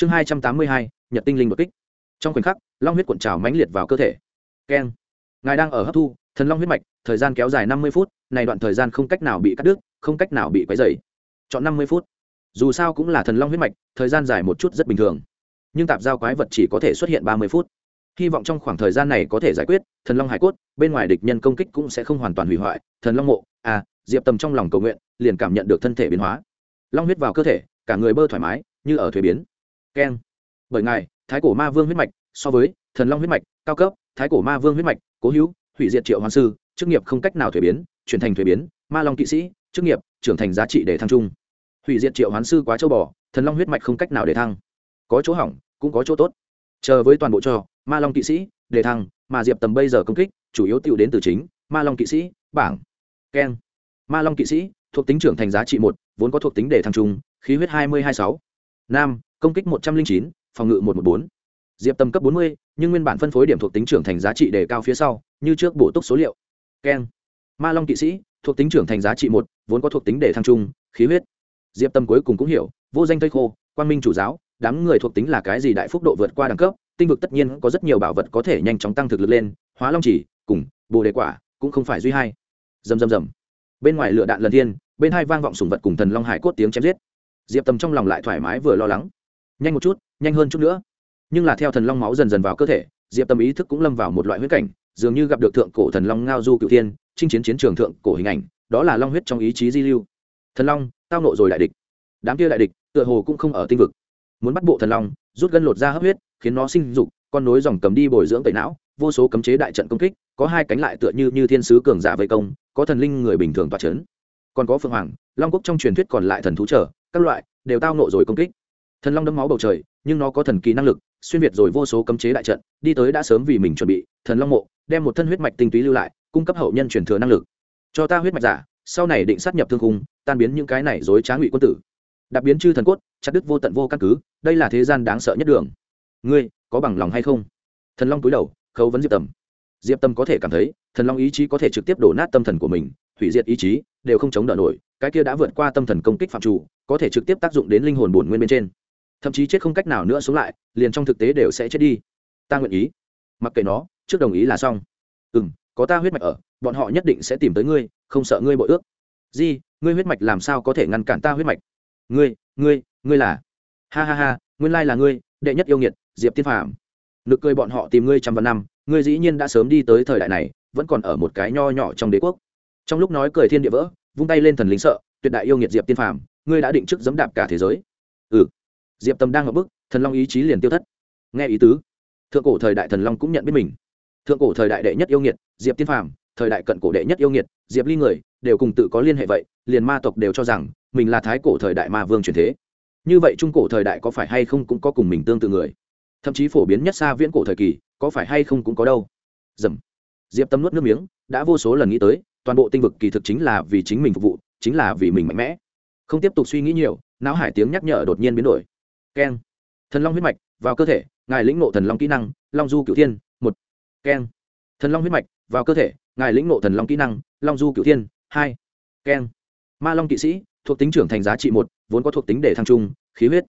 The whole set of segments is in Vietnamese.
chương hai trăm tám mươi hai, nhật tinh linh đột kích. Trong khoảnh khắc, long huyết cuộn trào mãnh liệt vào cơ thể. Keng. Ngài đang ở hấp thu, thần long huyết mạch, thời gian kéo dài năm mươi phút, này đoạn thời gian không cách nào bị cắt đứt, không cách nào bị quấy dày chọn năm mươi phút. Dù sao cũng là thần long huyết mạch, thời gian dài một chút rất bình thường. Nhưng tạp giao quái vật chỉ có thể xuất hiện ba mươi phút. Hy vọng trong khoảng thời gian này có thể giải quyết, thần long hải cốt, bên ngoài địch nhân công kích cũng sẽ không hoàn toàn hủy hoại. Thần long mộ à diệp tầm trong lòng cầu nguyện, liền cảm nhận được thân thể biến hóa. Long huyết vào cơ thể, cả người bơ thoải mái, như ở thuế biến keng. Bởi ngài, thái cổ ma vương huyết mạch, so với thần long huyết mạch, cao cấp, thái cổ ma vương huyết mạch, cố hữu, hủy diệt triệu hoàng sư, chức nghiệp không cách nào thuế biến, chuyển thành thuế biến, ma long kỵ sĩ, chức nghiệp, trưởng thành giá trị để thăng trung. Hủy diệt triệu hoán sư quá châu bò, thần long huyết mạch không cách nào để thăng. Có chỗ hỏng, cũng có chỗ tốt. Chờ với toàn bộ cho, ma long kỵ sĩ, để thăng, mà diệp tầm bây giờ công kích, chủ yếu tiêu đến từ chính, ma long kỵ sĩ, bảng. Keng. Ma long kỵ sĩ, thuộc tính trưởng thành giá trị một, vốn có thuộc tính để thăng trung, khí huyết hai mươi hai sáu nam, công kích một trăm linh chín, phòng ngự một trăm một bốn. Diệp tầm cấp bốn mươi, nhưng nguyên bản phân phối điểm thuộc tính trưởng thành giá trị đề cao phía sau, như trước bổ túc số liệu. Keng. Ma long kỵ sĩ, thuộc tính trưởng thành giá trị một, vốn có thuộc tính để thăng trung, khí huyết. Diệp tâm cuối cùng cũng hiểu, vô danh thây khô quan minh chủ giáo, đám người thuộc tính là cái gì đại phúc độ vượt qua đẳng cấp, tinh vực tất nhiên có rất nhiều bảo vật có thể nhanh chóng tăng thực lực lên, hóa long chỉ, cùng, bồ đề quả, cũng không phải duy hai. Dầm dầm dầm bên ngoài lửa đạn lần thiên, bên hai vang vọng sùng vật cùng thần long hải cốt tiếng chém giết diệp tâm trong lòng lại thoải mái vừa lo lắng. Nhanh một chút, nhanh hơn chút nữa. Nhưng là theo thần long máu dần dần vào cơ thể, diệp tâm ý thức cũng lâm vào một loại huyết cảnh, dường như gặp được thượng cổ thần long ngao du cựu thiên, chinh chiến chiến trường thượng cổ hình ảnh, đó là long huyết trong ý chí di lưu. Thần long, tao nộ rồi đại địch. Đám kia đại địch, tựa hồ cũng không ở tinh vực. Muốn bắt bộ thần long, rút gân lột ra hấp huyết, khiến nó sinh dục, con nối dòng cầm đi bồi dưỡng tẩy não, vô số cấm chế đại trận công kích, có hai cánh lại tựa như như thiên sứ cường giả vây công, có thần linh người bình thường toa c h ấ n còn có phượng hoàng, long quốc trong truyền thuyết còn lại thần thú trở các loại đều tao nộ rồi công kích. Thần long đấm máu bầu trời, nhưng nó có thần kỳ năng lực, xuyên việt rồi vô số cấm chế đại trận, đi tới đã sớm vì mình chuẩn bị, thần long mộ, đem một thân huyết mạch tinh túy lưu lại, cung cấp hậu nhân truyền thừa năng lực. Cho ta huyết mạch giả, sau này định sát nhập thương khung, tan biến những cái này dối trá ngụy quân tử. Đặc biến chư thần cốt, chặt đứt vô tận vô căn cứ, đây là thế gian đáng sợ nhất đường. Ngươi, có bằng lòng hay không? Thần long túi đầu, khấu vấn diệp tầm. Diệp tâm có thể cảm thấy, thần long ý chí có thể trực tiếp đổ nát tâm thần của mình, hủy diệt ý chí, đều không chống đỡ nổi, cái kia đã vượt qua tâm thần công kích phạm chủ có thể trực tiếp tác dụng đến linh hồn bổn nguyên bên trên. Thậm chí chết không cách nào nữa sống lại, liền trong thực tế đều sẽ chết đi. Ta nguyện ý. Mặc kệ nó, trước đồng ý là xong. Ừ m có ta huyết mạch ở, bọn họ nhất định sẽ tìm tới ngươi, không sợ ngươi bội ước. Di, ngươi huyết mạch làm sao có thể ngăn cản ta huyết mạch? Ngươi ngươi ngươi là. Ha ha ha, nguyên lai là ngươi, đệ nhất yêu nghiệt, diệp tiên phạm nực cười bọn họ tìm ngươi trăm vạn năm, ngươi dĩ nhiên đã sớm đi tới thời đại này, vẫn còn ở một cái nho nhỏ trong đế quốc. Trong lúc nói cười thiên địa vỡ, vung tay lên thần lính sợ, tuyệt đại yêu nghiệt diệp tiên phàm ngươi đã định trước dẫm đạp cả thế giới. Ừ. Diệp tâm đang ở bức, thần long ý chí liền tiêu thất. Nghe ý tứ. Thượng cổ thời đại thần long cũng nhận biết mình. Thượng cổ thời đại đệ nhất yêu nghiệt, diệp tiên phàm, thời đại cận cổ đệ nhất yêu nghiệt, diệp ly người, đều cùng tự có liên hệ vậy, liền ma tộc đều cho rằng, mình là thái cổ thời đại ma vương truyền thế. Như vậy trung cổ thời đại có phải hay không cũng có cùng mình tương tự người? Thậm chí phổ biến nhất xa viễn cổ thời kỳ, có phải hay không cũng có đâu. Dầm. Diệp tâm nuốt nước miếng, đã vô số lần nghĩ tới, toàn bộ tinh vực kỳ thực chính là vì chính mình phục vụ, chính là vì mình mạnh mẽ không tiếp tục suy nghĩ nhiều, não hải tiếng nhắc nhở đột nhiên biến đổi. Keng. Thần long huyết mạch, vào cơ thể, ngài lĩnh nộ thần long kỹ năng, long du cửu thiên, một. Keng. Thần long huyết mạch, vào cơ thể, ngài lĩnh nộ thần long kỹ năng, long du cửu thiên, hai. Keng. Ma long kỵ sĩ, thuộc tính trưởng thành giá trị một, vốn có thuộc tính để thăng trung, khí huyết.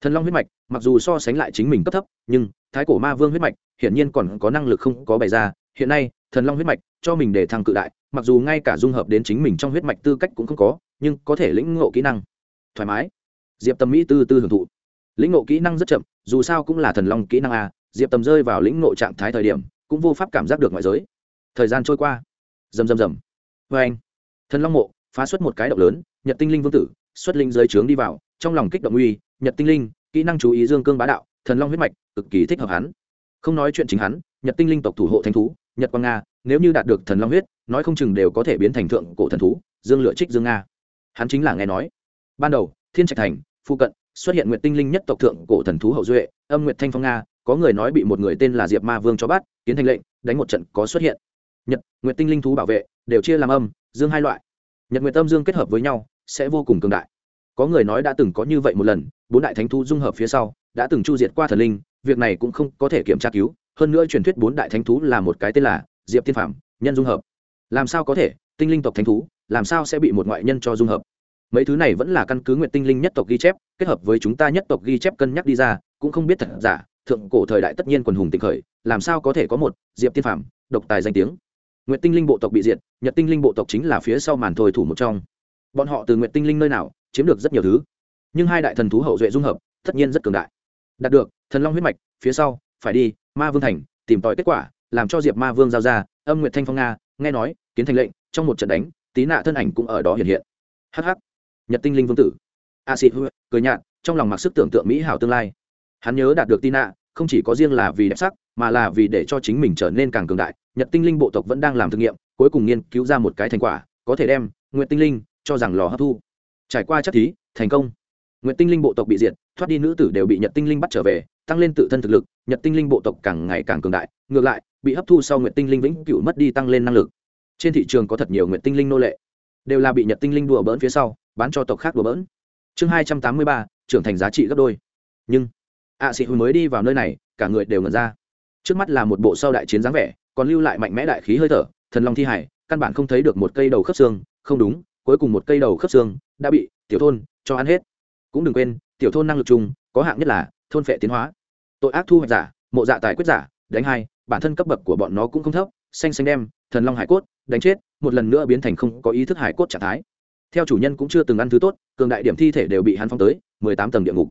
Thần long huyết mạch, mặc dù so sánh lại chính mình cấp thấp, nhưng thái cổ ma vương huyết mạch hiển nhiên còn có năng lực không có bày ra. Hiện nay, thần long huyết mạch cho mình để thăng cự đại, mặc dù ngay cả dung hợp đến chính mình trong huyết mạch tư cách cũng không có nhưng có thể lĩnh ngộ kỹ năng. Thoải mái. Diệp tâm mỹ tư tư hưởng thụ. Lĩnh ngộ kỹ năng rất chậm, dù sao cũng là thần long kỹ năng a diệp tầm rơi vào lĩnh ngộ trạng thái thời điểm, cũng vô pháp cảm giác được ngoại giới. Thời gian trôi qua. Rầm rầm rầm. Vê anh, thần long mộ, phá xuất một cái động lớn, nhật tinh linh vương tử, xuất linh dưới trướng đi vào, trong lòng kích động uy, nhật tinh linh, kỹ năng chú ý dương cương bá đạo, thần long huyết mạch, cực kỳ thích hợp hắn. Không nói chuyện chính hắn, nhật tinh linh tộc thủ hộ thánh thú, nhật quang nga, nếu như đạt được thần long huyết, nói không chừng đều có thể biến thành thượng cổ thần thú, dương lựa trích dương nga hắn chính là nghe nói. Ban đầu, thiên trạch thành phụ cận, xuất hiện nguyệt tinh linh nhất tộc thượng cổ thần thú hậu duệ, âm nguyệt thanh phong nga, có người nói bị một người tên là diệp ma vương cho bắt, tiến thành lệnh, đánh một trận có xuất hiện. Nhật, nguyệt tinh linh thú bảo vệ, đều chia làm âm, dương hai loại. Nhật, nguyệt âm dương kết hợp với nhau, sẽ vô cùng cường đại. Có người nói đã từng có như vậy một lần, bốn đại thánh thú dung hợp phía sau, đã từng chu diệt qua thần linh, việc này cũng không có thể kiểm tra cứu, hơn nữa truyền thuyết bốn đại thánh thú là một cái tên là diệp tiên phạm nhân dung hợp. Làm sao có thể? Tinh linh tộc thánh thú, làm sao sẽ bị một ngoại nhân cho dung hợp? Mấy thứ này vẫn là căn cứ nguyện tinh linh nhất tộc ghi chép, kết hợp với chúng ta nhất tộc ghi chép cân nhắc đi ra, cũng không biết thật giả, thượng cổ thời đại tất nhiên quần hùng tịnh khởi, làm sao có thể có một diệp tiên phạm độc tài danh tiếng. Nguyện tinh linh bộ tộc bị diệt, nhật tinh linh bộ tộc chính là phía sau màn thôi thủ một trong. Bọn họ từ nguyện tinh linh nơi nào, chiếm được rất nhiều thứ. Nhưng hai đại thần thú hậu duệ dung hợp, tất nhiên rất cường đại. Đạt được, thần long huyết mạch, phía sau, phải đi, ma vương thành, tìm tòi kết quả, làm cho diệp ma vương giao ra, âm nguyệt thanh phong nga, nghe nói, kiến thành lệnh trong một trận đánh, tí nạ thân ảnh cũng ở đó hiện hiện. Hh nhật tinh linh vương tử. A xịt cười nhạt, trong lòng mặc sức tưởng tượng mỹ hảo tương lai. Hắn nhớ đạt được tí nạ không chỉ có riêng là vì đẹp sắc, mà là vì để cho chính mình trở nên càng cường đại. Nhật tinh linh bộ tộc vẫn đang làm thực nghiệm, cuối cùng nghiên cứu ra một cái thành quả, có thể đem nguyện tinh linh cho rằng lò hấp thu. Trải qua chắc thí, thành công. Nguyện tinh linh bộ tộc bị diệt, thoát đi nữ tử đều bị nhật tinh linh bắt trở về, tăng lên tự thân thực lực, nhật tinh linh bộ tộc càng ngày càng cường đại, ngược lại, bị hấp thu sau nguyện tinh linh vĩnh cửu mất đi tăng lên năng lực trên thị trường có thật nhiều nguyện tinh linh nô lệ. Đều là bị nhật tinh linh đùa bỡn phía sau bán cho tộc khác đùa bỡn. Chương hai trăm tám mươi ba trưởng thành giá trị gấp đôi. Nhưng ạ à, sĩ hùi mới đi vào nơi này cả người đều ngẩn ra. Trước mắt là một bộ sau đại chiến dáng vẻ còn lưu lại mạnh mẽ đại khí hơi thở thần long thi hải căn bản không thấy được một cây đầu khớp xương. Không đúng cuối cùng một cây đầu khớp xương đã bị tiểu thôn cho ăn hết. Cũng đừng quên tiểu thôn năng lực chung có hạng nhất là thôn phệ tiến hóa. Tội ác thu hoạch giả mộ dạ tài quyết giả đánh hai bản thân cấp bậc của bọn nó cũng không thấp xanh xanh đem thần long hải cốt đánh chết, một lần nữa biến thành không có ý thức hải cốt trạng thái. Theo chủ nhân cũng chưa từng ăn thứ tốt, cường đại điểm thi thể đều bị hắn phong tới, mười tám tầng địa ngục.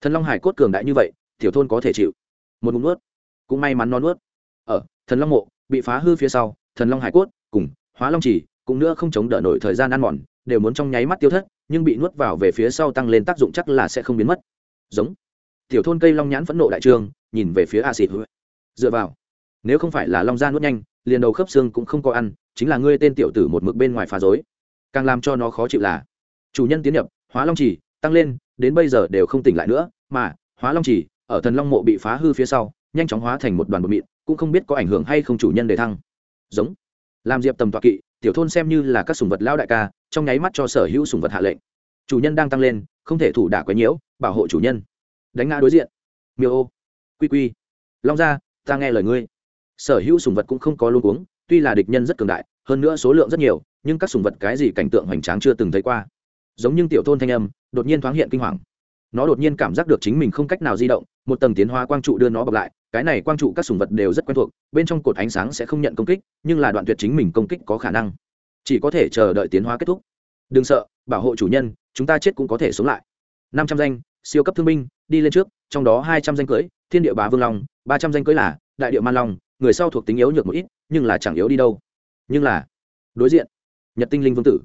Thần long hải cốt cường đại như vậy, tiểu thôn có thể chịu. Một ngụm nuốt. Cũng may mắn non nuốt. Ở, thần long mộ, bị phá hư phía sau, thần long hải cốt cùng hóa long chỉ cũng nữa không chống đỡ nổi thời gian ăn mòn, đều muốn trong nháy mắt tiêu thất, nhưng bị nuốt vào về phía sau tăng lên tác dụng chắc là sẽ không biến mất. Giống. Tiểu thôn cây long nhãn phẫn nộ đại trương nhìn về phía a xịt dựa vào. Nếu không phải là long da nuốt nhanh, liền đầu khớp xương cũng không có ăn chính là ngươi tên tiểu tử một mực bên ngoài phá dối càng làm cho nó khó chịu là, chủ nhân tiến nhập, hóa long chỉ tăng lên, đến bây giờ đều không tỉnh lại nữa, mà hóa long chỉ ở thần long mộ bị phá hư phía sau, nhanh chóng hóa thành một đoàn bột mịn, cũng không biết có ảnh hưởng hay không chủ nhân đề thăng. Giống. Làm diệp tầm tọa kỵ, tiểu thôn xem như là các sùng vật lao đại ca, trong nháy mắt cho sở hữu sùng vật hạ lệnh. Chủ nhân đang tăng lên, không thể thủ đả quấy nhiễu, bảo hộ chủ nhân. Đánh ngã đối diện. Miêu ô. Quy quy. Long ra ta nghe lời ngươi. Sở hữu sùng vật cũng không có luôn uống tuy là địch nhân rất cường đại, hơn nữa số lượng rất nhiều, nhưng các sùng vật cái gì cảnh tượng hoành tráng chưa từng thấy qua. Giống như tiểu thôn thanh âm, đột nhiên thoáng hiện kinh hoàng. Nó đột nhiên cảm giác được chính mình không cách nào di động, một tầng tiến hóa quang trụ đưa nó bọc lại, cái này quang trụ các sùng vật đều rất quen thuộc, bên trong cột ánh sáng sẽ không nhận công kích, nhưng là đoạn tuyệt chính mình công kích có khả năng. Chỉ có thể chờ đợi tiến hóa kết thúc. Đừng sợ, bảo hộ chủ nhân, chúng ta chết cũng có thể sống lại. Năm trăm danh, siêu cấp thương binh, đi lên trước, trong đó hai trăm danh cưới thiên địa bá vương long, ba trăm danh cưới là đại địa man long người sau thuộc tính yếu nhược một ít, nhưng là chẳng yếu đi đâu. Nhưng là, đối diện, nhật tinh linh vương tử.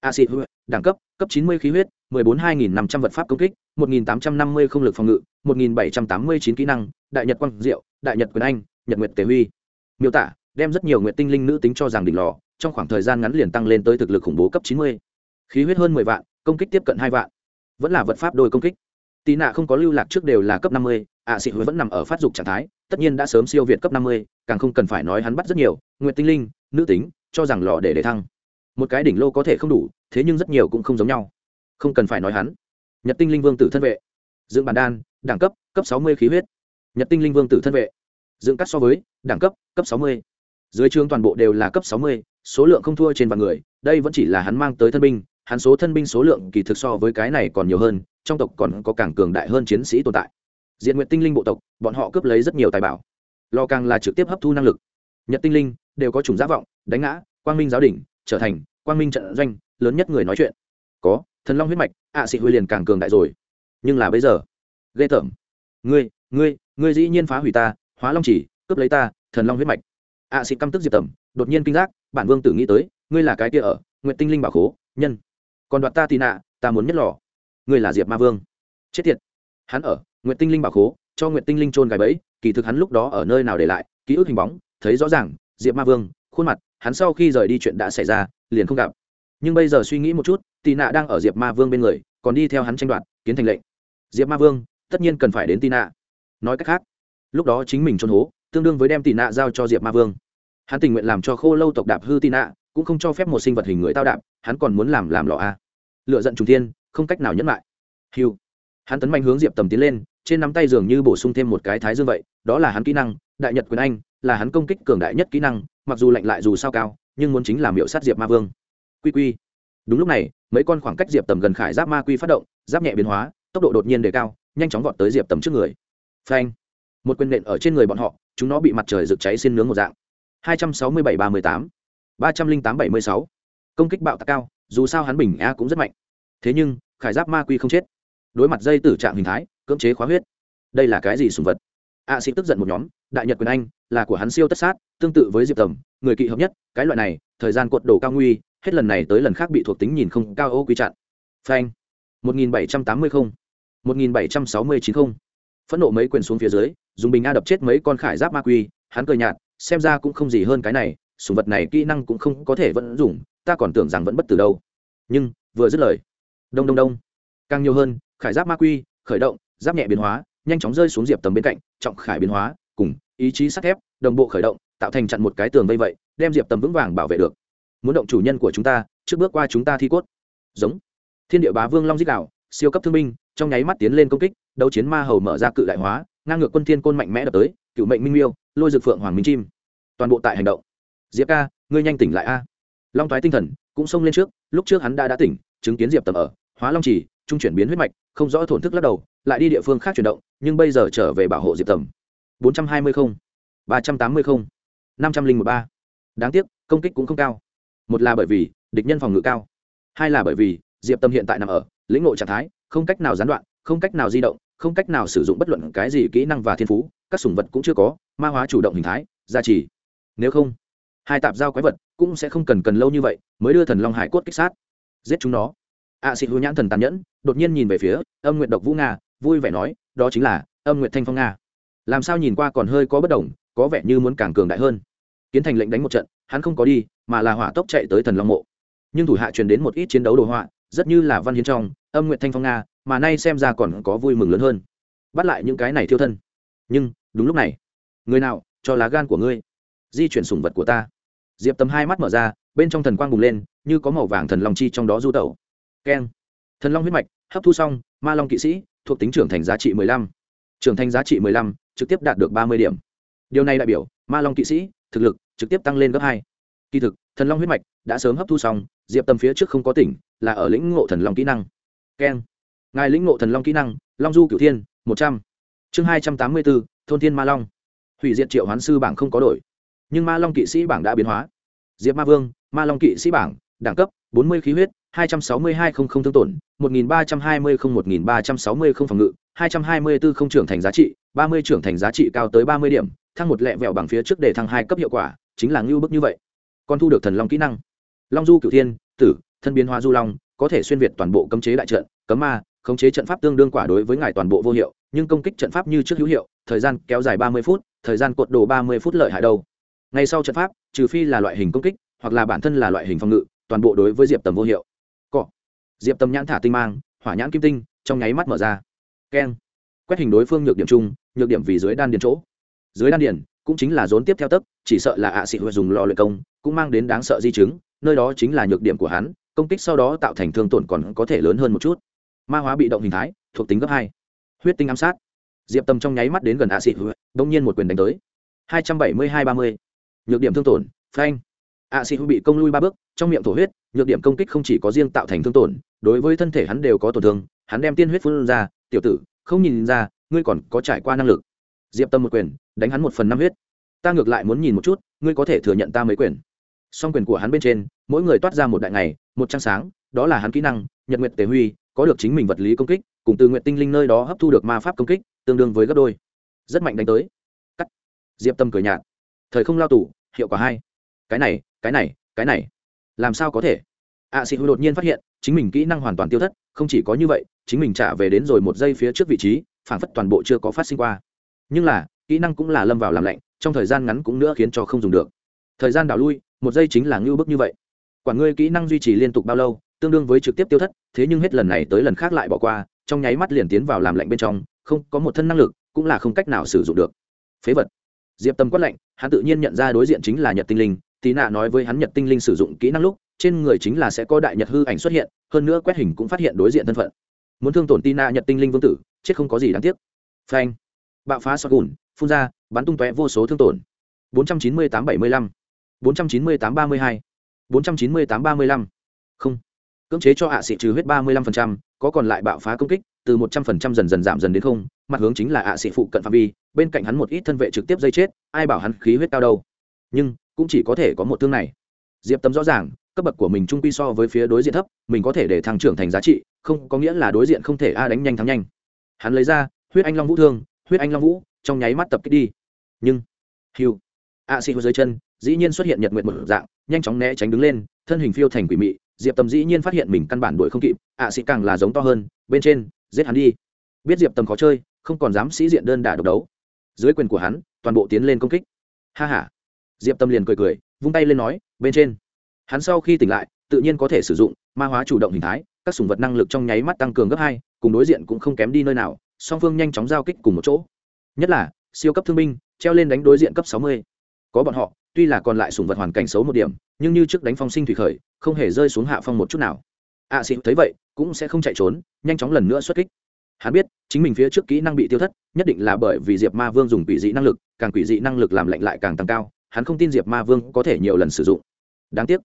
Acid đẳng cấp cấp chín mươi khí huyết, mười bốn hai nghìn năm trăm vật pháp công kích, một nghìn tám trăm năm mươi không lực phòng ngự, một nghìn bảy trăm tám mươi chín kỹ năng, đại nhật quang diệu, đại nhật quyền anh, nhật nguyệt tề huy. Miêu tả, đem rất nhiều nguyện tinh linh nữ tính cho rằng đỉnh lò, trong khoảng thời gian ngắn liền tăng lên tới thực lực khủng bố cấp chín mươi. Khí huyết hơn mười vạn, công kích tiếp cận hai vạn. Vẫn là vật pháp đôi công kích. Tì nạ không có lưu lạc trước đều là cấp năm mươi ạ sĩ huế vẫn nằm ở phát dục trạng thái tất nhiên đã sớm siêu việt cấp năm mươi, càng không cần phải nói hắn bắt rất nhiều nguyện tinh linh, nữ tính, cho rằng lò để để thăng. Một cái đỉnh lô có thể không đủ, thế nhưng rất nhiều cũng không giống nhau. Không cần phải nói hắn. Nhật tinh linh vương tử thân vệ. Dưỡng bản đan, đẳng cấp cấp sáu mươi khí huyết. Nhật tinh linh vương tử thân vệ. Dưỡng cắt so với, đẳng cấp cấp sáu mươi. Dưới trường toàn bộ đều là cấp sáu mươi, số lượng không thua trên vạn người, đây vẫn chỉ là hắn mang tới thân binh, hắn số thân binh số lượng kỳ thực so với cái này còn nhiều hơn, trong tộc còn có càng cường đại hơn chiến sĩ tồn tại diện nguyện tinh linh bộ tộc bọn họ cướp lấy rất nhiều tài bảo. Lo càng là trực tiếp hấp thu năng lực. Nhật tinh linh đều có chủng giả vọng đánh ngã quang minh giáo đình trở thành quang minh trận doanh lớn nhất người nói chuyện. Có thần long huyết mạch ạ à, sĩ huy liền càng cường đại rồi. Nhưng là bây giờ ghê tởm. Ngươi ngươi ngươi dĩ nhiên phá hủy ta hóa long chỉ cướp lấy ta thần long huyết mạch. Ạ à, sĩ căm tức diệp tẩm đột nhiên kinh giác bản vương tử nghĩ tới ngươi là cái kia ở nguyện tinh linh bảo khố nhân. Còn đoạt ta tì nạ ta muốn nhất lò. Ngươi là diệp ma vương. Chết tiệt. Hắn ở nguyện tinh linh bảo khố, cho nguyện tinh linh trôn gài bẫy, kỳ thực hắn lúc đó ở nơi nào để lại, ký ức hình bóng, thấy rõ ràng, diệp ma vương, khuôn mặt, hắn sau khi rời đi chuyện đã xảy ra, liền không gặp. Nhưng bây giờ suy nghĩ một chút tì nạ đang ở diệp ma vương bên người, còn đi theo hắn tranh đoạt, kiến thành lệnh. Diệp ma vương, tất nhiên cần phải đến tì nạ. Nói cách khác, lúc đó chính mình trôn hố, tương đương với đem tì nạ giao cho diệp ma vương. Hắn tình nguyện làm cho khô lâu tộc đạp hư tì nạ, cũng không cho phép một sinh vật hình người tao đạp, hắn còn muốn làm làm lọ a. Lựa giận trùng thiên, không cách nào nhẫn lại. Hiu hắn tấn mạnh hướng diệp tầm tiến lên trên nắm tay dường như bổ sung thêm một cái thái dương vậy, đó là hắn kỹ năng, đại nhật quyền anh, là hắn công kích cường đại nhất kỹ năng, mặc dù lạnh lại dù sao cao, nhưng muốn chính là miệu sát diệp ma vương. Quy quy. Đúng lúc này, mấy con khoảng cách diệp tầm gần khải giáp ma quy phát động, giáp nhẹ biến hóa, tốc độ đột nhiên đề cao, nhanh chóng vọt tới diệp tầm trước người. Phanh. Một quyền nện ở trên người bọn họ, chúng nó bị mặt trời rực cháy xin nướng một dạng. Hai trăm sáu mươi bảy ba mươi tám. ba trăm linh tám bảy mươi sáu. Công kích bạo tạc cao, dù sao hắn bình a cũng rất mạnh. Thế nhưng, khải giáp ma quy không chết. Đối mặt dây tử trạng hình thái cưỡng chế khóa huyết. Đây là cái gì sùng vật? A sĩ tức giận một nhóm, đại nhật quyền anh, là của hắn siêu tất sát, tương tự với diệp tầm, người kỵ hợp nhất, cái loại này, thời gian cuộn đổ cao nguy, hết lần này tới lần khác bị thuộc tính nhìn không cao ô quy chặn. Phanh. Một nghìn bảy trăm tám mươi không. Một nghìn bảy trăm sáu mươi chín không. Phẫn nộ mấy quyền xuống phía dưới, dùng bình a đập chết mấy con khải giáp ma quy, hắn cười nhạt, xem ra cũng không gì hơn cái này, sùng vật này kỹ năng cũng không có thể vẫn dùng, ta còn tưởng rằng vẫn bất tử đâu. Nhưng, vừa dứt lời. Đông đông đông. Càng nhiều hơn, khải giáp ma quy, khởi động giáp nhẹ biến hóa, nhanh chóng rơi xuống diệp tầm bên cạnh, trọng khải biến hóa, cùng ý chí sắt thép, đồng bộ khởi động, tạo thành chặn một cái tường vây vậy, đem diệp tầm vững vàng bảo vệ được. Muốn động chủ nhân của chúng ta, trước bước qua chúng ta thi cốt. Giống. Thiên địa bá vương long dích đạo, siêu cấp thương binh, trong nháy mắt tiến lên công kích, đấu chiến ma hầu mở ra cự đại hóa, ngang ngược quân thiên côn mạnh mẽ đập tới, cựu mệnh minh miêu, lôi dược phượng hoàng minh chim. Toàn bộ tại hành động. Diệp ca, ngươi nhanh tỉnh lại a. Long thoái tinh thần cũng xông lên trước, lúc trước hắn đã đã tỉnh, chứng kiến diệp tầm ở, hóa long trì, trung chuyển biến huyết mạch, không rõ thổn thức lắc đầu lại đi địa phương khác chuyển động nhưng bây giờ trở về bảo hộ diệp tầm. bốn trăm hai mươi không ba trăm tám mươi không năm trăm linh một ba. Đáng tiếc công kích cũng không cao. Một là bởi vì địch nhân phòng ngự cao. Hai là bởi vì diệp tâm hiện tại nằm ở lĩnh ngộ trạng thái không cách nào gián đoạn không cách nào di động không cách nào sử dụng bất luận cái gì kỹ năng và thiên phú các sủng vật cũng chưa có ma hóa chủ động hình thái gia trì. Nếu không hai tạp giao quái vật cũng sẽ không cần cần lâu như vậy mới đưa thần long hải cốt kích sát. Giết chúng nó. Ạ à, xịt hữu nhãn thần tàn nhẫn đột nhiên nhìn về phía âm nguyện độc vũ nga vui vẻ nói, đó chính là âm nguyện thanh phong nga. Làm sao nhìn qua còn hơi có bất đồng, có vẻ như muốn càng cường đại hơn. Kiến thành lệnh đánh một trận, hắn không có đi, mà là hỏa tốc chạy tới thần long mộ. Nhưng thủ hạ truyền đến một ít chiến đấu đồ họa, rất như là văn hiến trong, âm nguyện thanh phong nga, mà nay xem ra còn có vui mừng lớn hơn. Bắt lại những cái này thiêu thân. Nhưng, đúng lúc này, người nào, cho lá gan của ngươi. Di chuyển sùng vật của ta. Diệp tầm hai mắt mở ra, bên trong thần quang bùng lên, như có màu vàng thần long chi trong đó du tẩu. Keng. Thần long huyết mạch hấp thu xong, ma long kỵ sĩ thuộc tính trưởng thành giá trị mười lăm. Trưởng thành giá trị mười lăm, trực tiếp đạt được ba mươi điểm. Điều này đại biểu, ma long kỵ sĩ thực lực trực tiếp tăng lên gấp hai. Kỳ thực, thần long huyết mạch đã sớm hấp thu xong, diệp tầm phía trước không có tỉnh, là ở lĩnh ngộ thần long kỹ năng. Keng. Ngài lĩnh ngộ thần long kỹ năng, long du cửu thiên, một trăm. Chương hai trăm tám mươi bốn, thôn thiên ma long. Hủy diệt triệu hoán sư bảng không có đổi. Nhưng ma long kỵ sĩ bảng đã biến hóa. Diệp ma vương, ma long kỵ sĩ bảng, đẳng cấp bốn mươi khí huyết, hai trăm sáu mươi hai không không thương tổn, một nghìn ba trăm hai mươi không, một nghìn ba trăm sáu mươi không phòng ngự, hai trăm hai mươi bốn không trưởng thành giá trị, ba mươi trưởng thành giá trị cao tới ba mươi điểm, thăng một lẹ vẹo bằng phía trước để thăng hai cấp hiệu quả, chính là ngưu bức như vậy. Còn thu được thần long kỹ năng. Long du cửu thiên, tử, thân biến hóa du long, có thể xuyên việt toàn bộ cấm chế đại trận, cấm ma, khống chế trận pháp tương đương quả đối với ngài toàn bộ vô hiệu, nhưng công kích trận pháp như trước hữu hiệu, thời gian kéo dài ba mươi phút, thời gian cột đồ ba mươi phút lợi hại đâu. Ngay sau trận pháp, trừ phi là loại hình công kích, hoặc là bản thân là loại hình phòng ngự toàn bộ đối với diệp tầm vô hiệu. Cọ. Diệp tầm nhãn thả tinh mang, hỏa nhãn kim tinh, trong nháy mắt mở ra. Keng. Quét hình đối phương nhược điểm chung, nhược điểm vì dưới đan điền chỗ. Dưới đan điền cũng chính là rốn tiếp theo tấc chỉ sợ là ạ à xị huệ dùng lò luyện công, cũng mang đến đáng sợ di chứng, nơi đó chính là nhược điểm của hắn, công kích sau đó tạo thành thương tổn còn có thể lớn hơn một chút. Ma hóa bị động hình thái, thuộc tính gấp hai. Huyết tinh ám sát. Diệp tâm trong nháy mắt đến gần ạ xị huệ đông nhiên một quyền đánh tới. Hai trăm bảy mươi hai ba mươi. Nhược điểm thương tổn, phanh ạ xị hữu bị công lui ba bước, trong miệng thổ huyết, nhược điểm công kích không chỉ có riêng tạo thành thương tổn, đối với thân thể hắn đều có tổn thương, hắn đem tiên huyết phun ra, tiểu tử, không nhìn ra, ngươi còn có trải qua năng lực. Diệp tâm một quyền, đánh hắn một phần năm huyết. Ta ngược lại muốn nhìn một chút, ngươi có thể thừa nhận ta mấy quyền. Song quyền của hắn bên trên, mỗi người toát ra một đại ngày, một trăng sáng, đó là hắn kỹ năng, nhật nguyện tề huy, có được chính mình vật lý công kích, cùng từ nguyện tinh linh nơi đó hấp thu được ma pháp công kích, tương đương với gấp đôi. Rất mạnh đánh tới. Cắt. Diệp tâm cười nhạt. Thời không lao tù, hiệu quả hai. Cái này cái này cái này. Làm sao có thể? Ạ à, sĩ hữu đột nhiên phát hiện chính mình kỹ năng hoàn toàn tiêu thất không chỉ có như vậy chính mình trả về đến rồi một giây phía trước vị trí phản phất toàn bộ chưa có phát sinh qua. Nhưng là kỹ năng cũng là lâm vào làm lạnh trong thời gian ngắn cũng nữa khiến cho không dùng được. Thời gian đảo lui một giây chính là ngưu bức như vậy. Quản ngươi kỹ năng duy trì liên tục bao lâu tương đương với trực tiếp tiêu thất thế nhưng hết lần này tới lần khác lại bỏ qua trong nháy mắt liền tiến vào làm lạnh bên trong không có một thân năng lực cũng là không cách nào sử dụng được. Phế vật. Diệp tâm quát lạnh hắn tự nhiên nhận ra đối diện chính là nhật tinh linh tí nạ nói với hắn nhật tinh linh sử dụng kỹ năng lúc, trên người chính là sẽ có đại nhật hư ảnh xuất hiện, hơn nữa quét hình cũng phát hiện đối diện thân phận. Muốn thương tổn tina nhật tinh linh vương tử, chết không có gì đáng tiếc. Phanh. Bạo phá sọt gùn, phun ra, bắn tung tóe vô số thương tổn. 498 75 498 32 498 35 không. Cưỡng chế cho hạ xị trừ huyết ba mươi lăm phần trăm, có còn lại bạo phá công kích, từ một trăm phần trăm dần dần giảm dần đến không, mặt hướng chính là hạ xị phụ cận phạm vi, bên cạnh hắn một ít thân vệ trực tiếp dây chết, ai bảo hắn khí huyết cao đâu. Nhưng cũng chỉ có thể có một thương này. Diệp tâm rõ ràng, cấp bậc của mình trung quy so với phía đối diện thấp, mình có thể để thăng trưởng thành giá trị, không, có nghĩa là đối diện không thể a đánh nhanh thắng nhanh. Hắn lấy ra, huyết anh long vũ thương, huyết anh long vũ, trong nháy mắt tập kích đi. Nhưng, hiu, a xị dưới chân, dĩ nhiên xuất hiện nhật nguyện một dạng, nhanh chóng né tránh đứng lên, thân hình phiêu thành quỷ mị, diệp tầm dĩ nhiên phát hiện mình căn bản đuổi không kịp ạ sĩ càng là giống to hơn, bên trên, giết hắn đi. Biết diệp tầm khó chơi, không còn dám sĩ diện đơn đả độc đấu. Dưới quyền của hắn, toàn bộ tiến lên công kích. Ha h a diệp tâm liền cười cười vung tay lên nói bên trên. Hắn sau khi tỉnh lại tự nhiên có thể sử dụng ma hóa chủ động hình thái các sùng vật năng lực trong nháy mắt tăng cường gấp hai cùng đối diện cũng không kém đi nơi nào song phương nhanh chóng giao kích cùng một chỗ. Nhất là siêu cấp thương binh treo lên đánh đối diện cấp sáu mươi. Có bọn họ tuy là còn lại sùng vật hoàn cảnh xấu một điểm nhưng như trước đánh phong sinh thủy khởi không hề rơi xuống hạ phong một chút nào. A à, thấy vậy cũng sẽ không chạy trốn nhanh chóng lần nữa xuất kích. Hắn biết chính mình phía trước kỹ năng bị tiêu thất nhất định là bởi vì diệp ma vương dùng quỷ dị năng lực càng quỷ dị năng lực làm lạnh lại càng tăng cao hắn không tin diệp ma vương có thể nhiều lần sử dụng. Đáng tiếc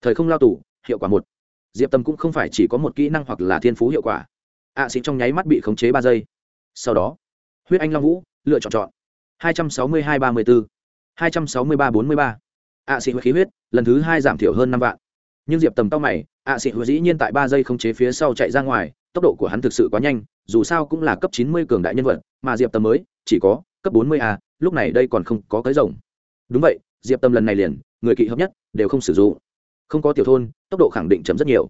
thời không lao tù hiệu quả một. Diệp tâm cũng không phải chỉ có một kỹ năng hoặc là thiên phú hiệu quả. Ạ à, xị trong nháy mắt bị khống chế ba giây. Sau đó huyết anh long vũ lựa chọn chọn. hai trăm sáu mươi hai ba mươi bốn hai trăm sáu mươi ba bốn mươi ba. Ạ huyết khí huyết lần thứ hai giảm thiểu hơn năm vạn. Nhưng diệp tầm tao mày ạ xị dĩ nhiên tại ba giây không chế phía sau chạy ra ngoài tốc độ của hắn thực sự quá nhanh dù sao cũng là cấp chín mươi cường đại nhân vật mà diệp tầm mới chỉ có cấp bốn mươi a lúc này đây còn không có cái rồng đúng vậy diệp Tâm lần này liền người kỵ hợp nhất đều không sử dụng. Không có tiểu thôn tốc độ khẳng định chấm rất nhiều.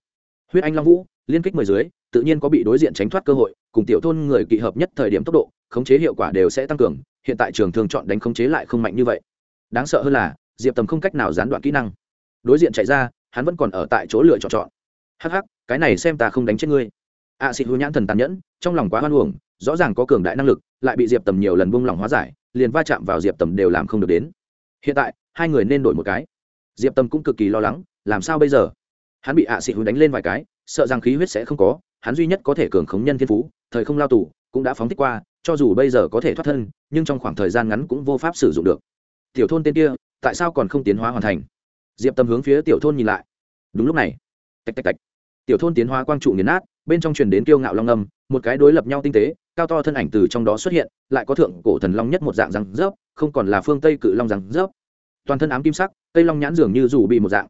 Huyết anh long vũ liên kích mười dưới tự nhiên có bị đối diện tránh thoát cơ hội cùng tiểu thôn người kỵ hợp nhất thời điểm tốc độ khống chế hiệu quả đều sẽ tăng cường hiện tại trường thường chọn đánh khống chế lại không mạnh như vậy. Đáng sợ hơn là diệp tầm không cách nào gián đoạn kỹ năng. Đối diện chạy ra hắn vẫn còn ở tại chỗ lựa chọn chọn. Hắc hắc cái này xem ta không đánh chết ngươi. A à, xịt hữu nhãn thần tàn nhẫn trong lòng quá hoan uổng rõ ràng có cường đại năng lực lại bị diệp tầm nhiều lần buông lỏng hóa giải liền va chạm vào diệp tầm đều làm không được đến hiện tại, hai người nên đổi một cái. Diệp Tâm cũng cực kỳ lo lắng, làm sao bây giờ? Hắn bị ạ à xịt đánh lên vài cái, sợ rằng khí huyết sẽ không có, hắn duy nhất có thể cường khống nhân thiên phú, thời không lao tù, cũng đã phóng thích qua, cho dù bây giờ có thể thoát thân, nhưng trong khoảng thời gian ngắn cũng vô pháp sử dụng được. Tiểu thôn tên kia, tại sao còn không tiến hóa hoàn thành? Diệp tâm hướng phía tiểu thôn nhìn lại. Đúng lúc này, tạch tạch tạch. Tiểu thôn tiến hóa quang trụ nghiền nát, bên trong truyền đến kiêu ngạo long âm, một cái đối lập nhau tinh tế cao to thân ảnh từ trong đó xuất hiện, lại có thượng cổ thần long nhất một dạng răng rớp, không còn là phương tây cự long răng rớp. Toàn thân ám kim sắc tây long nhãn dường như rủ bị một dạng.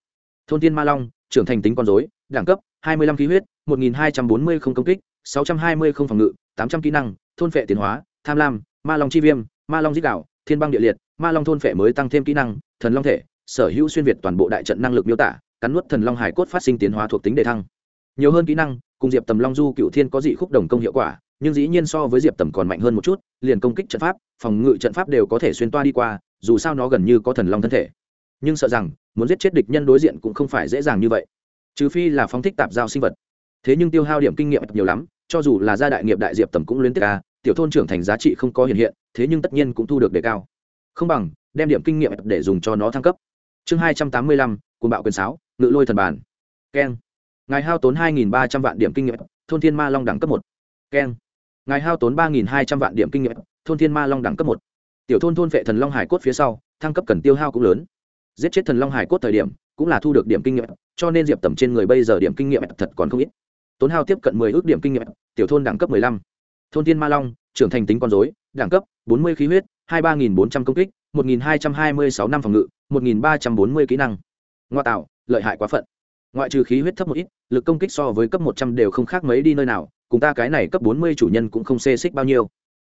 Thôn tiên ma long, trưởng thành tính con dối đẳng cấp, hai mươi lăm khí huyết, một nghìn hai trăm bốn mươi không công kích, sáu trăm hai mươi không phòng ngự, tám trăm kỹ năng, thôn phệ tiến hóa, tham lam, ma long chi viêm, ma long giết đảo thiên băng địa liệt, ma long thôn phệ mới tăng thêm kỹ năng, thần long thể, sở hữu xuyên việt toàn bộ đại trận năng lực miêu tả, cắn nuốt thần long hải cốt phát sinh tiến hóa thuộc tính đề thăng. Nhiều hơn kỹ năng, cùng diệp tầm long du cựu thiên có dị khúc đồng công hiệu quả nhưng dĩ nhiên so với diệp tầm còn mạnh hơn một chút, liền công kích trận pháp, phòng ngự trận pháp đều có thể xuyên toa đi qua, dù sao nó gần như có thần long thân thể. Nhưng sợ rằng, muốn giết chết địch nhân đối diện cũng không phải dễ dàng như vậy. Trừ phi là phóng thích tạp giao sinh vật. Thế nhưng tiêu hao điểm kinh nghiệm nhiều lắm, cho dù là gia đại nghiệp đại diệp tầm cũng liên tiếp ca tiểu thôn trưởng thành giá trị không có hiện hiện, thế nhưng tất nhiên cũng thu được đề cao. Không bằng, đem điểm kinh nghiệm để dùng cho nó thăng cấp. Chương hai trăm tám mươi lăm côn bạo quyền sáo, ngự lôi thần bàn. Keng. Ngài hao tốn hai nghìn ba trăm vạn điểm kinh nghiệm, thôn thiên ma long đẳng cấp một. Keng ngài hao tốn ba nghìn hai trăm vạn điểm kinh nghiệm, thôn thiên ma long đẳng cấp một. Tiểu thôn thôn vệ thần long hải cốt phía sau, thăng cấp cần tiêu hao cũng lớn. Giết chết thần long hải cốt thời điểm, cũng là thu được điểm kinh nghiệm, cho nên diệp tầm trên người bây giờ điểm kinh nghiệm thật còn không ít. Tốn hao tiếp cận mười ước điểm kinh nghiệm, tiểu thôn đẳng cấp mười lăm. Thôn thiên ma long, trưởng thành tính con dối đẳng cấp bốn mươi khí huyết, hai ba nghìn bốn trăm công kích, một nghìn hai trăm hai mươi sáu năm phòng ngự, một nghìn ba trăm bốn mươi kỹ năng. Ngoa tạo, lợi hại quá phận. Ngoại trừ khí huyết thấp một ít, lực công kích so với cấp một trăm đều không khác mấy đi nơi nào cùng ta cái này cấp bốn mươi chủ nhân cũng không xê xích bao nhiêu.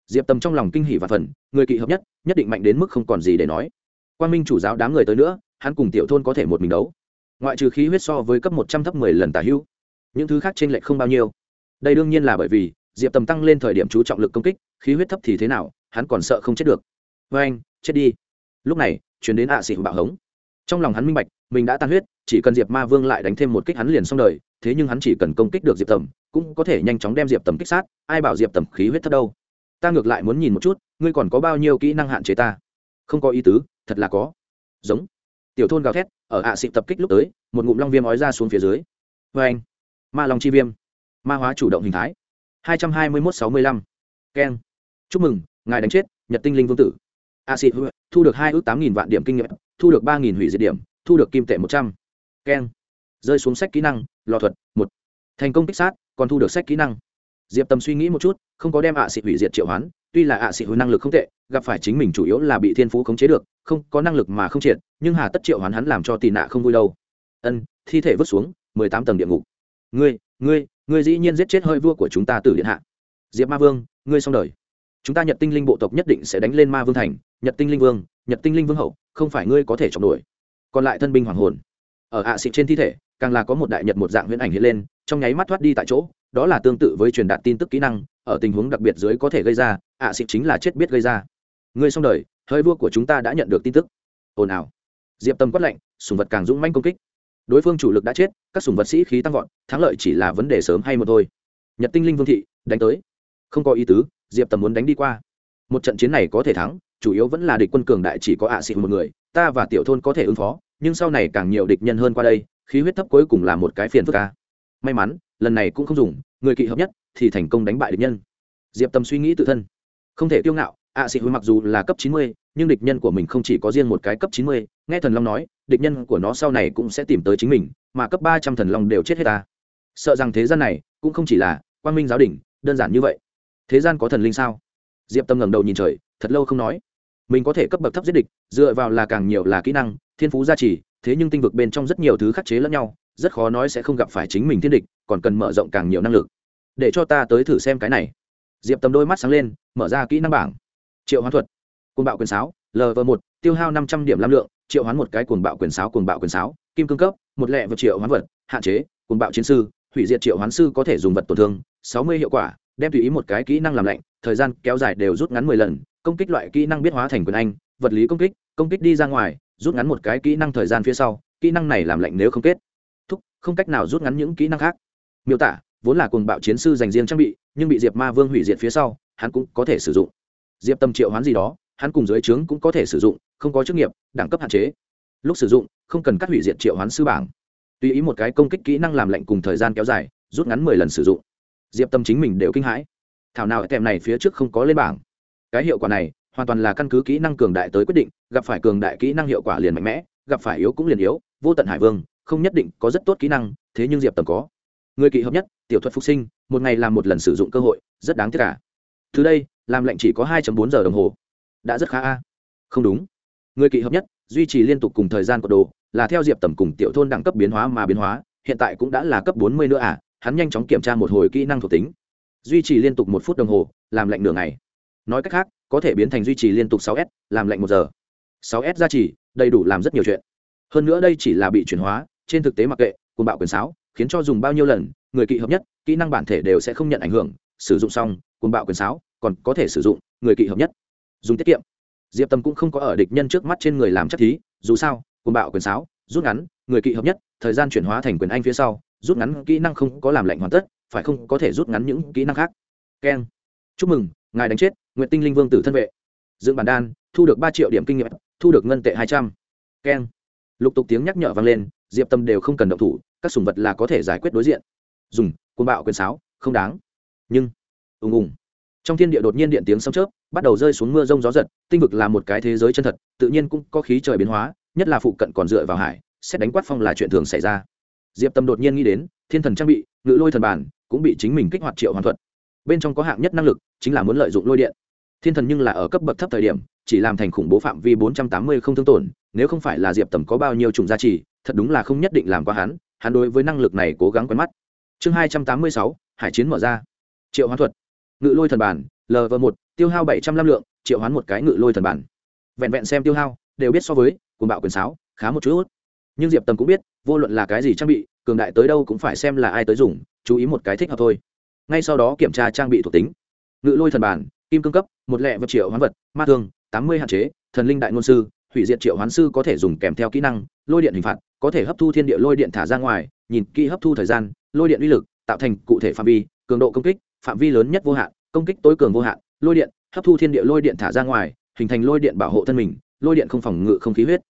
Diệp tầm trong lòng kinh hỉ và phần, người kỵ hợp nhất nhất định mạnh đến mức không còn gì để nói. Quan minh chủ giáo đám người tới nữa, hắn cùng tiểu thôn có thể một mình đấu. Ngoại trừ khí huyết so với cấp một trăm thấp mười lần tả hữu, những thứ khác trên lệch không bao nhiêu. Đây đương nhiên là bởi vì, diệp tầm tăng lên thời điểm chú trọng lực công kích, khí huyết thấp thì thế nào, hắn còn sợ không chết được. Vê anh, chết đi. Lúc này, chuyển đến ạ à xị bạo hống. Trong lòng hắn minh bạch, mình đã tan huyết, chỉ cần diệp ma vương lại đánh thêm một kích hắn liền xong đời thế nhưng hắn chỉ cần công kích được diệp tầm, cũng có thể nhanh chóng đem diệp tầm kích sát, ai bảo diệp tầm khí huyết thấp đâu. Ta ngược lại muốn nhìn một chút, ngươi còn có bao nhiêu kỹ năng hạn chế ta? Không có ý tứ, thật là có. Giống. Tiểu thôn gào thét, ở ạ à tập kích lúc tới, một ngụm long viêm ói ra xuống phía dưới. Vê anh. Ma long chi viêm. Ma hóa chủ động hình thái. hai trăm hai mươi mốt sáu mươi lăm. Keng. Chúc mừng, ngài đánh chết, nhật tinh linh vương tử. A xịt thu được hai ước tám nghìn vạn điểm kinh nghiệm, thu được ba nghìn hủy diệt điểm, thu được kim tệ một trăm. Keng rơi xuống sách kỹ năng, lò thuật, một. Thành công kích sát, còn thu được sách kỹ năng. Diệp tâm suy nghĩ một chút, không có đem ạ à xị hủy diệt triệu hoán, tuy là ạ à xị hủy năng lực không tệ, gặp phải chính mình chủ yếu là bị thiên phú khống chế được, không, có năng lực mà không triệt, nhưng hà tất triệu hoán hắn làm cho tì nạ không vui đâu. Ân, thi thể vứt xuống, mười tám tầng địa ngục. Ngươi ngươi ngươi dĩ nhiên giết chết hơi vua của chúng ta từ điện hạ. Diệp ma vương, ngươi xong đời. Chúng ta nhật tinh linh bộ tộc nhất định sẽ đánh lên ma vương thành, nhật tinh linh vương, nhật tinh linh vương hậu, không phải ngươi có thể chọn đuổi. Còn lại thân binh hoàng hồn ở ạ à xịt trên thi thể, càng là có một đại nhật một dạng huyễn ảnh hiện lên, trong nháy mắt thoát đi tại chỗ, đó là tương tự với truyền đạt tin tức kỹ năng, ở tình huống đặc biệt dưới có thể gây ra, ạ à xịt chính là chết biết gây ra. Ngươi xong đời, hơi vua của chúng ta đã nhận được tin tức. Ồn ào. Diệp tâm quát lạnh, sùng vật càng dũng manh công kích. Đối phương chủ lực đã chết, các sùng vật sĩ khí tăng vọt, thắng lợi chỉ là vấn đề sớm hay một thôi. Nhật tinh linh vương thị, đánh tới. Không có ý tứ, diệp tầm muốn đánh đi qua. Một trận chiến này có thể thắng, chủ yếu vẫn là địch quân cường đại chỉ có ạ à xịt một người, ta và tiểu thôn có thể ứng phó nhưng sau này càng nhiều địch nhân hơn qua đây, khí huyết thấp cuối cùng là một cái phiền phức ca. May mắn, lần này cũng không dùng, người kỵ hợp nhất thì thành công đánh bại địch nhân. Diệp tâm suy nghĩ tự thân. Không thể kiêu ngạo, ạ à hối mặc dù là cấp chín mươi, nhưng địch nhân của mình không chỉ có riêng một cái cấp chín mươi, nghe thần long nói, địch nhân của nó sau này cũng sẽ tìm tới chính mình, mà cấp ba trăm thần long đều chết hết ta. Sợ rằng thế gian này cũng không chỉ là quan minh giáo đình, đơn giản như vậy. Thế gian có thần linh sao? Diệp tâm ngẩng đầu nhìn trời, thật lâu không nói. Mình có thể cấp bậc thấp giết địch, dựa vào là càng nhiều là kỹ năng thiên phú gia trì, thế nhưng tinh vực bên trong rất nhiều thứ khắc chế lẫn nhau, rất khó nói sẽ không gặp phải chính mình thiên địch, còn cần mở rộng càng nhiều năng lực. Để cho ta tới thử xem cái này. Diệp tâm đôi mắt sáng lên, mở ra kỹ năng bảng. Triệu hoán thuật. Cuồng bạo quyền sáo lv một, tiêu hao năm trăm điểm lam lượng, triệu hoán một cái cuồng bạo quyền sáo, cuồng bạo quyền sáo, kim cương cấp, một lẹ vật triệu hoán vật, hạn chế, cuồng bạo chiến sư, hủy diệt triệu hoán sư có thể dùng vật tổn thương, sáu mươi hiệu quả, đem tùy ý một cái kỹ năng làm lạnh, thời gian kéo dài đều rút ngắn mười lần, công kích loại kỹ năng biết hóa thành quyền anh, vật lý công kích công kích đi ra ngoài rút ngắn một cái kỹ năng thời gian phía sau, kỹ năng này làm lạnh nếu không kết. Thúc, không cách nào rút ngắn những kỹ năng khác. Miêu tả, vốn là cuồng bạo chiến sư dành riêng trang bị, nhưng bị diệp ma vương hủy diệt phía sau, hắn cũng có thể sử dụng. Diệp tâm triệu hoán gì đó, hắn cùng dưới trướng cũng có thể sử dụng, không có chức nghiệp, đẳng cấp hạn chế. Lúc sử dụng, không cần cắt hủy diệt triệu hoán sư bảng. Tùy ý một cái công kích kỹ năng làm lạnh cùng thời gian kéo dài, rút ngắn mười lần sử dụng. Diệp tâm chính mình đều kinh hãi. Thảo nào kèm này phía trước không có lên bảng. Cái hiệu quả này hoàn toàn là căn cứ kỹ năng cường đại tới quyết định, gặp phải cường đại kỹ năng hiệu quả liền mạnh mẽ, gặp phải yếu cũng liền yếu, vô tận hải vương, không nhất định có rất tốt kỹ năng, thế nhưng diệp tầm có. Người kỵ hợp nhất, tiểu thuật phục sinh, một ngày làm một lần sử dụng cơ hội, rất đáng tiếc cả từ đây, làm lệnh chỉ có hai bốn giờ đồng hồ. Đã rất khá a. Không đúng. Người kỵ hợp nhất, duy trì liên tục cùng thời gian của đồ, là theo diệp tầm cùng tiểu thôn đẳng cấp biến hóa mà biến hóa, hiện tại cũng đã là cấp bốn mươi nữa à hắn nhanh chóng kiểm tra một hồi kỹ năng thuộc tính. Duy trì liên tục một phút đồng hồ, làm lệnh nửa ngày. Nói cách khác có thể biến thành duy trì liên tục 6s làm lạnh một giờ. 6s gia trì, đầy đủ làm rất nhiều chuyện. Hơn nữa đây chỉ là bị chuyển hóa, trên thực tế mặc kệ cùng bạo quyền sáo, khiến cho dùng bao nhiêu lần, người kỵ hợp nhất, kỹ năng bản thể đều sẽ không nhận ảnh hưởng. Sử dụng xong cùng bạo quyền sáo, còn có thể sử dụng, người kỵ hợp nhất. Dùng tiết kiệm. Diệp tâm cũng không có ở địch nhân trước mắt trên người làm chất thí, dù sao cùng bạo quyền sáo, rút ngắn, người kỵ hợp nhất, thời gian chuyển hóa thành quyền anh phía sau, rút ngắn kỹ năng không có làm lạnh hoàn tất, phải không có thể rút ngắn những kỹ năng khác. Keng chúc mừng, ngài đánh chết n g u y ệ t tinh linh vương tử thân vệ. Dựng bản đan, thu được ba triệu điểm kinh nghiệm, thu được ngân tệ hai trăm. Keng. Lục tục tiếng nhắc nhở vang lên, diệp tâm đều không cần động thủ, các sùng vật là có thể giải quyết đối diện. Dùng côn bạo quyền sáo, không đáng. Nhưng, ùng ùng. Trong thiên địa đột nhiên điện tiếng sấm chớp, bắt đầu rơi xuống mưa rông gió giật, tinh vực là một cái thế giới chân thật, tự nhiên cũng có khí trời biến hóa, nhất là phụ cận còn dựa vào hải, xét đánh quát phong là chuyện thường xảy ra. Diệp tâm đột nhiên nghĩ đến, thiên thần trang bị, ngự lôi thần bản, cũng bị chính mình kích hoạt triệu hoàn thuật bên trong có hạng nhất năng lực, chính là muốn lợi dụng lôi điện. Thiên thần nhưng là ở cấp bậc thấp thời điểm, chỉ làm thành khủng bố phạm vi bốn trăm tám mươi không thương tổn, nếu không phải là diệp tầm có bao nhiêu chủng gia trì, thật đúng là không nhất định làm qua hắn hắn đối với năng lực này cố gắng quen mắt. Chương hai trăm tám mươi sáu, hải chiến mở ra. Triệu hoán thuật. Ngự lôi thần bản lv một, tiêu hao bảy trăm l ă m lượng, triệu hoán một cái ngự lôi thần bản. Vẹn vẹn xem tiêu hao, đều biết so với cùng bạo quyền sáo, khá một chút. Nhưng diệp tầm cũng biết, vô luận là cái gì trang bị, cường đại tới đâu cũng phải xem là ai tới dùng, chú ý một cái thích hợp thôi ngay sau đó kiểm tra trang bị thuộc tính. Ngự lôi thần bản, kim cương cấp, một lẹ vật triệu hoán vật, ma thương, tám mươi hạn chế, thần linh đại ngôn sư, hủy diệt triệu hoán sư có thể dùng kèm theo kỹ năng, lôi điện hình phạt, có thể hấp thu thiên địa lôi điện thả ra ngoài, nhìn kỹ hấp thu thời gian, lôi điện uy lực, tạo thành cụ thể phạm vi, cường độ công kích, phạm vi lớn nhất vô hạn, công kích tối cường vô hạn, lôi điện, hấp thu thiên địa lôi điện thả ra ngoài, hình thành lôi điện bảo hộ thân mình, lôi điện không phòng ngự không khí huyết.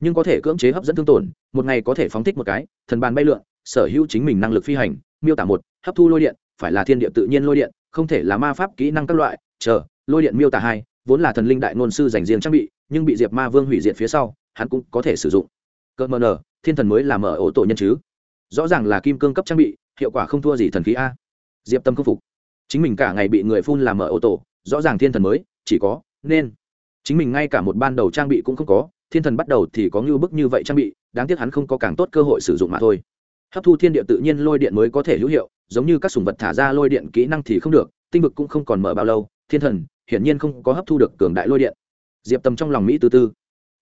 Nhưng có thể cưỡng chế hấp dẫn thương tổn, một ngày có thể phóng thích một cái, thần bàn bay lượn, sở hữu chính mình năng lực phi hành, miêu tả một, hấp thu lôi điện phải là thiên địa tự nhiên lôi điện không thể là ma pháp kỹ năng các loại chờ lôi điện miêu tả hai vốn là thần linh đại ngôn sư dành riêng trang bị nhưng bị diệp ma vương hủy diệt phía sau hắn cũng có thể sử dụng. Cơ mờ nở thiên thần mới là mở ổ tổ nhân chứ? Rõ ràng là kim cương cấp trang bị hiệu quả không thua gì thần khí a. Diệp tâm khâm phục. Chính mình cả ngày bị người phun làm mở ổ tổ, rõ ràng thiên thần mới chỉ có nên. Chính mình ngay cả một ban đầu trang bị cũng không có thiên thần bắt đầu thì có như bức như vậy trang bị đáng tiếc hắn không có càng tốt cơ hội sử dụng mà thôi hấp thu thiên địa tự nhiên lôi điện mới có thể hữu hiệu, giống như các sùng vật thả ra lôi điện kỹ năng thì không được, tinh vực cũng không còn mở bao lâu, thiên thần hiển nhiên không có hấp thu được cường đại lôi điện. Diệp tầm trong lòng mỹ tư tư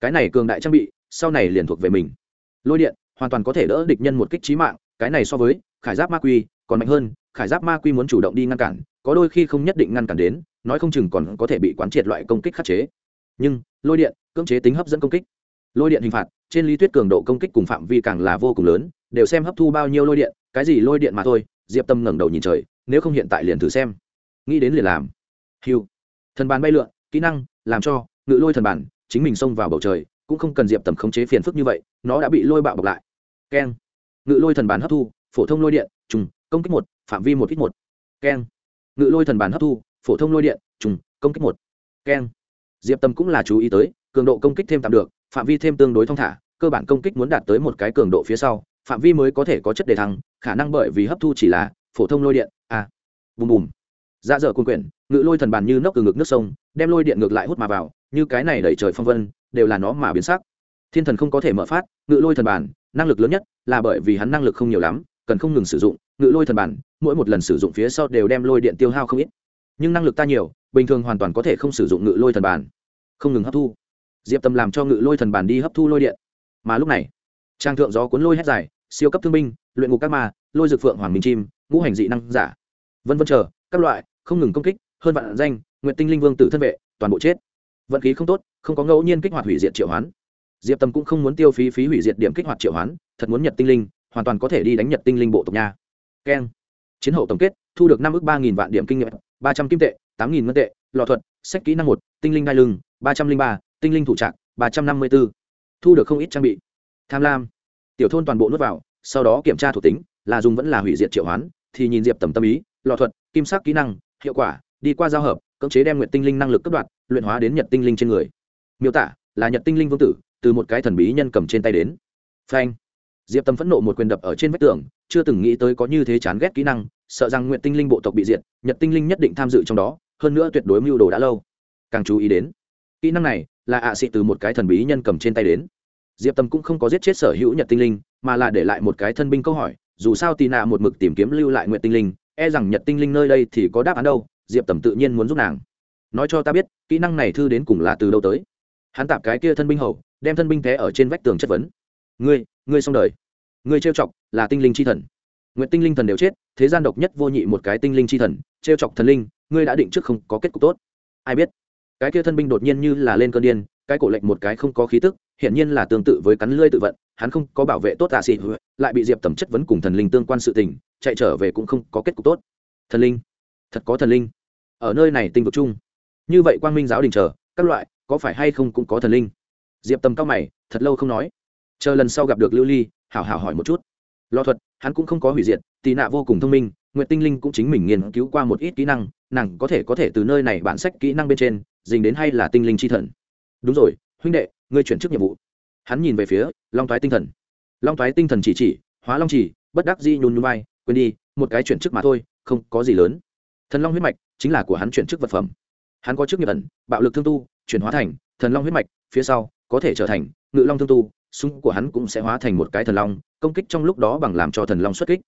cái này cường đại trang bị, sau này liền thuộc về mình. Lôi điện hoàn toàn có thể đỡ địch nhân một kích trí mạng, cái này so với khải giáp ma quy còn mạnh hơn, khải giáp ma quy muốn chủ động đi ngăn cản, có đôi khi không nhất định ngăn cản đến, nói không chừng còn có thể bị quán triệt loại công kích khắc chế. Nhưng, lôi điện cưỡng chế tính hấp dẫn công kích. Lôi điện hình phạt, trên lý thuyết cường độ công kích cùng phạm vi càng là vô cùng lớn đều xem hấp thu bao nhiêu lôi điện, cái gì lôi điện mà thôi, diệp tâm ngẩng đầu nhìn trời, nếu không hiện tại liền thử xem. Nghĩ đến liền làm. Hiu thần bàn bay lượn, kỹ năng, làm cho, ngự lôi thần bàn, chính mình xông vào bầu trời, cũng không cần diệp tầm khống chế phiền phức như vậy, nó đã bị lôi bạo bọc lại. Keng. Ngự lôi thần bàn hấp thu, phổ thông lôi điện, trùng, công kích một, phạm vi một ít một. Keng. Ngự lôi thần bàn hấp thu, phổ thông lôi điện, trùng, công kích một. Keng. Diệp tâm cũng là chú ý tới, cường độ công kích thêm tạm được, phạm vi thêm tương đối thong thả, cơ bản công kích muốn đạt tới một cái cường độ phía sau phạm vi mới có thể có chất đề thăng, khả năng bởi vì hấp thu chỉ là phổ thông lôi điện à bùm bùm. Dạ dở cuồng quyển, ngự lôi thần bàn như nóc từ ngực nước sông, đem lôi điện ngược lại hút mà vào, như cái này đẩy trời phong vân, đều là nó mà biến sắc. Thiên thần không có thể mở phát, ngự lôi thần bàn, năng lực lớn nhất là bởi vì hắn năng lực không nhiều lắm, cần không ngừng sử dụng, ngự lôi thần bàn, mỗi một lần sử dụng phía sau đều đem lôi điện tiêu hao không ít. Nhưng năng lực ta nhiều, bình thường hoàn toàn có thể không sử dụng ngự lôi thần bàn. Không ngừng hấp thu. Diệp tâm làm cho ngự lôi thần bàn đi hấp thu lôi điện. Mà lúc này, trang thượng gió cuốn lôi hét dài siêu cấp thương binh, luyện ngục các ma, lôi dược phượng hoàng minh chim, ngũ hành dị năng giả. Vân vân chờ, các loại, không ngừng công kích, hơn vạn danh nguyện tinh linh vương tử thân vệ, toàn bộ chết. Vận khí không tốt, không có ngẫu nhiên kích hoạt hủy diệt triệu hoán. Diệp tâm cũng không muốn tiêu phí phí hủy diệt điểm kích hoạt triệu hoán, thật muốn nhật tinh linh, hoàn toàn có thể đi đánh nhật tinh linh bộ tộc nha. Keng. Chiến hậu tổng kết, thu được năm ước ba nghìn vạn điểm kinh nghiệm, ba trăm kim tệ, tám nghìn ngân tệ, lọ thuật, sách kỹ năng một, tinh linh đai lưng, ba trăm linh ba, tinh linh thủ trạc ba trăm năm mươi b ố thu được không ít trang bị. Tham lam tiểu thôn toàn bộ nuốt vào, sau đó kiểm tra thuộc tính, là dùng vẫn là hủy diệt triệu hoán, thì nhìn diệp tầm tâm ý lọ thuật, kim sắc kỹ năng, hiệu quả, đi qua giao hợp, cưỡng chế đem nguyện tinh linh năng lực cấp đoạt, luyện hóa đến nhật tinh linh trên người. Miêu tả, là nhật tinh linh vương tử, từ một cái thần bí nhân cầm trên tay đến. Phanh. Diệp tâm phẫn nộ một quyền đập ở trên vách tường, chưa từng nghĩ tới có như thế chán ghét kỹ năng, sợ rằng nguyện tinh linh bộ tộc bị diệt, nhật tinh linh nhất định tham dự trong đó, hơn nữa tuyệt đối mưu đồ đã lâu. Càng chú ý đến, kỹ năng này, là ạ à xị từ một cái thần bí nhân cầm trên tay đến diệp tâm cũng không có giết chết sở hữu nhật tinh linh, mà là để lại một cái thân binh câu hỏi, dù sao tì nạ một mực tìm kiếm lưu lại nguyện tinh linh e rằng nhật tinh linh nơi đây thì có đáp án đâu, diệp tầm tự nhiên muốn giúp nàng. Nói cho ta biết, kỹ năng này thư đến cùng là từ đâu tới? Hắn tạp cái kia thân binh hầu, đem thân binh té ở trên vách tường chất vấn. Ngươi ngươi xong đời. Ngươi trêu chọc, là tinh linh c h i thần. Nguyện tinh linh thần đều chết, thế gian độc nhất vô nhị một cái tinh linh c h i thần, trêu chọc thần linh, ngươi đã định trước không có kết cục tốt. Ai biết? Cái kia thân binh đột nhiên như là lên cơn điên cái cổ lệnh một cái không có khí tức, hiển nhiên là tương tự với cắn lưỡi tự vận, hắn không có bảo vệ tốt tạ xị lại bị diệp tầm chất vấn cùng thần linh tương quan sự tình, chạy trở về cũng không có kết cục tốt. Thần linh? Thật có thần linh. Ở nơi này tinh vực chung. Như vậy quang minh giáo đình chờ, các loại, có phải hay không cũng có thần linh? Diệp tầm cao mày, thật lâu không nói. Chờ lần sau gặp được lưu ly, hảo hảo hỏi một chút. Lo thuật, hắn cũng không có hủy diệt, tì nạ vô cùng thông minh, Nguyệt tinh linh cũng chính mình nghiên cứu qua một ít kỹ năng, nàng có thể có thể từ nơi này bản sách kỹ năng bên trên dính đến hay là tinh linh c h i thần đúng rồi, huynh đệ, ngươi chuyển chức nhiệm vụ. Hắn nhìn về phía long thoái tinh thần. Long thoái tinh thần chỉ chỉ, hóa long chỉ, bất đắc di nhún nhún vai, quên đi, một cái chuyển chức mà thôi, không có gì lớn. Thần long huyết mạch chính là của hắn chuyển chức vật phẩm. Hắn có chức nghiệp ẩn, bạo lực thương tu, chuyển hóa thành thần long huyết mạch, phía sau có thể trở thành ngự long thương tu súng của hắn cũng sẽ hóa thành một cái thần long, công kích trong lúc đó bằng làm cho thần long xuất kích.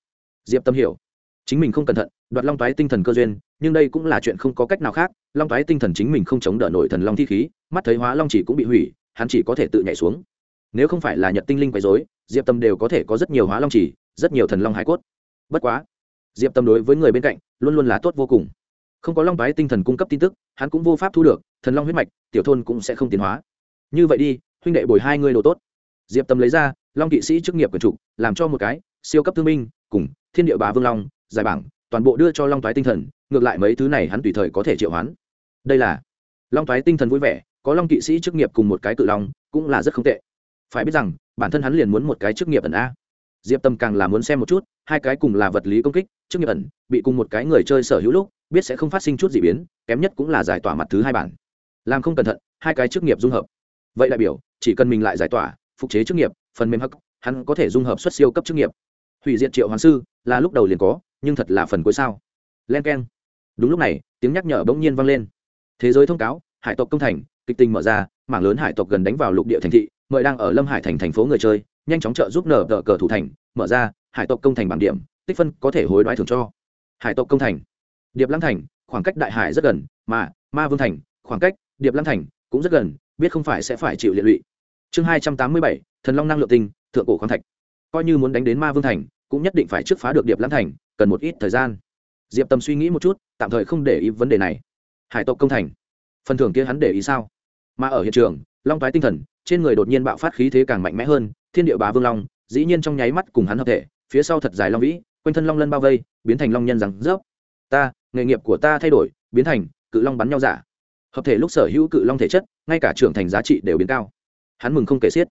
Diệp tâm hiểu. Chính mình không cẩn thận, đoạt long toái tinh thần cơ duyên nhưng đây cũng là chuyện không có cách nào khác, long thoái tinh thần chính mình không chống đỡ nổi thần long thi khí, mắt thấy hóa long chỉ cũng bị hủy, hắn chỉ có thể tự nhảy xuống. Nếu không phải là nhật tinh linh quấy dối diệp tâm đều có thể có rất nhiều hóa long chỉ, rất nhiều thần long hải cốt. Bất quá, diệp tâm đối với người bên cạnh, luôn luôn là tốt vô cùng. Không có long thoái tinh thần cung cấp tin tức, hắn cũng vô pháp thu được, thần long huyết mạch, tiểu thôn cũng sẽ không tiến hóa. Như vậy đi, huynh đệ bồi hai người đồ tốt. Diệp tâm lấy ra, long kỵ sĩ chức nghiệp quyền trục, làm cho một cái, siêu cấp thương minh cùng thiên địa bá vương long, giải bảng, toàn bộ đưa cho long thoái tinh thần ngược lại mấy thứ này hắn tùy thời có thể triệu hoán. Đây là long toái tinh thần vui vẻ, có long kỵ sĩ chức nghiệp cùng một cái cự long, cũng là rất không tệ. Phải biết rằng, bản thân hắn liền muốn một cái chức nghiệp ẩn a. Diệp tâm càng là muốn xem một chút, hai cái cùng là vật lý công kích, chức nghiệp ẩn, bị cùng một cái người chơi sở hữu lúc, biết sẽ không phát sinh chút gì biến, kém nhất cũng là giải tỏa mặt thứ hai bản. Làm không cẩn thận, hai cái chức nghiệp dung hợp. Vậy đại biểu, chỉ cần mình lại giải tỏa, phục chế chức nghiệp, phần mềm hắc, hắn có thể dung hợp xuất siêu cấp chức nghiệp. Hủy diệt triệu hoàng sư, là lúc đầu liền có, nhưng thật là phần cuối sao. Len k e n đúng lúc này, tiếng nhắc nhở bỗng nhiên vang lên. Thế giới thông cáo, hải tộc công thành, kịch tình mở ra, mảng lớn hải tộc gần đánh vào lục địa thành thị, mời đang ở lâm hải thành thành phố người chơi, nhanh chóng trợ giúp nở tờ cờ thủ thành, mở ra, hải tộc công thành bảng điểm, tích phân có thể hối đoái thưởng cho. Hải tộc công thành, điệp lăng thành, khoảng cách đại hải rất gần, mà, ma vương thành, khoảng cách điệp lăng thành cũng rất gần, biết không phải sẽ phải chịu liệt lụy. Chương hai trăm tám mươi bảy, thần long năng lượng tinh, thượng cổ khoáng thạch. Coi như muốn đánh đến ma vương thành, cũng nhất định phải trước phá được điệp lăng thành, cần một ít thời gian diệp tâm suy nghĩ một chút, tạm thời không để ý vấn đề này. Hải tộc công thành. Phần thưởng kia hắn để ý sao? Mà ở hiện trường, long thoái tinh thần, trên người đột nhiên bạo phát khí thế càng mạnh mẽ hơn, thiên địa bá vương long, dĩ nhiên trong nháy mắt cùng hắn hợp thể, phía sau thật dài long vĩ, quanh thân long lân bao vây, biến thành long nhân rằng rớp. Ta, nghề nghiệp của ta thay đổi, biến thành cự long bắn nhau giả. Hợp thể lúc sở hữu cự long thể chất, ngay cả trưởng thành giá trị đều biến cao. Hắn mừng không kể xiết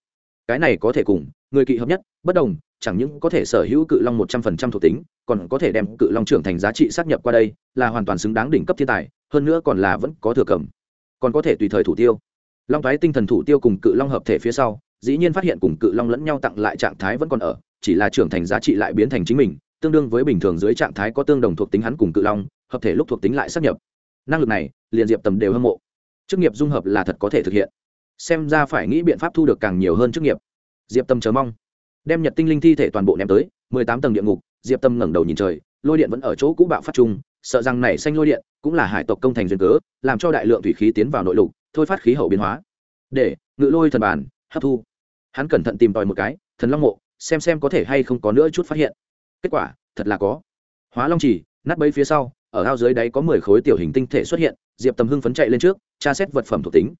cái này có thể cùng, người kỵ hợp nhất, bất đồng, chẳng những có thể sở hữu cự long một trăm phần trăm thuộc tính, còn có thể đem cự long trưởng thành giá trị xác nhập qua đây, là hoàn toàn xứng đáng đỉnh cấp thiên tài, hơn nữa còn là vẫn có thừa cầm. Còn có thể tùy thời thủ tiêu. Long thái tinh thần thủ tiêu cùng cự long hợp thể phía sau, dĩ nhiên phát hiện cùng cự long lẫn nhau tặng lại trạng thái vẫn còn ở, chỉ là trưởng thành giá trị lại biến thành chính mình, tương đương với bình thường dưới trạng thái có tương đồng thuộc tính hắn cùng cự long, hợp thể lúc thuộc tính lại xác nhập. Năng lực này, liền diệp tầm đều hâm mộ. Chức nghiệp dung hợp là thật có thể thực hiện xem ra phải nghĩ biện pháp thu được càng nhiều hơn chức nghiệp. Diệp tâm chờ mong. Đem nhật tinh linh thi thể toàn bộ ném tới, mười tám tầng địa ngục, diệp tâm ngẩng đầu nhìn trời, lôi điện vẫn ở chỗ cũ bạo phát chung, sợ rằng nảy xanh lôi điện cũng là hải tộc công thành duyên cớ, làm cho đại lượng thủy khí tiến vào nội lục, thôi phát khí hậu biến hóa. Để, ngự lôi thần bản, hấp thu. Hắn cẩn thận tìm tòi một cái, thần long mộ, xem xem có thể hay không có nữa chút phát hiện. Kết quả, thật là có. Hóa long chỉ, nát bấy phía sau, ở ao dưới đáy có mười khối tiểu hình tinh thể xuất hiện, diệp tầm hưng phấn chạy lên trước, tra xét vật phẩm thuộc tính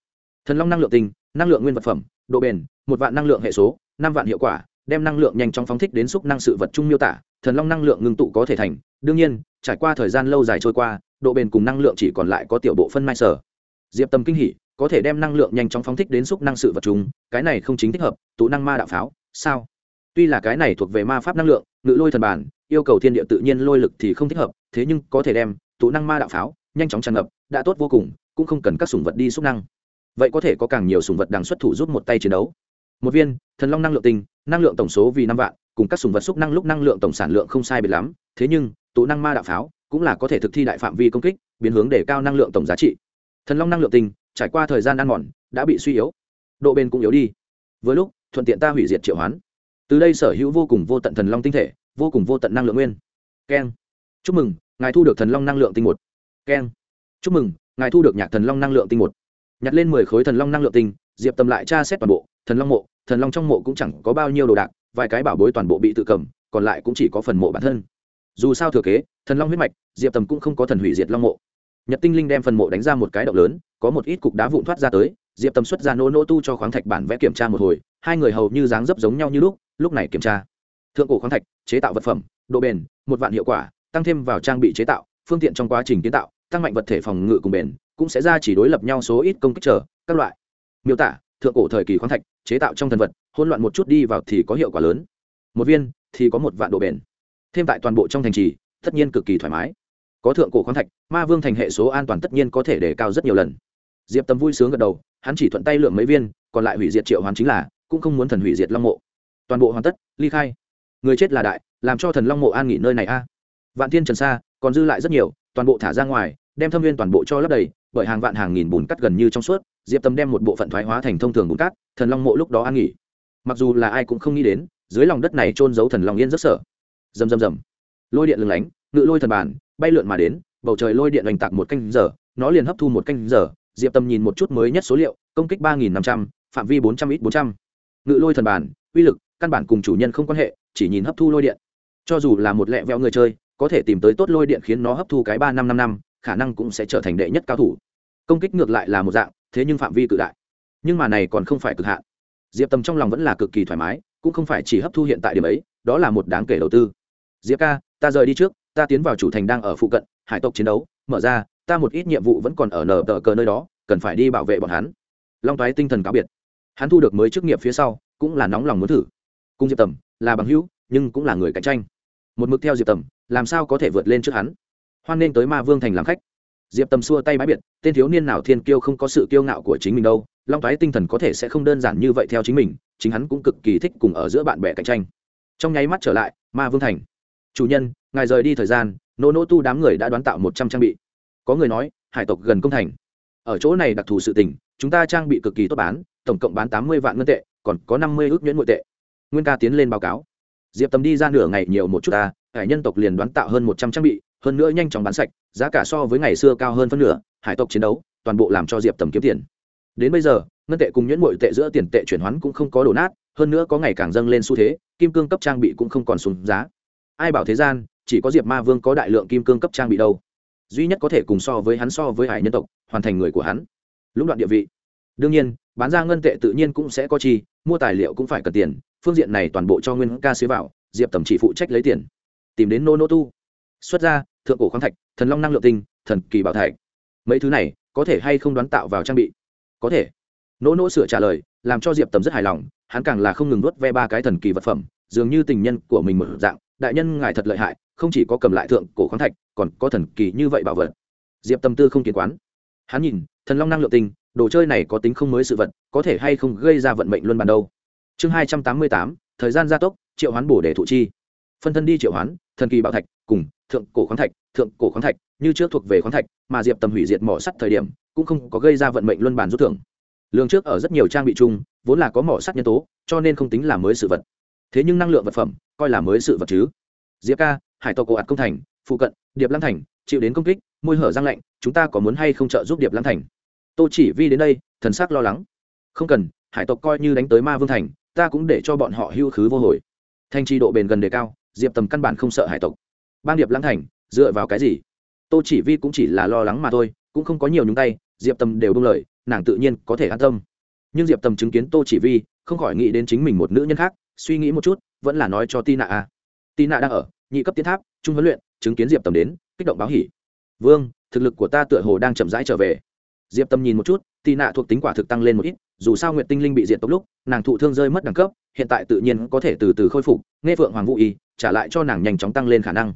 thần long năng lượng tinh, năng lượng nguyên vật phẩm, độ bền, một vạn năng lượng hệ số, năm vạn hiệu quả, đem năng lượng nhanh chóng phóng thích đến xúc năng sự vật chung miêu tả, thần long năng lượng ngưng tụ có thể thành. Đương nhiên, trải qua thời gian lâu dài trôi qua, độ bền cùng năng lượng chỉ còn lại có tiểu bộ phân mai sở. Diệp tâm kinh hỉ, có thể đem năng lượng nhanh chóng phóng thích đến xúc năng sự vật chúng cái này không chính thích hợp, tụ năng ma đạo pháo, sao? Tuy là cái này thuộc về ma pháp năng lượng, ngự lôi thần bản, yêu cầu thiên địa tự nhiên lôi lực thì không thích hợp, thế nhưng có thể đem tụ năng ma đạo pháo nhanh chóng tràn ngập, đã tốt vô cùng, cũng không cần các sủng vật đi xúc năng vậy có thể có càng nhiều sùng vật đang xuất thủ giúp một tay chiến đấu. Một viên, thần long năng lượng tinh, năng lượng tổng số vì năm vạn, cùng các sùng vật xúc năng lúc năng lượng tổng sản lượng không sai biệt lắm, thế nhưng, tụ năng ma đạo pháo cũng là có thể thực thi đại phạm vi công kích, biến hướng để cao năng lượng tổng giá trị. Thần long năng lượng tinh, trải qua thời gian ăn mòn, đã bị suy yếu. Độ bền cũng yếu đi. Với lúc, thuận tiện ta hủy diệt triệu hoán. Từ đây sở hữu vô cùng vô tận thần long tinh thể, vô cùng vô tận năng lượng nguyên. Keng. Chúc mừng, ngài thu được thần long năng lượng tinh một. Keng. Chúc mừng, ngài thu được nhạc thần long năng lượng tinh một nhặt lên mười khối thần long năng lượng tinh, diệp tầm lại tra xét toàn bộ, thần long mộ, thần long trong mộ cũng chẳng có bao nhiêu đồ đạc, vài cái bảo bối toàn bộ bị tự cầm, còn lại cũng chỉ có phần mộ bản thân. Dù sao thừa kế, thần long huyết mạch, diệp tầm cũng không có thần hủy diệt long mộ. Nhật tinh linh đem phần mộ đánh ra một cái động lớn, có một ít cục đá vụn thoát ra tới, diệp tầm xuất ra nô nô tu cho khoáng thạch bản vẽ kiểm tra một hồi, hai người hầu như dáng dấp giống nhau như lúc lúc này kiểm tra. Thượng cổ khoáng thạch, chế tạo vật phẩm, độ bền, một vạn hiệu quả, tăng thêm vào trang bị chế tạo, phương tiện trong quá trình kiến tạo tăng mạnh vật thể phòng ngự cùng bền, cũng sẽ ra chỉ đối lập nhau số ít công kích trở các loại. Miêu tả, thượng cổ thời kỳ khoáng thạch, chế tạo trong thần vật, hỗn loạn một chút đi vào thì có hiệu quả lớn. Một viên, thì có một vạn độ bền. Thêm tại toàn bộ trong thành trì, tất nhiên cực kỳ thoải mái. Có thượng cổ khoáng thạch, ma vương thành hệ số an toàn tất nhiên có thể đề cao rất nhiều lần. Diệp tâm vui sướng gật đầu, hắn chỉ thuận tay lượng mấy viên, còn lại hủy diệt triệu hoàn chính là, cũng không muốn thần hủy diệt long mộ. Toàn bộ hoàn tất, ly khai. Người chết là đại, làm cho thần long mộ an nghỉ nơi này a. Vạn thiên trần sa, còn dư lại rất nhiều, toàn bộ thả ra ngoài đem thâm viên toàn bộ cho lấp đầy, bởi hàng vạn hàng nghìn bùn cắt gần như trong suốt, diệp tâm đem một bộ phận thoái hóa thành thông thường bùn cát, thần long mộ lúc đó an nghỉ. Mặc dù là ai cũng không nghĩ đến, dưới lòng đất này trôn giấu thần long yên rất sợ. Rầm rầm rầm. Lôi điện lừng lánh, ngự lôi thần bàn bay lượn mà đến, bầu trời lôi điện oanh tạc một canh giờ, nó liền hấp thu một canh giờ, diệp tâm nhìn một chút mới nhất số liệu, công kích ba nghìn năm trăm, phạm vi bốn trăm ít bốn trăm. Ngự lôi thần bàn uy lực, căn bản cùng chủ nhân không quan hệ, chỉ nhìn hấp thu lôi điện. Cho dù là một lẹ vẹo người chơi, có thể tìm tới tốt lôi điện khiến nó hấp thu cái ba năm năm năm khả năng cũng sẽ trở thành đệ nhất cao thủ. Công kích ngược lại là một dạng, thế nhưng phạm vi cự đại. Nhưng mà này còn không phải cực hạn. Diệp tâm trong lòng vẫn là cực kỳ thoải mái, cũng không phải chỉ hấp thu hiện tại điểm ấy, đó là một đáng kể đầu tư. Diệp ca, ta rời đi trước, ta tiến vào chủ thành đang ở phụ cận, hải tộc chiến đấu, mở ra, ta một ít nhiệm vụ vẫn còn ở nở tờ cờ nơi đó, cần phải đi bảo vệ bọn hắn. Long toái tinh thần cáo biệt. Hắn thu được mới chức nghiệp phía sau, cũng là nóng lòng muốn thử. Cung diệp tầm là bằng hữu, nhưng cũng là người cạnh tranh. Một mực theo diệp tầm, làm sao có thể vượt lên trước hắn? Hoan nên tới ma vương thành làm khách. Diệp tầm xua tay bãi biệt, tên thiếu niên nào thiên kiêu không có sự kiêu ngạo của chính mình đâu, long Thái tinh thần có thể sẽ không đơn giản như vậy theo chính mình, chính hắn cũng cực kỳ thích cùng ở giữa bạn bè cạnh tranh. Trong nháy mắt trở lại, ma vương thành. Chủ nhân, ngài rời đi thời gian, nô nô tu đám người đã đoán tạo một trăm trang bị. Có người nói, hải tộc gần công thành. Ở chỗ này đặc thù sự tình, chúng ta trang bị cực kỳ tốt bán, tổng cộng bán tám mươi vạn ngân tệ, còn có năm mươi ước nhuyễn nội tệ. Nguyên ca tiến lên báo cáo. Diệp tầm đi ra nửa ngày nhiều một chút ta, hải nhân tộc liền đoán tạo hơn một trăm trang bị hơn nữa nhanh chóng bán sạch, giá cả so với ngày xưa cao hơn phân nửa, hải tộc chiến đấu, toàn bộ làm cho diệp tầm kiếm tiền. Đến bây giờ, ngân tệ cùng nhuyễn mội tệ giữa tiền tệ chuyển hoán cũng không có đổ nát, hơn nữa có ngày càng dâng lên xu thế, kim cương cấp trang bị cũng không còn xuống giá. Ai bảo thế gian, chỉ có diệp ma vương có đại lượng kim cương cấp trang bị đâu. Duy nhất có thể cùng so với hắn so với hải nhân tộc, hoàn thành người của hắn. Lũng đoạn địa vị. Đương nhiên, bán ra ngân tệ tự nhiên cũng sẽ có chi, mua tài liệu cũng phải cần tiền, phương diện này toàn bộ cho nguyên ca xế vào, diệp tầm chỉ phụ trách lấy tiền. Tìm đến nô nô tu xuất ra, thượng cổ khoáng thạch, thần long năng lượng tinh, thần kỳ bảo thạch. Mấy thứ này, có thể hay không đoán tạo vào trang bị? Có thể. Nỗ nỗ sửa trả lời, làm cho diệp tầm rất hài lòng, hắn càng là không ngừng nuốt ve ba cái thần kỳ vật phẩm, dường như tình nhân của mình mở dạng, đại nhân, ngài thật lợi hại, không chỉ có cầm lại thượng cổ khoáng thạch, còn có thần kỳ như vậy bảo vật. Diệp tâm tư không kiến quán. Hắn nhìn, thần long năng lượng tinh, đồ chơi này có tính không mới sự vật, có thể hay không gây ra vận mệnh luân bàn đâu? Chương hai trăm tám mươi tám, thời gian gia tốc, triệu hoán bổ để thụ chi phân thân đi triệu hoán, thần kỳ bảo thạch, cùng thượng cổ khoáng thạch, thượng cổ khoáng thạch, như trước thuộc về khoáng thạch, mà diệp tầm hủy diệt mỏ sắt thời điểm, cũng không có gây ra vận mệnh luân bàn rút thưởng. Lương trước ở rất nhiều trang bị chung, vốn là có mỏ sắt nhân tố, cho nên không tính là mới sự vật. Thế nhưng năng lượng vật phẩm, coi là mới sự vật chứ. Diệp ca, hải tộc cổ ạt công thành, phụ cận, điệp lăng thành, chịu đến công kích, môi hở răng lạnh, chúng ta có muốn hay không trợ giúp điệp lăng thành? Tô chỉ vi đến đây, thần sắc lo lắng. Không cần, hải tộc coi như đánh tới ma vương thành, ta cũng để cho bọn họ hưu khứ vô hồi. Thanh tri độ bền gần đề cao diệp tầm căn bản không sợ hải tộc. Bang điệp lãng thành, dựa vào cái gì? Tô chỉ vi cũng chỉ là lo lắng mà thôi, cũng không có nhiều nhúng tay, diệp tầm đều bưng lời, nàng tự nhiên có thể an tâm. Nhưng diệp tầm chứng kiến tô chỉ vi, không khỏi nghĩ đến chính mình một nữ nhân khác, suy nghĩ một chút, vẫn là nói cho tina a tina đang ở, nhị cấp tiến tháp, trung huấn luyện, chứng kiến diệp tầm đến, kích động báo hỉ. Vương, thực lực của ta tựa hồ đang chậm rãi trở về. Diệp tâm nhìn một chút tị nạ thuộc tính quả thực tăng lên một ít, dù sao nguyện tinh linh bị diệt tốc lúc, nàng thụ thương rơi mất đẳng cấp, hiện tại tự nhiên có thể từ từ khôi phục, nghe phượng hoàng vũ y trả lại cho nàng nhanh chóng tăng lên khả năng.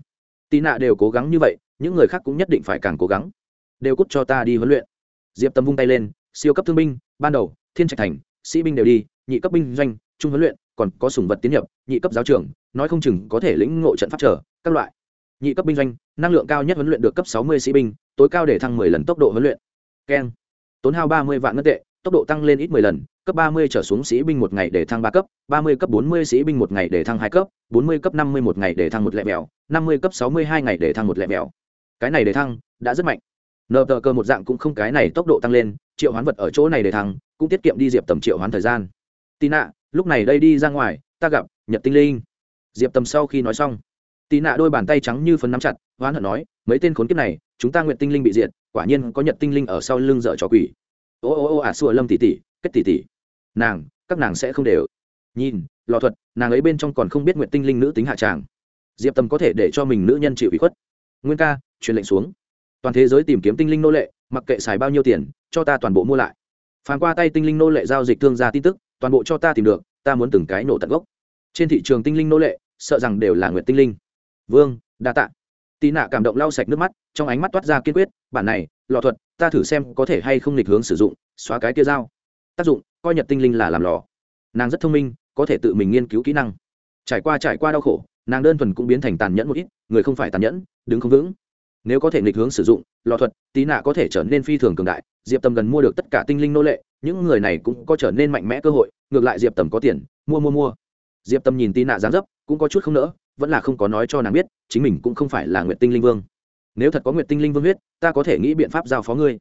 Tị nạ đều cố gắng như vậy, những người khác cũng nhất định phải càng cố gắng. Đều cút cho ta đi huấn luyện. Diệp tâm vung tay lên, siêu cấp thương binh, ban đầu, thiên trạch thành, sĩ binh đều đi, nhị cấp binh doanh, trung huấn luyện, còn có sùng vật tiến nhập, nhị cấp giáo trưởng, nói không chừng có thể lĩnh ngộ trận pháp trở, các loại. Nhị cấp binh doanh, năng lượng cao nhất huấn luyện được cấp sáu mươi sĩ binh, tối cao để thăng 10 lần tốc độ huấn luyện. Keng. Tốn hao ba mươi vạn ngân tệ tốc độ tăng lên ít 10 lần, cấp ba mươi trở xuống sĩ binh một ngày để thăng ba cấp, ba mươi cấp bốn mươi sĩ binh một ngày để thăng hai cấp, bốn mươi cấp năm mươi một ngày để thăng một lẹ mèo năm mươi cấp sáu mươi hai ngày để thăng một lẹ mèo cái này để thăng, đã rất mạnh. Nợ tờ cơ một dạng cũng không cái này tốc độ tăng lên, triệu hoán vật ở chỗ này để thăng, cũng tiết kiệm đi diệp tầm triệu hoán thời gian. Tina, lúc này đây đi ra ngoài, ta gặp nhật tinh linh. Diệp tầm sau khi nói xong tì nạ đôi bàn tay trắng như phấn nắm chặt, hoán hận nói, mấy tên khốn kiếp này, chúng ta nguyện tinh linh bị diệt, quả nhiên có nhật tinh linh ở sau lưng dở trò quỷ ô ô ô à xua lâm tỷ tỷ, kết tỷ tỷ. Nàng, các nàng sẽ không đều. Nhìn, lò thuật, nàng ấy bên trong còn không biết nguyện tinh linh nữ tính hạ tràng. Diệp tâm có thể để cho mình nữ nhân chịu ủy khuất. Nguyên ca, truyền lệnh xuống. Toàn thế giới tìm kiếm tinh linh nô lệ, mặc kệ xài bao nhiêu tiền, cho ta toàn bộ mua lại. Phán qua tay tinh linh nô lệ giao dịch thương gia tin tức, toàn bộ cho ta tìm được, ta muốn từng cái nổ tận gốc. Trên thị trường tinh linh nô lệ, sợ rằng đều là nguyện tinh linh. Vương, đa tạ. Tị nạ cảm động lau sạch nước mắt, trong ánh mắt toát ra kiên quyết bản này lò thuật, ta thử xem có thể hay không lịch hướng sử dụng, xóa cái kia dao. Tác dụng, coi nhật tinh linh là làm lò nàng rất thông minh, có thể tự mình nghiên cứu kỹ năng. Trải qua trải qua đau khổ, nàng đơn thuần cũng biến thành tàn nhẫn một ít, người không phải tàn nhẫn, đứng không vững. Nếu có thể nghịch hướng sử dụng lò thuật, tí nạ có thể trở nên phi thường cường đại. Diệp tầm gần mua được tất cả tinh linh nô lệ, những người này cũng có trở nên mạnh mẽ cơ hội, ngược lại diệp tầm có tiền, mua mua mua. Diệp tâm nhìn tí nạ dán dấp, cũng có chút không nỡ, vẫn là không có nói cho nàng biết, chính mình cũng không phải là nguyện tinh linh vương nếu thật có nguyện tinh linh vương huyết, ta có thể nghĩ biện pháp giao phó ngươi.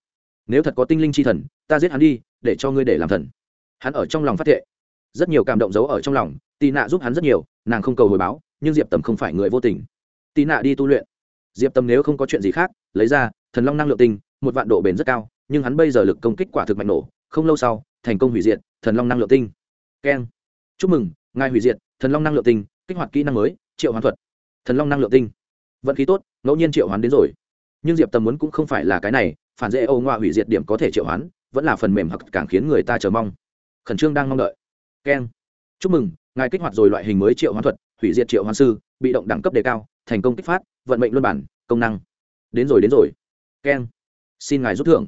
Nếu thật có tinh linh c h i thần, ta giết hắn đi, để cho ngươi để làm thần. Hắn ở trong lòng phát thệ. Rất nhiều cảm động giấu ở trong lòng tì nạ giúp hắn rất nhiều, nàng không cầu hồi báo, nhưng diệp tầm không phải người vô tình. Tì nạ đi tu luyện. Diệp tầm nếu không có chuyện gì khác, lấy ra, thần long năng lượng tinh, một vạn độ bền rất cao, nhưng hắn bây giờ lực công kích quả thực mạnh nổ, không lâu sau, thành công hủy diệt, thần long năng lượng tinh. Keng. Chúc mừng, ngài hủy diệt, thần long năng lượng tinh, kích hoạt kỹ năng mới, triệu hoàn thuật. Thần long năng lượng tinh vận khí tốt, ngẫu nhiên triệu hoán đến rồi. Nhưng diệp tầm muốn cũng không phải là cái này, phản dễ âu ngoa hủy diệt điểm có thể triệu hoán, vẫn là phần mềm hoặc càng khiến người ta chờ mong. Khẩn trương đang mong đợi. Keng. Chúc mừng, ngài kích hoạt rồi loại hình mới triệu hoán thuật, hủy diệt triệu hoán sư, bị động đẳng cấp đề cao, thành công kích phát, vận mệnh luân bản, công năng. Đến rồi đến rồi. Keng. Xin ngài rút thưởng.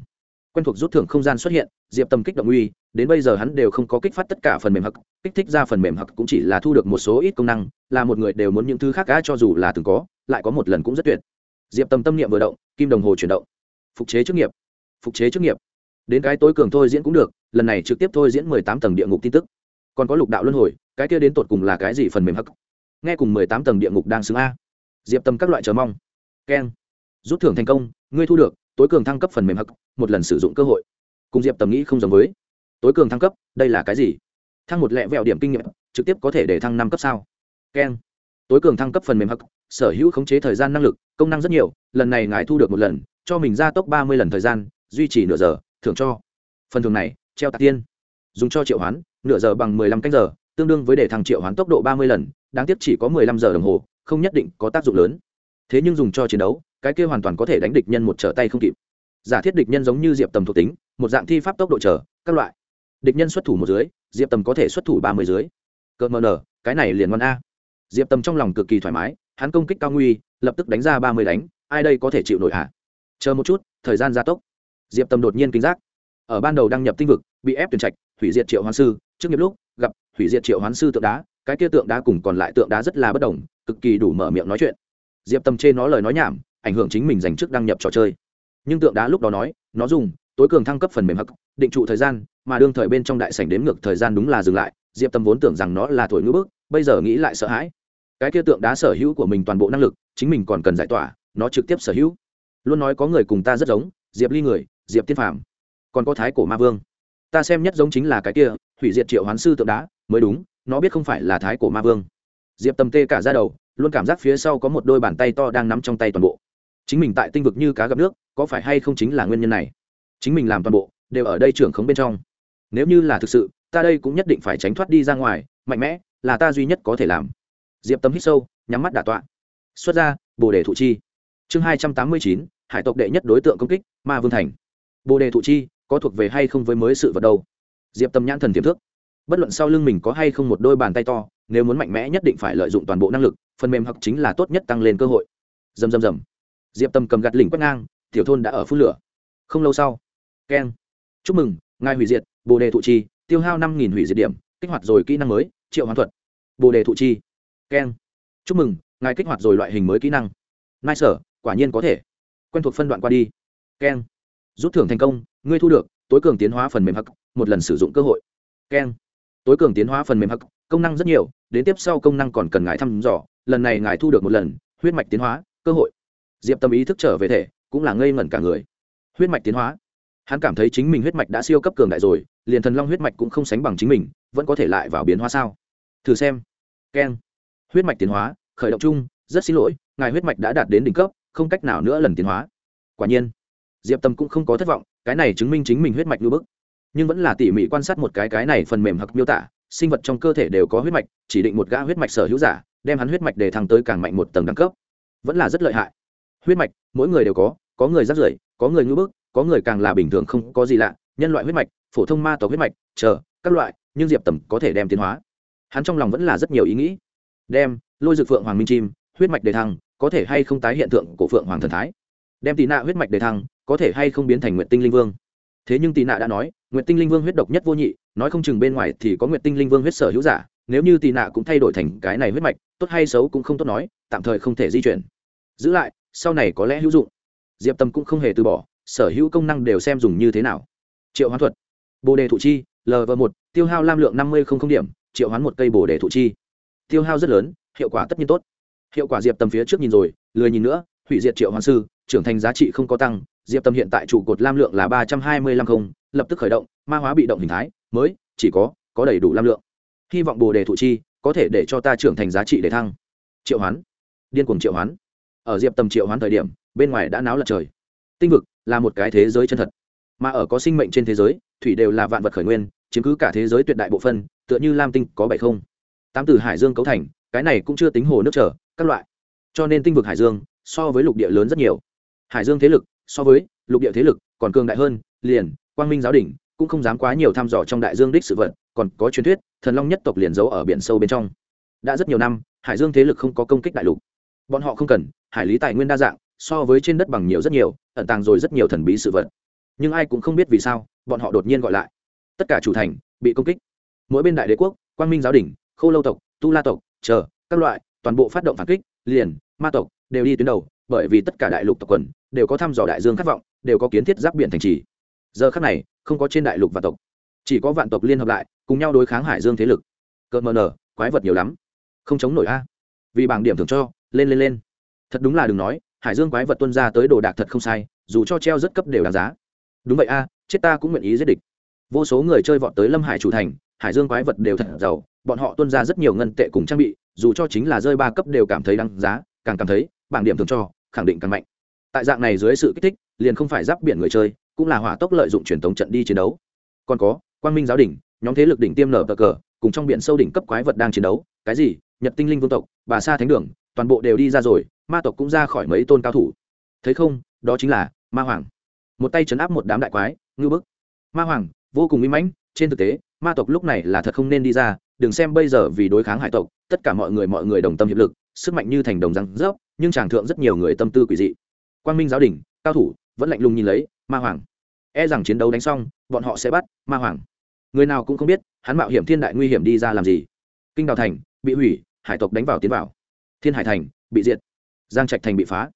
Quen thuộc rút thưởng không gian xuất hiện, diệp tầm kích động uy, đến bây giờ hắn đều không có kích phát tất cả phần mềm hặc kích thích ra phần mềm hặc cũng chỉ là thu được một số ít công năng, là một người đều muốn những thứ khác cá cho dù là từng có lại có một lần cũng rất tuyệt. Diệp tầm tâm niệm vừa động, kim đồng hồ chuyển động. Phục chế chức nghiệp. Phục chế chức nghiệp. Đến cái tối cường thôi diễn cũng được, lần này trực tiếp thôi diễn mười tám tầng địa ngục tin tức. Còn có lục đạo luân hồi, cái kia đến tột cùng là cái gì phần mềm hắc? Nghe cùng mười tám tầng địa ngục đang xứng a. Diệp tâm các loại chờ mong. Keng. Rút thưởng thành công, ngươi thu được, tối cường thăng cấp phần mềm hắc, một lần sử dụng cơ hội. Cùng diệp tầm nghĩ không giống với. Tối cường thăng cấp, đây là cái gì? Thăng một lẹ vẹo điểm kinh nghiệm, trực tiếp có thể để thăng năm cấp sao? Keng tối cường thăng cấp phần mềm hắc sở hữu khống chế thời gian năng lực công năng rất nhiều lần này ngài thu được một lần cho mình gia tốc ba mươi lần thời gian duy trì nửa giờ thưởng cho. Phần thường này treo tạc tiên. Dùng cho triệu hoán nửa giờ bằng mười lăm canh giờ tương đương với để thằng triệu hoán tốc độ ba mươi lần đáng tiếc chỉ có mười lăm giờ đồng hồ không nhất định có tác dụng lớn. Thế nhưng dùng cho chiến đấu cái kia hoàn toàn có thể đánh địch nhân một trở tay không kịp. Giả thiết địch nhân giống như diệp tầm thuộc tính một dạng thi pháp tốc độ chờ, các loại. Địch nhân xuất thủ một dưới diệp tầm có thể xuất thủ ba mươi dưới. Cợt mờ nở cái này liền ngon a diệp tầm trong lòng cực kỳ thoải mái, hắn công kích cao nguy, lập tức đánh ra ba mươi đánh, ai đây có thể chịu nổi hả? Chờ một chút, thời gian gia tốc. Diệp tầm đột nhiên kinh giác. Ở ban đầu đăng nhập tinh vực, bị ép tuyển trạch, hủy diệt triệu hoán sư, trước nghiệp lúc, gặp, hủy diệt triệu hoán sư tượng đá, cái kia tượng đá cùng còn lại tượng đá rất là bất đồng, cực kỳ đủ mở miệng nói chuyện. Diệp tâm trên nó lời nói nhảm, ảnh hưởng chính mình dành trước đăng nhập trò chơi. Nhưng tượng đá lúc đó nói, nó dùng, tối cường thăng cấp phần mềm hắc, định trụ thời gian, mà đương thời bên trong đại sảnh đếm ngược thời gian đúng là dừng lại. Diệp tâm vốn tưởng rằng nó là thổi ngữ bức bây giờ nghĩ lại sợ hãi. Cái kia tượng đá sở hữu của mình toàn bộ năng lực, chính mình còn cần giải tỏa, nó trực tiếp sở hữu. Luôn nói có người cùng ta rất giống, diệp ly người, diệp tiên phàm. Còn có thái cổ ma vương. Ta xem nhất giống chính là cái kia, hủy diệt triệu hoán sư tượng đá, mới đúng, nó biết không phải là thái cổ ma vương. Diệp tâm tê cả ra đầu, luôn cảm giác phía sau có một đôi bàn tay to đang nắm trong tay toàn bộ. Chính mình tại tinh vực như cá gặp nước, có phải hay không chính là nguyên nhân này? Chính mình làm toàn bộ, đều ở đây trưởng khống bên trong. Nếu như là thực sự, ta đây cũng nhất định phải tránh thoát đi ra ngoài, mạnh mẽ là ta duy nhất có thể làm. Diệp tâm hít sâu, nhắm mắt đả tọa. Xuất ra, bồ đề thụ chi. Chương hai trăm tám mươi chín, hải tộc đệ nhất đối tượng công kích, ma vương thành. Bồ đề thụ chi, có thuộc về hay không với mới sự vật đâu? Diệp tâm nhãn thần tiềm thức. Bất luận sau lưng mình có hay không một đôi bàn tay to, nếu muốn mạnh mẽ nhất định phải lợi dụng toàn bộ năng lực, phần mềm hoặc chính là tốt nhất tăng lên cơ hội. Dầm dầm dầm diệp tâm cầm gạt lỉnh quét ngang, tiểu thôn đã ở phút lửa. Không lâu sau, keng. Chúc mừng, ngài hủy diệt, bồ đề thụ chi, tiêu hao năm nghìn hủy diệt điểm, kích hoạt rồi kỹ năng mới triệu hoán thuật. Bồ đề thụ chi. Keng. Chúc mừng, ngài kích hoạt rồi loại hình mới kỹ năng. Nai sở quả nhiên có thể. Quen thuộc phân đoạn qua đi. Keng. Rút thưởng thành công, ngươi thu được, tối cường tiến hóa phần mềm hắc, một lần sử dụng cơ hội. Keng. Tối cường tiến hóa phần mềm hắc, công năng rất nhiều, đến tiếp sau công năng còn cần ngài thăm dò, lần này ngài thu được một lần, huyết mạch tiến hóa, cơ hội. Diệp tâm ý thức trở về thể, cũng là ngây ngẩn cả người. Huyết mạch tiến hóa. Hắn cảm thấy chính mình huyết mạch đã siêu cấp cường đại rồi, liền thần long huyết mạch cũng không sánh bằng chính mình, vẫn có thể lại vào biến hóa sao? Thử xem. Keng. Huyết mạch tiến hóa, khởi động chung, rất xin lỗi, ngài huyết mạch đã đạt đến đỉnh cấp, không cách nào nữa lần tiến hóa. Quả nhiên, diệp tâm cũng không có thất vọng, cái này chứng minh chính mình huyết mạch lưu bức. Nhưng vẫn là tỉ mỉ quan sát một cái cái này phần mềm hoặc miêu tả, sinh vật trong cơ thể đều có huyết mạch, chỉ định một gã huyết mạch sở hữu giả, đem hắn huyết mạch để thăng tới càng mạnh một tầng đẳng cấp. Vẫn là rất lợi hại. Huyết mạch, mỗi người đều có có người rắt rưởi, có người ngưỡng bức, có người càng là bình thường không có gì lạ, nhân loại huyết mạch, phổ thông ma tộc huyết mạch, chờ, các loại, nhưng diệp tầm có thể đem tiến hóa hắn trong lòng vẫn là rất nhiều ý nghĩ. Đem, lôi dược phượng hoàng minh chim, huyết mạch đề thăng, có thể hay không tái hiện tượng của phượng hoàng thần thái? Đem tị nạ huyết mạch đề thăng, có thể hay không biến thành nguyện tinh linh vương? Thế nhưng tị nạ đã nói nguyện tinh linh vương huyết độc nhất vô nhị, nói không chừng bên ngoài thì có nguyện tinh linh vương huyết sở hữu giả, nếu như tị nạ cũng thay đổi thành cái này huyết mạch, tốt hay xấu cũng không tốt nói, tạm thời không thể di chuyển. Giữ lại, sau này có lẽ hữu dụng. Diệp tâm cũng không hề từ bỏ, sở hữu công năng đều xem dùng như thế nào. Triệu hoán thuật. Bồ đề thụ chi lv một, tiêu hao lam lượng năm mươi không không điểm triệu hoán một cây bồ đề thụ chi. Tiêu hao rất lớn, hiệu quả tất nhiên tốt. Hiệu quả diệp tầm phía trước nhìn rồi, lười nhìn nữa, hủy diệt triệu hoán sư, trưởng thành giá trị không có tăng, diệp tâm hiện tại trụ cột lam lượng là ba trăm hai mươi lăm không, lập tức khởi động, ma hóa bị động hình thái, mới, chỉ có có đầy đủ lam lượng. Hy vọng bồ đề thụ chi, có thể để cho ta trưởng thành giá trị để thăng. Triệu hoán. Điên cuồng triệu hoán. Ở diệp tầm triệu hoán thời điểm, bên ngoài đã náo lật trời. Tinh vực là một cái thế giới chân thật. Mà ở có sinh mệnh trên thế giới, thủy đều là vạn vật khởi nguyên, chiếm cứ cả thế giới tuyệt đại bộ phân tựa như lam tinh có bảy không. Tám từ hải dương cấu thành, cái này cũng chưa tính hồ nước trở, các loại. Cho nên tinh vực hải dương, so với lục địa lớn rất nhiều. Hải dương thế lực, so với lục địa thế lực, còn cường đại hơn, liền, quang minh giáo đình cũng không dám quá nhiều thăm dò trong đại dương đích sự vật, còn có truyền thuyết, thần long nhất tộc liền giấu ở biển sâu bên trong. Đã rất nhiều năm, hải dương thế lực không có công kích đại lục. Bọn họ không cần, hải lý tài nguyên đa dạng, so với trên đất bằng nhiều rất nhiều, ẩn tàng rồi rất nhiều thần bí sự vật. Nhưng ai cũng không biết vì sao, bọn họ đột nhiên gọi lại. Tất cả chủ thành, bị công kích mỗi bên đại đế quốc, quang minh giáo đình khâu lâu tộc, tu la tộc, chờ, các loại, toàn bộ phát động phản kích, liền, ma tộc, đều đi tuyến đầu, bởi vì tất cả đại lục tộc quần, đều có thăm dò đại dương khát vọng, đều có kiến thiết giáp biển thành trì. Giờ khắc này, không có trên đại lục và tộc, chỉ có vạn tộc liên hợp lại, cùng nhau đối kháng hải dương thế lực. Cợt mờ nở quái vật nhiều lắm. Không chống nổi a. Vì bảng điểm thưởng cho, lên lên lên. Thật đúng là đừng nói, hải dương quái vật tuân ra tới đồ đạc thật không sai, dù cho treo rất cấp đều đáng giá. Đúng vậy a, chết ta cũng nguyện ý giết địch. Vô số người chơi vọt tới lâm hải chủ thành hải dương quái vật đều thật giàu, bọn họ tuân ra rất nhiều ngân tệ cùng trang bị, dù cho chính là rơi ba cấp đều cảm thấy đăng giá, càng cảm thấy, bảng điểm thường cho, khẳng định càng mạnh. Tại dạng này dưới sự kích thích, liền không phải giáp biển người chơi, cũng là hỏa tốc lợi dụng truyền thống trận đi chiến đấu. Còn có, quang minh giáo đỉnh, nhóm thế lực đỉnh tiêm nở cờ cờ, cùng trong biển sâu đỉnh cấp quái vật đang chiến đấu, cái gì, nhật tinh linh vương tộc, bà sa thánh đường, toàn bộ đều đi ra rồi, ma tộc cũng ra khỏi mấy tôn cao thủ. Thấy không, đó chính là ma hoàng. Một tay chấn áp một đám đại quái ngư bức. Ma hoàng, vô cùng uy mãnh, trên thực tế ma tộc lúc này là thật không nên đi ra, đừng xem bây giờ vì đối kháng hải tộc, tất cả mọi người mọi người đồng tâm hiệp lực, sức mạnh như thành đồng răng rớp, nhưng chàng thượng rất nhiều người tâm tư quỷ dị. Quang minh giáo đình, cao thủ, vẫn lạnh lùng nhìn lấy, ma hoàng. E rằng chiến đấu đánh xong, bọn họ sẽ bắt, ma hoàng. Người nào cũng không biết, hắn mạo hiểm thiên đại nguy hiểm đi ra làm gì. Kinh đào thành, bị hủy, hải tộc đánh vào tiến vào. Thiên hải thành, bị diệt. Giang trạch thành bị phá.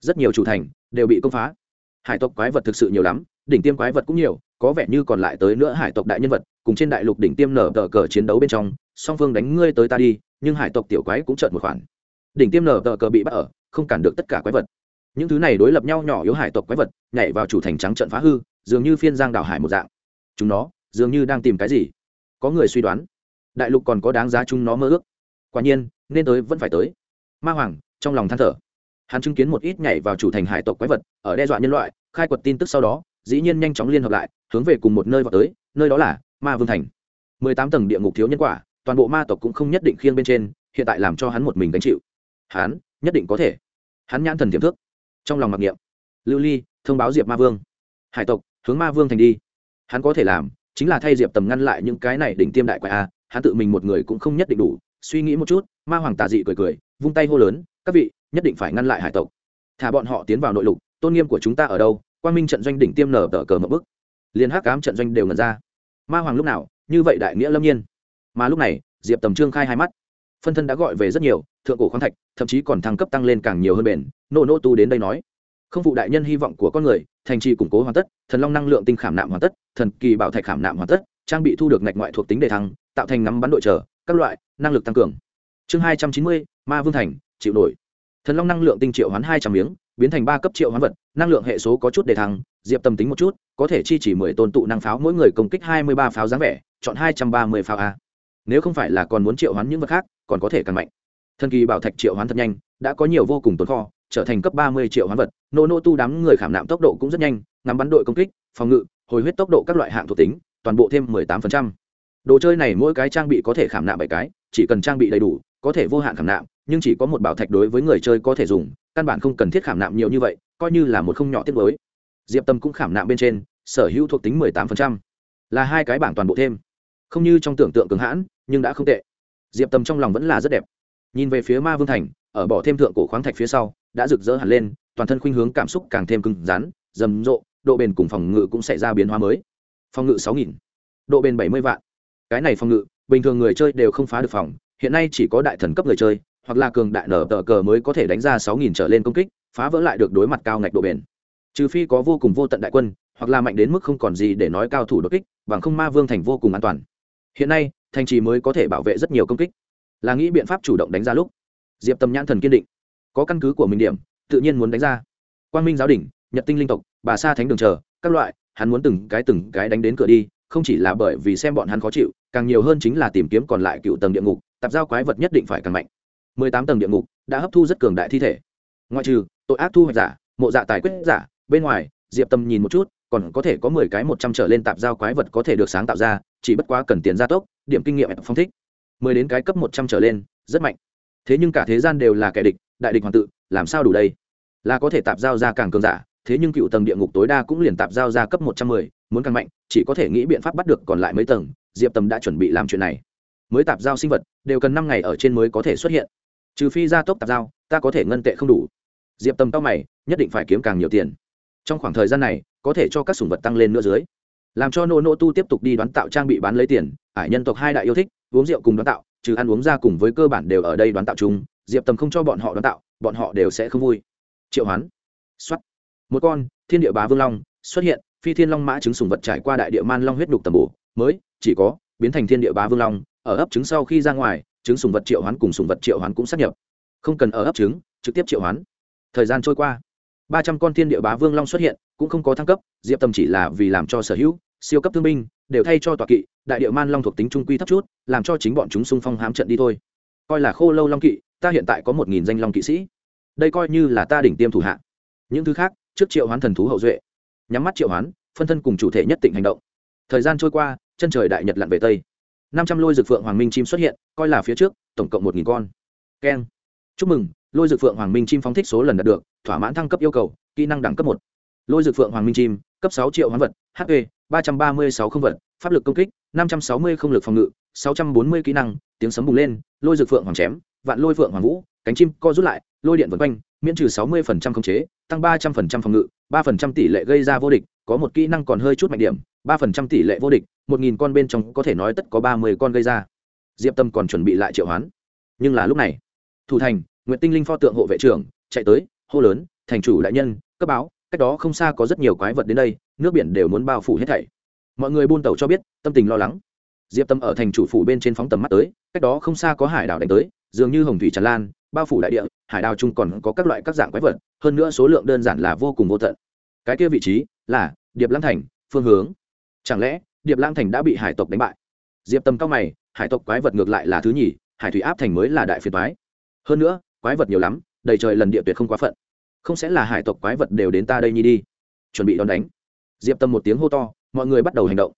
Rất nhiều chủ thành, đều bị công phá. Hải tộc quái vật thực sự nhiều lắm, đỉnh tiêm quái vật cũng nhiều có vẻ như còn lại tới nữa hải tộc đại nhân vật, cùng trên đại lục đỉnh tiêm nở tờ cờ chiến đấu bên trong, song phương đánh ngươi tới ta đi, nhưng hải tộc tiểu quái cũng trợn một khoản. Đỉnh tiêm nở tờ cờ bị bắt ở, không cản được tất cả quái vật. Những thứ này đối lập nhau nhỏ yếu hải tộc quái vật, nhảy vào chủ thành trắng trận phá hư, dường như phiên giang đảo hải một dạng. Chúng nó, dường như đang tìm cái gì? Có người suy đoán. Đại lục còn có đáng giá chúng nó mơ ước. Quả nhiên, nên tới vẫn phải tới. Ma hoàng, trong lòng than thở. Hắn chứng kiến một ít nhảy vào chủ thành hải tộc quái vật, ở đe dọa nhân loại, khai quật tin tức sau đó dĩ nhiên nhanh chóng liên hợp lại, hướng về cùng một nơi vào tới, nơi đó là ma vương thành. Mười tám tầng địa ngục thiếu nhân quả, toàn bộ ma tộc cũng không nhất định khiêng bên trên, hiện tại làm cho hắn một mình gánh chịu. Hắn, nhất định có thể. Hắn nhãn thần tiềm thức. Trong lòng mặc niệm. Lưu ly, thông báo diệp ma vương. Hải tộc, hướng ma vương thành đi. Hắn có thể làm, chính là thay diệp tầm ngăn lại những cái này đỉnh tiêm đại quái a, hắn tự mình một người cũng không nhất định đủ. Suy nghĩ một chút, ma hoàng tà dị cười cười, vung tay hô lớn, các vị, nhất định phải ngăn lại hải tộc. Thả bọn họ tiến vào nội lục, tôn nghiêm của chúng ta ở đâu quan minh trận doanh đỉnh tiêm nở tờ cờ một bức. Liền hắc cám trận doanh đều ngần ra. Ma hoàng lúc nào? Như vậy đại nghĩa lâm nhiên. Mà lúc này, diệp tầm trương khai hai mắt. Phân thân đã gọi về rất nhiều, thượng cổ khoáng thạch, thậm chí còn thăng cấp tăng lên càng nhiều hơn bền. Nô nô tu đến đây nói. Không phụ đại nhân hy vọng của con người, thành trì củng cố hoàn tất, thần long năng lượng tinh khảm nạm hoàn tất, thần kỳ bảo thạch khảm nạm hoàn tất, trang bị thu được ngạch ngoại thuộc tính đề thăng, tạo thành ngắm bắn đội trở, các loại, năng lực tăng cường. Chương hai trăm chín mươi, ma vương thành, chịu nổi. Thần long năng lượng tinh triệu hoán hai trăm miếng biến thành ba cấp triệu hoán vật, năng lượng hệ số có chút đề thăng, diệp tâm tính một chút, có thể chi chỉ mười tôn tụ năng pháo, mỗi người công kích hai mươi ba pháo dáng vẻ, chọn hai trăm ba mươi pháo a. Nếu không phải là còn muốn triệu hoán những vật khác, còn có thể càng mạnh. Thần kỳ bảo thạch triệu hoán thật nhanh, đã có nhiều vô cùng tồn kho, trở thành cấp ba mươi triệu hoán vật. Nô nô tu đám người khảm nạm tốc độ cũng rất nhanh, ngắm bắn đội công kích, phòng ngự, hồi huyết tốc độ các loại hạng thuộc tính, toàn bộ thêm mười tám phần trăm. Đồ chơi này mỗi cái trang bị có thể khảm nạm bảy cái, chỉ cần trang bị đầy đủ, có thể vô hạn khảm nạm nhưng chỉ có một bảo thạch đối với người chơi có thể dùng, căn bản không cần thiết khảm nạm nhiều như vậy, coi như là một không nhỏ tiết mới. Diệp tâm cũng khảm nạm bên trên, sở hữu thuộc tính mười tám phần trăm. Là hai cái bảng toàn bộ thêm. Không như trong tưởng tượng cường hãn, nhưng đã không tệ. Diệp tâm trong lòng vẫn là rất đẹp. Nhìn về phía ma vương thành, ở bỏ thêm thượng cổ khoáng thạch phía sau, đã rực rỡ hẳn lên, toàn thân khuynh hướng cảm xúc càng thêm cứng rắn, rầm rộ, độ bền cùng phòng ngự cũng sẽ ra biến hóa mới. Phòng ngự sáu nghìn, độ bền bảy mươi vạn. Cái này phòng ngự, bình thường người chơi đều không phá được phòng, hiện nay chỉ có đại thần cấp người chơi hoặc là cường đại nở tờ cờ mới có thể đánh ra sáu nghìn trở lên công kích, phá vỡ lại được đối mặt cao ngạch độ bền. Trừ phi có vô cùng vô tận đại quân, hoặc là mạnh đến mức không còn gì để nói cao thủ đột kích, bằng không ma vương thành vô cùng an toàn. Hiện nay, thành trì mới có thể bảo vệ rất nhiều công kích. Là nghĩ biện pháp chủ động đánh ra lúc. Diệp tâm nhãn thần kiên định. Có căn cứ của mình điểm, tự nhiên muốn đánh ra. Quang minh giáo đình nhật tinh linh tộc, bà sa thánh đường chờ, các loại, hắn muốn từng cái từng cái đánh đến cửa đi, không chỉ là bởi vì xem bọn hắn khó chịu, càng nhiều hơn chính là tìm kiếm còn lại cựu tầng địa ngục, tạp giao quái vật nhất định phải càng mạnh mười tám tầng địa ngục, đã hấp thu rất cường đại thi thể. Ngoại trừ, tội ác thu hoạch giả, mộ dạ tài quyết giả, bên ngoài, diệp tâm nhìn một chút, còn có thể có mười cái một trăm trở lên tạp giao quái vật có thể được sáng tạo ra, chỉ bất quá cần tiền gia tốc, điểm kinh nghiệm phong thích. Mười đến cái cấp một trăm trở lên, rất mạnh. Thế nhưng cả thế gian đều là kẻ địch, đại địch hoàng tự, làm sao đủ đây? Là có thể tạp giao ra càng cường giả, thế nhưng cựu tầng địa ngục tối đa cũng liền tạp giao ra cấp một trăm mười, muốn càng mạnh, chỉ có thể nghĩ biện pháp bắt được còn lại mấy tầng, diệp tâm đã chuẩn bị làm chuyện này. Mới tạp giao sinh vật, đều cần năm ngày ở trên mới có thể xuất hiện trừ phi gia tốc tạp giao, ta có thể ngân tệ không đủ. Diệp tâm tao mày, nhất định phải kiếm càng nhiều tiền. Trong khoảng thời gian này, có thể cho các sủng vật tăng lên nữa dưới. Làm cho nô nô tu tiếp tục đi đoán tạo trang bị bán lấy tiền, ải nhân tộc hai đại yêu thích, uống rượu cùng đoán tạo, trừ ăn uống ra cùng với cơ bản đều ở đây đoán tạo chúng diệp tầm không cho bọn họ đoán tạo, bọn họ đều sẽ không vui. Triệu hoán. Xuất một con, thiên địa bá vương long, xuất hiện, phi thiên long mã trứng sùng vật trải qua đại địa man long huyết đục tầm bổ, mới, chỉ có, biến thành thiên địa bá vương long, ở ấp trứng sau khi ra ngoài trứng sùng vật triệu hoán cùng sùng vật triệu hoán cũng sát nhập. Không cần ở ấp trứng, trực tiếp triệu hoán. Thời gian trôi qua. Ba trăm con thiên địa bá vương long xuất hiện, cũng không có thăng cấp, diệp tầm chỉ là vì làm cho sở hữu siêu cấp thương binh đều thay cho tọa kỵ, đại địa man long thuộc tính trung quy thấp chút, làm cho chính bọn chúng xung phong hám trận đi thôi. Coi là khô lâu long kỵ, ta hiện tại có một nghìn danh long kỵ sĩ. Đây coi như là ta đỉnh tiêm thủ hạ. Những thứ khác, trước triệu hoán thần thú hậu duệ. Nhắm mắt triệu hoán, phân thân cùng chủ thể nhất tỉnh hành động. Thời gian trôi qua, chân trời đại nhật lặn về tây năm trăm lôi dược phượng hoàng minh chim xuất hiện, coi là phía trước, tổng cộng một nghìn con. Keng. Chúc mừng, lôi dược phượng hoàng minh chim phóng thích số lần đạt được, thỏa mãn thăng cấp yêu cầu, kỹ năng đẳng cấp một. Lôi dược phượng hoàng minh chim, cấp sáu triệu hoán vật hp ba trăm ba mươi sáu không vật, pháp lực công kích, năm trăm sáu mươi không lực phòng ngự, sáu trăm bốn mươi kỹ năng, tiếng sấm bùng lên, lôi dược phượng hoàng chém, vạn lôi phượng hoàng vũ, cánh chim co rút lại, lôi điện vân quanh, miễn trừ sáu mươi phần trăm khống chế, tăng ba trăm phần trăm phòng ngự, ba phần trăm tỷ lệ gây ra vô địch, có một kỹ năng còn hơi chút mạnh điểm ba phần trăm tỷ lệ vô địch, một nghìn con bên trong có thể nói tất có ba mươi con gây ra. Diệp tâm còn chuẩn bị lại triệu hoán. Nhưng là lúc này, thủ thành, nguyệt tinh linh pho tượng hộ vệ trưởng, chạy tới, hô lớn, thành chủ đại nhân, cấp báo, cách đó không xa có rất nhiều quái vật đến đây, nước biển đều muốn bao phủ hết thảy. Mọi người buôn tàu cho biết, tâm tình lo lắng. Diệp tâm ở thành chủ phủ bên trên phóng tầm mắt tới, cách đó không xa có hải đảo đánh tới, dường như hồng thủy tràn lan, bao phủ đại địa, hải đảo chung còn có các loại các dạng quái vật, hơn nữa số lượng đơn giản là vô cùng vô tận. Cái kia vị trí là điệp lãng thành, phương hướng chẳng lẽ, điệp Lang thành đã bị hải tộc đánh bại? Diệp tâm cao mày, hải tộc quái vật ngược lại là thứ nhì, hải thủy áp thành mới là đại phiền toái. Hơn nữa, quái vật nhiều lắm, đầy trời lần địa tuyệt không quá phận. Không sẽ là hải tộc quái vật đều đến ta đây nhi đi. Chuẩn bị đón đánh. Diệp tâm một tiếng hô to, mọi người bắt đầu hành động.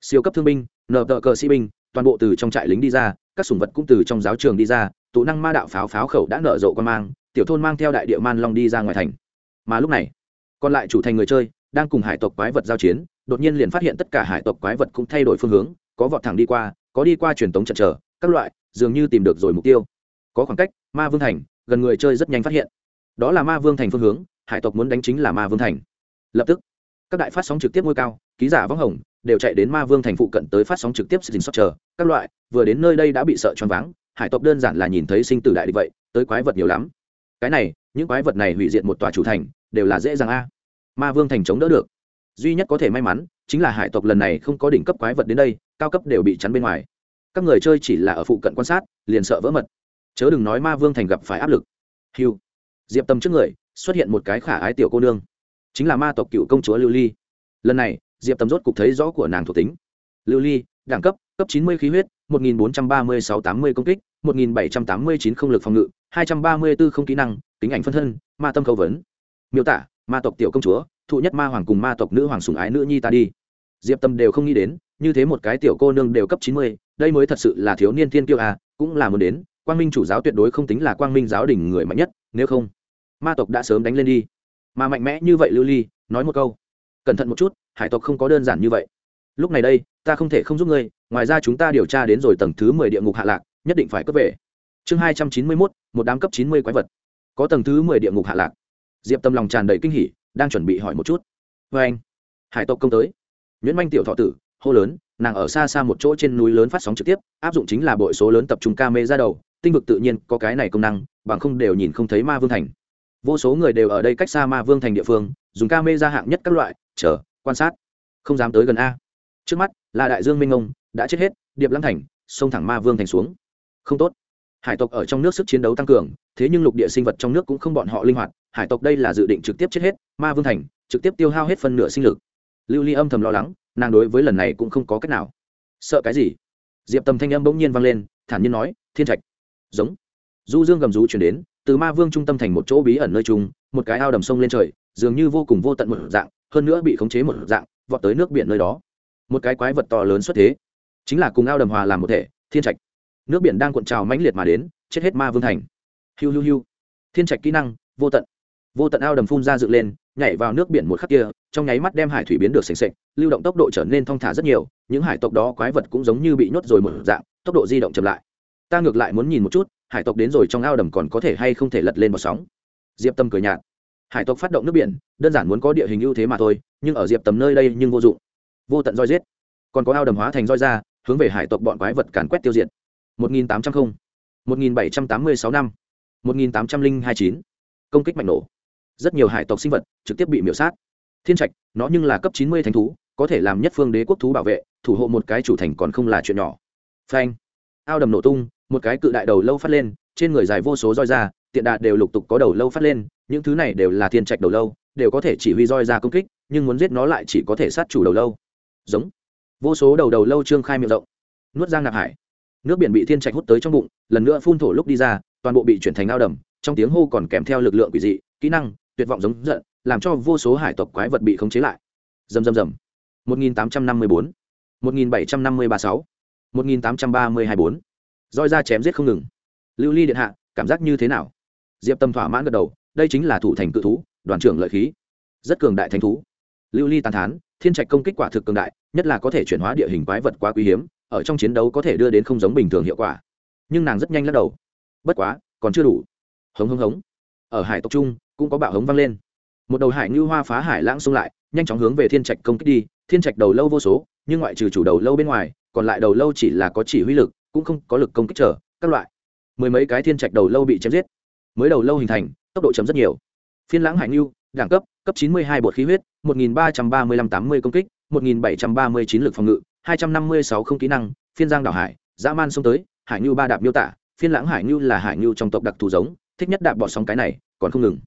Siêu cấp thương binh, nợ tờ cờ sĩ binh, toàn bộ từ trong trại lính đi ra, các sủng vật cũng từ trong giáo trường đi ra, tụ năng ma đạo pháo pháo khẩu đã nở rộ quan mang, tiểu thôn mang theo đại địa man long đi ra ngoài thành. Mà lúc này, còn lại chủ thành người chơi đang cùng hải tộc quái vật giao chiến, đột nhiên liền phát hiện tất cả hải tộc quái vật cũng thay đổi phương hướng, có vọt thẳng đi qua, có đi qua truyền tống chật trở các loại, dường như tìm được rồi mục tiêu. Có khoảng cách, ma vương thành, gần người chơi rất nhanh phát hiện. Đó là ma vương thành phương hướng, hải tộc muốn đánh chính là ma vương thành. Lập tức, các đại phát sóng trực tiếp ngôi cao, ký giả võng hồng, đều chạy đến ma vương thành phụ cận tới phát sóng trực tiếp xin sót chờ, các loại, vừa đến nơi đây đã bị sợ choáng váng, hải tộc đơn giản là nhìn thấy sinh tử đại địch vậy, tới quái vật nhiều lắm. Cái này, những quái vật này hủy diệt một tòa chủ thành, đều là dễ dàng a ma vương thành chống đỡ được. Duy nhất có thể may mắn chính là hải tộc lần này không có đỉnh cấp quái vật đến đây, cao cấp đều bị chắn bên ngoài. Các người chơi chỉ là ở phụ cận quan sát, liền sợ vỡ mật. Chớ đừng nói ma vương thành gặp phải áp lực. Hiu diệp tâm trước người xuất hiện một cái khả ái tiểu cô nương, chính là ma tộc cựu công chúa lưu ly. Lần này, diệp tâm rốt cục thấy rõ của nàng thuộc tính. Lưu ly, đẳng cấp cấp chín mươi khí huyết, một nghìn bốn trăm ba mươi sáu tám mươi công kích, một nghìn bảy trăm tám mươi chín không lực phòng ngự, hai trăm ba mươi b ố không kỹ năng tính ảnh phân thân, ma tâm khẩu vấn. Miêu tả ma tộc tiểu công chúa, thụ nhất ma hoàng cùng ma tộc nữ hoàng sùng ái nữ nhi ta đi. Diệp tâm đều không nghĩ đến, như thế một cái tiểu cô nương đều cấp chín mươi, đây mới thật sự là thiếu niên thiên kiêu à cũng là muốn đến, quang minh chủ giáo tuyệt đối không tính là quang minh giáo đình người mạnh nhất, nếu không, ma tộc đã sớm đánh lên đi. Mà mạnh mẽ như vậy lưu ly, nói một câu, cẩn thận một chút, hải tộc không có đơn giản như vậy. Lúc này đây, ta không thể không giúp ngươi, ngoài ra chúng ta điều tra đến rồi tầng thứ mười địa ngục hạ lạc, nhất định phải cấp về. Chương hai trăm chín mươi mốt, một đám cấp chín mươi quái vật. Có tầng thứ mười địa ngục hạ lạc diệp tâm lòng tràn đầy kinh hỉ, đang chuẩn bị hỏi một chút. Vê anh, hải tộc công tới. Nhuyễn manh tiểu thọ tử, hô lớn, nàng ở xa xa một chỗ trên núi lớn phát sóng trực tiếp, áp dụng chính là bội số lớn tập trung ca mê ra đầu, tinh vực tự nhiên, có cái này công năng, bằng không đều nhìn không thấy ma vương thành. Vô số người đều ở đây cách xa ma vương thành địa phương, dùng ca mê ra hạng nhất các loại, chờ, quan sát. Không dám tới gần a. Trước mắt, là đại dương minh ông, đã chết hết, điệp lăng thành, xông thẳng ma vương thành xuống. Không tốt hải tộc ở trong nước sức chiến đấu tăng cường, thế nhưng lục địa sinh vật trong nước cũng không bọn họ linh hoạt, hải tộc đây là dự định trực tiếp chết hết, ma vương thành, trực tiếp tiêu hao hết phân nửa sinh lực. Lưu ly âm thầm lo lắng, nàng đối với lần này cũng không có cách nào. Sợ cái gì? Diệp tầm thanh âm bỗng nhiên vang lên, thản nhiên nói, thiên trạch. Giống. Du dương gầm rú chuyển đến, từ ma vương trung tâm thành một chỗ bí ẩn nơi trung một cái ao đầm sông lên trời, dường như vô cùng vô tận một dạng, hơn nữa bị khống chế một dạng, vọt tới nước biển nơi đó. Một cái quái vật to lớn xuất thế. Chính là cùng ao đầm hòa làm một thể, thiên trạch nước biển đang cuộn trào mãnh liệt mà đến, chết hết ma vương thành. Hiu hiu hiu. Thiên trạch kỹ năng, vô tận. Vô tận ao đầm phun ra dựng lên, nhảy vào nước biển một khắc kia, trong nháy mắt đem hải thủy biến được sành sệch lưu động tốc độ trở nên thong thả rất nhiều, những hải tộc đó quái vật cũng giống như bị nhốt rồi một dạng, tốc độ di động chậm lại. Ta ngược lại muốn nhìn một chút, hải tộc đến rồi trong ao đầm còn có thể hay không thể lật lên một sóng. Diệp tâm cười nhạt. Hải tộc phát động nước biển, đơn giản muốn có địa hình ưu thế mà thôi, nhưng ở diệp tầm nơi đây nhưng vô dụng. Vô tận roi giết. Còn có ao đầm hóa thành roi ra, hướng về hải tộc bọn quái vật càn quét tiêu diệt. 1800 không 1786 năm 1829 công kích mạnh nổ. Rất nhiều hải tộc sinh vật trực tiếp bị miểu sát. Thiên trạch, nó nhưng là cấp 90 thánh thú, có thể làm nhất phương đế quốc thú bảo vệ, thủ hộ một cái chủ thành còn không là chuyện nhỏ. Phanh. Ao đầm nổ tung, một cái cự đại đầu lâu phát lên, trên người dài vô số roi ra, tiện đạt đều lục tục có đầu lâu phát lên, những thứ này đều là thiên trạch đầu lâu, đều có thể chỉ huy roi ra công kích, nhưng muốn giết nó lại chỉ có thể sát chủ đầu lâu. Giống. Vô số đầu đầu lâu trương khai miệng rộng. Nuốt giang nạp hải nước biển bị thiên trạch hút tới trong bụng, lần nữa phun thổ lúc đi ra, toàn bộ bị chuyển thành ao đầm, trong tiếng hô còn kèm theo lực lượng quỷ dị, kỹ năng, tuyệt vọng giống giận, làm cho vô số hải tộc quái vật bị khống chế lại. Dầm dầm dầm 1854 17536 18324 roi ra chém giết không ngừng. Lưu ly điện hạ, cảm giác như thế nào? Diệp tâm thỏa mãn gật đầu, đây chính là thủ thành cự thú, đoàn trưởng lợi khí. Rất cường đại thánh thú. Lưu ly tàn thán, thiên trạch công kích quả thực cường đại, nhất là có thể chuyển hóa địa hình quái vật quá quý hiếm ở trong chiến đấu có thể đưa đến không giống bình thường hiệu quả. Nhưng nàng rất nhanh lắc đầu. Bất quá, còn chưa đủ. Hống hống hống. Ở hải tộc trung cũng có bạo hống vang lên. Một đầu hải ngư hoa phá hải lãng xông lại, nhanh chóng hướng về thiên trạch công kích đi. Thiên trạch đầu lâu vô số, nhưng ngoại trừ chủ đầu lâu bên ngoài, còn lại đầu lâu chỉ là có chỉ huy lực, cũng không có lực công kích trở, các loại. Mười mấy cái thiên trạch đầu lâu bị chém giết. Mới đầu lâu hình thành, tốc độ chấm rất nhiều. Phiên lãng hải như đẳng cấp cấp chín mươi hai bột khí huyết, một nghìn ba trăm ba mươi lăm tám mươi công kích một nghìn bảy trăm ba mươi chín lực phòng ngự, hai trăm năm mươi sáu không kỹ năng, phiên giang đảo hải, dã man xông tới, hải nhu ba đạp miêu tả, phiên lãng hải nhu là hải nhu trong tộc đặc thù giống, thích nhất đạp bọt sóng cái này, còn không ngừng.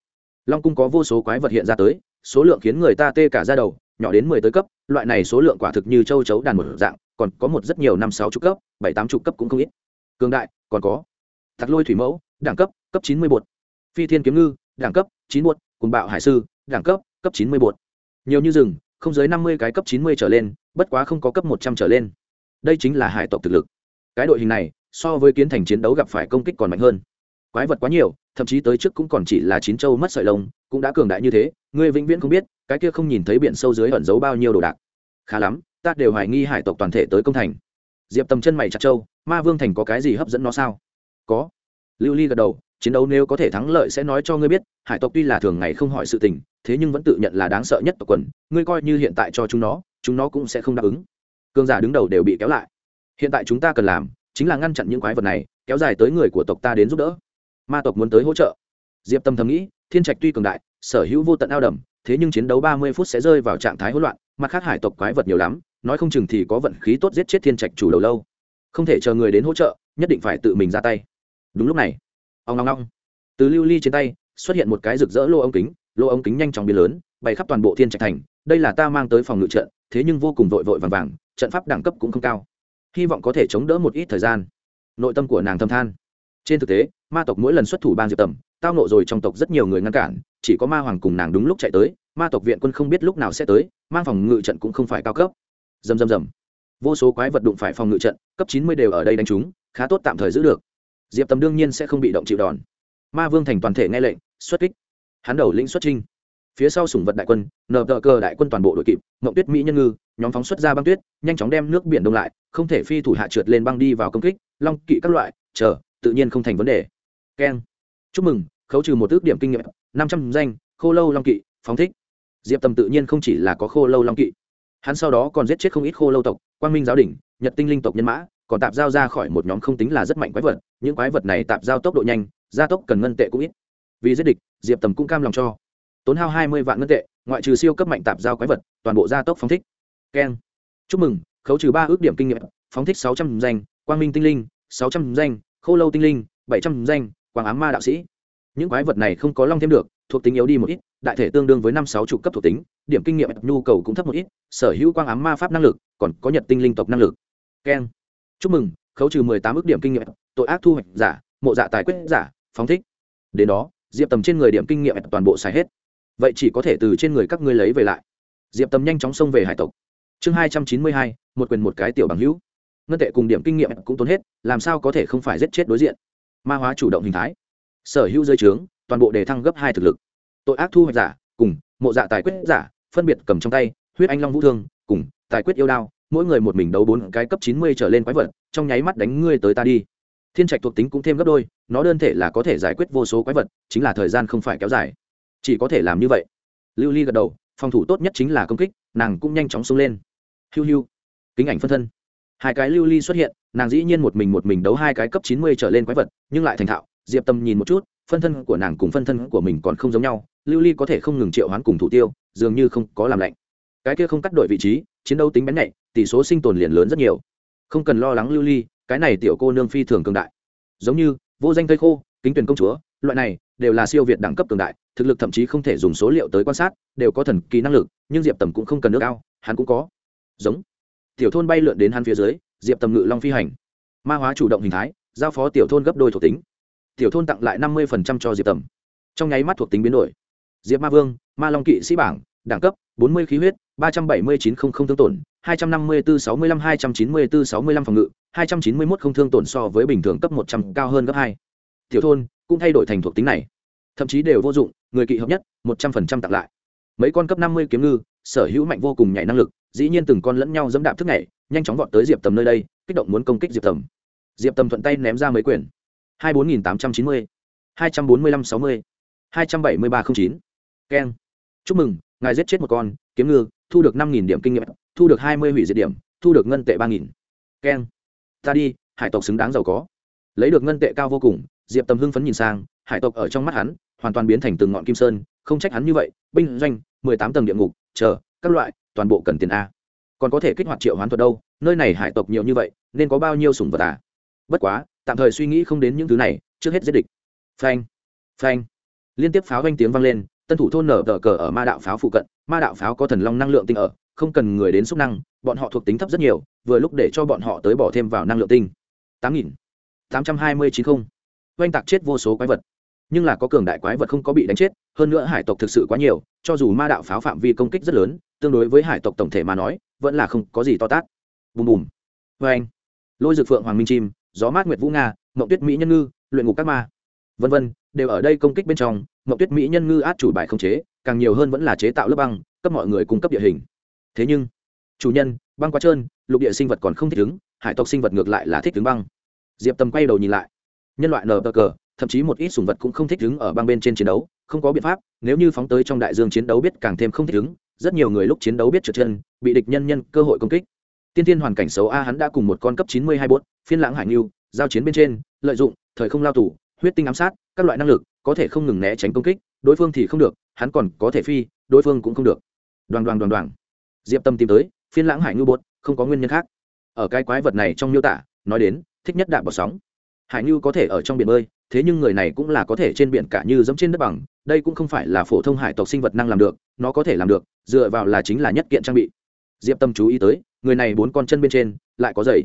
Long cung có vô số quái vật hiện ra tới, số lượng khiến người ta tê cả da đầu, nhỏ đến mười tới cấp, loại này số lượng quả thực như châu chấu đàn một dạng, còn có một rất nhiều năm sáu chục cấp, bảy tám chục cấp cũng không ít. Cường đại, còn có. Tặc lôi thủy mẫu, đẳng cấp cấp chín mươi bột phi thiên kiếm ngư, đẳng cấp chín bột cùng bạo hải sư, đẳng cấp cấp chín mươi bột nhiều như rừng không dưới năm mươi cái cấp chín mươi trở lên, bất quá không có cấp một trăm trở lên. Đây chính là hải tộc thực lực. Cái đội hình này, so với kiến thành chiến đấu gặp phải công kích còn mạnh hơn. Quái vật quá nhiều, thậm chí tới trước cũng còn chỉ là chín châu mất sợi lông, cũng đã cường đại như thế người vĩnh viễn không biết, cái kia không nhìn thấy biển sâu dưới ẩn giấu bao nhiêu đồ đạc. Khá lắm, ta đều hoài nghi hải tộc toàn thể tới công thành. Diệp tầm chân mày chặt châu ma vương thành có cái gì hấp dẫn nó sao? Có. Lưu ly gật đầu chiến đấu nếu có thể thắng lợi sẽ nói cho ngươi biết, hải tộc tuy là thường ngày không hỏi sự tình, thế nhưng vẫn tự nhận là đáng sợ nhất tộc quần, ngươi coi như hiện tại cho chúng nó chúng nó cũng sẽ không đáp ứng. Cương giả đứng đầu đều bị kéo lại. Hiện tại chúng ta cần làm chính là ngăn chặn những quái vật này, kéo dài tới người của tộc ta đến giúp đỡ. Ma tộc muốn tới hỗ trợ. Diệp tâm thầm nghĩ, thiên trạch tuy cường đại, sở hữu vô tận ao đầm, thế nhưng chiến đấu ba mươi phút sẽ rơi vào trạng thái hỗn loạn, mặt khác hải tộc quái vật nhiều lắm, nói không chừng thì có vận khí tốt giết chết thiên trạch chủ đầu lâu. Không thể chờ người đến hỗ trợ, nhất định phải tự mình ra tay. Đúng lúc này ông long long từ lưu ly trên tay, xuất hiện một cái rực rỡ lô ống kính, lô ống kính nhanh chóng biến lớn bày khắp toàn bộ thiên trạch thành. Đây là ta mang tới phòng ngự trận, thế nhưng vô cùng vội vội vàng vàng, trận pháp đẳng cấp cũng không cao. Hy vọng có thể chống đỡ một ít thời gian. Nội tâm của nàng thâm than. Trên thực tế, ma tộc mỗi lần xuất thủ ban diệp tầm, tao nộ rồi trong tộc rất nhiều người ngăn cản, chỉ có ma hoàng cùng nàng đúng lúc chạy tới, ma tộc viện quân không biết lúc nào sẽ tới, mang phòng ngự trận cũng không phải cao cấp. Dầm dầm dầm vô số quái vật đụng phải phòng ngự trận, cấp chín mươi đều ở đây đánh chúng, khá tốt tạm thời giữ được diệp tầm đương nhiên sẽ không bị động chịu đòn. Ma vương thành toàn thể nghe lệnh, xuất kích. Hắn đầu lĩnh xuất trinh phía sau sủng vật đại quân, nờ tờ cờ đại quân toàn bộ đội kịp mậu tuyết mỹ nhân ngư, nhóm phóng xuất ra băng tuyết, nhanh chóng đem nước biển đông lại, không thể phi thủ hạ trượt lên băng đi vào công kích, long kỵ các loại, chờ, tự nhiên không thành vấn đề. Keng. Chúc mừng, khấu trừ một ước điểm kinh nghiệm, năm trăm danh, khô lâu long kỵ, phóng thích. Diệp tầm tự nhiên không chỉ là có khô lâu long kỵ. Hắn sau đó còn giết chết không ít khô lâu tộc, quang minh giáo đình nhật tinh linh tộc nhân mã còn tạp giao ra khỏi một nhóm không tính là rất mạnh quái vật, những quái vật này tạp giao tốc độ nhanh, gia tốc cần ngân tệ cũng ít. Vì giết địch, diệp tầm cũng cam lòng cho. Tốn hao hai mươi vạn ngân tệ, ngoại trừ siêu cấp mạnh tạp giao quái vật, toàn bộ gia tốc phóng thích. Keng. Chúc mừng, khấu trừ ba ước điểm kinh nghiệm, phóng thích sáu trăm danh, quang minh tinh linh, sáu trăm danh, khô lâu tinh linh, bảy trăm danh, quang ám ma đạo sĩ. Những quái vật này không có long thêm được, thuộc tính yếu đi một ít, đại thể tương đương với năm sáu chục cấp thuộc tính, điểm kinh nghiệm, nhu cầu cũng thấp một ít, sở hữu quang ám ma pháp năng lực, còn có nhật tinh linh tộc năng lực. Keng chúc mừng, khấu trừ mười tám ước điểm kinh nghiệm, tội ác thu hoạch giả, mộ dạ tài quyết giả, phóng thích. Đến đó, diệp tầm trên người điểm kinh nghiệm toàn bộ xài hết. Vậy chỉ có thể từ trên người các ngươi lấy về lại. Diệp tầm nhanh chóng xông về hải tộc. Chương hai trăm chín mươi hai, một quyền một cái tiểu bằng hữu. Ngân tệ cùng điểm kinh nghiệm cũng tốn hết, làm sao có thể không phải giết chết đối diện? Ma hóa chủ động hình thái. Sở hữu dưới trướng, toàn bộ đề thăng gấp hai thực lực. Tội ác thu hoạch giả, cùng mộ dạ tài quyết giả, phân biệt cầm trong tay, huyết anh long vũ thương, cùng tài quyết yêu đao mỗi người một mình đấu bốn cái cấp chín mươi trở lên quái vật, trong nháy mắt đánh ngươi tới ta đi. Thiên trạch thuộc tính cũng thêm gấp đôi, nó đơn thể là có thể giải quyết vô số quái vật, chính là thời gian không phải kéo dài. Chỉ có thể làm như vậy. Lưu ly gật đầu, phòng thủ tốt nhất chính là công kích, nàng cũng nhanh chóng xông lên. Hiu hiu. Kính ảnh phân thân. Hai cái lưu ly xuất hiện, nàng dĩ nhiên một mình một mình đấu hai cái cấp chín mươi trở lên quái vật, nhưng lại thành thạo. Diệp tâm nhìn một chút, phân thân của nàng cùng phân thân của mình còn không giống nhau, lưu ly có thể không ngừng triệu hoán cùng thủ tiêu, dường như không có làm lạnh. Cái kia không cắt đổi vị trí, chiến đấu tính bén nhạy tỷ số sinh tồn liền lớn rất nhiều. Không cần lo lắng lưu ly, cái này tiểu cô nương phi thường cường đại. Giống như, vô danh tây khô, kính tuyển công chúa, loại này đều là siêu việt đẳng cấp cường đại, thực lực thậm chí không thể dùng số liệu tới quan sát, đều có thần kỳ năng lực, nhưng diệp tầm cũng không cần nước ao, hắn cũng có. Giống. Tiểu thôn bay lượn đến hắn phía dưới, diệp tầm ngự long phi hành. Ma hóa chủ động hình thái, giao phó tiểu thôn gấp đôi thuộc tính. Tiểu thôn tặng lại năm mươi cho diệp tầm. Trong nháy mắt thuộc tính biến đổi. Diệp ma vương, ma long kỵ sĩ bảng, đẳng cấp, bốn mươi khí huyết, ba trăm bảy mươi chín không không thương tổn hai trăm năm mươi bốn sáu mươi lăm, hai trăm chín mươi bốn sáu mươi lăm phòng ngự, hai trăm chín mươi mốt không thương tổn so với bình thường cấp một trăm cao hơn gấp hai. Tiểu thôn cũng thay đổi thành thuộc tính này. Thậm chí đều vô dụng, người kỵ hợp nhất, một trăm phần trăm tặng lại. Mấy con cấp năm mươi kiếm ngư, sở hữu mạnh vô cùng nhảy năng lực, dĩ nhiên từng con lẫn nhau dẫm đạp thức nhảy, nhanh chóng vọt tới diệp tầm nơi đây, kích động muốn công kích diệp tầm. Diệp tầm thuận tay ném ra mấy quyển hai bốn nghìn tám trăm chín mươi, hai trăm bốn mươi lăm sáu mươi, hai trăm bảy mươi ba không chín. Keng. Chúc mừng, ngài giết chết một con, kiếm ngư, thu được năm nghìn điểm kinh nghiệm thu được hai mươi hủy diệt điểm, thu được ngân tệ ba nghìn. Keng. Ta đi, hải tộc xứng đáng giàu có. Lấy được ngân tệ cao vô cùng, diệp tầm hưng phấn nhìn sang, hải tộc ở trong mắt hắn, hoàn toàn biến thành từng ngọn kim sơn, không trách hắn như vậy, binh doanh, mười tám tầng địa ngục, chờ, các loại, toàn bộ cần tiền a. Còn có thể kích hoạt triệu hoán thuật đâu, nơi này hải tộc nhiều như vậy, nên có bao nhiêu sủng vật à? Bất quá, tạm thời suy nghĩ không đến những thứ này, trước hết giết địch. Phanh phanh. Liên tiếp pháo vang tiếng vang lên, tân thủ thôn nở tờ cờ ở ma đạo pháo phụ cận, ma đạo pháo có thần long năng lượng tinh ở không cần người đến xúc năng, bọn họ thuộc tính thấp rất nhiều, vừa lúc để cho bọn họ tới bỏ thêm vào năng lượng tinh. Tám nghìn. Tám trăm hai mươi chín không. Oanh tạc chết vô số quái vật. Nhưng là có cường đại quái vật không có bị đánh chết, hơn nữa hải tộc thực sự quá nhiều, cho dù ma đạo pháo phạm vi công kích rất lớn, tương đối với hải tộc tổng thể mà nói, vẫn là không có gì to tát. Bùm bùm. Vê anh lôi dược phượng hoàng minh chim, gió mát nguyệt vũ nga mậu tuyết mỹ nhân ngư, luyện ngục các ma. Vân vân, đều ở đây công kích bên trong mậu tuyết mỹ nhân ngư át chủ bài không chế, càng nhiều hơn vẫn là chế tạo lớp băng, cấp mọi người cung cấp địa hình thế nhưng, chủ nhân, băng quá trơn, lục địa sinh vật còn không thích ứng, hải tộc sinh vật ngược lại là thích ứng băng. Diệp tầm quay đầu nhìn lại. Nhân loại nờ cờ, thậm chí một ít sùng vật cũng không thích ứng ở băng bên trên chiến đấu, không có biện pháp, nếu như phóng tới trong đại dương chiến đấu biết càng thêm không thích ứng, rất nhiều người lúc chiến đấu biết trượt chân, bị địch nhân nhân cơ hội công kích. Tiên tiên hoàn cảnh xấu a hắn đã cùng một con cấp chín mươi hai bốt phiên lãng hải nghiêu giao chiến bên trên, lợi dụng, thời không lao tù, huyết tinh ám sát, các loại năng lực, có thể không ngừng né tránh công kích, đối phương thì không được, hắn còn có thể phi, đối phương cũng không được. Đoàn đoàn đoàn đoàn diệp tâm tìm tới, phiên lãng hải ngư bột, không có nguyên nhân khác. Ở cái quái vật này trong miêu tả, nói đến, thích nhất đạp bỏ sóng. Hải ngư có thể ở trong biển bơi, thế nhưng người này cũng là có thể trên biển cả như giống trên đất bằng, đây cũng không phải là phổ thông hải tộc sinh vật năng làm được, nó có thể làm được, dựa vào là chính là nhất kiện trang bị. Diệp tâm chú ý tới, người này bốn con chân bên trên, lại có giày.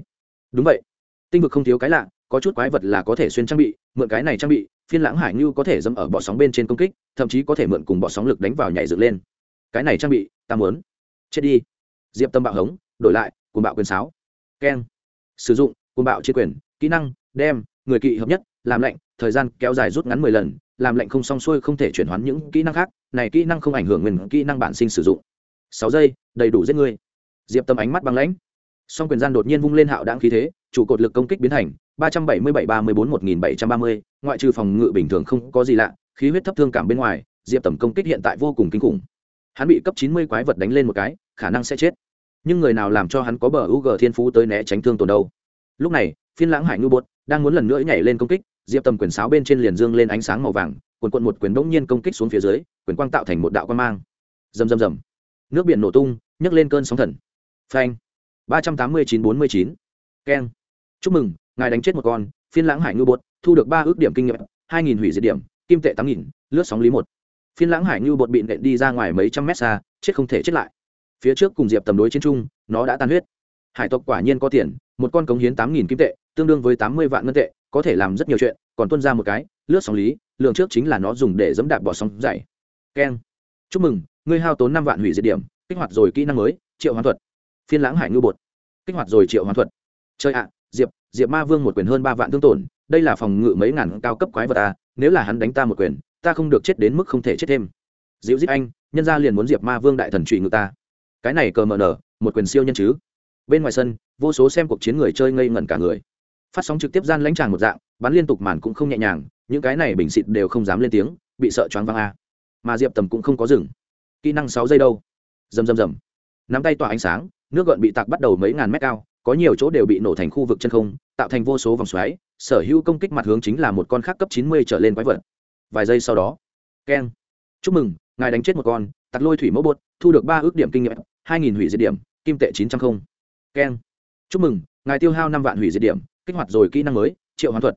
Đúng vậy. Tinh vực không thiếu cái lạ, có chút quái vật là có thể xuyên trang bị, mượn cái này trang bị, phiên lãng hải ngư có thể dẫm ở bọ sóng bên trên công kích, thậm chí có thể mượn cùng bọ sóng lực đánh vào nhảy dựng lên. Cái này trang bị, ta muốn chết đi. Diệp tâm bạo hống, đổi lại cùng bạo quyền sáo. Keng. Sử dụng cùng bạo chiến quyền, kỹ năng, đem, người kỵ hợp nhất, làm lệnh thời gian kéo dài rút ngắn mười lần, làm lệnh không xong xuôi không thể chuyển hoán những kỹ năng khác, này kỹ năng không ảnh hưởng nguyên kỹ năng bản sinh sử dụng. Sáu giây, đầy đủ giết người. Diệp tâm ánh mắt băng lãnh. Song quyền gian đột nhiên vung lên hạo đáng khí thế chủ cột lực công kích biến thành ba trăm bảy mươi bảy ba mươi bốn một nghìn bảy trăm ba mươi, ngoại trừ phòng ngự bình thường không có gì lạ, khí huyết thấp thương cảm bên ngoài, diệp tầm công kích hiện tại vô cùng kinh khủng hắn bị cấp chín mươi quái vật đánh lên một cái, khả năng sẽ chết. Nhưng người nào làm cho hắn có bờ u g thiên phú tới né tránh thương tổn đâu? Lúc này, phiên lãng hải ngư bột đang muốn lần nữa nhảy lên công kích, diệp tầm quyền sáo bên trên liền dương lên ánh sáng màu vàng quần quận một quyền bỗng nhiên công kích xuống phía dưới, quyền quang tạo thành một đạo quan mang. Rầm rầm rầm. Nước biển nổ tung, nhấc lên cơn sóng thần. Phanh. ba trăm tám mươi chín bốn mươi chín. Keng. Chúc mừng, ngài đánh chết một con, phiên lãng hải ngư bột, thu được ba ước điểm kinh nghiệm, hai nghìn hủy diệt điểm, kim tệ tám nghìn, lướt sóng lý một phiên lãng hải như bột bị nện đi ra ngoài mấy trăm mét xa, chết không thể chết lại. Phía trước cùng diệp tầm đối chiến trung nó đã tan huyết. Hải tộc quả nhiên có tiền, một con cống hiến tám nghìn kim tệ, tương đương với tám mươi vạn ngân tệ, có thể làm rất nhiều chuyện, còn tuân ra một cái, lướt sóng lý, lượng trước chính là nó dùng để dẫm đạp bỏ sóng dày keng. Chúc mừng, ngươi hao tốn năm vạn hủy diệt điểm, kích hoạt rồi kỹ năng mới, triệu hoàn thuật. Phiên lãng hải ngư bột. Kích hoạt rồi triệu hoàn thuật. Chơi ạ, diệp diệp ma vương một quyền hơn ba vạn thương tổn, đây là phòng ngự mấy ngàn cao cấp quái vật ta nếu là hắn đánh ta một quyền ta không được chết đến mức không thể chết thêm. Diễu giết anh, nhân ra liền muốn diệp ma vương đại thần trụy ngự ta. Cái này cờ mờ nở, một quyền siêu nhân chứ. Bên ngoài sân, vô số xem cuộc chiến người chơi ngây ngẩn cả người. Phát sóng trực tiếp gian lãnh tràng một dạng, bắn liên tục màn cũng không nhẹ nhàng, những cái này bình xịt đều không dám lên tiếng, bị sợ choáng văng a. Mà diệp tầm cũng không có dừng. Kỹ năng sáu giây đâu? Rầm rầm rầm. Nắm tay tỏa ánh sáng, nước gợn bị tạc bắt đầu mấy ngàn mét cao, có nhiều chỗ đều bị nổ thành khu vực chân không, tạo thành vô số vòng xoáy, sở hữu công kích mặt hướng chính là một con khác cấp chín mươi trở lên quái vật vài giây sau đó. Keng. Chúc mừng ngài đánh chết một con tặc lôi thủy mẫu bột thu được ba ước điểm kinh nghiệm hai nghìn hủy diệt điểm kim tệ chín trăm không, keng. Chúc mừng ngài tiêu hao năm vạn hủy diệt điểm kích hoạt rồi kỹ năng mới triệu hoán thuật.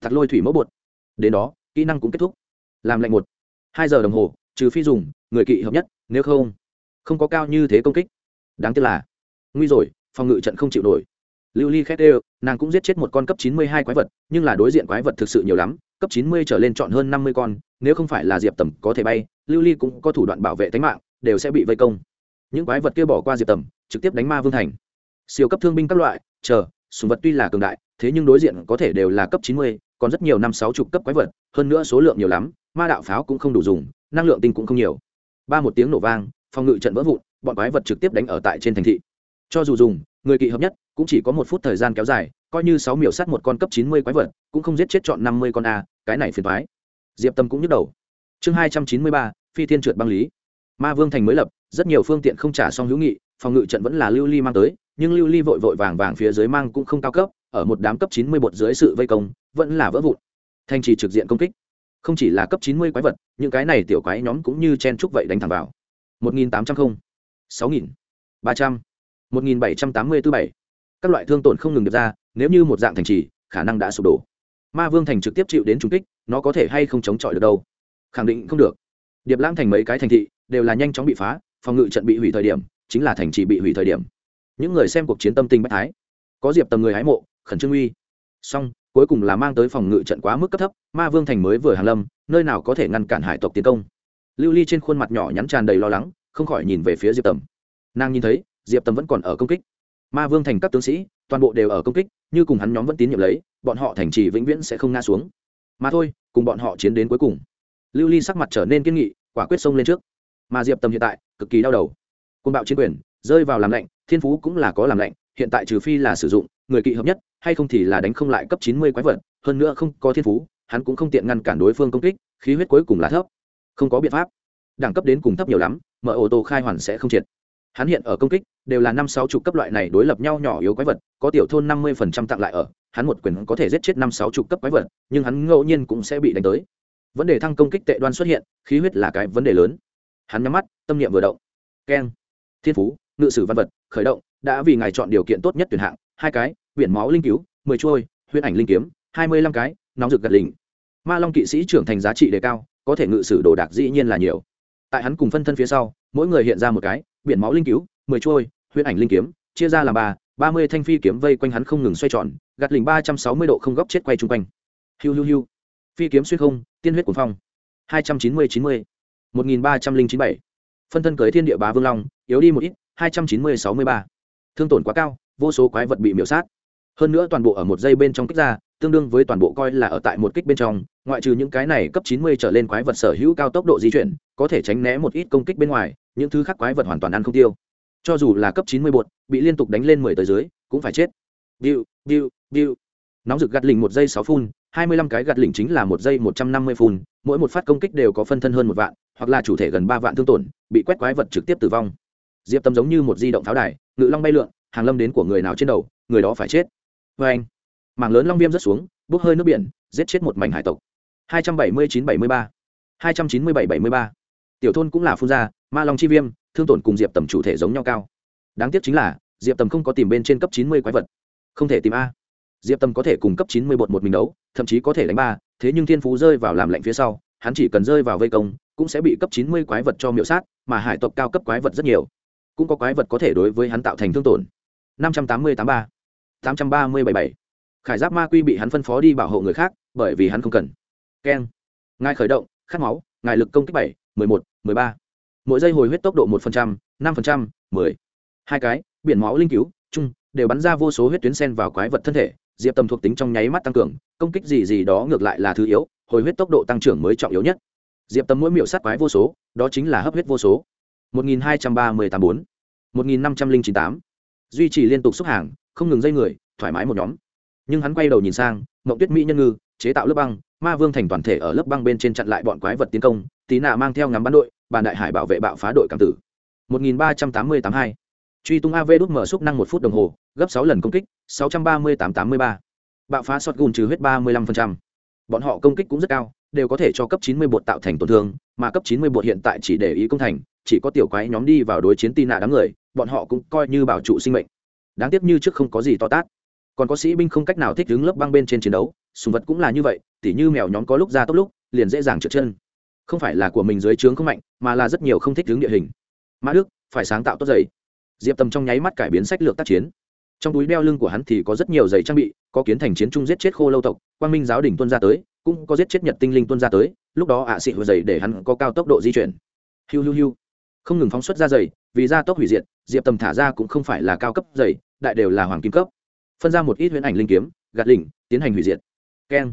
Tặc lôi thủy mẫu bột. Đến đó kỹ năng cũng kết thúc. Làm lạnh một. Hai giờ đồng hồ trừ phi dùng người kỵ hợp nhất nếu không. Không có cao như thế công kích. Đáng tiếc là. Nguy rồi phòng ngự trận không chịu nổi lưu ly khét đều nàng cũng giết chết một con cấp chín mươi hai quái vật, nhưng là đối diện quái vật thực sự nhiều lắm, cấp chín mươi trở lên chọn hơn năm mươi con, nếu không phải là diệp tầm có thể bay, lưu ly cũng có thủ đoạn bảo vệ tính mạng, đều sẽ bị vây công. Những quái vật kia bỏ qua diệp tầm, trực tiếp đánh ma vương thành. Siêu cấp thương binh các loại, chờ sùng vật tuy là cường đại, thế nhưng đối diện có thể đều là cấp chín mươi, còn rất nhiều năm sáu chục cấp quái vật, hơn nữa số lượng nhiều lắm, ma đạo pháo cũng không đủ dùng, năng lượng tinh cũng không nhiều. Ba một tiếng nổ vang, phòng ngự trận vỡ vụn, bọn quái vật trực tiếp đánh ở tại trên thành thị. Cho dù dùng, người kỵ hợp nhất cũng chỉ có một phút thời gian kéo dài, coi như sáu miểu sắt một con cấp chín mươi quái vật, cũng không giết chết chọn năm mươi con a, cái này phiền thoái diệp tâm cũng nhức đầu. Chương hai trăm chín mươi ba, phi thiên trượt băng lý. Ma vương thành mới lập, rất nhiều phương tiện không trả xong hữu nghị, phòng ngự trận vẫn là lưu ly mang tới, nhưng lưu ly vội vội vàng vàng phía dưới mang cũng không cao cấp, ở một đám cấp chín mươi bột dưới sự vây công, vẫn là vỡ vụn. Thành trì trực diện công kích. Không chỉ là cấp chín mươi quái vật, những cái này tiểu quái nhóm cũng như chen trúc vậy đánh thẳng vào. Một nghìn tám trăm không, sáu nghìn ba trăm, một nghìn bảy trăm tám mươi tư bảy các loại thương tổn không ngừng được ra, nếu như một dạng thành trì, khả năng đã sụp đổ. Ma vương thành trực tiếp chịu đến trung kích, nó có thể hay không chống chọi được đâu? Khẳng định không được. Điệp lãng thành mấy cái thành thị đều là nhanh chóng bị phá, phòng ngự trận bị hủy thời điểm, chính là thành trì bị hủy thời điểm. Những người xem cuộc chiến tâm tình bách thái. Có diệp tầm người hái mộ, khẩn trương uy. Song cuối cùng là mang tới phòng ngự trận quá mức cấp thấp, ma vương thành mới vừa hàn lâm, nơi nào có thể ngăn cản hải tộc tiến công. Lưu ly trên khuôn mặt nhỏ nhắn tràn đầy lo lắng, không khỏi nhìn về phía diệp tầm. Nàng nhìn thấy, diệp tầm vẫn còn ở công kích ma vương thành các tướng sĩ, toàn bộ đều ở công kích, như cùng hắn nhóm vẫn tín nhiệm lấy, bọn họ thành trì vĩnh viễn sẽ không ngã xuống. Mà thôi, cùng bọn họ chiến đến cuối cùng. Lưu ly sắc mặt trở nên kiên nghị, quả quyết xông lên trước. Mà diệp tầm hiện tại, cực kỳ đau đầu. Côn bạo chiến quyền, rơi vào làm lạnh, thiên phú cũng là có làm lạnh, hiện tại trừ phi là sử dụng, người kỵ hợp nhất, hay không thì là đánh không lại cấp chín mươi quái vật, hơn nữa không có thiên phú, hắn cũng không tiện ngăn cản đối phương công kích, khí huyết cuối cùng là thấp. Không có biện pháp. Đẳng cấp đến cùng thấp nhiều lắm, mở ô tô khai hoàn sẽ không triệt hắn hiện ở công kích, đều là năm sáu chục cấp loại này đối lập nhau nhỏ yếu quái vật, có tiểu thôn năm mươi phần trăm tặng lại ở, hắn một quyền có thể giết chết năm sáu chục cấp quái vật, nhưng hắn ngẫu nhiên cũng sẽ bị đánh tới. Vấn đề thăng công kích tệ đoan xuất hiện, khí huyết là cái vấn đề lớn. Hắn nhắm mắt, tâm niệm vừa động. Keng. Thiên phú, ngự sử văn vật, khởi động, đã vì ngài chọn điều kiện tốt nhất tuyển hạng, hai cái, biển máu linh cứu, mười trôi huyết ảnh linh kiếm, hai mươi lăm cái, nóng rực gật lình ma long kỵ sĩ trưởng thành giá trị đề cao, có thể ngự sử đồ đạc dĩ nhiên là nhiều. Tại hắn cùng phân thân phía sau, mỗi người hiện ra một cái biển máu linh cứu, mười trôi, huyễn ảnh linh kiếm, chia ra làm ba ba mươi thanh phi kiếm vây quanh hắn không ngừng xoay tròn, gạt lình ba trăm sáu mươi độ không góc chết quay chung quanh. Hiu hiu hiu. Phi kiếm xuyên không, tiên huyết cuồng phong. Hai trăm chín mươi chín mươi. Một nghìn ba trăm linh chín bảy. Phân thân cưới thiên địa bá vương long, yếu đi một ít, hai trăm chín mươi sáu mươi ba. Thương tổn quá cao, vô số quái vật bị miễu sát. Hơn nữa toàn bộ ở một giây bên trong kích ra, tương đương với toàn bộ coi là ở tại một kích bên trong, ngoại trừ những cái này cấp 90 trở lên quái vật sở hữu cao tốc độ di chuyển, có thể tránh né một ít công kích bên ngoài những thứ khác quái vật hoàn toàn ăn không tiêu. Cho dù là cấp 90 bột, bị liên tục đánh lên 10 tới dưới, cũng phải chết. Biu biu biu nóng rực gạt lỉnh một giây sáu phun 25 cái gạt lỉnh chính là một giây 150 phun, mỗi một phát công kích đều có phân thân hơn một vạn, hoặc là chủ thể gần ba vạn thương tổn, bị quét quái vật trực tiếp tử vong. Diệp tâm giống như một di động pháo đài, ngự long bay lượn, hàng lâm đến của người nào trên đầu, người đó phải chết. Vê anh, mảng lớn long viêm rớt xuống, bốc hơi nước biển, giết chết một mảnh hải tộc. Hai trăm bảy mươi chín bảy mươi ba. Hai trăm chín mươi bảy bảy mươi ba tiểu thôn cũng là phun ra, ma long chi viêm, thương tổn cùng diệp tầm chủ thể giống nhau cao. Đáng tiếc chính là, diệp tầm không có tìm bên trên cấp chín mươi quái vật. Không thể tìm a. Diệp tầm có thể cùng cấp chín mươi bột một mình đấu, thậm chí có thể đánh ba, thế nhưng thiên phú rơi vào làm lạnh phía sau, hắn chỉ cần rơi vào vây công, cũng sẽ bị cấp chín mươi quái vật cho miệu sát, mà hải tộc cao cấp quái vật rất nhiều. Cũng có quái vật có thể đối với hắn tạo thành thương tổn. Năm trăm tám mươi tám ba, tám trăm ba mươi bảy bảy. Khải giáp ma quy bị hắn phân phó đi bảo hộ người khác, bởi vì hắn không cần. Keng. Ngài khởi động, khát máu, ngài lực công kích bảy mười một, mười ba. Mỗi giây hồi huyết tốc độ một phần trăm, năm phần trăm, mười. Hai cái, biển máu linh cứu, chung, đều bắn ra vô số huyết tuyến sen vào quái vật thân thể, diệp tầm thuộc tính trong nháy mắt tăng cường, công kích gì gì đó ngược lại là thứ yếu, hồi huyết tốc độ tăng trưởng mới trọng yếu nhất. Diệp tầm mỗi miểu sát quái vô số, đó chính là hấp huyết vô số. một nghìn hai trăm ba mươi tám bốn, một nghìn năm trăm linh chín tám. Duy trì liên tục xúc hàng, không ngừng dây người, thoải mái một nhóm. Nhưng hắn quay đầu nhìn sang, mộng tuyết mỹ nhân ngư, chế tạo lớp băng, ma vương thành toàn thể ở lớp băng bên trên chặn lại bọn quái vật tiến công tí nạ mang theo ngắm bắn đội, bàn đại hải bảo vệ bạo phá đội cảm tử. một nghìn ba trăm tám mươi tám hai. Truy tung av đút mở xúc năng một phút đồng hồ, gấp sáu lần công kích, sáu trăm ba mươi tám tám mươi ba. Bạo phá sọt gùn trừ huyết ba mươi lăm phần trăm. Bọn họ công kích cũng rất cao, đều có thể cho cấp chín mươi bột tạo thành tổn thương, mà cấp chín mươi bột hiện tại chỉ để ý công thành, chỉ có tiểu quái nhóm đi vào đối chiến tì nạ đám người, bọn họ cũng coi như bảo trụ sinh mệnh. Đáng tiếc như trước không có gì to tát. Còn có sĩ binh không cách nào thích đứng lớp băng bên trên chiến đấu sùng vật cũng là như vậy, tỉ như mèo nhóm có lúc ra tốc lúc, liền dễ dàng trượt chân không phải là của mình dưới trướng không mạnh, mà là rất nhiều không thích hướng địa hình. Mã đức, phải sáng tạo tốt giày diệp tầm trong nháy mắt cải biến sách lược tác chiến. Trong túi đeo lưng của hắn thì có rất nhiều giày trang bị, có kiến thành chiến trung giết chết khô lâu tộc, quang minh giáo đình tuân ra tới, cũng có giết chết nhật tinh linh tuân ra tới, lúc đó ạ à xị hồi giày để hắn có cao tốc độ di chuyển. Hiu hiu hiu. Không ngừng phóng xuất ra giày, vì ra tốc hủy diệt, diệp tầm thả ra cũng không phải là cao cấp giày, đại đều là hoàng kim cấp. Phân ra một ít huyễn ảnh linh kiếm, gạt lỉnh, tiến hành hủy diệt. Keng.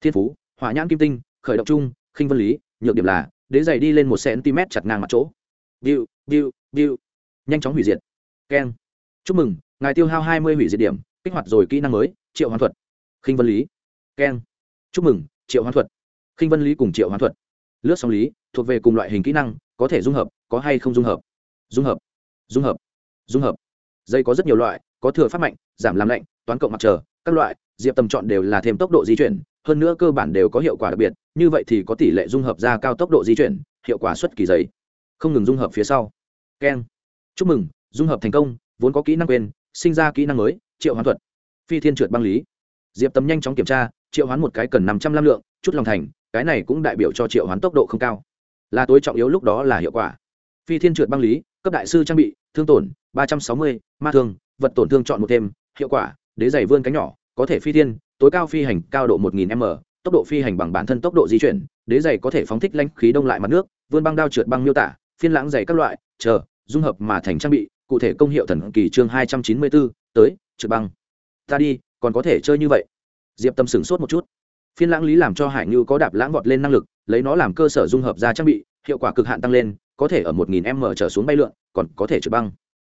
Thiên phú, hỏa nhãn kim tinh, khởi động chung, khinh vân lý nhược điểm là, đế giày đi lên một cm chặt ngang mặt chỗ. Biu biu biu nhanh chóng hủy diệt. Keng. Chúc mừng, ngài tiêu hao hai mươi hủy diệt điểm, kích hoạt rồi kỹ năng mới, triệu hoán thuật. Khinh vân lý. Keng. Chúc mừng, triệu hoán thuật. Khinh vân lý cùng triệu hoán thuật. Lướt sóng lý, thuộc về cùng loại hình kỹ năng, có thể dung hợp, có hay không dung hợp? Dung hợp. Dung hợp. Dung hợp. Dây có rất nhiều loại, có thừa phát mạnh, giảm làm lạnh, toán cộng mặt trời, các loại, diệp tầm chọn đều là thêm tốc độ di chuyển hơn nữa cơ bản đều có hiệu quả đặc biệt, như vậy thì có tỷ lệ dung hợp ra cao tốc độ di chuyển, hiệu quả xuất kỳ giấy không ngừng dung hợp phía sau. Keng. Chúc mừng, dung hợp thành công, vốn có kỹ năng quên, sinh ra kỹ năng mới, triệu hoán thuật. Phi thiên trượt băng lý. Diệp tấm nhanh chóng kiểm tra, triệu hoán một cái cần năm trăm l lượng, chút lòng thành, cái này cũng đại biểu cho triệu hoán tốc độ không cao. Là tối trọng yếu lúc đó là hiệu quả. Phi thiên trượt băng lý, cấp đại sư trang bị, thương tổn, ba trăm sáu mươi, ma thương, vật tổn thương chọn một thêm, hiệu quả, đế giày vươn cánh nhỏ, có thể phi thiên tối cao phi hành cao độ một nghìn m, tốc độ phi hành bằng bản thân tốc độ di chuyển, đế giày có thể phóng thích lãnh khí đông lại mặt nước, vươn băng đao trượt băng miêu tả, phiên lãng giày các loại, chờ, dung hợp mà thành trang bị, cụ thể công hiệu thần kỳ chương hai trăm chín mươi bốn tới, trượt băng. Ta đi, còn có thể chơi như vậy. Diệp tâm sửng sốt một chút. Phiên lãng lý làm cho hải Như có đạp lãng vọt lên năng lực, lấy nó làm cơ sở dung hợp ra trang bị, hiệu quả cực hạn tăng lên, có thể ở một nghìn m trở xuống bay lượn, còn có thể trượt băng.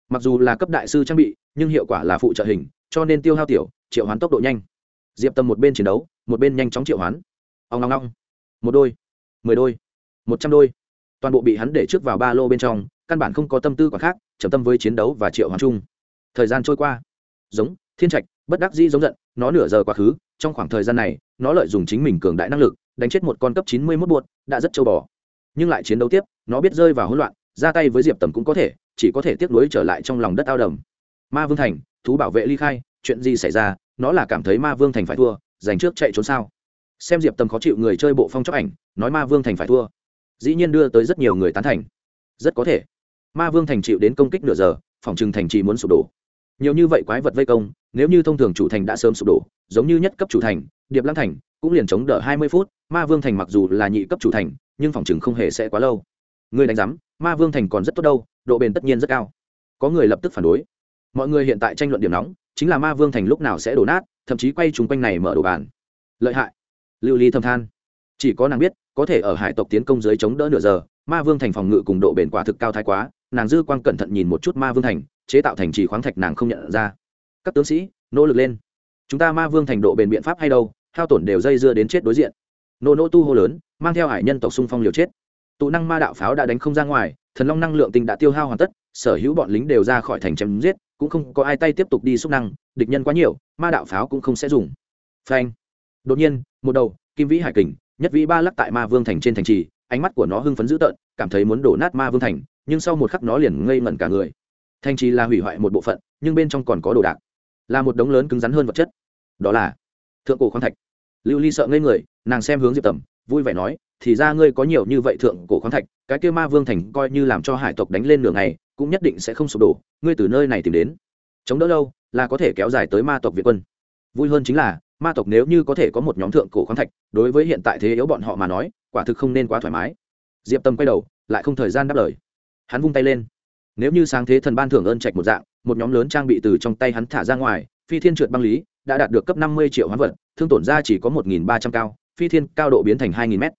Mặc dù là cấp đại sư trang bị, nhưng hiệu quả là phụ trợ hình, cho nên tiêu hao tiểu, triệu hoán tốc độ nhanh diệp tâm một bên chiến đấu, một bên nhanh chóng triệu hoán. Ông long long một đôi, mười đôi, một trăm đôi. Toàn bộ bị hắn để trước vào ba lô bên trong, căn bản không có tâm tư quả khác, trầm tâm với chiến đấu và triệu hoán chung. Thời gian trôi qua. Giống, thiên trạch, bất đắc dĩ giống giận, nó nửa giờ quá khứ, trong khoảng thời gian này, nó lợi dụng chính mình cường đại năng lực, đánh chết một con cấp chín mươi mốt buột đã rất châu bò. Nhưng lại chiến đấu tiếp, nó biết rơi vào hỗn loạn, ra tay với diệp tầm cũng có thể, chỉ có thể tiếp nối trở lại trong lòng đất ao đầm. Ma vương thành, thú bảo vệ ly khai, chuyện gì xảy ra nó là cảm thấy ma vương thành phải thua, giành trước chạy trốn sao. Xem diệp tầm khó chịu người chơi bộ phong chóc ảnh, nói ma vương thành phải thua. Dĩ nhiên đưa tới rất nhiều người tán thành. Rất có thể, ma vương thành chịu đến công kích nửa giờ, phòng trừng thành trì muốn sụp đổ. Nhiều như vậy quái vật vây công, nếu như thông thường chủ thành đã sớm sụp đổ, giống như nhất cấp chủ thành, điệp lăng thành cũng liền chống đỡ hai mươi phút, ma vương thành mặc dù là nhị cấp chủ thành, nhưng phòng chừng không hề sẽ quá lâu. Người đánh giám, ma vương thành còn rất tốt đâu, độ bền tất nhiên rất cao. Có người lập tức phản đối. Mọi người hiện tại tranh luận điểm nóng chính là ma vương thành lúc nào sẽ đổ nát, thậm chí quay chung quanh này mở đồ bàn. Lợi hại. Lưu ly thâm than. Chỉ có nàng biết, có thể ở hải tộc tiến công dưới chống đỡ nửa giờ, ma vương thành phòng ngự cùng độ bền quả thực cao thái quá, nàng dư quang cẩn thận nhìn một chút ma vương thành, chế tạo thành trì khoáng thạch nàng không nhận ra. Các tướng sĩ, nỗ lực lên. Chúng ta ma vương thành độ bền biện pháp hay đâu, hao tổn đều dây dưa đến chết đối diện. Nô nô tu hô lớn, mang theo hải nhân tộc xung phong liều chết. Tụ năng ma đạo pháo đã đánh không ra ngoài, thần long năng lượng tinh đã tiêu hao hoàn tất, sở hữu bọn lính đều ra khỏi thành chém giết cũng không có ai tay tiếp tục đi xúc năng, địch nhân quá nhiều, ma đạo pháo cũng không sẽ dùng. Phanh. Đột nhiên, một đầu, kim vĩ hải kình, nhất vĩ ba lắc tại ma vương thành trên thành trì, ánh mắt của nó hưng phấn dữ tợn, cảm thấy muốn đổ nát ma vương thành, nhưng sau một khắc nó liền ngây ngẩn cả người. Thành trì là hủy hoại một bộ phận, nhưng bên trong còn có đồ đạc. Là một đống lớn cứng rắn hơn vật chất. Đó là thượng cổ khoáng thạch. Lưu ly sợ ngây người, nàng xem hướng diệp tầm, vui vẻ nói, thì ra ngươi có nhiều như vậy thượng cổ khoáng thạch, cái kêu ma vương thành coi như làm cho hải tộc đánh lên nửa ngày cũng nhất định sẽ không sụp đổ, ngươi từ nơi này tìm đến. Chống đỡ lâu là có thể kéo dài tới ma tộc việt quân. Vui hơn chính là, ma tộc nếu như có thể có một nhóm thượng cổ khoáng thạch, đối với hiện tại thế yếu bọn họ mà nói, quả thực không nên quá thoải mái. Diệp tâm quay đầu, lại không thời gian đáp lời. Hắn vung tay lên. Nếu như sáng thế thần ban thưởng ơn trạch một dạng, một nhóm lớn trang bị từ trong tay hắn thả ra ngoài, phi thiên trượt băng lý, đã đạt được cấp năm mươi triệu hoán vật, thương tổn ra chỉ có một nghìn ba trăm cao, phi thiên cao độ biến thành hai nghìn mét.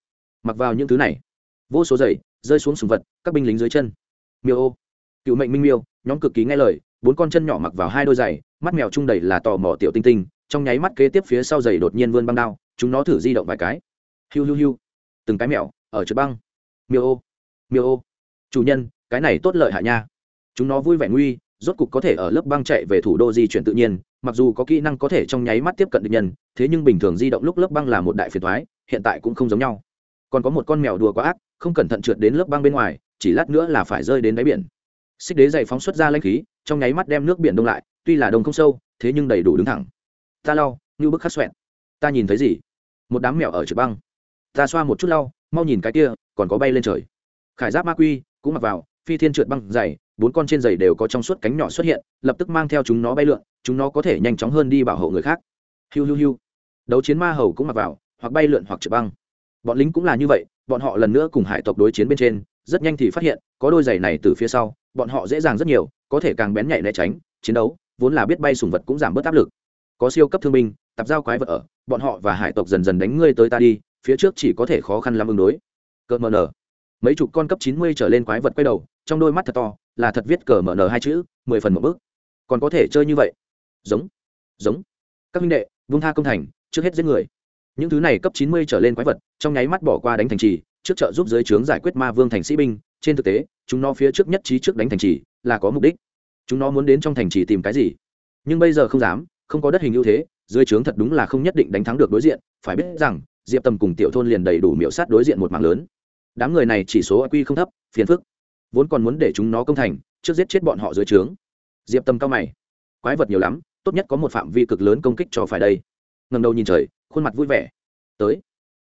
Mặc vào những thứ này, vô số giày rơi xuống sùng vật, các binh lính dưới chân. Miêu ô cựu mệnh minh miêu, nhóm cực kỳ nghe lời, bốn con chân nhỏ mặc vào hai đôi giày, mắt mèo trung đầy là tò mò tiểu tinh tinh, trong nháy mắt kế tiếp phía sau giày đột nhiên vươn băng đao, chúng nó thử di động vài cái. Hiu hiu hiu. Từng cái mèo, ở trượt băng. Miêu ô miêu ô. Chủ nhân, cái này tốt lợi hạ nha. Chúng nó vui vẻ nguy, rốt cục có thể ở lớp băng chạy về thủ đô di chuyển tự nhiên, mặc dù có kỹ năng có thể trong nháy mắt tiếp cận được nhân, thế nhưng bình thường di động lúc lớp băng là một đại phiền thoái hiện tại cũng không giống nhau. Còn có một con mèo đùa quá ác, không cẩn thận trượt đến lớp băng bên ngoài, chỉ lát nữa là phải rơi đến đáy biển xích đế dày phóng xuất ra lanh khí, trong nháy mắt đem nước biển đông lại, tuy là đông không sâu, thế nhưng đầy đủ đứng thẳng. Ta lau, như bức khắc xoẹn ta nhìn thấy gì? Một đám mèo ở trượt băng. Ta xoa một chút lau, mau nhìn cái kia, còn có bay lên trời. Khải giáp ma quy cũng mặc vào, phi thiên trượt băng dày, bốn con trên giày đều có trong suốt cánh nhỏ xuất hiện, lập tức mang theo chúng nó bay lượn, chúng nó có thể nhanh chóng hơn đi bảo hộ người khác. Hiu hiu hiu. Đấu chiến ma hầu cũng mặc vào, hoặc bay lượn hoặc trượt băng. Bọn lính cũng là như vậy, bọn họ lần nữa cùng hải tộc đối chiến bên trên, rất nhanh thì phát hiện, có đôi giày này từ phía sau bọn họ dễ dàng rất nhiều, có thể càng bén nhạy né tránh, chiến đấu, vốn là biết bay sùng vật cũng giảm bớt áp lực. Có siêu cấp thương binh tập giao quái vật ở, bọn họ và hải tộc dần dần đánh ngươi tới ta đi, phía trước chỉ có thể khó khăn lắm ứng đối. Cờ mờ nở mấy chục con cấp chín mươi trở lên quái vật quay đầu, trong đôi mắt thật to, là thật viết cờ mờ nở hai chữ, mười phần một bước. Còn có thể chơi như vậy. Giống giống. Các minh đệ, vung tha công thành, trước hết giết người. Những thứ này cấp chín mươi trở lên quái vật, trong nháy mắt bỏ qua đánh thành trì, trước trợ giúp giới trướng giải quyết ma vương thành sĩ binh, trên thực tế chúng nó phía trước nhất trí trước đánh thành trì, là có mục đích. Chúng nó muốn đến trong thành trì tìm cái gì? Nhưng bây giờ không dám, không có đất hình ưu thế, dưới trướng thật đúng là không nhất định đánh thắng được đối diện. Phải biết rằng, diệp tầm cùng tiểu thôn liền đầy đủ miễu sát đối diện một mạng lớn. Đám người này chỉ số q không thấp, phiền phức. Vốn còn muốn để chúng nó công thành, trước giết chết bọn họ dưới trướng. Diệp tầm cao mày. Quái vật nhiều lắm, tốt nhất có một phạm vi cực lớn công kích cho phải đây. Ngầm đầu nhìn trời, khuôn mặt vui vẻ. Tới.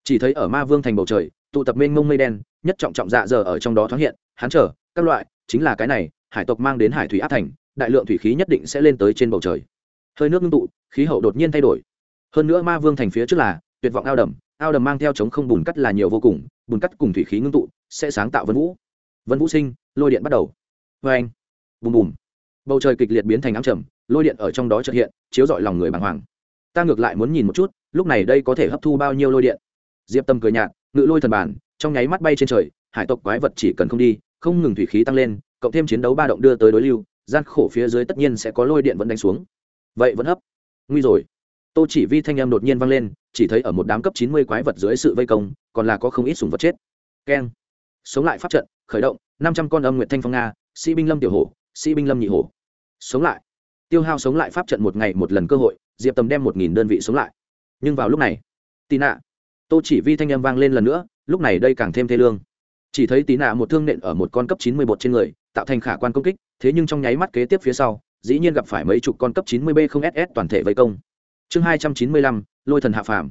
Chỉ thấy ở ma vương thành bầu trời, tụ tập mênh mông mây đen nhất trọng trọng dạ giờ ở trong đó thoáng hiện, hắn chờ, các loại, chính là cái này, hải tộc mang đến hải thủy áp thành, đại lượng thủy khí nhất định sẽ lên tới trên bầu trời. Hơi nước ngưng tụ, khí hậu đột nhiên thay đổi. Hơn nữa ma vương thành phía trước là tuyệt vọng ao đầm ao đầm mang theo chống không bùn cắt là nhiều vô cùng, bùn cắt cùng thủy khí ngưng tụ, sẽ sáng tạo vân vũ. Vân vũ sinh, lôi điện bắt đầu. Vê anh, bùm bùm. Bầu trời kịch liệt biến thành ám trầm, lôi điện ở trong đó trợ hiện, chiếu rọi lòng người bàng hoàng. Ta ngược lại muốn nhìn một chút, lúc này đây có thể hấp thu bao nhiêu lôi điện? Diệp tâm cười nhạt, ngự lôi thần bản trong nháy mắt bay trên trời, hải tộc quái vật chỉ cần không đi, không ngừng thủy khí tăng lên, cộng thêm chiến đấu ba động đưa tới đối lưu, gian khổ phía dưới tất nhiên sẽ có lôi điện vẫn đánh xuống. Vậy vẫn hấp. Nguy rồi. Tô chỉ vi thanh em đột nhiên vang lên, chỉ thấy ở một đám cấp chín mươi quái vật dưới sự vây công, còn là có không ít sùng vật chết. Keng. Sống lại pháp trận, khởi động, năm trăm con âm nguyệt thanh phong nga, sĩ binh lâm tiểu hổ, sĩ binh lâm nhị hổ. Sống lại. Tiêu hao sống lại pháp trận một ngày một lần cơ hội, diệp tầm đem một nghìn đơn vị sống lại. Nhưng vào lúc này tì nạ tô chỉ vi thanh âm vang lên lần nữa lúc này đây càng thêm thê lương. Chỉ thấy tí nạ một thương nện ở một con cấp chín mươi bột trên người, tạo thành khả quan công kích, thế nhưng trong nháy mắt kế tiếp phía sau, dĩ nhiên gặp phải mấy chục con cấp chín mươi b không ss toàn thể vây công. Chương hai trăm chín mươi lăm, lôi thần hạ phàm.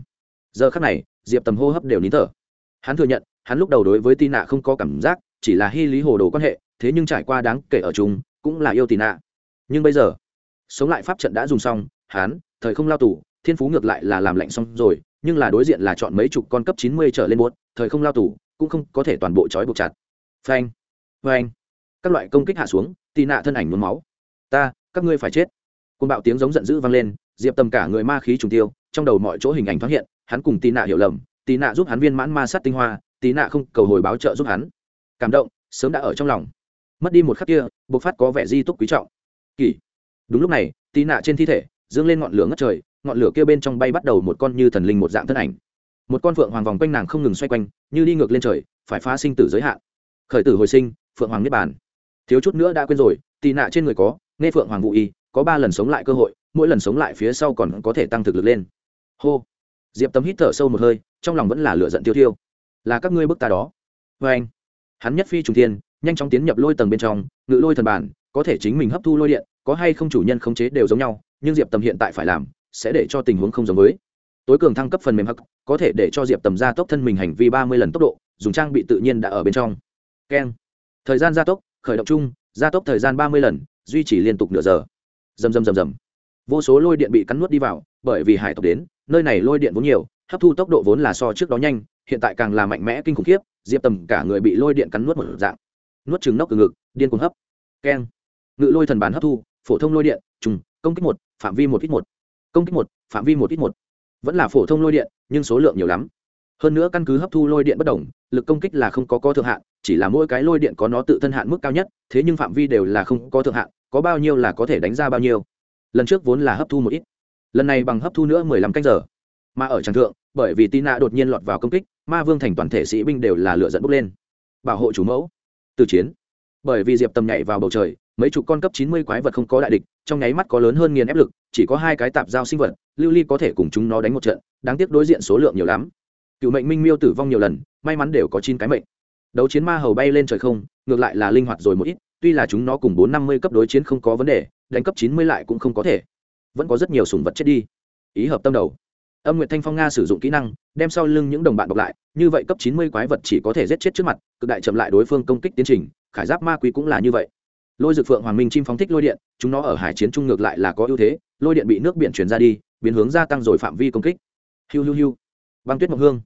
Giờ khắc này, diệp tầm hô hấp đều nín thở. Hắn thừa nhận, hắn lúc đầu đối với tì nạ không có cảm giác, chỉ là hy lý hồ đồ quan hệ, thế nhưng trải qua đáng kể ở chung, cũng là yêu tì nạ. Nhưng bây giờ, sống lại pháp trận đã dùng xong, hắn, thời không lao tù, thiên phú ngược lại là làm lạnh xong rồi nhưng là đối diện là chọn mấy chục con cấp chín mươi trở lên muốt thời không lao tù, cũng không có thể toàn bộ trói buộc chặt. Phanh phanh. Các loại công kích hạ xuống, tì nạ thân ảnh nhuốm máu. Ta, các ngươi phải chết. Côn bạo tiếng giống giận dữ vang lên, diệp tầm cả người ma khí trùng tiêu, trong đầu mọi chỗ hình ảnh thoáng hiện, hắn cùng tì nạ hiểu lầm, tì nạ giúp hắn viên mãn ma sát tinh hoa, tì nạ không cầu hồi báo trợ giúp hắn. Cảm động, sớm đã ở trong lòng. Mất đi một khắc kia, bộc phát có vẻ di túc quý trọng. Kỳ. Đúng lúc này, tì nạ trên thi thể dương lên ngọn lửa ngất trời ngọn lửa kia bên trong bay bắt đầu một con như thần linh một dạng thân ảnh. Một con phượng hoàng vòng quanh nàng không ngừng xoay quanh như đi ngược lên trời phải phá sinh tử giới hạn. Khởi tử hồi sinh phượng hoàng niết bàn. Thiếu chút nữa đã quên rồi tì nạ trên người có nghe phượng hoàng vũ y có ba lần sống lại cơ hội mỗi lần sống lại phía sau còn có thể tăng thực lực lên. Hô. Diệp tấm hít thở sâu một hơi trong lòng vẫn là lựa giận tiêu tiêu. Là các ngươi bức ta đó. Vê anh hắn nhất phi trùng thiên, nhanh chóng tiến nhập lôi tầng bên trong ngự lôi thần bản có thể chính mình hấp thu lôi điện có hay không chủ nhân khống chế đều giống nhau nhưng diệp tầm hiện tại phải làm sẽ để cho tình huống không giống với. Tối cường thăng cấp phần mềm hắc, có thể để cho diệp tầm gia tốc thân mình hành vi ba mươi lần tốc độ, dùng trang bị tự nhiên đã ở bên trong. Keng. Thời gian gia tốc, khởi động chung, gia tốc thời gian ba mươi lần, duy trì liên tục nửa giờ. Dầm dầm dầm dầm vô số lôi điện bị cắn nuốt đi vào, bởi vì hải tộc đến, nơi này lôi điện vốn nhiều, hấp thu tốc độ vốn là so trước đó nhanh, hiện tại càng là mạnh mẽ kinh khủng khiếp, diệp tầm cả người bị lôi điện cắn nuốt một dạng. Nuốt trứng nóc từ ngực, điên cuồng hấp. Keng. Ngự lôi thần bàn hấp thu, phổ thông lôi điện, trùng, công kích một, phạm vi một ít một công kích một, phạm vi một ít một. Vẫn là phổ thông lôi điện, nhưng số lượng nhiều lắm. Hơn nữa căn cứ hấp thu lôi điện bất đồng, lực công kích là không có có thượng hạn, chỉ là mỗi cái lôi điện có nó tự thân hạn mức cao nhất, thế nhưng phạm vi đều là không có thượng hạn, có bao nhiêu là có thể đánh ra bao nhiêu. Lần trước vốn là hấp thu một ít, lần này bằng hấp thu nữa mười lăm canh giờ. Mà ở tràng thượng, bởi vì tina đột nhiên lọt vào công kích, ma vương thành toàn thể sĩ binh đều là lựa dẫn bốc lên. Bảo hộ chủ mẫu. Từ chiến. Bởi vì diệp tầm nhảy vào bầu trời mấy chục con cấp chín mươi quái vật không có đại địch, trong nháy mắt có lớn hơn nghiền ép lực, chỉ có hai cái tạp giao sinh vật, lưu ly có thể cùng chúng nó đánh một trận, đáng tiếc đối diện số lượng nhiều lắm. Cựu mệnh minh miêu tử vong nhiều lần, may mắn đều có chín cái mệnh. Đấu chiến ma hầu bay lên trời không, ngược lại là linh hoạt rồi một ít, tuy là chúng nó cùng bốn năm mươi cấp đối chiến không có vấn đề, đánh cấp chín mươi lại cũng không có thể. Vẫn có rất nhiều sủng vật chết đi. Ý hợp tâm đầu. Âm nguyệt thanh phong nga sử dụng kỹ năng, đem sau lưng những đồng bạn bọc lại, như vậy cấp chín mươi quái vật chỉ có thể giết chết trước mặt, cực đại chậm lại đối phương công kích tiến trình, khải giáp ma quý cũng là như vậy lôi dực phượng hoàng minh chim phóng thích lôi điện, chúng nó ở hải chiến trung ngược lại là có ưu thế, lôi điện bị nước biển chuyển ra đi, biến hướng gia tăng rồi phạm vi công kích. Hiu hiu hiu. Băng tuyết mộng hương.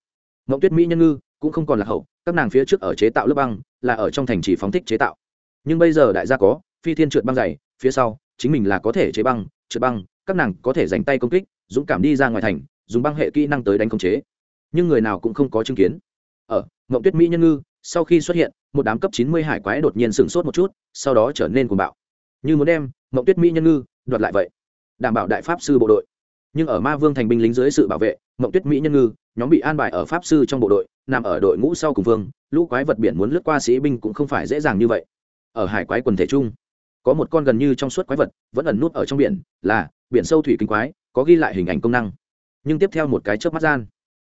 Mộng tuyết mỹ nhân ngư, cũng không còn là hậu, các nàng phía trước ở chế tạo lớp băng, là ở trong thành chỉ phóng thích chế tạo. Nhưng bây giờ đại gia có, phi thiên trượt băng dày, phía sau, chính mình là có thể chế băng, trượt băng, các nàng có thể dành tay công kích, dũng cảm đi ra ngoài thành, dùng băng hệ kỹ năng tới đánh khống chế. Nhưng người nào cũng không có chứng kiến. Ở, mộng tuyết mỹ nhân ngư sau khi xuất hiện, một đám cấp chín mươi hải quái đột nhiên sửng sốt một chút, sau đó trở nên cuồng bạo. Như muốn đem mộng tuyết mỹ nhân ngư đoạt lại vậy. Đảm bảo đại pháp sư bộ đội. Nhưng ở ma vương thành binh lính dưới sự bảo vệ, mộng tuyết mỹ nhân ngư, nhóm bị an bài ở pháp sư trong bộ đội, nằm ở đội ngũ sau cùng vương, lũ quái vật biển muốn lướt qua sĩ binh cũng không phải dễ dàng như vậy. Ở hải quái quần thể chung, có một con gần như trong suốt quái vật, vẫn ẩn nút ở trong biển, là biển sâu thủy kinh quái, có ghi lại hình ảnh công năng. Nhưng tiếp theo một cái chớp mắt gian,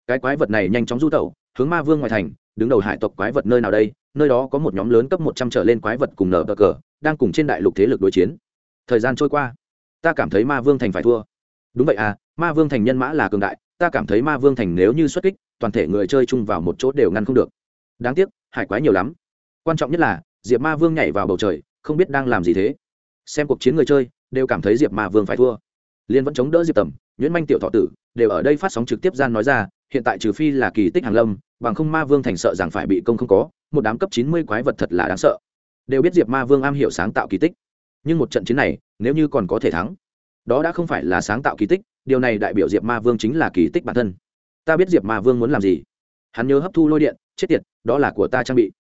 cái quái vật này nhanh chóng du tẩu, hướng ma vương ngoài thành đứng đầu hải tộc quái vật nơi nào đây, nơi đó có một nhóm lớn cấp một trăm trở lên quái vật cùng nở bờ cờ, đang cùng trên đại lục thế lực đối chiến. Thời gian trôi qua, ta cảm thấy ma vương thành phải thua. Đúng vậy à ma vương thành nhân mã là cường đại, ta cảm thấy ma vương thành nếu như xuất kích, toàn thể người chơi chung vào một chỗ đều ngăn không được. Đáng tiếc, hải quái nhiều lắm. Quan trọng nhất là, diệp ma vương nhảy vào bầu trời, không biết đang làm gì thế. Xem cuộc chiến người chơi, đều cảm thấy diệp ma vương phải thua. Liên vẫn chống đỡ diệp tầm, nhuyễn manh tiểu thọ tử đều ở đây phát sóng trực tiếp gian nói ra, hiện tại trừ phi là kỳ tích hàng lâm, bằng không ma vương thành sợ rằng phải bị công không có, một đám cấp chín mươi quái vật thật là đáng sợ. Đều biết diệp ma vương am hiểu sáng tạo kỳ tích. Nhưng một trận chiến này, nếu như còn có thể thắng, đó đã không phải là sáng tạo kỳ tích, điều này đại biểu diệp ma vương chính là kỳ tích bản thân. Ta biết diệp ma vương muốn làm gì. Hắn nhớ hấp thu lôi điện, chết tiệt, đó là của ta trang bị.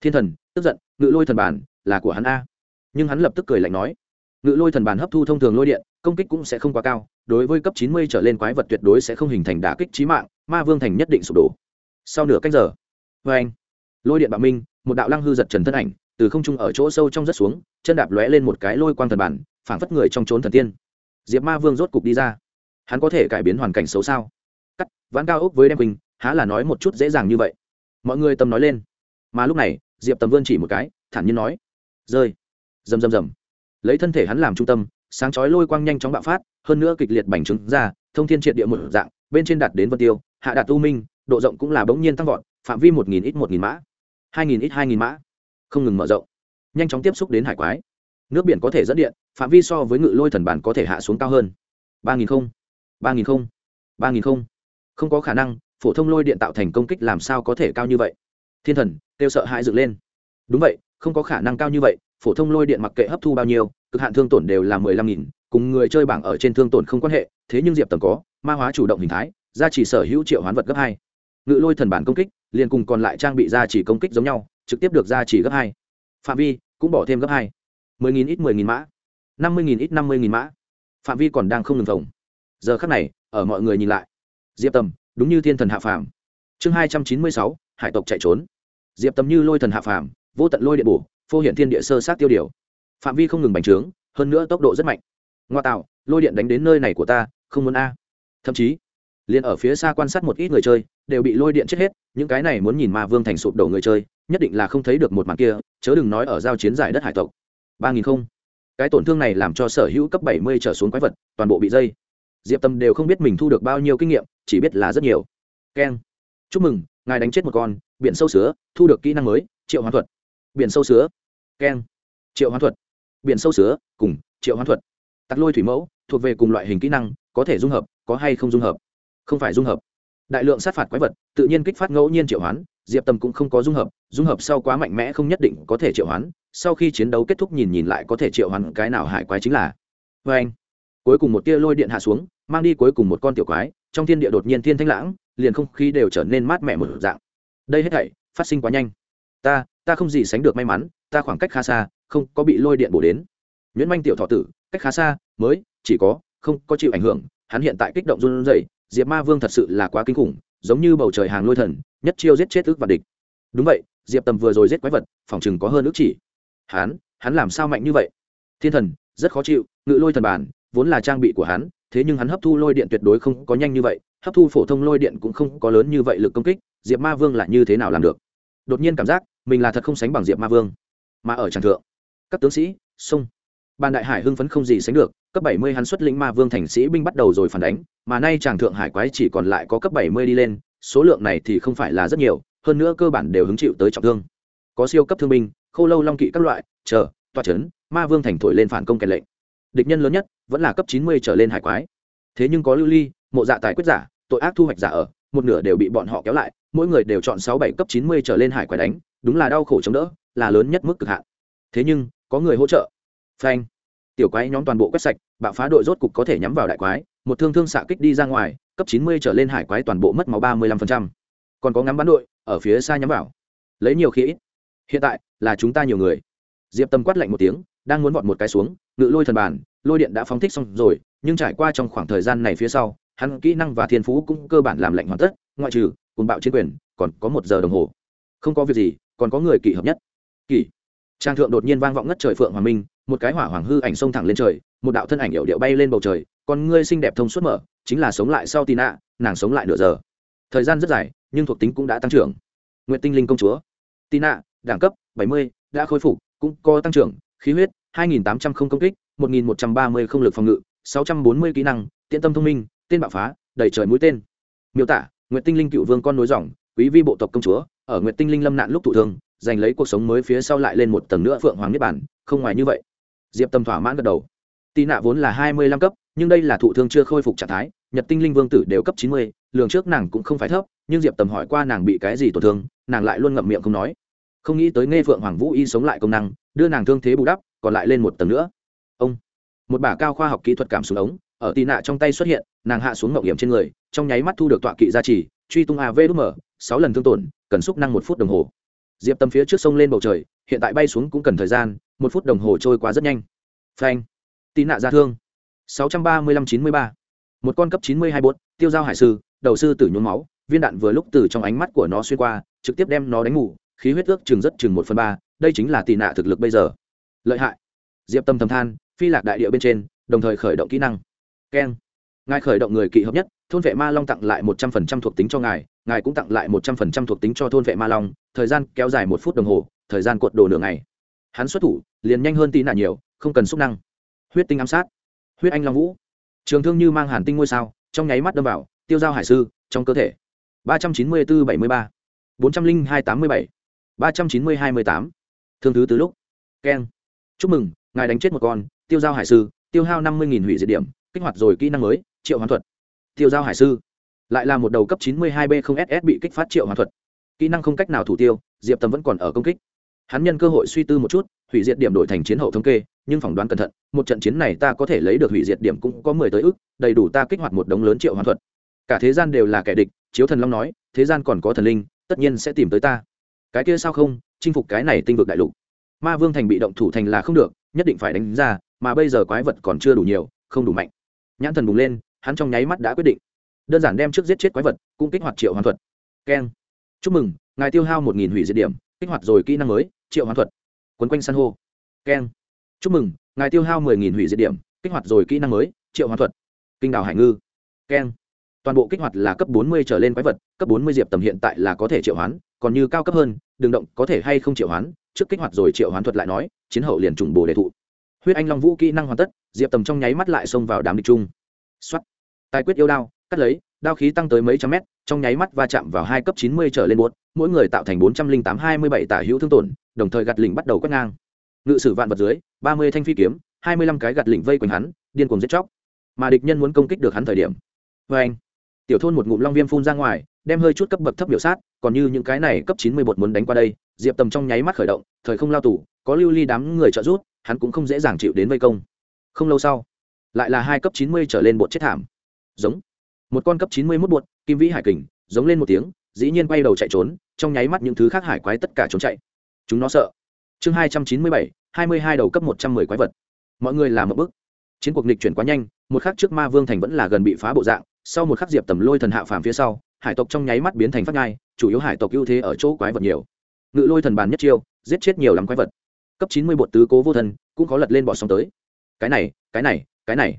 Thiên thần, tức giận, ngự lôi thần bản, là của hắn a. Nhưng hắn lập tức cười lạnh nói, ngự lôi thần bản hấp thu thông thường lôi điện, công kích cũng sẽ không quá cao đối với cấp chín mươi trở lên quái vật tuyệt đối sẽ không hình thành đả kích trí mạng, ma vương thành nhất định sụp đổ. Sau nửa cách giờ vê anh, lôi điện bạo minh, một đạo lăng hư giật trần thân ảnh, từ không trung ở chỗ sâu trong rất xuống, chân đạp lóe lên một cái lôi quang thần bản, phảng phất người trong trốn thần tiên. Diệp ma vương rốt cục đi ra. Hắn có thể cải biến hoàn cảnh xấu sao? Cắt, vãn cao ốc với đem quỳnh, há là nói một chút dễ dàng như vậy. Mọi người tâm nói lên. Mà lúc này, diệp tầm vươn chỉ một cái, thản nhiên nói. Rơi. Rầm rầm rầm. Lấy thân thể hắn làm trung tâm sáng chói lôi quang nhanh chóng bạo phát, hơn nữa kịch liệt bành trướng ra, thông thiên triệt địa một dạng, bên trên đạt đến vân tiêu, hạ đạt tu minh, độ rộng cũng là bỗng nhiên tăng vọt, phạm vi một nghìn ít một nghìn mã, hai nghìn ít hai nghìn mã. Không ngừng mở rộng, nhanh chóng tiếp xúc đến hải quái. Nước biển có thể dẫn điện, phạm vi so với ngự lôi thần bản có thể hạ xuống cao hơn. Ba nghìn không, ba nghìn không, ba nghìn không. Không có khả năng, phổ thông lôi điện tạo thành công kích làm sao có thể cao như vậy? Thiên thần, kêu sợ hãi dựng lên. Đúng vậy, không có khả năng cao như vậy, phổ thông lôi điện mặc kệ hấp thu bao nhiêu cực hạn thương tổn đều là mười lăm nghìn, cùng người chơi bảng ở trên thương tổn không quan hệ, thế nhưng diệp tầm có, ma hóa chủ động hình thái, gia chỉ sở hữu triệu hoán vật gấp hai. Ngự lôi thần bản công kích, liền cùng còn lại trang bị gia chỉ công kích giống nhau, trực tiếp được gia chỉ gấp hai. Phạm vi, cũng bỏ thêm gấp hai. Mười nghìn ít mười nghìn mã. Năm mươi nghìn ít năm mươi nghìn mã. Phạm vi còn đang không ngừng phồng. Giờ khắc này, ở mọi người nhìn lại. Diệp tầm, đúng như thiên thần hạ phàm. Chương hai trăm chín mươi sáu, hải tộc chạy trốn. Diệp tầm như lôi thần hạ phàm, vô tận lôi điện bổ, phô hiện thiên địa sơ sát tiêu điều phạm vi không ngừng bành trướng, hơn nữa tốc độ rất mạnh. Ngoa tạo, lôi điện đánh đến nơi này của ta, không muốn a. Thậm chí, liền ở phía xa quan sát một ít người chơi, đều bị lôi điện chết hết, những cái này muốn nhìn ma vương thành sụp đổ người chơi, nhất định là không thấy được một màn kia, chớ đừng nói ở giao chiến giải đất hải tộc. ba nghìn không. Cái tổn thương này làm cho sở hữu cấp bảy mươi trở xuống quái vật, toàn bộ bị dây. Diệp tâm đều không biết mình thu được bao nhiêu kinh nghiệm, chỉ biết là rất nhiều. Keng. Chúc mừng, ngài đánh chết một con, biển sâu sứa, thu được kỹ năng mới, triệu hoán thuật. Biển sâu sứa. Keng. Triệu hoán thuật biển sâu sứa, cùng, triệu hoán thuật. Tặc lôi thủy mẫu, thuộc về cùng loại hình kỹ năng, có thể dung hợp, có hay không dung hợp? Không phải dung hợp. Đại lượng sát phạt quái vật, tự nhiên kích phát ngẫu nhiên triệu hoán, diệp tâm cũng không có dung hợp dung hợp sau quá mạnh mẽ không nhất định có thể triệu hoán, sau khi chiến đấu kết thúc nhìn nhìn lại có thể triệu hoán cái nào hải quái chính là. Vê anh, cuối cùng một tia lôi điện hạ xuống, mang đi cuối cùng một con tiểu quái, trong thiên địa đột nhiên thiên thanh lãng, liền không khí đều trở nên mát mẻ một dạng. Đây hết thảy, phát sinh quá nhanh. Ta ta không gì sánh được may mắn, ta khoảng cách khá xa không có bị lôi điện bổ đến. Nhuyễn manh tiểu thọ tử, cách khá xa, mới, chỉ có, không có chịu ảnh hưởng, hắn hiện tại kích động run rẩy, diệp ma vương thật sự là quá kinh khủng, giống như bầu trời hàng lôi thần, nhất chiêu giết chết ước và địch. Đúng vậy, diệp tầm vừa rồi giết quái vật, phòng chừng có hơn ước chỉ. Hắn hắn làm sao mạnh như vậy? Thiên thần, rất khó chịu, ngự lôi thần bản, vốn là trang bị của hắn, thế nhưng hắn hấp thu lôi điện tuyệt đối không có nhanh như vậy, hấp thu phổ thông lôi điện cũng không có lớn như vậy lực công kích, diệp ma vương là như thế nào làm được? Đột nhiên cảm giác, mình là thật không sánh bằng diệp ma vương. Mà ở tràng thượng các tướng sĩ sung, bàn đại hải hưng phấn không gì sánh được cấp bảy mươi hắn xuất lĩnh ma vương thành sĩ binh bắt đầu rồi phản đánh mà nay chàng thượng hải quái chỉ còn lại có cấp bảy mươi đi lên số lượng này thì không phải là rất nhiều hơn nữa cơ bản đều hứng chịu tới trọng thương. Có siêu cấp thương binh khô lâu long kỵ các loại chờ toa chấn ma vương thành thổi lên phản công kèn lệnh. Địch nhân lớn nhất vẫn là cấp chín mươi trở lên hải quái. Thế nhưng có lưu ly mộ dạ tài quyết giả tội ác thu hoạch giả ở một nửa đều bị bọn họ kéo lại mỗi người đều chọn sáu bảy cấp chín mươi trở lên hải quái đánh đúng là đau khổ chống đỡ là lớn nhất mức cực hạn. Thế nhưng có người hỗ trợ. Phanh. Tiểu quái nhóm toàn bộ quét sạch, bạo phá đội rốt cục có thể nhắm vào đại quái, một thương thương xạ kích đi ra ngoài, cấp chín mươi trở lên hải quái toàn bộ mất máu ba mươi lăm phần trăm. Còn có ngắm bắn đội, ở phía xa nhắm vào. Lấy nhiều khí ít. Hiện tại, là chúng ta nhiều người. Diệp tâm quát lạnh một tiếng, đang muốn vọt một cái xuống, ngự lôi thần bàn, lôi điện đã phóng thích xong rồi, nhưng trải qua trong khoảng thời gian này phía sau, hắn kỹ năng và thiên phú cũng cơ bản làm lạnh hoàn tất, ngoại trừ cùng bạo chiến quyền, còn có một giờ đồng hồ. Không có việc gì, còn có người kỷ hợp nhất. Kỷ trang thượng đột nhiên vang vọng ngất trời phượng hoàng minh, một cái hỏa hoàng hư ảnh xông thẳng lên trời, một đạo thân ảnh hiệu điệu bay lên bầu trời còn ngươi xinh đẹp thông suốt mở, chính là sống lại sau tì nạ nàng sống lại nửa giờ. Thời gian rất dài, nhưng thuộc tính cũng đã tăng trưởng. Nguyện tinh linh công chúa. Tì nạ đẳng cấp, bảy mươi, đã khôi phục, cũng có tăng trưởng, khí huyết, hai nghìn tám trăm không công kích, một nghìn một trăm ba mươi không lực phòng ngự, sáu trăm bốn mươi kỹ năng tiện tâm thông minh tên bạo phá, đầy trời mũi tên. Miêu tả nguyện tinh linh cựu vương con nối dòng, quý vi bộ tộc công chúa, ở nguyện tinh linh lâm nạn lúc thụ thương giành lấy cuộc sống mới phía sau lại lên một tầng nữa phượng hoàng niết bản không ngoài như vậy. Diệp tâm thỏa mãn gật đầu. Tị nạ vốn là hai mươi lăm cấp, nhưng đây là thụ thương chưa khôi phục trạng thái, nhật tinh linh vương tử đều cấp chín mươi, lường trước nàng cũng không phải thấp, nhưng diệp tầm hỏi qua nàng bị cái gì tổn thương, nàng lại luôn ngậm miệng không nói. Không nghĩ tới nghe phượng hoàng vũ y sống lại công năng, đưa nàng thương thế bù đắp, còn lại lên một tầng nữa. Ông, một bả cao khoa học kỹ thuật cảm xuống ống, ở tị nạ trong tay xuất hiện, nàng hạ xuống mậu hiểm trên người, trong nháy mắt thu được tọa kỵ gia trì, truy tung av đúc mở, sáu lần thương tổn, cần xúc năng một phút đồng hồ diệp tâm phía trước sông lên bầu trời, hiện tại bay xuống cũng cần thời gian, một phút đồng hồ trôi qua rất nhanh. Phanh. Tị nạ ra thương. sáu trăm ba mươi lăm chín mươi ba. Một con cấp chín mươi hai bốt, tiêu giao hải sư, đầu sư tử nhuốm máu, viên đạn vừa lúc từ trong ánh mắt của nó xuyên qua, trực tiếp đem nó đánh ngủ, khí huyết ước chừng rất chừng một phần ba, đây chính là tị nạ thực lực bây giờ. Lợi hại. Diệp tâm thầm than, phi lạc đại địa bên trên, đồng thời khởi động kỹ năng. Keng. Ngài khởi động người kỵ hợp nhất, thôn vệ ma long tặng lại một trăm phần trăm thuộc tính cho ngài ngài cũng tặng lại một trăm phần trăm thuộc tính cho thôn vệ ma long, thời gian kéo dài một phút đồng hồ, thời gian cuộn đồ nửa ngày. Hắn xuất thủ, liền nhanh hơn tí nạ nhiều, không cần xúc năng. Huyết tinh ám sát. Huyết anh long vũ. Trường thương như mang hàn tinh ngôi sao, trong nháy mắt đâm vào, tiêu dao hải sư, trong cơ thể. Ba trăm chín mươi bốn bảy mươi ba. Bốn trăm linh hai tám mươi bảy. Ba trăm chín mươi hai mươi tám. Thương thứ từ lúc. Keng. Chúc mừng, ngài đánh chết một con, tiêu giao hải sư, tiêu hao năm mươi hủy diệt điểm, kích hoạt rồi kỹ năng mới, triệu hoán thuật. Tiêu giao hải sư lại là một đầu cấp chín mươi hai b không ss bị kích phát triệu hoàn thuật. Kỹ năng không cách nào thủ tiêu, diệp tâm vẫn còn ở công kích. Hắn nhân cơ hội suy tư một chút, hủy diệt điểm đổi thành chiến hậu thống kê, nhưng phỏng đoán cẩn thận, một trận chiến này ta có thể lấy được hủy diệt điểm cũng có mười tới ức, đầy đủ ta kích hoạt một đống lớn triệu hoàn thuật. Cả thế gian đều là kẻ địch, chiếu thần long nói, thế gian còn có thần linh, tất nhiên sẽ tìm tới ta. Cái kia sao không, chinh phục cái này tinh vực đại lục. Ma vương thành bị động thủ thành là không được, nhất định phải đánh ra, mà bây giờ quái vật còn chưa đủ nhiều, không đủ mạnh. Nhãn thần bùng lên, hắn trong nháy mắt đã quyết định đơn giản đem trước giết chết quái vật, cũng kích hoạt triệu hoàn thuật. Keng. Chúc mừng, ngài tiêu hao một nghìn hủy diệt điểm, kích hoạt rồi kỹ năng mới, triệu hoàn thuật. Quấn quanh san hô. Keng. Chúc mừng, ngài tiêu hao mười nghìn hủy diệt điểm, kích hoạt rồi kỹ năng mới, triệu hoàn thuật. Kinh đào hải ngư. Keng. Toàn bộ kích hoạt là cấp bốn mươi trở lên quái vật, cấp bốn mươi diệp tầm hiện tại là có thể triệu hoán, còn như cao cấp hơn đường động, có thể hay không triệu hoán, trước kích hoạt rồi triệu hoán thuật lại nói, chiến hậu liền trùng bồ đề thụ. Huyết anh long vũ kỹ năng hoàn tất, diệp tầm trong nháy mắt lại xông vào đám địch chung. Xuất tài quyết yêu đao cắt lấy, đao khí tăng tới mấy trăm mét, trong nháy mắt va chạm vào hai cấp chín mươi trở lên buốt, mỗi người tạo thành bốn trăm linh tám hai mươi bảy tả hữu thương tổn, đồng thời gạt lỉnh bắt đầu quét ngang. Ngự sử vạn vật dưới, ba mươi thanh phi kiếm, hai mươi lăm cái gạt lỉnh vây quanh hắn, điên cuồng giết chóc. Mà địch nhân muốn công kích được hắn thời điểm. Vê anh, tiểu thôn một ngụm long viêm phun ra ngoài, đem hơi chút cấp bậc thấp biểu sát, còn như những cái này cấp chín mươi bột muốn đánh qua đây, diệp tầm trong nháy mắt khởi động, thời không lao tù, có lưu ly đám người trợ rút hắn cũng không dễ dàng chịu đến vây công. Không lâu sau, lại là hai cấp chín mươi trở lên bột chết thảm. Giống một con cấp chín mươi mốt bột kim vĩ hải kình, giống lên một tiếng, dĩ nhiên quay đầu chạy trốn, trong nháy mắt những thứ khác hải quái tất cả trốn chạy. Chúng nó sợ. Chương hai trăm chín mươi bảy, hai mươi hai đầu cấp một trăm mười quái vật. Mọi người làm một bước. Chiến cuộc nịch chuyển quá nhanh, một khắc trước ma vương thành vẫn là gần bị phá bộ dạng, sau một khắc diệp tầm lôi thần hạ phàm phía sau, hải tộc trong nháy mắt biến thành phát ngai chủ yếu hải tộc ưu thế ở chỗ quái vật nhiều. Ngự lôi thần bàn nhất chiêu, giết chết nhiều lắm quái vật. Cấp chín mươi bột tứ cố vô thần, cũng có lật lên bỏ sóng tới. Cái này cái này cái này,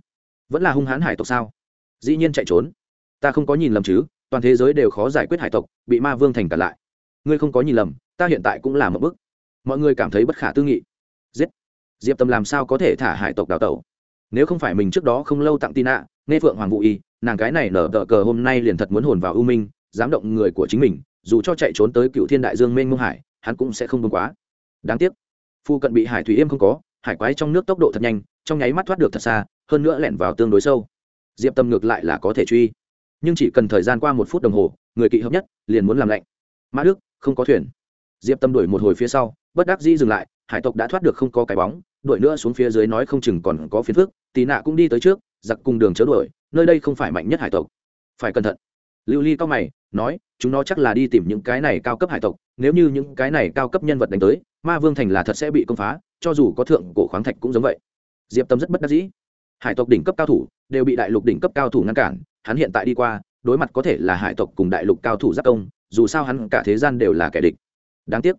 vẫn là hung hãn hải tộc sao? Dĩ nhiên chạy trốn ta không có nhìn lầm chứ, toàn thế giới đều khó giải quyết hải tộc, bị ma vương thành cả lại. Ngươi không có nhìn lầm, ta hiện tại cũng là một bức. Mọi người cảm thấy bất khả tư nghị. Giết. Diệp tâm làm sao có thể thả hải tộc đào tẩu? Nếu không phải mình trước đó không lâu tặng tin ạ, nghe phượng hoàng vũ y, nàng cái này nở tờ cờ hôm nay liền thật muốn hồn vào ưu minh, dám động người của chính mình, dù cho chạy trốn tới cựu thiên đại dương mênh mông hải, hắn cũng sẽ không buông quá. Đáng tiếc, phu cận bị hải thủy yêm không có, hải quái trong nước tốc độ thật nhanh, trong nháy mắt thoát được thật xa, hơn nữa lẻn vào tương đối sâu. Diệp tâm ngược lại là có thể truy nhưng chỉ cần thời gian qua một phút đồng hồ, người kỵ hợp nhất, liền muốn làm lạnh. Mã đức, không có thuyền. Diệp tâm đuổi một hồi phía sau, bất đắc dĩ dừng lại, hải tộc đã thoát được không có cái bóng, đuổi nữa xuống phía dưới nói không chừng còn có phiến phước tì nạ cũng đi tới trước, giặc cùng đường chớ đuổi, nơi đây không phải mạnh nhất hải tộc. Phải cẩn thận. Lưu ly cao mày, nói, chúng nó chắc là đi tìm những cái này cao cấp hải tộc, nếu như những cái này cao cấp nhân vật đánh tới, ma vương thành là thật sẽ bị công phá, cho dù có thượng cổ khoáng thạch cũng giống vậy. Diệp tâm rất bất đắc dĩ. Hải tộc đỉnh cấp cao thủ, đều bị đại lục đỉnh cấp cao thủ ngăn cản hắn hiện tại đi qua, đối mặt có thể là hải tộc cùng đại lục cao thủ giác công, dù sao hắn cả thế gian đều là kẻ địch. Đáng tiếc,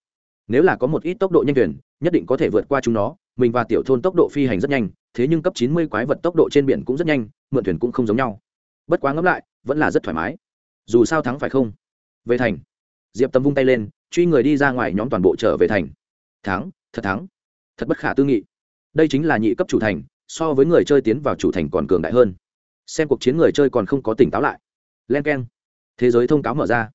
nếu là có một ít tốc độ nhanh thuyền nhất định có thể vượt qua chúng nó, mình và tiểu thôn tốc độ phi hành rất nhanh, thế nhưng cấp chín mươi quái vật tốc độ trên biển cũng rất nhanh, mượn thuyền cũng không giống nhau. Bất quá ngẫm lại, vẫn là rất thoải mái. Dù sao thắng phải không? Về thành. Diệp tâm vung tay lên, truy người đi ra ngoài nhóm toàn bộ trở về thành. Thắng, thật thắng. Thật bất khả tư nghị. Đây chính là nhị cấp chủ thành, so với người chơi tiến vào chủ thành còn cường đại hơn xem cuộc chiến người chơi còn không có tỉnh táo lại. Len k e n thế giới thông cáo mở ra.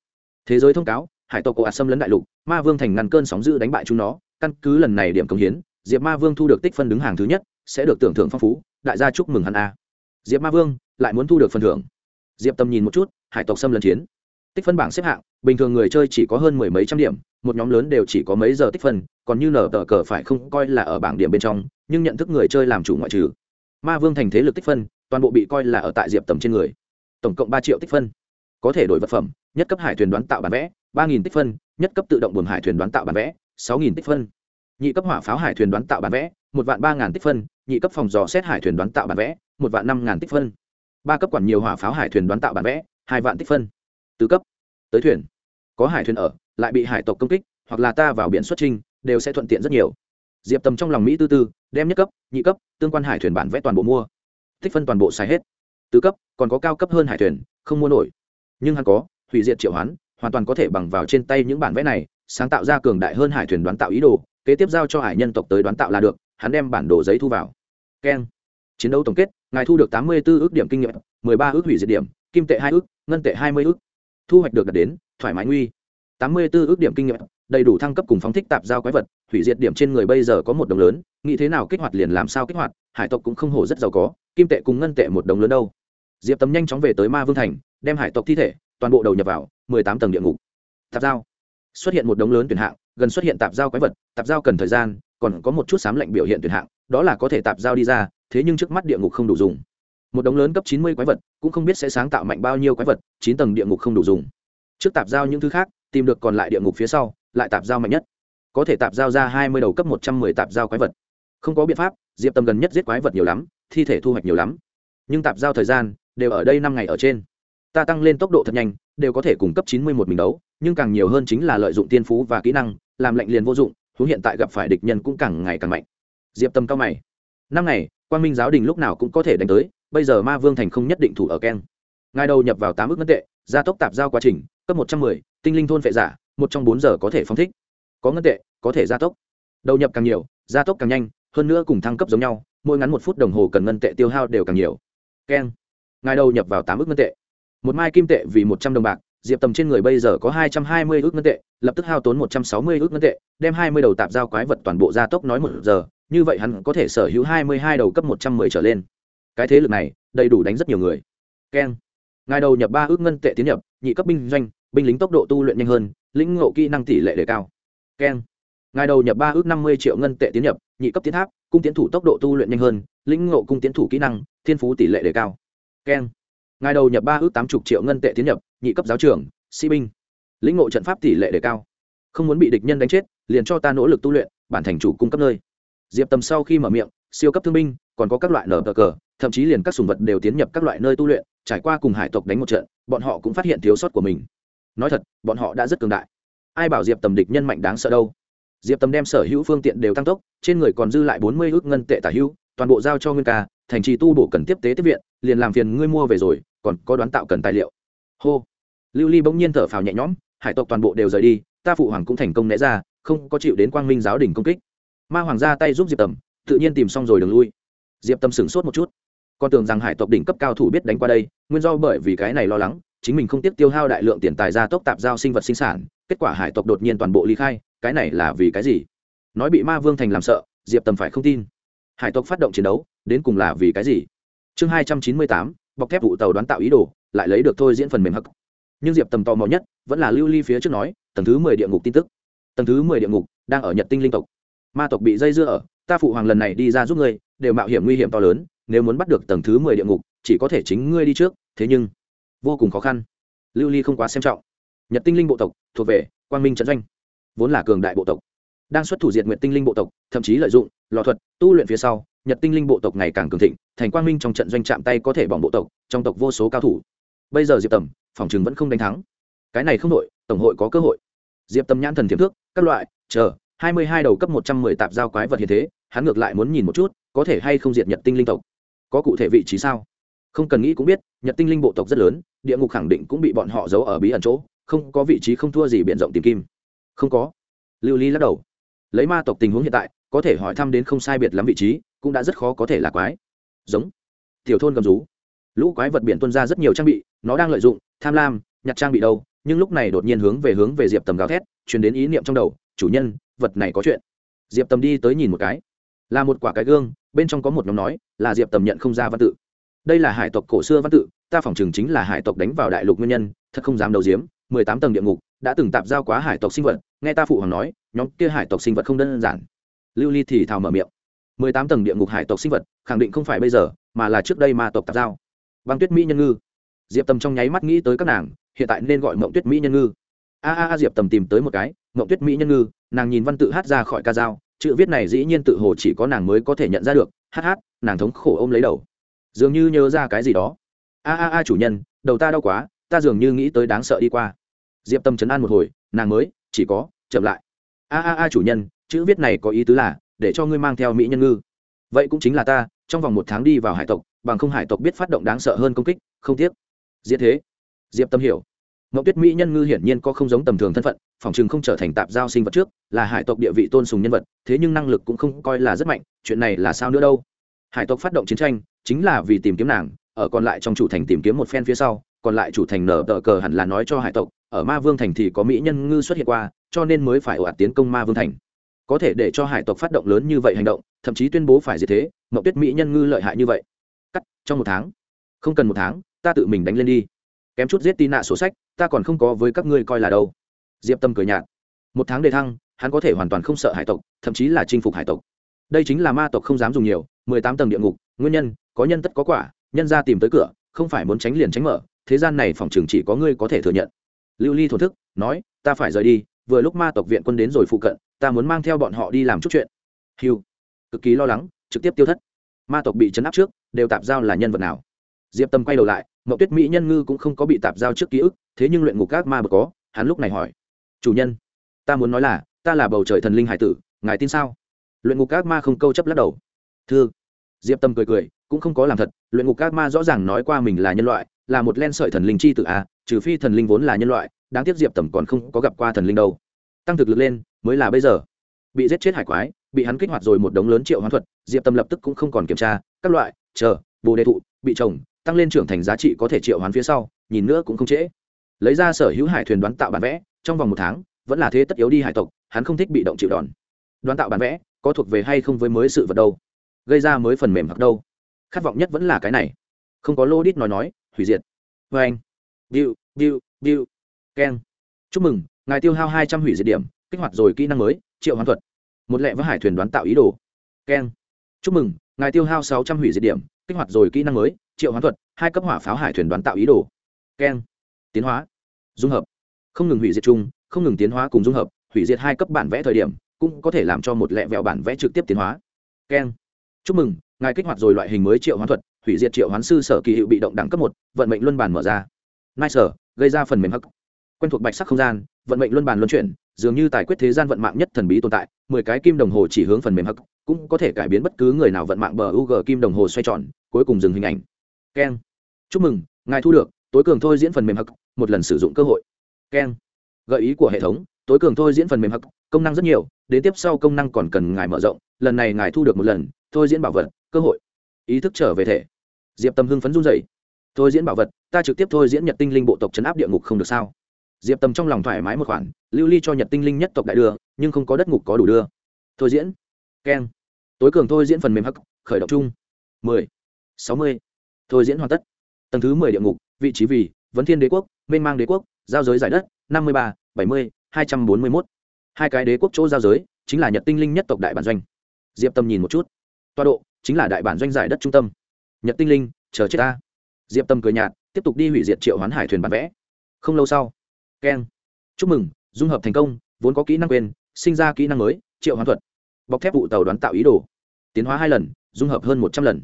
Thế giới thông cáo, hải tộc cổ ạt xâm lấn đại lục, ma vương thành ngăn cơn sóng giữ đánh bại chúng nó, căn cứ lần này điểm công hiến, diệp ma vương thu được tích phân đứng hàng thứ nhất, sẽ được tưởng thưởng phong phú, đại gia chúc mừng hắn a. Diệp ma vương lại muốn thu được phần thưởng. Diệp tâm nhìn một chút, hải tộc xâm lấn chiến. Tích phân bảng xếp hạng, bình thường người chơi chỉ có hơn mười mấy trăm điểm, một nhóm lớn đều chỉ có mấy giờ tích phân, còn như nở tờ cờ phải không coi là ở bảng điểm bên trong, nhưng nhận thức người chơi làm chủ ngoại trừ. Ma vương thành thế lực tích phân toàn bộ bị coi là ở tại diệp tầm trên người. Tổng cộng ba triệu tích phân. Có thể đổi vật phẩm, nhất cấp hải thuyền đoán tạo bản vẽ, ba nghìn tích phân, nhất cấp tự động buồm hải thuyền đoán tạo bản vẽ, sáu nghìn tích phân. Nhị cấp hỏa pháo hải thuyền đoán tạo bản vẽ, một vạn ba ngàn tích phân. Nhị cấp phòng dò xét hải thuyền đoán tạo bản vẽ, một vạn năm ngàn tích phân. Ba cấp quản nhiều hỏa pháo hải thuyền đoán tạo bản vẽ, hai vạn tích phân. Tứ cấp. Tới thuyền. Có hải thuyền ở, lại bị hải tộc công kích, hoặc là ta vào biển xuất trinh đều sẽ thuận tiện rất nhiều. Diệp tầm trong lòng mỹ tư tư, đem nhất cấp, nhị cấp, tương quan hải thuyền bản vẽ toàn bộ mua tích phân toàn bộ xài hết. Tứ cấp, còn có cao cấp hơn hải thuyền, không mua nổi. Nhưng hắn có, hủy diệt triệu hoán, hoàn toàn có thể bằng vào trên tay những bản vẽ này, sáng tạo ra cường đại hơn hải thuyền đoán tạo ý đồ, kế tiếp giao cho hải nhân tộc tới đoán tạo là được, hắn đem bản đồ giấy thu vào. Keng. Chiến đấu tổng kết, ngài thu được tám mươi 84 ước điểm kinh nghiệm, mười ba ước hủy diệt điểm, kim tệ hai ước, ngân tệ hai mươi ước. Thu hoạch được đạt đến, thoải mái nguy. tám mươi 84 ước điểm kinh nghiệm đầy đủ thăng cấp cùng phóng thích tạp giao quái vật, hủy diệt điểm trên người bây giờ có một đồng lớn, nghĩ thế nào kích hoạt liền làm sao kích hoạt, hải tộc cũng không hổ rất giàu có, kim tệ cùng ngân tệ một đồng lớn đâu. Diệp tấm nhanh chóng về tới ma vương thành, đem hải tộc thi thể, toàn bộ đầu nhập vào, mười tám tầng địa ngục. Tạp giao. Xuất hiện một đống lớn tuyển hạng, gần xuất hiện tạp giao quái vật, tạp giao cần thời gian, còn có một chút sám lệnh biểu hiện tuyển hạng, đó là có thể tạp giao đi ra, thế nhưng trước mắt địa ngục không đủ dùng. Một đống lớn cấp chín mươi quái vật, cũng không biết sẽ sáng tạo mạnh bao nhiêu quái vật, chín tầng địa ngục không đủ dùng. Trước tạp giao những thứ khác, tìm được còn lại địa ngục phía sau lại tạp giao mạnh nhất. Có thể tạp giao ra hai mươi đầu cấp một trăm mười tạp giao quái vật. Không có biện pháp, diệp tầm gần nhất giết quái vật nhiều lắm, thi thể thu hoạch nhiều lắm. Nhưng tạp giao thời gian đều ở đây năm ngày ở trên. Ta tăng lên tốc độ thật nhanh, đều có thể cung cấp chín mươi một mình đấu, nhưng càng nhiều hơn chính là lợi dụng tiên phú và kỹ năng, làm lệnh liền vô dụng, thú hiện tại gặp phải địch nhân cũng càng ngày càng mạnh. Diệp tâm cao mày. Năm ngày quan minh giáo đình lúc nào cũng có thể đánh tới, bây giờ ma vương thành không nhất định thủ ở keng. Ngài đầu nhập vào tám ước ngân tệ, gia tốc tạp giao quá trình, cấp một trăm mười, tinh linh thôn phệ giả một trong bốn giờ có thể phóng thích. Có ngân tệ, có thể gia tốc. Đầu nhập càng nhiều, gia tốc càng nhanh, hơn nữa cùng thăng cấp giống nhau, mỗi ngắn một phút đồng hồ cần ngân tệ tiêu hao đều càng nhiều. Keng. Ngài đầu nhập vào tám ước ngân tệ. Một mai kim tệ vì một trăm đồng bạc, diệp tầm trên người bây giờ có hai trăm hai mươi ước ngân tệ, lập tức hao tốn một trăm sáu mươi ước ngân tệ, đem hai mươi đầu tạp giao quái vật toàn bộ gia tốc nói một giờ, như vậy hắn có thể sở hữu hai mươi hai đầu cấp một trăm mười trở lên. Cái thế lực này, đầy đủ đánh rất nhiều người. Keng. Ngài đầu nhập ba ước ngân tệ tiến nhập, nhị cấp binh doanh, binh lính tốc độ tu luyện nhanh hơn lĩnh ngộ kỹ năng tỷ lệ đề cao. Keng ngài đầu nhập ba ước năm mươi triệu ngân tệ tiến nhập, nhị cấp tiến tháp, cung tiến thủ tốc độ tu luyện nhanh hơn, lĩnh ngộ cung tiến thủ kỹ năng, thiên phú tỷ lệ đề cao. Keng ngài đầu nhập ba ước tám chục triệu ngân tệ tiến nhập, nhị cấp giáo trưởng sĩ binh. Lĩnh ngộ trận pháp tỷ lệ đề cao. Không muốn bị địch nhân đánh chết, liền cho ta nỗ lực tu luyện, bản thành chủ cung cấp nơi. Diệp tầm sau khi mở miệng, siêu cấp thương binh, còn có các loại nở cờ, thậm chí liền các sùng vật đều tiến nhập các loại nơi tu luyện, trải qua cùng hải tộc đánh một trận, bọn họ cũng phát hiện thiếu sót của mình nói thật, bọn họ đã rất cường đại. Ai bảo diệp tầm địch nhân mạnh đáng sợ đâu? Diệp tầm đem sở hữu phương tiện đều tăng tốc, trên người còn dư lại bốn mươi ước ngân tệ tả hữu, toàn bộ giao cho nguyên ca, thành trì tu bổ cần tiếp tế tiếp viện, liền làm phiền ngươi mua về rồi, còn có đoán tạo cần tài liệu. Hô. Lưu ly bỗng nhiên thở phào nhẹ nhõm, hải tộc toàn bộ đều rời đi, ta phụ hoàng cũng thành công né ra, không có chịu đến quang minh giáo đình công kích. Ma hoàng ra tay giúp diệp tầm, tự nhiên tìm xong rồi đường lui. Diệp tâm sửng sốt một chút. Con tưởng rằng hải tộc đỉnh cấp cao thủ biết đánh qua đây, nguyên do bởi vì cái này lo lắng chính mình không tiếp tiêu hao đại lượng tiền tài ra tốc tạp giao sinh vật sinh sản, kết quả hải tộc đột nhiên toàn bộ ly khai, cái này là vì cái gì? Nói bị ma vương thành làm sợ, diệp tầm phải không tin. Hải tộc phát động chiến đấu, đến cùng là vì cái gì? Chương hai trăm chín mươi tám, bọc thép vụ tàu đoán tạo ý đồ, lại lấy được thôi diễn phần mềm hắc. Nhưng diệp tầm tò mò nhất, vẫn là lưu ly phía trước nói, tầng thứ mười địa ngục tin tức. Tầng thứ mười địa ngục, đang ở nhật tinh linh tộc. Ma tộc bị dây dưa ở, ta phụ hoàng lần này đi ra giúp ngươi, đều mạo hiểm nguy hiểm to lớn, nếu muốn bắt được tầng thứ mười địa ngục, chỉ có thể chính ngươi đi trước, thế nhưng vô cùng khó khăn. Lưu ly không quá xem trọng. Nhật tinh linh bộ tộc thuộc về quang minh trận doanh, vốn là cường đại bộ tộc. Đang xuất thủ diệt nguyện tinh linh bộ tộc, thậm chí lợi dụng lò thuật, tu luyện phía sau, nhật tinh linh bộ tộc ngày càng cường thịnh, thành quang minh trong trận doanh chạm tay có thể bỏng bộ tộc, trong tộc vô số cao thủ. Bây giờ diệp tầm, phòng chừng vẫn không đánh thắng. Cái này không đội, tổng hội có cơ hội. Diệp tầm nhãn thần thiếp thước, các loại, chờ, hai mươi hai đầu cấp một trăm mười tạp giao quái vật hiện thế, hắn ngược lại muốn nhìn một chút, có thể hay không diệt nhật tinh linh tộc. Có cụ thể vị trí sao? Không cần nghĩ cũng biết, nhật tinh linh bộ tộc rất lớn, địa ngục khẳng định cũng bị bọn họ giấu ở bí ẩn chỗ, không có vị trí không thua gì b i ể n rộng tìm kim. Không có. Lưu ly lắc đầu. Lấy ma tộc tình huống hiện tại, có thể hỏi thăm đến không sai biệt lắm vị trí, cũng đã rất khó có thể là quái. Giống. Tiểu thôn cầm rú. Lũ quái vật biển tuân ra rất nhiều trang bị, nó đang lợi dụng, tham lam, nhặt trang bị đâu, nhưng lúc này đột nhiên hướng về hướng về diệp tầm gào thét chuyển đến ý niệm trong đầu, chủ nhân, vật này có chuyện. Diệp tầm đi tới nhìn một cái. Là một quả cái gương, bên trong có một nhóm nói, là diệp tầm nhận không ra văn tự đây là hải tộc cổ xưa văn tự, ta phỏng chừng chính là hải tộc đánh vào đại lục nguyên nhân, thật không dám đầu diếm mười tám tầng địa ngục, đã từng tạp giao quá hải tộc sinh vật, nghe ta phụ hoàng nói, nhóm kia hải tộc sinh vật không đơn giản. Lưu ly thì thào mở miệng. Mười tám tầng địa ngục hải tộc sinh vật, khẳng định không phải bây giờ, mà là trước đây ma tộc tạp giao. Băng tuyết mỹ nhân ngư. Diệp tầm trong nháy mắt nghĩ tới các nàng, hiện tại nên gọi mộng tuyết mỹ nhân ngư. A a a, diệp tầm tìm tới một cái, mộng tuyết mỹ nhân ngư, nàng nhìn văn tự hát ra khỏi ca dao, chữ viết này dĩ nhiên tự hồ chỉ có nàng mới có thể nhận ra được, hát hát, nàng thống khổ ôm lấy đầu dường như nhớ ra cái gì đó. A a a chủ nhân đầu ta đau quá ta dường như nghĩ tới đáng sợ đi qua. Diệp tâm chấn an một hồi nàng mới chỉ có chậm lại. A a a chủ nhân chữ viết này có ý tứ là để cho ngươi mang theo mỹ nhân ngư. Vậy cũng chính là ta trong vòng một tháng đi vào hải tộc bằng không hải tộc biết phát động đáng sợ hơn công kích không tiếc. Diễn thế. Diệp tâm hiểu. Ngọc Tuyết Mỹ nhân ngư hiển nhiên có không giống tầm thường thân phận, phòng trường không trở thành tạp giao sinh vật trước, là hải tộc địa vị tôn sùng nhân vật, thế nhưng năng lực cũng không coi là rất mạnh, chuyện này là sao nữa đâu? Hải tộc phát động chiến tranh, chính là vì tìm kiếm nàng, ở còn lại trong chủ thành tìm kiếm một phen phía sau, còn lại chủ thành nở tờ cờ hẳn là nói cho hải tộc, ở Ma Vương thành thì có mỹ nhân ngư xuất hiện qua, cho nên mới phải ồ ạt tiến công Ma Vương thành. Có thể để cho hải tộc phát động lớn như vậy hành động, thậm chí tuyên bố phải diệt thế, Ngọc Tuyết Mỹ nhân ngư lợi hại như vậy. Cắt, trong một tháng. Không cần một tháng, ta tự mình đánh lên đi kém chút giết tì nạ sổ sách ta còn không có với các ngươi coi là đâu diệp tâm cười nhạt một tháng đề thăng hắn có thể hoàn toàn không sợ hải tộc thậm chí là chinh phục hải tộc đây chính là ma tộc không dám dùng nhiều mười tám tầng địa ngục nguyên nhân có nhân tất có quả, nhân ra tìm tới cửa, không phải muốn tránh liền tránh mở, thế gian này phòng trường chỉ có ngươi có thể thừa nhận. Lưu ly thổ thức, nói, ta phải rời đi, vừa lúc ma tộc viện quân đến rồi phụ cận, ta muốn mang theo bọn họ đi làm chút chuyện. Hiu cực kỳ lo lắng, trực tiếp tiêu thất. Ma tộc bị chấn áp trước, đều tạp giao là nhân vật nào? Diệp tâm quay đầu lại, mậu tuyết mỹ nhân ngư cũng không có bị tạp giao trước ký ức, thế nhưng luyện ngục các ma bậc có, hắn lúc này hỏi. Chủ nhân, ta muốn nói là, ta là bầu trời thần linh hải tử, ngài tin sao? Luyện ngục các ma không câu chấp lắc đầu. Thưa. Diệp tâm cười cười cũng không có làm thật, luyện ngục các ma rõ ràng nói qua mình là nhân loại, là một len sợi thần linh chi tự a à, trừ phi thần linh vốn là nhân loại, đáng tiếc diệp tầm còn không có gặp qua thần linh đâu. Tăng thực lực lên, mới là bây giờ. Bị giết chết hải quái, bị hắn kích hoạt rồi một đống lớn triệu hoán thuật, diệp tâm lập tức cũng không còn kiểm tra, các loại, chờ, bồ đề thụ, bị trồng tăng lên trưởng thành giá trị có thể triệu hoán phía sau, nhìn nữa cũng không trễ. Lấy ra sở hữu hải thuyền đoán tạo bản vẽ, trong vòng một tháng, vẫn là thế tất yếu đi hải tộc, hắn không thích bị động chịu đòn. Đoán tạo bản vẽ, có thuộc về hay không với mới sự vật đâu? Gây ra mới phần mềm hoặc đâu? Khát vọng nhất vẫn là cái này. Không có lô đít nói nói, hủy diệt. Vê anh. Biu biu biu keng. Chúc mừng, ngài tiêu hao hai trăm hủy diệt điểm, kích hoạt rồi kỹ năng mới, triệu hoán thuật. Một lệ với hải thuyền đoán tạo ý đồ. Keng. Chúc mừng, ngài tiêu hao sáu trăm hủy diệt điểm, kích hoạt rồi kỹ năng mới, triệu hoán thuật, hai cấp hỏa pháo hải thuyền đoán tạo ý đồ. Keng. Tiến hóa. Dung hợp. Không ngừng hủy diệt chung, không ngừng tiến hóa cùng dung hợp, hủy diệt hai cấp bản vẽ thời điểm, cũng có thể làm cho một lẹ vẹo bản vẽ trực tiếp tiến hóa. Keng. Chúc mừng ngài kích hoạt rồi loại hình mới triệu hoán thuật, hủy diệt triệu hoán sư sở kỳ hiệu bị động đẳng cấp một, vận mệnh luân bản mở ra. Nai sở gây ra phần mềm hắc. Quen thuộc bạch sắc không gian, vận mệnh luân bản luân chuyển, dường như tài quyết thế gian vận mạng nhất thần bí tồn tại, mười cái kim đồng hồ chỉ hướng phần mềm hắc, cũng có thể cải biến bất cứ người nào vận mạng bờ u g kim đồng hồ xoay tròn, cuối cùng dừng hình ảnh. Keng. Chúc mừng, ngài thu được, tối cường thôi diễn phần mềm hắc, một lần sử dụng cơ hội. Keng. Gợi ý của hệ thống, tối cường thôi diễn phần mềm hắc, công năng rất nhiều, đến tiếp sau công năng còn cần ngài mở rộng, lần này ngài thu được một lần, thôi diễn bảo vật cơ hội. Ý thức trở về thể. Diệp tâm hưng phấn run dậy thôi diễn bảo vật, ta trực tiếp thôi diễn nhật tinh linh bộ tộc chấn áp địa ngục không được sao? Diệp tâm trong lòng thoải mái một khoản, lưu ly cho nhật tinh linh nhất tộc đại đưa, nhưng không có đất ngục có đủ đưa. Thôi diễn. Keng. Tối cường thôi diễn phần mềm hắc, khởi động chung. Mười. Sáu mươi. Thôi diễn hoàn tất. Tầng thứ mười địa ngục, vị trí vì, vấn thiên đế quốc, mênh mang đế quốc, giao giới giải đất, năm mươi ba, bảy mươi, hai trăm bốn mươi mốt. Hai cái đế quốc chỗ giao giới, chính là nhật tinh linh nhất tộc đại bản doanh. Diệp tâm nhìn một chút. Toa độ chính là đại bản doanh giải đất trung tâm. Nhật tinh linh, chờ chết ta. Diệp tâm cười nhạt, tiếp tục đi hủy diệt triệu hoán hải thuyền bản vẽ. Không lâu sau, keng. Chúc mừng, dung hợp thành công, vốn có kỹ năng quên, sinh ra kỹ năng mới, triệu hoán thuật. Bọc thép vụ tàu đoán tạo ý đồ. Tiến hóa hai lần, dung hợp hơn một trăm lần.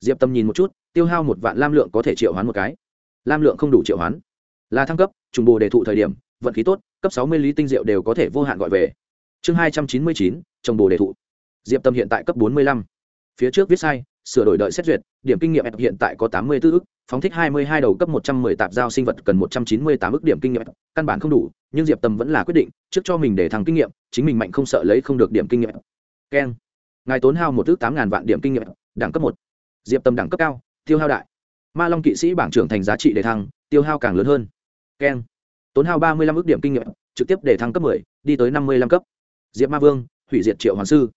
Diệp tâm nhìn một chút, tiêu hao một vạn lam lượng có thể triệu hoán một cái. Lam lượng không đủ triệu hoán. Là thăng cấp, trùng bồ đề thụ thời điểm, vận khí tốt, cấp sáu mươi lý tinh diệu đều có thể vô hạn gọi về. Chương hai trăm chín mươi chín, trồng bồ đề thụ. Diệp tâm hiện tại cấp bốn mươi lăm phía trước viết sai, sửa đổi đợi xét duyệt, điểm kinh nghiệm hiện tại có tám mươi 84 ức, phóng thích hai mươi hai đầu cấp một trăm mười tạp giao sinh vật cần một trăm chín mươi tám ức điểm kinh nghiệm, căn bản không đủ, nhưng diệp tâm vẫn là quyết định, trước cho mình để thăng kinh nghiệm, chính mình mạnh không sợ lấy không được điểm kinh nghiệm. Keng. Ngài tốn hao một ước tám ngàn vạn điểm kinh nghiệm, đẳng cấp một. Diệp tâm đẳng cấp cao, tiêu hao đại. Ma long kỵ sĩ bảng trưởng thành giá trị để thăng, tiêu hao càng lớn hơn. Keng. Tốn hao ba mươi lăm ước điểm kinh nghiệm, trực tiếp để thăng cấp mười, đi tới năm mươi lăm cấp. Diệp ma vương, hủy diệt triệu hoàng sư.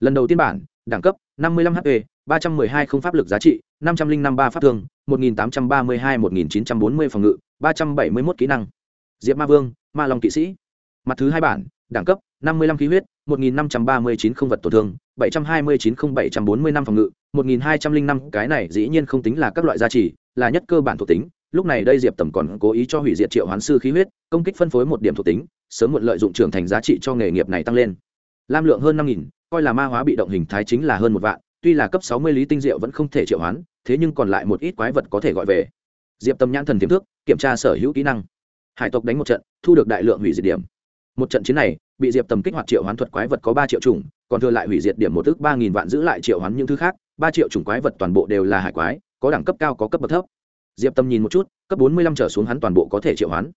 Lần đầu tiên bản đẳng cấp, năm mươi lăm hp ba trăm mười hai không pháp lực giá trị, năm trăm linh năm ba pháp thương, một nghìn tám trăm ba mươi hai một nghìn chín trăm bốn mươi phòng ngự, ba trăm bảy mươi mốt kỹ năng. Diệp ma vương, ma long kỵ sĩ. Mặt thứ hai bản, đẳng cấp, năm mươi lăm khí huyết, một nghìn năm trăm ba mươi chín không vật tổn thương, bảy trăm hai mươi chín không bảy trăm bốn mươi năm phòng ngự, một nghìn hai trăm linh năm cái này dĩ nhiên không tính là các loại giá trị là nhất cơ bản thuộc tính. Lúc này đây diệp tầm còn cố ý cho hủy diệt triệu hoán sư khí huyết, công kích phân phối một điểm thuộc tính, sớm muộn lợi dụng trưởng thành giá trị cho nghề nghiệp này tăng lên. Lam lượng hơn năm nghìn coi là ma hóa bị động hình thái chính là hơn một vạn, tuy là cấp sáu mươi lý tinh diệu vẫn không thể triệu hoán, thế nhưng còn lại một ít quái vật có thể gọi về. Diệp tâm nhãn thần tiềm thức, kiểm tra sở hữu kỹ năng. Hải tộc đánh một trận, thu được đại lượng hủy diệt điểm. Một trận chiến này, bị diệp tầm kích hoạt triệu hoán thuật quái vật có ba triệu chủng, còn thừa lại hủy diệt điểm một ước ba nghìn vạn giữ lại triệu hoán những thứ khác, ba triệu chủng quái vật toàn bộ đều là hải quái, có đẳng cấp cao, có cấp bậc thấp. Diệp tâm nhìn một chút, cấp bốn mươi lăm trở xuống hắn toàn bộ có thể triệu hoán.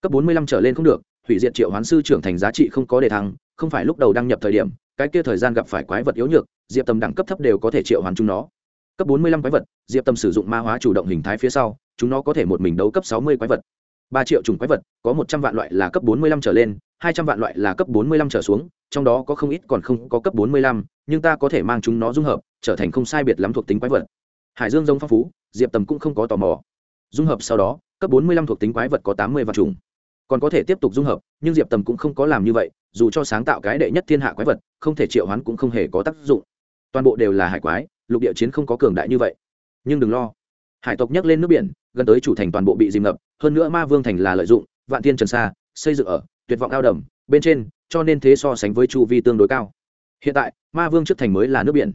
Cấp bốn mươi lăm trở lên không được, hủy diệt triệu hoán sư trưởng thành giá trị không có đề thăng, không phải lúc đầu đăng nhập thời điểm cái kia thời gian gặp phải quái vật yếu nhược, diệp tâm đẳng cấp thấp đều có thể triệu hoán chúng nó. Cấp bốn mươi lăm quái vật, diệp tâm sử dụng ma hóa chủ động hình thái phía sau, chúng nó có thể một mình đấu cấp sáu mươi quái vật. Ba triệu chủng quái vật, có một trăm vạn loại là cấp bốn mươi lăm trở lên, hai trăm vạn loại là cấp bốn mươi lăm trở xuống, trong đó có không ít còn không có cấp bốn mươi lăm, nhưng ta có thể mang chúng nó dung hợp, trở thành không sai biệt lắm thuộc tính quái vật. Hải dương giống phong phú, diệp tầm cũng không có tò mò. Dung hợp sau đó, cấp bốn mươi lăm thuộc tính quái vật có tám mươi vạn trùng còn có thể tiếp tục dung hợp, nhưng diệp tầm cũng không có làm như vậy, dù cho sáng tạo cái đệ nhất thiên hạ quái vật, không thể triệu hoán cũng không hề có tác dụng. Toàn bộ đều là hải quái, lục địa chiến không có cường đại như vậy. Nhưng đừng lo. Hải tộc nhấc lên nước biển, gần tới chủ thành toàn bộ bị dìm ngập, hơn nữa ma vương thành là lợi dụng, vạn thiên trần xa xây dựng ở tuyệt vọng ao đầm, bên trên, cho nên thế so sánh với chu vi tương đối cao. Hiện tại, ma vương trước thành mới là nước biển.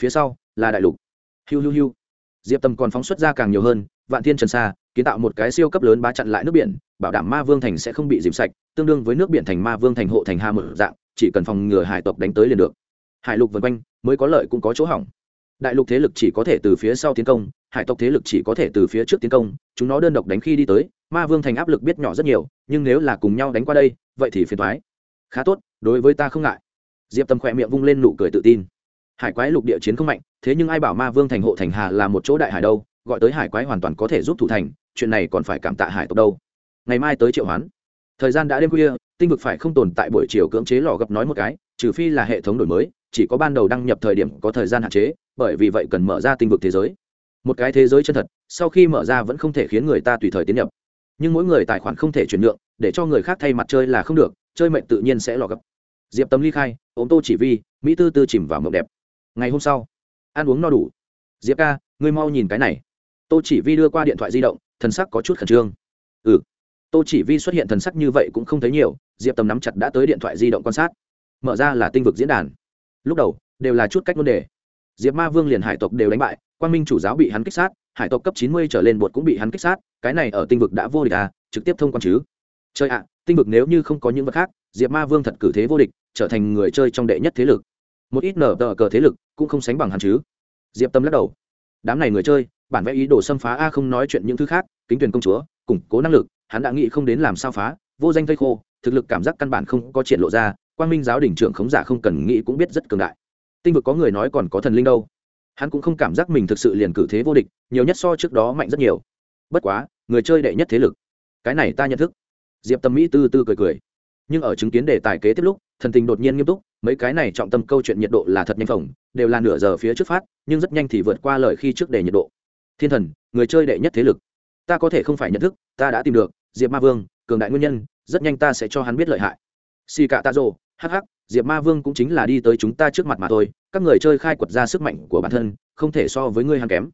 Phía sau, là đại lục. Hiu hiu hiu. Diệp tầm còn phóng xuất ra càng nhiều hơn vạn thiên trần xa, kiến tạo một cái siêu cấp lớn bá chặn lại nước biển, bảo đảm ma vương thành sẽ không bị dìm sạch, tương đương với nước biển thành ma vương thành hộ thành hà mở dạng, chỉ cần phòng ngừa hải tộc đánh tới liền được. Hải lục vân quanh, mới có lợi cũng có chỗ hỏng. Đại lục thế lực chỉ có thể từ phía sau tiến công, hải tộc thế lực chỉ có thể từ phía trước tiến công, chúng nó đơn độc đánh khi đi tới, ma vương thành áp lực biết nhỏ rất nhiều, nhưng nếu là cùng nhau đánh qua đây, vậy thì phiền thoái khá tốt, đối với ta không ngại. Diệp tâm khỏe miệng vung lên nụ cười tự tin. Hải quái lục địa chiến không mạnh, thế nhưng ai bảo ma vương thành hộ thành hà là một chỗ đại hải đâu? Gọi tới hải quái hoàn toàn có thể giúp thủ thành, chuyện này còn phải cảm tạ hải tộc đâu. Ngày mai tới triệu hoán. Thời gian đã đêm khuya, tinh vực phải không tồn tại buổi chiều cưỡng chế lò gặp nói một cái, trừ phi là hệ thống đổi mới, chỉ có ban đầu đăng nhập thời điểm có thời gian hạn chế, bởi vì vậy cần mở ra tinh vực thế giới. Một cái thế giới chân thật, sau khi mở ra vẫn không thể khiến người ta tùy thời tiến nhập. Nhưng mỗi người tài khoản không thể chuyển nhượng, để cho người khác thay mặt chơi là không được, chơi mệnh tự nhiên sẽ lò gặp. diệp tấm ly khai ốm tô chỉ vi, mỹ tư tư chìm vào mộng đẹp. Ngày hôm sau, ăn uống no đủ. Diệp ca, ngươi mau nhìn cái này tô chỉ vi đưa qua điện thoại di động, thần sắc có chút khẩn trương. Ừ. Tô chỉ vi xuất hiện thần sắc như vậy cũng không thấy nhiều, diệp tầm nắm chặt đã tới điện thoại di động quan sát. Mở ra là tinh vực diễn đàn. Lúc đầu, đều là chút cách vấn đề. Diệp ma vương liền hải tộc đều đánh bại quan minh chủ giáo bị hắn kích sát, hải tộc cấp chín mươi trở lên bột cũng bị hắn kích sát, cái này ở tinh vực đã vô địch à trực tiếp thông quan chứ. Chơi ạ, tinh vực nếu như không có những vật khác, diệp ma vương thật cử thế vô địch, trở thành người chơi trong đệ nhất thế lực. Một ít nở tờ cờ thế lực cũng không sánh bằng hắn chứ. Diệp tâm lắc đầu. Đám này người chơi bản vẽ ý đồ xâm phá a không nói chuyện những thứ khác, kính tuyển công chúa, củng cố năng lực, hắn đã nghĩ không đến làm sao phá, vô danh thây khô, thực lực cảm giác căn bản không có triển lộ ra, quang minh giáo đỉnh trưởng khống giả không cần nghĩ cũng biết rất cường đại. Tinh vực có người nói còn có thần linh đâu. Hắn cũng không cảm giác mình thực sự liền cử thế vô địch, nhiều nhất so trước đó mạnh rất nhiều. Bất quá, người chơi đệ nhất thế lực. Cái này ta nhận thức. Diệp tâm mỹ tư tư cười cười. Nhưng ở chứng kiến đề tài kế tiếp lúc, thần tình đột nhiên nghiêm túc, mấy cái này trọng tâm câu chuyện nhiệt độ là thật nhanh phỏng đều là nửa giờ phía trước phát, nhưng rất nhanh thì vượt qua lời khi trước đề nhiệt độ thiên thần, người chơi đệ nhất thế lực. Ta có thể không phải nhận thức, ta đã tìm được, diệp ma vương, cường đại nguyên nhân, rất nhanh ta sẽ cho hắn biết lợi hại. Xì cả ta rồ hh diệp ma vương cũng chính là đi tới chúng ta trước mặt mà thôi, các người chơi khai quật ra sức mạnh của bản thân, không thể so với ngươi hắn kém.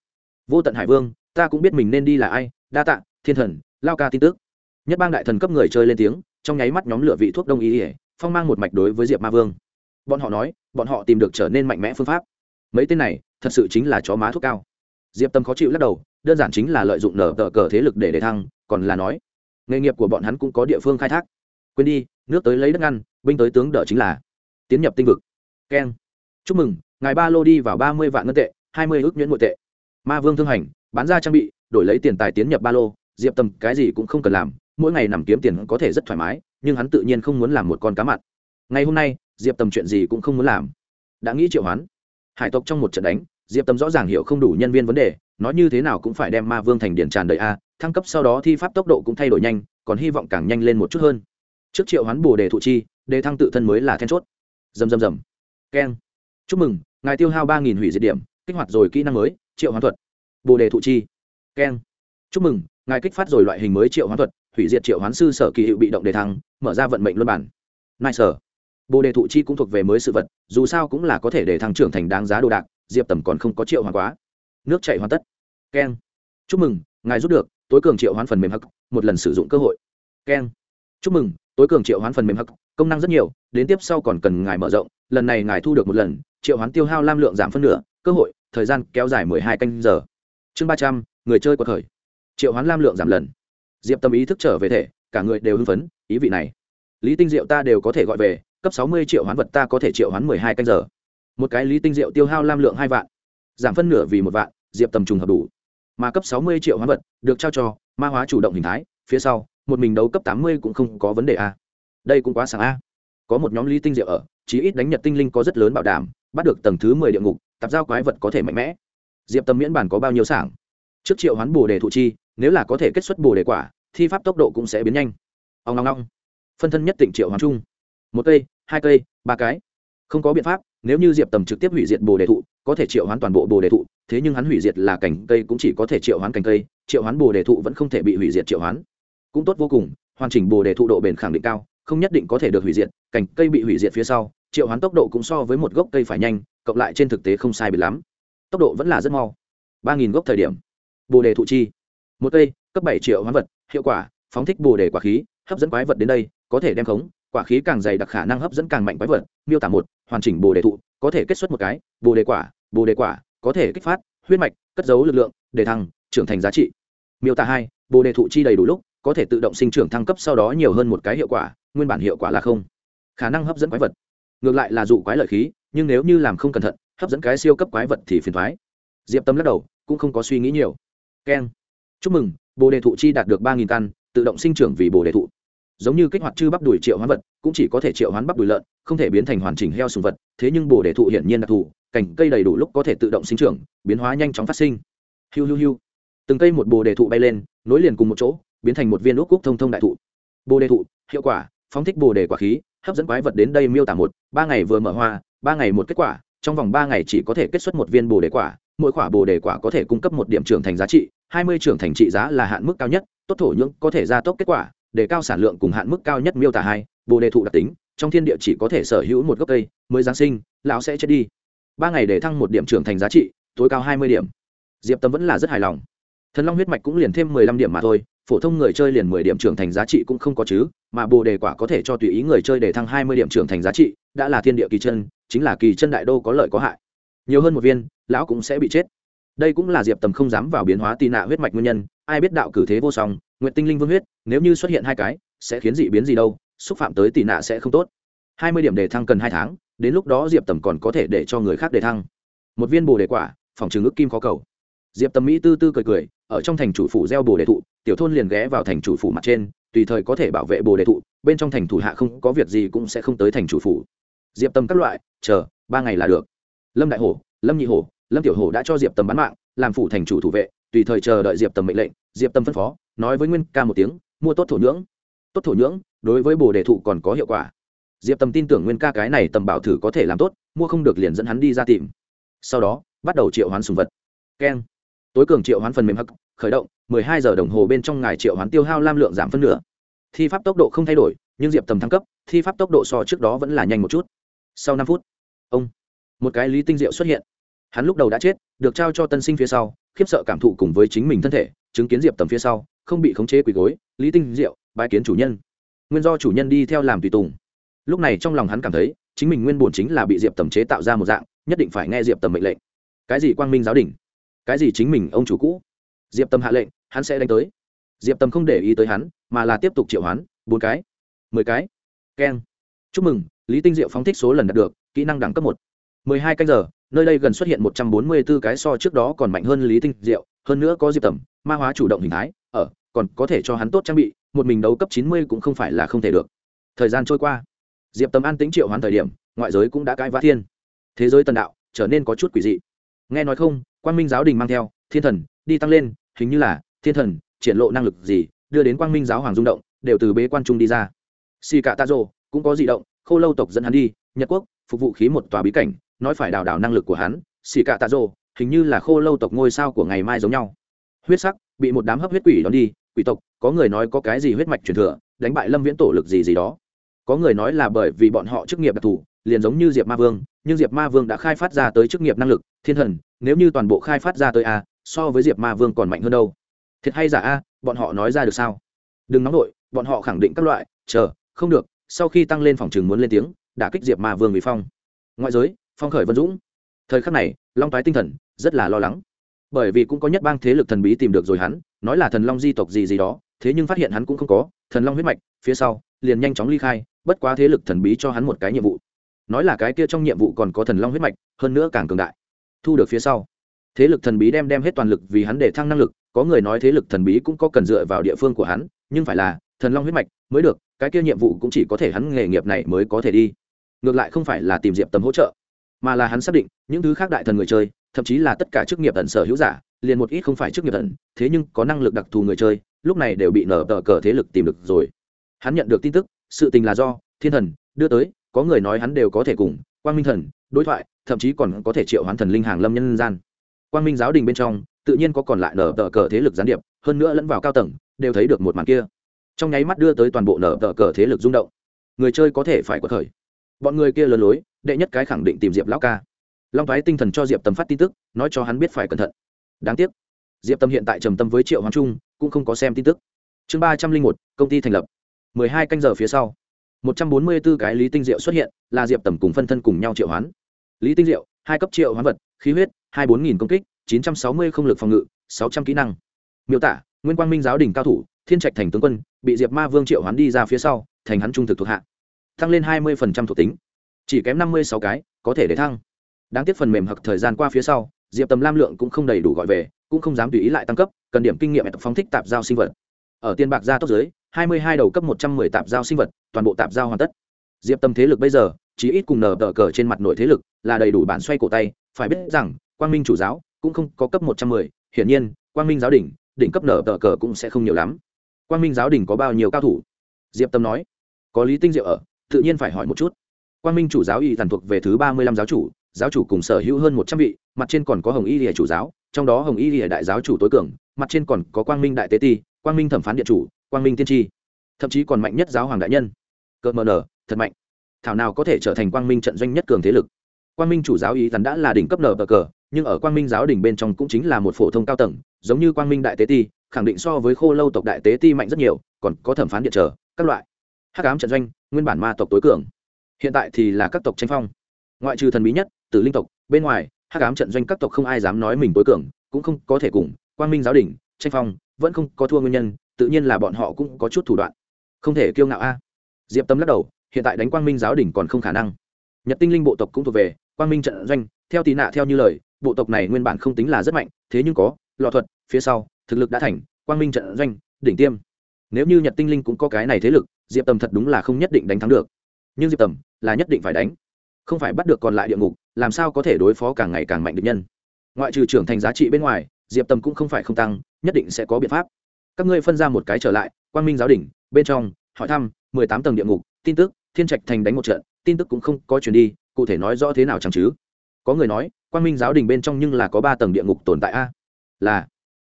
Vô tận hải vương, ta cũng biết mình nên đi là ai, đa tạ, thiên thần, lao ca tin tức. Nhất bang đại thần cấp người chơi lên tiếng, trong nháy mắt nhóm lửa vị thuốc đông y ỉa phong mang một mạch đối với diệp ma vương. Bọn họ nói, bọn họ tìm được trở nên mạnh mẽ phương pháp. Mấy tên này, thật sự chính là chó má thuốc cao diệp tâm khó chịu lắc đầu, đơn giản chính là lợi dụng nở tờ cờ thế lực để để thăng, còn là nói, nghề nghiệp của bọn hắn cũng có địa phương khai thác. Quên đi, nước tới lấy đất ngăn, binh tới tướng đỡ chính là tiến nhập tinh vực. Keng. Chúc mừng, ngài ba lô đi vào ba mươi vạn ngân tệ, hai mươi ước nhuyễn nội tệ. Ma vương thương hành, bán ra trang bị, đổi lấy tiền tài tiến nhập ba lô, diệp tâm cái gì cũng không cần làm, mỗi ngày nằm kiếm tiền có thể rất thoải mái, nhưng hắn tự nhiên không muốn làm một con cá mặn. Ngày hôm nay, diệp Tâm chuyện gì cũng không muốn làm. Đã nghĩ triệu hoán, hải tộc trong một trận đánh diệp tầm rõ ràng hiểu không đủ nhân viên vấn đề, nói như thế nào cũng phải đem ma vương thành điện tràn đầy a, thăng cấp sau đó thi pháp tốc độ cũng thay đổi nhanh, còn hy vọng càng nhanh lên một chút hơn. Trước triệu hoán bồ đề thụ chi, đề thăng tự thân mới là then chốt. Dầm dầm dầm keng. Chúc mừng, ngài tiêu hao ba nghìn hủy diệt điểm, kích hoạt rồi kỹ năng mới, triệu hoán thuật. Bồ đề thụ chi. Keng. Chúc mừng, ngài kích phát rồi loại hình mới triệu hoán thuật, hủy diệt triệu hoán sư sở kỳ hiệu bị động đề thăng, mở ra vận mệnh luân bản. Nai sở bồ đề thụ chi cũng thuộc về mới sự vật, dù sao cũng là có thể để thăng trưởng thành đáng giá đồ đạc diệp tầm còn không có triệu hoàn quá. Nước chạy hoàn tất. Keng. Chúc mừng, ngài rút được, tối cường triệu hoán phần mềm hắc, một lần sử dụng cơ hội. Keng. Chúc mừng, tối cường triệu hoán phần mềm hắc, công năng rất nhiều, đến tiếp sau còn cần ngài mở rộng, lần này ngài thu được một lần, triệu hoán tiêu hao lam lượng giảm phân nửa, cơ hội, thời gian kéo dài mười hai canh giờ. Chương ba trăm, người chơi của thời. Triệu hoán lam lượng giảm lần. Diệp tâm ý thức trở về thể, cả người đều hưng phấn, ý vị này. Lý tinh diệu ta đều có thể gọi về, cấp sáu mươi triệu hoán vật ta có thể triệu hoán mười hai canh giờ một cái lý tinh diệu tiêu hao lam lượng hai vạn, giảm phân nửa vì một vạn, diệp tầm trùng hợp đủ. Mà cấp sáu mươi triệu hóa vật, được trao cho, ma hóa chủ động hình thái, phía sau, một mình đấu cấp tám mươi cũng không có vấn đề a. Đây cũng quá sáng a. Có một nhóm lý tinh diệu ở, chí ít đánh nhật tinh linh có rất lớn bảo đảm, bắt được tầng thứ mười địa ngục, tạp giao quái vật có thể mạnh mẽ. Diệp tâm miễn bản có bao nhiêu sảng? Trước triệu hoán bồ đề thụ chi, nếu là có thể kết xuất bồ đề quả, thi pháp tốc độ cũng sẽ biến nhanh. Ông long long phân thân nhất tịnh triệu hoán chung. Một cây, hai cây, ba cái. Không có biện pháp nếu như diệp tầm trực tiếp hủy diệt bồ đề thụ, có thể triệu hoán toàn bộ bồ đề thụ, thế nhưng hắn hủy diệt là cành cây cũng chỉ có thể triệu hoán cành cây, triệu hoán bồ đề thụ vẫn không thể bị hủy diệt triệu hoán. Cũng tốt vô cùng, hoàn chỉnh bồ đề thụ độ bền khẳng định cao, không nhất định có thể được hủy diệt cành cây bị hủy diệt phía sau, triệu hoán tốc độ cũng so với một gốc cây phải nhanh, cộng lại trên thực tế không sai bị lắm. Tốc độ vẫn là rất mau. ba nghìn gốc thời điểm. Bồ đề thụ chi. Một cây, cấp bảy triệu hoán vật, hiệu quả, phóng thích bồ đề quả khí, hấp dẫn quái vật đến đây, có thể đem khống quả khí càng dày đặc khả năng hấp dẫn càng mạnh quái vật, miêu tả một, hoàn chỉnh bồ đề thụ, có thể kết xuất một cái, bồ đề quả, bồ đề quả, có thể kích phát huyết mạch, cất giấu lực lượng, để thăng, trưởng thành giá trị. Miêu tả hai, bồ đề thụ chi đầy đủ lúc, có thể tự động sinh trưởng thăng cấp sau đó nhiều hơn một cái hiệu quả, nguyên bản hiệu quả là không. Khả năng hấp dẫn quái vật. Ngược lại là dụ quái lợi khí, nhưng nếu như làm không cẩn thận, hấp dẫn cái siêu cấp quái vật thì phiền thoái diệp tâm lắc đầu, cũng không có suy nghĩ nhiều. Keng. Chúc mừng, bồ đề thụ chi đạt được ba nghìn căn, tự động sinh trưởng vì bồ đề thụ giống như kích hoạt chư bắp đùi triệu hoán vật, cũng chỉ có thể triệu hoán bắp đùi lợn, không thể biến thành hoàn chỉnh heo sùng vật, thế nhưng bồ đề thụ hiển nhiên đặc thù, cành cây đầy đủ lúc có thể tự động sinh trưởng, biến hóa nhanh chóng phát sinh. Hiu hiu hiu. Từng cây một bồ đề thụ bay lên, nối liền cùng một chỗ, biến thành một viên úc cúc thông thông đại thụ. Bồ đề thụ, hiệu quả, phóng thích bồ đề quả khí, hấp dẫn quái vật đến đây miêu tả một, ba ngày vừa mở hoa, ba ngày một kết quả, trong vòng ba ngày chỉ có thể kết xuất một viên bồ đề quả, mỗi quả bồ đề quả có thể cung cấp một điểm trưởng thành giá trị, hai mươi trưởng thành trị giá là hạn mức cao nhất, tốt thổ nhưỡng có thể gia tốc kết quả để cao sản lượng cùng hạn mức cao nhất miêu tả hai, bồ đề thụ đặc tính, trong thiên địa chỉ có thể sở hữu một gốc cây, mới giáng sinh, lão sẽ chết đi. Ba ngày để thăng một điểm trưởng thành giá trị, tối cao hai mươi điểm. Diệp tâm vẫn là rất hài lòng. Thần long huyết mạch cũng liền thêm mười lăm điểm mà thôi, phổ thông người chơi liền mười điểm trưởng thành giá trị cũng không có chứ, mà bồ đề quả có thể cho tùy ý người chơi để thăng hai mươi điểm trưởng thành giá trị, đã là thiên địa kỳ chân, chính là kỳ chân đại đô có lợi có hại. Nhiều hơn một viên, lão cũng sẽ bị chết. Đây cũng là diệp tầm không dám vào biến hóa tì nạ huyết mạch nguyên nhân, ai biết đạo cử thế vô song nguyện tinh linh vương huyết, nếu như xuất hiện hai cái, sẽ khiến dị biến gì đâu, xúc phạm tới tị nạ sẽ không tốt. Hai mươi điểm đề thăng cần hai tháng, đến lúc đó diệp tầm còn có thể để cho người khác đề thăng. Một viên bồ đề quả, phòng trừng ức kim khó cầu. Diệp tầm mỹ tư tư cười cười, ở trong thành chủ phủ gieo bồ đề thụ, tiểu thôn liền ghé vào thành chủ phủ mặt trên, tùy thời có thể bảo vệ bồ đề thụ, bên trong thành thủ hạ không có việc gì cũng sẽ không tới thành chủ phủ. Diệp tầm các loại, chờ, ba ngày là được. Lâm đại hổ, lâm nhị hổ, lâm tiểu hổ đã cho diệp tầm bán mạng, làm phủ thành chủ thủ vệ, tùy thời chờ đợi diệp tầm mệnh lệnh, diệp tầm phân phó nói với nguyên ca một tiếng, mua tốt thổ nhưỡng. Tốt thổ nhưỡng, đối với bồ đề thụ còn có hiệu quả. Diệp tầm tin tưởng nguyên ca cái này tầm bảo thử có thể làm tốt, mua không được liền dẫn hắn đi ra tìm. Sau đó, bắt đầu triệu hoán sùng vật. Keng. Tối cường triệu hoán phần mềm hắc, khởi động 12 giờ đồng hồ bên trong ngài triệu hoán tiêu hao lam lượng giảm phân nửa. Thi pháp tốc độ không thay đổi, nhưng diệp tầm thăng cấp, thi pháp tốc độ so trước đó vẫn là nhanh một chút. Sau năm phút, ông, một cái lý tinh diệu xuất hiện. Hắn lúc đầu đã chết, được trao cho tân sinh phía sau, khiếp sợ cảm thụ cùng với chính mình thân thể chứng kiến diệp tầm phía sau, không bị khống chế quỳ gối, lý tinh diệu bãi kiến chủ nhân. Nguyên do chủ nhân đi theo làm tùy tùng. Lúc này trong lòng hắn cảm thấy, chính mình nguyên bổn chính là bị diệp tầm chế tạo ra một dạng, nhất định phải nghe diệp tầm mệnh lệnh. Cái gì quang minh giáo đình? Cái gì chính mình ông chủ cũ? Diệp tầm hạ lệnh, hắn sẽ đánh tới. Diệp tầm không để ý tới hắn, mà là tiếp tục triệu hắn bốn cái, mười cái. Keng. Chúc mừng, lý tinh diệu phóng thích số lần đạt được, kỹ năng đẳng cấp một. mười hai canh giờ nơi đây gần xuất hiện một trăm bốn mươi b ố cái so trước đó còn mạnh hơn lý tinh diệu, hơn nữa có diệp tầm, ma hóa chủ động hình thái, ở, còn có thể cho hắn tốt trang bị, một mình đấu cấp chín mươi cũng không phải là không thể được. Thời gian trôi qua. Diệp tầm an tính triệu hoán thời điểm, ngoại giới cũng đã cãi vã thiên. Thế giới tần đạo, trở nên có chút quỷ dị. Nghe nói không, quang minh giáo đình mang theo, thiên thần, đi tăng lên, hình như là, thiên thần, triển lộ năng lực gì, đưa đến quang minh giáo hoàng rung động, đều từ bế quan trung đi ra. Xì cả tạ rồ cũng có di động, khô lâu tộc dẫn hắn đi, nhật quốc, phục vụ khí một tòa bí cảnh nói phải đào đào năng lực của hắn, xì cả tạ rồ, hình như là khô lâu tộc ngôi sao của ngày mai giống nhau. Huyết sắc, bị một đám hấp huyết quỷ đón đi, quỷ tộc, có người nói có cái gì huyết mạch truyền thừa, đánh bại lâm viễn tổ lực gì gì đó. Có người nói là bởi vì bọn họ chức nghiệp đặc thù, liền giống như diệp ma vương, nhưng diệp ma vương đã khai phát ra tới chức nghiệp năng lực, thiên thần, nếu như toàn bộ khai phát ra tới a, so với diệp ma vương còn mạnh hơn đâu. Thiệt hay giả a, bọn họ nói ra được sao? Đừng nóng nổi bọn họ khẳng định các loại, chờ, không được, sau khi tăng lên phòng trường muốn lên tiếng đã kích diệp ma vương bị phong. Ngoại giới phong khởi vân dũng. Thời khắc này, long tái tinh thần rất là lo lắng. Bởi vì cũng có nhất bang thế lực thần bí tìm được rồi hắn, nói là thần long di tộc gì gì đó, thế nhưng phát hiện hắn cũng không có, thần long huyết mạch, phía sau, liền nhanh chóng ly khai, bất quá thế lực thần bí cho hắn một cái nhiệm vụ. Nói là cái kia trong nhiệm vụ còn có thần long huyết mạch, hơn nữa càng cường đại. Thu được phía sau, thế lực thần bí đem đem hết toàn lực vì hắn để thăng năng lực, có người nói thế lực thần bí cũng có cần dựa vào địa phương của hắn, nhưng phải là thần long huyết mạch mới được, cái kia nhiệm vụ cũng chỉ có thể hắn nghề nghiệp này mới có thể đi. Ngược lại không phải là tìm diệp tầm hỗ trợ mà là hắn xác định, những thứ khác đại thần người chơi, thậm chí là tất cả chức nghiệp thần sở hữu giả, liền một ít không phải chức nghiệp thần thế nhưng có năng lực đặc thù người chơi, lúc này đều bị nở tờ cờ thế lực tìm được rồi. Hắn nhận được tin tức, sự tình là do, thiên thần đưa tới, có người nói hắn đều có thể cùng, quang minh thần, đối thoại, thậm chí còn có thể triệu hoán thần linh hàng lâm nhân gian. Quang minh giáo đình bên trong, tự nhiên có còn lại nở tờ cờ thế lực gián điệp, hơn nữa lẫn vào cao tầng, đều thấy được một màn kia. Trong nháy mắt đưa tới toàn bộ nở tờ cờ thế lực rung động. Người chơi có thể phải có thời bọn người kia lớn lối đệ nhất cái khẳng định tìm diệp lão ca. Long thoái tinh thần cho diệp tầm phát tin tức, nói cho hắn biết phải cẩn thận. Đáng tiếc, diệp tâm hiện tại trầm tâm với triệu hoàng trung, cũng không có xem tin tức. Chương ba trăm linh một, công ty thành lập. Mười hai canh giờ phía sau, một trăm bốn mươi b ố cái lý tinh diệu xuất hiện, là diệp tầm cùng phân thân cùng nhau triệu hoán. Lý tinh diệu, hai cấp triệu hoán vật, khí huyết, hai bốn nghìn công kích, chín trăm sáu mươi không lực phòng ngự, sáu trăm kỹ năng. Miêu tả, nguyên quang minh giáo đình cao thủ, thiên trạch thành tướng quân, bị diệp ma vương triệu hoán đi ra phía sau, thành hắn trung thực thuộc hạ. Tăng lên hai mươi thuộc tính chỉ kém năm mươi sáu cái, có thể để thăng. Đáng tiếc phần mềm hoặc thời gian qua phía sau, diệp tầm lam lượng cũng không đầy đủ gọi về, cũng không dám tùy ý lại tăng cấp, cần điểm kinh nghiệm phóng thích tạp giao sinh vật. Ở tiền bạc gia tốc dưới hai mươi hai đầu cấp một trăm mười tạp giao sinh vật, toàn bộ tạp giao hoàn tất. Diệp tâm thế lực bây giờ, chỉ ít cùng nở tờ cờ trên mặt nội thế lực, là đầy đủ bản xoay cổ tay, phải biết rằng, quang minh chủ giáo cũng không có cấp một trăm mười, hiển nhiên, quang minh giáo đỉnh đỉnh cấp nở tờ cờ cũng sẽ không nhiều lắm. Quang minh giáo đỉnh có bao nhiêu cao thủ? Diệp tâm nói. Có lý tinh diệu ở, tự nhiên phải hỏi một chút quang minh chủ giáo y thần thuộc về thứ ba mươi lăm giáo chủ giáo chủ cùng sở hữu hơn một trăm vị, mặt trên còn có hồng y lìa chủ giáo, trong đó hồng y lìa đại giáo chủ tối cường, mặt trên còn có quang minh đại tế ti, quang minh thẩm phán điện chủ, quang minh tiên tri, thậm chí còn mạnh nhất giáo hoàng đại nhân. Cợt mờ nở, thật mạnh. Thảo nào có thể trở thành quang minh trận doanh nhất cường thế lực? Quang minh chủ giáo ý thần đã là đỉnh cấp nở bờ cờ, nhưng ở quang minh giáo đỉnh bên trong cũng chính là một phổ thông cao tầng, giống như quang minh đại tế ti, khẳng định so với khô lâu tộc đại tế ti mạnh rất nhiều, còn có thẩm phán điện trở, các loại. Hắc ám trận doanh, nguyên bản ma tộc tối cường hiện tại thì là các tộc tranh phong. Ngoại trừ thần bí nhất, tử linh tộc, bên ngoài, hắc ám trận doanh các tộc không ai dám nói mình tối cường, cũng không có thể cùng quang minh giáo đỉnh tranh phong, vẫn không có thua nguyên nhân, tự nhiên là bọn họ cũng có chút thủ đoạn. Không thể kiêu ngạo a. Diệp tâm lắc đầu, hiện tại đánh quang minh giáo đỉnh còn không khả năng. Nhật tinh linh bộ tộc cũng thuộc về quang minh trận doanh, theo tì nạ theo như lời, bộ tộc này nguyên bản không tính là rất mạnh, thế nhưng có lọ thuật, phía sau, thực lực đã thành, quang minh trận doanh, đỉnh tiêm. Nếu như nhật tinh linh cũng có cái này thế lực, diệp tâm thật đúng là không nhất định đánh thắng được nhưng diệp tầm là nhất định phải đánh, không phải bắt được còn lại địa ngục, làm sao có thể đối phó càng ngày càng mạnh được nhân. Ngoại trừ trưởng thành giá trị bên ngoài, diệp tầm cũng không phải không tăng, nhất định sẽ có biện pháp. Các ngươi phân ra một cái trở lại, quang minh giáo Đình bên trong, hỏi thăm, mười tám tầng địa ngục, tin tức, thiên trạch thành đánh một trận, tin tức cũng không có chuyển đi, cụ thể nói rõ thế nào chẳng chứ? Có người nói, quang minh giáo đình bên trong nhưng là có ba tầng địa ngục tồn tại a. Là,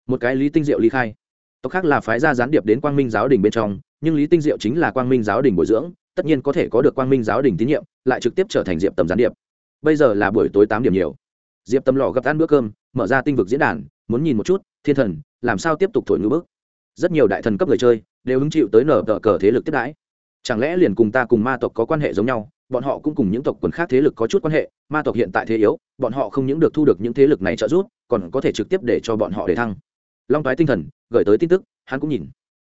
một cái lý tinh diệu ly khai. Tộc khác là phái gia gián điệp đến quang minh giáo đình bên trong, nhưng lý tinh diệu chính là quang minh giáo đình bồi dưỡng tất nhiên có thể có được quang minh giáo đình tín nhiệm, lại trực tiếp trở thành diệp tầm gián điệp. Bây giờ là buổi tối tám điểm nhiều. Diệp tầm lò gặp ăn bữa cơm, mở ra tinh vực diễn đàn, muốn nhìn một chút, thiên thần, làm sao tiếp tục thổi ngữ bức. Rất nhiều đại thần cấp người chơi đều hứng chịu tới nở tờ cờ thế lực tiếp đãi. Chẳng lẽ liền cùng ta cùng ma tộc có quan hệ giống nhau, bọn họ cũng cùng những tộc quần khác thế lực có chút quan hệ, ma tộc hiện tại thế yếu, bọn họ không những được thu được những thế lực này trợ giúp, còn có thể trực tiếp để cho bọn họ để thăng. Long toái tinh thần gửi tới tin tức, hắn cũng nhìn.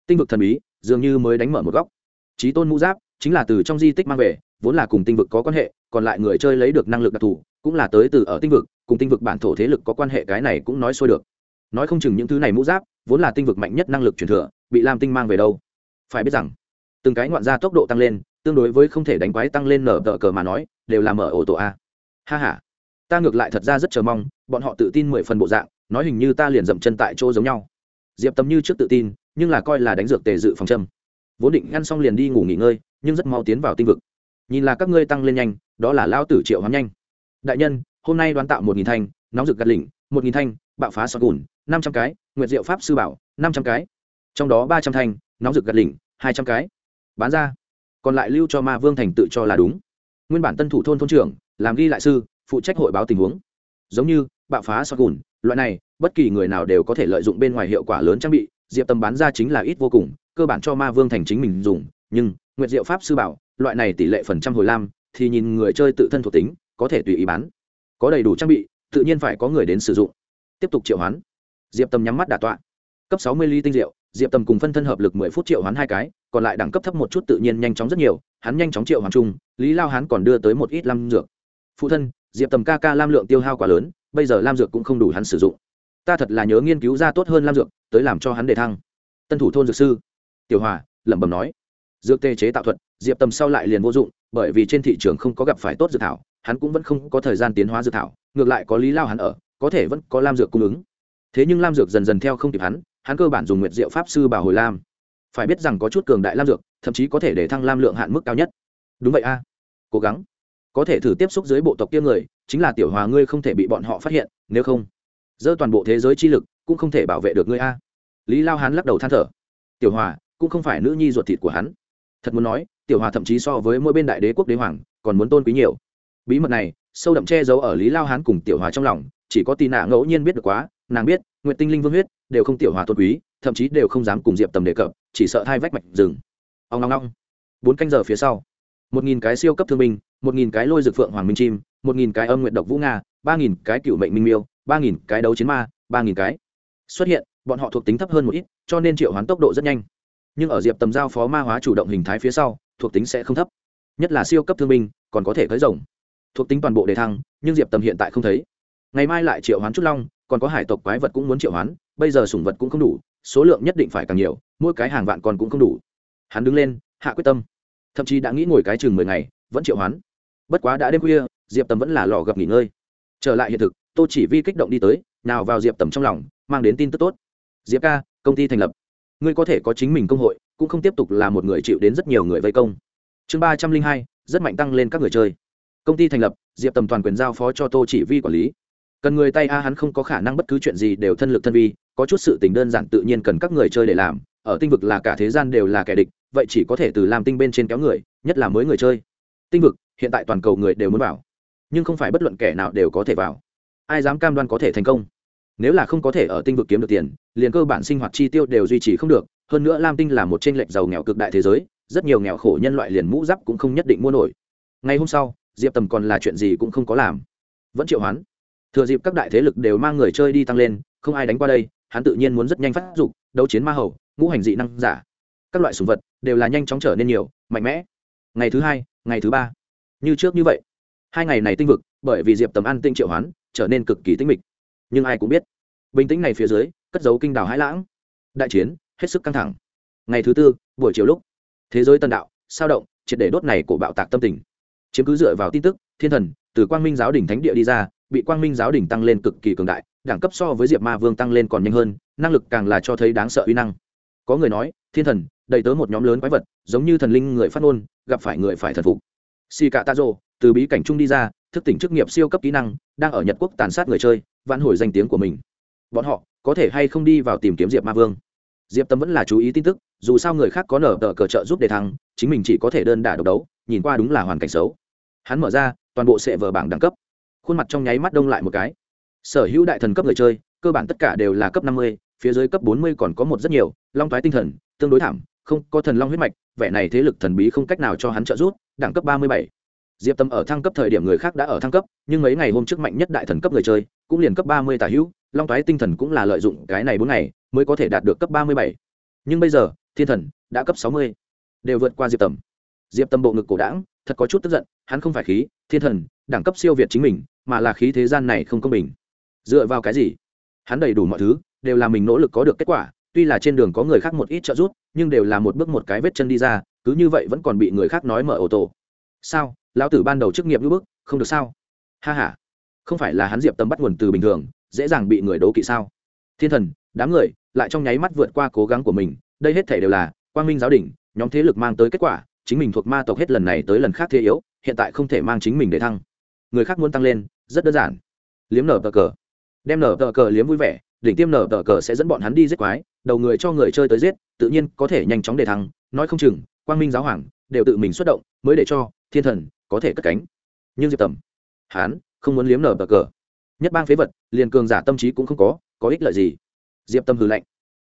Tinh vực thần bí, dường như mới đánh mở một góc. Trí tôn mũ giáp chính là từ trong di tích mang về, vốn là cùng tinh vực có quan hệ, còn lại người chơi lấy được năng lực đặc thù, cũng là tới từ ở tinh vực, cùng tinh vực bản thổ thế lực có quan hệ cái này cũng nói xôi được. Nói không chừng những thứ này mũ giáp, vốn là tinh vực mạnh nhất năng lực truyền thừa, bị lam tinh mang về đâu. Phải biết rằng, từng cái ngoạn gia tốc độ tăng lên, tương đối với không thể đánh quái tăng lên nở tờ cờ mà nói, đều là mở ổ tổ a. Ha h a ta ngược lại thật ra rất chờ mong, bọn họ tự tin mười phần bộ dạng, nói hình như ta liền dậm chân tại chỗ giống nhau. Diệp tâm như trước tự tin, nhưng là coi là đánh dược tề dự phòng châm. Vốn định ngăn xong liền đi ngủ nghỉ ngơi nhưng rất mau tiến vào tinh vực. Nhìn là các ngươi tăng lên nhanh, đó là lao tử triệu hoán nhanh. Đại nhân, hôm nay đoán tạo một nghìn thanh, nóng rực gạt lỉnh, một nghìn thanh, bạo phá sọt gùn, năm trăm cái, nguyệt diệu pháp sư bảo, năm trăm cái. Trong đó ba trăm thanh, nóng rực gạt lỉnh, hai trăm cái. Bán ra. Còn lại lưu cho ma vương thành tự cho là đúng. Nguyên bản tân thủ thôn thôn trưởng, làm ghi lại sư, phụ trách hội báo tình huống. Giống như, bạo phá sọt gùn, loại này, bất kỳ người nào đều có thể lợi dụng bên ngoài hiệu quả lớn trang bị, diệp tâm bán ra chính là ít vô cùng, cơ bản cho ma vương thành chính mình dùng, nhưng nguyệt diệu pháp sư bảo, loại này tỷ lệ phần trăm hồi lam, thì nhìn người chơi tự thân thuộc tính, có thể tùy ý bán. Có đầy đủ trang bị, tự nhiên phải có người đến sử dụng. Tiếp tục triệu hoán. Diệp tâm nhắm mắt đả tọa. Cấp sáu mươi ly tinh rượu, diệp tâm cùng phân thân hợp lực mười phút triệu hoán hai cái, còn lại đẳng cấp thấp một chút tự nhiên nhanh chóng rất nhiều, hắn nhanh chóng triệu hoán chung, lý lao hắn còn đưa tới một ít lam dược. Phụ thân, diệp tầm ca ca lam lượng tiêu hao quá lớn, bây giờ lam dược cũng không đủ hắn sử dụng. Ta thật là nhớ nghiên cứu ra tốt hơn lam dược, tới làm cho hắn đề thăng. Tân thủ thôn dược sư. Tiểu hòa, lẩm bẩm nói dược tê chế tạo thuật, diệp tầm sau lại liền vô dụng, bởi vì trên thị trường không có gặp phải tốt dược thảo, hắn cũng vẫn không có thời gian tiến hóa dược thảo, ngược lại có lý lao hắn ở, có thể vẫn có lam dược cung ứng. Thế nhưng lam dược dần dần theo không kịp hắn hắn cơ bản dùng nguyệt diệu pháp sư bảo hồi lam. Phải biết rằng có chút cường đại lam dược, thậm chí có thể để thăng lam lượng hạn mức cao nhất. Đúng vậy a. Cố gắng. Có thể thử tiếp xúc dưới bộ tộc kia người, chính là tiểu hòa ngươi không thể bị bọn họ phát hiện, nếu không dơ toàn bộ thế giới chi lực, cũng không thể bảo vệ được ngươi a. Lý lao hắn lắc đầu than thở. Tiểu hòa, cũng không phải nữ nhi ruột thịt của hắn thật muốn nói, tiểu hòa thậm chí so với mỗi bên đại đế quốc đế hoàng, còn muốn tôn quý nhiều. Bí mật này, sâu đậm che giấu ở lý lao hán cùng tiểu hòa trong lòng, chỉ có tì nạ ngẫu nhiên biết được quá, nàng biết nguyện tinh linh vương huyết, đều không tiểu hòa tôn quý, thậm chí đều không dám cùng diệp tầm đề cập, chỉ sợ thai vách mạch rừng. Ông ngong ngong bốn canh giờ phía sau, một nghìn cái siêu cấp thương binh, một nghìn cái lôi dược phượng hoàng minh chim, một nghìn cái âm nguyện độc vũ nga, ba nghìn cái cựu mệnh minh miêu, ba nghìn cái đấu chiến ma, ba nghìn cái. Xuất hiện, bọn họ thuộc tính thấp hơn một ít, cho nên triệu hoán tốc độ rất nhanh nhưng ở diệp tầm giao phó ma hóa chủ động hình thái phía sau, thuộc tính sẽ không thấp. Nhất là siêu cấp thương binh, còn có thể tới rồng. Thuộc tính toàn bộ đề thăng, nhưng diệp tầm hiện tại không thấy. Ngày mai lại triệu hoán chút long, còn có hải tộc quái vật cũng muốn triệu hoán, bây giờ sủng vật cũng không đủ, số lượng nhất định phải càng nhiều, mỗi cái hàng vạn còn cũng không đủ. Hắn đứng lên, hạ quyết tâm. Thậm chí đã nghĩ ngồi cái chừng mười ngày, vẫn triệu hoán. Bất quá đã đêm khuya, diệp tầm vẫn là lò gặp nghỉ ngơi. Trở lại hiện thực, tô chỉ vi kích động đi tới nào vào diệp tầm trong lòng, mang đến tin tức tốt. Diệp ca, công ty thành lập ngươi có thể có chính mình công hội, cũng không tiếp tục là một người chịu đến rất nhiều người vây công. Chương ba trăm linh hai, rất mạnh tăng lên các người chơi. Công ty thành lập, diệp tầm toàn quyền giao phó cho tô chỉ vi quản lý. Cần người tay a hắn không có khả năng bất cứ chuyện gì đều thân lực thân vi, có chút sự tình đơn giản tự nhiên cần các người chơi để làm, ở tinh vực là cả thế gian đều là kẻ địch, vậy chỉ có thể từ làm tinh bên trên kéo người, nhất là mới người chơi. Tinh vực, hiện tại toàn cầu người đều muốn vào, nhưng không phải bất luận kẻ nào đều có thể vào. Ai dám cam đoan có thể thành công? Nếu là không có thể ở tinh vực kiếm được tiền, liền cơ bản sinh hoạt chi tiêu đều duy trì không được, hơn nữa lam tinh là một t r ê n lệch giàu nghèo cực đại thế giới, rất nhiều nghèo khổ nhân loại liền mũ giáp cũng không nhất định mua nổi. Ngày hôm sau, diệp tầm còn là chuyện gì cũng không có làm. Vẫn triệu hoán. Thừa dịp các đại thế lực đều mang người chơi đi tăng lên, không ai đánh qua đây, hắn tự nhiên muốn rất nhanh phát dục, đấu chiến ma hầu, ngũ hành dị năng giả. Các loại sùng vật đều là nhanh chóng trở nên nhiều, mạnh mẽ. Ngày thứ hai, ngày thứ ba. Như trước như vậy. Hai ngày này tinh vực, bởi vì diệp tầm ăn tinh triệu hoán, trở nên cực kỳ tinh mịch nhưng ai cũng biết. Bình tĩnh này phía dưới, cất dấu kinh đảo hãi lãng. Đại chiến, hết sức căng thẳng. Ngày thứ tư, buổi chiều lúc, thế giới tân đạo, sao động, triệt để đốt này của bạo tạc tâm tình. Chiếm cứ dựa vào tin tức, thiên thần, từ quang minh giáo đỉnh thánh địa đi ra, bị quang minh giáo đỉnh tăng lên cực kỳ cường đại, đẳng cấp so với diệp ma vương tăng lên còn nhanh hơn, năng lực càng là cho thấy đáng sợ uy năng. Có người nói, thiên thần, đầy tớ một nhóm lớn quái vật, giống như thần linh người phát ngôn, gặp phải người phải thần phục. Si cả tazo từ bí cảnh trung đi ra, thức tỉnh chức nghiệp siêu cấp kỹ năng, đang ở nhật quốc tàn sát người chơi vãn hồi danh tiếng của mình. Bọn họ có thể hay không đi vào tìm kiếm diệp ma vương? Diệp tâm vẫn là chú ý tin tức, dù sao người khác có nở tờ cờ trợ giúp đề thắng chính mình chỉ có thể đơn đả độc đấu, nhìn qua đúng là hoàn cảnh xấu. Hắn mở ra, toàn bộ sệ vở bảng đẳng cấp. Khuôn mặt trong nháy mắt đông lại một cái. Sở hữu đại thần cấp người chơi, cơ bản tất cả đều là cấp năm mươi, phía dưới cấp bốn mươi còn có một rất nhiều, long thoái tinh thần, tương đối thảm, không có thần long huyết mạch, vẻ này thế lực thần bí không cách nào cho hắn trợ giúp, đẳng cấp ba mươi bảy diệp tâm ở thăng cấp thời điểm người khác đã ở thăng cấp, nhưng mấy ngày hôm trước mạnh nhất đại thần cấp người chơi, cũng liền cấp ba mươi tả hữu, long Toái tinh thần cũng là lợi dụng cái này bốn ngày mới có thể đạt được cấp ba mươi bảy. Nhưng bây giờ, thiên thần đã cấp sáu mươi. Đều vượt qua diệp tầm diệp tâm bộ ngực cổ đảng thật có chút tức giận, hắn không phải khí, thiên thần, đẳng cấp siêu việt chính mình, mà là khí thế gian này không công bình. Dựa vào cái gì? Hắn đầy đủ mọi thứ, đều là mình nỗ lực có được kết quả, tuy là trên đường có người khác một ít trợ giúp, nhưng đều là một bước một cái vết chân đi ra, cứ như vậy vẫn còn bị người khác nói mở ô tô. Sao? Lão tử ban đầu chức nghiệp như bước không được sao? Ha h a không phải là hắn diệp tâm bắt nguồn từ bình thường, dễ dàng bị người đố kỵ sao? Thiên thần, đám người, lại trong nháy mắt vượt qua cố gắng của mình. Đây hết thể đều là quang minh giáo đình nhóm thế lực mang tới kết quả, chính mình thuộc ma tộc hết lần này tới lần khác thế yếu, hiện tại không thể mang chính mình để thăng. Người khác muốn tăng lên, rất đơn giản. Liếm nở tờ cờ. Đem nở tờ cờ liếm vui vẻ, đỉnh tiêm nở tờ cờ sẽ dẫn bọn hắn đi giết quái, đầu người cho người chơi tới giết, tự nhiên có thể nhanh chóng để thăng. Nói không chừng, quang minh giáo hoàng đều tự mình xuất động, mới để cho thiên thần có thể cất cánh. Nhưng diệp tầm hán không muốn liếm nở tờ cờ. Nhất bang phế vật, liền cường giả tâm trí cũng không có có ích lợi gì? Diệp tâm hư lạnh.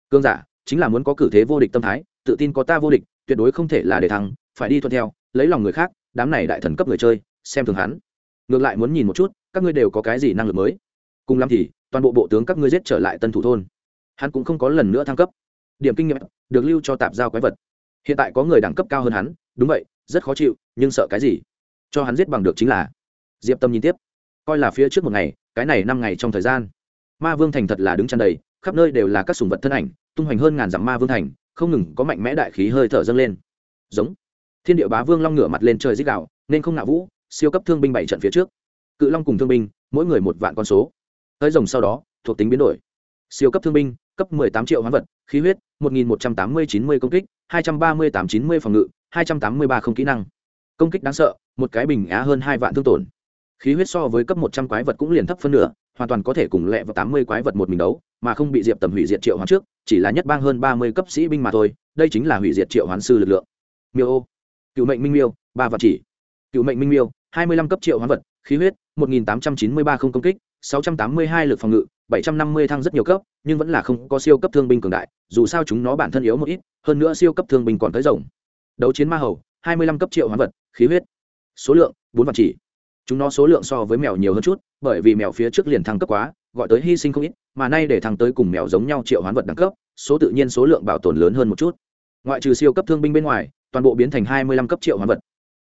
Cường giả chính là muốn có cử thế vô địch tâm thái, tự tin có ta vô địch, tuyệt đối không thể là để thăng phải đi thuận theo, lấy lòng người khác, đám này đại thần cấp người chơi, xem thường hắn. Ngược lại muốn nhìn một chút, các ngươi đều có cái gì năng lực mới? Cùng lắm thì, toàn bộ bộ tướng các ngươi giết trở lại tân thủ thôn. Hắn cũng không có lần nữa thăng cấp. Điểm kinh nghiệm, được lưu cho tạp giao quái vật. Hiện tại có người đẳng cấp cao hơn hắn, đúng vậy, rất khó chịu, nhưng sợ cái gì? Cho hắn giết bằng được chính là diệp tâm nhìn tiếp coi là phía trước một ngày cái này năm ngày trong thời gian ma vương thành thật là đứng chăn đầy khắp nơi đều là các sùng vật thân ảnh tung hoành hơn ngàn dặm ma vương thành không ngừng có mạnh mẽ đại khí hơi thở dâng lên giống thiên địa bá vương long ngửa mặt lên trời dích đạo nên không nạo vũ siêu cấp thương binh bảy trận phía trước cự long cùng thương binh mỗi người một vạn con số tới rồng sau đó thuộc tính biến đổi siêu cấp thương binh cấp tám triệu hoán vật khí huyết một nghìn một trăm tám mươi chín mươi công kích hai trăm ba mươi tám chín mươi phòng ngự hai trăm tám mươi ba không kỹ năng công kích đáng sợ một cái bình á hơn hai vạn thương tổn. Khí huyết so với cấp một trăm quái vật cũng liền thấp phân nửa, hoàn toàn có thể cùng lẹ vào tám mươi quái vật một mình đấu, mà không bị diệp tầm hủy diệt triệu hoán trước, chỉ là nhất bang hơn ba mươi cấp sĩ binh mà thôi, đây chính là hủy diệt triệu hoán sư lực lượng. Miêu ô. Cựu mệnh minh miêu, ba vật chỉ. Cựu mệnh minh miêu, hai mươi lăm cấp triệu hoán vật, khí huyết, một nghìn tám trăm chín mươi ba không công kích, sáu trăm tám mươi hai lực phòng ngự, bảy trăm năm mươi thăng rất nhiều cấp, nhưng vẫn là không có siêu cấp thương binh cường đại, dù sao chúng nó bản thân yếu một ít, hơn nữa siêu cấp thương binh còn tới rồng đấu chiến ma hầu, hai mươi lăm cấp triệu hoán vật, khí huyết số lượng, bốn vạn chỉ. Chúng nó số lượng so với mèo nhiều hơn chút, bởi vì mèo phía trước liền thăng cấp quá, gọi tới hy sinh không ít, mà nay để thăng tới cùng mèo giống nhau triệu hoán vật đẳng cấp, số tự nhiên số lượng bảo tồn lớn hơn một chút. Ngoại trừ siêu cấp thương binh bên ngoài, toàn bộ biến thành hai mươi lăm cấp triệu hoán vật.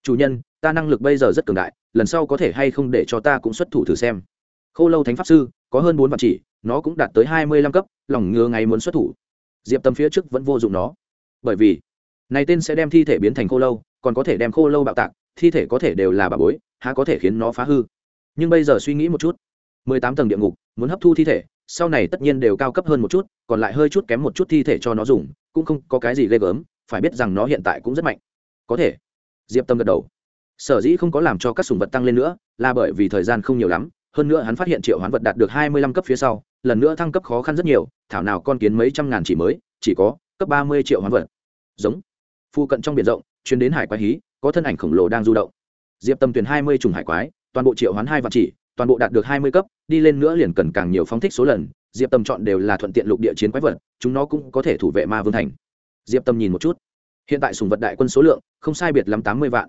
Chủ nhân, ta năng lực bây giờ rất cường đại, lần sau có thể hay không để cho ta cũng xuất thủ thử xem. Khô lâu thánh pháp sư, có hơn bốn vạn chỉ, nó cũng đạt tới hai mươi lăm cấp, lòng ngừa ngày muốn xuất thủ. Diệp tâm phía trước vẫn vô dụng nó. Bởi vì, này tên sẽ đem thi thể biến thành khô lâu, còn có thể đem khô lâu bạo tạc thi thể có thể đều là bà bối, há có thể khiến nó phá hư. Nhưng bây giờ suy nghĩ một chút. Mười tám tầng địa ngục, muốn hấp thu thi thể, sau này tất nhiên đều cao cấp hơn một chút, còn lại hơi chút kém một chút thi thể cho nó dùng, cũng không có cái gì ghê gớm, phải biết rằng nó hiện tại cũng rất mạnh. Có thể. Diệp tâm gật đầu. Sở dĩ không có làm cho các sùng vật tăng lên nữa, là bởi vì thời gian không nhiều lắm, hơn nữa hắn phát hiện triệu hoán vật đạt được hai mươi lăm cấp phía sau, lần nữa thăng cấp khó khăn rất nhiều, thảo nào con kiến mấy trăm ngàn chỉ mới, chỉ có cấp ba mươi triệu hoán vật. Giống. Phu cận trong biển rộng chuyến đến hải quái hí có thân ảnh khổng lồ đang du động. Diệp tâm tuyển hai mươi trùng hải quái, toàn bộ triệu hoán hai vạn chỉ, toàn bộ đạt được hai mươi cấp, đi lên nữa liền cần càng nhiều phóng thích số lần. Diệp tâm chọn đều là thuận tiện lục địa chiến quái vật, chúng nó cũng có thể thủ vệ ma vương thành. Diệp tâm nhìn một chút. Hiện tại sùng vật đại quân số lượng không sai biệt lắm tám mươi vạn.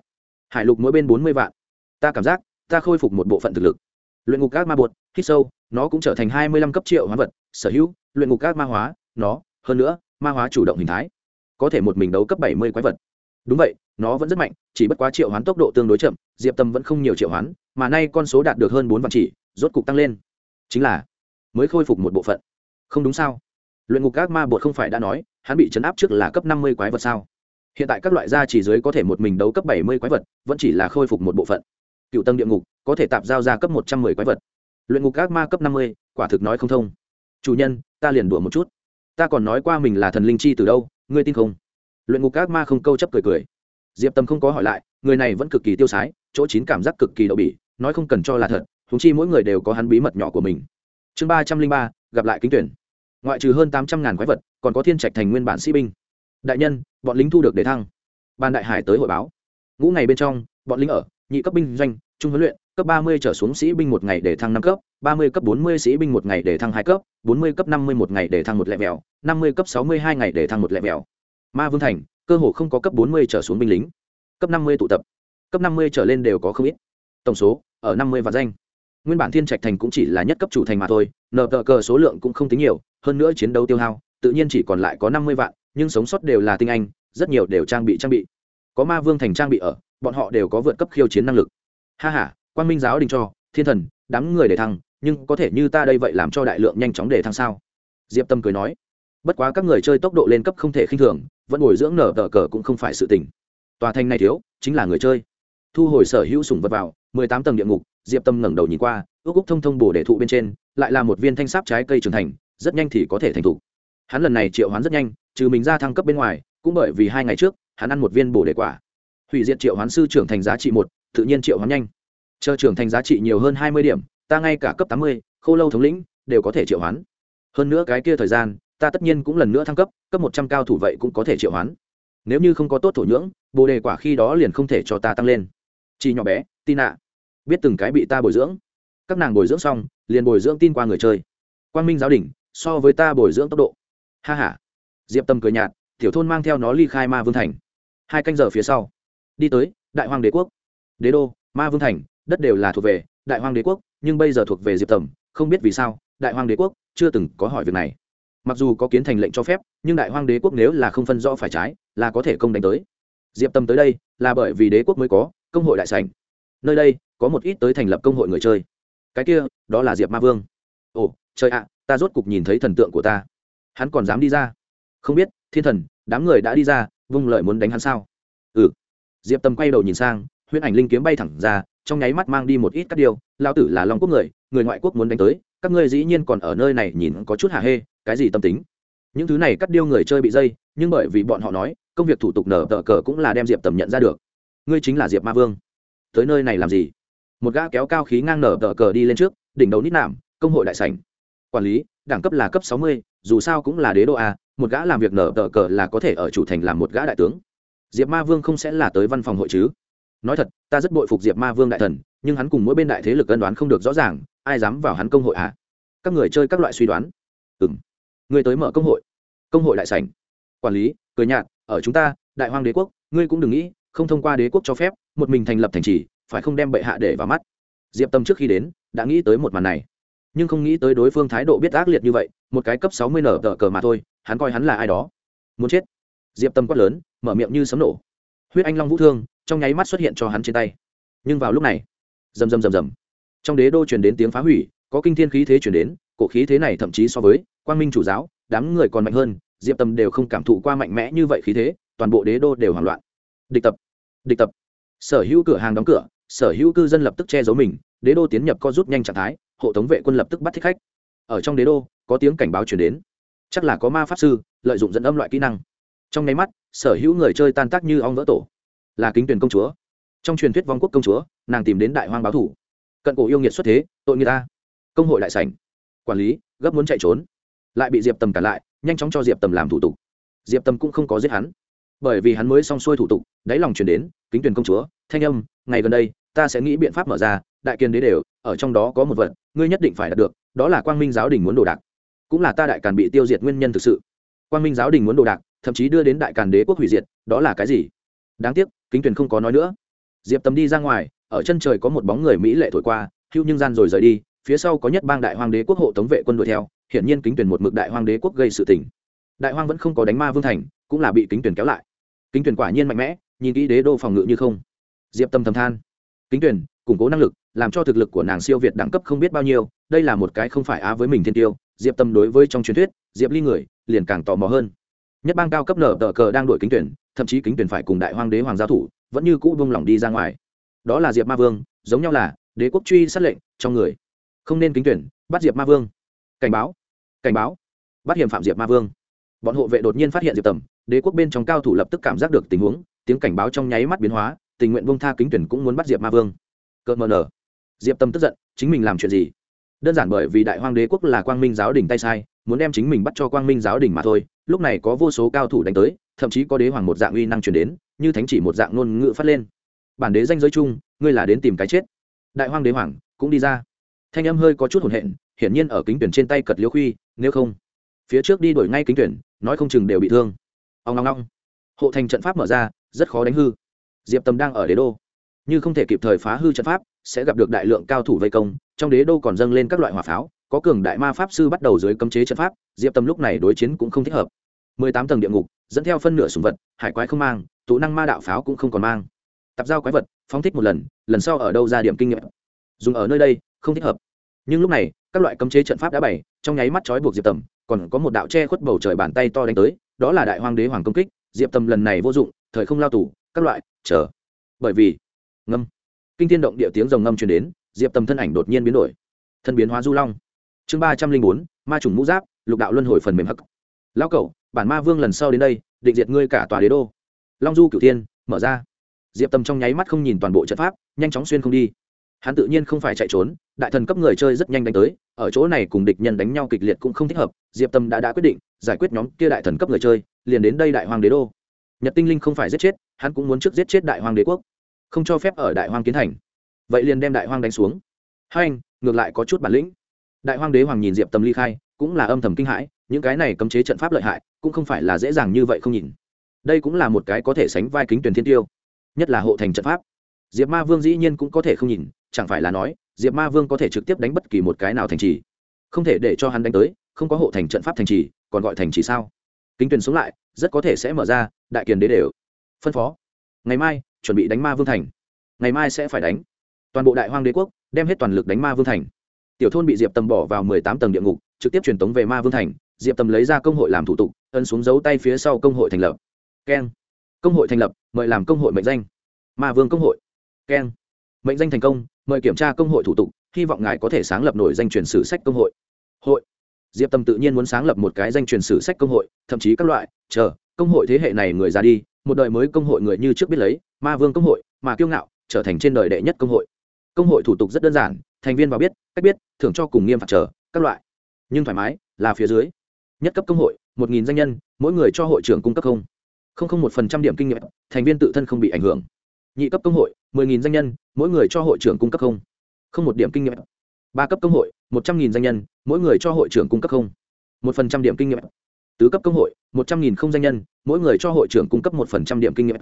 Hải lục mỗi bên bốn mươi vạn. Ta cảm giác, ta khôi phục một bộ phận thực lực. Luyện ngục các ma bột, hít sâu, nó cũng trở thành hai mươi lăm cấp triệu hóa vật, sở hữu, luyện ngục các ma hóa, nó, hơn nữa, ma hóa chủ động hình thái. Có thể một mình đấu cấp bảy mươi quái vật đúng vậy, nó vẫn rất mạnh, chỉ bất quá triệu hoán tốc độ tương đối chậm, diệp tâm vẫn không nhiều triệu hoán, mà nay con số đạt được hơn bốn vạn chỉ, rốt cục tăng lên. Chính là, mới khôi phục một bộ phận. Không đúng sao? Luyện ngục các ma bột không phải đã nói, hắn bị chấn áp trước là cấp năm mươi quái vật sao? Hiện tại các loại gia chỉ dưới có thể một mình đấu cấp bảy mươi quái vật, vẫn chỉ là khôi phục một bộ phận. Cựu tầng địa ngục, có thể tạp giao ra cấp một trăm mười quái vật. Luyện ngục các ma cấp năm mươi, quả thực nói không thông. Chủ nhân, ta liền đùa một chút. Ta còn nói qua mình là thần linh chi từ đâu, ngươi tin không? Luyện ngục các ma không câu chấp cười cười. Diệp tâm không có hỏi lại, người này vẫn cực kỳ tiêu sái, chỗ chín cảm giác cực kỳ đậu bỉ, nói không cần cho là thật thúng chi mỗi người đều có hắn bí mật nhỏ của mình. Chương ba trăm linh ba, gặp lại kính tuyển. Ngoại trừ hơn tám trăm ngàn quái vật, còn có thiên trạch thành nguyên bản sĩ binh. Đại nhân, bọn lính thu được đề thăng. Ban đại hải tới hội báo. Ngũ ngày bên trong, bọn lính ở, nhị cấp binh doanh, trung huấn luyện, cấp ba mươi trở xuống sĩ binh một ngày để thăng năm cấp, ba mươi cấp bốn mươi sĩ binh một ngày để thăng hai cấp, bốn mươi cấp năm mươi một ngày để thăng một lẹ mèo năm mươi cấp sáu mươi hai ngày để thăng một lẹ mèo ma vương thành, cơ hồ không có cấp bốn mươi trở xuống binh lính. Cấp năm mươi tụ tập. Cấp năm mươi trở lên đều có không ít. Tổng số, ở năm mươi vạn danh. Nguyên bản thiên trạch thành cũng chỉ là nhất cấp chủ thành mà thôi, nợ tờ cờ số lượng cũng không tính nhiều, hơn nữa chiến đấu tiêu hao, tự nhiên chỉ còn lại có năm mươi vạn, nhưng sống sót đều là tinh anh, rất nhiều đều trang bị trang bị. Có ma vương thành trang bị ở, bọn họ đều có vượt cấp khiêu chiến năng lực. Ha h a quan minh giáo đình cho, thiên thần, đám người để thăng, nhưng có thể như ta đây vậy làm cho đại lượng nhanh chóng để thăng sao? Diệp tâm cười nói bất quá các người chơi tốc độ lên cấp không thể khinh thường, vẫn bồi dưỡng nở tờ cờ cũng không phải sự tình. Tòa thành này thiếu, chính là người chơi. Thu hồi sở hữu sủng vật vào, mười tám tầng địa ngục, diệp tâm ngẩng đầu nhìn qua, ước úc thông thông bổ để thụ bên trên, lại là một viên thanh sáp trái cây trưởng thành, rất nhanh thì có thể thành thụ. Hắn lần này triệu hoán rất nhanh, trừ mình ra thăng cấp bên ngoài, cũng bởi vì hai ngày trước, hắn ăn một viên bổ để quả. Hủy diệt triệu hoán sư trưởng thành giá trị một, tự nhiên triệu hoán nhanh. Chờ trưởng thành giá trị nhiều hơn hai mươi điểm, ta ngay cả cấp tám mươi, khô lâu thống lĩnh, đều có thể triệu hoán. Hơn nữa cái kia thời gian ta tất nhiên cũng lần nữa thăng cấp cấp một trăm cao thủ vậy cũng có thể triệu hoán. Nếu như không có tốt thổ nhưỡng, bồ đề quả khi đó liền không thể cho ta tăng lên. Chỉ nhỏ bé tin ạ biết từng cái bị ta bồi dưỡng. Các nàng bồi dưỡng xong, liền bồi dưỡng tin qua người chơi. Quang minh giáo đình so với ta bồi dưỡng tốc độ. Ha h a diệp tâm cười nhạt, tiểu thôn mang theo nó ly khai ma vương thành. Hai canh giờ phía sau, đi tới đại hoàng đế quốc. Đế đô, ma vương thành, đất đều là thuộc về đại hoàng đế quốc, nhưng bây giờ thuộc về diệp tầm không biết vì sao, đại hoàng đế quốc chưa từng có hỏi việc này mặc dù có kiến thành lệnh cho phép, nhưng đại hoàng đế quốc nếu là không phân rõ phải trái, là có thể công đánh tới. Diệp tâm tới đây, là bởi vì đế quốc mới có, công hội đại sành nơi đây, có một ít tới thành lập công hội người chơi. Cái kia, đó là diệp ma vương. Ồ, trời ạ, ta rốt cục nhìn thấy thần tượng của ta. Hắn còn dám đi ra? Không biết, thiên thần, đám người đã đi ra, vung lợi muốn đánh hắn sao? Ừ. Diệp tâm quay đầu nhìn sang, huyễn ảnh linh kiếm bay thẳng ra, trong nháy mắt mang đi một ít các điều lao tử là long quốc người người ngoại quốc muốn đánh tới các ngươi dĩ nhiên còn ở nơi này nhìn có chút hà hê, cái gì tâm tính? Những thứ này cắt điêu người chơi bị dây, nhưng bởi vì bọn họ nói, công việc thủ tục nở tờ cờ cũng là đem diệp tầm nhận ra được. Ngươi chính là diệp ma vương. Tới nơi này làm gì? Một gã kéo cao khí ngang nở tờ cờ đi lên trước, đỉnh đầu nít nạm, công hội đại sảnh. Quản lý, đẳng cấp là cấp sáu mươi, dù sao cũng là đế đô a, một gã làm việc nở tờ cờ là có thể ở chủ thành làm một gã đại tướng. Diệp ma vương không sẽ là tới văn phòng hội chứ? Nói thật, ta rất bội phục diệp ma vương đại thần nhưng hắn cùng mỗi bên đại thế lực ân đoán không được rõ ràng, ai dám vào hắn công hội à? Các người chơi các loại suy đoán. Ừ m người tới mở công hội. Công hội đại sảnh. Quản lý, cười nhạt, ở chúng ta, đại hoàng đế quốc, ngươi cũng đừng nghĩ, không thông qua đế quốc cho phép, một mình thành lập thành trì, phải không đem bệ hạ để vào mắt? Diệp tâm trước khi đến, đã nghĩ tới một màn này. Nhưng không nghĩ tới đối phương thái độ biết ác liệt như vậy, một cái cấp sáu mươi nở tờ cờ mà thôi, hắn coi hắn là ai đó. Muốn chết. Diệp tâm quát lớn, mở miệng như sấm nổ. Huyết anh long vũ thương, trong nháy mắt xuất hiện cho hắn trên tay. Nhưng vào lúc này rầm rầm rầm rầm. Trong đế đô truyền đến tiếng phá hủy, có kinh thiên khí thế chuyển đến, cổ khí thế này thậm chí so với quang minh chủ giáo, đám người còn mạnh hơn, diệp tâm đều không cảm thụ qua mạnh mẽ như vậy khí thế, toàn bộ đế đô đều hoảng loạn. Địch tập địch tập. Sở hữu cửa hàng đóng cửa, sở hữu cư dân lập tức che giấu mình, đế đô tiến nhập co rút nhanh trạng thái, hộ tống vệ quân lập tức bắt thích khách. Ở trong đế đô, có tiếng cảnh báo chuyển đến. Chắc là có ma pháp sư lợi dụng dẫn âm loại kỹ năng. Trong nháy mắt, sở hữu người chơi tan tác như ong vỡ tổ. Là kính tuyển công chúa trong truyền thuyết vong quốc công chúa, nàng tìm đến đại hoang báo thủ. Cận cổ yêu nghiệt xuất thế, tội người ta. Công hội đại sảnh. Quản lý, gấp muốn chạy trốn. Lại bị diệp tầm cản lại, nhanh chóng cho diệp tầm làm thủ tục. Diệp tầm cũng không có giết hắn. Bởi vì hắn mới xong xuôi thủ tục, đáy lòng chuyển đến, kính tuyển công chúa, thanh âm, ngày gần đây, ta sẽ nghĩ biện pháp mở ra, đại kiên đế đều, ở trong đó có một vật, ngươi nhất định phải đạt được, đó là quang minh giáo đình muốn đồ đạc. Cũng là ta đại càn bị tiêu diệt nguyên nhân thực sự. Quang minh giáo đình muốn đồ đạc, thậm chí đưa đến đại càn đế quốc hủy diệt, đó là cái gì? Đáng tiếc, kính tuyển không có nói nữa diệp tầm đi ra ngoài, ở chân trời có một bóng người mỹ lệ thổi qua hữu nhưng gian rồi rời đi, phía sau có nhất bang đại hoàng đế quốc hộ tống vệ quân đuổi theo, hiển nhiên kính tuyển một mực đại hoàng đế quốc gây sự tình. Đại hoàng vẫn không có đánh ma vương thành, cũng là bị kính tuyển kéo lại. Kính tuyển quả nhiên mạnh mẽ, nhìn kỹ đế đô phòng ngự như không. Diệp tâm thầm than. Kính tuyển, củng cố năng lực, làm cho thực lực của nàng siêu việt đẳng cấp không biết bao nhiêu, đây là một cái không phải á với mình thiên tiêu. Diệp tâm đối với trong truyền thuyết, diệp ly người, liền càng tò mò hơn nhất bang cao cấp nở tờ cờ đang đổi kính tuyển, thậm chí kính tuyển phải cùng đại hoàng đế hoàng giao thủ, vẫn như cũ vung lỏng đi ra ngoài. Đó là diệp ma vương, giống nhau là, đế quốc truy sát lệnh trong người. Không nên kính tuyển, bắt diệp ma vương. Cảnh báo cảnh báo, bắt hiểm phạm diệp ma vương. Bọn hộ vệ đột nhiên phát hiện diệp tầm, đế quốc bên trong cao thủ lập tức cảm giác được tình huống, tiếng cảnh báo trong nháy mắt biến hóa, tình nguyện bông tha kính tuyển cũng muốn bắt diệp ma vương. Cợt mờ nở, diệp tâm tức giận, chính mình làm chuyện gì? Đơn giản bởi vì đại hoàng đế quốc là quang minh giáo đình tay sai, muốn đem chính mình bắt cho quang minh giáo đình mà thôi lúc này có vô số cao thủ đánh tới, thậm chí có đế hoàng một dạng uy năng truyền đến, như thánh chỉ một dạng ngôn ngữ phát lên. Bản đế danh giới chung, ngươi là đến tìm cái chết. Đại hoàng đế hoàng, cũng đi ra. Thanh âm hơi có chút hồn hện hiển nhiên ở kính tuyển trên tay cật liêu khuy, nếu không, phía trước đi đổi ngay kính tuyển, nói không chừng đều bị thương. Ông ngong ngong hộ thành trận pháp mở ra, rất khó đánh hư. Diệp tầm đang ở đế đô. Như không thể kịp thời phá hư trận pháp, sẽ gặp được đại lượng cao thủ vây công, trong đế đô còn dâng lên các loại hỏa pháo, có cường đại ma pháp sư bắt đầu dưới cấm chế trận pháp, diệp tâm lúc này đối chiến cũng không thích hợp mười tám tầng địa ngục, dẫn theo phân nửa sùng vật, hải quái không mang, tụ năng ma đạo pháo cũng không còn mang. Tập giao quái vật, phóng thích một lần lần sau ở đâu ra điểm kinh nghiệm? Dùng ở nơi đây, không thích hợp. Nhưng lúc này, các loại cấm chế trận pháp đã bày, trong nháy mắt trói buộc diệp tầm, còn có một đạo che khuất bầu trời bàn tay to đánh tới, đó là đại hoàng đế hoàng công kích, diệp tầm lần này vô dụng, thời không lao tù, các loại, chờ. Bởi vì, ngâm. Kinh thiên động địa tiếng rồng ngâm truyền đến, diệp tầm thân ảnh đột nhiên biến đổi. Thân biến hóa du long. Chương ba trăm linh bốn, ma trùng mũ giáp, lục đạo luân hồi phần mềm hắc. Lão cậu bản ma vương lần sau đến đây, định diệt ngươi cả tòa đế đô. Long du cửu Thiên, mở ra. Diệp Tâm trong nháy mắt không nhìn toàn bộ trận pháp, nhanh chóng xuyên không đi. Hắn tự nhiên không phải chạy trốn, đại thần cấp người chơi rất nhanh đánh tới, ở chỗ này cùng địch nhân đánh nhau kịch liệt cũng không thích hợp, diệp tâm đã đã quyết định, giải quyết nhóm kia đại thần cấp người chơi, liền đến đây đại hoàng đế đô. Nhật tinh linh không phải giết chết, hắn cũng muốn trước giết chết đại hoàng đế quốc. Không cho phép ở đại hoàng kiến thành. Vậy liền đem đại hoàng đánh xuống. Hai anh, ngược lại có chút bản lĩnh. Đại hoàng đế hoàng nhìn diệp tâm ly khai, cũng là âm thầm kinh hãi, những cái này cấm chế trận pháp lợi hại cũng không phải là dễ dàng như vậy không nhìn. Đây cũng là một cái có thể sánh vai kính tuyển thiên tiêu, nhất là hộ thành trận pháp. Diệp ma vương dĩ nhiên cũng có thể không nhìn, chẳng phải là nói, diệp ma vương có thể trực tiếp đánh bất kỳ một cái nào thành trì. Không thể để cho hắn đánh tới, không có hộ thành trận pháp thành trì, còn gọi thành trì sao? Kính tuyển sống lại, rất có thể sẽ mở ra, đại kiền đế đều. Phân phó. Ngày mai, chuẩn bị đánh ma vương thành. Ngày mai sẽ phải đánh. Toàn bộ đại hoang đế quốc, đem hết toàn lực đánh ma vương thành. Tiểu thôn bị diệp tầm bỏ vào mười tám tầng địa ngục, trực tiếp truyền tống về ma vương thành diệp tầm lấy ra công hội làm thủ tục ân xuống dấu tay phía sau công hội thành lập. Keng. Công hội thành lập, mời làm công hội mệnh danh. Ma vương công hội. Keng. Mệnh danh thành công, mời kiểm tra công hội thủ tục, hy vọng ngài có thể sáng lập nổi danh truyền sử sách công hội. Hội. Diệp tâm tự nhiên muốn sáng lập một cái danh truyền sử sách công hội, thậm chí các loại, chờ, công hội thế hệ này người ra đi, một đời mới công hội người như trước biết lấy, ma vương công hội, mà kiêu ngạo, trở thành trên đời đệ nhất công hội. Công hội thủ tục rất đơn giản, thành viên vào biết, cách biết, thưởng cho cùng nghiêm phạt chờ. các loại. Nhưng thoải mái, là phía dưới nhất cấp công hội, một nghìn danh nhân, mỗi người cho hội trưởng cung cấp không? Không không, một phần trăm điểm kinh nghiệm, thành viên tự thân không bị ảnh hưởng. Nhị cấp công hội, mười nghìn danh nhân, mỗi người cho hội trưởng cung cấp không? Không, một điểm kinh nghiệm. Ba cấp công hội, một trăm nghìn danh nhân, mỗi người cho hội trưởng cung cấp không? Một phần trăm điểm kinh nghiệm. Tứ cấp công hội, một trăm nghìn không danh nhân, mỗi người cho hội trưởng cung cấp một phần trăm điểm kinh nghiệm.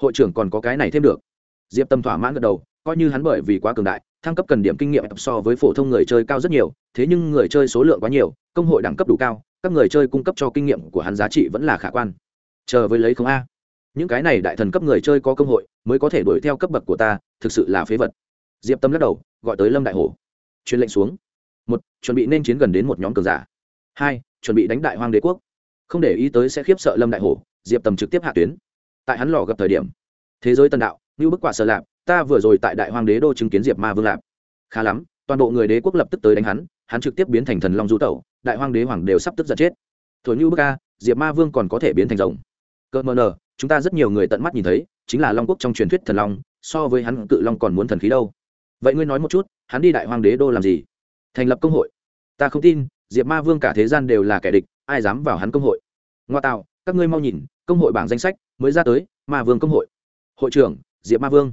Hội trưởng còn có cái này thêm được. Diệp tâm thỏa mãn gật đầu, coi như hắn bởi vì quá cường đại, thăng cấp cần điểm kinh nghiệm so với phổ thông người chơi cao rất nhiều, thế nhưng người chơi số lượng quá nhiều, công hội đẳng cấp đủ cao các người chơi cung cấp cho kinh nghiệm của hắn giá trị vẫn là khả quan. Chờ với lấy không a. Những cái này đại thần cấp người chơi có cơ hội, mới có thể đuổi theo cấp bậc của ta, thực sự là phế vật. Diệp tâm lắc đầu, gọi tới lâm đại hổ. Truyền lệnh xuống. Một, chuẩn bị nên chiến gần đến một nhóm cường giả. Hai, chuẩn bị đánh đại hoang đế quốc. Không để ý tới sẽ khiếp sợ lâm đại hổ, diệp tầm trực tiếp hạ tuyến. Tại hắn lò gặp thời điểm, thế giới tân đạo, như bức quả sợ lạp, ta vừa rồi tại đại hoang đế đô chứng kiến diệp ma vương lạp. Khá lắm, toàn bộ người đế quốc lập tức tới đánh hắn hắn trực tiếp biến thành thần long du tẩu, đại hoàng đế hoàng đều sắp tức giận chết. Thổi như bức ca diệp ma vương còn có thể biến thành rồng. Cơ mờ nờ, chúng ta rất nhiều người tận mắt nhìn thấy, chính là long quốc trong truyền thuyết thần long, so với hắn cự long còn muốn thần khí đâu. Vậy ngươi nói một chút, hắn đi đại hoàng đế đô làm gì? Thành lập công hội. Ta không tin, diệp ma vương cả thế gian đều là kẻ địch, ai dám vào hắn công hội? Ngoa tạo, các ngươi mau nhìn, công hội bảng danh sách mới ra tới, ma vương công hội. Hội trưởng, diệp ma vương.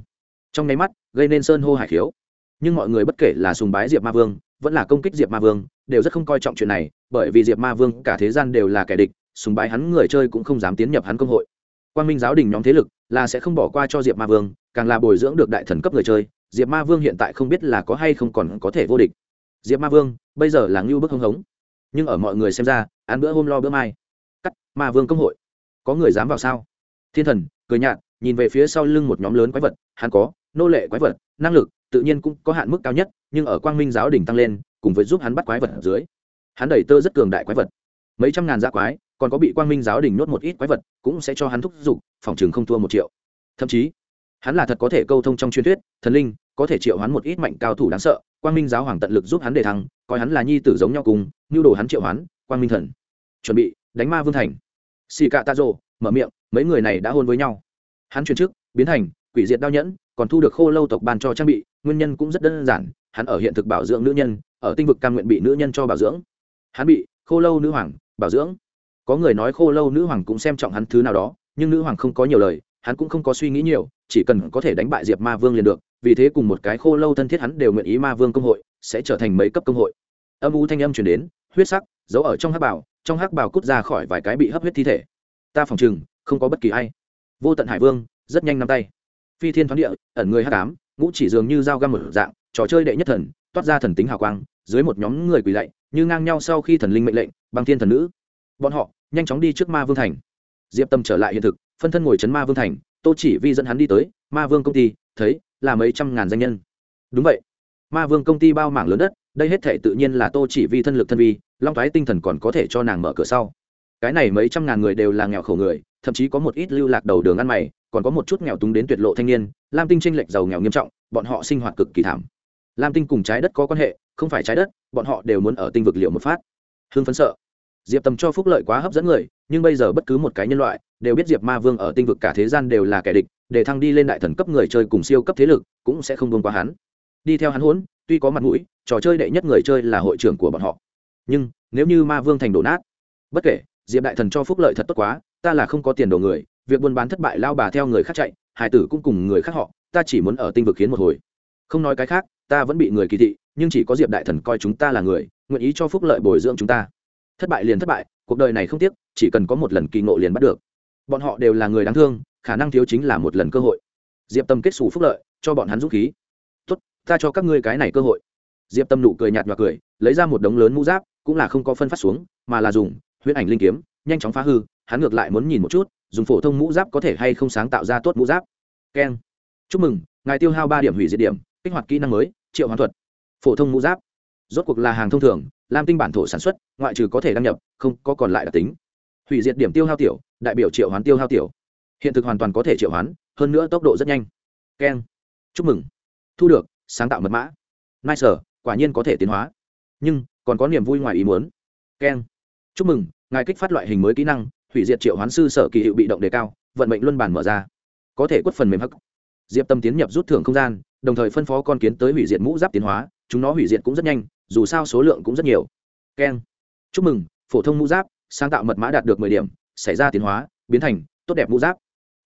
Trong nháy mắt, gây nên sơn hô hải khiếu. Nhưng mọi người bất kể là sùng bái diệp ma vương vẫn là công kích diệp ma vương, đều rất không coi trọng chuyện này, bởi vì diệp ma vương cả thế gian đều là kẻ địch, sùng bái hắn người chơi cũng không dám tiến nhập hắn công hội. Quan minh giáo đình nhóm thế lực là sẽ không bỏ qua cho diệp ma vương, càng là bồi dưỡng được đại thần cấp người chơi, diệp ma vương hiện tại không biết là có hay không còn có thể vô địch. Diệp ma vương, bây giờ là ngưu bức hưng hống. Nhưng ở mọi người xem ra ăn bữa hôm lo bữa mai. Cắt, ma vương công hội. Có người dám vào sao? Thiên thần, cười nhạt, nhìn về phía sau lưng một nhóm lớn quái vật, hắn có nô lệ quái vật, năng lực tự nhiên cũng có hạn mức cao nhất, nhưng ở quang minh giáo đỉnh tăng lên, cùng với giúp hắn bắt quái vật ở dưới, hắn đẩy tơ rất cường đại quái vật. Mấy trăm ngàn dạ quái, còn có bị quang minh giáo đỉnh nuốt một ít quái vật, cũng sẽ cho hắn thúc giục, phòng chừng không thua một triệu. Thậm chí, hắn là thật có thể câu thông trong truyền thuyết, thần linh có thể triệu hắn một ít mạnh cao thủ đáng sợ, quang minh giáo hoàng tận lực giúp hắn để thăng, coi hắn là nhi tử giống nhau cùng, nhu đồ hắn triệu hắn quang minh thần. Chuẩn bị, đánh ma vương thành. Xì cạ tạ rồ mở miệng, mấy người này đã hôn với nhau. Hắn chuyển trước biến thành quỷ diệt đao nhẫn, còn thu được khô lâu tộc ban cho trang bị, nguyên nhân cũng rất đơn giản, hắn ở hiện thực bảo dưỡng nữ nhân, ở tinh vực cam nguyện bị nữ nhân cho bảo dưỡng. Hắn bị khô lâu nữ hoàng bảo dưỡng. Có người nói khô lâu nữ hoàng cũng xem trọng hắn thứ nào đó, nhưng nữ hoàng không có nhiều lời, hắn cũng không có suy nghĩ nhiều, chỉ cần có thể đánh bại diệp ma vương liền được, vì thế cùng một cái khô lâu thân thiết hắn đều nguyện ý ma vương công hội, sẽ trở thành mấy cấp công hội. Âm u thanh âm chuyển đến, huyết sắc giấu ở trong hắc bảo, trong hắc bảo cút ra khỏi vài cái bị hấp huyết thi thể. Ta phòng chừng không có bất kỳ ai. Vô tận hải vương, rất nhanh nắm tay phi thiên thoáng địa, ẩn người hắc ám, ngũ chỉ dường như dao găm một dạng, trò chơi đệ nhất thần, toát ra thần tính hào quang, dưới một nhóm người quỳ lạy, như ngang nhau sau khi thần linh mệnh lệnh bằng thiên thần nữ. Bọn họ nhanh chóng đi trước ma vương thành. Diệp tâm trở lại hiện thực, phân thân ngồi chấn ma vương thành, tô chỉ vi dẫn hắn đi tới ma vương công ty, thấy là mấy trăm ngàn danh nhân. Đúng vậy. Ma vương công ty bao mảng lớn đất, đây hết thể tự nhiên là tô chỉ vi thân lực thân vi, long thoái tinh thần còn có thể cho nàng mở cửa sau. Cái này mấy trăm ngàn người đều là nghèo khổ người, thậm chí có một ít lưu lạc đầu đường ăn mày còn có một chút nghèo túng đến tuyệt lộ thanh niên, lam tinh tranh lệch giàu nghèo nghiêm trọng, bọn họ sinh hoạt cực kỳ thảm. Lam tinh cùng trái đất có quan hệ, không phải trái đất, bọn họ đều muốn ở tinh vực liệu một phát. Hưng phấn sợ. Diệp tầm cho phúc lợi quá hấp dẫn người, nhưng bây giờ bất cứ một cái nhân loại, đều biết diệp ma vương ở tinh vực cả thế gian đều là kẻ địch, để thăng đi lên đại thần cấp người chơi cùng siêu cấp thế lực, cũng sẽ không vương qua hắn. Đi theo hắn hốn, tuy có mặt mũi, trò chơi đệ nhất người chơi là hội trưởng của bọn họ. Nhưng, nếu như ma vương thành đổ nát, bất kể, diệp đại thần cho phúc lợi thật tốt quá, ta là không có tiền đồ người việc buôn bán thất bại lao bà theo người khác chạy hải tử cũng cùng người khác họ, ta chỉ muốn ở tinh vực khiến một hồi. Không nói cái khác, ta vẫn bị người kỳ thị, nhưng chỉ có diệp đại thần coi chúng ta là người, nguyện ý cho phúc lợi bồi dưỡng chúng ta. Thất bại liền thất bại, cuộc đời này không tiếc, chỉ cần có một lần kỳ ngộ liền bắt được. Bọn họ đều là người đáng thương, khả năng thiếu chính là một lần cơ hội. Diệp tâm kết xù phúc lợi, cho bọn hắn dũng khí. Tốt, ta cho các ngươi cái này cơ hội. Diệp tâm nụ cười nhạt và cười, lấy ra một đống lớn mũ giáp, cũng là không có phân phát xuống, mà là dùng huyễn ảnh linh kiếm, nhanh chóng phá hư hắn ngược lại muốn nhìn một chút, dùng phổ thông mũ giáp có thể hay không sáng tạo ra tốt mũ giáp. Keng chúc mừng, ngài tiêu hao ba điểm hủy diệt điểm, kích hoạt kỹ năng mới, triệu hoàn thuật. Phổ thông mũ giáp. Rốt cuộc là hàng thông thường lam tinh bản thổ sản xuất, ngoại trừ có thể đăng nhập, không có còn lại đặc tính. Hủy diệt điểm tiêu hao tiểu, đại biểu triệu hoán tiêu hao tiểu. Hiện thực hoàn toàn có thể triệu hoán, hơn nữa tốc độ rất nhanh. Keng chúc mừng. Thu được, sáng tạo mật mã. Nice quả nhiên có thể tiến hóa. Nhưng, còn có niềm vui ngoài ý muốn. Keng chúc mừng, ngài kích phát loại hình mới kỹ năng hủy diệt triệu hoán sư sở kỳ hiệu bị động đề cao, vận mệnh luân bản mở ra. Có thể quất phần mềm hắc. Diệp tâm tiến nhập rút thưởng không gian, đồng thời phân phó con kiến tới hủy diệt mũ giáp tiến hóa, chúng nó hủy diệt cũng rất nhanh, dù sao số lượng cũng rất nhiều. Keng. Chúc mừng, phổ thông mũ giáp, sáng tạo mật mã đạt được mười điểm, xảy ra tiến hóa, biến thành, tốt đẹp mũ giáp.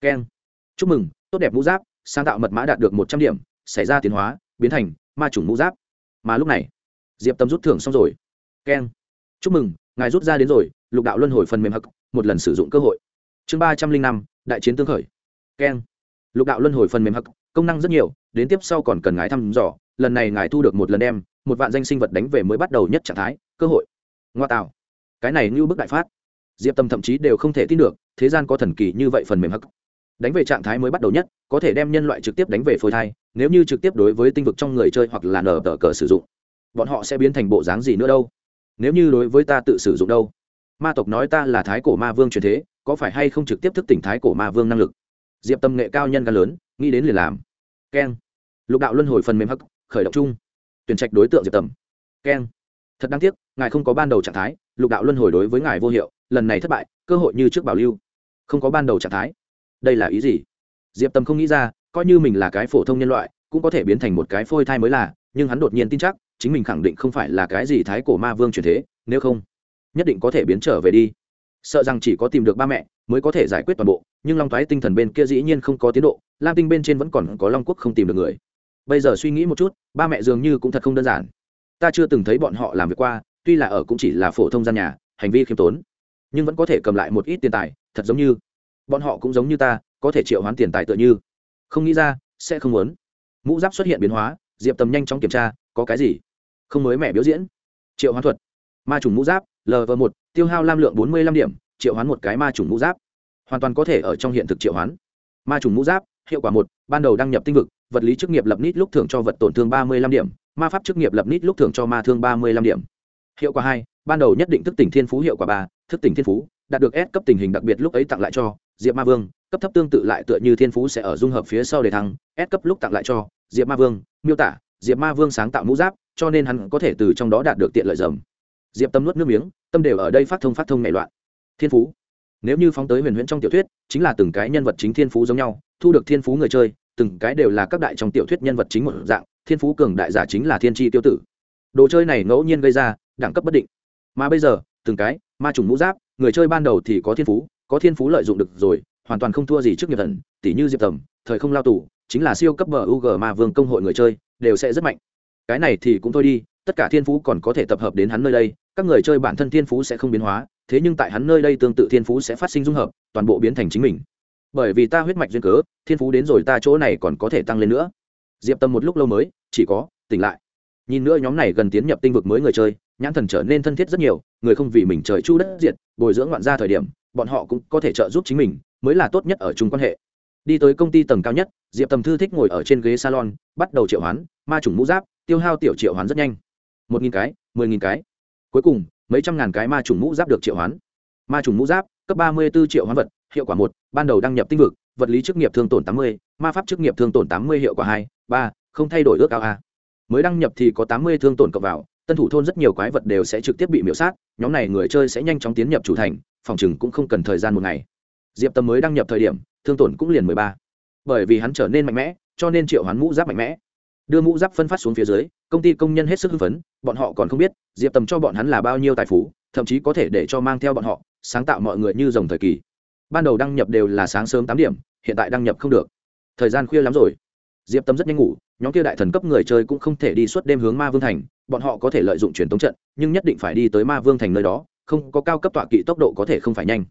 Keng. Chúc mừng, tốt đẹp mũ giáp, sáng tạo mật mã đạt được một trăm điểm, xảy ra tiến hóa, biến thành, ma chủng mũ giáp. Mà lúc này, diệp tâm rút thưởng xong rồi. Keng. Chúc mừng, ngài rút ra đến rồi, lục đạo luân hồi phần mềm hắc một lần sử dụng cơ hội. Chương ba trăm linh năm, đại chiến tương khởi. Keng. Lục đạo luân hồi phần mềm hắc, công năng rất nhiều, đến tiếp sau còn cần ngài thăm dò, lần này ngài thu được một lần đem, một vạn danh sinh vật đánh về mới bắt đầu nhất trạng thái, cơ hội. Ngoa tạo. Cái này như bức đại phát. Diệp tâm thậm chí đều không thể tin được, thế gian có thần kỳ như vậy phần mềm hắc. Đánh về trạng thái mới bắt đầu nhất, có thể đem nhân loại trực tiếp đánh về phôi thai, nếu như trực tiếp đối với tinh vực trong người chơi hoặc là nở tờ cờ sử dụng, bọn họ sẽ biến thành bộ dáng gì nữa đâu? Nếu như đối với ta tự sử dụng đâu? Ma tộc nói ta là thái cổ ma vương truyền thế, có phải hay không trực tiếp thức tỉnh thái cổ ma vương năng lực? Diệp tâm nghệ cao nhân ca lớn, nghĩ đến liền làm. Keng. Lục đạo luân hồi phần mềm hắc, khởi động chung. Tuyển trạch đối tượng diệp tầm keng. Thật đáng tiếc, ngài không có ban đầu trạng thái, lục đạo luân hồi đối với ngài vô hiệu, lần này thất bại, cơ hội như trước bảo lưu. Không có ban đầu trạng thái. Đây là ý gì? Diệp tâm không nghĩ ra, coi như mình là cái phổ thông nhân loại, cũng có thể biến thành một cái phôi thai mới là, nhưng hắn đột nhiên tin chắc, chính mình khẳng định không phải là cái gì thái cổ ma vương truyền thế, nếu không nhất định có thể biến trở về đi. Sợ rằng chỉ có tìm được ba mẹ mới có thể giải quyết toàn bộ, nhưng long thoái tinh thần bên kia dĩ nhiên không có tiến độ, lam tinh bên trên vẫn còn có long quốc không tìm được người. Bây giờ suy nghĩ một chút, ba mẹ dường như cũng thật không đơn giản. Ta chưa từng thấy bọn họ làm việc qua, tuy là ở cũng chỉ là phổ thông gian nhà, hành vi khiêm tốn, nhưng vẫn có thể cầm lại một ít tiền tài, thật giống như, bọn họ cũng giống như ta, có thể triệu hoán tiền tài tựa như. Không nghĩ ra, sẽ không muốn. Mũ giáp xuất hiện biến hóa, diệp tầm nhanh chóng kiểm tra, có cái gì? Không mới mẻ biểu diễn. Triệu hoán thuật. Ma trùng mũ giáp lv một tiêu hao lam lượng bốn mươi năm điểm triệu hoán một cái ma trùng mũ giáp. Hoàn toàn có thể ở trong hiện thực triệu hoán. Ma trùng mũ giáp hiệu quả một ban đầu đăng nhập tinh vực vật lý chức nghiệp lập nít lúc thưởng cho vật tổn thương ba mươi lăm điểm ma pháp chức nghiệp lập nít lúc thưởng cho ma thương ba mươi lăm điểm. Hiệu quả hai ban đầu nhất định thức tỉnh thiên phú hiệu quả ba thức tỉnh thiên phú đạt được S cấp tình hình đặc biệt lúc ấy tặng lại cho Diệp Ma Vương, cấp thấp tương tự lại tựa như thiên phú sẽ ở dung hợp phía sau để thăng, S cấp lúc tặng lại cho Diệp Ma Vương, miêu tả, Diệp Ma Vương sáng tạo mũ giáp, cho nên hắn có thể từ trong đó đạt được tiện lợi rầm. Diệp Tâm nuốt nước miếng, tâm đều ở đây phát thông phát thông nảy loạn. Thiên phú. Nếu như phóng tới huyền huyễn trong tiểu thuyết, chính là từng cái nhân vật chính thiên phú giống nhau, thu được thiên phú người chơi, từng cái đều là các đại trong tiểu thuyết nhân vật chính một dạng, thiên phú cường đại giả chính là thiên chi tiêu tử. Đồ chơi này ngẫu nhiên gây ra, đẳng cấp bất định. Mà bây giờ, từng cái ma trùng mũ giáp, người chơi ban đầu thì có thiên phú, có thiên phú lợi dụng được rồi, hoàn toàn không thua gì trước nghiệp thần tỷ như diệp tầm thời không lao tù chính là siêu cấp bờ ug ma vương công hội người chơi đều sẽ rất mạnh cái này thì cũng thôi đi tất cả thiên phú còn có thể tập hợp đến hắn nơi đây các người chơi bản thân thiên phú sẽ không biến hóa, thế nhưng tại hắn nơi đây tương tự thiên phú sẽ phát sinh dung hợp, toàn bộ biến thành chính mình. Bởi vì ta huyết mạch duyên cớ, thiên phú đến rồi ta chỗ này còn có thể tăng lên nữa. Diệp tâm một lúc lâu mới, chỉ có, tỉnh lại. Nhìn nữa nhóm này gần tiến nhập tinh vực mới người chơi, nhãn thần trở nên thân thiết rất nhiều, người không vì mình trời chu đất diệt, bồi dưỡng ngoạn ra thời điểm, bọn họ cũng có thể trợ giúp chính mình, mới là tốt nhất ở chung quan hệ. Đi tới công ty tầng cao nhất, diệp tầm thư thích ngồi ở trên ghế salon, bắt đầu triệu hoán, ma chủng mũ giáp, tiêu hao tiểu triệu hoán rất nhanh. Một nghìn cái, mười nghìn cái cuối cùng, mấy trăm ngàn cái ma trùng mũ giáp được triệu hoán. Ma trùng mũ giáp, cấp ba mươi b ố triệu hoán vật, hiệu quả một, ban đầu đăng nhập tinh vực, vật lý chức nghiệp thương tổn tám mươi, ma pháp chức nghiệp thương tổn tám mươi hiệu quả hai, ba, không thay đổi ước ao a. Mới đăng nhập thì có tám mươi thương tổn cộng vào, tân thủ thôn rất nhiều quái vật đều sẽ trực tiếp bị miễu sát, nhóm này người chơi sẽ nhanh chóng tiến nhập chủ thành, phòng chừng cũng không cần thời gian một ngày. Diệp tâm mới đăng nhập thời điểm, thương tổn cũng liền mười ba. Bởi vì hắn trở nên mạnh mẽ, cho nên triệu hoán mũ giáp mạnh mẽ đưa mũ giáp phân phát xuống phía dưới, công ty công nhân hết sức hưng phấn, bọn họ còn không biết, diệp tầm cho bọn hắn là bao nhiêu tài phú, thậm chí có thể để cho mang theo bọn họ, sáng tạo mọi người như dòng thời kỳ. Ban đầu đăng nhập đều là sáng sớm tám điểm, hiện tại đăng nhập không được. Thời gian khuya lắm rồi. Diệp tâm rất nhanh ngủ, nhóm kia đại thần cấp người chơi cũng không thể đi suốt đêm hướng ma vương thành, bọn họ có thể lợi dụng truyền thống trận, nhưng nhất định phải đi tới ma vương thành nơi đó, không có cao cấp tọa kỵ tốc độ có thể không phải nhanh.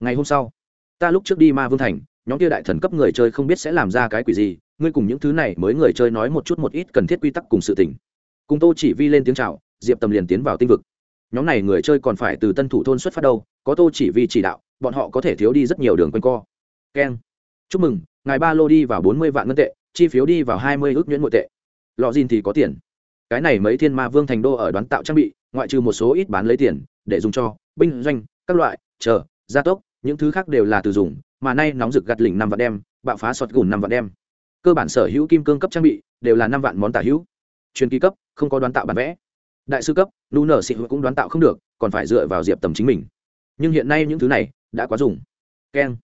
Ngày hôm sau, ta lúc trước đi ma vương thành nhóm kia đại thần cấp người chơi không biết sẽ làm ra cái quỷ gì, ngươi cùng những thứ này mới người chơi nói một chút một ít cần thiết quy tắc cùng sự tình. Cùng tô chỉ vi lên tiếng chào, diệp tầm liền tiến vào tinh vực. Nhóm này người chơi còn phải từ tân thủ thôn xuất phát đâu, có tô chỉ vi chỉ đạo, bọn họ có thể thiếu đi rất nhiều đường quanh co. Keng chúc mừng, ngài ba lô đi vào bốn mươi vạn ngân tệ, chi phiếu đi vào hai mươi ước nhuyễn nội tệ. Lọ dìn thì có tiền. Cái này mấy thiên ma vương thành đô ở đoán tạo trang bị, ngoại trừ một số ít bán lấy tiền, để dùng cho binh doanh, các loại, chờ, gia tốc, những thứ khác đều là từ dùng mà nay nóng rực gạt lỉnh năm vạn đem, bạo phá sọt gùn năm vạn đem. Cơ bản sở hữu kim cương cấp trang bị đều là năm vạn món tả hữu. Truyền kỳ cấp, không có đoán tạo bản vẽ. Đại sư cấp lu nở xịt cũng đoán tạo không được, còn phải dựa vào diệp tầm chính mình. Nhưng hiện nay những thứ này đã quá dùng. Keng.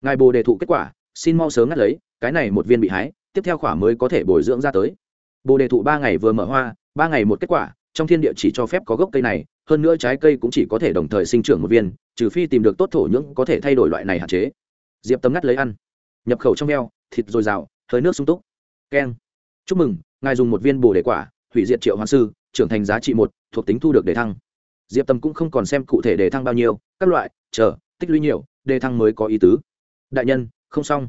Ngài bồ đề thụ kết quả, xin mau sớm ngắt lấy, cái này một viên bị hái, tiếp theo khỏa mới có thể bồi dưỡng ra tới. Bồ đề thụ ba ngày vừa mở hoa, ba ngày một kết quả, trong thiên địa chỉ cho phép có gốc cây này, hơn nữa trái cây cũng chỉ có thể đồng thời sinh trưởng một viên, trừ phi tìm được tốt thổ nhưỡng có thể thay đổi loại này hạn chế diệp tấm ngắt lấy ăn. Nhập khẩu trong heo, thịt dồi dào, hơi nước sung túc. Keng. Chúc mừng, ngài dùng một viên bồ đề quả, hủy diệt triệu hoàng sư, trưởng thành giá trị một, thuộc tính thu được đề thăng. Diệp tâm cũng không còn xem cụ thể đề thăng bao nhiêu, các loại, chờ, tích lũy nhiều, đề thăng mới có ý tứ. Đại nhân, không xong.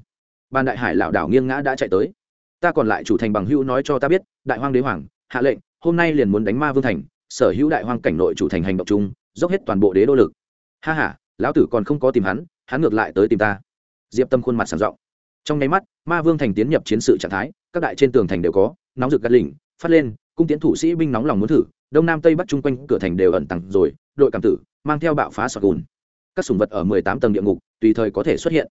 Ban đại hải lảo đảo nghiêng ngã đã chạy tới. Ta còn lại chủ thành bằng hữu nói cho ta biết, đại hoang đế hoàng, hạ lệnh, hôm nay liền muốn đánh ma vương thành, sở hữu đại hoang cảnh nội chủ thành hành động chung, dốc hết toàn bộ đế đô lực. Ha h a lão tử còn không có tìm hắn hắn ngược lại tới tìm ta diệp tâm khuôn mặt sàng g trong nháy mắt, ma vương thành tiến nhập chiến sự trạng thái, các đại trên tường thành đều có, nóng rực gắt lỉnh, phát lên, cung tiến thủ sĩ binh nóng lòng muốn thử, đông nam tây bắc chung quanh cửa thành đều ẩn tặng rồi, đội cảm tử, mang theo bạo phá sọt gùn. Các sùng vật ở mười tám tầng địa ngục, tùy thời có thể xuất hiện.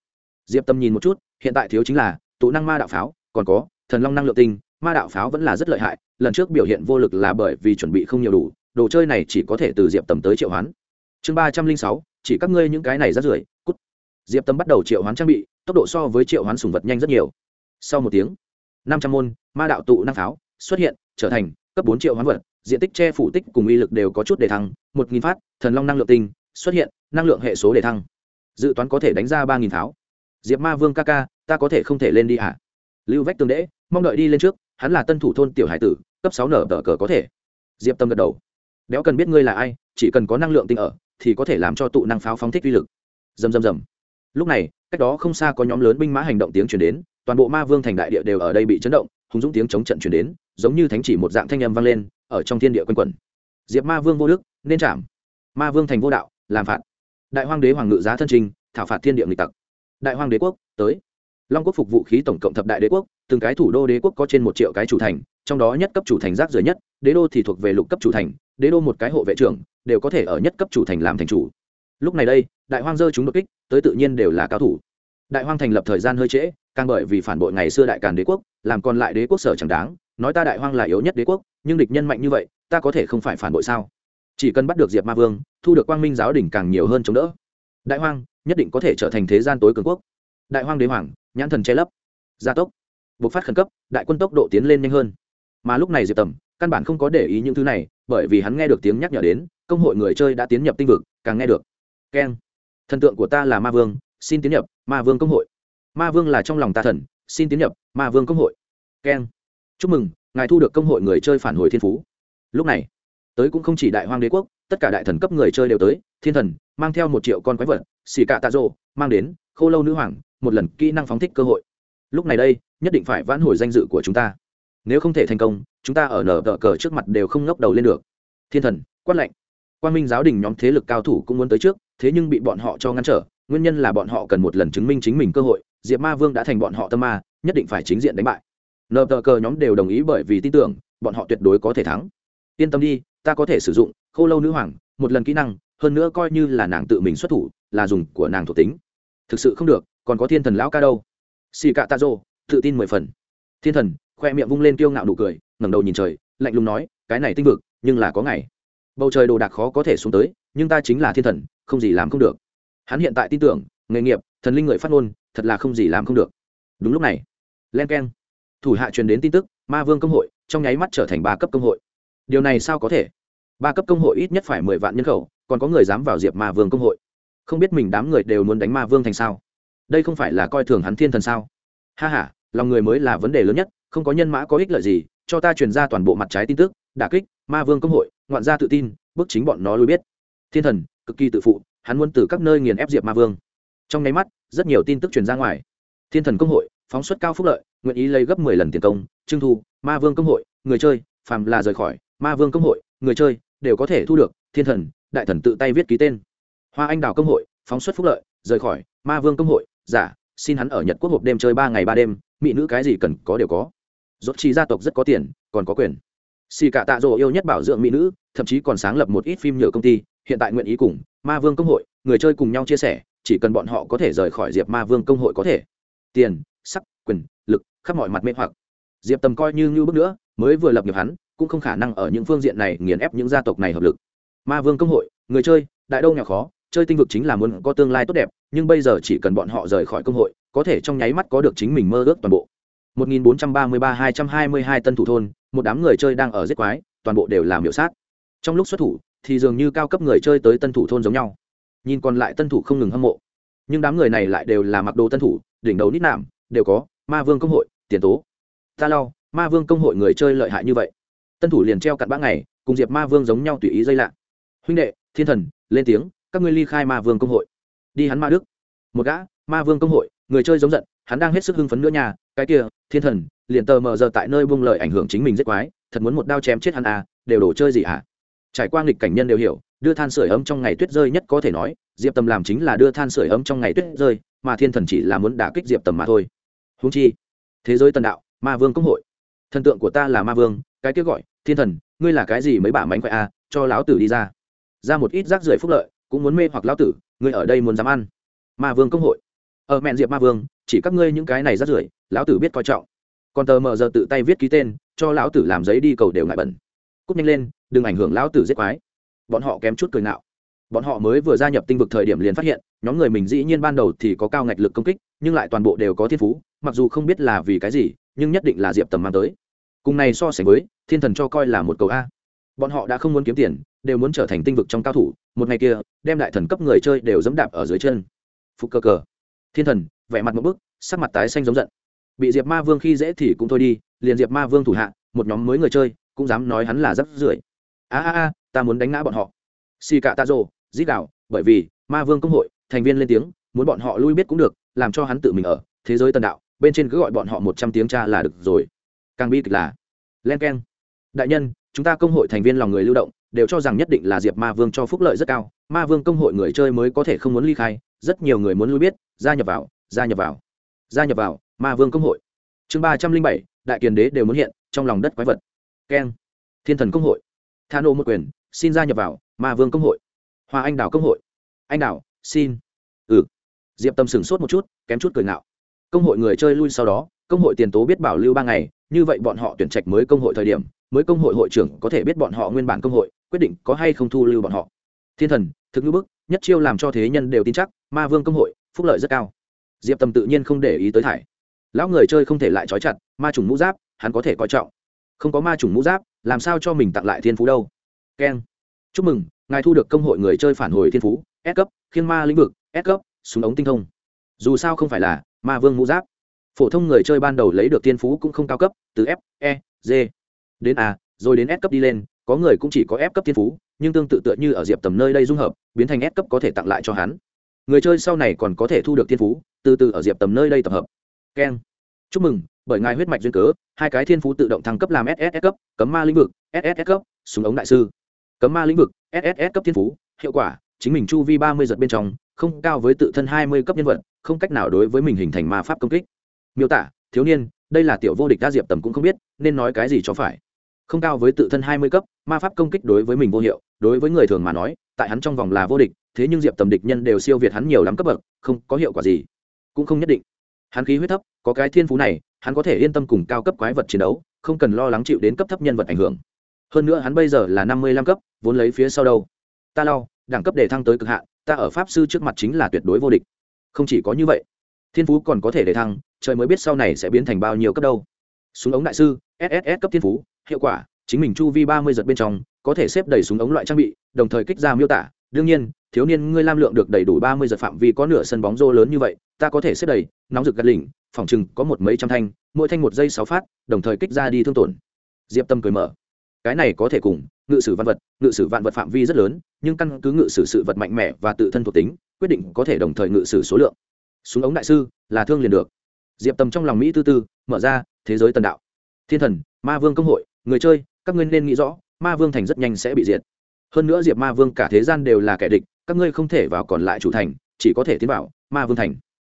Diệp tâm nhìn một chút, hiện tại thiếu chính là, tụ năng ma đạo pháo, còn có, thần long năng lượng tinh, ma đạo pháo vẫn là rất lợi hại, lần trước biểu hiện vô lực là bởi vì chuẩn bị không nhiều đủ, đồ chơi này chỉ có thể từ diệp tầm tới triệu hoán. Chương ba trăm linh sáu, chỉ các ngươi những cái này rất rưởi, cút diệp Tâm bắt đầu triệu hoán trang bị, tốc độ so với triệu hoán sùng vật nhanh rất nhiều. Sau một tiếng, năm trăm môn, ma đạo tụ năng pháo xuất hiện, trở thành cấp bốn triệu hoán vật, diện tích che phủ tích cùng uy lực đều có chút đề thăng, một nghìn phát, thần long năng lượng tinh xuất hiện, năng lượng hệ số đề thăng. Dự toán có thể đánh ra ba nghìn pháo. Diệp ma vương ca ca, ta có thể không thể lên đi hả? Lưu vách tương đễ mong đợi đi lên trước, hắn là tân thủ thôn tiểu hải tử, cấp sáu nở tờ cờ có thể. Diệp tâm gật đầu. Béo cần biết ngươi là ai, chỉ cần có năng lượng tinh ở, thì có thể làm cho tụ năng pháo phóng thích uy lực. Dầm dầm dầm lúc này, cách đó không xa có nhóm lớn binh mã hành động tiếng chuyển đến, toàn bộ ma vương thành đại địa đều ở đây bị chấn động, hùng dũng tiếng chống trận chuyển đến, giống như thánh chỉ một dạng thanh âm vang lên, ở trong thiên địa quanh quẩn. Diệp ma vương vô đức, nên chạm. Ma vương thành vô đạo, làm phạt. Đại hoàng đế hoàng ngự giá thân trình, thảo phạt thiên địa nghịch tặc. Đại hoàng đế quốc, tới. Long quốc phục vụ khí tổng cộng thập đại đế quốc, từng cái thủ đô đế quốc có trên một triệu cái chủ thành, trong đó nhất cấp chủ thành rác rưởi nhất, đế đô thì thuộc về lục cấp chủ thành, đế đô một cái hộ vệ trưởng, đều có thể ở nhất cấp chủ thành làm thành chủ lúc này đây, đại hoang dơ chúng đột kích, tới tự nhiên đều là cao thủ. Đại hoang thành lập thời gian hơi trễ, càng bởi vì phản bội ngày xưa đại càn đế quốc, làm còn lại đế quốc sở chẳng đáng, nói ta đại hoang là yếu nhất đế quốc, nhưng địch nhân mạnh như vậy, ta có thể không phải phản bội sao? Chỉ cần bắt được diệp ma vương, thu được quang minh giáo đỉnh càng nhiều hơn chống đỡ. Đại hoang, nhất định có thể trở thành thế gian tối cường quốc. Đại hoang đế hoàng, nhãn thần che lấp. Gia tốc. Bộc phát khẩn cấp, đại quân tốc độ tiến lên nhanh hơn. Mà lúc này diệp tầm, căn bản không có để ý những thứ này, bởi vì hắn nghe được tiếng nhắc nhở đến, công hội người chơi đã tiến nhập tinh vực, càng nghe được keng. Thần tượng của ta là ma vương, xin tiến nhập, ma vương công hội. Ma vương là trong lòng ta thần, xin tiến nhập, ma vương công hội. Keng. Chúc mừng, ngài thu được công hội người chơi phản hồi thiên phú. Lúc này, tới cũng không chỉ đại hoang đế quốc, tất cả đại thần cấp người chơi đều tới, thiên thần, mang theo một triệu con quái vật, xì cạ tạ rộ mang đến, khô lâu nữ hoàng, một lần kỹ năng phóng thích cơ hội. Lúc này đây, nhất định phải vãn hồi danh dự của chúng ta. Nếu không thể thành công, chúng ta ở nở tờ cờ trước mặt đều không ngóc đầu lên được. Thiên thần, quát lệnh quan minh giáo đình nhóm thế lực cao thủ cũng muốn tới trước thế nhưng bị bọn họ cho ngăn trở, nguyên nhân là bọn họ cần một lần chứng minh chính mình cơ hội, diệp ma vương đã thành bọn họ tâm ma, nhất định phải chính diện đánh bại. Nợ tờ cờ nhóm đều đồng ý bởi vì tin tưởng, bọn họ tuyệt đối có thể thắng. Yên tâm đi, ta có thể sử dụng, khô lâu nữ hoàng, một lần kỹ năng, hơn nữa coi như là nàng tự mình xuất thủ, là dùng của nàng thuộc tính. Thực sự không được, còn có thiên thần lão ca đâu. Xì cạ tạ rô tự tin mười phần. Thiên thần, khoe miệng vung lên kiêu ngạo nụ cười, ngẩng đầu nhìn trời, lạnh lùng nói, cái này tinh vực, nhưng là có ngày. Bầu trời đồ đạc khó có thể xuống tới, nhưng ta chính là thiên thần không gì làm không được. Hắn hiện tại tin tưởng, nghề nghiệp, thần linh người phát ngôn, thật là không gì làm không được. Đúng lúc này, len k e n thủ hạ truyền đến tin tức, ma vương công hội, trong nháy mắt trở thành ba cấp công hội. Điều này sao có thể? Ba cấp công hội ít nhất phải mười vạn nhân khẩu, còn có người dám vào diệp ma vương công hội. Không biết mình đám người đều muốn đánh ma vương thành sao? Đây không phải là coi thường hắn thiên thần sao? Ha h a lòng người mới là vấn đề lớn nhất, không có nhân mã có ích lợi gì, cho ta truyền ra toàn bộ mặt trái tin tức, đả kích ma vương công hội, ngoạn gia tự tin, bức chính bọn nó lui biết. Thiên thần cực kỳ tự phụ, hắn muốn từ các nơi nghiền ép diệp ma vương. Trong nháy mắt, rất nhiều tin tức truyền ra ngoài. Thiên thần công hội, phóng xuất cao phúc lợi, nguyện ý lấy gấp mười lần tiền công. Trưng thu, ma vương công hội, người chơi, phàm là rời khỏi, ma vương công hội, người chơi, đều có thể thu được. Thiên thần, đại thần tự tay viết ký tên. Hoa anh đào công hội, phóng xuất phúc lợi, rời khỏi. Ma vương công hội, giả, xin hắn ở nhật quốc hộp đêm chơi ba ngày ba đêm, mỹ nữ cái gì cần có đều có. Dốt chi gia tộc rất có tiền, còn có quyền. Xì cả tạ rồ yêu nhất bảo dưỡng mỹ nữ, thậm chí còn sáng lập một ít phim nhựa công ty hiện tại nguyện ý cùng ma vương công hội, người chơi cùng nhau chia sẻ, chỉ cần bọn họ có thể rời khỏi diệp ma vương công hội có thể. Tiền, sắc, quyền, lực, khắp mọi mặt mê hoặc. Diệp tầm coi như như bước nữa, mới vừa lập nghiệp hắn, cũng không khả năng ở những phương diện này nghiền ép những gia tộc này hợp lực. Ma vương công hội, người chơi, đại đâu nghèo khó, chơi tinh vực chính là muốn có tương lai tốt đẹp, nhưng bây giờ chỉ cần bọn họ rời khỏi công hội, có thể trong nháy mắt có được chính mình mơ ước toàn bộ. 1433-222 tân thủ thôn, một đám người chơi đang ở giết quái, toàn bộ đều làm hiệu sát. Trong lúc xuất thủ thì dường như cao cấp người chơi tới tân thủ thôn giống nhau. Nhìn còn lại tân thủ không ngừng hâm mộ. Nhưng đám người này lại đều là mặc đồ tân thủ, đỉnh đầu nít nạm, đều có ma vương công hội, tiền tố. Ta lau ma vương công hội người chơi lợi hại như vậy. Tân thủ liền treo cặn bã ngày, cùng diệp ma vương giống nhau tùy ý dây lạ. Huynh đệ, thiên thần, lên tiếng, các ngươi ly khai ma vương công hội. Đi hắn ma đức. Một gã, ma vương công hội, người chơi giống giận, hắn đang hết sức hưng phấn nữa nha, cái kia, thiên thần, liền tờ mờ giờ tại nơi buông lời ảnh hưởng chính mình rất quái, thật muốn một đao chém chết hắn à đều đổ chơi gì hả? Trải qua nghịch cảnh nhân đều hiểu, đưa than sửa ấm trong ngày tuyết rơi nhất có thể nói, diệp tầm làm chính là đưa than sửa ấm trong ngày tuyết rơi, mà thiên thần chỉ là muốn đả kích diệp tầm mà thôi. Húng chi, thế giới tần đạo, ma vương công hội. Thần tượng của ta là ma vương, cái kia gọi, thiên thần, ngươi là cái gì mấy bà mánh khoe a à, cho lão tử đi ra. Ra một ít rác rưởi phúc lợi, cũng muốn mê hoặc lão tử, ngươi ở đây muốn dám ăn. Ma vương công hội. Ờ, ở mẹn diệp ma vương, chỉ các ngươi những cái này rác rưởi, lão tử biết coi trọng. Còn tờ mờ giờ tự tay viết ký tên, cho lão tử làm giấy đi cầu đều ngại bẩn cúp nhanh lên, đừng ảnh hưởng lão tử giết quái. Bọn họ kém chút cười nạo bọn họ mới vừa gia nhập tinh vực thời điểm liền phát hiện, nhóm người mình dĩ nhiên ban đầu thì có cao ngạch lực công kích, nhưng lại toàn bộ đều có thiên phú, mặc dù không biết là vì cái gì, nhưng nhất định là diệp tầm mang tới. Cùng này so sánh với, thiên thần cho coi là một cầu a. Bọn họ đã không muốn kiếm tiền, đều muốn trở thành tinh vực trong cao thủ, một ngày kia, đem đại thần cấp người chơi đều dẫm đạp ở dưới chân. Phục cơ cờ. Thiên thần, vẻ mặt một bức, sắc mặt tái xanh giống giận. Bị diệp ma vương khi dễ thì cũng thôi đi, liền diệp ma vương thủ hạ, một nhóm mới người chơi cũng dám nói hắn là rắp rưởi. A a a, ta muốn đánh ngã bọn họ. Xì cả tạ rồ dít đạo bởi vì ma vương công hội, thành viên lên tiếng, muốn bọn họ lui biết cũng được, làm cho hắn tự mình ở, thế giới tần đạo, bên trên cứ gọi bọn họ một trăm tiếng cha là được rồi. Càng bi kịch là, len k e n đại nhân, chúng ta công hội thành viên lòng người lưu động, đều cho rằng nhất định là diệp ma vương cho phúc lợi rất cao. Ma vương công hội người chơi mới có thể không muốn ly khai, rất nhiều người muốn lui biết, gia nhập vào, gia nhập vào, gia nhập vào, ma vương công hội. Chương ba trăm linh bảy, đại kiền đế đều muốn hiện, trong lòng đất quái vật keng. Thiên thần công hội. Tha nô một quyền, xin gia nhập vào, ma vương công hội. Hoa anh đào công hội. Anh đào, xin. Ừ. Diệp tâm sửng sốt một chút, kém chút cười ngạo. Công hội người chơi lui sau đó, công hội tiền tố biết bảo lưu ba ngày, như vậy bọn họ tuyển trạch mới công hội thời điểm, mới công hội hội trưởng có thể biết bọn họ nguyên bản công hội, quyết định có hay không thu lưu bọn họ. Thiên thần, thực ngữ bức, nhất chiêu làm cho thế nhân đều tin chắc, ma vương công hội, phúc lợi rất cao. Diệp tâm tự nhiên không để ý tới thải. Lão người chơi không thể lại trói chặt, ma trùng mũ giáp, hắn có thể coi trọng không có ma trùng mũ giáp, làm sao cho mình tặng lại thiên phú đâu? Keng chúc mừng, ngài thu được công hội người chơi phản hồi thiên phú, s cấp khiên ma lĩnh vực, s cấp, súng ống tinh thông. Dù sao không phải là ma vương mũ giáp. Phổ thông người chơi ban đầu lấy được thiên phú cũng không cao cấp, từ f e g. Đến a, rồi đến s cấp đi lên, có người cũng chỉ có f cấp thiên phú, nhưng tương tự tựa như ở diệp tầm nơi đây dung hợp, biến thành s cấp có thể tặng lại cho hắn. Người chơi sau này còn có thể thu được thiên phú, từ từ ở diệp tầm nơi đây tập hợp. Keng chúc mừng bởi ngài huyết mạch duyên cớ, hai cái thiên phú tự động thăng cấp làm ss cấp, cấm ma lĩnh vực ss cấp, súng ống đại sư. Cấm ma lĩnh vực ss cấp thiên phú, hiệu quả, chính mình chu vi ba mươi giật bên trong, không cao với tự thân hai mươi cấp nhân vật, không cách nào đối với mình hình thành ma pháp công kích. Miêu tả, thiếu niên, đây là tiểu vô địch đa diệp tầm cũng không biết, nên nói cái gì cho phải. Không cao với tự thân hai mươi cấp, ma pháp công kích đối với mình vô hiệu, đối với người thường mà nói, tại hắn trong vòng là vô địch, thế nhưng diệp tầm địch nhân đều siêu việt hắn nhiều lắm cấp bậc, không có hiệu quả gì. Cũng không nhất định hắn khí huyết thấp, có cái thiên phú này, hắn có thể yên tâm cùng cao cấp quái vật chiến đấu, không cần lo lắng chịu đến cấp thấp nhân vật ảnh hưởng. Hơn nữa hắn bây giờ là năm mươi lăm cấp, vốn lấy phía sau đâu. Ta lau đẳng cấp để thăng tới cực hạn, ta ở pháp sư trước mặt chính là tuyệt đối vô địch. Không chỉ có như vậy, thiên phú còn có thể để thăng, trời mới biết sau này sẽ biến thành bao nhiêu cấp đâu. Súng ống đại sư sss cấp thiên phú, hiệu quả, chính mình chu vi ba mươi giật bên trong, có thể xếp đầy súng ống loại trang bị, đồng thời kích ra miêu tả. Đương nhiên thiếu niên, ngươi lam lượng được đầy đủ ba mươi giật phạm vi có nửa sân bóng rô lớn như vậy, ta có thể xếp đầy, nóng rực gắt lỉnh, phòng chừng có một mấy trăm thanh, mỗi thanh một giây sáu phát, đồng thời kích ra đi thương tổn. Diệp tâm cười mở. Cái này có thể cùng, ngự sử văn vật, ngự sử vạn vật phạm vi rất lớn, nhưng căn cứ ngự sử sự vật mạnh mẽ và tự thân thuộc tính, quyết định có thể đồng thời ngự sử số lượng. Súng ống đại sư, là thương liền được. Diệp tâm trong lòng mỹ tư tư, mở ra, thế giới tần đạo. Thiên thần, ma vương công hội, người chơi, các ngươi nên nghĩ rõ, ma vương thành rất nhanh sẽ bị diệt. Hơn nữa diệp ma vương cả thế gian đều là kẻ địch các ngươi không thể vào còn lại chủ thành, chỉ có thể tiến vào ma vương thành.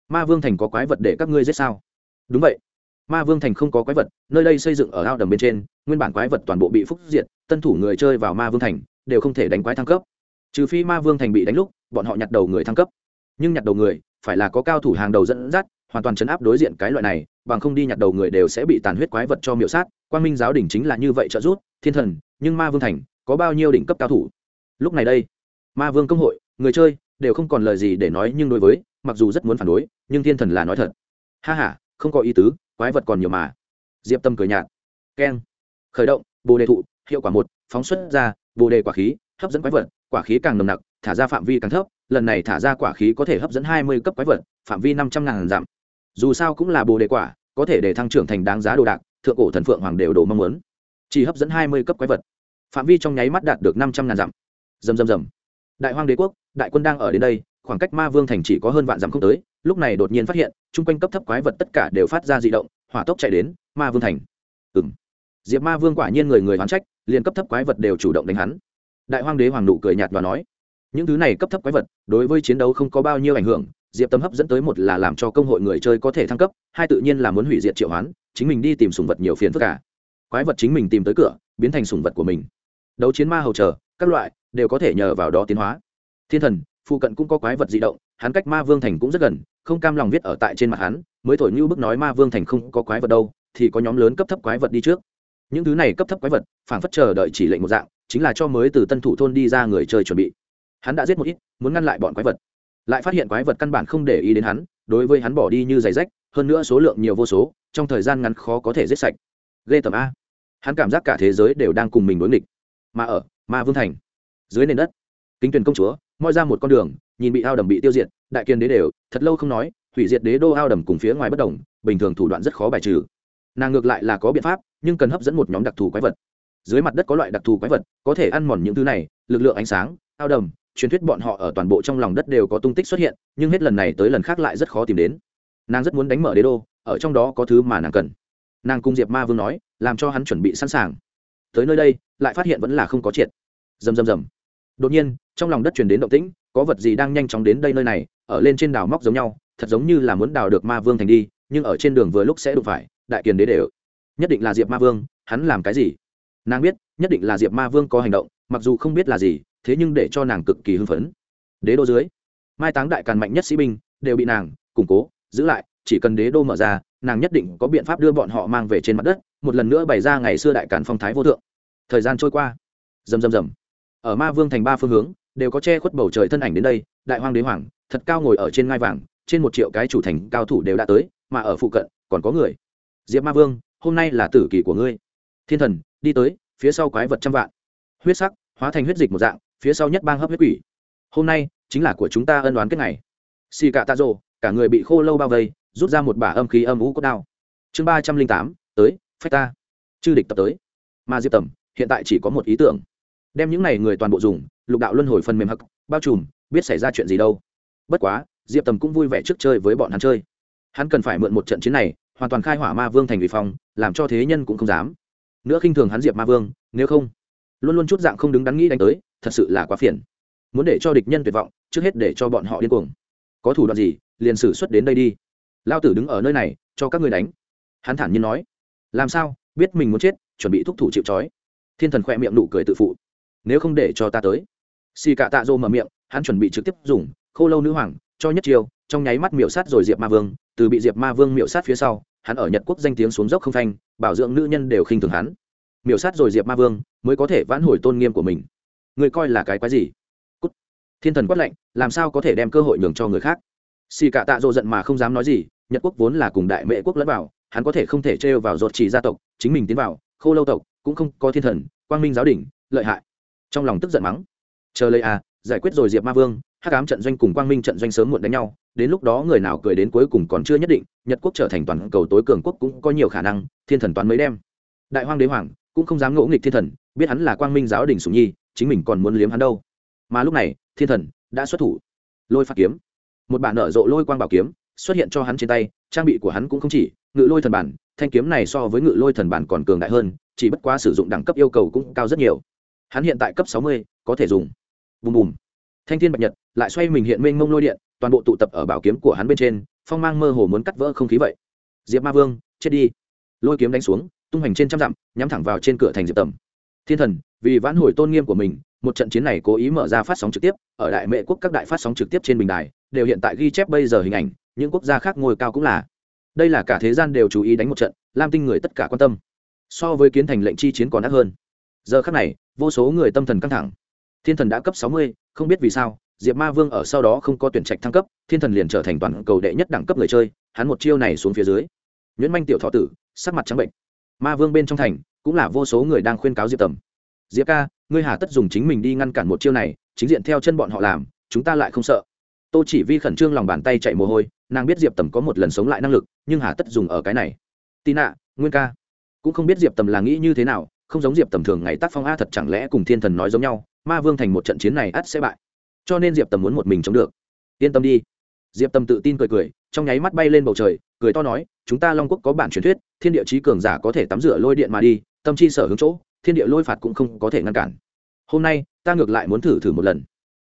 Ma vương thành có quái vật để các ngươi giết sao? Đúng vậy. Ma vương thành không có quái vật, nơi đây xây dựng ở ao đầm bên trên, nguyên bản quái vật toàn bộ bị phúc diệt, tân thủ người chơi vào ma vương thành đều không thể đánh quái thăng cấp. Trừ phi ma vương thành bị đánh lúc, bọn họ nhặt đầu người thăng cấp. Nhưng nhặt đầu người, phải là có cao thủ hàng đầu dẫn dắt, hoàn toàn chấn áp đối diện cái loại này, bằng không đi nhặt đầu người đều sẽ bị tàn huyết quái vật cho miệu sát. Quang minh giáo đỉnh chính là như vậy trợ rút thiên thần, nhưng ma vương thành có bao nhiêu đỉnh cấp cao thủ? Lúc này đây ma vương công hội, người chơi, đều không còn lời gì để nói nhưng đối với, mặc dù rất muốn phản đối, nhưng thiên thần là nói thật. Ha h a không có ý tứ, quái vật còn nhiều mà. Diệp tâm cười nhạt. Keng. Khởi động, bồ đề thụ, hiệu quả một, phóng xuất ra, bồ đề quả khí, hấp dẫn quái vật, quả khí càng nồng nặc, thả ra phạm vi càng thấp, lần này thả ra quả khí có thể hấp dẫn hai mươi cấp quái vật, phạm vi năm trăm ngàn giảm dù sao cũng là bồ đề quả, có thể để thăng trưởng thành đáng giá đồ đạc, thượng cổ thần phượng hoàng đều đồ mong muốn. Chỉ hấp dẫn hai mươi cấp quái vật. Phạm vi trong nháy mắt đạt được năm trăm ngàn dặm. Dầm dầm dầm đại hoang đế quốc, đại quân đang ở đến đây, khoảng cách ma vương thành chỉ có hơn vạn dặm không tới, lúc này đột nhiên phát hiện, chung quanh cấp thấp quái vật tất cả đều phát ra dị động, hỏa tốc chạy đến ma vương thành. Ừ m diệp ma vương quả nhiên người người hoán trách, liền cấp thấp quái vật đều chủ động đánh hắn. Đại hoang đế hoàng nụ cười nhạt và nói, những thứ này cấp thấp quái vật, đối với chiến đấu không có bao nhiêu ảnh hưởng, diệp tâm hấp dẫn tới một là làm cho công hội người chơi có thể thăng cấp, hai tự nhiên là muốn hủy diệt triệu hoán, chính mình đi tìm sùng vật nhiều phiền phức cả. Quái vật chính mình tìm tới cửa, biến thành sùng vật của mình. Đấu chiến ma hầu chờ, các loại đều có thể nhờ vào đó tiến hóa. Thiên thần, phụ cận cũng có quái vật di động, hắn cách ma vương thành cũng rất gần, không cam lòng viết ở tại trên mặt hắn, mới thổi như bức nói ma vương thành không có quái vật đâu, thì có nhóm lớn cấp thấp quái vật đi trước. Những thứ này cấp thấp quái vật phản phất chờ đợi chỉ lệnh một dạng, chính là cho mới từ tân thủ thôn đi ra người chơi chuẩn bị. Hắn đã giết một ít, muốn ngăn lại bọn quái vật. Lại phát hiện quái vật căn bản không để ý đến hắn, đối với hắn bỏ đi như giày rách, hơn nữa số lượng nhiều vô số, trong thời gian ngắn khó có thể giết sạch. Ghê tầm a. Hắn cảm giác cả thế giới đều đang cùng mình đối nghịch. Mà ở, ma vương thành dưới nền đất, kính tuyển công chúa, moi ra một con đường, nhìn bị ao đầm bị tiêu diệt, đại kiên đế đều, thật lâu không nói, hủy diệt đế đô ao đầm cùng phía ngoài bất đồng, bình thường thủ đoạn rất khó bài trừ. Nàng ngược lại là có biện pháp, nhưng cần hấp dẫn một nhóm đặc thù quái vật. Dưới mặt đất có loại đặc thù quái vật, có thể ăn mòn những thứ này, lực lượng ánh sáng, ao đầm, truyền thuyết bọn họ ở toàn bộ trong lòng đất đều có tung tích xuất hiện, nhưng hết lần này tới lần khác lại rất khó tìm đến. Nàng rất muốn đánh mở đế đô, ở trong đó có thứ mà nàng cần. Nàng cung diệp ma vương nói, làm cho hắn chuẩn bị sẵn sàng. Tới nơi đây, lại phát hiện vẫn là không có triệt. Rầm rầm rầm đột nhiên, trong lòng đất truyền đến động tĩnh, có vật gì đang nhanh chóng đến đây nơi này, ở lên trên đảo móc giống nhau, thật giống như là muốn đào được ma vương thành đi, nhưng ở trên đường vừa lúc sẽ đụng phải, đại kiền đế đều. Nhất định là diệp ma vương, hắn làm cái gì? Nàng biết, nhất định là diệp ma vương có hành động, mặc dù không biết là gì, thế nhưng để cho nàng cực kỳ hưng phấn. Đế đô dưới, mai táng đại càn mạnh nhất sĩ binh, đều bị nàng củng cố, giữ lại, chỉ cần đế đô mở ra, nàng nhất định có biện pháp đưa bọn họ mang về trên mặt đất, một lần nữa bày ra ngày xưa đại càn phong thái vô thượng. Thời gian trôi qua. Rầm rầm rầm ở ma vương thành ba phương hướng, đều có che khuất bầu trời thân ảnh đến đây, đại hoàng đế hoàng, thật cao ngồi ở trên ngai vàng, trên một triệu cái chủ thành cao thủ đều đã tới, mà ở phụ cận, còn có người. Diệp ma vương, hôm nay là tử kỳ của ngươi. Thiên thần, đi tới, phía sau quái vật trăm vạn. Huyết sắc, hóa thành huyết dịch một dạng, phía sau nhất bang hấp huyết quỷ. Hôm nay, chính là của chúng ta ân đoán kết ngày. Xì cả tạ rộ cả người bị khô lâu bao vây, rút ra một bả âm khí âm ú cốt đao. Chương ba trăm linh tám, tới, phách ta. Chư địch tập tới. Mà diệp tầm, hiện tại chỉ có một ý tưởng đem những này người toàn bộ dùng, lục đạo luân hồi phần mềm hắc, bao trùm, biết xảy ra chuyện gì đâu. Bất quá, diệp tầm cũng vui vẻ trước chơi với bọn hắn chơi. Hắn cần phải mượn một trận chiến này, hoàn toàn khai hỏa ma vương thành vì phong, làm cho thế nhân cũng không dám. Nữa khinh thường hắn diệp ma vương, nếu không, luôn luôn chút dạng không đứng đắn nghĩ đánh tới, thật sự là quá phiền. Muốn để cho địch nhân tuyệt vọng, trước hết để cho bọn họ điên cuồng. Có thủ đoạn gì, liền xử xuất đến đây đi. Lao tử đứng ở nơi này, cho các người đánh. Hắn thản nhiên nói. Làm sao, biết mình muốn chết, chuẩn bị thúc thủ chịu trói. Thiên thần khỏe miệng nụ cười tự phụ nếu không để cho ta tới. Xì cạ tạ dô mở miệng, hắn chuẩn bị trực tiếp dùng khô lâu nữ hoàng cho nhất chiêu, trong nháy mắt miểu sát rồi diệp ma vương. Từ bị diệp ma vương miểu sát phía sau, hắn ở nhật quốc danh tiếng xuống dốc không phanh, bảo dưỡng nữ nhân đều khinh thường hắn. Miểu sát rồi diệp ma vương mới có thể vãn hồi tôn nghiêm của mình. Người coi là cái quái gì? Cút. thiên thần quát lạnh, làm sao có thể đem cơ hội nhường cho người khác? Xì cả tạ dô giận mà không dám nói gì, nhật quốc vốn là cùng đại mệ quốc lẫn vào, hắn có thể không thể trêu vào ruột chỉ gia tộc, chính mình tiến vào, khô lâu tộc cũng không có thiên thần, quang minh giáo đỉnh, lợi hại trong lòng tức giận mắng. Chờ lấy à giải quyết rồi diệp ma vương, hắc ám trận doanh cùng quang minh trận doanh sớm muộn đánh nhau, đến lúc đó người nào cười đến cuối cùng còn chưa nhất định, nhật quốc trở thành toàn cầu tối cường quốc cũng có nhiều khả năng, thiên thần toán mới đem. Đại hoang đế hoàng cũng không dám ngỗ nghịch thiên thần, biết hắn là quang minh giáo đình sùng nhi, chính mình còn muốn liếm hắn đâu. Mà lúc này, thiên thần đã xuất thủ. Lôi phát kiếm. Một bản nở rộ lôi quang bảo kiếm xuất hiện cho hắn trên tay, trang bị của hắn cũng không chỉ, ngự lôi thần bản, thanh kiếm này so với ngự lôi thần bản còn cường đại hơn, chỉ bất quá sử dụng đẳng cấp yêu cầu cũng cao rất nhiều hắn hiện tại cấp sáu mươi, có thể dùng. Bùm bùm. Thanh thiên bạch nhật lại xoay mình hiện mênh mông lôi điện, toàn bộ tụ tập ở bảo kiếm của hắn bên trên, phong mang mơ hồ muốn cắt vỡ không khí vậy. Diệp ma vương, chết đi. Lôi kiếm đánh xuống, tung hành trên trăm dặm, nhắm thẳng vào trên cửa thành diệp tầm. Thiên thần, vì vãn hồi tôn nghiêm của mình, một trận chiến này cố ý mở ra phát sóng trực tiếp, ở đại mệ quốc các đại phát sóng trực tiếp trên bình đài, đều hiện tại ghi chép bây giờ hình ảnh, những quốc gia khác ngồi cao cũng là. Đây là cả thế gian đều chú ý đánh một trận, lam tinh người tất cả quan tâm. So với kiến thành lệnh chi chiến còn đắt hơn giờ khắc này, vô số người tâm thần căng thẳng. Thiên thần đã cấp sáu mươi, không biết vì sao, diệp ma vương ở sau đó không có tuyển trạch thăng cấp, thiên thần liền trở thành toàn cầu đệ nhất đẳng cấp người chơi, hắn một chiêu này xuống phía dưới. Nhuyễn manh tiểu thọ tử, sắc mặt trắng bệnh. Ma vương bên trong thành, cũng là vô số người đang khuyên cáo diệp tầm. Diệp ca, ngươi hà tất dùng chính mình đi ngăn cản một chiêu này, chính diện theo chân bọn họ làm, chúng ta lại không sợ. Tô chỉ vi khẩn trương lòng bàn tay chạy mồ hôi, nàng biết diệp tầm có một lần sống lại năng lực, nhưng hà tất dùng ở cái này. Tin nạ nguyên ca. Cũng không biết diệp tầm là nghĩ như thế nào không giống diệp tầm thường ngày tác phong a thật chẳng lẽ cùng thiên thần nói giống nhau, ma vương thành một trận chiến này ắt sẽ bại. Cho nên diệp tầm muốn một mình chống được. Yên tâm đi. Diệp tầm tự tin cười cười, trong nháy mắt bay lên bầu trời, cười to nói, chúng ta long quốc có bản truyền thuyết, thiên địa trí cường giả có thể tắm rửa lôi điện mà đi, tâm chi sở hướng chỗ, thiên địa lôi phạt cũng không có thể ngăn cản. Hôm nay, ta ngược lại muốn thử thử một lần.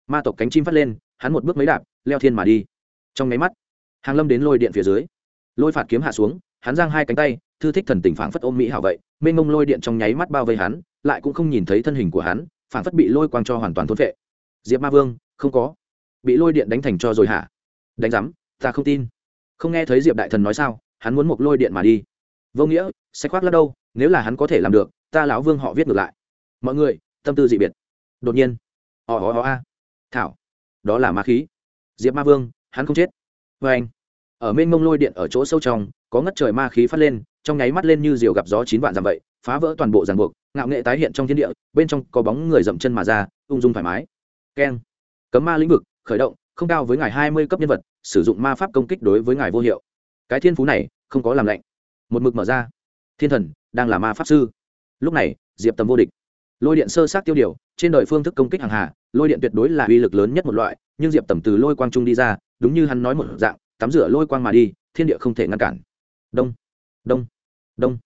Ma tộc cánh chim phát lên, hắn một bước mấy đạp, leo thiên mà đi. Trong nháy mắt, hàng lâm đến lôi điện phía dưới. Lôi phạt kiếm hạ xuống, hắn giang hai cánh tay thư thích thần tình phảng phất ôm mỹ hảo vậy, mênh mông lôi điện trong nháy mắt bao vây hắn, lại cũng không nhìn thấy thân hình của hắn, phảng phất bị lôi quang cho hoàn toàn thốt vệ diệp ma vương, không có. Bị lôi điện đánh thành cho rồi hả? Đánh giám, ta không tin. Không nghe thấy diệp đại thần nói sao, hắn muốn một lôi điện mà đi. Vô nghĩa, sẽ khoác lắc đâu, nếu là hắn có thể làm được, ta lão vương họ viết ngược lại. Mọi người, tâm tư dị biệt. Đột nhiên ò ò ò a. Thảo, đó là ma khí. Diệp ma vương, hắn không chết. Vê anh ở mênh mông lôi điện ở chỗ sâu trong có ngất trời ma khí phát lên, trong nháy mắt lên như diều gặp gió chín vạn dặm vậy, phá vỡ toàn bộ ràng buộc, ngạo nghệ tái hiện trong thiên địa, bên trong có bóng người dậm chân mà ra, ung dung thoải mái. Keng. Cấm ma lĩnh vực, khởi động, không cao với ngài hai mươi cấp nhân vật, sử dụng ma pháp công kích đối với ngài vô hiệu. Cái thiên phú này, không có làm lạnh. Một mực mở ra. Thiên thần, đang là ma pháp sư. Lúc này, diệp tầm vô địch. Lôi điện sơ sát tiêu điều, trên đời phương thức công kích hàng hà, lôi điện tuyệt đối là uy lực lớn nhất một loại, nhưng diệp tầm từ lôi quang trung đi ra, đúng như hắn nói một dạng, tắm rửa lôi quang mà đi, thiên địa không thể ngăn cản đông. Đông. Đông.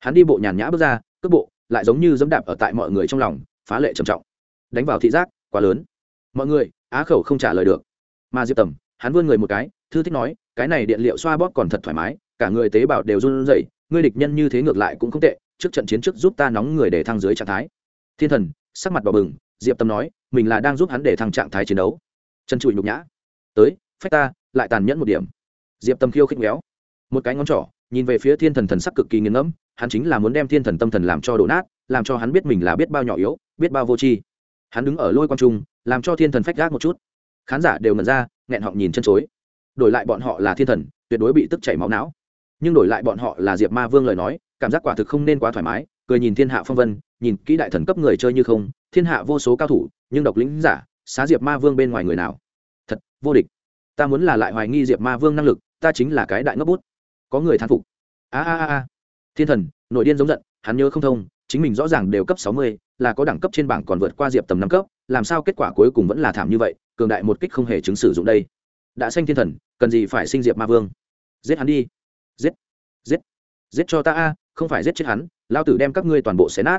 Hắn đi bộ nhàn nhã bước ra, cước bộ lại giống như dẫm đạp ở tại mọi người trong lòng, phá lệ trầm trọng. Đánh vào thị giác, quá lớn. Mọi người, á khẩu không trả lời được. Mà diệp tầm, hắn vươn người một cái, thư thích nói, cái này điện liệu xoa bóp còn thật thoải mái, cả người tế bào đều run rẩy, ngươi địch nhân như thế ngược lại cũng không tệ, trước trận chiến trước giúp ta nóng người để thăng dưới trạng thái. Thiên thần, sắc mặt đỏ bừng, diệp tâm nói, mình là đang giúp hắn để thăng trạng thái chiến đấu. Chân trụi nhục nhã. Tới, phách ta, lại tàn nhẫn một điểm. Diệp tâm khiêu khích méo. Một cái ngón trỏ nhìn về phía thiên thần thần sắc cực kỳ nghiêng ngẫm, hắn chính là muốn đem thiên thần tâm thần làm cho đổ nát, làm cho hắn biết mình là biết bao nhỏ yếu, biết bao vô tri. Hắn đứng ở lôi quang trung, làm cho thiên thần phách gác một chút. Khán giả đều ngẩn ra, nghẹn họng nhìn chân chối. Đổi lại bọn họ là thiên thần, tuyệt đối bị tức chảy máu não. Nhưng đổi lại bọn họ là diệp ma vương lời nói, cảm giác quả thực không nên quá thoải mái, cười nhìn thiên hạ phong vân, nhìn kỹ đại thần cấp người chơi như không, thiên hạ vô số cao thủ, nhưng độc lĩnh giả, xá diệp ma vương bên ngoài người nào? Thật, vô địch. Ta muốn là lại hoài nghi diệp ma vương năng lực, ta chính là cái đại ngốc bút có người thán phục. A a a thiên thần, nội điên giống giận, hắn nhớ không thông, chính mình rõ ràng đều cấp sáu mươi, là có đẳng cấp trên bảng còn vượt qua diệp tầm năm cấp, làm sao kết quả cuối cùng vẫn là thảm như vậy, cường đại một kích không hề chứng sử dụng đây. Đã sanh thiên thần, cần gì phải sinh diệp ma vương? Giết hắn đi. Giết. Giết. Giết cho ta a, không phải giết chết hắn, lao tử đem các ngươi toàn bộ xé nát.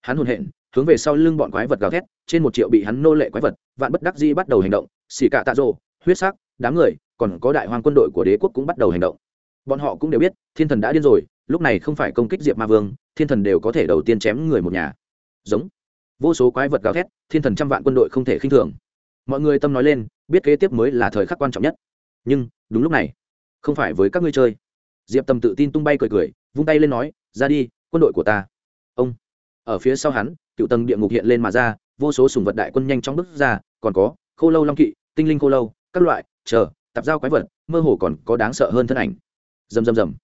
Hắn hồn hện, hướng về sau lưng bọn quái vật gào thét, trên một triệu bị hắn nô lệ quái vật, vạn bất đắc di bắt đầu hành động xì cả tạ rô huyết sắc, đám người, còn có đại hoàng quân đội của đế quốc cũng bắt đầu hành động bọn họ cũng đều biết, thiên thần đã điên rồi, lúc này không phải công kích diệp ma vương, thiên thần đều có thể đầu tiên chém người một nhà. Giống. Vô số quái vật gào thét, thiên thần trăm vạn quân đội không thể khinh thường. Mọi người tâm nói lên, biết kế tiếp mới là thời khắc quan trọng nhất. Nhưng, đúng lúc này, không phải với các ngươi chơi. Diệp tâm tự tin tung bay cười cười, vung tay lên nói, ra đi, quân đội của ta. Ông. Ở phía sau hắn, cựu tầng địa ngục hiện lên mà ra, vô số sùng vật đại quân nhanh chóng bước ra, còn có, khô lâu long kỵ, tinh linh khô lâu, các loại, chờ, tạp giao quái vật, mơ hồ còn có đáng sợ hơn thân ảnh rầm rầm rầm.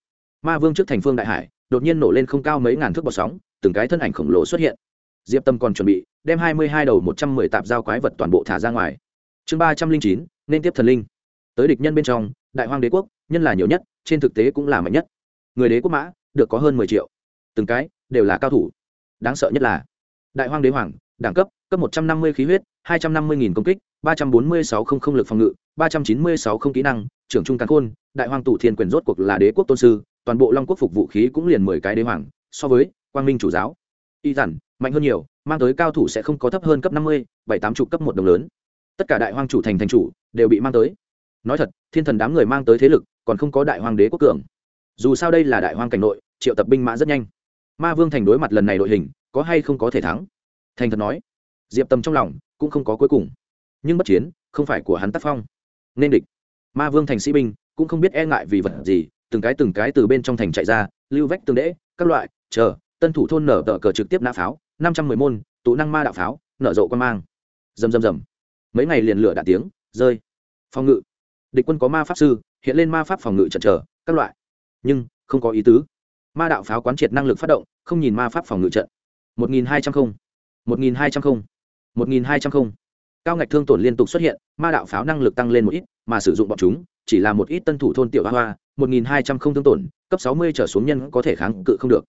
Ma vương trước thành phương đại hải, đột nhiên nổ lên không cao mấy ngàn thước bọt sóng, từng cái thân ảnh khổng lồ xuất hiện. Diệp tâm còn chuẩn bị đem hai mươi hai đầu một trăm mười tạp giao quái vật toàn bộ thả ra ngoài. Chương ba trăm linh chín, nên tiếp thần linh. Tới địch nhân bên trong, đại hoang đế quốc, nhân là nhiều nhất, trên thực tế cũng là mạnh nhất. Người đế quốc mã, được có hơn mười triệu. Từng cái đều là cao thủ. Đáng sợ nhất là, đại hoang đế hoàng, đẳng cấp cấp một trăm năm mươi khí huyết, hai trăm năm mươi nghìn công kích, ba trăm bốn mươi sáu không không lực phòng ngự, ba trăm chín mươi sáu không kỹ năng trưởng trung càn khôn, đại hoàng tụ thiên quyền rốt cuộc là đế quốc tôn sư, toàn bộ long quốc phục vũ khí cũng liền mười cái đế hoàng, so với quang minh chủ giáo. Y dặn mạnh hơn nhiều, mang tới cao thủ sẽ không có thấp hơn cấp năm mươi, bảy tám chục cấp một đồng lớn. Tất cả đại hoàng chủ thành thành chủ, đều bị mang tới. Nói thật, thiên thần đám người mang tới thế lực, còn không có đại hoàng đế quốc cường. Dù sao đây là đại hoàng cảnh nội, triệu tập binh mã rất nhanh. Ma vương thành đối mặt lần này đội hình, có hay không có thể thắng? Thành thật nói. Diệp tâm trong lòng cũng không có cuối cùng. Nhưng bất chiến, không phải của hắn tác phong. Nên địch ma vương thành sĩ binh cũng không biết e ngại vì vật gì, từng cái từng cái từ bên trong thành chạy ra, lưu vách tương đễ các loại, chờ, tân thủ thôn nở tờ cờ trực tiếp nã pháo, năm trăm mười môn, tụ năng ma đạo pháo, nở rộ quan mang. Rầm rầm rầm. Mấy ngày liền lửa đạn tiếng, rơi. Phòng ngự. Địch quân có ma pháp sư, hiện lên ma pháp phòng ngự chật chờ, các loại. Nhưng, không có ý tứ. Ma đạo pháo quán triệt năng lực phát động, không nhìn ma pháp phòng ngự trận. một nghìn hai trăm không. một nghìn hai trăm không. một nghìn hai trăm không cao ngạch thương tổn liên tục xuất hiện, ma đạo pháo năng lực tăng lên một ít, mà sử dụng bọn chúng, chỉ là một ít tân thủ thôn tiểu hoa hoa, một nghìn hai trăm không thương tổn, cấp sáu mươi trở xuống nhân có thể kháng cự không được.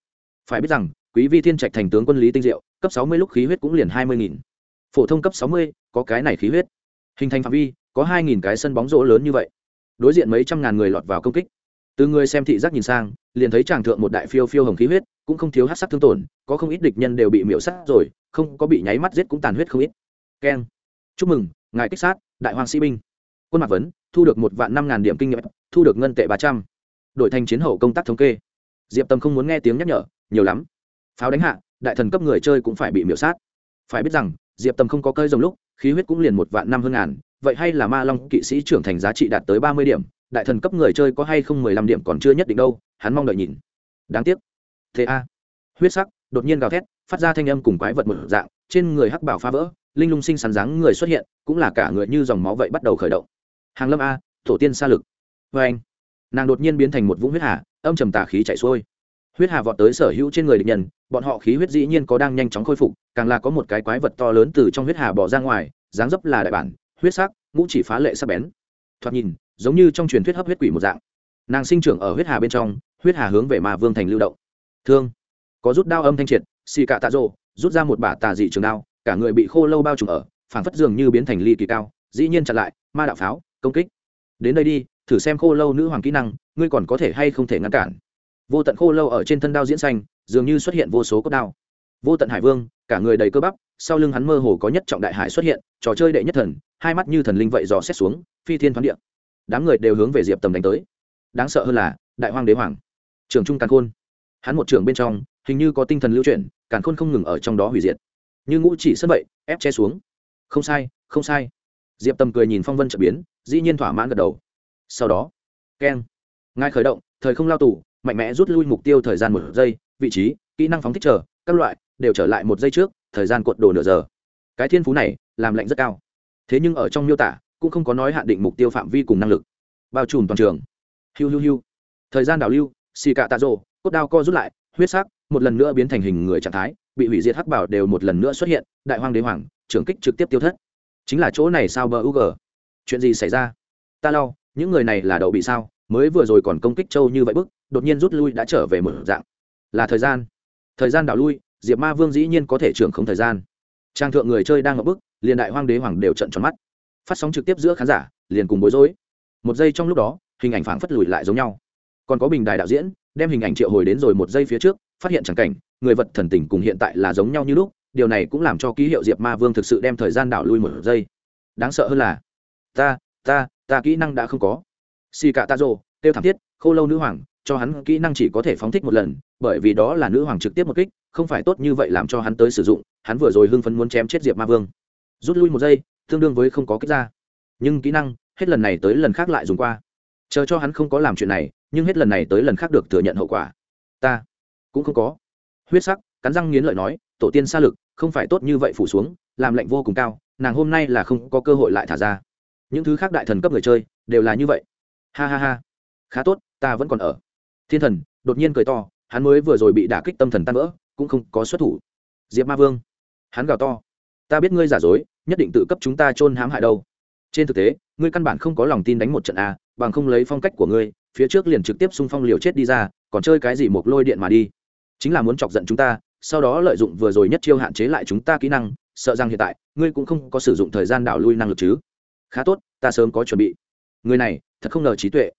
Phải biết rằng, quý vi thiên trạch thành tướng quân lý tinh diệu, cấp sáu mươi lúc khí huyết cũng liền hai mươi nghìn. Phổ thông cấp sáu mươi, có cái này khí huyết. Hình thành phạm vi, có hai nghìn cái sân bóng rổ lớn như vậy. Đối diện mấy trăm ngàn người lọt vào công kích. Từ người xem thị giác nhìn sang, liền thấy tràng thượng một đại phiêu phiêu hồng khí huyết, cũng không thiếu hát sắc thương tổn, có không ít địch nhân đều bị miễu sắt rồi, không có bị nháy mắt giết cũng tàn huyết không ít. Keng chúc mừng, ngài kích sát, đại hoàng sĩ binh. Quân mạc vấn, thu được một vạn năm ngàn điểm kinh nghiệm, thu được ngân tệ ba trăm. Đổi thành chiến hậu công tác thống kê. Diệp tâm không muốn nghe tiếng nhắc nhở, nhiều lắm. Pháo đánh hạ, đại thần cấp người chơi cũng phải bị miễu sát. Phải biết rằng, diệp tâm không có cơi rồng lúc, khí huyết cũng liền một vạn năm hơn ngàn. Vậy hay là ma long kỵ sĩ trưởng thành giá trị đạt tới ba mươi điểm, đại thần cấp người chơi có hay không mười lăm điểm còn chưa nhất định đâu, hắn mong đợi nhìn. Đáng tiếc. Thế a. Huyết sắc, đột nhiên gào thét, phát ra thanh âm cùng quái vật một dạng trên người hắc bảo phá vỡ, linh lung sinh sắn dáng người xuất hiện, cũng là cả người như dòng máu vậy bắt đầu khởi động. Hàng lâm a, tổ tiên xa lực. Vê anh, nàng đột nhiên biến thành một vũng huyết hà, âm trầm tà khí chạy xuôi. Huyết hà vọt tới sở hữu trên người địch nhân, bọn họ khí huyết dĩ nhiên có đang nhanh chóng khôi phục, càng là có một cái quái vật to lớn từ trong huyết hà bỏ ra ngoài, dáng dấp là đại bản, huyết sắc, ngũ chỉ phá lệ sắc bén. Thoạt nhìn, giống như trong truyền thuyết hấp huyết quỷ một dạng. Nàng sinh trưởng ở huyết hà bên trong, huyết hà hướng về mà vương thành lưu động. Thương. Có rút đao âm thanh triệt, xì cạ tạ rộ rút ra một bả tà dị trường đao, cả người bị khô lâu bao trùm ở, phảng phất dường như biến thành ly kỳ cao, dĩ nhiên chặn lại, ma đạo pháo, công kích. Đến đây đi, thử xem khô lâu nữ hoàng kỹ năng, ngươi còn có thể hay không thể ngăn cản. Vô tận khô lâu ở trên thân đao diễn xanh, dường như xuất hiện vô số cốt đao. Vô tận hải vương, cả người đầy cơ bắp, sau lưng hắn mơ hồ có nhất trọng đại hải xuất hiện, trò chơi đệ nhất thần, hai mắt như thần linh vậy dò xét xuống, phi thiên thoáng địa. Đám người đều hướng về diệp tầm đánh tới. Đáng sợ hơn là, đại hoàng đế hoàng, trường trung càn khôn. Hắn một trường bên trong hình như có tinh thần lưu chuyển, càn khôn không ngừng ở trong đó hủy diệt. Như ngũ chỉ sân vậy, ép che xuống. Không sai không sai. Diệp tâm cười nhìn phong vân trợ biến, dĩ nhiên thỏa mãn gật đầu. Sau đó, keng. Ngài khởi động, thời không lao tù, mạnh mẽ rút lui mục tiêu thời gian một giây, vị trí, kỹ năng phóng thích chờ, các loại, đều trở lại một giây trước, thời gian cuộn đồ nửa giờ. Cái thiên phú này, làm lạnh rất cao. Thế nhưng ở trong miêu tả, cũng không có nói hạn định mục tiêu phạm vi cùng năng lực. Bao trùm toàn trường. Hiu hiu hiu. Thời gian đảo lưu xì cạ tạ rộ cốt đao co rút lại, huyết sắc một lần nữa biến thành hình người trạng thái, bị hủy diệt hắc bảo đều một lần nữa xuất hiện, đại hoàng đế hoàng, trưởng kích trực tiếp tiêu thất. Chính là chỗ này sao bờ u g chuyện gì xảy ra? Ta lau những người này là đậu bị sao? Mới vừa rồi còn công kích châu như vậy bức, đột nhiên rút lui đã trở về một dạng. Là thời gian. Thời gian đảo lui, diệp ma vương dĩ nhiên có thể trưởng không thời gian. Trang thượng người chơi đang ngập bức, liền đại hoang đế hoàng đều trận tròn mắt. Phát sóng trực tiếp giữa khán giả, liền cùng bối rối. Một giây trong lúc đó, hình ảnh phảng phất lùi lại giống nhau. Còn có bình đài đạo diễn, đem hình ảnh triệu hồi đến rồi một giây phía trước phát hiện chẳng cảnh, người vật thần tình cùng hiện tại là giống nhau như lúc, điều này cũng làm cho ký hiệu diệp ma vương thực sự đem thời gian đảo lui một giây. Đáng sợ hơn là, ta ta ta kỹ năng đã không có. Xì cả ta rồ tiêu thảm thiết, khô lâu nữ hoàng, cho hắn kỹ năng chỉ có thể phóng thích một lần, bởi vì đó là nữ hoàng trực tiếp một kích, không phải tốt như vậy làm cho hắn tới sử dụng, hắn vừa rồi hưng phấn muốn chém chết diệp ma vương. Rút lui một giây, tương đương với không có kích ra. Nhưng kỹ năng, hết lần này tới lần khác lại dùng qua. Chờ cho hắn không có làm chuyện này, nhưng hết lần này tới lần khác được thừa nhận hậu quả. Ta cũng không có. Huyết sắc, cắn răng nghiến lợi nói, tổ tiên xa lực, không phải tốt như vậy phủ xuống, làm lệnh vô cùng cao, nàng hôm nay là không có cơ hội lại thả ra. Những thứ khác đại thần cấp người chơi, đều là như vậy. Ha ha ha. Khá tốt, ta vẫn còn ở. Thiên thần, đột nhiên cười to, hắn mới vừa rồi bị đả kích tâm thần tan vỡ, cũng không có xuất thủ. Diệp ma vương, hắn gào to, ta biết ngươi giả dối, nhất định tự cấp chúng ta chôn hãm hại đâu. Trên thực tế, ngươi căn bản không có lòng tin đánh một trận a bằng không lấy phong cách của ngươi, phía trước liền trực tiếp xung phong liều chết đi ra, còn chơi cái gì một lôi điện mà đi chính là muốn chọc giận chúng ta, sau đó lợi dụng vừa rồi nhất chiêu hạn chế lại chúng ta kỹ năng, sợ rằng hiện tại, ngươi cũng không có sử dụng thời gian đảo lui năng lực chứ. Khá tốt, ta sớm có chuẩn bị. Người này, thật không ngờ trí tuệ.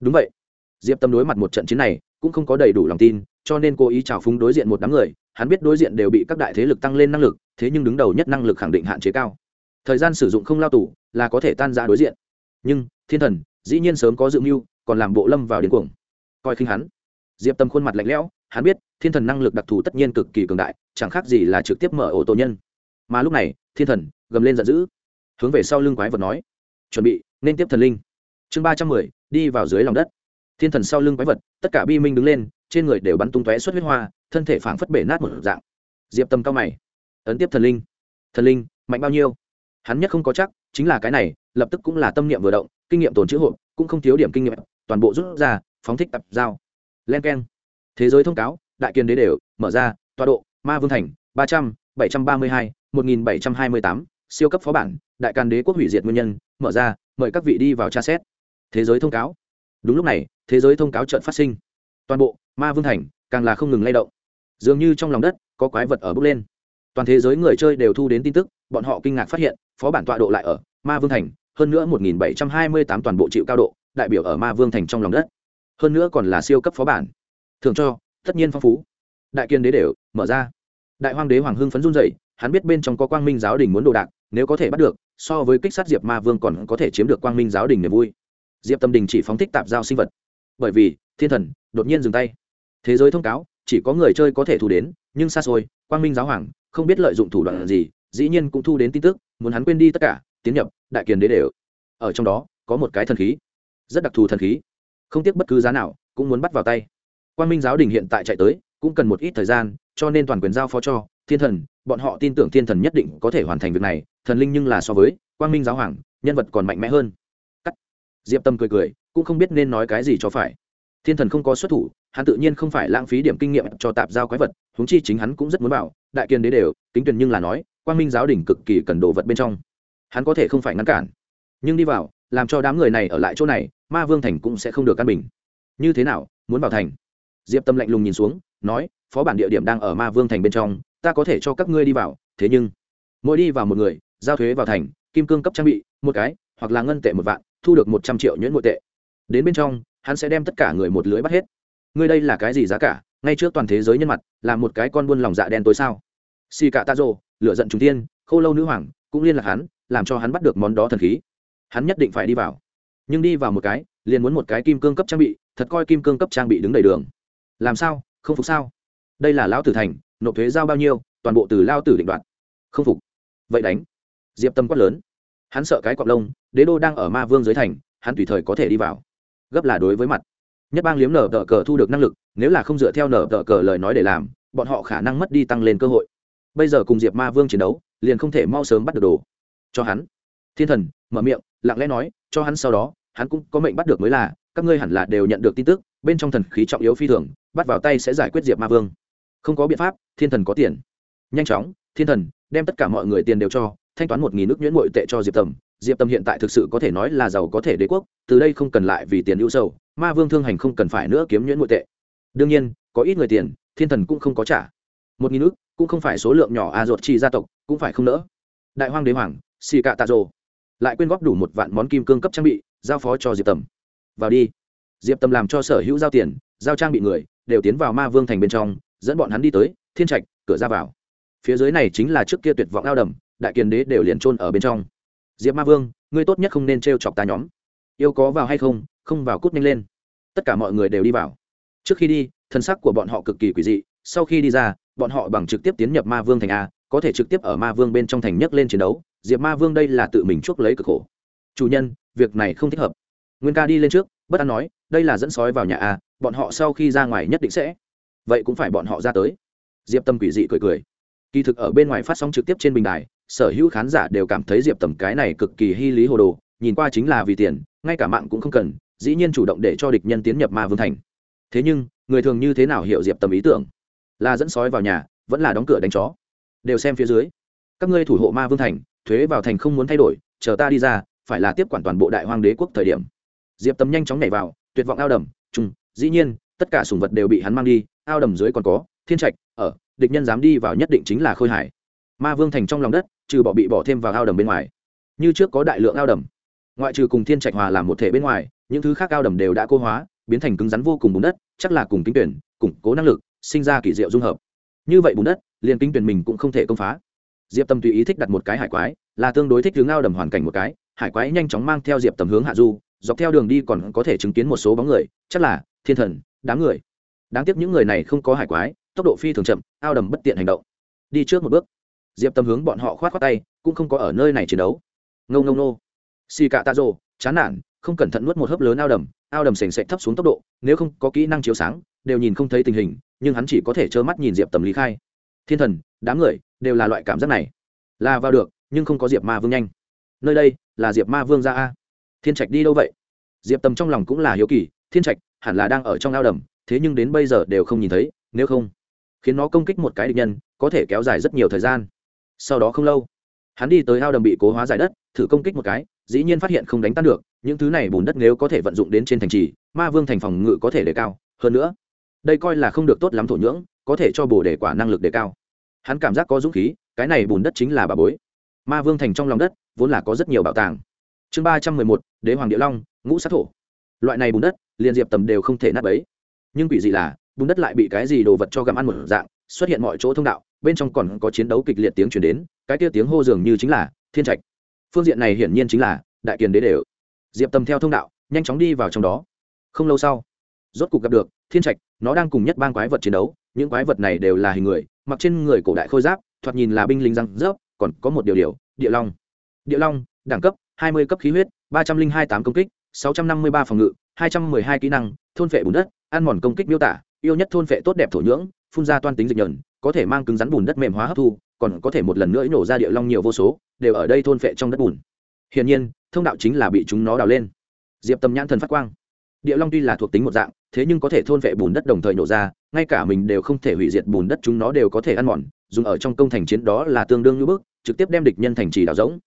Đúng vậy. Diệp tâm đối mặt một trận chiến này, cũng không có đầy đủ lòng tin, cho nên cố ý trào phúng đối diện một đám người, hắn biết đối diện đều bị các đại thế lực tăng lên năng lực, thế nhưng đứng đầu nhất năng lực khẳng định hạn chế cao. Thời gian sử dụng không lao tù, là có thể tan ra đối diện. Nhưng, thiên thần, dĩ nhiên sớm có dự mưu, còn làm bộ lâm vào điên cuồng. Coi khinh hắn. Diệp tâm khuôn mặt lạnh lẽo hắn biết, thiên thần năng lực đặc thù tất nhiên cực kỳ cường đại, chẳng khác gì là trực tiếp mở ổ tổ nhân. Mà lúc này, thiên thần gầm lên giận dữ, hướng về sau lưng quái vật nói, chuẩn bị, nên tiếp thần linh. Chương ba trăm mười, đi vào dưới lòng đất. Thiên thần sau lưng quái vật, tất cả bi minh đứng lên, trên người đều bắn tung tóe xuất huyết hoa, thân thể phảng phất bể nát một dạng. Diệp tâm cao mày, ấn tiếp thần linh. Thần linh, mạnh bao nhiêu? Hắn nhất không có chắc, chính là cái này, lập tức cũng là tâm niệm vừa động, kinh nghiệm tồn chữ hộ cũng không thiếu điểm kinh nghiệm, toàn bộ rút ra, phóng thích tập giao. Len keng thế giới thông cáo, đại kiên đế đều, mở ra, tọa độ, ma vương thành, ba trăm, bảy trăm ba mươi hai, một nghìn bảy trăm hai mươi tám, siêu cấp phó bản, đại càn đế quốc hủy diệt nguyên nhân, mở ra, mời các vị đi vào tra xét. Thế giới thông cáo. Đúng lúc này, thế giới thông cáo trận phát sinh. Toàn bộ, ma vương thành, càng là không ngừng lay động. Dường như trong lòng đất, có quái vật ở bước lên. Toàn thế giới người chơi đều thu đến tin tức, bọn họ kinh ngạc phát hiện, phó bản tọa độ lại ở, ma vương thành, hơn nữa một nghìn bảy trăm hai mươi tám toàn bộ chịu cao độ, đại biểu ở ma vương thành trong lòng đất. Hơn nữa còn là siêu cấp phó bản thường cho, tất nhiên phong phú. Đại kiên đế đều, mở ra. Đại hoàng đế hoàng hưng phấn run dậy hắn biết bên trong có quang minh giáo đình muốn đồ đạc, nếu có thể bắt được, so với kích sát diệp ma vương còn có thể chiếm được quang minh giáo đình niềm vui. Diệp tâm đình chỉ phóng thích tạp giao sinh vật. Bởi vì, thiên thần, đột nhiên dừng tay. Thế giới thông cáo, chỉ có người chơi có thể thu đến, nhưng xa xôi, quang minh giáo hoàng không biết lợi dụng thủ đoạn gì, dĩ nhiên cũng thu đến tin tức, muốn hắn quên đi tất cả, tiến nhập, đại kiền đế đều. Ở trong đó, có một cái thần khí. Rất đặc thù thần khí. Không tiếc bất cứ giá nào, cũng muốn bắt vào tay quan minh giáo đình hiện tại chạy tới, cũng cần một ít thời gian, cho nên toàn quyền giao phó cho thiên thần. Bọn họ tin tưởng thiên thần nhất định có thể hoàn thành việc này, thần linh nhưng là so với quang minh giáo hoàng, nhân vật còn mạnh mẽ hơn. Cắt. Diệp tâm cười cười, cũng không biết nên nói cái gì cho phải. Thiên thần không có xuất thủ, hắn tự nhiên không phải lãng phí điểm kinh nghiệm cho tạp giao quái vật húng chi chính hắn cũng rất muốn bảo, đại kiên đế đều, kính tuyển nhưng là nói quang minh giáo đình cực kỳ cần đồ vật bên trong. Hắn có thể không phải ngăn cản, nhưng đi vào, làm cho đám người này ở lại chỗ này, ma vương thành cũng sẽ không được căn bình. Như thế nào, muốn vào thành? Diệp tâm lạnh lùng nhìn xuống, nói, phó bản địa điểm đang ở ma vương thành bên trong, ta có thể cho các ngươi đi vào, thế nhưng mỗi đi vào một người, giao thuế vào thành, kim cương cấp trang bị, một cái, hoặc là ngân tệ một vạn, thu được một trăm triệu nhuyễn nội tệ. Đến bên trong, hắn sẽ đem tất cả người một lưới bắt hết. Ngươi đây là cái gì giá cả? Ngay trước toàn thế giới nhân mặt, là một cái con buôn lòng dạ đen tối sao? Xì cả ta rồ lựa giận trung tiên khô lâu nữ hoàng, cũng liên lạc hắn, làm cho hắn bắt được món đó thần khí. Hắn nhất định phải đi vào. Nhưng đi vào một cái, liền muốn một cái kim cương cấp trang bị, thật coi kim cương cấp trang bị đứng đầy đường làm sao? Không phục sao? Đây là lão tử thành, nộp thuế giao bao nhiêu, toàn bộ từ lao tử định đoạt. Không phục. Vậy đánh. Diệp tâm quát lớn. Hắn sợ cái cọp lông, đế đô đang ở ma vương dưới thành, hắn tùy thời có thể đi vào. Gấp là đối với mặt. Nhất bang liếm nở tờ cờ thu được năng lực, nếu là không dựa theo nở tờ cờ lời nói để làm, bọn họ khả năng mất đi tăng lên cơ hội. Bây giờ cùng diệp ma vương chiến đấu, liền không thể mau sớm bắt được đồ. Cho hắn. Thiên thần, mở miệng, lặng lẽ nói, cho hắn sau đó, hắn cũng có mệnh bắt được mới là, các ngươi hẳn là đều nhận được tin tức, bên trong thần khí trọng yếu phi thường bắt vào tay sẽ giải quyết diệp ma vương. Không có biện pháp, thiên thần có tiền. Nhanh chóng, thiên thần, đem tất cả mọi người tiền đều cho, thanh toán một nghìn nước nhuyễn bội tệ cho diệp tầm. Diệp tầm hiện tại thực sự có thể nói là giàu có thể đế quốc, từ đây không cần lại vì tiền hữu sầu, ma vương thương hành không cần phải nữa kiếm nhuyễn bội tệ. Đương nhiên, có ít người tiền, thiên thần cũng không có trả. Một nghìn nước, cũng không phải số lượng nhỏ a ruột chi gia tộc, cũng phải không nỡ. Đại hoang đế hoàng xì cạ tạ rồ lại quyên góp đủ một vạn món kim cương cấp trang bị, giao phó cho diệp tầm. Vào đi. Diệp tầm làm cho sở hữu giao tiền, giao trang bị người đều tiến vào ma vương thành bên trong, dẫn bọn hắn đi tới, thiên trạch, cửa ra vào. Phía dưới này chính là trước kia tuyệt vọng ao đầm, đại kiền đế đều liền trôn ở bên trong. Diệp ma vương, ngươi tốt nhất không nên t r e o chọc ta nhóm. Yêu có vào hay không không vào cút nhanh lên. Tất cả mọi người đều đi vào. Trước khi đi, thân sắc của bọn họ cực kỳ quỷ dị, sau khi đi ra, bọn họ bằng trực tiếp tiến nhập ma vương thành a, có thể trực tiếp ở ma vương bên trong thành nhấc lên chiến đấu, diệp ma vương đây là tự mình chuốc lấy cực khổ. Chủ nhân, việc này không thích hợp. Nguyên ca đi lên trước, bất an nói, đây là dẫn sói vào nhà a bọn họ sau khi ra ngoài nhất định sẽ. Vậy cũng phải bọn họ ra tới. Diệp tâm quỷ dị cười cười. Kỳ thực ở bên ngoài phát sóng trực tiếp trên bình đài, sở hữu khán giả đều cảm thấy diệp tầm cái này cực kỳ hy lý hồ đồ, nhìn qua chính là vì tiền, ngay cả mạng cũng không cần, dĩ nhiên chủ động để cho địch nhân tiến nhập ma vương thành. Thế nhưng, người thường như thế nào hiểu diệp tầm ý tưởng? Là dẫn sói vào nhà, vẫn là đóng cửa đánh chó? Đều xem phía dưới. Các ngươi thủ hộ ma vương thành, thuế vào thành không muốn thay đổi, chờ ta đi ra, phải là tiếp quản toàn bộ đại Hoàng đế quốc thời điểm. Diệp tầm nhanh chóng nhảy vào, tuyệt vọng ao đầm chung dĩ nhiên, tất cả sùng vật đều bị hắn mang đi, ao đầm dưới còn có, thiên trạch, ở, địch nhân dám đi vào nhất định chính là khôi hải. Ma vương thành trong lòng đất, trừ bỏ bị bỏ thêm vào ao đầm bên ngoài. Như trước có đại lượng ao đầm. Ngoại trừ cùng thiên trạch hòa làm một thể bên ngoài, những thứ khác ao đầm đều đã cô hóa, biến thành cứng rắn vô cùng bùn đất, chắc là cùng kính tuyển, củng cố năng lực, sinh ra kỳ diệu dung hợp. Như vậy bùn đất, liền kính tuyển mình cũng không thể công phá. Diệp tâm tùy ý thích đặt một cái hải quái, là tương đối thích hướng ao đầm hoàn cảnh một cái, hải quái nhanh chóng mang theo diệp tầm hướng hạ du, dọc theo đường đi còn có thể chứng kiến một số bóng người, chắc là thiên thần, đám người. Đáng tiếc những người này không có hải quái, tốc độ phi thường chậm, ao đầm bất tiện hành động. Đi trước một bước. Diệp tâm hướng bọn họ khoát khoát tay, cũng không có ở nơi này chiến đấu. Ngâu ngâu nô xì cạ tạ rồ, chán nản, không cẩn thận nuốt một hớp lớn ao đầm. Ao đầm sềnh sệch thấp xuống tốc độ, nếu không có kỹ năng chiếu sáng, đều nhìn không thấy tình hình, nhưng hắn chỉ có thể trơ mắt nhìn diệp tầm lý khai. Thiên thần, đám người, đều là loại cảm giác này. Là vào được, nhưng không có diệp ma vương nhanh. Nơi đây, là diệp ma vương ra a. Thiên trạch đi đâu vậy? Diệp tầm trong lòng cũng là hiếu kỳ, thiên trạch hẳn là đang ở trong ao đầm, thế nhưng đến bây giờ đều không nhìn thấy, nếu không, khiến nó công kích một cái địch nhân, có thể kéo dài rất nhiều thời gian. Sau đó không lâu, hắn đi tới ao đầm bị cố hóa giải đất, thử công kích một cái, dĩ nhiên phát hiện không đánh tan được, những thứ này bùn đất nếu có thể vận dụng đến trên thành trì, ma vương thành phòng ngự có thể đề cao. Hơn nữa, đây coi là không được tốt lắm thổ nhưỡng, có thể cho bồ đề quả năng lực đề cao. Hắn cảm giác có dũng khí, cái này bùn đất chính là bà bối. Ma vương thành trong lòng đất vốn là có rất nhiều bảo tàng. Chương ba trăm mười một, đế hoàng địa long, ngũ sát thổ loại này bùn đất, liền diệp tầm đều không thể nát bấy. Nhưng quỷ gì là, bùn đất lại bị cái gì đồ vật cho gặm ăn một dạng, xuất hiện mọi chỗ thông đạo, bên trong còn có chiến đấu kịch liệt tiếng chuyển đến, cái kia tiếng hô dường như chính là thiên trạch. Phương diện này hiển nhiên chính là đại kiền đế đều. Diệp tầm theo thông đạo, nhanh chóng đi vào trong đó. Không lâu sau, rốt cục gặp được thiên trạch, nó đang cùng nhất bang quái vật chiến đấu, những quái vật này đều là hình người, mặc trên người cổ đại khôi giáp, thoạt nhìn là binh lính răng rớp, còn có một điều điều, địa long. Địa long, đẳng cấp hai mươi cấp khí huyết, ba trăm linh hai tám công kích sáu trăm năm mươi ba phòng ngự, hai trăm m ư ơ i hai kỹ năng, thôn vệ bùn đất, ăn mòn công kích miêu tả, yêu nhất thôn vệ tốt đẹp thổ nhưỡng, phun ra toan tính dịch nhờn, có thể mang cứng rắn bùn đất mềm hóa hấp thu, còn có thể một lần nữa nổ ra địa long nhiều vô số, đều ở đây thôn vệ trong đất bùn. Hiển nhiên, thông đạo chính là bị chúng nó đào lên. Diệp tâm nhãn thần phát quang. Địa long tuy là thuộc tính một dạng, thế nhưng có thể thôn vệ bùn đất đồng thời nổ ra, ngay cả mình đều không thể hủy diệt bùn đất chúng nó đều có thể ăn mòn, dùng ở trong công thành chiến đó là tương đương như bước, trực tiếp đem địch nhân thành trì đào rỗng.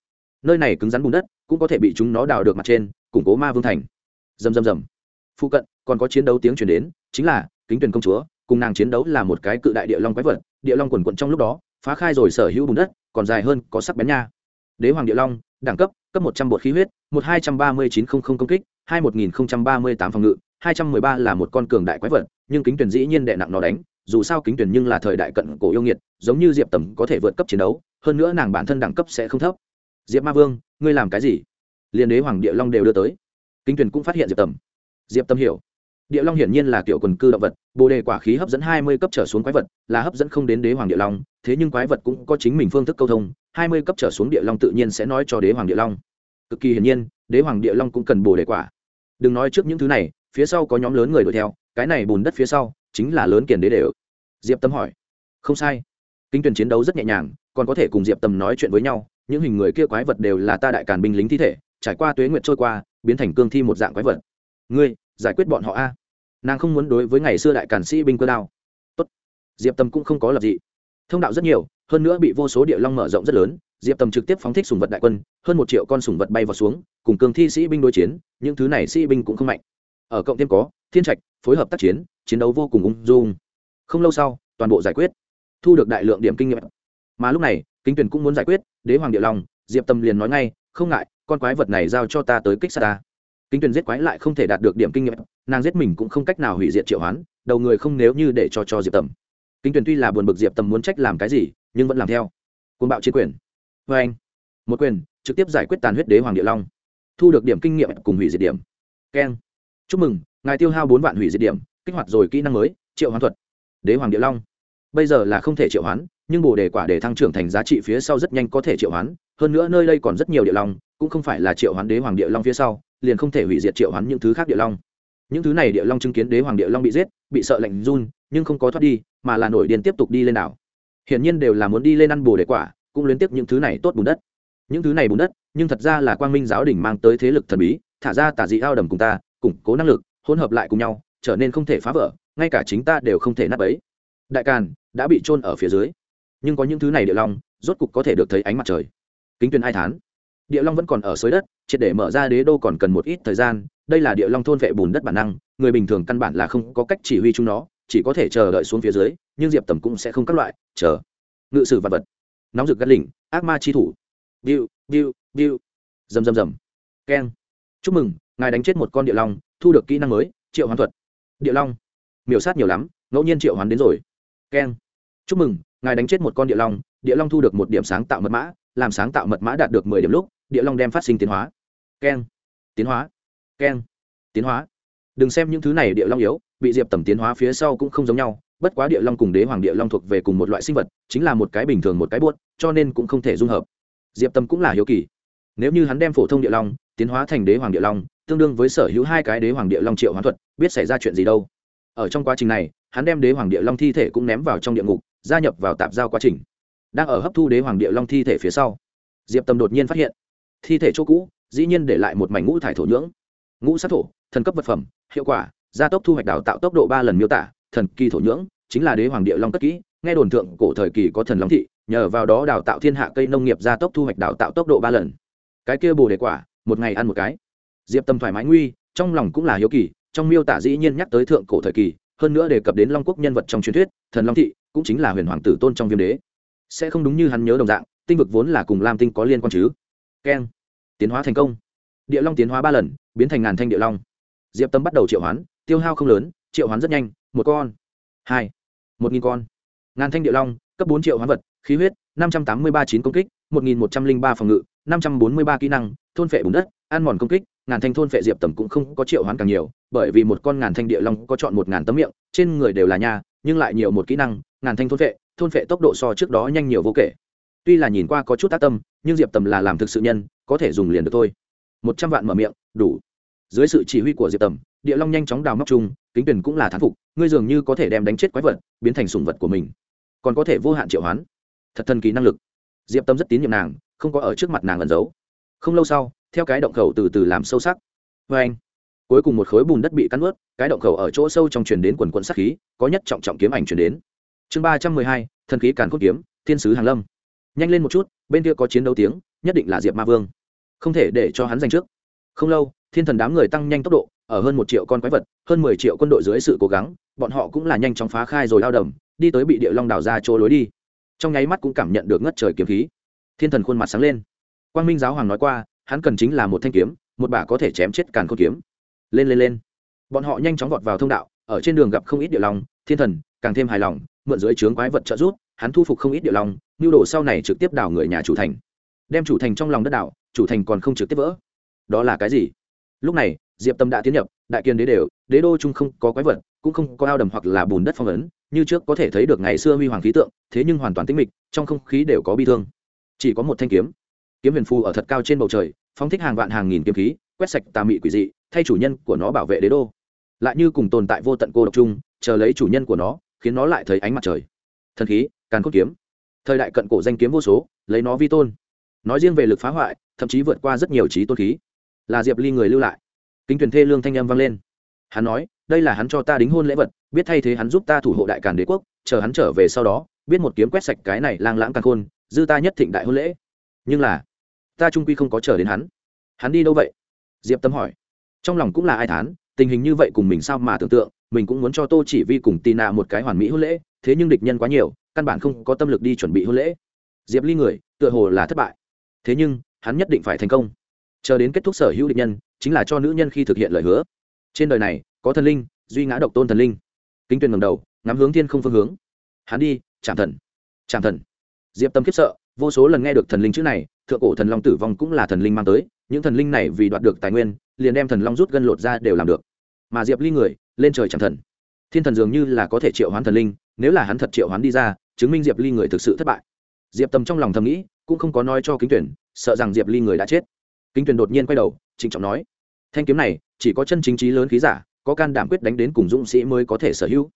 Nơi này cứng rắn bùn đất cũng có thể bị chúng nó đào được mặt trên củng cố ma vương thành. Dầm dầm dầm phụ cận, còn có chiến đấu tiếng chuyển đến, chính là, kính tuyển công chúa, cùng nàng chiến đấu là một cái cự đại địa long quái vật, địa long quần quận trong lúc đó, phá khai rồi sở hữu bùn đất, còn dài hơn, có sắc bén nha. Đế hoàng địa long, đẳng cấp cấp một trăm bột khí huyết, một hai trăm ba mươi chín không không công kích, hai một nghìn không trăm ba mươi tám phòng ngự, hai trăm mười ba là một con cường đại quái vật, nhưng kính tuyển dĩ nhiên đệ nặng nó đánh, dù sao kính tuyển nhưng là thời đại cận cổ yêu nghiệt, giống như diệp tầm có thể vượt cấp chiến đấu, hơn nữa nàng bản thân đẳng cấp sẽ không thấp. Diệp ma vương, ngươi làm cái gì? Liên đế hoàng địa long đều đưa tới. Kinh tuyền cũng phát hiện diệp tầm. Diệp tâm hiểu. Địa long hiển nhiên là kiểu quần cư động vật, bồ đề quả khí hấp dẫn hai mươi cấp trở xuống quái vật, là hấp dẫn không đến đế hoàng địa long, thế nhưng quái vật cũng có chính mình phương thức câu thông, hai mươi cấp trở xuống địa long tự nhiên sẽ nói cho đế hoàng địa long. Cực kỳ hiển nhiên, đế hoàng địa long cũng cần bồ đề quả. Đừng nói trước những thứ này, phía sau có nhóm lớn người đuổi theo, cái này bùn đất phía sau chính là lớn kiền đế đều. Diệp tâm hỏi. Không sai. Kinh tuyển chiến đấu rất nhẹ nhàng, còn có thể cùng diệp tâm nói chuyện với nhau, những hình người kia quái vật đều là ta đại càn binh lính thi thể trải qua tuế nguyệt trôi qua, biến thành cương thi một dạng quái vật. Ngươi, giải quyết bọn họ a. Nàng không muốn đối với ngày xưa đại càn sĩ binh cơ đao. Tốt. Diệp tâm cũng không có lập dị. Thông đạo rất nhiều, hơn nữa bị vô số địa long mở rộng rất lớn, diệp tâm trực tiếp phóng thích sùng vật đại quân, hơn một triệu con sùng vật bay vào xuống, cùng cường thi sĩ binh đối chiến, những thứ này sĩ binh cũng không mạnh. Ở cộng thêm có, thiên trạch, phối hợp tác chiến chiến đấu vô cùng ung dung. Không lâu sau, toàn bộ giải quyết. Thu được đại lượng điểm kinh nghiệm. Mà lúc này, kính tuyển cũng muốn giải quyết, đế hoàng địa long, diệp tâm liền nói ngay, không ngại con quái vật này giao cho ta tới kích sát ta. Kính tuyển giết quái lại không thể đạt được điểm kinh nghiệm. Nàng giết mình cũng không cách nào hủy diệt triệu hoán, đầu người không nếu như để cho cho diệp tầm. Kính tuyển tuy là buồn bực diệp tầm muốn trách làm cái gì, nhưng vẫn làm theo. Côn bạo chiến quyền. Vê anh. Một quyền, trực tiếp giải quyết tàn huyết đế hoàng địa long. Thu được điểm kinh nghiệm cùng hủy diệt điểm. Keng. Chúc mừng, ngài tiêu hao bốn vạn hủy diệt điểm, kích hoạt rồi kỹ năng mới, triệu hoán thuật. Đế hoàng địa long. Bây giờ là không thể triệu hoán, nhưng bồ đề quả để thăng trưởng thành giá trị phía sau rất nhanh có thể triệu hoán. Hơn nữa nơi đây còn rất nhiều địa long cũng không phải là triệu hoán đế hoàng địa long phía sau, liền không thể hủy diệt triệu hoán những thứ khác địa long. Những thứ này địa long chứng kiến đế hoàng địa long bị giết, bị sợ lạnh run, nhưng không có thoát đi, mà là nổi điên tiếp tục đi lên đảo. Hiển nhiên đều là muốn đi lên ăn bồ đề quả, cũng liên tiếp những thứ này tốt bùn đất. Những thứ này bùn đất, nhưng thật ra là quang minh giáo đỉnh mang tới thế lực thần bí, thả ra tả dị ao đầm cùng ta, củng cố năng lực, hỗn hợp lại cùng nhau, trở nên không thể phá vỡ, ngay cả chính ta đều không thể nắp ấy đại càn đã bị trôn ở phía dưới. Nhưng có những thứ này địa long, rốt cục có thể được thấy ánh mặt trời. Kính tuyên hai tháng địa long vẫn còn ở dưới đất, triệt để mở ra đế đô còn cần một ít thời gian. Đây là địa long thôn vệ bùn đất bản năng, người bình thường căn bản là không có cách chỉ huy chúng nó, chỉ có thể chờ đợi xuống phía dưới, nhưng diệp tầm cũng sẽ không các loại, chờ. Ngự sử vật vật. Nóng rực gắt lỉnh, ác ma chi thủ. Biu biu biu. Rầm rầm rầm. Keng. Chúc mừng, ngài đánh chết một con địa long, thu được kỹ năng mới, triệu hoán thuật. Địa long. Miểu sát nhiều lắm, ngẫu nhiên triệu hoán đến rồi. Keng. Chúc mừng, ngài đánh chết một con địa long địa long thu được một điểm sáng tạo mật mã, làm sáng tạo mật mã đạt được mười điểm lúc địa long đem phát sinh tiến hóa. Keng. Tiến hóa. Keng. Tiến hóa. Đừng xem những thứ này địa long yếu, bị diệp tầm tiến hóa phía sau cũng không giống nhau, bất quá địa long cùng đế hoàng địa long thuộc về cùng một loại sinh vật, chính là một cái bình thường một cái buốt, cho nên cũng không thể dung hợp. Diệp tâm cũng là hiếu kỳ. Nếu như hắn đem phổ thông địa long tiến hóa thành đế hoàng địa long, tương đương với sở hữu hai cái đế hoàng địa long triệu hoán thuật, biết xảy ra chuyện gì đâu. Ở trong quá trình này, hắn đem đế hoàng địa long thi thể cũng ném vào trong địa ngục, gia nhập vào tạp giao quá trình. Đang ở hấp thu đế hoàng địa long thi thể phía sau, diệp tâm đột nhiên phát hiện thi thể chỗ cũ, dĩ nhiên để lại một mảnh ngũ thải thổ nhưỡng. Ngũ sát thổ, thần cấp vật phẩm, hiệu quả, gia tốc thu hoạch đào tạo tốc độ ba lần miêu tả, thần kỳ thổ nhưỡng, chính là đế hoàng địa long cất kỹ, nghe đồn thượng cổ thời kỳ có thần long thị, nhờ vào đó đào tạo thiên hạ cây nông nghiệp gia tốc thu hoạch đào tạo tốc độ ba lần. Cái kia bồ đề quả, một ngày ăn một cái. Diệp tâm thoải mái nguy, trong lòng cũng là hiếu kỳ, trong miêu tả dĩ nhiên nhắc tới thượng cổ thời kỳ, hơn nữa đề cập đến long quốc nhân vật trong truyền thuyết, thần long thị cũng chính là huyền hoàng tử tôn trong viêm đế. Sẽ không đúng như hắn nhớ đồng dạng, tinh vực vốn là cùng lam tinh có liên quan chứ? Keng. Tiến hóa thành công. Địa long tiến hóa ba lần, biến thành ngàn thanh địa long. Diệp tâm bắt đầu triệu hoán, tiêu hao không lớn, triệu hoán rất nhanh, một con, hai, một nghìn con. Ngàn thanh địa long, cấp bốn triệu hoán vật, khí huyết, năm trăm tám mươi ba chín công kích, một nghìn một trăm linh ba phòng ngự, năm trăm bốn mươi ba kỹ năng, thôn phệ bùn đất, ăn mòn công kích. Ngàn thanh thôn phệ diệp tầm cũng không có triệu hoán càng nhiều, bởi vì một con ngàn thanh địa long có chọn một ngàn tấm miệng, trên người đều là nhà nhưng lại nhiều một kỹ năng, ngàn thanh thôn phệ thôn phệ tốc độ so trước đó nhanh nhiều vô kể tuy là nhìn qua có chút tác tâm, nhưng diệp tầm là làm thực sự nhân, có thể dùng liền được thôi. Một trăm vạn mở miệng, đủ. Dưới sự chỉ huy của diệp tầm, địa long nhanh chóng đào móc chung, kính tuyển cũng là thán phục, ngươi dường như có thể đem đánh chết quái vật, biến thành sùng vật của mình. Còn có thể vô hạn triệu hoán. Thật thần kỳ năng lực. Diệp tâm rất tín nhiệm nàng, không có ở trước mặt nàng ẩn giấu. Không lâu sau, theo cái động khẩu từ từ làm sâu sắc. Vê anh, cuối cùng một khối bùn đất bị cắn ướt cái động khẩu ở chỗ sâu trong truyền đến quần quận sắc khí, có nhất trọng trọng kiếm ảnh truyền đến. Chương ba trăm mười hai, thần khí càn cốt kiếm, thiên sứ hàng lâm nhanh lên một chút, bên kia có chiến đấu tiếng, nhất định là diệp ma vương. Không thể để cho hắn giành trước. Không lâu, thiên thần đám người tăng nhanh tốc độ, ở hơn một triệu con quái vật, hơn mười triệu quân đội dưới sự cố gắng, bọn họ cũng là nhanh chóng phá khai rồi lao đầm, đi tới bị địa long đào ra chỗ lối đi. Trong nháy mắt cũng cảm nhận được ngất trời kiếm khí. Thiên thần khuôn mặt sáng lên. Quang minh giáo hoàng nói qua, hắn cần chính là một thanh kiếm, một bả có thể chém chết càn khôn kiếm. Lên lên lên. Bọn họ nhanh chóng vọt vào thông đạo, ở trên đường gặp không ít địa long, thiên thần, càng thêm hài lòng, mượn dưới trướng quái vật trợ giúp hắn thu phục không ít địa long nhu đồ sau này trực tiếp đào người nhà chủ thành. Đem chủ thành trong lòng đất đảo, chủ thành còn không trực tiếp vỡ. Đó là cái gì? Lúc này, diệp tâm đã tiến nhập, đại kiên đế đều, đế đô chung không có quái vật, cũng không có ao đầm hoặc là bùn đất phong ấn, như trước có thể thấy được ngày xưa huy hoàng khí tượng, thế nhưng hoàn toàn tĩnh mịch, trong không khí đều có bi thương. Chỉ có một thanh kiếm. Kiếm huyền phù ở thật cao trên bầu trời, phóng thích hàng vạn hàng nghìn kiếm khí, quét sạch tà mị quỷ dị, thay chủ nhân của nó bảo vệ đế đô. Lại như cùng tồn tại vô tận cô độc chung, chờ lấy chủ nhân của nó, khiến nó lại thấy ánh mặt trời. Thần khí càn cốt kiếm. Thời đại cận cổ danh kiếm vô số, lấy nó vi tôn. Nói riêng về lực phá hoại, thậm chí vượt qua rất nhiều trí tôn khí. Là diệp ly người lưu lại. Kính tuyển thê lương thanh âm vang lên. Hắn nói, đây là hắn cho ta đính hôn lễ vật, biết thay thế hắn giúp ta thủ hộ đại càn đế quốc, chờ hắn trở về sau đó, biết một kiếm quét sạch cái này lang lãng càng khôn, dư ta nhất thịnh đại hôn lễ. Nhưng là, ta trung quy không có chờ đến hắn. Hắn đi đâu vậy? Diệp tâm hỏi. Trong lòng cũng là ai thán, tình hình như vậy cùng mình sao mà tưởng tượng, mình cũng muốn cho tô chỉ vi cùng tì nạ một cái hoàn mỹ hôn lễ, thế nhưng địch nhân quá nhiều căn bản không có tâm lực đi chuẩn bị hôn lễ. Diệp ly người, tựa hồ là thất bại. Thế nhưng, hắn nhất định phải thành công. Chờ đến kết thúc sở hữu định nhân, chính là cho nữ nhân khi thực hiện lời hứa. Trên đời này, có thần linh, duy ngã độc tôn thần linh. Kính tuyền ngầm đầu, ngắm hướng thiên không phương hướng. Hắn đi chạm thần. Chạm thần. Diệp tâm khiếp sợ, vô số lần nghe được thần linh chữ này, thượng cổ thần long tử vong cũng là thần linh mang tới, những thần linh này vì đoạt được tài nguyên, liền đem thần long rút gân lột ra đều làm được. Mà diệp ly người, lên trời chạm thần. Thiên thần dường như là có thể triệu hoán thần linh nếu là hắn thật triệu hoán đi ra, chứng minh diệp ly người thực sự thất bại. Diệp tâm trong lòng thầm nghĩ, cũng không có nói cho kính tuyển, sợ rằng diệp ly người đã chết. Kính tuyển đột nhiên quay đầu, trịnh trọng nói, thanh kiếm này, chỉ có chân chính trí lớn khí giả, có can đảm quyết đánh đến cùng dũng sĩ mới có thể sở hữu.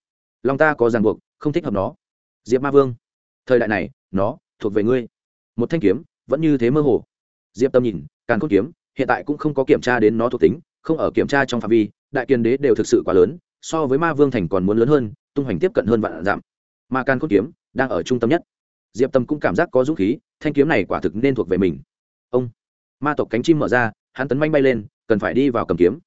Lòng ta có ràng buộc, không thích hợp nó. Diệp ma vương, thời đại này, nó thuộc về ngươi. Một thanh kiếm, vẫn như thế mơ hồ. Diệp tâm nhìn càng không kiếm, hiện tại cũng không có kiểm tra đến nó thuộc tính, không ở kiểm tra trong phạm vi, đại kiên đế đều thực sự quá lớn, so với ma vương thành còn muốn lớn hơn tung hoành tiếp cận hơn vạn giảm mà càn khôn kiếm đang ở trung tâm nhất. Diệp tâm cũng cảm giác có dũng khí, thanh kiếm này quả thực nên thuộc về mình. Ông, ma tộc cánh chim mở ra, hắn tấn manh bay lên, cần phải đi vào cầm kiếm.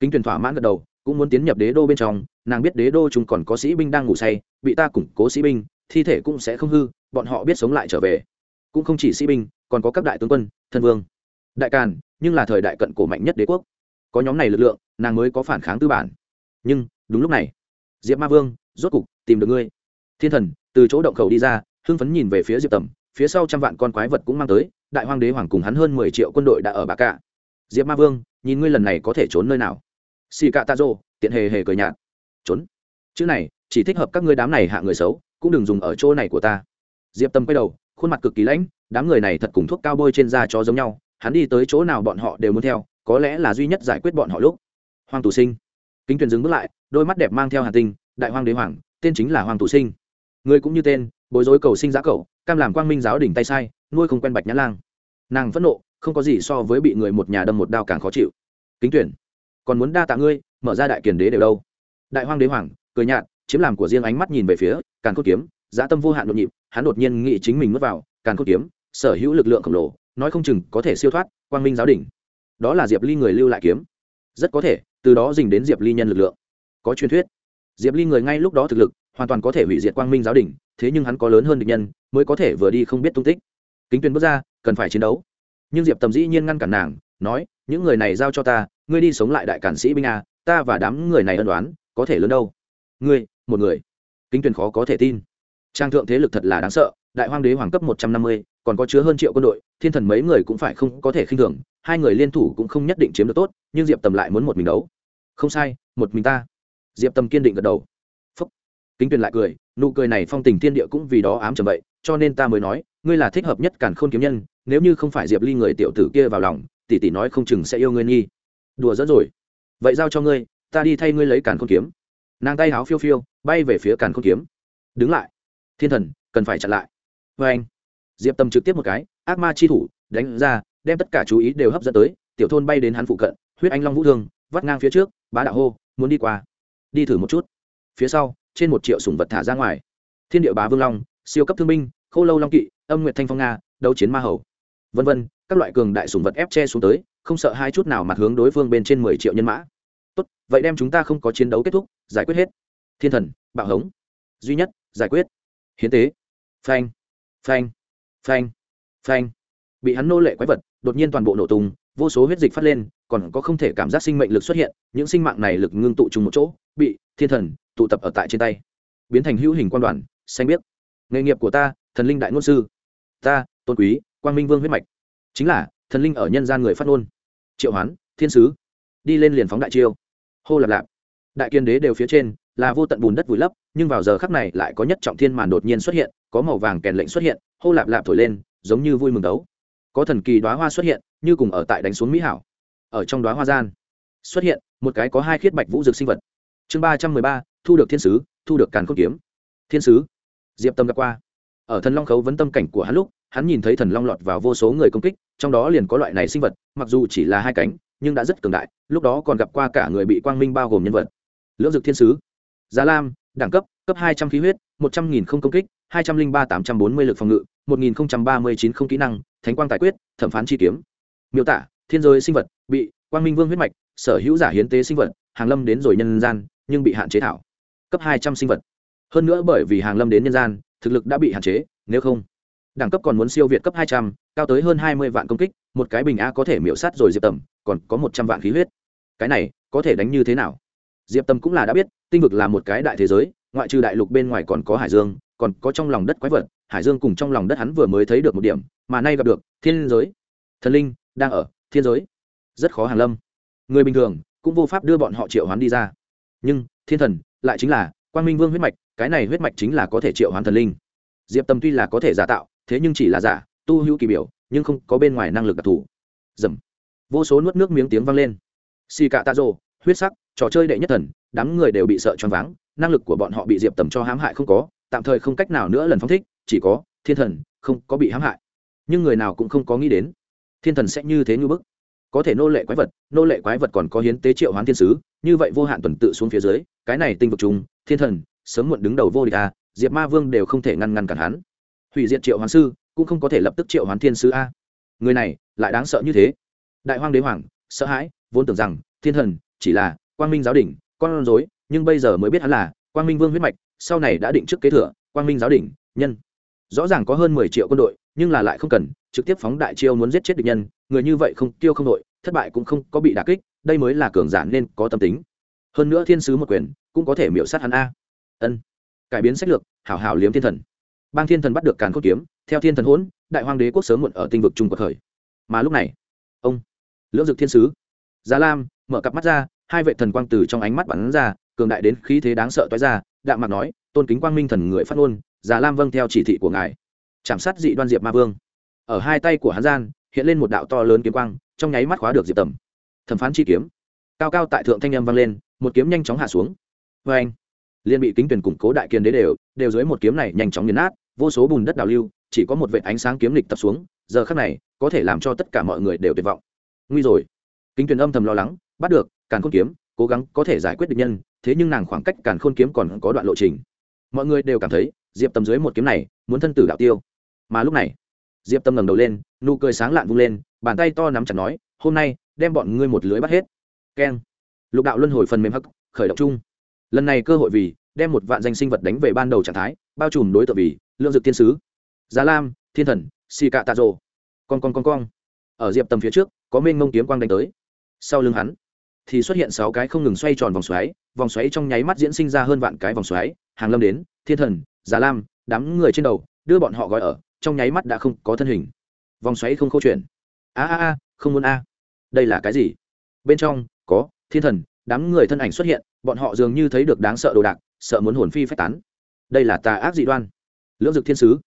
Kính tuyển thỏa mãn gật đầu, cũng muốn tiến nhập đế đô bên trong, nàng biết đế đô chúng còn có sĩ binh đang ngủ say, bị ta củng cố sĩ binh, thi thể cũng sẽ không hư, bọn họ biết sống lại trở về. Cũng không chỉ sĩ binh, còn có các đại tướng quân, thân vương, đại càn, nhưng là thời đại cận cổ mạnh nhất đế quốc. Có nhóm này lực lượng, nàng mới có phản kháng tư bản. Nhưng, đúng lúc này, diệp ma vương rốt cục, tìm được ngươi. Thiên thần, từ chỗ động khẩu đi ra, hưng phấn nhìn về phía diệp tầm, phía sau trăm vạn con quái vật cũng mang tới, đại hoàng đế hoàng cùng hắn hơn mười triệu quân đội đã ở bà cạ. Diệp ma vương, nhìn ngươi lần này có thể trốn nơi nào? Xì cạ tạ rô tiện hề hề cười nhạt. Trốn. Chữ này, chỉ thích hợp các ngươi đám này hạ người xấu, cũng đừng dùng ở chỗ này của ta. Diệp tâm quay đầu, khuôn mặt cực kỳ lãnh, đám người này thật cùng thuốc cao bôi trên da cho giống nhau, hắn đi tới chỗ nào bọn họ đều muốn theo, có lẽ là duy nhất giải quyết bọn họ lúc. Hoàng tù sinh. Kính tuyền dừng bước lại, đôi mắt đẹp mang theo hà tinh đại hoàng đế hoàng, tên chính là hoàng tụ sinh. Người cũng như tên, bối rối cầu sinh giá cậu cam làm quang minh giáo đỉnh tay sai, nuôi không quen bạch nhã lang. Nàng phẫn nộ, không có gì so với bị người một nhà đâm một đao càng khó chịu. Kính tuyển, còn muốn đa tạ ngươi, mở ra đại kiền đế đều đâu. Đại hoàng đế hoàng, cười nhạt, chiếm làm của riêng ánh mắt nhìn về phía, càn cốt kiếm, dã tâm vô hạn nhộn nhịp, hắn đột nhiên nghĩ chính mình mất vào, càn cốt kiếm, sở hữu lực lượng khổng lồ, nói không chừng có thể siêu thoát quang minh giáo đỉnh. Đó là diệp ly người lưu lại kiếm. Rất có thể, từ đó dình đến diệp ly nhân lực lượng. Có truyền thuyết diệp ly người ngay lúc đó thực lực hoàn toàn có thể hủy diệt quang minh giáo Đình, thế nhưng hắn có lớn hơn địch nhân mới có thể vừa đi không biết tung tích. Kính tuyên bước ra cần phải chiến đấu. Nhưng diệp tầm dĩ nhiên ngăn cản nàng nói những người này giao cho ta ngươi đi sống lại đại cản sĩ binh a ta và đám người này ân đoán có thể lớn đâu? Ngươi một người. Kính tuyên khó có thể tin. Trang thượng thế lực thật là đáng sợ đại hoang đế hoàng cấp một trăm năm mươi còn có chứa hơn triệu quân đội thiên thần mấy người cũng phải không có thể khinh thường hai người liên thủ cũng không nhất định chiếm được tốt nhưng diệp tầm lại muốn một mình đấu. Không sai một mình ta diệp Tâm kiên định gật đầu. Phúc. Kính tuyền lại cười, nụ cười này phong tình thiên địa cũng vì đó ám trầm vậy, cho nên ta mới nói, ngươi là thích hợp nhất cản khôn kiếm nhân, nếu như không phải diệp ly người tiểu tử kia vào lòng, tỷ tỷ nói không chừng sẽ yêu ngươi nghi. Đùa dẫn rồi. Vậy giao cho ngươi, ta đi thay ngươi lấy cản khôn kiếm. Nàng tay háo phiêu phiêu, bay về phía cản khôn kiếm. Đứng lại. Thiên thần, cần phải chặn lại. Vê anh. Diệp tâm trực tiếp một cái, ác ma chi thủ, đánh ra, đem tất cả chú ý đều hấp dẫn tới, tiểu thôn bay đến hắn phụ cận, huyết anh long vũ thương, vắt ngang phía trước, bá đạo hô, muốn đi qua đi thử một chút. Phía sau, trên một triệu sủng vật thả ra ngoài. Thiên địa bá vương long, siêu cấp thương binh, khô lâu long kỵ, âm nguyệt thanh phong nga, đấu chiến ma hầu. Vân vân, các loại cường đại sủng vật ép che xuống tới, không sợ hai chút nào mặt hướng đối phương bên trên mười triệu nhân mã. Tốt, vậy đem chúng ta không có chiến đấu kết thúc, giải quyết hết. Thiên thần, bạo hống. Duy nhất, giải quyết. Hiến tế. Phanh phanh phanh phanh. Bị hắn nô lệ quái vật, đột nhiên toàn bộ nổ tung, vô số huyết dịch phát lên còn có không thể cảm giác sinh mệnh lực xuất hiện, những sinh mạng này lực ngưng tụ chung một chỗ, bị thiên thần tụ tập ở tại trên tay, biến thành hữu hình quan đoàn, xanh biết nghề nghiệp của ta, thần linh đại ngôn sư. Ta, tôn quý, quang minh vương huyết mạch. Chính là, thần linh ở nhân gian người phát ngôn. Triệu hoán, thiên sứ. Đi lên liền phóng đại chiêu. Hô lạp lạp. Đại kiên đế đều phía trên, là vô tận bùn đất vùi lấp, nhưng vào giờ khắc này lại có nhất trọng thiên màn đột nhiên xuất hiện, có màu vàng kèn lệnh xuất hiện, hô lạp lạp thổi lên, giống như vui mừng đấu. Có thần kỳ đoá hoa xuất hiện, như cùng ở tại đánh xuống mỹ hảo ở trong đóa hoa gian. Xuất hiện, một cái có hai khiết bạch vũ dược sinh vật. Chương ba trăm mười ba, thu được thiên sứ, thu được càn khôn kiếm. Thiên sứ. Diệp tâm gặp qua. Ở thần long khấu vấn tâm cảnh của hắn lúc, hắn nhìn thấy thần long lọt vào vô số người công kích, trong đó liền có loại này sinh vật, mặc dù chỉ là hai cánh, nhưng đã rất cường đại, lúc đó còn gặp qua cả người bị quang minh bao gồm nhân vật. Lưỡng dực thiên sứ. Giá lam, đẳng cấp cấp hai trăm khí huyết, một trăm nghìn không công kích, hai trăm linh ba tám trăm bốn mươi lực phòng ngự, một nghìn ba mươi chín không kỹ năng, thánh quang tài quyết, thẩm phán chi kiếm. Miêu tả thiên giới sinh vật, bị quang minh vương huyết mạch, sở hữu giả hiến tế sinh vật, hàng lâm đến rồi nhân gian, nhưng bị hạn chế thảo. Cấp hai trăm sinh vật. Hơn nữa bởi vì hàng lâm đến nhân gian, thực lực đã bị hạn chế, nếu không, đẳng cấp còn muốn siêu việt cấp hai trăm, cao tới hơn hai mươi vạn công kích, một cái bình a có thể miễu sát rồi diệp tầm, còn có một trăm vạn khí huyết. Cái này, có thể đánh như thế nào? Diệp tầm cũng là đã biết, tinh vực là một cái đại thế giới, ngoại trừ đại lục bên ngoài còn có hải dương, còn có trong lòng đất quái vật, hải dương cùng trong lòng đất hắn vừa mới thấy được một điểm, mà nay gặp được, thiên giới, thần linh đang ở thiên giới. Rất khó hàn lâm. Người bình thường cũng vô pháp đưa bọn họ triệu hoán đi ra. Nhưng, thiên thần lại chính là quang minh vương huyết mạch, cái này huyết mạch chính là có thể triệu hoán thần linh. Diệp tâm tuy là có thể giả tạo, thế nhưng chỉ là giả, tu hữu kỳ biểu, nhưng không có bên ngoài năng lực đặc thù. Dầm. Vô số nuốt nước miếng tiếng vang lên. Xì cạ tạ rồ huyết sắc, trò chơi đệ nhất thần, đám người đều bị sợ choáng váng, năng lực của bọn họ bị diệp tầm cho hãm hại không có, tạm thời không cách nào nữa lần phong thích, chỉ có thiên thần không có bị hãm hại. Nhưng người nào cũng không có nghĩ đến thiên thần sẽ như thế như bức. Có thể nô lệ quái vật, nô lệ quái vật còn có hiến tế triệu hoán thiên sứ, như vậy vô hạn tuần tự xuống phía dưới, cái này tinh vực chung thiên thần, sớm muộn đứng đầu vô địch a, diệp ma vương đều không thể ngăn ngăn cản hắn. Hủy diệt triệu hoán sư, cũng không có thể lập tức triệu hoán thiên sứ a. Người này, lại đáng sợ như thế. Đại hoang đế hoàng, sợ hãi, vốn tưởng rằng, thiên thần, chỉ là, quang minh giáo đình con rối, nhưng bây giờ mới biết hắn là, quang minh vương huyết mạch, sau này đã định trước kế thừa, quang minh giáo đình nhân. Rõ ràng có hơn mười triệu quân đội nhưng là lại không cần, trực tiếp phóng đại chiêu muốn giết chết địch nhân, người như vậy không tiêu không nội thất bại cũng không có bị đả kích, đây mới là cường giả nên có tâm tính. Hơn nữa thiên sứ một quyền, cũng có thể miễu sát hắn a. Ân. Cải biến sách lược, hảo hảo liếm thiên thần. Bang thiên thần bắt được càn khôn kiếm, theo thiên thần hỗn, đại hoàng đế quốc sớm muộn ở tinh vực trung quốc khởi. Mà lúc này, ông, lưỡng dực thiên sứ giá lam, mở cặp mắt ra, hai vệ thần quang từ trong ánh mắt bắn ra, cường đại đến khí thế đáng sợ toái ra, đạm mặt nói, tôn kính quang minh thần người phát ngôn giá lam vâng theo chỉ thị của ngài chạm sát dị đoan diệp ma vương. Ở hai tay của hắn gian, hiện lên một đạo to lớn kiếm quang, trong nháy mắt khóa được diệp tầm. Thẩm phán chi kiếm. Cao cao tại thượng thanh âm vang lên, một kiếm nhanh chóng hạ xuống. Vê anh liên bị kính tuyển củng cố đại kiên đế đều đều dưới một kiếm này nhanh chóng nghiền nát, vô số bùn đất đào lưu, chỉ có một vệ ánh sáng kiếm lịch tập xuống, giờ khắc này, có thể làm cho tất cả mọi người đều tuyệt vọng. Nguy rồi. Kính tuyển âm thầm lo lắng, bắt được, càn khôn kiếm, cố gắng có thể giải quyết được nhân, thế nhưng nàng khoảng cách càn khôn kiếm còn có đoạn lộ trình. Mọi người đều cảm thấy, diệp tầm dưới một kiếm này, muốn thân tử đạo tiêu mà lúc này, diệp tâm ngẩng đầu lên, nụ cười sáng lạn vung lên, bàn tay to nắm chặt nói, hôm nay, đem bọn ngươi một lưới bắt hết. Keng. Lục đạo luân hồi phần mềm hắc, khởi động chung. Lần này cơ hội vì, đem một vạn danh sinh vật đánh về ban đầu trạng thái, bao trùm đối tượng vì, lượng dược thiên sứ. Giá lam, thiên thần xì cạ tạ rồ con con con con ở diệp tầm phía trước, có mênh mông kiếm quang đánh tới. Sau lưng hắn, thì xuất hiện sáu cái không ngừng xoay tròn vòng xoáy vòng xoáy trong nháy mắt diễn sinh ra hơn vạn cái vòng xoáy, hàng lâm đến, thiên thần giá lam, đám người trên đầu, đưa bọn họ gọi ở trong nháy mắt đã không có thân hình. Vòng xoáy không câu chuyện a a a, không muốn a. Đây là cái gì? Bên trong, có, thiên thần, đám người thân ảnh xuất hiện, bọn họ dường như thấy được đáng sợ đồ đạc, sợ muốn hồn phi phách tán. Đây là tà ác dị đoan. Lưỡng dực thiên sứ.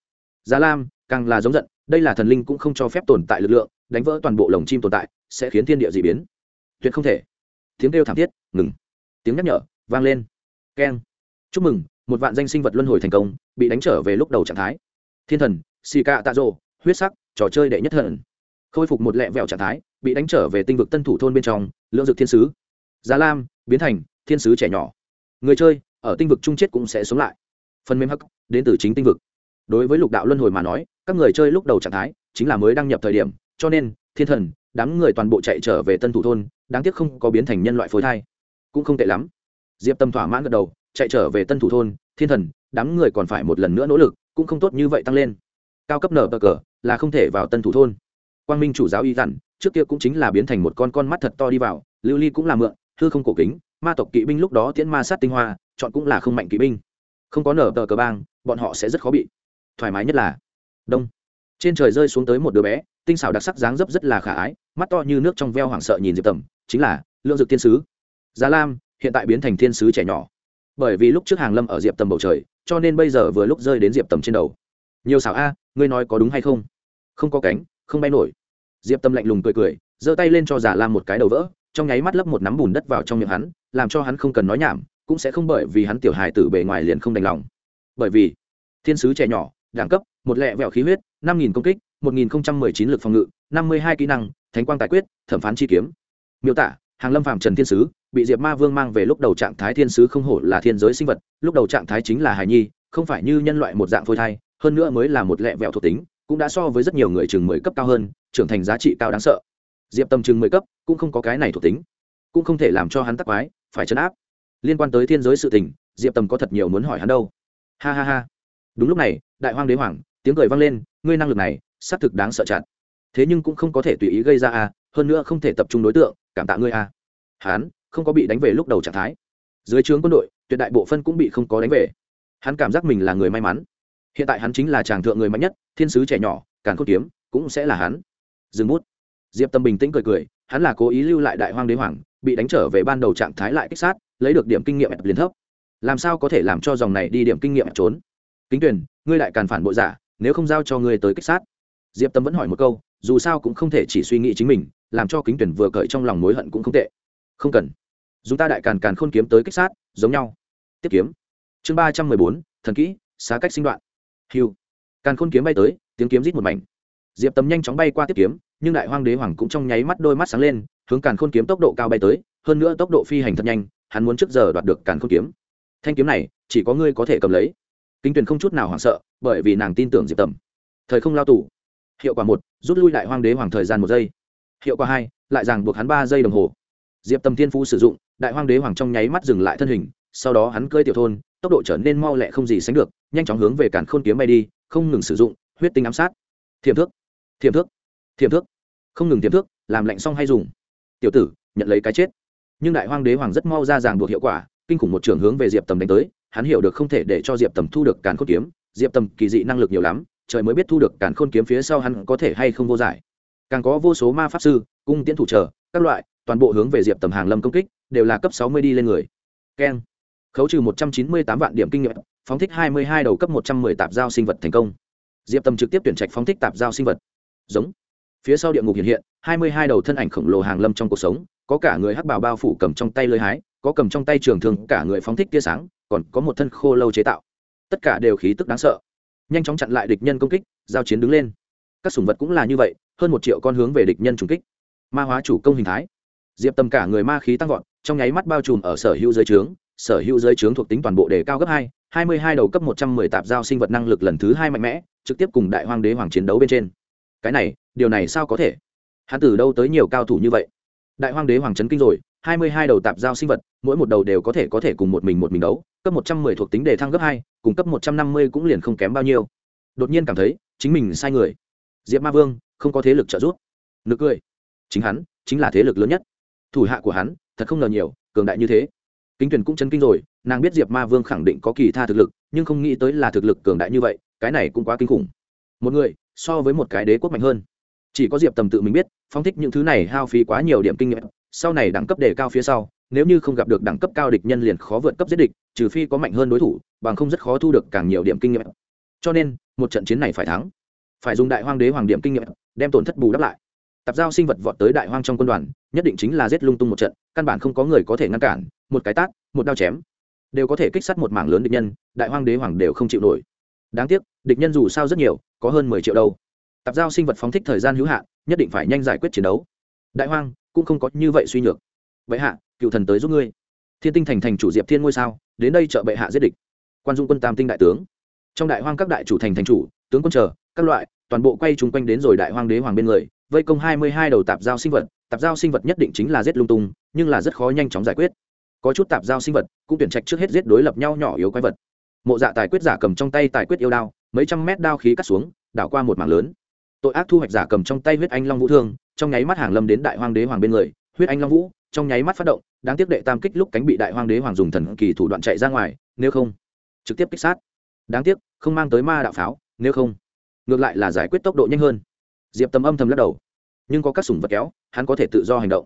Giá lam, càng là giống giận, đây là thần linh cũng không cho phép tồn tại lực lượng, đánh vỡ toàn bộ lồng chim tồn tại, sẽ khiến thiên địa dị biến. Tuyệt không thể. Tiếng kêu thảm thiết, ngừng. Tiếng nhắc nhở, vang lên. Keng. Chúc mừng, một vạn danh sinh vật luân hồi thành công, bị đánh trở về lúc đầu trạng thái. Thiên thần xì cạ tạ rộ huyết sắc, trò chơi đệ nhất thần. Khôi phục một lẹ vẹo trạng thái, bị đánh trở về tinh vực tân thủ thôn bên trong lượng dược thiên sứ. Giá lam, biến thành thiên sứ trẻ nhỏ. Người chơi, ở tinh vực chung chết cũng sẽ sống lại. Phần mềm hắc, đến từ chính tinh vực. Đối với lục đạo luân hồi mà nói, các người chơi lúc đầu trạng thái chính là mới đăng nhập thời điểm, cho nên thiên thần, đám người toàn bộ chạy trở về tân thủ thôn, đáng tiếc không có biến thành nhân loại phối thai. Cũng không tệ lắm. Diệp tâm thỏa mãn gật đầu, chạy trở về tân thủ thôn, thiên thần, đám người còn phải một lần nữa nỗ lực, cũng không tốt như vậy tăng lên cao cấp nở bờ cờ, là không thể vào tân thủ thôn. Quang minh chủ giáo y dặn, trước kia cũng chính là biến thành một con con mắt thật to đi vào, lưu ly cũng là mượn, hư không cổ kính, ma tộc kỵ binh lúc đó tiễn ma sát tinh hoa, chọn cũng là không mạnh kỵ binh. Không có nở tờ cờ bang, bọn họ sẽ rất khó bị. Thoải mái nhất là, đông. Trên trời rơi xuống tới một đứa bé, tinh xảo đặc sắc dáng dấp rất là khả ái, mắt to như nước trong veo hoảng sợ nhìn diệp tầm, chính là lượng dực thiên sứ. Giá lam, hiện tại biến thành thiên sứ trẻ nhỏ. Bởi vì lúc trước hàng lâm ở diệp tầm bầu trời, cho nên bây giờ vừa lúc rơi đến diệp tầm trên đầu nhiều xảo a, ngươi nói có đúng hay không? Không có cánh, không bay nổi. Diệp tâm lạnh lùng cười cười, giơ tay lên cho giả lam một cái đầu vỡ, trong nháy mắt lấp một nắm bùn đất vào trong miệng hắn, làm cho hắn không cần nói nhảm, cũng sẽ không bởi vì hắn tiểu hài tử bề ngoài liền không đành lòng. Bởi vì, thiên sứ trẻ nhỏ, đẳng cấp, một lẹ vẹo khí huyết, năm nghìn công kích, một nghìn không trăm mười chín lực phòng ngự, năm mươi hai kỹ năng, thánh quang tài quyết, thẩm phán chi kiếm. Miêu tả, hàng lâm phạm trần thiên sứ, bị diệp ma vương mang về lúc đầu trạng thái thiên sứ không hổ là thiên giới sinh vật, lúc đầu trạng thái chính là hài nhi, không phải như nhân loại một dạng phôi thai hơn nữa mới là một lẹ vẹo thuộc tính, cũng đã so với rất nhiều người chừng mười cấp cao hơn, trưởng thành giá trị cao đáng sợ. Diệp tâm chừng mười cấp, cũng không có cái này thuộc tính. Cũng không thể làm cho hắn tắc quái, phải chấn áp. Liên quan tới thiên giới sự tình, diệp tầm có thật nhiều muốn hỏi hắn đâu. Ha ha ha. Đúng lúc này, đại hoang đế hoàng, tiếng cười vang lên, ngươi năng lực này, xác thực đáng sợ chặt. Thế nhưng cũng không có thể tùy ý gây ra a, hơn nữa không thể tập trung đối tượng, cảm tạ ngươi a. Hắn, không có bị đánh về lúc đầu trạng thái. Dưới trướng quân đội, tuyệt đại bộ phân cũng bị không có đánh về. Hắn cảm giác mình là người may mắn hiện tại hắn chính là chàng thượng người mạnh nhất, thiên sứ trẻ nhỏ, càn khôn kiếm, cũng sẽ là hắn. Dừng bút. Diệp tâm bình tĩnh cười cười, hắn là cố ý lưu lại đại hoang đế hoàng, bị đánh trở về ban đầu trạng thái lại kích sát, lấy được điểm kinh nghiệm liền thấp. Làm sao có thể làm cho dòng này đi điểm kinh nghiệm trốn? Kính tuyển ngươi lại càn phản bội giả, nếu không giao cho ngươi tới kích sát. Diệp tâm vẫn hỏi một câu, dù sao cũng không thể chỉ suy nghĩ chính mình, làm cho kính tuyển vừa cởi trong lòng mối hận cũng không tệ. Không cần. Dù ta đại càn càn khôn kiếm tới kích sát, giống nhau. Tiếp kiếm. Chương ba trăm mười bốn, thần kỹ, xá cách sinh đoạn hiu càn khôn kiếm bay tới, tiếng kiếm rít một mảnh. Diệp tầm nhanh chóng bay qua tiếp kiếm, nhưng đại hoang đế hoàng cũng trong nháy mắt đôi mắt sáng lên, hướng càn khôn kiếm tốc độ cao bay tới, hơn nữa tốc độ phi hành thật nhanh, hắn muốn trước giờ đoạt được càn khôn kiếm. Thanh kiếm này, chỉ có ngươi có thể cầm lấy. Kinh tuyền không chút nào hoảng sợ, bởi vì nàng tin tưởng diệp tầm. Thời không lao tù. Hiệu quả một, rút lui đại hoang đế hoàng thời gian một giây. Hiệu quả hai, lại ràng buộc hắn ba giây đồng hồ. Diệp tầm thiên phú sử dụng, đại hoang đế hoàng trong nháy mắt dừng lại thân hình, sau đó hắn cơi tiểu thôn, tốc độ trở nên mau lẹ không gì sánh được nhanh chóng hướng về càn khôn kiếm bay đi, không ngừng sử dụng huyết tinh ám sát. Thiềm thước thiềm thước thiềm thước. Không ngừng thiềm thước, làm lạnh xong hay dùng. Tiểu tử, nhận lấy cái chết. Nhưng đại hoàng đế hoàng rất mau ra ràng buộc hiệu quả, kinh khủng một trường hướng về diệp tầm đánh tới, hắn hiểu được không thể để cho diệp tầm thu được càn khôn kiếm. Diệp tầm kỳ dị năng lực nhiều lắm, trời mới biết thu được càn khôn kiếm phía sau hắn có thể hay không vô giải. Càng có vô số ma pháp sư, cung tiễn thủ trở các loại, toàn bộ hướng về diệp tầm hàng lâm công kích, đều là cấp sáu mươi đi lên người. Keng. Khấu trừ một trăm chín mươi tám vạn điểm kinh nghiệm phóng thích hai mươi hai đầu cấp một trăm mười tạp giao sinh vật thành công. Diệp tầm trực tiếp tuyển trạch phóng thích tạp giao sinh vật. Giống. Phía sau địa ngục hiện hiện, hai mươi hai đầu thân ảnh khổng lồ hàng lâm trong cuộc sống, có cả người hắc bào bao phủ cầm trong tay lưới hái, có cầm trong tay trường thường cả người phóng thích tia sáng, còn có một thân khô lâu chế tạo. Tất cả đều khí tức đáng sợ. Nhanh chóng chặn lại địch nhân công kích, giao chiến đứng lên. Các sủng vật cũng là như vậy, hơn một triệu con hướng về địch nhân trùng kích. Ma hóa chủ công hình thái. Diệp tầm cả người ma khí tăng vọt, trong nháy mắt bao trùm ở sở hữu giới trướng sở hữu giới trướng thuộc tính toàn bộ đề cao gấp hai hai mươi hai đầu cấp một trăm mười tạp giao sinh vật năng lực lần thứ hai mạnh mẽ, trực tiếp cùng đại hoàng đế hoàng chiến đấu bên trên. Cái này, điều này sao có thể? Hắn từ đâu tới nhiều cao thủ như vậy? Đại hoàng đế hoàng trấn kinh rồi, hai mươi hai đầu tạp giao sinh vật, mỗi một đầu đều có thể có thể cùng một mình một mình đấu, cấp một trăm mười thuộc tính đề thăng gấp hai, cùng cấp một trăm năm mươi cũng liền không kém bao nhiêu. Đột nhiên cảm thấy, chính mình sai người. Diệp ma vương, không có thế lực trợ giúp. Nực cười. Chính hắn, chính là thế lực lớn nhất. Thủ hạ của hắn, thật không ngờ nhiều, cường đại như thế kính tuyển cũng chấn kinh rồi, nàng biết diệp ma vương khẳng định có kỳ tha thực lực, nhưng không nghĩ tới là thực lực cường đại như vậy, cái này cũng quá kinh khủng. Một người, so với một cái đế quốc mạnh hơn. Chỉ có diệp tầm tự mình biết phong thích những thứ này hao phí quá nhiều điểm kinh nghiệm, sau này đẳng cấp đề cao phía sau, nếu như không gặp được đẳng cấp cao địch nhân liền khó vượt cấp giết địch, trừ phi có mạnh hơn đối thủ, bằng không rất khó thu được càng nhiều điểm kinh nghiệm. Cho nên, một trận chiến này phải thắng. Phải dùng đại hoang đế hoàng điểm kinh nghiệm, đem tổn thất bù đắp lại tạp giao sinh vật vọt tới đại hoang trong quân đoàn, nhất định chính là giết lung tung một trận, căn bản không có người có thể ngăn cản, một cái tát, một đao chém, đều có thể kích sát một mảng lớn địch nhân, đại hoang đế hoàng đều không chịu nổi. Đáng tiếc, địch nhân dù sao rất nhiều, có hơn mười triệu đâu. Tạp giao sinh vật phóng thích thời gian hữu hạn, nhất định phải nhanh giải quyết chiến đấu. Đại hoang cũng không có như vậy suy nhược. Bệ hạ, cựu thần tới giúp ngươi. Thiên tinh thành thành chủ diệp thiên ngôi sao, đến đây trợ bệ hạ giết địch. Quan dung quân tam tinh đại tướng. Trong đại hoang các đại chủ thành thành chủ, tướng quân chờ, các loại, toàn bộ quay chung quanh đến rồi đại hoang đế hoàng bên người vây công hai mươi hai đầu tạp giao sinh vật, tạp giao sinh vật nhất định chính là giết lung tung, nhưng là rất khó nhanh chóng giải quyết. Có chút tạp giao sinh vật cũng tuyển trạch trước hết giết đối lập nhau nhỏ yếu quái vật. Mộ dạ tài quyết giả cầm trong tay tài quyết yêu đao, mấy trăm mét đao khí cắt xuống, đảo qua một mảng lớn. Tội ác thu hoạch giả cầm trong tay huyết anh long vũ thương, trong nháy mắt hàng lâm đến đại hoàng đế hoàng bên người, huyết anh long vũ trong nháy mắt phát động, đáng tiếc đệ tam kích lúc cánh bị đại hoàng đế hoàng dùng thần kỳ thủ đoạn chạy ra ngoài, nếu không, trực tiếp kích sát. Đáng tiếc, không mang tới ma đạo pháo, nếu không, ngược lại là giải quyết tốc độ nhanh hơn diệp tầm âm thầm lắc đầu nhưng có các sủng vật kéo hắn có thể tự do hành động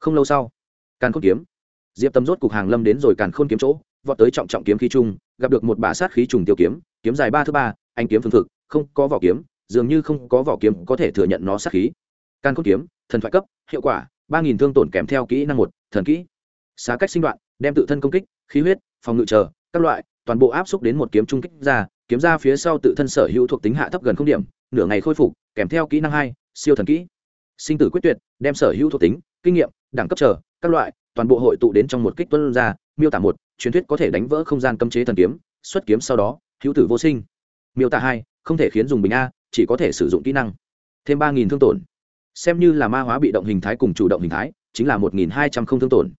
không lâu sau càn khôn kiếm diệp tâm rốt cục hàng lâm đến rồi càn khôn kiếm chỗ vọt tới trọng trọng kiếm khí trung gặp được một bả sát khí trùng tiêu kiếm kiếm dài ba thứ ba anh kiếm phương thực không có vỏ kiếm dường như không có vỏ kiếm có thể thừa nhận nó sát khí càn khôn kiếm thần thoại cấp hiệu quả ba nghìn thương tổn kèm theo kỹ năng một thần kỹ xá cách sinh đoạn đem tự thân công kích khí huyết phòng ngự chờ các loại toàn bộ áp xúc đến một kiếm trung kích ra kiếm ra phía sau tự thân sở hữu thuộc tính hạ thấp gần không điểm nửa ngày khôi phục, kèm theo kỹ năng hai, siêu thần kỹ. Sinh tử quyết tuyệt, đem sở hữu thuộc tính, kinh nghiệm, đẳng cấp chờ, các loại, toàn bộ hội tụ đến trong một kích tuân ra, miêu tả một, truyền thuyết có thể đánh vỡ không gian cấm chế thần kiếm, xuất kiếm sau đó, hữu tử vô sinh. Miêu tả hai, không thể khiến dùng bình a, chỉ có thể sử dụng kỹ năng. Thêm ba nghìn thương tổn. Xem như là ma hóa bị động hình thái cùng chủ động hình thái, chính là một nghìn hai trăm không thương tổn.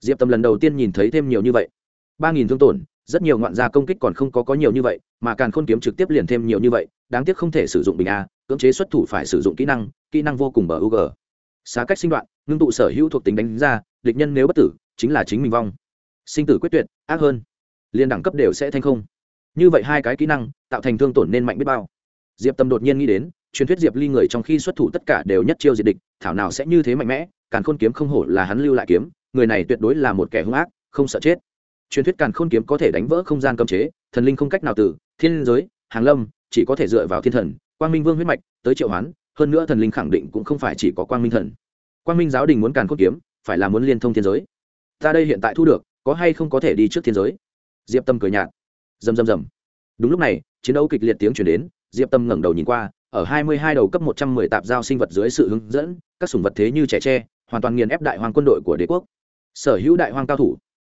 Diệp tâm lần đầu tiên nhìn thấy thêm nhiều như vậy. ba nghìn thương tổn rất nhiều ngoạn gia công kích còn không có có nhiều như vậy, mà càng khôn kiếm trực tiếp liền thêm nhiều như vậy, đáng tiếc không thể sử dụng bình a, cưỡng chế xuất thủ phải sử dụng kỹ năng kỹ năng vô cùng bờ ug. xá cách sinh đoạn, ngưng tụ sở hữu thuộc tính đánh ra, địch nhân nếu bất tử, chính là chính mình vong. Sinh tử quyết tuyệt, ác hơn. Liên đẳng cấp đều sẽ thành không. Như vậy hai cái kỹ năng, tạo thành thương tổn nên mạnh biết bao. Diệp tâm đột nhiên nghĩ đến, truyền thuyết diệp ly người trong khi xuất thủ tất cả đều nhất chiêu diệt địch, thảo nào sẽ như thế mạnh mẽ, càn khôn kiếm không hổ là hắn lưu lại kiếm, người này tuyệt đối là một kẻ hung ác, không sợ chết truyền thuyết càn khôn kiếm có thể đánh vỡ không gian cấm chế, thần linh không cách nào từ, thiên giới, hàng lâm, chỉ có thể dựa vào thiên thần, quang minh vương huyết mạch, tới triệu hoán, hơn nữa thần linh khẳng định cũng không phải chỉ có quang minh thần. Quang minh giáo đình muốn càn khôn kiếm, phải là muốn liên thông thiên giới. Ta đây hiện tại thu được, có hay không có thể đi trước thiên giới? Diệp tâm cười nhạt. Rầm rầm rầm. Đúng lúc này, chiến đấu kịch liệt tiếng chuyển đến, diệp tâm ngẩng đầu nhìn qua, ở hai mươi hai đầu cấp một trăm mười tạp giao sinh vật dưới sự hướng dẫn, các sủng vật thế như trẻ tre, hoàn toàn nghiền ép đại hoàng quân đội của đế quốc. Sở hữu đại hoàng cao thủ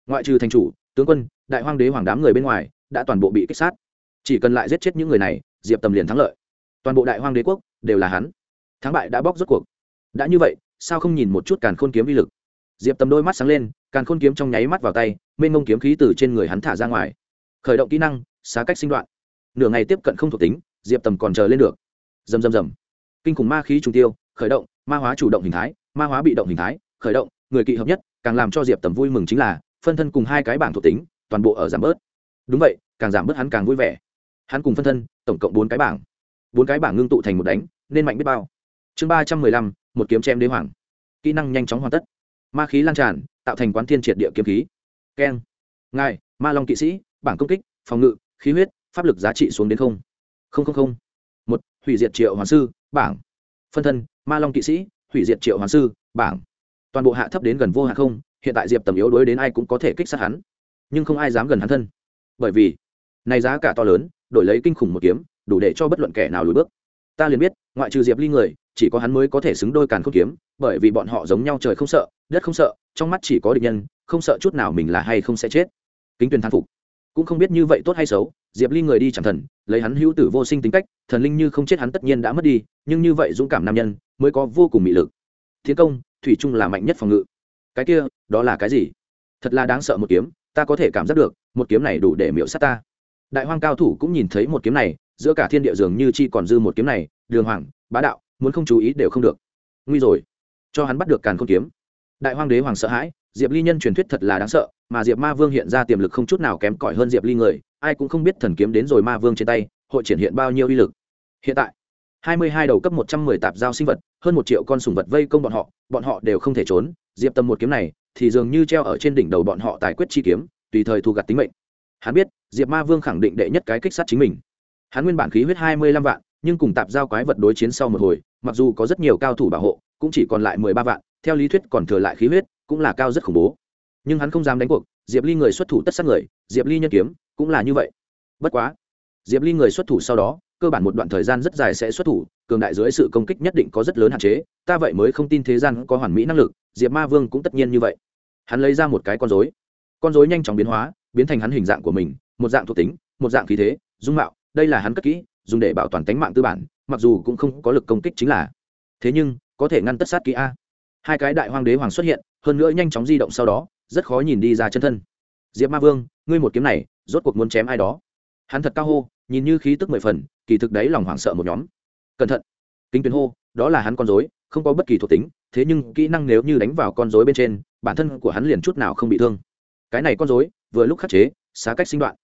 ngoại trừ thành chủ, tướng quân, đại hoàng đế hoàng đám người bên ngoài, đã toàn bộ bị kích sát. Chỉ cần lại giết chết những người này, diệp tầm liền thắng lợi. Toàn bộ đại hoàng đế quốc đều là hắn. Thắng bại đã bóc rốt cuộc. Đã như vậy, sao không nhìn một chút càn khôn kiếm vi lực? Diệp tầm đôi mắt sáng lên, càn khôn kiếm trong nháy mắt vào tay, mênh mông kiếm khí từ trên người hắn thả ra ngoài. Khởi động kỹ năng, xá cách sinh đoạn. Nửa ngày tiếp cận không thuộc tính, diệp tầm còn chờ lên được. Dầm dầm dầm kinh khủng ma khí trùng tiêu, khởi động, ma hóa chủ động hình thái, ma hóa bị động hình thái, khởi động, người kỵ hợp nhất, càng làm cho diệp tầm vui mừng chính là phân thân cùng hai cái bảng thuộc tính, toàn bộ ở giảm bớt. Đúng vậy, càng giảm bớt hắn càng vui vẻ. Hắn cùng phân thân, tổng cộng bốn cái bảng. Bốn cái bảng ngưng tụ thành một đánh, nên mạnh biết bao. Chương ba trăm mười lăm, một kiếm chém đế hoàng. Kỹ năng nhanh chóng hoàn tất. Ma khí lan tràn, tạo thành quán thiên triệt địa kiếm khí. Keng. Ngài, ma long kỵ sĩ, bảng công kích, phòng ngự, khí huyết, pháp lực giá trị xuống đến không. Không không không. Một, hủy diệt triệu hoàng sư, bảng. Phân thân, ma long kỵ sĩ, hủy diệt triệu hoàng sư, bảng. Toàn bộ hạ thấp đến gần vô hạ không hiện tại diệp tầm yếu đối đến ai cũng có thể kích sát hắn, nhưng không ai dám gần hắn thân. Bởi vì, này giá cả to lớn, đổi lấy kinh khủng một kiếm, đủ để cho bất luận kẻ nào lùi bước. Ta liền biết, ngoại trừ diệp ly người, chỉ có hắn mới có thể xứng đôi càn không kiếm, bởi vì bọn họ giống nhau trời không sợ, đất không sợ, trong mắt chỉ có địch nhân, không sợ chút nào mình là hay không sẽ chết. Kính tuyên thán phục. Cũng không biết như vậy tốt hay xấu, diệp ly người đi chẳng thần, lấy hắn hữu tử vô sinh tính cách, thần linh như không chết hắn tất nhiên đã mất đi, nhưng như vậy dũng cảm nam nhân, mới có vô cùng mị lực. Thiên công, thủy chung là mạnh nhất phòng ngự cái kia, đó là cái gì? Thật là đáng sợ một kiếm, ta có thể cảm giác được, một kiếm này đủ để miễu sát ta. Đại hoang cao thủ cũng nhìn thấy một kiếm này, giữa cả thiên địa dường như chi còn dư một kiếm này, đường hoàng, bá đạo, muốn không chú ý đều không được. Nguy rồi. Cho hắn bắt được càn không kiếm. Đại hoang đế hoàng sợ hãi, diệp ly nhân truyền thuyết thật là đáng sợ, mà diệp ma vương hiện ra tiềm lực không chút nào kém cỏi hơn diệp ly người, ai cũng không biết thần kiếm đến rồi ma vương trên tay, hội triển hiện bao nhiêu uy lực. Hiện tại, hai mươi hai đầu cấp một trăm mười tạp giao sinh vật, hơn một triệu con sùng vật vây công bọn họ bọn họ đều không thể trốn diệp tâm một kiếm này thì dường như treo ở trên đỉnh đầu bọn họ tài quyết chi kiếm, tùy thời thu gặt tính mệnh. Hắn biết, diệp ma vương khẳng định đệ nhất cái kích sát chính mình. Hắn nguyên bản khí huyết hai mươi lăm vạn, nhưng cùng tạp giao quái vật đối chiến sau một hồi, mặc dù có rất nhiều cao thủ bảo hộ, cũng chỉ còn lại mười ba vạn, theo lý thuyết còn thừa lại khí huyết, cũng là cao rất khủng bố. Nhưng hắn không dám đánh cuộc, diệp ly người xuất thủ tất sát người, diệp ly nhân kiếm, cũng là như vậy. Bất quá, diệp ly người xuất thủ sau đó, cơ bản một đoạn thời gian rất dài sẽ xuất thủ cường đại dưới sự công kích nhất định có rất lớn hạn chế, ta vậy mới không tin thế gian có hoàn mỹ năng lực, diệp ma vương cũng tất nhiên như vậy. Hắn lấy ra một cái con dối con dối nhanh chóng biến hóa, biến thành hắn hình dạng của mình, một dạng thuộc tính, một dạng khí thế, dung mạo, đây là hắn cất kỹ, dùng để bảo toàn tính mạng tư bản, mặc dù cũng không có lực công kích chính là. Thế nhưng, có thể ngăn tất sát kỹ a. Hai cái đại hoàng đế hoàng xuất hiện, hơn nữa nhanh chóng di động sau đó, rất khó nhìn đi ra chân thân. Diệp ma vương, ngươi một kiếm này, rốt cuộc muốn chém ai đó? Hắn thật cao hô, nhìn như khí tức mười phần, kỳ thực đấy lòng hoảng sợ một nhóm cẩn thận. Kính tuyến hô, đó là hắn con dối không có bất kỳ thuộc tính, thế nhưng kỹ năng nếu như đánh vào con dối bên trên, bản thân của hắn liền chút nào không bị thương. Cái này con dối vừa lúc khắc chế, xá cách sinh đoạn.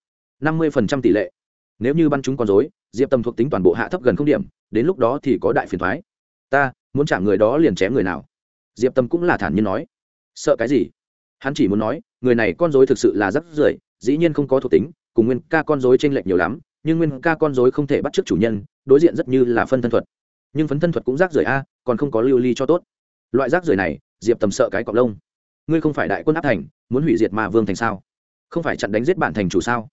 Năm mươi phần trăm tỷ lệ. Nếu như bắn chúng con dối diệp Tâm thuộc tính toàn bộ hạ thấp gần không điểm, đến lúc đó thì có đại phiền thoái. Ta, muốn trả người đó liền chém người nào? Diệp tâm cũng là thản nhiên nói. Sợ cái gì? Hắn chỉ muốn nói, người này con dối thực sự là rất rưởi, dĩ nhiên không có thuộc tính, cùng nguyên ca con dối t r ê n lệch nhiều lắm nhưng nguyên ca con dối không thể bắt t r ư ớ c chủ nhân, đối diện rất như là phân thân thuật. Nhưng phấn thân thuật cũng rác rưởi a, còn không có lưu ly cho tốt. Loại rác rưởi này, diệp tầm sợ cái cọc lông. Ngươi không phải đại quân áp thành, muốn hủy diệt mà vương thành sao? Không phải chặn đánh giết bản thành chủ sao?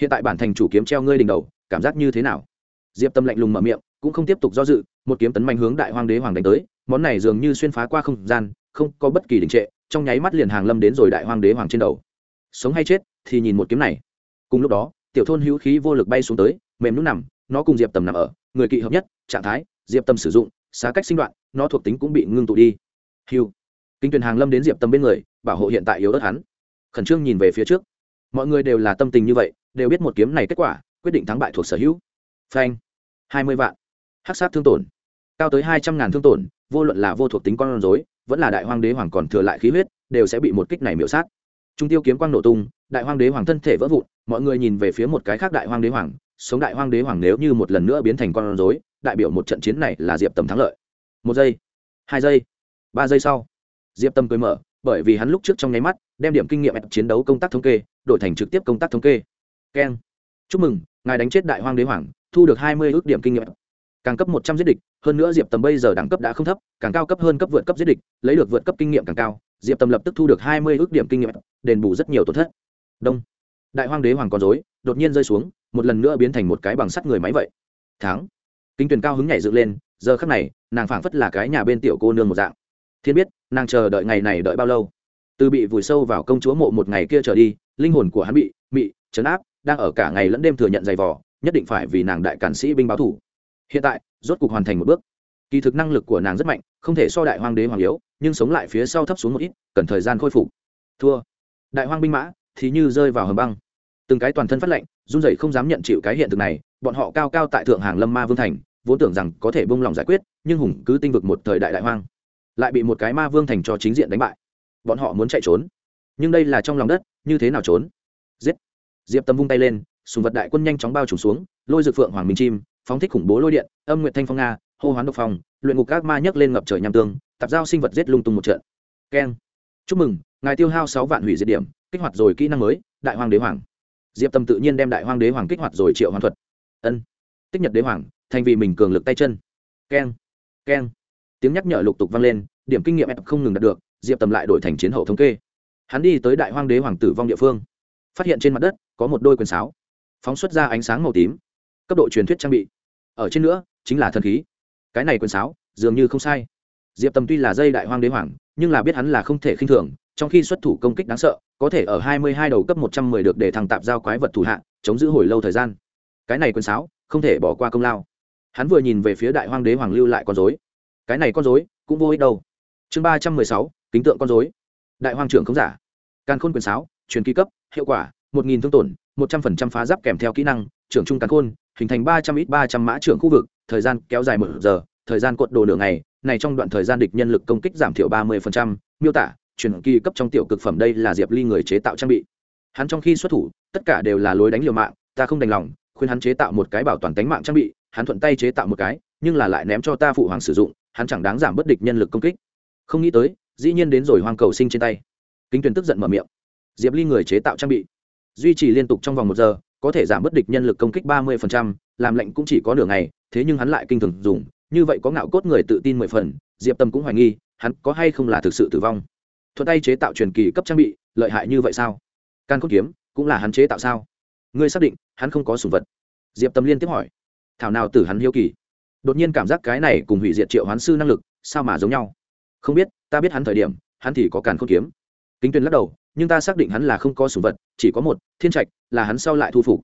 Hiện tại bản thành chủ kiếm treo ngươi đỉnh đầu, cảm giác như thế nào? Diệp tâm lạnh lùng mở miệng, cũng không tiếp tục do dự, một kiếm tấn mạnh hướng đại hoàng đế hoàng đánh tới, món này dường như xuyên phá qua không gian, không có bất kỳ đình trệ, trong nháy mắt liền hàng lâm đến rồi đại hoàng đế hoàng trên đầu. Sống hay chết thì nhìn một kiếm này. Cùng lúc đó tiểu thôn hữu khí vô lực bay xuống tới, mềm nút nằm, nó cùng diệp tầm nằm ở, người kỵ hợp nhất, trạng thái, diệp tầm sử dụng, xá cách sinh đoạn, nó thuộc tính cũng bị ngưng tụ đi. Hiu kinh tuyền hàng lâm đến diệp tầm bên người, bảo hộ hiện tại yếu ớt hắn. Khẩn trương nhìn về phía trước. Mọi người đều là tâm tình như vậy, đều biết một kiếm này kết quả, quyết định thắng bại thuộc sở hữu. Phanh. Hai mươi vạn. Hắc sát thương tổn. Cao tới hai trăm ngàn thương tổn, vô luận là vô thuộc tính con rối, vẫn là đại hoàng đế hoàng còn thừa lại khí huyết, đều sẽ bị một kích này miễu sát. Trung tiêu kiếm quang nổ tung đại hoàng đế hoàng thân thể vỡ vụn, mọi người nhìn về phía một cái khác đại hoàng đế hoàng, sống đại hoàng đế hoàng nếu như một lần nữa biến thành con rối, đại biểu một trận chiến này là diệp tầm thắng lợi. Một giây, hai giây, ba giây sau, diệp tâm cười mở, bởi vì hắn lúc trước trong nháy mắt, đem điểm kinh nghiệm chiến đấu công tác thống kê, đổi thành trực tiếp công tác thống kê. Keng. Chúc mừng, ngài đánh chết đại hoàng đế hoàng, thu được hai mươi ước điểm kinh nghiệm. Càng cấp một trăm giết địch, hơn nữa diệp tầm bây giờ đẳng cấp đã không thấp, càng cao cấp hơn cấp vượt cấp giết địch, lấy được vượt cấp kinh nghiệm càng cao, diệp tầm lập tức thu được hai mươi ước điểm kinh nghiệm, đền bù rất nhiều tổn thất đông. Đại hoàng đế hoàng con dối đột nhiên rơi xuống, một lần nữa biến thành một cái bằng sắt người máy vậy. Tháng kinh tuyền cao hứng nhảy dựng lên, giờ khắc này, nàng phảng phất là cái nhà bên tiểu cô nương một dạng. Thiên biết, nàng chờ đợi ngày này đợi bao lâu? Từ bị vùi sâu vào công chúa mộ một ngày kia trở đi, linh hồn của hắn bị bị chấn áp, đang ở cả ngày lẫn đêm thừa nhận giày vò, nhất định phải vì nàng đại cản sĩ binh báo thủ. Hiện tại, rốt cục hoàn thành một bước. Kỳ thực năng lực của nàng rất mạnh, không thể so đại hoàng đế hoàng yếu, nhưng sống lại phía sau thấp xuống một ít, cần thời gian khôi phục. Thua. Đại hoàng binh mã thì như rơi vào hầm băng. Từng cái toàn thân phát lệnh run rẩy không dám nhận chịu cái hiện thực này, bọn họ cao cao tại thượng hàng lâm ma vương thành, vốn tưởng rằng có thể bông lòng giải quyết, nhưng hùng cứ tinh vực một thời đại đại hoang, lại bị một cái ma vương thành cho chính diện đánh bại. Bọn họ muốn chạy trốn. Nhưng đây là trong lòng đất, như thế nào trốn? Giết. Diệp tâm vung tay lên, sùng vật đại quân nhanh chóng bao trùm xuống, lôi dược phượng hoàng minh chim, phóng thích khủng bố lôi điện, âm nguyện thanh phong nga, hô hoán độc phong, luyện ngục các ma nhấc lên ngập trời nham tương, tạp giao sinh vật giết lung tung một trận. Keng. Chúc mừng ngài tiêu hao sáu vạn hủy diệt điểm, kích hoạt rồi kỹ năng mới, đại hoàng đế hoàng. Diệp tâm tự nhiên đem đại hoàng đế hoàng kích hoạt rồi triệu hoàn thuật. Ân. Tích nhật đế hoàng, thành vì mình cường lực tay chân. Keng keng. Tiếng nhắc nhở lục tục vang lên, điểm kinh nghiệm không ngừng đạt được, diệp tâm lại đổi thành chiến hậu thống kê. Hắn đi tới đại hoàng đế hoàng tử vong địa phương. Phát hiện trên mặt đất, có một đôi quyền sáo. Phóng xuất ra ánh sáng màu tím. Cấp độ truyền thuyết trang bị. Ở trên nữa, chính là thần khí. Cái này quyền sáo, dường như không sai. Diệp tầm tuy là dây đại hoang đế hoàng, nhưng là biết hắn là không thể khinh thường trong khi xuất thủ công kích đáng sợ, có thể ở hai mươi hai đầu cấp một trăm mười được để thằng tạp giao quái vật thủ hạ, chống giữ hồi lâu thời gian. Cái này quyền sáo, không thể bỏ qua công lao. Hắn vừa nhìn về phía đại hoang đế hoàng lưu lại con dối cái này con dối cũng vô ích đâu. Chương ba trăm mười sáu, kính tượng con dối đại hoàng trưởng không giả. Càn khôn quyền sáo, truyền ký cấp, hiệu quả, một nghìn thương tổn, một trăm phần trăm phá giáp kèm theo kỹ năng, trưởng trung càn khôn, hình thành ba trăm ít ba trăm mã trưởng khu vực, thời gian kéo dài một giờ, thời gian cột đồ nửa ngày, này trong đoạn thời gian địch nhân lực công kích giảm thiểu ba mươi miêu tả chuyển kỳ cấp trong tiểu cực phẩm đây là diệp ly người chế tạo trang bị. Hắn trong khi xuất thủ, tất cả đều là lối đánh liều mạng, ta không đành lòng, khuyên hắn chế tạo một cái bảo toàn tính mạng trang bị, hắn thuận tay chế tạo một cái, nhưng là lại ném cho ta phụ hoàng sử dụng, hắn chẳng đáng giảm bất địch nhân lực công kích. Không nghĩ tới, dĩ nhiên đến rồi hoàng cầu sinh trên tay. Kính tuyền tức giận mở miệng. Diệp ly người chế tạo trang bị. Duy trì liên tục trong vòng một giờ, có thể giảm bất địch nhân lực công kích ba mươi làm lệnh cũng chỉ có nửa ngày, thế nhưng hắn lại kinh thường dùng, như vậy có ngạo cốt người tự tin mười phần, diệp tâm cũng hoài nghi, hắn có hay không là thực sự tử vong thuận tay chế tạo truyền kỳ cấp trang bị, lợi hại như vậy sao? Can cốt kiếm cũng là hắn chế tạo sao? Ngươi xác định hắn không có sùng vật? Diệp tâm liên tiếp hỏi. Thảo nào tử hắn hiếu kỳ. Đột nhiên cảm giác cái này cùng hủy diệt triệu hoán sư năng lực, sao mà giống nhau? Không biết, ta biết hắn thời điểm, hắn thì có càn cốt kiếm. Kính tuyên lắc đầu, nhưng ta xác định hắn là không có sùng vật, chỉ có một, thiên trạch, là hắn sau lại thu phục.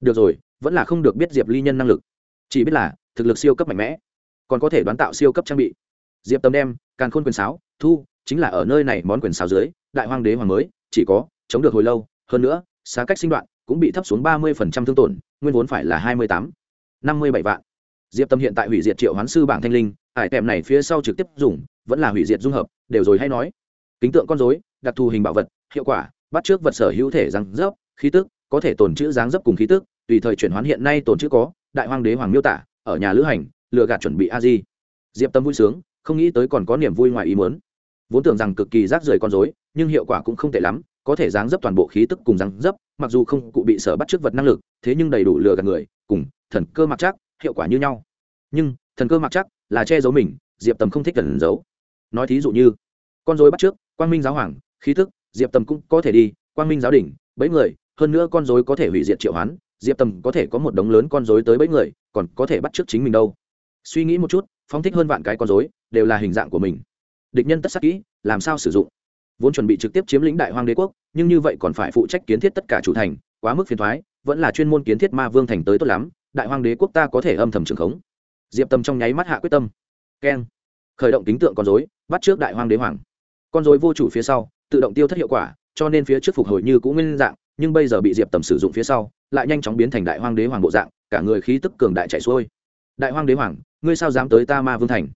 Được rồi, vẫn là không được biết diệp ly nhân năng lực. Chỉ biết là thực lực siêu cấp mạnh mẽ, còn có thể đoán tạo siêu cấp trang bị diệp tâm đem càn khôn quyền sáo, thu, chính là ở nơi này món quyền sáo dưới, đại hoàng đế hoàng mới, chỉ có, chống được hồi lâu, hơn nữa, xá cách sinh đoạn, cũng bị thấp xuống ba mươi thương tổn, nguyên vốn phải là hai mươi tám, năm mươi bảy vạn. Diệp tâm hiện tại hủy diệt triệu hoán sư bảng thanh linh, ải tèm này phía sau trực tiếp dùng, vẫn là hủy diệt dung hợp, đều rồi hay nói. Kính tượng con dối đặc thù hình bảo vật, hiệu quả, bắt trước vật sở hữu thể răng dấp, khí tức, có thể tồn chữ dáng dấp cùng khí tức, tùy thời chuyển hoán hiện nay tồn chữ có, đại hoàng đế hoàng miêu tả, ở nhà lữ hành, lừa gạt chuẩn bị a di. Diệp tâm vui sướng không nghĩ tới còn có niềm vui ngoài ý muốn. Vốn tưởng rằng cực kỳ rác rưởi con dối nhưng hiệu quả cũng không tệ lắm, có thể dáng dấp toàn bộ khí tức cùng dáng dấp, mặc dù không cụ bị sở bắt trước vật năng lực, thế nhưng đầy đủ lừa gạt người, cùng thần cơ mặc chắc, hiệu quả như nhau. Nhưng, thần cơ mặc chắc là che giấu mình, diệp tầm không thích cần giấu. Nói thí dụ như, con dối bắt trước quang minh giáo hoàng, khí thức, diệp tầm cũng có thể đi, quang minh giáo đình bẫy người, hơn nữa con dối có thể hủy diệt triệu hoán, diệp tầm có thể có một đống lớn con dối tới bẫy người, còn có thể bắt trước chính mình đâu. Suy nghĩ một chút phóng thích hơn vạn cái con dối đều là hình dạng của mình. Địch nhân tất sắc kỹ, làm sao sử dụng? Vốn chuẩn bị trực tiếp chiếm lĩnh đại hoang đế quốc, nhưng như vậy còn phải phụ trách kiến thiết tất cả chủ thành, quá mức phiền thoái vẫn là chuyên môn kiến thiết ma vương thành tới tốt lắm, đại hoang đế quốc ta có thể âm thầm trường khống. Diệp tâm trong nháy mắt hạ quyết tâm. Keng. Khởi động tính tượng con dối bắt trước đại hoang đế hoàng. Con dối vô chủ phía sau, tự động tiêu thất hiệu quả, cho nên phía trước phục hồi như cũng nguyên dạng, nhưng bây giờ bị diệp tầm sử dụng phía sau, lại nhanh chóng biến thành đại hoang đế hoàng bộ dạng, cả người khí tức cường đại chạy xuôi đại Hoàng đế hoàng, ngươi sao dám tới ta ma vương thành?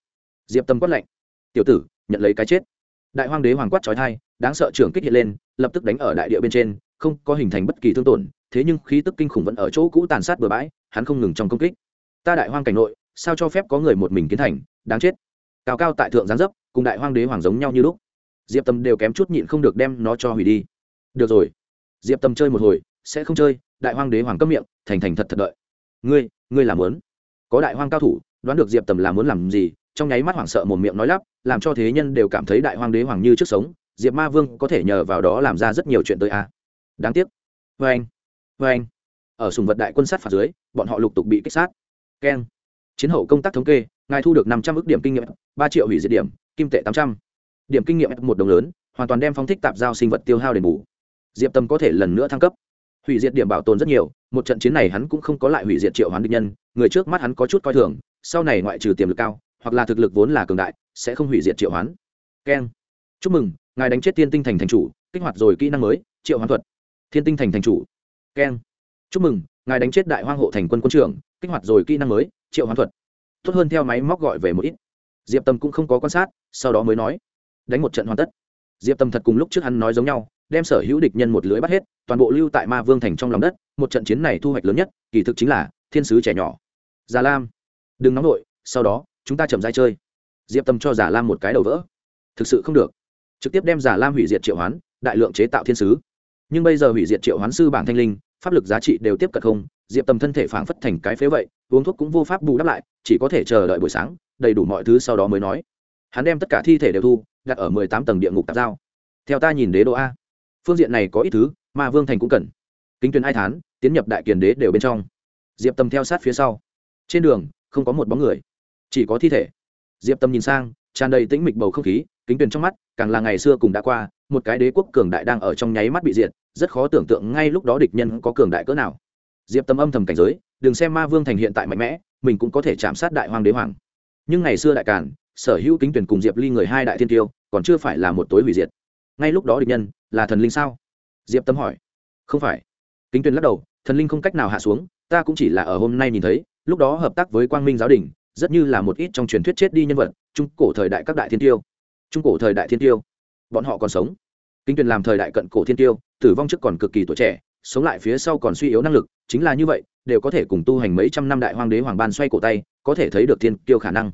Diệp tâm quát lệnh tiểu tử, nhận lấy cái chết. Đại Hoàng đế hoàng quát trói thai đáng sợ trưởng kích hiện lên, lập tức đánh ở đại địa bên trên, không có hình thành bất kỳ thương tổn, thế nhưng khí tức kinh khủng vẫn ở chỗ cũ tàn sát bừa bãi, hắn không ngừng trong công kích. Ta đại hoang cảnh nội, sao cho phép có người một mình kiến thành? Đáng chết. Cao cao tại thượng giáng dấp, cùng đại hoang đế hoàng giống nhau như lúc. Diệp tâm đều kém chút nhịn không được đem nó cho hủy đi. Được rồi. Diệp tâm chơi một hồi, sẽ không chơi, đại hoang đế hoàng cấp miệng, thành thành thật thật đợi. Ngươi ngươi làm muốn có đại hoang cao thủ, đoán được diệp tầm là muốn làm gì, trong nháy mắt hoảng sợ một miệng nói lắp, làm cho thế nhân đều cảm thấy đại hoang đế hoàng như trước sống, diệp ma vương có thể nhờ vào đó làm ra rất nhiều chuyện tới a. Đáng tiếc. Vê anh vê anh. Ở sùng vật đại quân sát phạt dưới, bọn họ lục tục bị kích sát. Keng. Chiến hậu công tác thống kê, ngài thu được năm trăm ước điểm kinh nghiệm, ba triệu hủy diệt điểm, kim tệ tám trăm. Điểm kinh nghiệm một đồng lớn, hoàn toàn đem phong thích tạp giao sinh vật tiêu hao đền bù. Diệp tâm có thể lần nữa thăng cấp. Hủy diệt điểm bảo tồn rất nhiều, một trận chiến này hắn cũng không có lại hủy diệt triệu hoán địch nhân người trước mắt hắn có chút coi thường, sau này ngoại trừ tiềm lực cao, hoặc là thực lực vốn là cường đại, sẽ không hủy diệt triệu hoán. Keng. Chúc mừng, ngài đánh chết thiên tinh thành thành chủ, kích hoạt rồi kỹ năng mới, triệu hoán thuật. Thiên tinh thành thành chủ. Keng. Chúc mừng, ngài đánh chết đại hoang hộ thành quân quân trưởng, kích hoạt rồi kỹ năng mới, triệu hoán thuật. Tốt hơn theo máy móc gọi về một ít. Diệp tâm cũng không có quan sát, sau đó mới nói. Đánh một trận hoàn tất. Diệp tâm thật cùng lúc trước hắn nói giống nhau, đem sở hữu địch nhân một lưới bắt hết, toàn bộ lưu tại ma vương thành trong lòng đất, một trận chiến này thu hoạch lớn nhất, kỳ thực chính là thiên sứ trẻ nhỏ già lam, đừng nóng nổi sau đó, chúng ta chậm dai chơi. Diệp tâm cho giả lam một cái đầu vỡ. Thực sự không được. Trực tiếp đem giả lam hủy diệt triệu hoán, đại lượng chế tạo thiên sứ. Nhưng bây giờ hủy diệt triệu hoán sư bảng thanh linh, pháp lực giá trị đều tiếp cận không, diệp tâm thân thể phảng phất thành cái phế vậy, uống thuốc cũng vô pháp bù đắp lại, chỉ có thể chờ đợi buổi sáng, đầy đủ mọi thứ sau đó mới nói. Hắn đem tất cả thi thể đều thu, đặt ở mười tám tầng địa ngục tạp giao. Theo ta nhìn đế Đô a. Phương diện này có ít thứ mà vương thành cũng cần. Kính tuyến hai thán, tiến nhập đại kiền đế đều bên trong. Diệp tâm theo sát phía sau trên đường, không có một bóng người, chỉ có thi thể. Diệp tâm nhìn sang, tràn đầy tĩnh mịch bầu không khí, kính tuyển trong mắt, càng là ngày xưa cùng đã qua, một cái đế quốc cường đại đang ở trong nháy mắt bị diệt, rất khó tưởng tượng ngay lúc đó địch nhân có cường đại cỡ nào. Diệp tâm âm thầm cảnh giới, đừng xem ma vương thành hiện tại mạnh mẽ, mình cũng có thể chạm sát đại hoàng đế hoàng. Nhưng ngày xưa đại càn, sở hữu kính tuyển cùng diệp ly người hai đại thiên tiêu, còn chưa phải là một tối hủy diệt. Ngay lúc đó địch nhân, là thần linh sao? Diệp tâm hỏi. Không phải. Kính tuyển lắc đầu, thần linh không cách nào hạ xuống, ta cũng chỉ là ở hôm nay nhìn thấy lúc đó hợp tác với quang minh giáo đình, rất như là một ít trong truyền thuyết chết đi nhân vật, trung cổ thời đại các đại thiên tiêu. Trung cổ thời đại thiên tiêu. Bọn họ còn sống. Kinh tuyền làm thời đại cận cổ thiên tiêu, tử vong trước còn cực kỳ tuổi trẻ, sống lại phía sau còn suy yếu năng lực, chính là như vậy, đều có thể cùng tu hành mấy trăm năm đại hoàng đế hoàng ban xoay cổ tay, có thể thấy được thiên tiêu khả năng.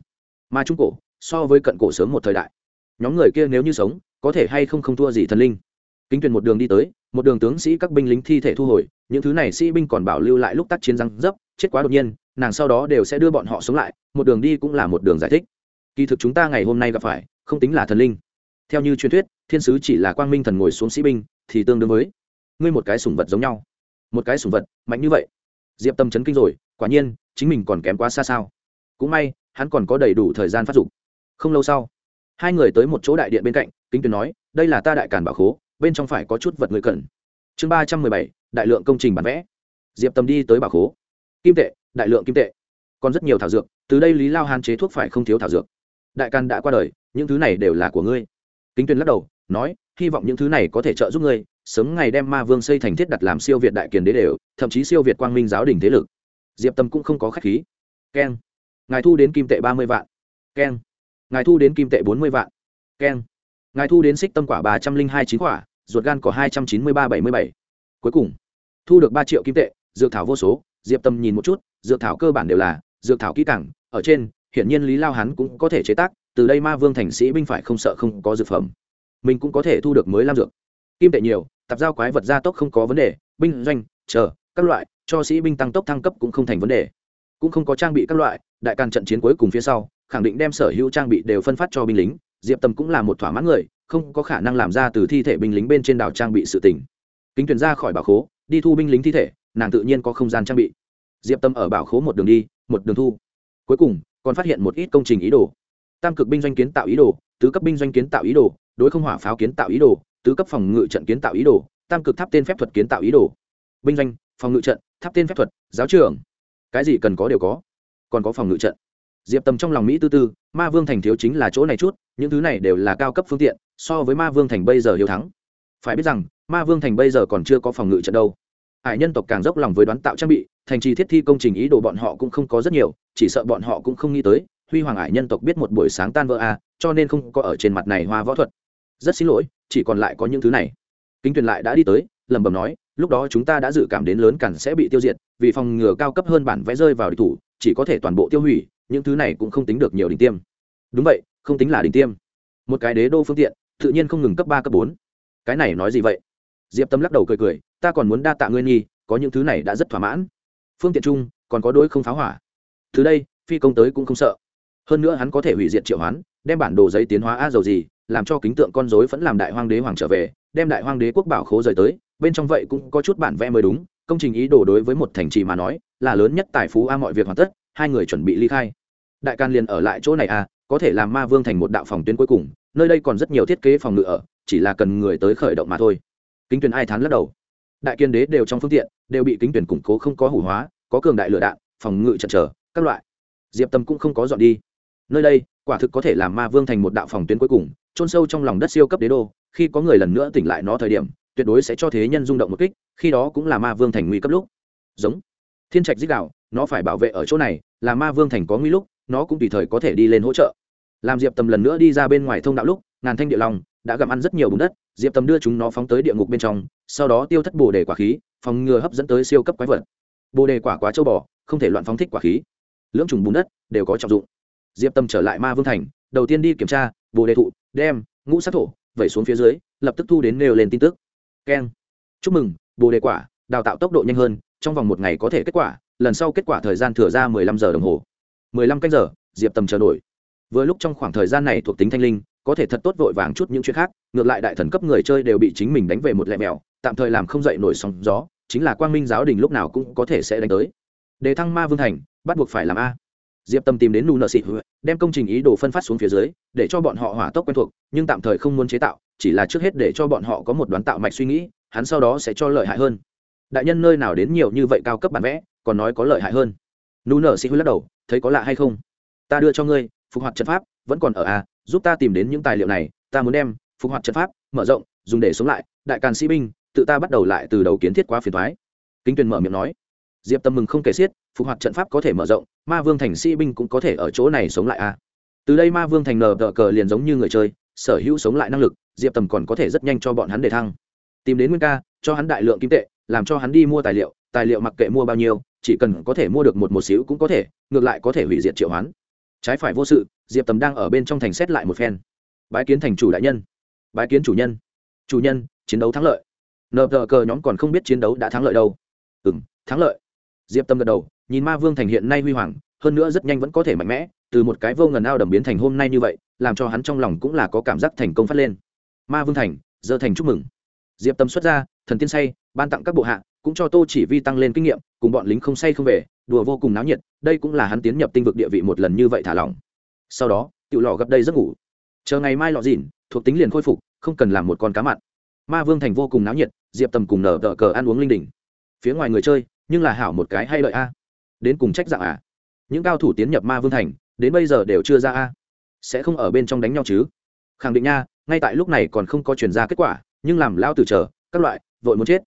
Mà trung cổ, so với cận cổ sớm một thời đại. Nhóm người kia nếu như sống, có thể hay không không thua gì thần linh. Kính tuyền một đường đi tới, một đường tướng sĩ các binh lính thi thể thu hồi, những thứ này sĩ binh còn bảo lưu lại lúc tác chiến răng dấp, chết quá đột nhiên nàng sau đó đều sẽ đưa bọn họ sống lại, một đường đi cũng là một đường giải thích. Kỳ thực chúng ta ngày hôm nay gặp phải, không tính là thần linh. Theo như truyền thuyết, thiên sứ chỉ là quang minh thần ngồi xuống sĩ binh, thì tương đương với ngươi một cái sủng vật giống nhau. Một cái sủng vật, mạnh như vậy. Diệp tâm chấn kinh rồi, quả nhiên, chính mình còn kém quá xa sao. Cũng may, hắn còn có đầy đủ thời gian phát dụng không lâu sau, hai người tới một chỗ đại điện bên cạnh, kính tuyền nói, đây là ta đại càn bảo khố, bên trong phải có chút vật người cần. Chương ba trăm mười bảy, đại lượng công trình bản vẽ. Diệp tâm đi tới bảo khố. Kim tệ đại lượng kim tệ. Còn rất nhiều thảo dược, từ đây lý lao hàn chế thuốc phải không thiếu thảo dược. Đại can đã qua đời, những thứ này đều là của ngươi. Kính tuyên lắc đầu, nói, hy vọng những thứ này có thể trợ giúp ngươi, sớm ngày đem ma vương xây thành thiết đặt làm siêu việt đại kiền đế đều, thậm chí siêu việt quang minh giáo đình thế lực. Diệp tâm cũng không có k h á c h khí. Keng. Ngài thu đến kim tệ ba mươi vạn. Keng. Ngài thu đến kim tệ bốn mươi vạn. Keng. Ngài thu đến xích tâm quả ba trăm linh hai chín quả, ruột gan có hai trăm chín mươi ba bảy mươi bảy. Cuối cùng, thu được ba triệu kim tệ, dược thảo vô số diệp tâm nhìn một chút, dược thảo cơ bản đều là dược thảo kỹ cảng ở trên, hiển nhiên lý lao hắn cũng có thể chế tác, từ đây ma vương thành sĩ binh phải không sợ không có dược phẩm. Mình cũng có thể thu được mới lam dược. Kim tệ nhiều, tạp giao quái vật gia tốc không có vấn đề, binh doanh, chờ, các loại, cho sĩ binh tăng tốc thăng cấp cũng không thành vấn đề. Cũng không có trang bị các loại, đại càng trận chiến cuối cùng phía sau, khẳng định đem sở hữu trang bị đều phân phát cho binh lính, diệp tầm cũng là một thỏa mãn người, không có khả năng làm ra từ thi thể binh lính bên trên đảo trang bị sự tỉnh kính tuyển ra khỏi bảo khố, đi thu binh lính thi thể nàng tự nhiên có không gian trang bị. Diệp tâm ở bảo khố một đường đi, một đường thu. Cuối cùng, còn phát hiện một ít công trình ý đồ. Tam cực binh doanh kiến tạo ý đồ, tứ cấp binh doanh kiến tạo ý đồ, đối không hỏa pháo kiến tạo ý đồ, tứ cấp phòng ngự trận kiến tạo ý đồ, tam cực tháp tên phép thuật kiến tạo ý đồ. Binh doanh, phòng ngự trận, tháp tên phép thuật, giáo trưởng cái gì cần có đều có. Còn có phòng ngự trận. Diệp tầm trong lòng mỹ tư tư, ma vương thành thiếu chính là chỗ này chút, những thứ này đều là cao cấp phương tiện, so với ma vương thành bây giờ hiếu thắng. Phải biết rằng, ma vương thành bây giờ còn chưa có phòng ngự trận đâu hải nhân tộc càng dốc lòng với đoán tạo trang bị, thành trì thiết thi công trình ý đồ bọn họ cũng không có rất nhiều, chỉ sợ bọn họ cũng không nghĩ tới, huy hoàng hải nhân tộc biết một buổi sáng tan vỡ a cho nên không có ở trên mặt này hoa võ thuật. Rất xin lỗi, chỉ còn lại có những thứ này. Kính tuyền lại đã đi tới, lẩm bẩm nói, lúc đó chúng ta đã dự cảm đến lớn cản sẽ bị tiêu diệt, vì phòng ngừa cao cấp hơn bản vẽ rơi vào địch thủ, chỉ có thể toàn bộ tiêu hủy, những thứ này cũng không tính được nhiều đỉnh tiêm. Đúng vậy, không tính là đỉnh tiêm. Một cái đế đô phương tiện, tự nhiên không ngừng cấp ba, cấp bốn. Cái này nói gì vậy? Diệp tâm lắc đầu cười cười, ta còn muốn đa tạ ngươi nghi có những thứ này đã rất thỏa mãn. Phương tiện chung còn có đôi không pháo hỏa. Từ đây, phi công tới cũng không sợ. Hơn nữa hắn có thể hủy diệt triệu hoán, đem bản đồ giấy tiến hóa a dầu gì, làm cho kính tượng con dối vẫn làm đại hoàng đế hoàng trở về, đem đại hoàng đế quốc bảo khố rời tới. Bên trong vậy cũng có chút bản vẽ mới đúng, công trình ý đồ đối với một thành trì mà nói, là lớn nhất tài phú a mọi việc hoàn tất, hai người chuẩn bị ly khai. Đại can liền ở lại chỗ này a, có thể làm ma vương thành một đạo phòng tuyến cuối cùng, nơi đây còn rất nhiều thiết kế phòng ngự ở, chỉ là cần người tới khởi động mà thôi kính tuyển ai thán lắc đầu. Đại kiên đế đều trong phương tiện, đều bị kính tuyển củng cố không có hủ hóa, có cường đại lửa đạn, phòng ngự chật trở các loại. Diệp tâm cũng không có dọn đi. Nơi đây, quả thực có thể làm ma vương thành một đạo phòng tuyến cuối cùng trôn sâu trong lòng đất siêu cấp đế đô, khi có người lần nữa tỉnh lại nó thời điểm, tuyệt đối sẽ cho thế nhân rung động một kích, khi đó cũng là ma vương thành nguy cấp lúc. Giống. Thiên trạch dích đạo, nó phải bảo vệ ở chỗ này, là ma vương thành có nguy lúc, nó cũng tùy thời có thể đi lên hỗ trợ. Làm diệp tầm lần nữa đi ra bên ngoài thông đạo lúc, ngàn thanh địa long đã gặm ăn rất nhiều bùn đất, diệp tầm đưa chúng nó phóng tới địa ngục bên trong, sau đó tiêu thất bồ đề quả khí, phòng ngừa hấp dẫn tới siêu cấp quái vật. Bồ đề quả quá châu bò, không thể loạn phóng thích quả khí. Lưỡng trùng bùn đất đều có trọng dụng. Diệp tâm trở lại ma vương thành, đầu tiên đi kiểm tra, bồ đề thụ, đem, ngũ sát thổ, vẩy xuống phía dưới, lập tức thu đến nêu lên tin tức. Keng. Chúc mừng, bồ đề quả, đào tạo tốc độ nhanh hơn, trong vòng một ngày có thể kết quả, lần sau kết quả thời gian thừa ra mười lăm giờ đồng hồ. mười lăm canh giờ, diệp tầm chờ đổi. Vừa lúc trong khoảng thời gian này thuộc tính thanh linh có thể thật tốt vội vàng chút những chuyện khác, ngược lại đại thần cấp người chơi đều bị chính mình đánh về một lẹ mèo tạm thời làm không dậy nổi sóng gió, chính là quang minh giáo đình lúc nào cũng có thể sẽ đánh tới. Đề thăng ma vương thành, bắt buộc phải làm a. Diệp tâm tìm đến nù nợ xị đem công trình ý đồ phân phát xuống phía dưới, để cho bọn họ hỏa tốc quen thuộc, nhưng tạm thời không muốn chế tạo, chỉ là trước hết để cho bọn họ có một đoán tạo mạch suy nghĩ, hắn sau đó sẽ cho lợi hại hơn. Đại nhân nơi nào đến nhiều như vậy cao cấp bản vẽ, còn nói có lợi hại hơn. Nù nợ xị lắc đầu, thấy có lạ hay không? Ta đưa cho ngươi, phục hoạt trận pháp, vẫn còn ở a giúp ta tìm đến những tài liệu này, ta muốn đem, phục hoạt trận pháp, mở rộng, dùng để sống lại, đại càn sĩ binh, tự ta bắt đầu lại từ đầu kiến thiết quá phiền thoái. Kính tuyền mở miệng nói. Diệp tâm mừng không kể xiết, phục hoạt trận pháp có thể mở rộng, ma vương thành sĩ binh cũng có thể ở chỗ này sống lại a từ đây ma vương thành nờ đỡ cờ liền giống như người chơi, sở hữu sống lại năng lực, diệp tầm còn có thể rất nhanh cho bọn hắn để thăng. Tìm đến nguyên ca, cho hắn đại lượng kim tệ, làm cho hắn đi mua tài liệu tài liệu mặc kệ mua bao nhiêu, chỉ cần có thể mua được một một xíu cũng có thể, ngược lại có thể hủy diệt triệu hoán trái phải vô sự, diệp tầm đang ở bên trong thành xét lại một phen. Bái kiến thành chủ đại nhân. Bái kiến chủ nhân. Chủ nhân, chiến đấu thắng lợi. Nờ tờ cờ nhóm còn không biết chiến đấu đã thắng lợi đâu. Ừ m thắng lợi. Diệp tâm gật đầu, nhìn ma vương thành hiện nay huy hoàng, hơn nữa rất nhanh vẫn có thể mạnh mẽ, từ một cái vô ngần ao đầm biến thành hôm nay như vậy, làm cho hắn trong lòng cũng là có cảm giác thành công phát lên. Ma vương thành, giờ thành chúc mừng. Diệp tâm xuất ra, thần tiên say, ban tặng các bộ hạ, cũng cho tô chỉ vi tăng lên kinh nghiệm, cùng bọn lính không say không về đùa vô cùng náo nhiệt, đây cũng là hắn tiến nhập tinh vực địa vị một lần như vậy thả lỏng. Sau đó tự lò gặp đây giấc ngủ. Chờ ngày mai lọ dỉn thuộc tính liền khôi phục, không cần làm một con cá mặn. Ma vương thành vô cùng náo nhiệt, diệp tầm cùng nở tờ cờ ăn uống linh đình. Phía ngoài người chơi, nhưng là hảo một cái hay lợi a. Đến cùng trách dạng à? Những cao thủ tiến nhập ma vương thành, đến bây giờ đều chưa ra a. Sẽ không ở bên trong đánh nhau chứ? Khẳng định nha, ngay tại lúc này còn không có chuyển ra kết quả, nhưng làm lao từ chờ, các loại, vội muốn chết.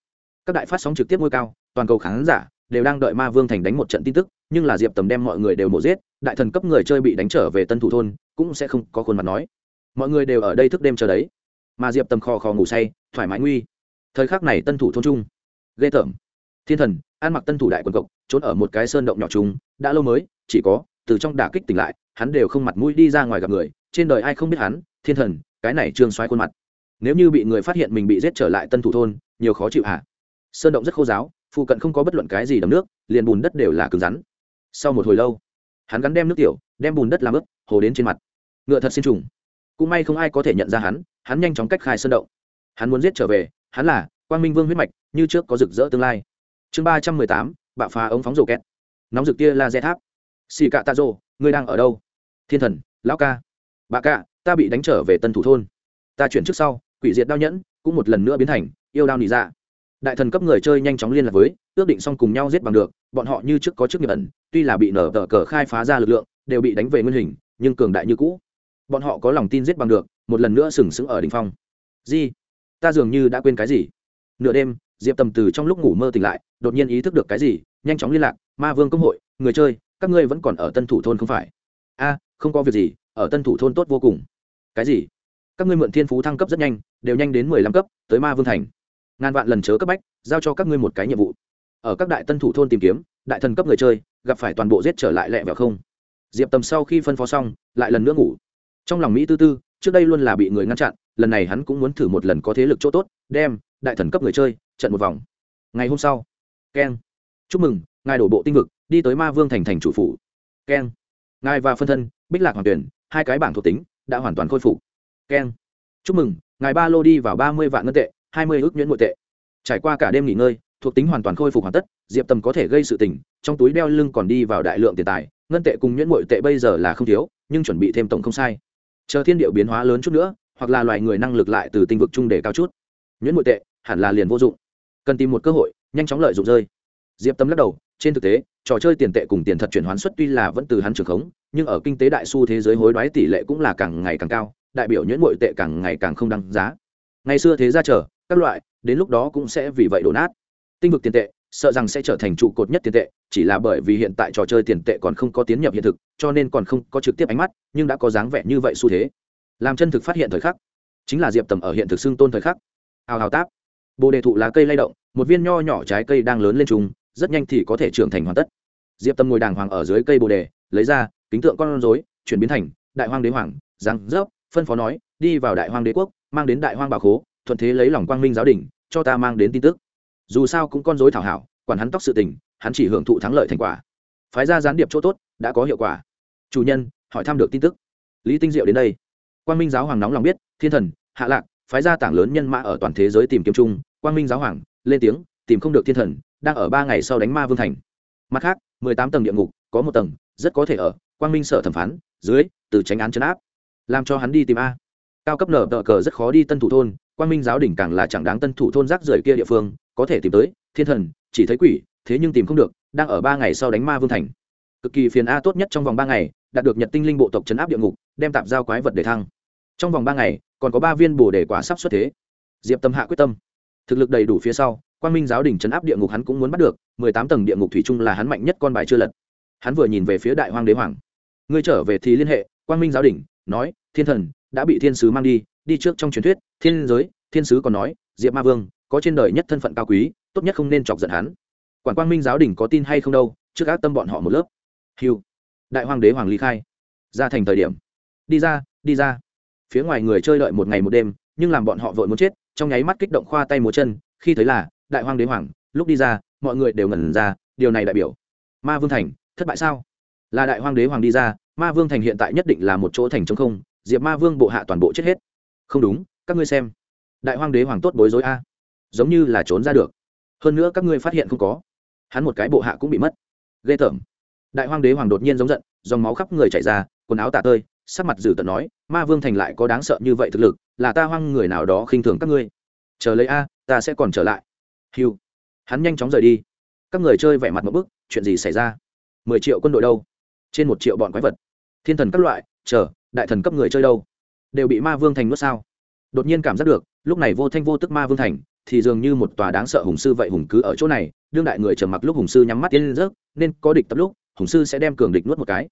Các đại phát sóng trực tiếp ngôi cao, toàn cầu khán giả đều đang đợi ma vương thành đánh một trận tin tức, nhưng là diệp tầm đem mọi người đều mổ giết, đại thần cấp người chơi bị đánh trở về tân thủ thôn, cũng sẽ không có khuôn mặt nói. Mọi người đều ở đây thức đêm chờ đấy. Mà diệp tầm khò khò ngủ say, thoải mái nguy. Thời khắc này tân thủ thôn trung ghê tởm. Thiên thần, ăn mặc tân thủ đại quần cộc, trốn ở một cái sơn động nhỏ chúng đã lâu mới, chỉ có, từ trong đả kích tỉnh lại, hắn đều không mặt mũi đi ra ngoài gặp người, trên đời ai không biết hắn, thiên thần, cái này trương xoáy khuôn mặt. Nếu như bị người phát hiện mình bị giết trở lại tân thủ thôn, nhiều khó chịu hả? Sơn động rất khô giáo phụ cận không có bất luận cái gì đầm nước liền bùn đất đều là cứng rắn. Sau một hồi lâu hắn gắn đem nước tiểu đem bùn đất làm ướp hồ đến trên mặt. Ngựa thật xin trùng. Cũng may không ai có thể nhận ra hắn hắn nhanh chóng cách khai sơn động. Hắn muốn giết trở về hắn là quang minh vương huyết mạch như trước có rực rỡ tương lai. Chương ba trăm mười tám bạo phá ống phóng rổ két nóng rực kia là dè tháp. Xì cạ tạ rô ngươi đang ở đâu? Thiên thần lão ca. Bà cạ, ta bị đánh trở về tân thủ thôn. Ta chuyển trước sau quỷ diệt đao nhẫn cũng một lần nữa biến thành yêu đao nị dạ đại thần cấp người chơi nhanh chóng liên lạc với, ước định xong cùng nhau giết bằng được, bọn họ như trước có chức nghiệp ẩn, tuy là bị nở tờ cờ khai phá ra lực lượng, đều bị đánh về nguyên hình, nhưng cường đại như cũ. Bọn họ có lòng tin giết bằng được, một lần nữa sừng sững ở đ ỉ n h phong. Di ta dường như đã quên cái gì. Nửa đêm, diệp tầm từ trong lúc ngủ mơ tỉnh lại, đột nhiên ý thức được cái gì, nhanh chóng liên lạc, ma vương công hội, người chơi, các ngươi vẫn còn ở tân thủ thôn không phải? A, không có việc gì, ở tân thủ thôn tốt vô cùng. Cái gì? Các ngươi mượn thiên phú thăng cấp rất nhanh, đều nhanh đến mười lăm cấp, tới ma vương thành ngàn vạn lần chớ cấp bách, giao cho các ngươi một cái nhiệm vụ. Ở các đại tân thủ thôn tìm kiếm, đại thần cấp người chơi, gặp phải toàn bộ giết trở lại lẹ vẹo không. Diệp tầm sau khi phân phó xong, lại lần nữa ngủ. Trong lòng mỹ tư tư, trước đây luôn là bị người ngăn chặn, lần này hắn cũng muốn thử một lần có thế lực chỗ tốt, đem đại thần cấp người chơi, trận một vòng. Ngày hôm sau, keng. Chúc mừng, ngài đổ bộ tinh vực, đi tới ma vương thành thành chủ phủ. Keng. Ngài và phân thân, bích lạc hoàng tuyển hai cái bảng thuộc tính, đã hoàn toàn khôi phục. Keng. Chúc mừng, ngài ba lô đi vào ba mươi vạn ngân tệ hai mươi ước nhuyễn nội tệ. Trải qua cả đêm nghỉ ngơi, thuộc tính hoàn toàn khôi phục hoàn tất, diệp tầm có thể gây sự tình, trong túi đeo lưng còn đi vào đại lượng tiền tài, ngân tệ cùng nhuyễn nội tệ bây giờ là không thiếu, nhưng chuẩn bị thêm tổng không sai. Chờ thiên điệu biến hóa lớn chút nữa, hoặc là loài người năng lực lại từ tinh vực chung để cao chút, nhuyễn nội tệ hẳn là liền vô dụng. Cần tìm một cơ hội, nhanh chóng lợi dụng rơi. Diệp tâm lắc đầu, trên thực tế, trò chơi tiền tệ cùng tiền thật chuyển hoán suất tuy là vẫn từ hắn trường khống, nhưng ở kinh tế đại s u thế giới hối đoái tỷ lệ cũng là càng ngày càng cao, đại biểu nhuyễn nội tệ càng ngày càng không đăng giá. Ngày xưa thế ra chờ các loại, đến lúc đó cũng sẽ vì vậy đổ nát. Tinh vực tiền tệ, sợ rằng sẽ trở thành trụ cột nhất tiền tệ, chỉ là bởi vì hiện tại trò chơi tiền tệ còn không có tiến nhập hiện thực, cho nên còn không có trực tiếp ánh mắt, nhưng đã có dáng vẻ như vậy xu thế. Làm chân thực phát hiện thời khắc, chính là diệp tầm ở hiện thực xưng tôn thời khắc. Hào hào táp. Bồ đề thụ lá cây lay động, một viên nho nhỏ trái cây đang lớn lên trùng, rất nhanh thì có thể trưởng thành hoàn tất. Diệp tâm ngồi đàng hoàng ở dưới cây bồ đề, lấy ra, kính tượng con rối, chuyển biến thành, đại hoang đế hoàng giang dốc phân phó nói, đi vào đại hoang đế quốc, mang đến đại hoang bà khố thuận thế lấy lòng quang minh giáo đình, cho ta mang đến tin tức. Dù sao cũng con dối thảo hảo, quản hắn tóc sự tình, hắn chỉ hưởng thụ thắng lợi thành quả. Phái ra gián điệp chỗ tốt, đã có hiệu quả. Chủ nhân, hỏi thăm được tin tức. Lý tinh diệu đến đây. Quang minh giáo hoàng nóng lòng biết, thiên thần, hạ lạc, phái ra tảng lớn nhân mã ở toàn thế giới tìm kiếm chung. Quang minh giáo hoàng lên tiếng, tìm không được thiên thần, đang ở ba ngày sau đánh ma vương thành. Mặt khác, mười tám tầng địa ngục, có một tầng, rất có thể ở, quang minh sở thẩm phán, dưới, từ tránh án chấn áp, làm cho hắn đi tìm a. Cao cấp nở tờ cờ rất khó đi tân thủ thôn quan minh giáo đỉnh càng là chẳng đáng tân thủ thôn rác rưởi kia địa phương, có thể tìm tới, thiên thần, chỉ thấy quỷ, thế nhưng tìm không được, đang ở ba ngày sau đánh ma vương thành. Cực kỳ phiền a tốt nhất trong vòng ba ngày, đạt được nhật tinh linh bộ tộc chấn áp địa ngục, đem tạm giao quái vật để thăng. Trong vòng ba ngày, còn có ba viên bồ đề quả sắp xuất thế. Diệp tâm hạ quyết tâm. Thực lực đầy đủ phía sau quan minh giáo đỉnh chấn áp địa ngục hắn cũng muốn bắt được, mười tám tầng địa ngục thủy chung là hắn mạnh nhất con bài chưa lật. Hắn vừa nhìn về phía đại hoang đế hoàng. Ngươi trở về thì liên hệ quan minh giáo đỉnh, nói, thiên thần đã bị thiên sứ mang đi đi trước trong truyền thuyết, thiên giới, thiên sứ còn nói, diệp ma vương, có trên đời nhất thân phận cao quý, tốt nhất không nên chọc giận hắn. Quản quang minh giáo đình có tin hay không đâu, trước ác tâm bọn họ một lớp. Hiu đại hoàng đế hoàng ly khai. Ra thành thời điểm. Đi ra đi ra. Phía ngoài người chơi đợi một ngày một đêm, nhưng làm bọn họ vội muốn chết, trong nháy mắt kích động khoa tay múa chân, khi thấy là, đại hoàng đế hoàng, lúc đi ra, mọi người đều ngẩn ra, điều này đại biểu, ma vương thành, thất bại sao? Là đại hoàng đế hoàng đi ra, ma vương thành hiện tại nhất định là một chỗ thành trống không diệp ma vương bộ hạ toàn bộ chết hết. Không đúng, các ngươi xem. Đại hoàng đế hoàng tốt bối rối a. Giống như là trốn ra được. Hơn nữa các ngươi phát hiện không có. Hắn một cái bộ hạ cũng bị mất. Ghê tởm. Đại hoàng đế hoàng đột nhiên giống giận, dòng máu khắp người chảy ra, quần áo tả tơi, sắc mặt dữ tợn nói, ma vương thành lại có đáng sợ như vậy thực lực, là ta hoang người nào đó khinh thường các ngươi. Chờ lấy a, ta sẽ còn trở lại. Hiu hắn nhanh chóng rời đi. Các người chơi vẻ mặt một bức, chuyện gì xảy ra? Mười triệu quân đội đâu? Trên một triệu bọn quái vật? Thiên thần các loại, chờ đại thần cấp người chơi đâu? Đều bị ma vương thành nuốt sao? Đột nhiên cảm giác được, lúc này vô thanh vô tức ma vương thành, thì dường như một tòa đáng sợ hùng sư vậy hùng cứ ở chỗ này, đương đại người trầm mặc lúc hùng sư nhắm mắt tiến lên rớt, nên có địch tập lúc, hùng sư sẽ đem cường địch nuốt một cái.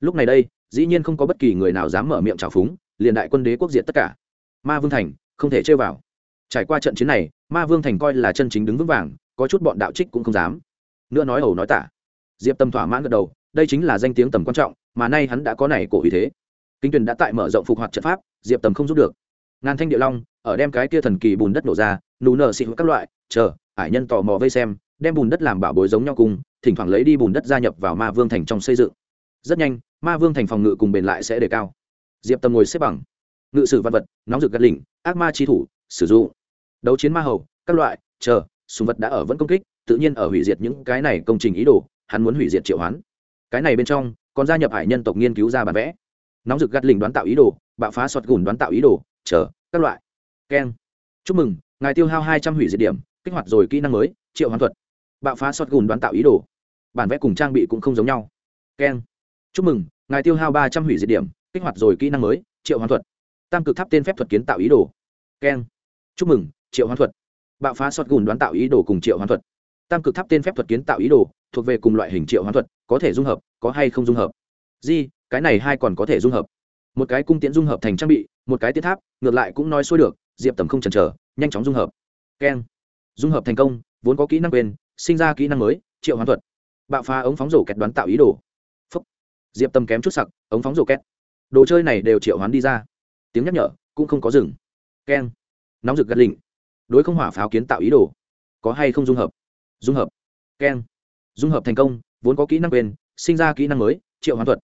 Lúc này đây, dĩ nhiên không có bất kỳ người nào dám mở miệng trào phúng, liền đại quân đế quốc diệt tất cả. Ma vương thành, không thể chơi vào. Trải qua trận chiến này, ma vương thành coi là chân chính đứng vững vàng, có chút bọn đạo trích cũng không dám. Nữa nói ẩu nói tả. Diệp tâm thỏa mãn gật đầu, đây chính là danh tiếng tầm quan trọng, mà nay hắn đã có này cổ ý thế kính tuyền đã tại mở rộng phục hoạt trận pháp, diệp tầm không giúp được. Ngàn thanh địa long, ở đem cái kia thần kỳ bùn đất nổ ra, nù nở xịt các loại, chờ hải nhân tò mò vây xem, đem bùn đất làm bảo bối giống nhau cùng, thỉnh thoảng lấy đi bùn đất gia nhập vào ma vương thành trong xây dựng. Rất nhanh, ma vương thành phòng ngự cùng bền lại sẽ đề cao. Diệp tầm ngồi xếp bằng. Ngự sử văn vật, nóng rực gắt lỉnh, ác ma chi thủ, sử dụng. Đấu chiến ma hầu, các loại, chờ, súng vật đã ở vẫn công kích, tự nhiên ở hủy diệt những cái này công trình ý đồ, hắn muốn hủy diệt triệu hoán. Cái này bên trong, còn gia nhập hải nhân tộc nghiên cứu ra bản vẽ nóng rực gắt lỉnh đoán tạo ý đồ, bạo phá sọt gùn đoán tạo ý đồ, chờ, các loại. Keng. Chúc mừng, ngài tiêu hao hai trăm hủy diệt điểm, kích hoạt rồi kỹ năng mới, triệu hoán thuật. Bạo phá sọt gùn đoán tạo ý đồ. Bản vẽ cùng trang bị cũng không giống nhau. Keng. Chúc mừng, ngài tiêu hao ba trăm hủy diệt điểm, kích hoạt rồi kỹ năng mới, triệu hoán thuật. Tam cực tháp tên phép thuật kiến tạo ý đồ. Keng. Chúc mừng, triệu hoán thuật. Bạo phá sọt gùn đoán tạo ý đồ cùng triệu hoán thuật. Tam cực tháp tên phép thuật kiến tạo ý đồ, thuộc về cùng loại hình triệu hoán thuật, có thể dung hợp, có hay không dung hợp. Di cái này hai còn có thể dung hợp. Một cái cung tiễn dung hợp thành trang bị, một cái tiến tháp, ngược lại cũng nói xuôi được, diệp tầm không chần chờ, nhanh chóng dung hợp. Keng. Dung hợp thành công, vốn có kỹ năng quên, sinh ra kỹ năng mới, triệu hoán thuật. Bạo phá ống phóng rổ kẹt đoán tạo ý đồ. Phúc. diệp tầm kém chút sặc, ống phóng rổ kẹt. Đồ chơi này đều triệu hoán đi ra. Tiếng nhắc nhở, cũng không có dừng. Keng. Nóng rực gật lịnh. Đối không hỏa pháo kiến tạo ý đồ. Có hay không dung hợp? Dung hợp. Keng. Dung hợp thành công, vốn có kỹ năng quên, sinh ra kỹ năng mới, triệu hoán thuật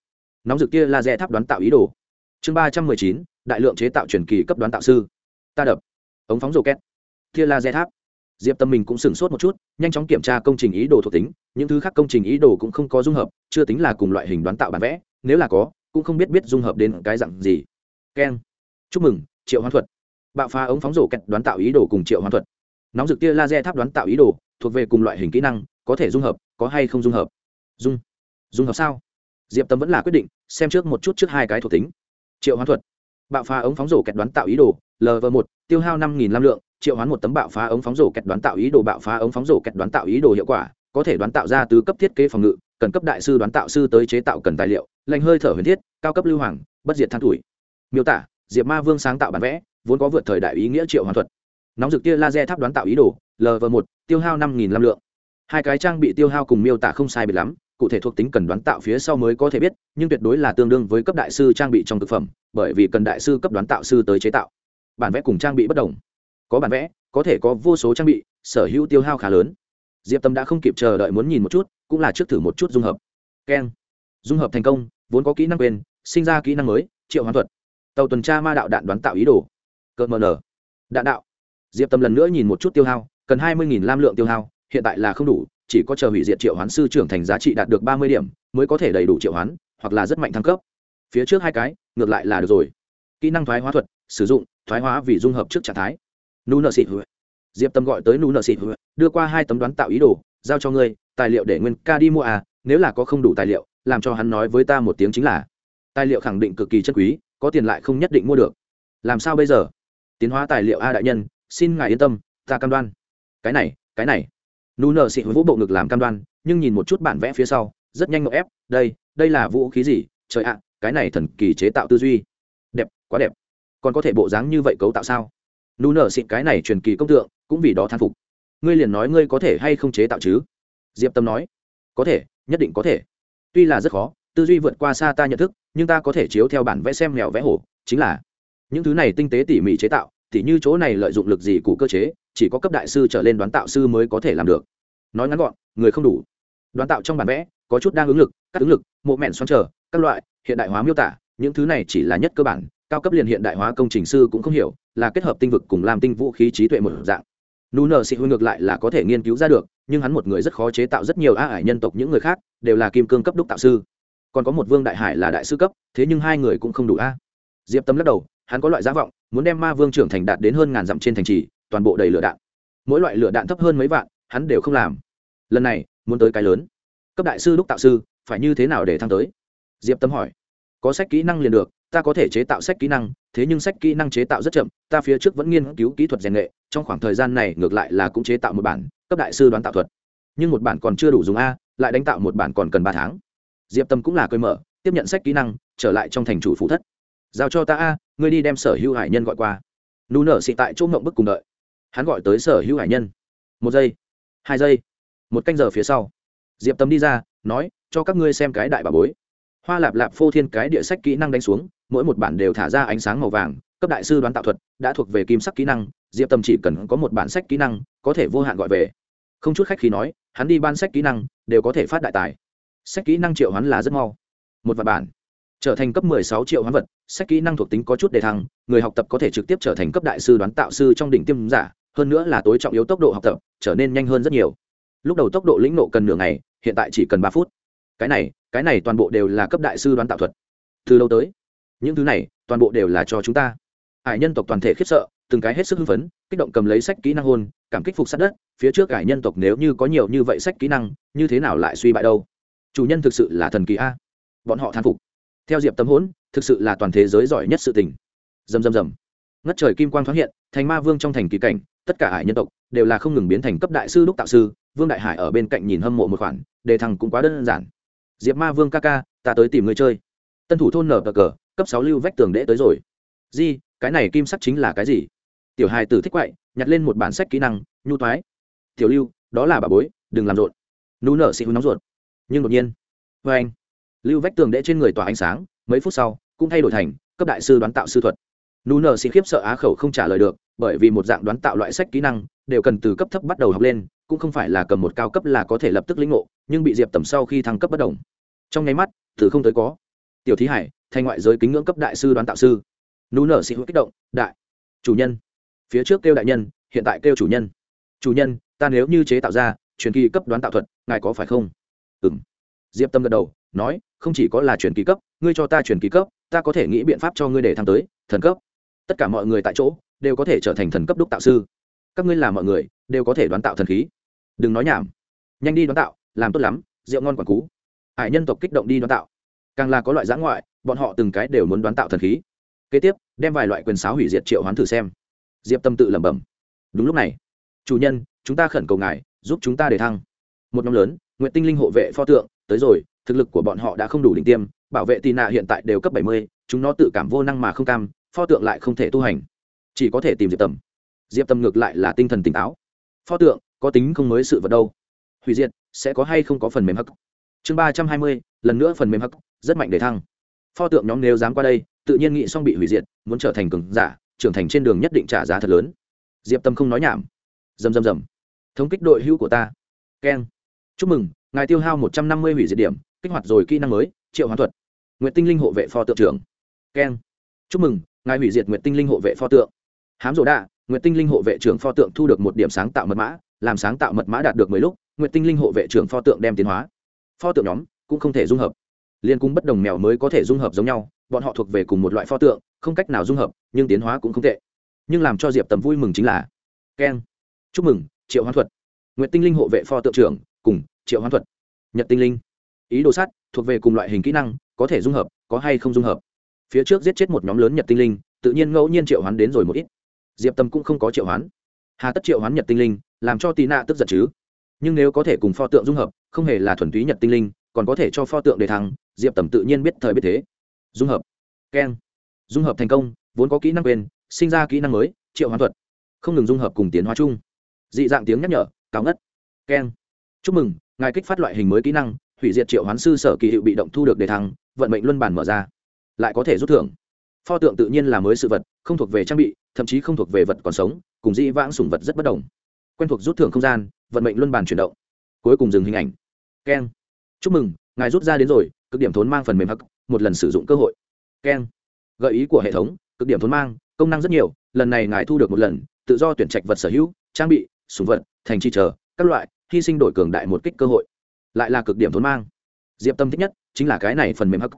nóng rực kia laser tháp đoán tạo ý đồ. Chương ba trăm mười chín, đại lượng chế tạo truyền kỳ cấp đoán tạo sư. Ta đập. Ống phóng rổ két kia laser tháp. Diệp tâm mình cũng sửng sốt một chút, nhanh chóng kiểm tra công trình ý đồ thuộc tính, những thứ khác công trình ý đồ cũng không có dung hợp, chưa tính là cùng loại hình đoán tạo bản vẽ, nếu là có, cũng không biết biết dung hợp đến cái dặn gì. Keng chúc mừng, triệu hoán thuật. Bạo phá ống phóng rổ kẹt đoán tạo ý đồ cùng triệu hoán thuật. Nóng rực tia laser tháp đoán tạo ý đồ, thuộc về cùng loại hình kỹ năng, có thể dung hợp, có hay không dung hợp? Dung. Dung hợp sao? Diệp tâm vẫn là quyết định, xem trước một chút trước hai cái thuộc tính. Triệu hoán thuật. Bạo phá ống phóng rổ kẹt đoán tạo ý đồ lv một, tiêu hao năm nghìn lam lượng, triệu hoán một tấm bạo phá ống phóng rổ kẹt đoán tạo ý đồ bạo phá ống phóng rổ kẹt đoán tạo ý đồ hiệu quả, có thể đoán tạo ra từ cấp thiết kế phòng ngự, cần cấp đại sư đoán tạo sư tới chế tạo cần tài liệu lạnh hơi thở huyền thiết, cao cấp lưu hoàng, bất diệt than tuổi. Miêu tả, diệp ma vương sáng tạo bản vẽ, vốn có vượt thời đại ý nghĩa triệu hoàn thuật. Nóng dược tia laser tháp đoán tạo ý đồ lv một, tiêu hao năm nghìn lam lượng. Hai cái trang bị tiêu hao cùng miêu tả không sai biệt lắm cụ thể thuộc tính cần đoán tạo phía sau mới có thể biết, nhưng tuyệt đối là tương đương với cấp đại sư trang bị trong thực phẩm, bởi vì cần đại sư cấp đoán tạo sư tới chế tạo. Bản vẽ cùng trang bị bất đồng. Có bản vẽ, có thể có vô số trang bị, sở hữu tiêu hao khá lớn. Diệp tâm đã không kịp chờ đợi muốn nhìn một chút, cũng là trước thử một chút dung hợp. Keng dung hợp thành công, vốn có kỹ năng quên, sinh ra kỹ năng mới, triệu hoán thuật. Tàu tuần tra ma đạo đạn đoán tạo ý đồ. Cợt mờ nở. Đạn đạo. Diệp tâm lần nữa nhìn một chút tiêu hao, cần hai mươi lam lượng tiêu hao, hiện tại là không đủ chỉ có chờ hủy diệt triệu hoán sư trưởng thành giá trị đạt được ba mươi điểm, mới có thể đầy đủ triệu hoán, hoặc là rất mạnh thăng cấp. Phía trước hai cái, ngược lại là được rồi. Kỹ năng thoái hóa thuật, sử dụng, thoái hóa vì dung hợp trước trạng thái. Nu nợ xịt diệp tâm gọi tới nu nợ xịt đưa qua hai tấm đoán tạo ý đồ, giao cho ngươi, tài liệu để nguyên ca đi mua à nếu là có không đủ tài liệu, làm cho hắn nói với ta một tiếng chính là, tài liệu khẳng định cực kỳ chân quý, có tiền lại không nhất định mua được. Làm sao bây giờ? Tiến hóa tài liệu a đại nhân, xin ngài yên tâm, ta cam đoan. Cái này cái này nụ nợ xị vũ bộ ngực làm cam đoan, nhưng nhìn một chút bản vẽ phía sau, rất nhanh ngộ ép, đây đây là vũ khí gì? Trời ạ, cái này thần kỳ chế tạo tư duy. Đẹp, quá đẹp. Còn có thể bộ dáng như vậy cấu tạo sao? Nụ nợ xịn cái này truyền kỳ công tượng, cũng vì đó thán phục. Ngươi liền nói ngươi có thể hay không chế tạo chứ? Diệp tâm nói. Có thể, nhất định có thể. Tuy là rất khó, tư duy vượt qua xa ta nhận thức, nhưng ta có thể chiếu theo bản vẽ xem mèo vẽ hổ, chính là. Những thứ này tinh tế tỉ mỉ chế tạo tỉ như chỗ này lợi dụng lực gì cụ cơ chế, chỉ có cấp đại sư trở lên đoán tạo sư mới có thể làm được. Nói ngắn gọn, người không đủ. Đoán tạo trong bản vẽ, có chút đang ứng lực các ứng lực, mộ mẹn xoắn trở các loại, hiện đại hóa miêu tả, những thứ này chỉ là nhất cơ bản, cao cấp liền hiện đại hóa công trình sư cũng không hiểu, là kết hợp tinh vực cùng làm tinh vũ khí trí tuệ một dạng. Nụ nở xị hôi ngược lại là có thể nghiên cứu ra được, nhưng hắn một người rất khó chế tạo rất nhiều a ải nhân tộc những người khác, đều là kim cương cấp đúc tạo sư. Còn có một vương đại hải là đại sư cấp, thế nhưng hai người cũng không đủ a. Diệp tâm lắc đầu, hắn có loại giá vọng muốn đem ma vương trưởng thành đạt đến hơn ngàn dặm trên thành trì, toàn bộ đầy lửa đạn. Mỗi loại lửa đạn thấp hơn mấy vạn, hắn đều không làm. Lần này, muốn tới cái lớn. Cấp đại sư đúc tạo sư, phải như thế nào để thăng tới? Diệp tâm hỏi. Có sách kỹ năng liền được, ta có thể chế tạo sách kỹ năng, thế nhưng sách kỹ năng chế tạo rất chậm, ta phía trước vẫn nghiên cứu kỹ thuật rèn nghệ trong khoảng thời gian này ngược lại là cũng chế tạo một bản, cấp đại sư đoán tạo thuật. Nhưng một bản còn chưa đủ dùng a, lại đánh tạo một bản còn cần ba tháng. Diệp tâm cũng là cơi mở, tiếp nhận sách kỹ năng, trở lại trong thành chủ phụ thất. Giao cho ta a ngươi đi đem sở hữu hải nhân gọi qua. Nụ nở xị tại chỗ ngộng bức cùng đợi. Hắn gọi tới sở hữu hải nhân. Một giây, hai giây, một canh giờ phía sau. Diệp tâm đi ra, nói, cho các ngươi xem cái đại bà bối. Hoa lạp lạp phô thiên cái địa sách kỹ năng đánh xuống, mỗi một bản đều thả ra ánh sáng màu vàng, cấp đại sư đoán tạo thuật, đã thuộc về kim sắc kỹ năng, diệp tâm chỉ cần có một bản sách kỹ năng, có thể vô hạn gọi về. Không chút khách khi nói, hắn đi ban sách kỹ năng, đều có thể phát đại tài. Sách kỹ năng triệu hắn là rất mau. Một vạn bản trở thành cấp 16 triệu hoán vật, sách kỹ năng thuộc tính có chút đề thăng, người học tập có thể trực tiếp trở thành cấp đại sư đoán tạo sư trong đỉnh tiêm giả, hơn nữa là tối trọng yếu tốc độ học tập, trở nên nhanh hơn rất nhiều. Lúc đầu tốc độ lĩnh nộ cần nửa ngày, hiện tại chỉ cần ba phút. Cái này cái này toàn bộ đều là cấp đại sư đoán tạo thuật. Từ lâu tới, những thứ này toàn bộ đều là cho chúng ta. Hải nhân tộc toàn thể khiếp sợ, từng cái hết sức hưng phấn, kích động cầm lấy sách kỹ năng hôn, cảm kích phục sát đất, phía trước hải nhân tộc nếu như có nhiều như vậy sách kỹ năng, như thế nào lại suy bại đâu? Chủ nhân thực sự là thần kỳ a. Bọn họ thán phục theo diệp tâm hỗn, thực sự là toàn thế giới giỏi nhất sự tình. Dầm dầm dầm ngất trời kim quang thoáng hiện, thành ma vương trong thành kỳ cảnh, tất cả hải nhân tộc đều là không ngừng biến thành cấp đại sư đúc tạo sư, vương đại hải ở bên cạnh nhìn hâm mộ một khoản, đề thằng cũng quá đơn giản. Diệp ma vương ca ca, ta tới tìm người chơi. Tân thủ thôn nở cờ cờ, cấp sáu lưu vách tường đễ tới rồi. Di, cái này kim sắc chính là cái gì? Tiểu hài tử thích quậy, nhặt lên một bản sách kỹ năng, nhu thoái tiểu lưu, đó là bà bối, đừng làm rộn. Nú nở xị nóng ruột. Nhưng đột nhiên vê anh lưu vách tường đệ trên người tỏa ánh sáng, mấy phút sau, cũng thay đổi thành cấp đại sư đoán tạo sư thuật. Nù nờ xị khiếp sợ á khẩu không trả lời được, bởi vì một dạng đoán tạo loại sách kỹ năng đều cần từ cấp thấp bắt đầu học lên, cũng không phải là cầm một cao cấp là có thể lập tức lĩnh ngộ, nhưng bị diệp tầm sau khi thăng cấp bất đồng. Trong nháy mắt từ không tới có. Tiểu thí hải, thay ngoại giới kính ngưỡng cấp đại sư đoán tạo sư. Nú nở xị hữu kích động, đại chủ nhân. Phía trước kêu đại nhân, hiện tại kêu chủ nhân. Chủ nhân, ta nếu như chế tạo ra truyền kỳ cấp đoán tạo thuật, ngài có phải không? Ừ m diệp tâm gật đầu, nói không chỉ có là truyền kỳ cấp, ngươi cho ta truyền kỳ cấp, ta có thể nghĩ biện pháp cho ngươi để thăng tới, thần cấp. Tất cả mọi người tại chỗ đều có thể trở thành thần cấp đúc tạo sư. Các ngươi là mọi người đều có thể đoán tạo thần khí. Đừng nói nhảm. Nhanh đi đoán tạo, làm tốt lắm, rượu ngon quản cú. Hải nhân tộc kích động đi đoán tạo. Càng là có loại giã ngoại, bọn họ từng cái đều muốn đoán tạo thần khí. Kế tiếp, đem vài loại quyền sáo hủy diệt triệu hoán thử xem. Diệp tâm tự lẩm bẩm. Đúng lúc này, chủ nhân, chúng ta khẩn cầu ngài, giúp chúng ta để thăng. Một nhóm lớn nguyện tinh linh hộ vệ pho tượng, tới rồi thực lực của bọn họ đã không đủ đỉnh tiêm, bảo vệ tì nạ hiện tại đều cấp bảy mươi, chúng nó tự cảm vô năng mà không cam, pho tượng lại không thể tu hành. Chỉ có thể tìm diệp tầm. Diệp tầm ngược lại là tinh thần tỉnh táo. Pho tượng, có tính không mới sự vật đâu. Hủy diệt, sẽ có hay không có phần mềm hắc. Chương ba trăm hai mươi, lần nữa phần mềm hắc, rất mạnh để thăng. Pho tượng nhóm nếu dám qua đây, tự nhiên nghĩ xong bị hủy diệt, muốn trở thành cường giả, trưởng thành trên đường nhất định trả giá thật lớn. Diệp tâm không nói nhảm. Dầm dầm dầm thống kích đội hữu của ta. Keng. Chúc mừng, ngài tiêu hao một trăm năm mươi hủy diệt điểm kích hoạt rồi kỹ năng mới, triệu hoán thuật. N g u y ệ t tinh linh hộ vệ pho tượng trưởng. Keng. Chúc mừng, ngài hủy diệt n g u y ệ t tinh linh hộ vệ pho tượng. Hám rổ đạ n g u y ệ t tinh linh hộ vệ trưởng pho tượng thu được một điểm sáng tạo mật mã, làm sáng tạo mật mã đạt được mười lúc n g u y ệ t tinh linh hộ vệ trưởng pho tượng đem tiến hóa. Pho tượng nhóm cũng không thể dung hợp. Liên cung bất đồng mèo mới có thể dung hợp giống nhau, bọn họ thuộc về cùng một loại pho tượng, không cách nào dung hợp, nhưng tiến hóa cũng không tệ. Nhưng làm cho diệp tầm vui mừng chính là keng. Chúc mừng, triệu hoán thuật. N tinh linh hộ vệ pho tượng trưởng, cùng triệu hoán thuật. Nhật tinh linh ý đồ sát thuộc về cùng loại hình kỹ năng, có thể dung hợp, có hay không dung hợp. Phía trước giết chết một nhóm lớn nhật tinh linh, tự nhiên ngẫu nhiên triệu hoán đến rồi một ít. Diệp tâm cũng không có triệu hoán. Hà tất triệu hoán nhật tinh linh, làm cho tì nạ tức giận chứ. Nhưng nếu có thể cùng pho tượng dung hợp, không hề là thuần túy nhật tinh linh, còn có thể cho pho tượng đề thăng, diệp tầm tự nhiên biết thời biết thế. Dung hợp. Keng. Dung hợp thành công, vốn có kỹ năng quên, sinh ra kỹ năng mới, triệu hoán thuật. Không ngừng dung hợp cùng tiến hóa chung. Dị dạng tiếng nhắc nhở, cao ngất. Keng. Chúc mừng, ngài kích phát loại hình mới kỹ năng hủy diệt triệu hoán sư sở kỳ hiệu bị động thu được đề thăng, vận mệnh luân bản mở ra. Lại có thể rút thưởng. Pho tượng tự nhiên là mới sự vật, không thuộc về trang bị, thậm chí không thuộc về vật còn sống, cùng dĩ vãng sủng vật rất bất đồng. Quen thuộc rút thưởng không gian, vận mệnh luân bản chuyển động. Cuối cùng dừng hình ảnh. Keng. Chúc mừng, ngài rút ra đến rồi, cực điểm thốn mang phần mềm hắc, một lần sử dụng cơ hội. Keng. Gợi ý của hệ thống, cực điểm thốn mang, công năng rất nhiều, lần này ngài thu được một lần, tự do tuyển trạch vật sở hữu, trang bị súng vật, thành chi chờ, các loại, hy sinh đổi cường đại một kích cơ hội lại là cực điểm thốn mang. Diệp tâm thích nhất chính là cái này phần mềm hắc.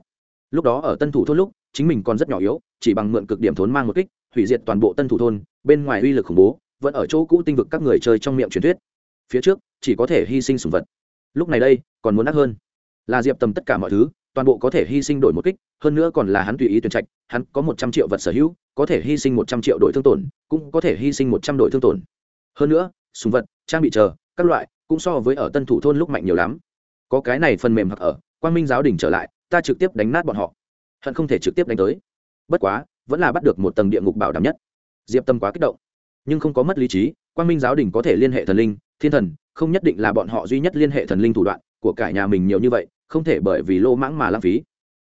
Lúc đó ở tân thủ thôn lúc, chính mình còn rất nhỏ yếu, chỉ bằng mượn cực điểm thốn mang một kích, hủy diệt toàn bộ tân thủ thôn, bên ngoài uy lực khủng bố, vẫn ở chỗ cũ tinh vực các người chơi trong miệng truyền thuyết. Phía trước, chỉ có thể hy sinh sùng vật. Lúc này đây, còn muốn ác hơn. Là diệp tâm tất cả mọi thứ, toàn bộ có thể hy sinh đổi một kích, hơn nữa còn là hắn tùy ý tuyển trạch, hắn có một trăm triệu vật sở hữu, có thể hy sinh một trăm triệu đội thương tổn, cũng có thể hy sinh một trăm đội thương tổn. Hơn nữa súng vật, trang bị chờ, các loại, cũng so với ở tân thủ thôn lúc mạnh nhiều lắm có cái này phần mềm hoặc ở, quang minh giáo đình trở lại, ta trực tiếp đánh nát bọn họ. Hận không thể trực tiếp đánh tới. Bất quá, vẫn là bắt được một tầng địa ngục bảo đảm nhất. Diệp tâm quá kích động. Nhưng không có mất lý trí, quang minh giáo đình có thể liên hệ thần linh, thiên thần, không nhất định là bọn họ duy nhất liên hệ thần linh thủ đoạn của cả nhà mình nhiều như vậy, không thể bởi vì lô mãng mà lãng phí.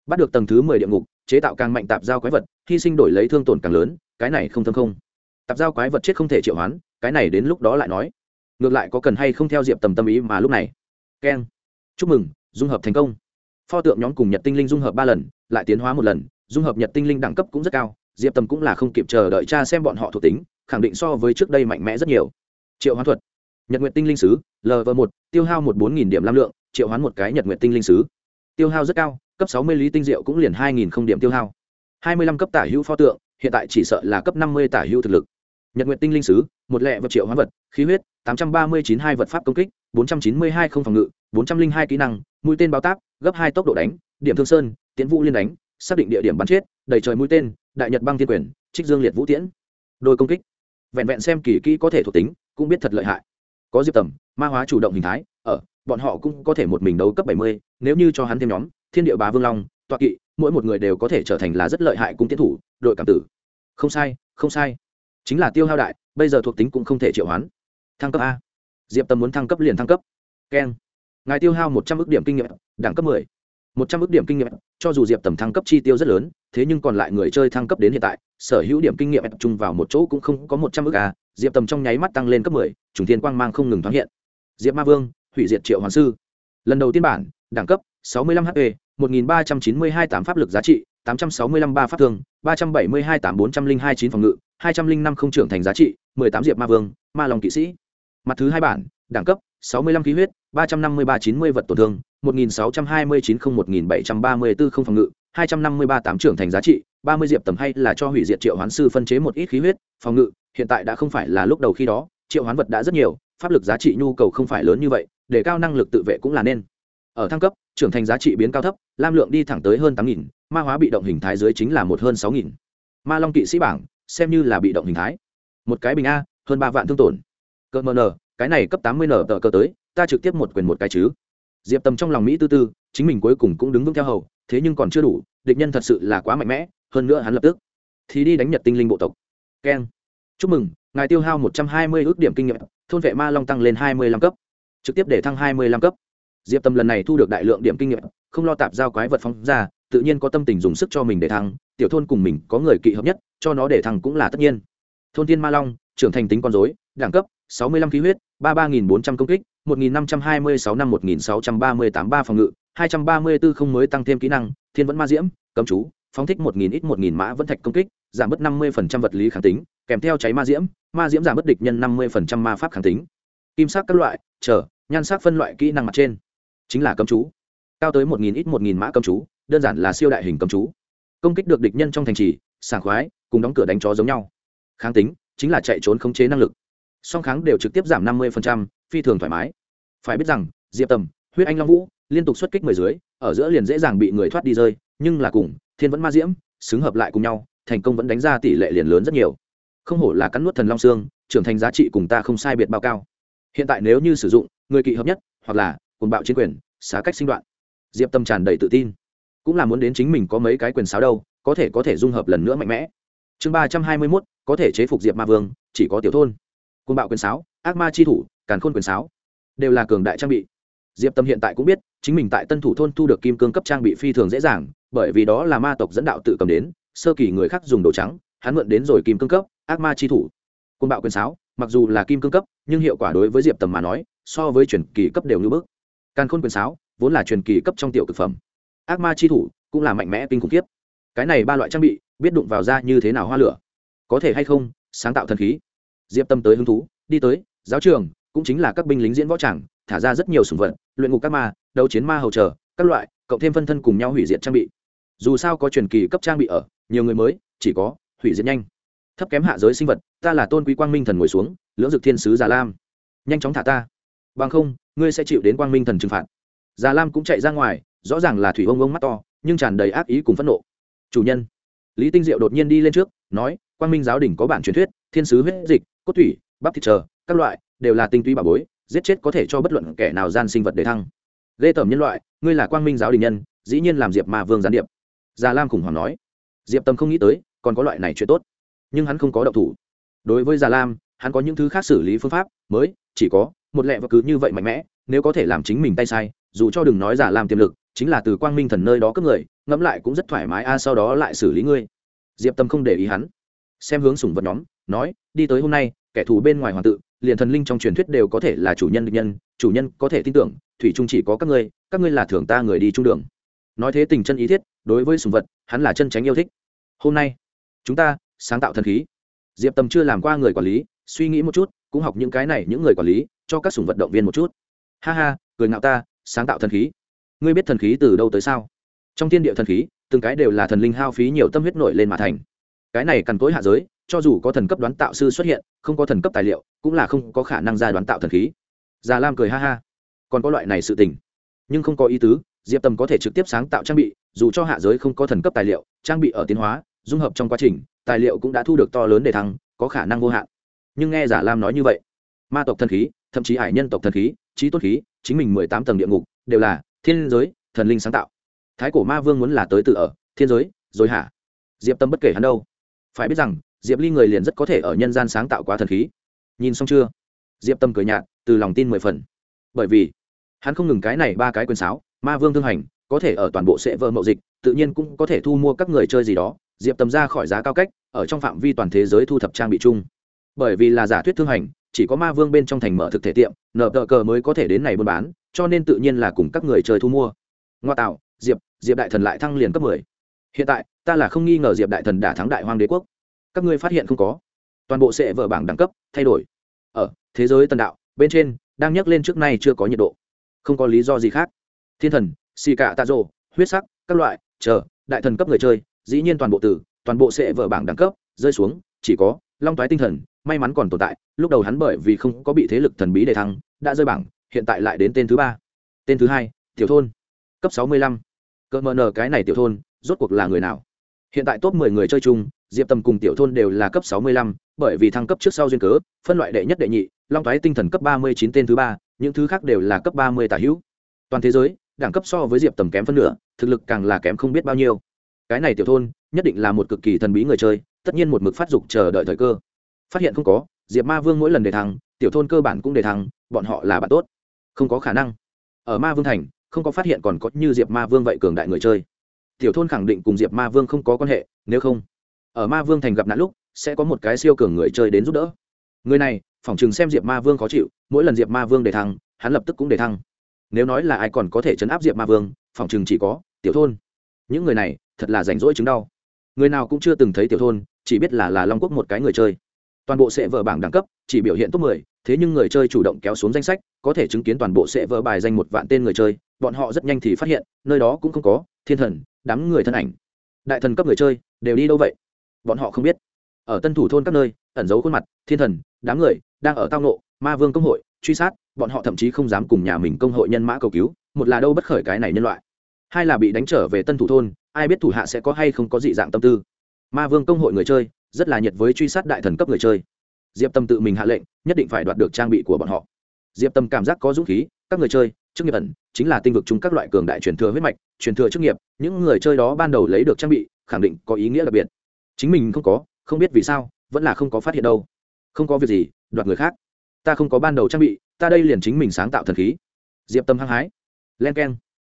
Bắt được tầng thứ mười địa ngục, chế tạo càng mạnh tạp giao quái vật, hy sinh đổi lấy thương tổn càng lớn, cái này không thâm không. Tạp giao quái vật chết không thể triệu hoán, cái này đến lúc đó lại nói. Ngược lại có cần hay không theo diệp tầm tâm ý mà lúc này. Keng chúc mừng, dung hợp thành công. Pho tượng nhóm cùng nhật tinh linh dung hợp ba lần, lại tiến hóa một lần, dung hợp nhật tinh linh đẳng cấp cũng rất cao, diệp tầm cũng là không kịp chờ đợi cha xem bọn họ thuộc tính, khẳng định so với trước đây mạnh mẽ rất nhiều. Triệu hoán thuật. Nhật nguyện tinh linh sứ lv một, tiêu hao một bốn nghìn điểm lam lượng, triệu hoán một cái nhật nguyện tinh linh sứ. Tiêu hao rất cao, cấp sáu mươi lý tinh diệu cũng liền hai nghìn không điểm tiêu hao. Hai mươi lăm cấp tả hữu pho tượng, hiện tại chỉ sợ là cấp năm mươi tả hữu thực lực nhật nguyện tinh linh sứ, một lệ vật triệu hóa vật, khí huyết, tám trăm ba mươi chín hai vật pháp công kích, bốn trăm chín mươi hai không phòng ngự, bốn trăm linh hai kỹ năng, mũi tên bao táp, gấp hai tốc độ đánh, điểm thương sơn tiến vũ liên đánh, xác định địa điểm bắn chết, đầy trời mũi tên, đại nhật băng thiên quyền, trích dương liệt vũ tiễn. Đôi công kích. Vẹn vẹn xem kỳ kỹ có thể thuộc tính, cũng biết thật lợi hại. Có diệp tầm, ma hóa chủ động hình thái, ở, bọn họ cũng có thể một mình đấu cấp bảy mươi, nếu như cho hắn thêm nhóm, thiên địa bá vương long toa kỵ, mỗi một người đều có thể trở thành là rất lợi hại cung tiến thủ, đội cảm tử. Không sai không sai chính là tiêu hao đại, bây giờ thuộc tính cũng không thể triệu hoán. Thăng cấp a. Diệp tâm muốn thăng cấp liền thăng cấp. Keng. Ngài tiêu hao một trăm ước điểm kinh nghiệm, đẳng cấp mười. Một trăm ước điểm kinh nghiệm, cho dù diệp tầm thăng cấp chi tiêu rất lớn, thế nhưng còn lại người chơi thăng cấp đến hiện tại, sở hữu điểm kinh nghiệm tập trung vào một chỗ cũng không có một trăm ước a, diệp tầm trong nháy mắt tăng lên cấp mười, trùng thiên quang mang không ngừng thoáng hiện. Diệp ma vương, hủy diệt triệu hoàng sư. Lần đầu tiên bản, đẳng cấp, sáu mươi lăm hp, một nghìn ba trăm chín mươi hai tám pháp lực giá trị, tám trăm sáu mươi lăm ba pháp thương, ba trăm bảy mươi hai tám bốn trăm linh hai chín phòng ngự hai trăm linh năm không trưởng thành giá trị, mười tám diệp ma vương, ma lòng kỵ sĩ. Mặt thứ hai bản, đẳng cấp, sáu mươi lăm khí huyết, ba trăm năm mươi ba chín mươi vật tổn thương, một nghìn sáu trăm hai mươi chín không một nghìn bảy trăm ba mươi bốn không phòng ngự, hai trăm năm mươi ba tám trưởng thành giá trị, ba mươi diệp tầm hay là cho hủy diệt triệu hoán sư phân chế một ít khí huyết, phòng ngự, hiện tại đã không phải là lúc đầu khi đó, triệu hoán vật đã rất nhiều, pháp lực giá trị nhu cầu không phải lớn như vậy, để cao năng lực tự vệ cũng là nên. Ở thăng cấp, trưởng thành giá trị biến cao thấp, lam lượng đi thẳng tới hơn tám nghìn, ma hóa bị động hình thái dưới chính là một hơn sáu nghìn. Ma long kỵ sĩ bảng xem như là bị động hình thái. Một cái bình a, hơn ba vạn thương tổn. Cỡ mờ nờ, cái này cấp tám mươi nở tờ cơ tới, ta trực tiếp một quyền một cái chứ. Diệp tầm trong lòng mỹ tư tư, chính mình cuối cùng cũng đứng vững theo hầu, thế nhưng còn chưa đủ, địch nhân thật sự là quá mạnh mẽ, hơn nữa hắn lập tức thì đi đánh nhật tinh linh bộ tộc. Keng. Chúc mừng, ngài tiêu hao một trăm hai mươi ước điểm kinh nghiệm, thôn vệ ma long tăng lên hai mươi lăm cấp. Trực tiếp để thăng hai mươi lăm cấp. Diệp tâm lần này thu được đại lượng điểm kinh nghiệm, không lo tạp giao quái vật phóng ra, tự nhiên có tâm tình dùng sức cho mình để thăng, tiểu thôn cùng mình có người kỵ hợp nhất cho nó để thằng cũng là tất nhiên. Thôn thiên ma long, trưởng thành tính con rối, đẳng cấp 65 khí huyết 33.400 công kích 1.526 năm 1638 3 phòng ngự 234 không mới tăng thêm kỹ năng, thiên vẫn ma diễm, cấm chú, phóng thích 1.000 ít 1.000 mã vẫn thạch công kích, giảm bớt 50% vật lý kháng tính, kèm theo cháy ma diễm ma diễm giảm bớt địch nhân 50% ma pháp kháng tính. Kim sắc các loại, chờ, nhan sắc phân loại kỹ năng mặt trên, chính là cấm chú. Cao tới 1.000 ít 1.000 mã cấm chú, đơn giản là siêu đại hình cấm chú. Công kích được địch nhân trong thành trì, sảng khoái cùng đóng cửa đánh chó giống nhau. Kháng tính, chính là chạy trốn khống chế năng lực. Song kháng đều trực tiếp giảm năm mươi phi thường thoải mái. Phải biết rằng, diệp tầm, huyết anh long vũ, liên tục xuất kích mười dưới, ở giữa liền dễ dàng bị người thoát đi rơi, nhưng là cùng thiên vẫn ma diễm, xứng hợp lại cùng nhau, thành công vẫn đánh ra tỷ lệ liền lớn rất nhiều. Không hổ là cắn nuốt thần long xương, trưởng thành giá trị cùng ta không sai biệt bao cao. Hiện tại nếu như sử dụng, người kỵ hợp nhất, hoặc là cuồng bạo chiến quyền, xá cách sinh đoạn. Diệp tâm tràn đầy tự tin. Cũng là muốn đến chính mình có mấy cái quyền sáo đâu, có thể có thể dung hợp lần nữa mạnh mẽ chương ba trăm hai mươi mốt, có thể chế phục diệp ma vương, chỉ có tiểu thôn. Côn bạo quyền sáo, ác ma chi thủ, càn khôn quyền sáo. Đều là cường đại trang bị. Diệp tâm hiện tại cũng biết, chính mình tại tân thủ thôn thu được kim cương cấp trang bị phi thường dễ dàng, bởi vì đó là ma tộc dẫn đạo tự cầm đến, sơ kỳ người khác dùng đồ trắng, hắn mượn đến rồi kim cương cấp, ác ma chi thủ. Côn bạo quyền sáo, mặc dù là kim cương cấp, nhưng hiệu quả đối với diệp tầm mà nói, so với truyền kỳ cấp đều như bước càn khôn quyền sáo, vốn là truyền kỳ cấp trong tiểu cực phẩm. Ác ma chi thủ, cũng là mạnh mẽ kinh khủng khiếp. Cái này ba loại trang bị biết đụng vào ra như thế nào hoa lửa. Có thể hay không, sáng tạo thần khí. Diệp tâm tới hứng thú, đi tới, giáo trường, cũng chính là các binh lính diễn võ tràng, thả ra rất nhiều sùng vật, luyện ngục các ma, đấu chiến ma hầu trở, các loại, cộng thêm phân thân cùng nhau hủy diệt trang bị. Dù sao có truyền kỳ cấp trang bị ở, nhiều người mới, chỉ có, hủy diệt nhanh. Thấp kém hạ giới sinh vật, ta là tôn quý quang minh thần ngồi xuống, lưỡng dực thiên sứ già lam. Nhanh chóng thả ta. Bằng không, ngươi sẽ chịu đến quang minh thần trừng phạt. Già lam cũng chạy ra ngoài, rõ ràng là thủy ông ông mắt to, nhưng tràn đầy ác ý cùng phẫn nộ. Chủ nhân lý tinh diệu đột nhiên đi lên trước, nói, quang minh giáo đình có bản truyền thuyết, thiên sứ huyết dịch, cốt thủy, bắp thịt chờ, các loại, đều là tinh túy bà bối, giết chết có thể cho bất luận kẻ nào gian sinh vật để thăng. Ghê tởm nhân loại, ngươi là quang minh giáo đình nhân, dĩ nhiên làm diệp ma vương gián điệp. Già lam khủng hoảng nói. Diệp tâm không nghĩ tới, còn có loại này chuyện tốt. Nhưng hắn không có động thủ. Đối với già lam, hắn có những thứ khác xử lý phương pháp, mới, chỉ có, một lẹ và cứ như vậy mạnh mẽ, nếu có thể làm chính mình tay sai, dù cho đừng nói già lam tiềm lực chính là từ quang minh thần nơi đó cướp người, ngẫm lại cũng rất thoải mái, a, sau đó lại xử lý ngươi. Diệp tâm không để ý hắn, xem hướng sủng vật nhóm, nói, đi tới hôm nay, kẻ thù bên ngoài hoàng tự, liền thần linh trong truyền thuyết đều có thể là chủ nhân địch nhân, chủ nhân có thể tin tưởng, thủy trung chỉ có các ngươi các ngươi là thưởng ta người đi trung đường. Nói thế tình chân ý thiết, đối với sủng vật, hắn là chân tránh yêu thích. Hôm nay, chúng ta sáng tạo thần khí. Diệp tâm chưa làm qua người quản lý, suy nghĩ một chút, cũng học những cái này, những người quản lý, cho các sủng vật động viên một chút. Ha ha, cười ngạo ta, sáng tạo thần khí ngươi biết thần khí từ đâu tới sao? Trong thiên địa thần khí, từng cái đều là thần linh hao phí nhiều tâm huyết nổi lên mà thành. Cái này cằn cối hạ giới, cho dù có thần cấp đoán tạo sư xuất hiện, không có thần cấp tài liệu, cũng là không có khả năng ra đoán tạo thần khí. Già lam cười ha ha. Còn có loại này sự tình. Nhưng không có ý tứ, diệp tầm có thể trực tiếp sáng tạo trang bị, dù cho hạ giới không có thần cấp tài liệu, trang bị ở tiến hóa, dung hợp trong quá trình, tài liệu cũng đã thu được to lớn để thăng, có khả năng vô hạn. Nhưng nghe giả lam nói như vậy, ma tộc thần khí, thậm chí hải nhân tộc thần khí trí tốt khí, chính mình mười tám tầng địa ngục, đều là thiên giới, thần linh sáng tạo. Thái cổ ma vương muốn là tới tự ở, thiên giới, rồi hả? Diệp tâm bất kể hắn đâu. Phải biết rằng, diệp ly người liền rất có thể ở nhân gian sáng tạo quá thần khí. Nhìn xong chưa? Diệp tâm cười nhạt, từ lòng tin mười phần. Bởi vì, hắn không ngừng cái này ba cái quyền sáo, ma vương thương hành, có thể ở toàn bộ sẽ vỡ mậu dịch, tự nhiên cũng có thể thu mua các người chơi gì đó. Diệp tầm ra khỏi giá cao cách, ở trong phạm vi toàn thế giới thu thập trang bị chung. Bởi vì là giả thuyết thương hành, chỉ có ma vương bên trong thành mở thực thể tiệm, nợ tờ cờ mới có thể đến này buôn bán cho nên tự nhiên là cùng các người chơi thu mua. Ngoa tạo, diệp diệp đại thần lại thăng liền cấp mười. Hiện tại, ta là không nghi ngờ diệp đại thần đả thắng đại hoang đế quốc. Các ngươi phát hiện không có. Toàn bộ sẽ vở bảng đẳng cấp, thay đổi. Ở, thế giới tần đạo, bên trên, đang nhắc lên trước nay chưa có nhiệt độ. Không có lý do gì khác. Thiên thần, xì cả tạ rồ, huyết sắc, các loại, chờ, đại thần cấp người chơi, dĩ nhiên toàn bộ tử, toàn bộ sẽ vở bảng đẳng cấp, rơi xuống, chỉ có long toái tinh thần, may mắn còn tồn tại, lúc đầu hắn bởi vì không có bị thế lực thần bí đề thăng, đã rơi bảng hiện tại lại đến tên thứ ba. Tên thứ hai, tiểu thôn. Cấp sáu mươi lăm. Cỡ mờ nờ cái này tiểu thôn, rốt cuộc là người nào? Hiện tại top mười người chơi chung, diệp tầm cùng tiểu thôn đều là cấp sáu mươi lăm, bởi vì thăng cấp trước sau duyên cớ, phân loại đệ nhất đệ nhị, long thoái tinh thần cấp ba mươi chín tên thứ ba, những thứ khác đều là cấp ba mươi tả hữu. Toàn thế giới, đẳng cấp so với diệp tầm kém phân nửa, thực lực càng là kém không biết bao nhiêu. Cái này tiểu thôn, nhất định là một cực kỳ thần bí người chơi, tất nhiên một mực phát dục chờ đợi thời cơ. Phát hiện không có, diệp ma vương mỗi lần đề thăng, tiểu thôn cơ bản cũng đề thăng, bọn họ là bạn tốt không có khả năng. Ở ma vương thành, không có phát hiện còn có như diệp ma vương vậy cường đại người chơi. Tiểu thôn khẳng định cùng diệp ma vương không có quan hệ, nếu không, ở ma vương thành gặp nạn lúc, sẽ có một cái siêu cường người chơi đến giúp đỡ. Người này, phỏng chừng xem diệp ma vương khó chịu, mỗi lần diệp ma vương để thăng, hắn lập tức cũng để thăng. Nếu nói là ai còn có thể chấn áp diệp ma vương, phỏng chừng chỉ có tiểu thôn. Những người này, thật là rảnh rỗi chứng đau. Người nào cũng chưa từng thấy tiểu thôn, chỉ biết là là long quốc một cái người chơi toàn bộ sẽ vở bảng đẳng cấp chỉ biểu hiện top 10, thế nhưng người chơi chủ động kéo xuống danh sách có thể chứng kiến toàn bộ sẽ vở bài danh một vạn tên người chơi bọn họ rất nhanh thì phát hiện nơi đó cũng không có thiên thần đám người thân ảnh. Đại thần cấp người chơi đều đi đâu vậy? Bọn họ không biết. Ở tân thủ thôn các nơi ẩn giấu khuôn mặt thiên thần đám người đang ở tao nộ ma vương công hội truy sát bọn họ thậm chí không dám cùng nhà mình công hội nhân mã cầu cứu một là đâu bất khởi cái này nhân loại hai là bị đánh trở về tân thủ thôn ai biết thủ hạ sẽ có hay không có dị dạng tâm tư. Ma vương công hội người chơi rất là nhiệt với truy sát đại thần cấp người chơi. Diệp tâm tự mình hạ lệnh, nhất định phải đoạt được trang bị của bọn họ. Diệp tâm cảm giác có dũng khí, các người chơi, chức nghiệp ẩn, chính là tinh vực chung các loại cường đại truyền thừa huyết mạch, truyền thừa chức nghiệp, những người chơi đó ban đầu lấy được trang bị, khẳng định có ý nghĩa đặc biệt. Chính mình không có, không biết vì sao, vẫn là không có phát hiện đâu. Không có việc gì, đoạt người khác. Ta không có ban đầu trang bị, ta đây liền chính mình sáng tạo thần khí. Diệp tâm hăng hái. Len k e n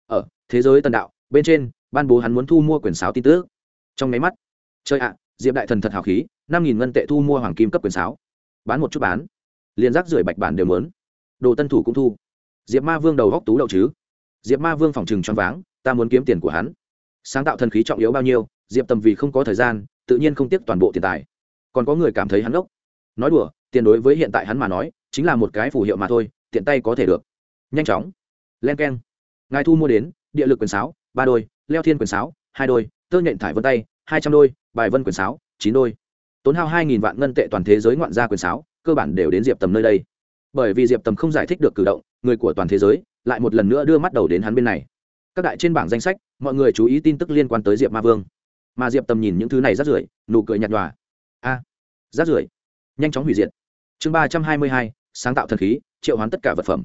ở, thế giới tần đạo, bên trên, ban bố hắn muốn thu mua quyển sáo tin tức. Trong máy mắt chơi ạ diệp đại thần thật hào khí, năm nghìn ngân tệ thu mua hoàng kim cấp quyền sáo. Bán một chút bán. Liền rác rưởi bạch bản đều lớn đồ tân thủ cũng thu. Diệp ma vương đầu góc tú đậu chứ? Diệp ma vương phòng trừng choáng váng, ta muốn kiếm tiền của hắn. Sáng tạo thần khí trọng yếu bao nhiêu, diệp tầm vì không có thời gian, tự nhiên không tiếc toàn bộ tiền tài. Còn có người cảm thấy hắn ốc nói đùa, tiền đối với hiện tại hắn mà nói, chính là một cái phù hiệu mà thôi, tiện tay có thể được. Nhanh chóng. Len k e n ngài thu mua đến, địa lực quyền sáo, ba đôi, leo thiên quyền sáo, hai đôi, tơ nhện thải vân tay, hai trăm đôi bài vân quyền sáo chín đôi. Tốn hao hai nghìn vạn ngân tệ toàn thế giới ngoạn gia quyền sáo cơ bản đều đến diệp tầm nơi đây. Bởi vì diệp tầm không giải thích được cử động người của toàn thế giới lại một lần nữa đưa mắt đầu đến hắn bên này. Các đại trên bảng danh sách mọi người chú ý tin tức liên quan tới diệp ma vương. Mà diệp tầm nhìn những thứ này rát rưởi nụ cười nhạt nhòa. A à, rát rưởi. Nhanh chóng hủy diệt. Chương ba trăm hai mươi hai sáng tạo thần khí triệu hoán tất cả vật phẩm.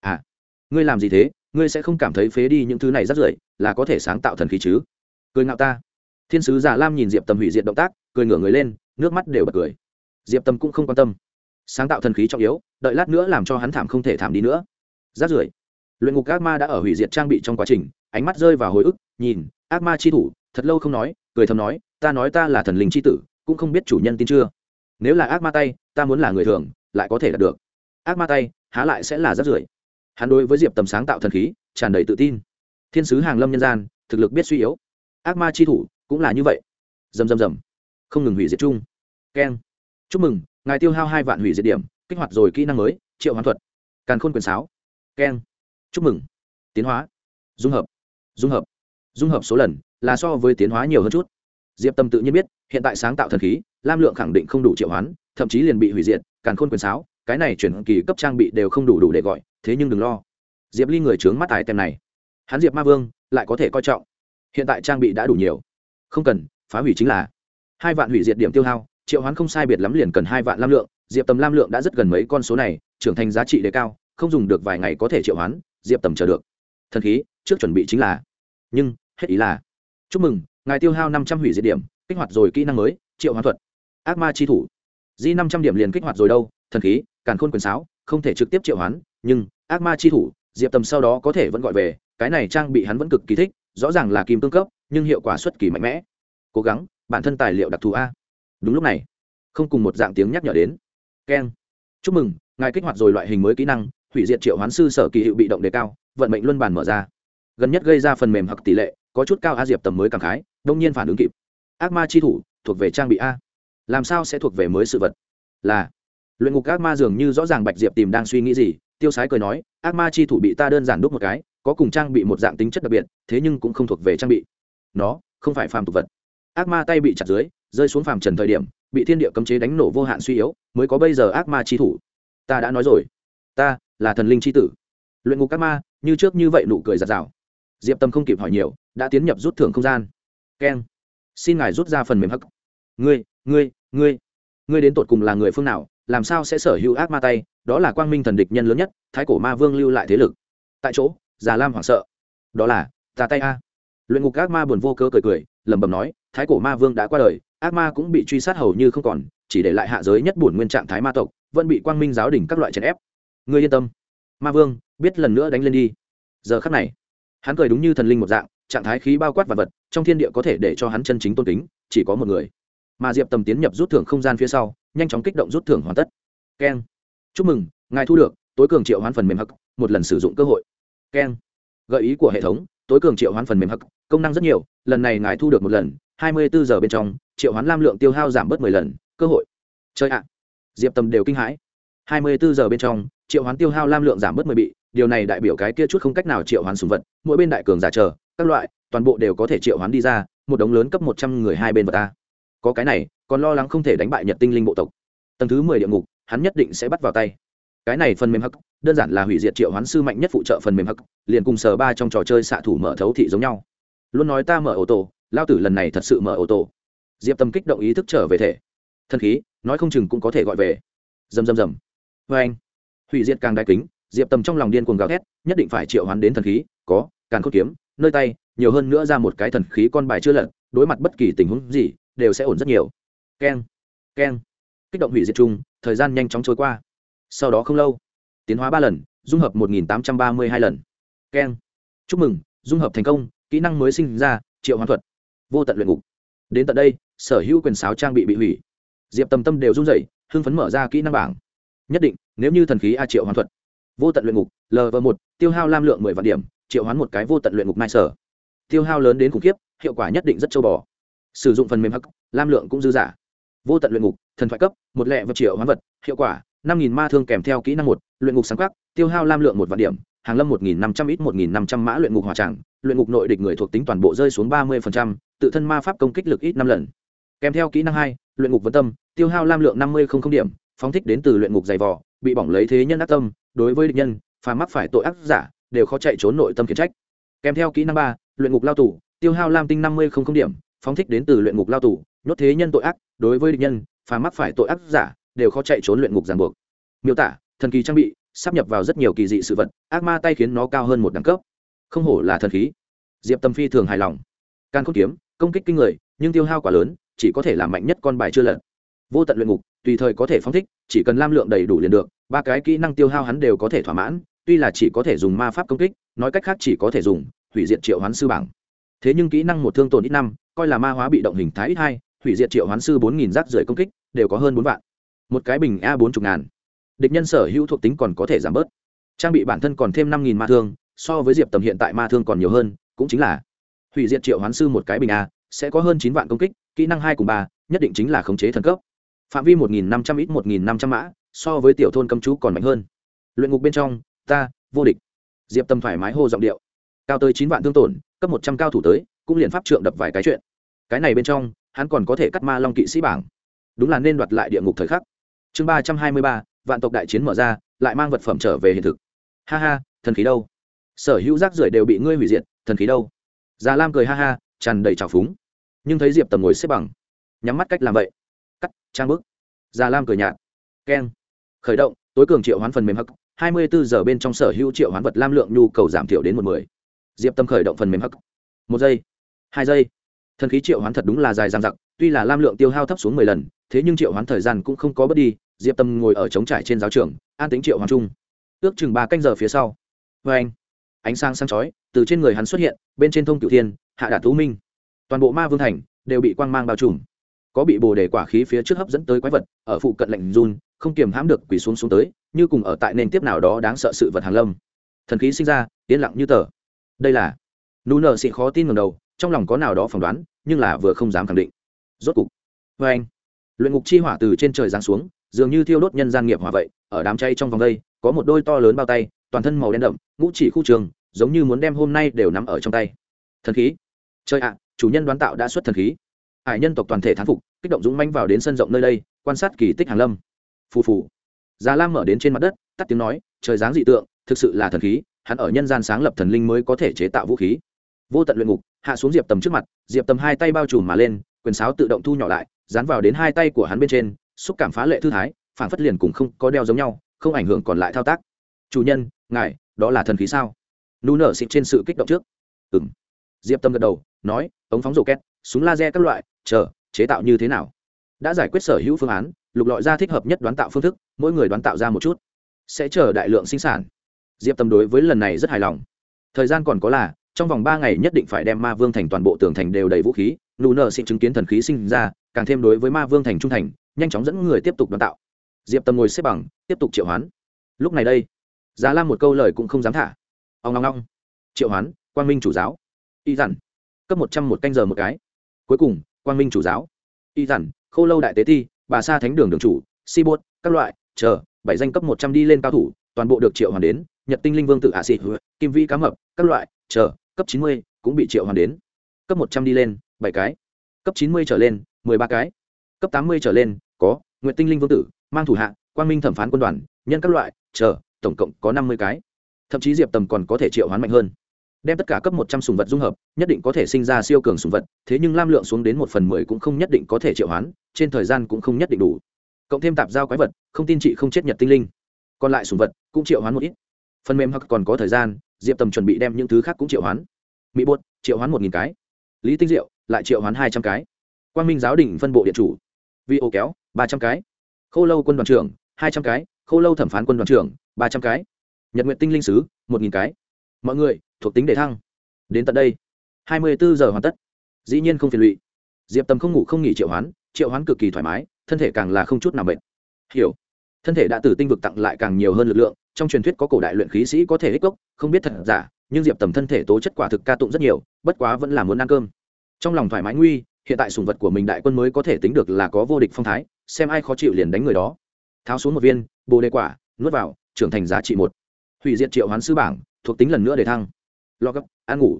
À ngươi làm gì thế? Ngươi sẽ không cảm thấy phế đi những thứ này rát rưởi là có thể sáng tạo thần khí chứ? Cười ngạo ta thiên sứ giả lam nhìn diệp tầm hủy diệt động tác, cười ngửa người lên, nước mắt đều bật cười. Diệp tầm cũng không quan tâm. Sáng tạo thần khí trọng yếu, đợi lát nữa làm cho hắn thảm không thể thảm đi nữa. Rát rưởi. Luyện ngục ác ma đã ở hủy diệt trang bị trong quá trình, ánh mắt rơi vào hồi ức, nhìn, ác ma chi thủ, thật lâu không nói, cười thầm nói, ta nói ta là thần linh chi tử, cũng không biết chủ nhân tin chưa. Nếu là ác ma tay, ta muốn là người thường, lại có thể đạt được. Ác ma tay, há lại sẽ là rất rưởi. Hắn đối với diệp tầm sáng tạo thần khí, tràn đầy tự tin. Thiên sứ hàng lâm nhân gian, thực lực biết suy yếu. Ác ma chi thủ cũng là như vậy. Dầm dầm dầm. Không ngừng hủy diệt chung. Keng. Chúc mừng, ngài tiêu hao hai vạn hủy diệt điểm, kích hoạt rồi kỹ năng mới, triệu hoán thuật. Càn khôn quyền sáo. Keng. Chúc mừng. Tiến hóa. Dung hợp. Dung hợp. Dung hợp số lần, là so với tiến hóa nhiều hơn chút. Diệp tâm tự nhiên biết, hiện tại sáng tạo thần khí, lam lượng khẳng định không đủ triệu hoán, thậm chí liền bị hủy diệt, càn khôn quyền sáo, cái này chuyển kỳ cấp trang bị đều không đủ đủ để gọi, thế nhưng đừng lo. Diệp ly người trướng mắt tài tem này. Hắn diệp ma vương, lại có thể coi trọng. Hiện tại trang bị đã đủ nhiều không cần, phá hủy chính là hai vạn hủy diệt điểm tiêu hao, triệu hoán không sai biệt lắm liền cần hai vạn lam lượng, diệp tầm lam lượng đã rất gần mấy con số này, trưởng thành giá trị đề cao, không dùng được vài ngày có thể triệu hoán, diệp tầm chờ được. Thần khí, trước chuẩn bị chính là, nhưng, hết ý là, chúc mừng, ngài tiêu hao năm trăm hủy diệt điểm, kích hoạt rồi kỹ năng mới, triệu hoán thuật. Ác ma chi thủ. Di năm trăm điểm liền kích hoạt rồi đâu, thần khí, càn khôn quyền sáo, không thể trực tiếp triệu hoán, nhưng, ác ma chi thủ, diệp tầm sau đó có thể vẫn gọi về, cái này trang bị hắn vẫn cực kỳ thích, rõ ràng là kim tương cấp nhưng hiệu quả xuất kỳ mạnh mẽ. Cố gắng, bản thân tài liệu đặc thù a. Đúng lúc này, không cùng một dạng tiếng nhắc nhở đến. Keng. Chúc mừng, ngài kích hoạt rồi loại hình mới kỹ năng, hủy diệt triệu hoán sư sở kỳ hiệu bị động đề cao, vận mệnh luân bản mở ra. Gần nhất gây ra phần mềm hoặc tỷ lệ, có chút cao a diệp tầm mới cảm khái, đông nhiên phản ứng kịp. Ác ma chi thủ, thuộc về trang bị a. Làm sao sẽ thuộc về mới sự vật? Là, luyện ngục ác ma dường như rõ ràng bạch diệp tìm đang suy nghĩ gì, tiêu sái cười nói, ác ma chi thủ bị ta đơn giản đúc một cái, có cùng trang bị một dạng tính chất đặc biệt, thế nhưng cũng không thuộc về trang bị nó không phải phàm tục vật. Ác ma tay bị chặt dưới, rơi xuống phàm trần thời điểm, bị thiên địa cấm chế đánh nổ vô hạn suy yếu, mới có bây giờ ác ma chi thủ. Ta đã nói rồi. Ta là thần linh chi tử. Luyện ngục ác ma, như trước như vậy nụ cười giạt rào diệp tâm không kịp hỏi nhiều, đã tiến nhập rút thưởng không gian. Keng. Xin ngài rút ra phần mềm hắc. Ngươi ngươi ngươi. Ngươi đến tột cùng là người phương nào, làm sao sẽ sở hữu ác ma tay? Đó là quang minh thần địch nhân lớn nhất, thái cổ ma vương lưu lại thế lực. Tại chỗ, già lam hoảng sợ. Đó là tà tay a luyện ngục ác ma buồn vô cơ cười cười, lẩm bẩm nói, thái cổ ma vương đã qua đời, ác ma cũng bị truy sát hầu như không còn, chỉ để lại hạ giới nhất buồn nguyên trạng thái ma tộc, vẫn bị quang minh giáo đình các loại chèn ép. Ngươi yên tâm, ma vương, biết lần nữa đánh lên đi. Giờ khắc này, hắn cười đúng như thần linh một dạng, trạng thái khí bao quát vật vật, trong thiên địa có thể để cho hắn chân chính tôn kính, chỉ có một người. Mà diệp tầm tiến nhập rút thưởng không gian phía sau, nhanh chóng kích động rút thưởng hoàn tất. Keng. Chúc mừng, ngài thu được, tối cường triệu hoán phần mềm hắc, một lần sử dụng cơ hội. Keng. Gợi ý của hệ thống, tối cường triệu hoán phần mềm hắc công năng rất nhiều, lần này ngài thu được một lần, hai mươi bốn giờ bên trong, triệu hoán lam lượng tiêu hao giảm bớt mười lần, cơ hội. Chơi ạ, diệp tầm đều kinh hãi. hai mươi bốn giờ bên trong, triệu hoán tiêu hao lam lượng giảm bớt mười bị, điều này đại biểu cái kia chút không cách nào triệu hoán sùng vật, mỗi bên đại cường giả chờ, các loại, toàn bộ đều có thể triệu hoán đi ra, một đống lớn cấp một trăm người hai bên vật ta. Có cái này, còn lo lắng không thể đánh bại nhật tinh linh bộ tộc. Tầng thứ mười địa ngục, hắn nhất định sẽ bắt vào tay. Cái này phần mềm hắc, đơn giản là hủy diệt triệu hoán sư mạnh nhất phụ trợ phần mềm hắc, liền cùng sờ ba trong trò chơi xạ thủ mở thấu thị giống nhau luôn nói ta mở ô tô, lao tử lần này thật sự mở ô tô. Diệp tâm kích động ý thức trở về thể. Thân khí, nói không chừng cũng có thể gọi về. Dầm dầm dầm vê anh, hủy diệt càng đại kính, diệp tâm trong lòng điên cuồng gào thét, nhất định phải triệu hoán đến thần khí, có càng cốt kiếm, nơi tay, nhiều hơn nữa ra một cái thần khí con bài chưa lật, đối mặt bất kỳ tình huống gì, đều sẽ ổn rất nhiều. Keng keng. Kích động hủy diệt chung, thời gian nhanh chóng trôi qua. Sau đó không lâu, tiến hóa ba lần, dung hợp một nghìn tám trăm ba mươi hai lần. Keng. Chúc mừng, dung hợp thành công kỹ năng mới sinh ra, triệu hoán thuật. Vô tận luyện ngục. Đến tận đây, sở hữu quyền sáo trang bị bị hủy. Diệp tâm tâm đều run rẩy, hưng phấn mở ra kỹ năng bảng. Nhất định, nếu như thần khí a triệu hoán thuật. Vô tận luyện ngục lv một, tiêu hao lam lượng mười vạn điểm, triệu hoán một cái vô tận luyện ngục mai sở. Tiêu hao lớn đến khủng khiếp, hiệu quả nhất định rất châu bò. Sử dụng phần mềm hắc, lam lượng cũng dư giả vô tận luyện ngục, thần thoại cấp, một lẹ vật triệu hoán vật, hiệu quả, năm nghìn ma thương kèm theo kỹ năng một, luyện ngục sáng khắc, tiêu hao lam lượng một vạn điểm, hàng lâm một nghìn năm trăm ít một nghìn năm trăm mã luyện ngục hỏa tràng luyện ngục nội địch người thuộc tính toàn bộ rơi xuống ba mươi tự thân ma pháp công kích lực ít năm lần. Kèm theo kỹ năng hai, luyện ngục Vấn tâm, tiêu hao lam lượng năm mươi không điểm, phóng thích đến từ luyện ngục dày vỏ bị bỏng lấy thế nhân ác tâm, đối với địch nhân phà mắc phải tội ác giả, đều khó chạy trốn nội tâm khiển trách. Kèm theo kỹ năng ba, luyện ngục lao tù, tiêu hao lam tinh năm mươi không điểm, phóng thích đến từ luyện ngục lao tù, nhốt thế nhân tội ác, đối với địch nhân phà mắc phải tội ác giả, đều khó chạy trốn luyện ngục Giàn buộc. Miêu tả, thần kỳ trang bị, sắp nhập vào rất nhiều kỳ dị sự vật, ác ma tay khiến nó cao hơn một đẳng cấp không hổ là thần khí. Diệp tâm phi thường hài lòng. Can không kiếm, công kích kinh người, nhưng tiêu hao quá lớn, chỉ có thể làm mạnh nhất con bài chưa lật. Vô tận luyện ngục, tùy thời có thể phóng thích, chỉ cần lam lượng đầy đủ liền được, ba cái kỹ năng tiêu hao hắn đều có thể thỏa mãn, tuy là chỉ có thể dùng ma pháp công kích, nói cách khác chỉ có thể dùng hủy diệt triệu hoán sư bảng. Thế nhưng kỹ năng một thương tổn ít năm, coi là ma hóa bị động hình thái ít hai, hủy diệt triệu hoán sư bốn nghìn rác rưởi công kích, đều có hơn bốn vạn. Một cái bình a bốn chục ngàn. Địch nhân sở hữu thuộc tính còn có thể giảm bớt. Trang bị bản thân còn thêm năm nghìn ma thương so với diệp tầm hiện tại ma thương còn nhiều hơn, cũng chính là hủy diệt triệu hoán sư một cái bình a, sẽ có hơn chín vạn công kích, kỹ năng hai cùng ba, nhất định chính là khống chế thần cấp. Phạm vi một nghìn năm trăm ít một nghìn năm trăm mã, so với tiểu thôn cấm chú còn mạnh hơn. Luyện ngục bên trong, ta, vô địch. Diệp tâm thoải mái hô giọng điệu. Cao tới chín vạn thương tổn, cấp một trăm cao thủ tới, cũng liền pháp trượng đập vài cái chuyện. Cái này bên trong, hắn còn có thể cắt ma long kỵ sĩ bảng. Đúng là nên đoạt lại địa ngục thời khắc. Chương ba trăm hai mươi ba, vạn tộc đại chiến mở ra, lại mang vật phẩm trở về hiện thực. Ha ha, thần khí đâu? Sở hữu rác rưởi đều bị ngươi hủy diệt, thần khí đâu? Già lam cười ha ha, tràn đầy trào phúng. Nhưng thấy diệp tầm ngồi xếp bằng, nhắm mắt cách làm vậy. Cắt, trang bức. Già lam cười nhạt. Keng. Khởi động, tối cường triệu hoán phần mềm hắc, hai mươi bốn giờ bên trong sở hữu triệu hoán vật lam lượng nhu cầu giảm thiểu đến một mười. Diệp tâm khởi động phần mềm hắc. Một giây, hai giây. Thần khí triệu hoán thật đúng là dài dằng dặc, tuy là lam lượng tiêu hao thấp xuống mười lần, thế nhưng triệu hoán thời gian cũng không có bớt đi, diệp tâm ngồi ở trống trải trên giáo trường, an tính triệu hoán chung. Ước chừng ba canh giờ phía sau. Vê anh ánh sáng sáng chói, từ trên người hắn xuất hiện, bên trên thông cửu thiên, hạ đạt thú minh. Toàn bộ ma vương thành đều bị quang mang bao trùm. Có bị bồ đề quả khí phía trước hấp dẫn tới quái vật, ở phụ cận lạnh run, không kiềm hãm được quỳ xuống xuống tới, như cùng ở tại nền tiếp nào đó đáng sợ sự vật hàng lâm. Thần khí sinh ra, yên lặng như tờ. Đây là nụ nợ xị khó tin ngầm đầu, trong lòng có nào đó phỏng đoán, nhưng là vừa không dám khẳng định. Rốt cục vê anh. Luyện ngục chi hỏa từ trên trời giáng xuống, dường như thiêu đốt nhân gian nghiệp hỏa vậy, ở đám cháy trong vòng đây, có một đôi to lớn bao tay toàn thân màu đen đậm, ngũ chỉ khu trường, giống như muốn đem hôm nay đều nắm ở trong tay. Thần khí. Chơi ạ, chủ nhân đoán tạo đã xuất thần khí. Hải nhân tộc toàn thể thán phục, kích động dũng manh vào đến sân rộng nơi đây, quan sát kỳ tích hàng lâm. Phù phù. Già lam mở đến trên mặt đất, tắt tiếng nói, trời dáng dị tượng, thực sự là thần khí, hắn ở nhân gian sáng lập thần linh mới có thể chế tạo vũ khí. Vô tận luyện ngục, hạ xuống diệp tầm trước mặt, diệp tầm hai tay bao trùm mà lên, quyền sáo tự động thu nhỏ lại, dán vào đến hai tay của hắn bên trên, xúc cảm phá lệ thư thái phản phất liền cùng không có đeo giống nhau, không ảnh hưởng còn lại thao tác. Chủ nhân ngài, đó là thần khí sao? Nụ nở xịt trên sự kích động trước. Ừng diệp tâm gật đầu, nói, ống phóng rổ két súng laser các loại, chờ, chế tạo như thế nào? Đã giải quyết sở hữu phương án, lục lọi ra thích hợp nhất đoán tạo phương thức, mỗi người đoán tạo ra một chút. Sẽ chờ đại lượng sinh sản. Diệp tâm đối với lần này rất hài lòng. Thời gian còn có là, trong vòng ba ngày nhất định phải đem ma vương thành toàn bộ tường thành đều đầy vũ khí, nụ nở xịt chứng kiến thần khí sinh ra, càng thêm đối với ma vương thành trung thành, nhanh chóng dẫn người tiếp tục đoán tạo. Diệp tâm ngồi xếp bằng, tiếp tục triệu hoán. Lúc này đây giá lam một câu lời cũng không dám thả. Ông long long triệu hoán quang minh chủ giáo. Y dặn. Cấp một trăm một canh giờ một cái. Cuối cùng quang minh chủ giáo. Y dặn khâu lâu đại tế ti bà sa thánh đường đường chủ si bốt các loại chờ bảy danh cấp một trăm đi lên cao thủ toàn bộ được triệu hoàn đến nhật tinh linh vương tự hạ sĩ, kim vi cá mập các loại chờ cấp chín mươi cũng bị triệu hoàn đến. Cấp một trăm đi lên bảy cái. Cấp chín mươi trở lên mười ba cái. Cấp tám mươi trở lên có nguyện tinh linh vương tử mang thủ hạ quang minh thẩm phán quân đoàn nhân các loại chờ tổng cộng có năm mươi cái. Thậm chí diệp tầm còn có thể triệu hoán mạnh hơn. Đem tất cả cấp một trăm sùng vật dung hợp, nhất định có thể sinh ra siêu cường sùng vật, thế nhưng lam lượng xuống đến một phần mười cũng không nhất định có thể triệu hoán, trên thời gian cũng không nhất định đủ. Cộng thêm tạp giao quái vật, không tin chị không chết nhật tinh linh. Còn lại sùng vật cũng triệu hoán một ít. Phần mềm hoặc còn có thời gian, diệp tầm chuẩn bị đem những thứ khác cũng triệu hoán. Mỹ bột, triệu hoán một nghìn cái. Lý tinh diệu, lại triệu hoán hai trăm cái. Quang minh giáo đình phân bộ điện chủ. Vi ô kéo, ba trăm cái. Khô lâu quân đoàn trưởng, hai trăm cái. Khô lâu thẩm phán quân đoàn trưởng ba trăm cái. Nhật nguyện tinh linh sứ, một nghìn cái. Mọi người, thuộc tính để thăng. Đến tận đây. hai mươi bốn giờ hoàn tất. Dĩ nhiên không phiền lụy. Diệp tầm không ngủ không nghỉ triệu hoán triệu hoán cực kỳ thoải mái, thân thể càng là không chút nào bệnh hiểu. Thân thể đã từ tinh vực tặng lại càng nhiều hơn lực lượng, trong truyền thuyết có cổ đại luyện khí sĩ có thể ích gốc, không biết thật giả, nhưng diệp tầm thân thể tố chất quả thực ca tụng rất nhiều, bất quá vẫn là muốn ăn cơm. Trong lòng thoải mái nguy, hiện tại sùng vật của mình đại quân mới có thể tính được là có vô địch phong thái, xem ai khó chịu liền đánh người đó. Tháo xuống một viên, bồ đề quả nuốt vào, trưởng thành giá trị một. Hủy diệt triệu hoán sư bảng, thuộc tính lần nữa để thăng. Lo gấp, ăn ngủ.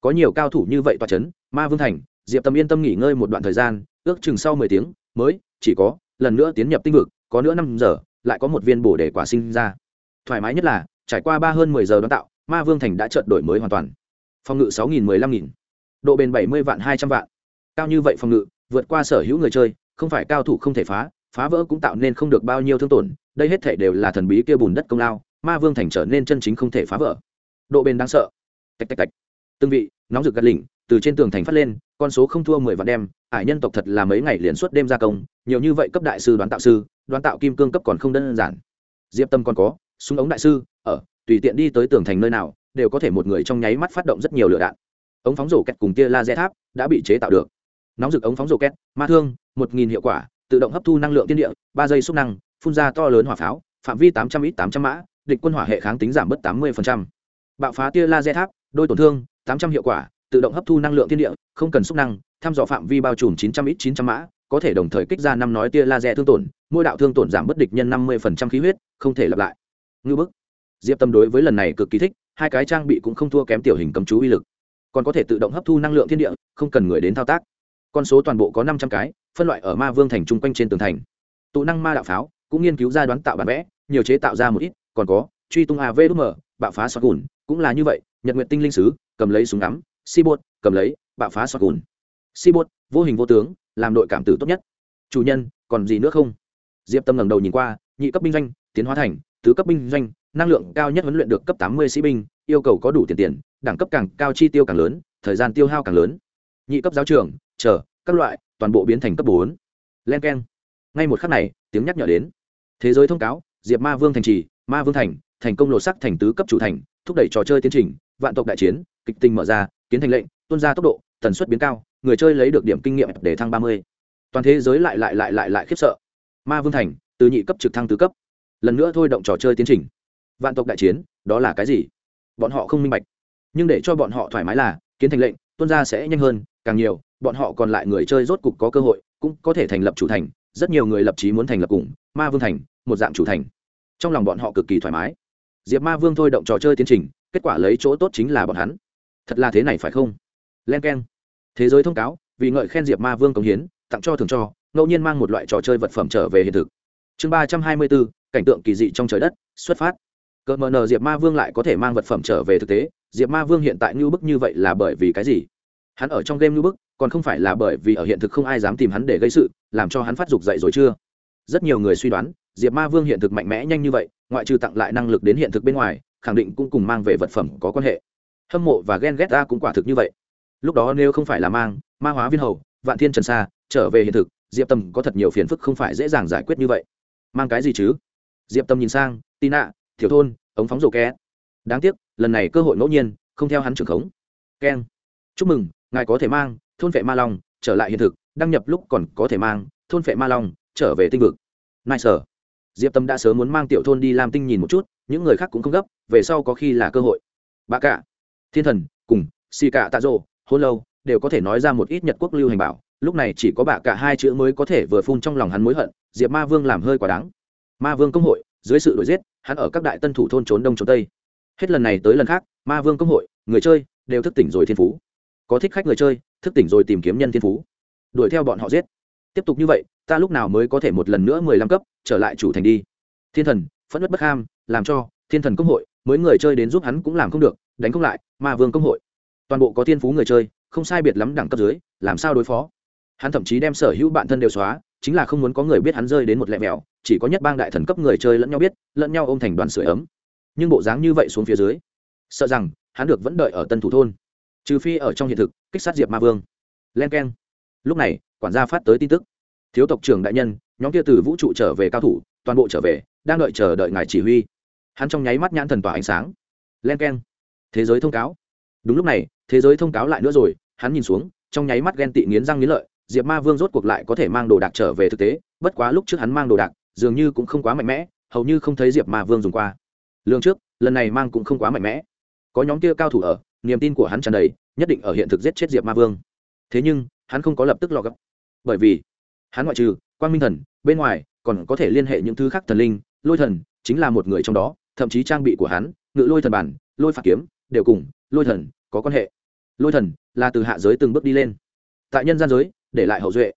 Có nhiều cao thủ như vậy tòa c h ấ n ma vương thành, diệp tâm yên tâm nghỉ ngơi một đoạn thời gian, ước chừng sau mười tiếng, mới, chỉ có, lần nữa tiến nhập tinh vực, có nữa năm giờ, lại có một viên bổ để quả sinh ra. Thoải mái nhất là, trải qua ba hơn mười giờ đón tạo, ma vương thành đã trợn đổi mới hoàn toàn. Phòng ngự sáu nghìn mười lăm nghìn. Độ bền bảy mươi vạn hai trăm vạn. Cao như vậy phòng ngự, vượt qua sở hữu người chơi, không phải cao thủ không thể phá phá vỡ cũng tạo nên không được bao nhiêu thương tổn đây hết thể đều là thần bí kia bùn đất công lao, ma vương thành trở nên chân chính không thể phá vỡ. Độ bền đáng sợ. Tạch tạch tạch. Tương vị, nóng rực gắt lỉnh, từ trên tường thành phát lên, con số không thua mười vạn đem, ải nhân tộc thật là mấy ngày liền suốt đêm gia công, nhiều như vậy cấp đại sư đoán tạo sư, đoán tạo kim cương cấp còn không đơn giản. Diệp tâm còn có, súng ống đại sư, ở, tùy tiện đi tới tường thành nơi nào, đều có thể một người trong nháy mắt phát động rất nhiều lửa đạn. Ống phóng rổ kẹt cùng tia laser tháp đã bị chế tạo được. Nóng rực ống phóng rổ kẹt, ma thương, một nghìn hiệu quả, tự động hấp thu năng lượng tiên địa, ba giây xúc năng phun ra to lớn hỏa pháo, phạm vi tám trăm ít tám trăm mã, địch quân hỏa hệ kháng tính giảm bớt tám mươi bạo phá tia laser tháp, đôi tổn thương, tám trăm hiệu quả, tự động hấp thu năng lượng thiên địa, không cần xúc năng, thăm dò phạm vi bao trùm chín trăm ít chín trăm mã, có thể đồng thời kích ra năm nói tia laser thương tổn, mỗi đạo thương tổn giảm bất địch nhân năm mươi khí huyết, không thể lặp lại. Ngư bức. Diệp tâm đối với lần này cực kỳ thích, hai cái trang bị cũng không thua kém tiểu hình cấm chú uy lực. Còn có thể tự động hấp thu năng lượng thiên địa, không cần người đến thao tác. Con số toàn bộ có năm trăm cái, phân loại ở ma vương thành chung quanh trên tường thành. Tụ năng ma đạo pháo cũng nghiên cứu ra đoán tạo bản vẽ, nhiều chế tạo ra một ít, còn có, truy tung av đúc mở, bạo phá xoát gùn, cũng là như vậy, nhật nguyện tinh linh sứ, cầm lấy súng ngắm, si bột, cầm lấy, bạo phá xoát gùn. Si bột, vô hình vô tướng, làm đội cảm tử tốt nhất. Chủ nhân, còn gì nữa không? Diệp tâm ngẩng đầu nhìn qua, nhị cấp binh doanh, tiến hóa thành, tứ cấp binh doanh, năng lượng cao nhất huấn luyện được cấp tám mươi sĩ binh, yêu cầu có đủ tiền tiền, đẳng cấp càng cao chi tiêu càng lớn, thời gian tiêu hao càng lớn. Nhị cấp giáo trường chờ, các loại, toàn bộ biến thành cấp bốn. Len k e n ngay một khắc này, tiếng nhắc nhở đến thế giới thông cáo, diệp ma vương thành trì, ma vương thành thành công lột sắc thành tứ cấp chủ thành, thúc đẩy trò chơi tiến trình, vạn tộc đại chiến, kịch tình mở ra, kiến thành lệnh tuân ra tốc độ, tần suất biến cao, người chơi lấy được điểm kinh nghiệm để thăng ba mươi. Toàn thế giới lại lại lại lại lại khiếp sợ. Ma vương thành, từ nhị cấp trực thăng tứ cấp. Lần nữa thôi động trò chơi tiến trình. Vạn tộc đại chiến, đó là cái gì? Bọn họ không minh bạch. Nhưng để cho bọn họ thoải mái là, kiến thành lệnh tuân ra sẽ nhanh hơn, càng nhiều, bọn họ còn lại người chơi rốt cục có cơ hội, cũng có thể thành lập chủ thành, rất nhiều người lập chí muốn thành lập cùng, ma vương thành một dạng chủ thành. Trong lòng bọn họ cực kỳ thoải mái. Diệp ma vương thôi động trò chơi tiến trình, kết quả lấy chỗ tốt chính là bọn hắn. Thật là thế này phải không? Len k e n thế giới thông cáo, vì ngợi khen diệp ma vương công hiến, tặng cho thường cho, ngẫu nhiên mang một loại trò chơi vật phẩm trở về hiện thực. Chương ba trăm hai mươi bốn, cảnh tượng kỳ dị trong trời đất, xuất phát. Cờ mờ nờ diệp ma vương lại có thể mang vật phẩm trở về thực tế, diệp ma vương hiện tại ngưu bức như vậy là bởi vì cái gì? Hắn ở trong game ngưu bức, còn không phải là bởi vì ở hiện thực không ai dám tìm hắn để gây sự, làm cho hắn phát dục dậy rồi chưa? Rất nhiều người suy đoán diệp ma vương hiện thực mạnh mẽ nhanh như vậy, ngoại trừ tặng lại năng lực đến hiện thực bên ngoài, khẳng định cũng cùng mang về vật phẩm có quan hệ. Hâm mộ và ghen ghét ta cũng quả thực như vậy. Lúc đó nếu không phải là mang, ma hóa viên hầu, vạn thiên trần sa, trở về hiện thực, diệp tâm có thật nhiều phiền phức không phải dễ dàng giải quyết như vậy. Mang cái gì chứ? Diệp tâm nhìn sang tin ạ thiểu thôn, ống phóng rổ ké đáng tiếc, lần này cơ hội ngẫu nhiên, không theo hắn trưởng khống. Keng. Chúc mừng, ngài có thể mang, thôn vệ ma long, trở lại hiện thực, đăng nhập lúc còn có thể mang, thôn vệ ma long, trở về tinh vực. Nai sở diệp tâm đã sớm muốn mang tiểu thôn đi làm tinh nhìn một chút, những người khác cũng không gấp, về sau có khi là cơ hội. Bà cả, thiên thần, cùng, xì cả tạ rộ hôn lâu, đều có thể nói ra một ít nhật quốc lưu hành bảo, lúc này chỉ có bà cả hai chữ mới có thể vừa phun trong lòng hắn mối hận, diệp ma vương làm hơi quá đáng. Ma vương công hội, dưới sự đổi giết, hắn ở các đại tân thủ thôn trốn đông trốn tây. Hết lần này tới lần khác, ma vương công hội, người chơi, đều thức tỉnh rồi thiên phú. Có thích khách người chơi, thức tỉnh rồi tìm kiếm nhân thiên phú. Đuổi theo bọn họ giết tiếp tục như vậy, ta lúc nào mới có thể một lần nữa mười lăm cấp, trở lại chủ thành đi? Thiên thần, phẫn nứt bất ham, làm cho thiên thần công hội, mới người chơi đến giúp hắn cũng làm không được, đánh không lại, ma vương công hội. Toàn bộ có thiên phú người chơi, không sai biệt lắm đẳng cấp dưới, làm sao đối phó? Hắn thậm chí đem sở hữu bạn thân đều xóa, chính là không muốn có người biết hắn rơi đến một lẹ mèo, chỉ có nhất bang đại thần cấp người chơi lẫn nhau biết, lẫn nhau ôm thành đoàn sửa ấm. Nhưng bộ dáng như vậy xuống phía dưới, sợ rằng hắn được vẫn đợi ở tân thủ thôn. Trừ phi ở trong hiện thực, kích sát diệp ma vương. Len k e n lúc này quản gia phát tới tin tức. Thiếu tộc trưởng đại nhân, nhóm kia từ vũ trụ trở về cao thủ, toàn bộ trở về, đang đợi chờ đợi ngài chỉ huy. Hắn trong nháy mắt nhãn thần tỏa ánh sáng. Len k e n thế giới thông cáo. Đúng lúc này, thế giới thông cáo lại nữa rồi, hắn nhìn xuống, trong nháy mắt ghen tị nghiến răng nghiến lợi, diệp ma vương rốt cuộc lại có thể mang đồ đạc trở về thực tế, bất quá lúc trước hắn mang đồ đạc, dường như cũng không quá mạnh mẽ, hầu như không thấy diệp ma vương dùng qua. Lương trước, lần này mang cũng không quá mạnh mẽ. Có nhóm kia cao thủ ở, niềm tin của hắn tràn đầy, nhất định ở hiện thực giết chết diệp ma vương. Thế nhưng, hắn không có lập tức lo gấp bởi vì hắn ngoại trừ quan minh thần, bên ngoài còn có thể liên hệ những thứ khác thần linh, lôi thần chính là một người trong đó, thậm chí trang bị của hắn, ngự lôi thần bản, lôi phạt kiếm, đều cùng lôi thần có quan hệ. Lôi thần là từ hạ giới từng bước đi lên. Tại nhân gian giới, để lại hậu duệ.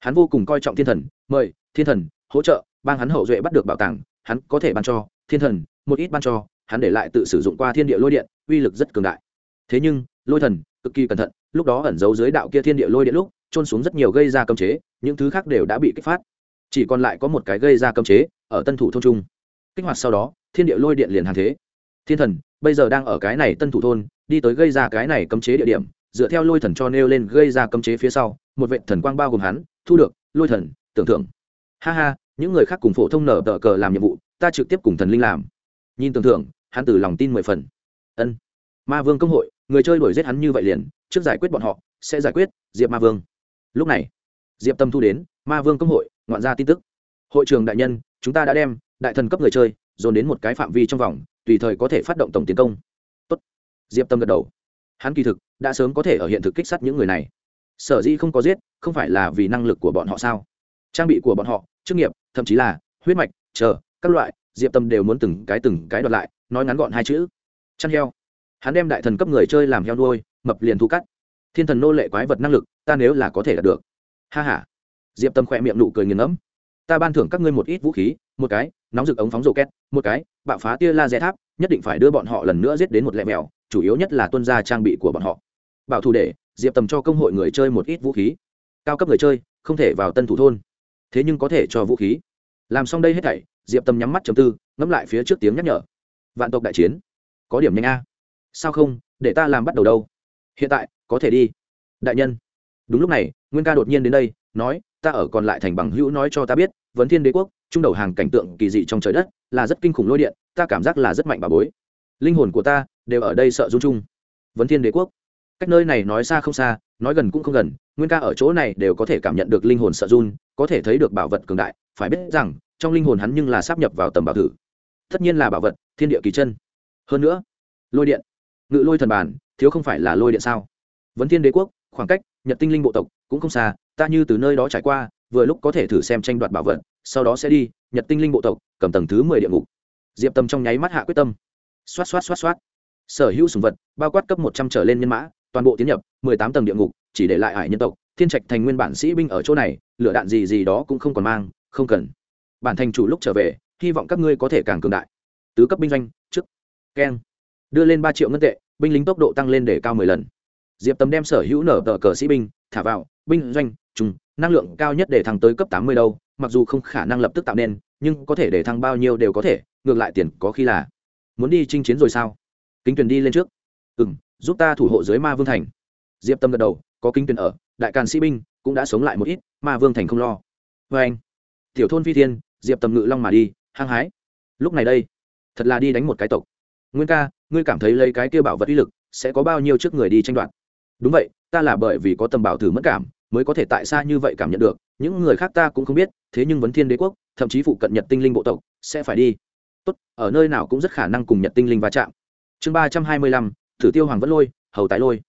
Hắn vô cùng coi trọng thiên thần, mời thiên thần hỗ trợ, bang hắn hậu duệ bắt được bảo tàng, hắn có thể ban cho thiên thần, một ít ban cho, hắn để lại tự sử dụng qua thiên địa lôi điện, uy lực rất cường đại. Thế nhưng, lôi thần cực kỳ cẩn thận, lúc đó ẩn giấu dưới đạo kia thiên địa lôi điện lúc trôn xuống rất nhiều gây ra cấm chế, những thứ khác đều đã bị kích phát. Chỉ còn lại có một cái gây ra cấm chế ở tân thủ thôn trung. Kích hoạt sau đó, thiên địa lôi điện liền hàng thế. Thiên thần, bây giờ đang ở cái này tân thủ thôn, đi tới gây ra cái này cấm chế địa điểm, dựa theo lôi thần cho nêu lên gây ra cấm chế phía sau, một vệ thần quang bao gồm hắn, thu được, lôi thần, tưởng thưởng ha ha, những người khác cùng phổ thông nở tờ cờ làm nhiệm vụ, ta trực tiếp cùng thần linh làm. Nhìn tưởng thưởng hắn từ lòng tin mười phần. Ân. Ma vương công hội, người chơi đuổi giết hắn như vậy liền, trước giải quyết bọn họ, sẽ giải quyết, diệp ma vương lúc này, diệp tâm thu đến, ma vương công hội, ngoạn ra tin tức. Hội trường đại nhân, chúng ta đã đem đại thần cấp người chơi, dồn đến một cái phạm vi trong vòng, tùy thời có thể phát động tổng tiến công. Tốt. diệp tâm gật đầu. Hắn kỳ thực, đã sớm có thể ở hiện thực kích sát những người này. Sở dĩ không có giết, không phải là vì năng lực của bọn họ sao? Trang bị của bọn họ, chức nghiệp, thậm chí là huyết mạch, chờ, các loại, diệp tâm đều muốn từng cái từng cái đoạt lại, nói ngắn gọn hai chữ. Chăn heo. Hắn đem đại thần cấp người chơi làm heo nuôi, mập liền thu cắt thiên thần nô lệ quái vật năng lực, ta nếu là có thể đạt được. Ha h a diệp tâm khỏe miệng nụ cười nghiền ngẫm. Ta ban thưởng các ngươi một ít vũ khí, một cái, nóng rực ống phóng rổ két một cái, bạo phá tia laser tháp, nhất định phải đưa bọn họ lần nữa giết đến một lẹ mèo, chủ yếu nhất là tuân gia trang bị của bọn họ. Bảo thủ để, diệp tầm cho công hội người chơi một ít vũ khí. Cao cấp người chơi, không thể vào tân thủ thôn. Thế nhưng có thể cho vũ khí. Làm xong đây hết thảy, diệp tầm nhắm mắt chầm tư, ngẫm lại phía trước tiếng nhắc nhở. Vạn tộc đại chiến. Có điểm nhanh a. Sao không? Để ta làm bắt đầu đâu hiện tại, có thể đi. Đại nhân. Đúng lúc này, nguyên ca đột nhiên đến đây, nói, ta ở còn lại thành bằng hữu nói cho ta biết, vấn thiên đế quốc, trung đầu hàng cảnh tượng kỳ dị trong trời đất, là rất kinh khủng lôi điện, ta cảm giác là rất mạnh bà bối. Linh hồn của ta đều ở đây sợ run chung vấn thiên đế quốc. Cách nơi này nói xa không xa, nói gần cũng không gần, nguyên ca ở chỗ này đều có thể cảm nhận được linh hồn sợ run, có thể thấy được bảo vật cường đại, phải biết rằng, trong linh hồn hắn nhưng là sắp nhập vào tầm bảo thử. Tất nhiên là bảo vật, thiên địa kỳ chân. Hơn nữa, lôi điện, ngự lôi thần bản thiếu không phải là lôi điện sao? Vấn thiên đế quốc, khoảng cách nhật tinh linh bộ tộc cũng không xa, ta như từ nơi đó trải qua, vừa lúc có thể thử xem tranh đoạt bảo vật, sau đó sẽ đi nhật tinh linh bộ tộc, cầm tầng thứ mười địa ngục. Diệp tâm trong nháy mắt hạ quyết tâm. Xoát xoát xoát xoát. Sở hữu sùng vật, bao quát cấp một trăm trở lên nhân mã, toàn bộ tiến nhập mười tám tầng địa ngục, chỉ để lại hải nhân tộc, thiên trạch thành nguyên bản sĩ binh ở chỗ này, lửa đạn gì gì đó cũng không còn mang, không cần. Bản thành chủ lúc trở về, hy vọng các ngươi có thể càng cường đại. Tứ cấp binh doanh, trước. Keng đưa lên ba triệu ngân tệ, binh lính tốc độ tăng lên để cao mười lần. Diệp tấm đem sở hữu nở tờ cờ sĩ binh, thả vào, binh doanh, trùng, năng lượng cao nhất để thăng tới cấp tám mươi đâu, mặc dù không khả năng lập tức tạo nên, nhưng có thể để thăng bao nhiêu đều có thể, ngược lại tiền có khi là. Muốn đi chinh chiến rồi sao? Kính tuyền đi lên trước. Ừ m giúp ta thủ hộ dưới ma vương thành. Diệp tâm gật đầu, có kính tuyền ở, đại càn sĩ binh cũng đã sống lại một ít, ma vương thành không lo. Vê anh. Tiểu thôn phi thiên, diệp tâm ngự long mà đi, hăng hái. Lúc này đây, thật là đi đánh một cái tộc. Nguyên ca ngươi cảm thấy lấy cái kia bảo vật uy lực sẽ có bao nhiêu trước người đi tranh đoạt? Đúng vậy, ta là bởi vì có tầm bảo thử mất cảm mới có thể tại xa như vậy cảm nhận được. Những người khác ta cũng không biết, thế nhưng vấn thiên đế quốc, thậm chí phụ cận nhật tinh linh bộ tộc, sẽ phải đi. Tốt, ở nơi nào cũng rất khả năng cùng nhật tinh linh va chạm. Chương ba trăm hai mươi lăm, thử tiêu hoàng vẫn lôi, hầu tái lôi.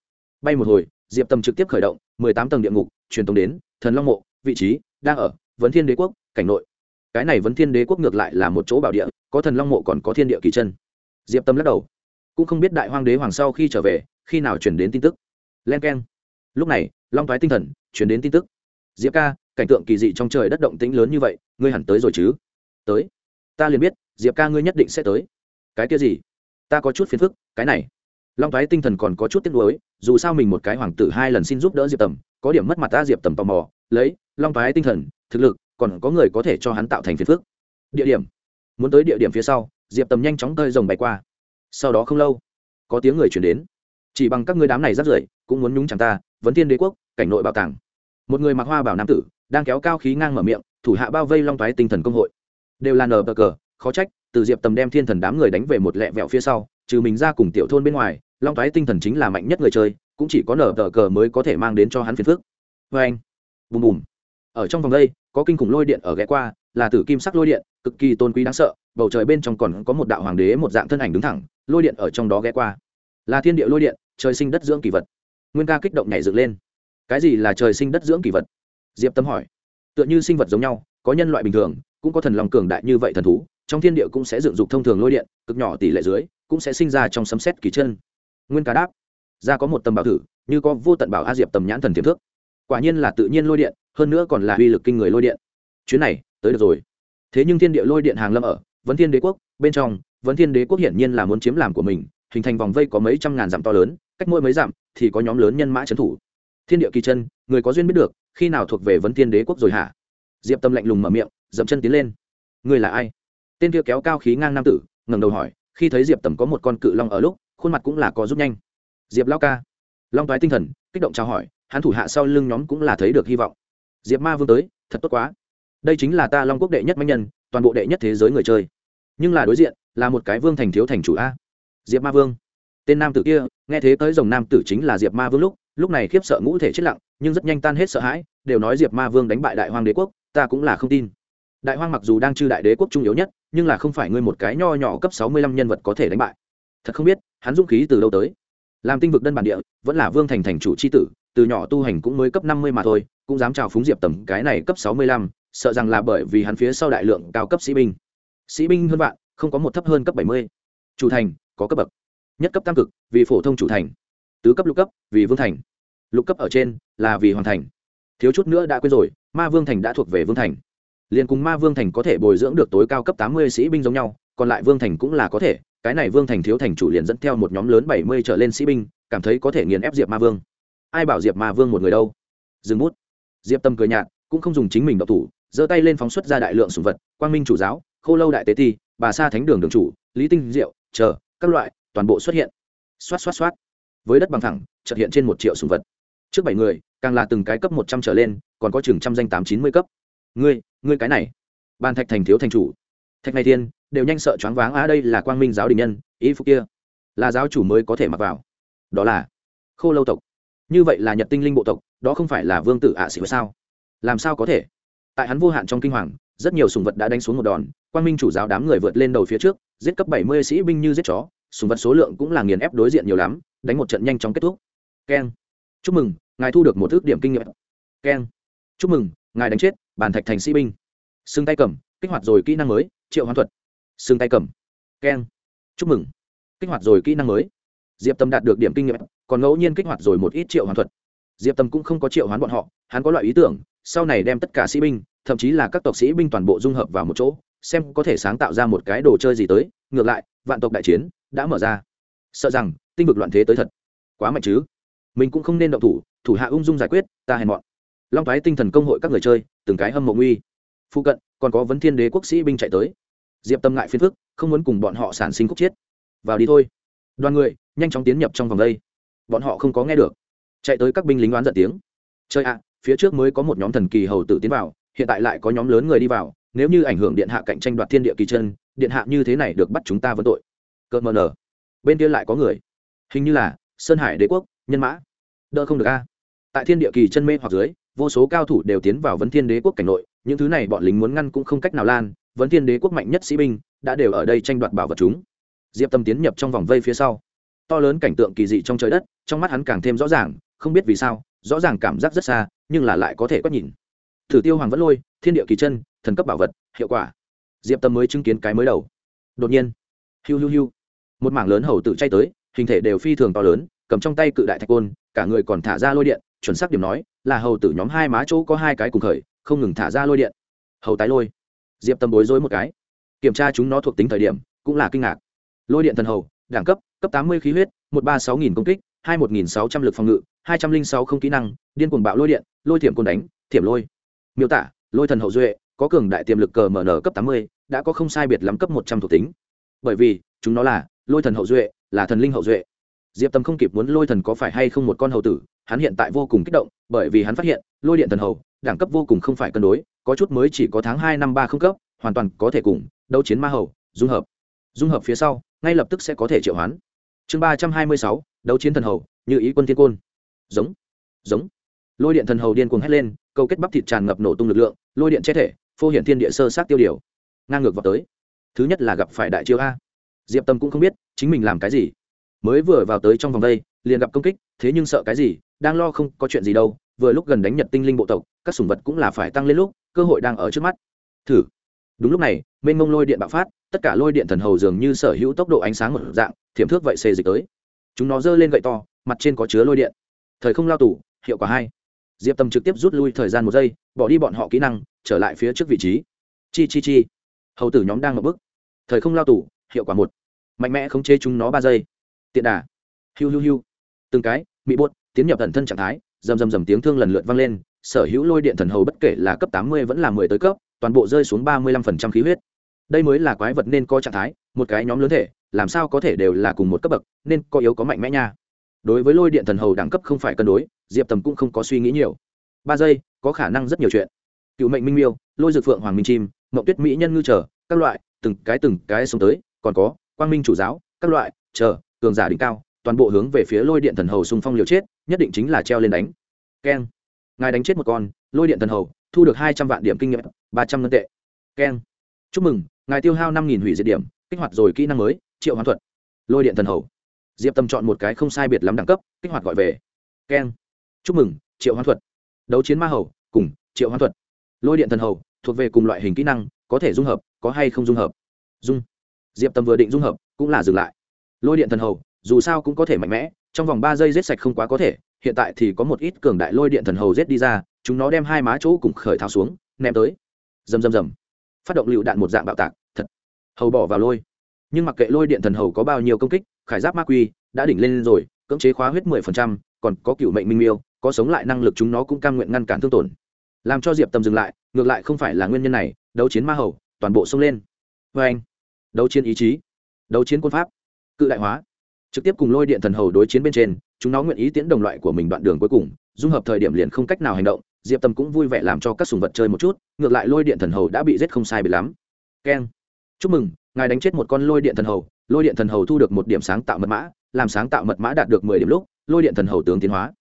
Bay một hồi, diệp tầm trực tiếp khởi động, mười tám tầng địa ngục, truyền tống đến, thần long mộ, vị trí, đang ở, vấn thiên đế quốc, cảnh nội. Cái này vấn thiên đế quốc ngược lại là một chỗ bảo địa, có thần long mộ còn có thiên địa kỳ chân. Diệp tâm lắc đầu cũng không biết đại hoàng đế hoàng sau khi trở về, khi nào chuyển đến tin tức. Len k e n lúc này, long thoái tinh thần chuyển đến tin tức. Diệp ca, cảnh tượng kỳ dị trong trời đất động tĩnh lớn như vậy, ngươi hẳn tới rồi chứ? Tới. Ta liền biết, diệp ca ngươi nhất định sẽ tới. Cái kia gì? Ta có chút phiền phức, cái này. Long thoái tinh thần còn có chút tiếc nuối, dù sao mình một cái hoàng tử hai lần xin giúp đỡ diệp tầm, có điểm mất mặt ta diệp tầm tò mò. Lấy, long thoái tinh thần, thực lực, còn có người có thể cho hắn tạo thành phiền phức. Địa điểm. Muốn tới địa điểm phía sau, diệp tầm nhanh chóng tơi rồng bay qua sau đó không lâu, có tiếng người chuyển đến. Chỉ bằng các ngươi đám này rắt rưởi, cũng muốn nhúng chẳng ta, vấn thiên đế quốc, cảnh nội bảo tàng. Một người mặc hoa bảo nam tử, đang kéo cao khí ngang mở miệng, thủ hạ bao vây long thoái tinh thần công hội. Đều là nờ bờ cờ, khó trách, từ diệp tầm đem thiên thần đám người đánh về một lẹ vẹo phía sau, trừ mình ra cùng tiểu thôn bên ngoài, long thoái tinh thần chính là mạnh nhất người chơi, cũng chỉ có nở bờ cờ mới có thể mang đến cho hắn phiền phức. Vê anh bùm bùm ở trong vòng đây, có kinh khủng lôi điện ở ghé qua, là tử kim sắc lôi điện, cực kỳ tôn quý đáng sợ, bầu trời bên trong còn có một đạo hoàng đế một dạng thân ảnh đứng thẳng, lôi điện ở trong đó ghé qua. Là thiên địa lôi điện, trời sinh đất dưỡng kỳ vật. Nguyên ca kích động nhảy dựng lên. Cái gì là trời sinh đất dưỡng kỳ vật? Diệp tâm hỏi. Tựa như sinh vật giống nhau, có nhân loại bình thường, cũng có thần lòng cường đại như vậy thần thú, trong thiên địa cũng sẽ dựng dục thông thường lôi điện, cực nhỏ tỷ lệ dưới, cũng sẽ sinh ra trong sấm xét kỳ chân. Nguyên ca đáp. Ra có một tầm bảo thử, như có vô tận bảo a diệp tầm nhãn thần tiềm thức quả nhiên là tự nhiên lôi điện, hơn nữa còn là uy lực kinh người lôi điện. Chuyến này, tới được rồi. Thế nhưng thiên địa lôi điện hàng lâm ở, vấn thiên đế quốc, bên trong, vấn thiên đế quốc hiển nhiên là muốn chiếm làm của mình, hình thành vòng vây có mấy trăm ngàn dặm to lớn, cách mỗi mấy dặm thì có nhóm lớn nhân mã trấn thủ. Thiên địa kỳ chân, người có duyên biết được, khi nào thuộc về vấn thiên đế quốc rồi hả? Diệp tâm lạnh lùng mở miệng, dậm chân tiến lên. Người là ai? Tên kia kéo cao khí ngang nam tử, ngẩng đầu hỏi, khi thấy diệp tầm có một con cự long ở lúc, khuôn mặt cũng là có giúp nhanh. Diệp lao ca. Long toái tinh thần, kích động chào hỏi hắn thủ hạ sau lưng nhóm cũng là thấy được hy vọng. Diệp ma vương tới, thật tốt quá. Đây chính là ta long quốc đệ nhất mạnh nhân, toàn bộ đệ nhất thế giới người chơi. Nhưng là đối diện, là một cái vương thành thiếu thành chủ a. Diệp ma vương. Tên nam tử kia, nghe thế tới dòng nam tử chính là diệp ma vương lúc lúc này khiếp sợ ngũ thể chết lặng, nhưng rất nhanh tan hết sợ hãi, đều nói diệp ma vương đánh bại đại hoàng đế quốc, ta cũng là không tin. Đại hoang mặc dù đang chư đại đế quốc trung yếu nhất, nhưng là không phải ngươi một cái nho nhỏ cấp sáu mươi lăm nhân vật có thể đánh bại. Thật không biết, hắn dũng khí từ đâu tới. Làm tinh vực đơn bản địa, vẫn là vương thành thành chủ c h i tử từ nhỏ tu hành cũng mới cấp năm mươi mà thôi, cũng dám chào phúng diệp tầm cái này cấp sáu mươi lăm, sợ rằng là bởi vì hắn phía sau đại lượng cao cấp sĩ binh. Sĩ binh hơn vạn, không có một thấp hơn cấp bảy mươi. Chủ thành, có cấp bậc. Nhất cấp tam cực, vì phổ thông chủ thành. Tứ cấp lục cấp, vì vương thành. Lục cấp ở trên, là vì hoàn thành. Thiếu chút nữa đã quên rồi, ma vương thành đã thuộc về vương thành. Liền cùng ma vương thành có thể bồi dưỡng được tối cao cấp tám mươi sĩ binh giống nhau, còn lại vương thành cũng là có thể. Cái này vương thành thiếu thành chủ liền dẫn theo một nhóm lớn bảy mươi trở lên sĩ binh, cảm thấy có thể nghiền ép diệp ma vương ai bảo diệp ma vương một người đâu? Dừng bút. Diệp tâm cười nhạt, cũng không dùng chính mình độc thủ, giơ tay lên phóng xuất ra đại lượng sùng vật, quang minh chủ giáo, khô lâu đại tế ti, bà sa thánh đường đường chủ, lý tinh diệu, chờ, các loại, toàn bộ xuất hiện. Xoát xoát xoát. Với đất bằng thẳng trật hiện trên một triệu sùng vật. Trước bảy người, càng là từng cái cấp một trăm trở lên, còn có chừng trăm danh tám chín mươi cấp. Ngươi ngươi cái này. Ban thạch thành thiếu thành chủ. Thạch này thiên, đều nhanh sợ choáng váng, á, đây là quang minh giáo đình nhân, ý phục kia. Là giáo chủ mới có thể mặc vào. Đó là khô lâu tộc như vậy là nhật tinh linh bộ tộc, đó không phải là vương tử ạ à sĩ sao? Làm sao có thể? Tại hắn vô hạn trong kinh hoàng, rất nhiều sùng vật đã đánh xuống một đòn quan minh chủ giáo đám người vượt lên đầu phía trước, giết cấp bảy mươi sĩ binh như giết chó, sùng vật số lượng cũng là nghiền ép đối diện nhiều lắm, đánh một trận nhanh chóng kết thúc. Keng. Chúc mừng, ngài thu được một ước điểm kinh nghiệm. Keng. Chúc mừng, ngài đánh chết, bàn thạch thành sĩ binh. Xương tay cầm, kích hoạt rồi kỹ năng mới, triệu hoán thuật. Xương tay cầm. Keng. Chúc mừng, kích hoạt rồi kỹ năng mới diệp tâm đạt được điểm kinh nghiệm, còn ngẫu nhiên kích hoạt rồi một ít triệu hoàn thuật. Diệp tâm cũng không có triệu hoán bọn họ, hắn có loại ý tưởng, sau này đem tất cả sĩ binh, thậm chí là các tộc sĩ binh toàn bộ dung hợp vào một chỗ, xem có thể sáng tạo ra một cái đồ chơi gì tới, ngược lại, vạn tộc đại chiến đã mở ra. Sợ rằng, tinh vực loạn thế tới thật. Quá mạnh chứ. Mình cũng không nên động thủ thủ hạ ung dung giải quyết, ta hèn mọn. Long thái tinh thần công hội các người chơi, từng cái hâm mộ nguy. Phụ cận, còn có vấn thiên đế quốc sĩ binh chạy tới. Diệp tâm ngại phiền phức, không muốn cùng bọn họ sản sinh khúc chiết vào đi thôi. Đoàn người nhanh chóng tiến nhập trong vòng đây. Bọn họ không có nghe được. Chạy tới các binh lính oán giận tiếng. Chơi ạ, phía trước mới có một nhóm thần kỳ hầu tử tiến vào, hiện tại lại có nhóm lớn người đi vào, nếu như ảnh hưởng điện hạ cạnh tranh đoạt thiên địa kỳ chân, điện hạ như thế này được bắt chúng ta vẫn tội. Cợt mờ nở bên kia lại có người. Hình như là sơn hải đế quốc, nhân mã. Đỡ không được a. Tại thiên địa kỳ chân mê hoặc dưới, vô số cao thủ đều tiến vào vấn thiên đế quốc cảnh nội, những thứ này bọn lính muốn ngăn cũng không cách nào lan, vấn thiên đế quốc mạnh nhất sĩ binh đã đều ở đây tranh đoạt bảo vật chúng. Diệp tâm tiến nhập trong vòng vây phía sau to lớn cảnh tượng kỳ dị trong trời đất, trong mắt hắn càng thêm rõ ràng, không biết vì sao, rõ ràng cảm giác rất xa, nhưng là lại có thể quét nhìn. Thử tiêu hoàng vẫn lôi, thiên địa kỳ chân, thần cấp bảo vật, hiệu quả. Diệp tâm mới chứng kiến cái mới đầu. Đột nhiên, hiu hiu hiu, một mảng lớn hầu tự chay tới, hình thể đều phi thường to lớn, cầm trong tay cự đại thạch côn, cả người còn thả ra lôi điện, chuẩn xác điểm nói, là hầu tử nhóm hai má chỗ có hai cái cùng khởi, không ngừng thả ra lôi điện. Hầu tái lôi. Diệp tâm bối rối một cái. Kiểm tra chúng nó thuộc tính thời điểm, cũng là kinh ngạc. Lôi điện thần hầu, đẳng cấp cấp tám mươi khí huyết, một ba sáu nghìn công kích, hai một nghìn sáu trăm l ự c phòng ngự, hai trăm linh sáu không kỹ năng, điên cuồng bạo lôi điện, lôi thiểm côn đánh, thiểm lôi. Miêu tả, lôi thần hậu duệ, có cường đại tiềm lực cờ mở nở cấp tám mươi, đã có không sai biệt lắm cấp một trăm thuộc tính. Bởi vì, chúng nó là lôi thần hậu duệ, là thần linh hậu duệ. Diệp tâm không kịp muốn lôi thần có phải hay không một con hầu tử, hắn hiện tại vô cùng kích động, bởi vì hắn phát hiện, lôi điện thần hầu đẳng cấp vô cùng không phải cân đối, có chút mới chỉ có tháng hai năm ba không cấp, hoàn toàn có thể cùng đấu chiến ma hầu dung hợp. Dung hợp phía sau, ngay lập tức sẽ có thể triệu hoán chương ba trăm hai mươi sáu, đấu chiến thần hầu, như ý quân thiên côn. Giống giống. Lôi điện thần hầu điên cuồng hét lên, câu kết bắp thịt tràn ngập nổ tung lực lượng, lôi điện che thể, phô hiện thiên địa sơ sát tiêu điều. Ngang ngược vào tới. Thứ nhất là gặp phải đại chiêu a. Diệp tâm cũng không biết, chính mình làm cái gì. Mới vừa vào tới trong vòng đây, liền gặp công kích, thế nhưng sợ cái gì, đang lo không có chuyện gì đâu, vừa lúc gần đánh nhật tinh linh bộ tộc, các sủng vật cũng là phải tăng lên lúc, cơ hội đang ở trước mắt. Thử đúng lúc này, mênh mông lôi điện bạo phát, tất cả lôi điện thần hầu dường như sở hữu tốc độ ánh sáng một dạng, thiểm thước vậy xê dịch tới. Chúng nó giơ lên gậy to, mặt trên có chứa lôi điện. Thời không lao tủ hiệu quả hai. Diệp tâm trực tiếp rút lui thời gian một giây, bỏ đi bọn họ kỹ năng, trở lại phía trước vị trí. Chi chi chi. Hầu tử nhóm đang ngập bức. Thời không lao tủ hiệu quả một. Mạnh mẽ khống chế chúng nó ba giây. Tiện đà. Hiu hiu hiu. Từng cái, bị buốt tiến nhập thần thân trạng thái, rầm rầm rầm tiếng thương lần lượt vang lên, sở hữu lôi điện thần hầu bất kể là cấp tám mươi vẫn là mười tới cấp toàn bộ rơi xuống ba mươi lăm phần trăm khí huyết. Đây mới là quái vật nên có trạng thái, một cái nhóm lớn thể, làm sao có thể đều là cùng một cấp bậc, nên có yếu có mạnh mẽ nha. Đối với lôi điện thần hầu đẳng cấp không phải cân đối, diệp tầm cũng không có suy nghĩ nhiều. Ba giây, có khả năng rất nhiều chuyện. Cựu mệnh minh miêu, lôi dược phượng hoàng minh chim mậu tuyết mỹ nhân ngư trở, các loại, từng cái từng cái xuống tới, còn có, quang minh chủ giáo, các loại, chờ, cường giả đỉnh cao, toàn bộ hướng về phía lôi điện thần hầu xung phong liều chết, nhất định chính là treo lên đánh. Keng. Ngài đánh chết một con, lôi điện thần hầu thu được hai trăm vạn điểm kinh nghiệm, ba trăm ngân tệ. Keng. Chúc mừng, ngài tiêu hao năm nghìn hủy diệt điểm, kích hoạt rồi kỹ năng mới, triệu hoán thuật. Lôi điện thần hầu. Diệp tâm chọn một cái không sai biệt lắm đẳng cấp, kích hoạt gọi về. Keng. Chúc mừng, triệu hoán thuật. Đấu chiến ma hầu, cùng, triệu hoán thuật. Lôi điện thần hầu, thuộc về cùng loại hình kỹ năng, có thể dung hợp, có hay không dung hợp. Dung. Diệp tâm vừa định dung hợp, cũng là dừng lại. Lôi điện thần hầu, dù sao cũng có thể mạnh mẽ, trong vòng ba giây giết sạch không quá có thể, hiện tại thì có một ít cường đại lôi điện thần hầu giết đi ra chúng nó đem hai má chỗ cùng khởi tháo xuống, ném tới. Rầm rầm rầm. Phát động lựu đạn một dạng bạo tạc, thật. Hầu bỏ vào lôi. Nhưng mặc kệ lôi điện thần hầu có bao nhiêu công kích, khải giáp ma quy đã đỉnh lên rồi, cưỡng chế khóa huyết mười phần trăm, còn có cựu mệnh minh miêu, có sống lại năng lực chúng nó cũng cam nguyện ngăn cản thương tổn. Làm cho diệp tâm dừng lại, ngược lại không phải là nguyên nhân này, đấu chiến ma hầu, toàn bộ xông lên. Vê anh. Đấu chiến ý chí. Đấu chiến quân pháp. Cự đại hóa. Trực tiếp cùng lôi điện thần hầu đối chiến bên trên, chúng nó nguyện ý tiễn đồng loại của mình đoạn đường cuối cùng, dung hợp thời điểm liền không cách nào hành động diệp tâm cũng vui vẻ làm cho các sùng vật chơi một chút ngược lại lôi điện thần hầu đã bị giết không sai bị lắm keng chúc mừng ngài đánh chết một con lôi điện thần hầu lôi điện thần hầu thu được một điểm sáng tạo mật mã làm sáng tạo mật mã đạt được mười điểm lúc lôi điện thần hầu tướng tiến hóa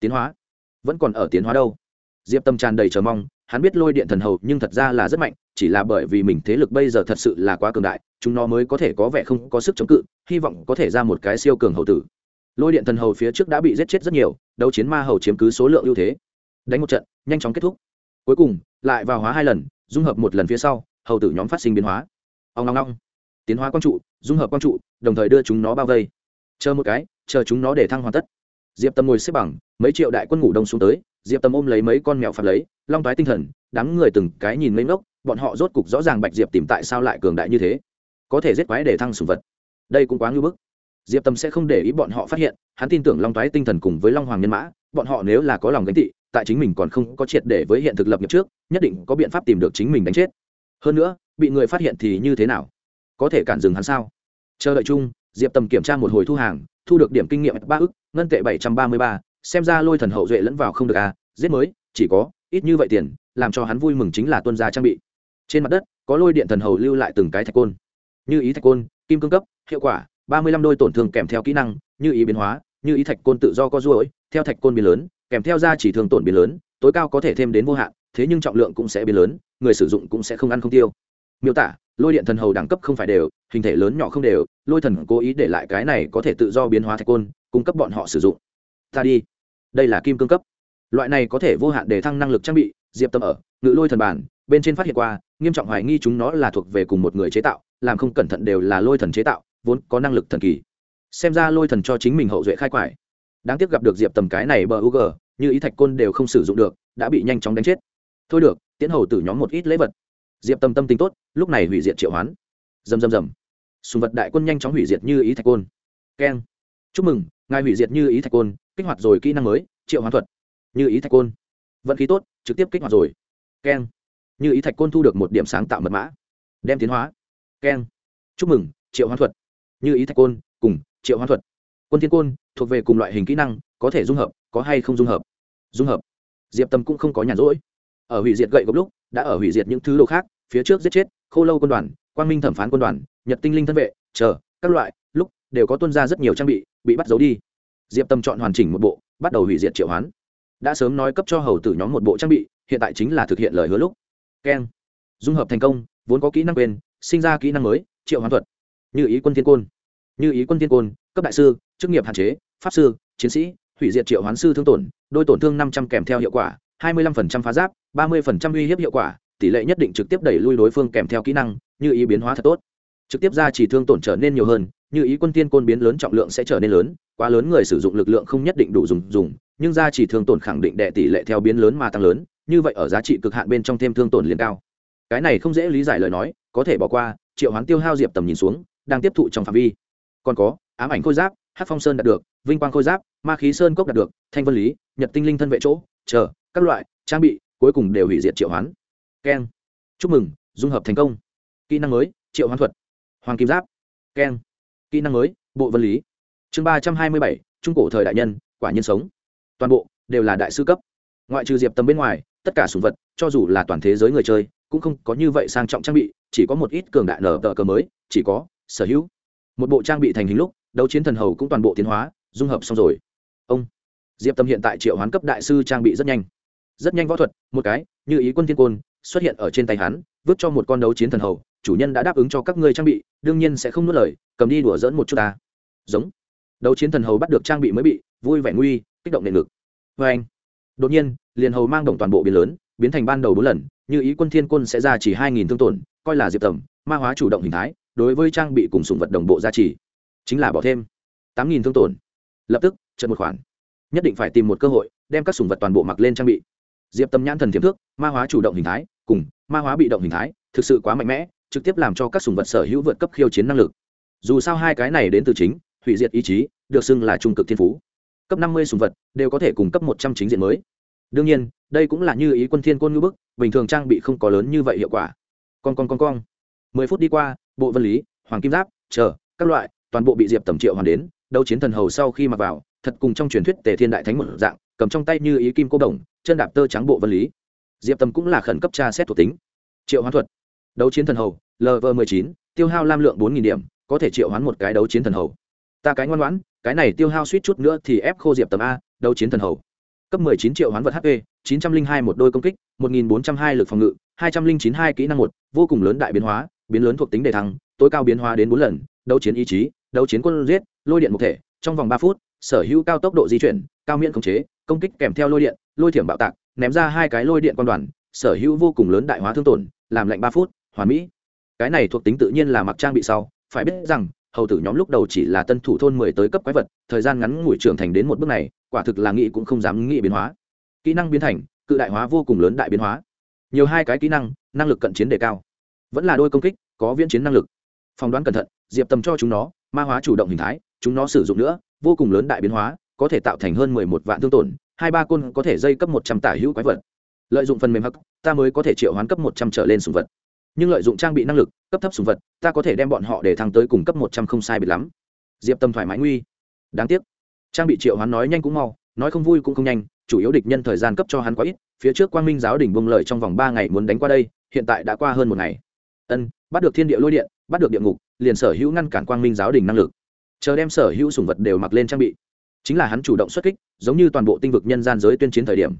tiến hóa vẫn còn ở tiến hóa đâu diệp tâm tràn đầy chờ mong hắn biết lôi điện thần hầu nhưng thật ra là rất mạnh chỉ là bởi vì mình thế lực bây giờ thật sự là quá cường đại chúng nó mới có thể có vẻ không có sức chống cự hy vọng có thể ra một cái siêu cường hầu tử lôi điện thần hầu phía trước đã bị giết chết rất nhiều đấu chiến ma hầu chiếm cứ số lượng ưu thế đánh một trận, nhanh chóng kết thúc. Cuối cùng, lại vào hóa hai lần, dung hợp một lần phía sau, hầu tử nhóm phát sinh biến hóa. Ông ngong ngong tiến hóa quang trụ, dung hợp quang trụ, đồng thời đưa chúng nó bao vây. Chờ một cái, chờ chúng nó để thăng hoàn tất. Diệp tâm ngồi xếp bằng, mấy triệu đại quân ngủ đông xuống tới, diệp tâm ôm lấy mấy con mèo phạt lấy, long tái tinh thần, đám người từng cái nhìn lên ngốc, bọn họ rốt cục rõ ràng bạch diệp tìm tại sao lại cường đại như thế. Có thể giết quái để thăng sùng vật. Đây cũng quá ngưỡng bức. Diệp tâm sẽ không để ý bọn họ phát hiện, hắn tin tưởng long toái tinh thần cùng với long hoàng nhân mã, bọn họ nếu là có lòng gánh tị tại chính mình còn không có triệt để với hiện thực lập nghiệp trước, nhất định có biện pháp tìm được chính mình đánh chết. Hơn nữa, bị người phát hiện thì như thế nào? Có thể cản dừng hắn sao? Chờ đợi chung, diệp tâm kiểm tra một hồi thu hàng, thu được điểm kinh nghiệm ba ức, ngân tệ bảy trăm ba mươi ba, xem ra lôi thần hậu duệ lẫn vào không được à giết mới, chỉ có, ít như vậy tiền, làm cho hắn vui mừng chính là tuân gia trang bị. Trên mặt đất, có lôi điện thần hầu lưu lại từng cái thạch côn. Như ý thạch côn, kim cương cấp, hiệu quả, ba mươi lăm đôi tổn thương kèm theo kỹ năng, như ý biến hóa, như ý thạch côn tự do có ruỗi theo thạch côn biến lớn kèm theo ra chỉ thường tổn biến lớn, tối cao có thể thêm đến vô hạn, thế nhưng trọng lượng cũng sẽ biến lớn, người sử dụng cũng sẽ không ăn không tiêu. Miêu tả, lôi điện thần hầu đẳng cấp không phải đều, hình thể lớn nhỏ không đều, lôi thần cố ý để lại cái này có thể tự do biến hóa thạch côn, cung cấp bọn họ sử dụng. Ta đi. Đây là kim cương cấp. Loại này có thể vô hạn để thăng năng lực trang bị, diệp tâm ở, ngự lôi thần bản, bên trên phát hiện qua, nghiêm trọng hoài nghi chúng nó là thuộc về cùng một người chế tạo, làm không cẩn thận đều là lôi thần chế tạo, vốn có năng lực thần kỳ. Xem ra lôi thần cho chính mình hậu duệ khai quải đáng tiếc gặp được diệp tầm cái này bờ u g như ý thạch côn đều không sử dụng được, đã bị nhanh chóng đánh chết. Thôi được, tiễn hầu tử nhóm một ít lễ vật. Diệp tâm tâm tính tốt, lúc này hủy diệt triệu hoán. Dầm dầm dầm sùng vật đại quân nhanh chóng hủy diệt như ý thạch côn. Keng. Chúc mừng, ngài hủy diệt như ý thạch côn, kích hoạt rồi kỹ năng mới, triệu hoán thuật. Như ý thạch côn. Vận khí tốt, trực tiếp kích hoạt rồi. Keng. Như ý thạch côn thu được một điểm sáng tạo mật mã. Đem tiến hóa. Keng. Chúc mừng, triệu hoán thuật. Như ý thạch côn, cùng, triệu hoán thuật quân thiên côn thuộc về cùng loại hình kỹ năng, có thể dung hợp, có hay không dung hợp? Dung hợp. Diệp tâm cũng không có nhàn rỗi. Ở hủy diệt gậy gốc lúc, đã ở hủy diệt những thứ đồ khác, phía trước giết chết, khô lâu quân đoàn, quang minh thẩm phán quân đoàn, nhật tinh linh thân vệ, chờ, các loại, lúc, đều có tuân ra rất nhiều trang bị bị bắt giấu đi. Diệp tâm chọn hoàn chỉnh một bộ, bắt đầu hủy diệt triệu hoán. Đã sớm nói cấp cho hầu tử nhóm một bộ trang bị, hiện tại chính là thực hiện lời hứa lúc. Keng. Dung hợp thành công, vốn có kỹ năng quên, sinh ra kỹ năng mới, triệu hoán thuật. Như ý quân thiên côn. Như ý quân thiên côn cấp đại sư, chức nghiệp hạn chế, pháp sư, chiến sĩ, hủy diệt triệu hoán sư thương tổn, đôi tổn thương năm trăm kèm theo hiệu quả, hai mươi lăm phần trăm phá giáp, ba mươi phần trăm uy hiếp hiệu quả, tỷ lệ nhất định trực tiếp đẩy lui đối phương kèm theo kỹ năng, như ý biến hóa thật tốt. Trực tiếp ra chỉ thương tổn trở nên nhiều hơn, như ý quân tiên côn biến lớn trọng lượng sẽ trở nên lớn, quá lớn người sử dụng lực lượng không nhất định đủ dùng dùng, nhưng ra chỉ thương tổn khẳng định đệ tỷ lệ theo biến lớn mà tăng lớn, như vậy ở giá trị cực hạn bên trong thêm thương tổn liền cao. Cái này không dễ lý giải lời nói, có thể bỏ qua, triệu hoán tiêu hao diệp tầm nhìn xuống, đang tiếp thụ trong phạm vi. Còn có ám ảnh khôi giáp hát phong sơn đạt được, vinh quang khôi giáp, ma khí sơn cốc đạt được, thanh vân lý, nhật tinh linh thân vệ chỗ, chờ, các loại, trang bị, cuối cùng đều hủy diệt triệu hoán. Keng. Chúc mừng, dung hợp thành công. Kỹ năng mới, triệu hoán thuật. Hoàng kim giáp. Keng. Kỹ năng mới, bộ vân lý. Chương ba trăm hai mươi bảy, trung cổ thời đại nhân, quả nhân sống. Toàn bộ, đều là đại sư cấp. Ngoại trừ diệp tâm bên ngoài, tất cả sùng vật, cho dù là toàn thế giới người chơi, cũng không có như vậy sang trọng trang bị, chỉ có một ít cường đại nở tờ cờ mới, chỉ có sở hữu. Một bộ trang bị thành hình lúc đấu chiến thần hầu cũng toàn bộ tiến hóa, dung hợp xong rồi. Ông diệp tâm hiện tại triệu hoán cấp đại sư trang bị rất nhanh. Rất nhanh võ thuật, một cái, như ý quân thiên côn, xuất hiện ở trên tay hắn, vứt cho một con đấu chiến thần hầu, chủ nhân đã đáp ứng cho các ngươi trang bị, đương nhiên sẽ không nuốt lời, cầm đi đùa dỡn một chút ta. Giống. Đấu chiến thần hầu bắt được trang bị mới bị, vui vẻ nguy, kích động nền ngực. Vê anh, đột nhiên, liền hầu mang đồng toàn bộ biến lớn, biến thành ban đầu bốn lần, như ý quân thiên quân sẽ ra chỉ hai nghìn thương tổn, coi là diệp tầm ma hóa chủ động hình thái, đối với trang bị cùng sùng vật đồng bộ gia trì chính là bỏ thêm. Tám nghìn thương tổn. Lập tức, trận một khoản. Nhất định phải tìm một cơ hội, đem các sùng vật toàn bộ mặc lên trang bị. Diệp tâm nhãn thần thiếm thước, ma hóa chủ động hình thái, cùng ma hóa bị động hình thái, thực sự quá mạnh mẽ, trực tiếp làm cho các sùng vật sở hữu vượt cấp khiêu chiến năng lực. Dù sao hai cái này đến từ chính, hủy diệt ý chí, được xưng là trung cực thiên phú. Cấp năm mươi sùng vật, đều có thể cùng cấp một trăm chính diện mới. Đương nhiên, đây cũng là như ý quân thiên côn ngữ bức, bình thường trang bị không có lớn như vậy hiệu quả. Con con con con. Mười phút đi qua, bộ vân lý, hoàng kim giáp, chờ, các loại toàn bộ bị diệp tầm triệu hoàn đến, đấu chiến thần hầu sau khi mặc vào, thật cùng trong truyền thuyết tề thiên đại thánh một dạng, cầm trong tay như ý kim cô đồng, chân đạp tơ trắng bộ vân lý. Diệp tầm cũng là khẩn cấp tra xét thuộc tính. Triệu hoán thuật. Đấu chiến thần hầu lv mười chín, tiêu hao lam lượng bốn điểm, có thể triệu hoán một cái đấu chiến thần hầu. Ta cái ngoan ngoãn, cái này tiêu hao suýt chút nữa thì ép khô diệp tầm a, đấu chiến thần hầu. Cấp 19 triệu hoán vật hp 902 một đôi công kích 1402 lực phòng ngự 209 hai kỹ năng một, vô cùng lớn đại biến hóa, biến lớn thuộc tính đề thăng, tối cao biến hóa đến bốn lần, đấu chiến ý chí đấu chiến quân giết, lôi điện một thể, trong vòng ba phút, sở hữu cao tốc độ di chuyển, cao miễn khống chế, công kích kèm theo lôi điện, lôi thiểm bạo tạc, ném ra hai cái lôi điện quan đoàn, sở hữu vô cùng lớn đại hóa thương tổn, làm lạnh ba phút, hoàn mỹ. Cái này thuộc tính tự nhiên là mặc trang bị sau, phải biết rằng, hầu tử nhóm lúc đầu chỉ là tân thủ thôn mười tới cấp quái vật, thời gian ngắn ngủi trưởng thành đến một bước này, quả thực là nghĩ cũng không dám nghĩ biến hóa. Kỹ năng biến thành, cự đại hóa vô cùng lớn đại biến hóa. Nhiều hai cái kỹ năng năng lực cận chiến đề cao. Vẫn là đôi công kích, có viễn chiến năng lực. Phỏng đoán cẩn thận, diệp tầm cho chúng nó ma hóa chủ động hình thái, chúng nó sử dụng nữa, vô cùng lớn đại biến hóa, có thể tạo thành hơn mười một vạn thương tổn, hai ba côn có thể dây cấp một trăm tả hữu quái vật. Lợi dụng phần mềm hắc, ta mới có thể triệu hoán cấp một trăm trở lên sùng vật. Nhưng lợi dụng trang bị năng lực, cấp thấp sùng vật, ta có thể đem bọn họ để thăng tới cùng cấp một trăm không sai biệt lắm. Diệp tâm thoải mái nguy. Đáng tiếc. Trang bị triệu hoán nói nhanh cũng mau, nói không vui cũng không nhanh, chủ yếu địch nhân thời gian cấp cho hắn quá ít, phía trước quang minh giáo đỉnh bông lợi trong vòng ba ngày muốn đánh qua đây, hiện tại đã qua hơn một ngày. Ân, bắt được thiên địa lôi điện, bắt được địa ngục liền sở hữu ngăn cản quang minh giáo đình năng lực, chờ đem sở hữu sùng vật đều mặc lên trang bị. Chính là hắn chủ động xuất kích, giống như toàn bộ tinh vực nhân gian giới tuyên chiến thời điểm.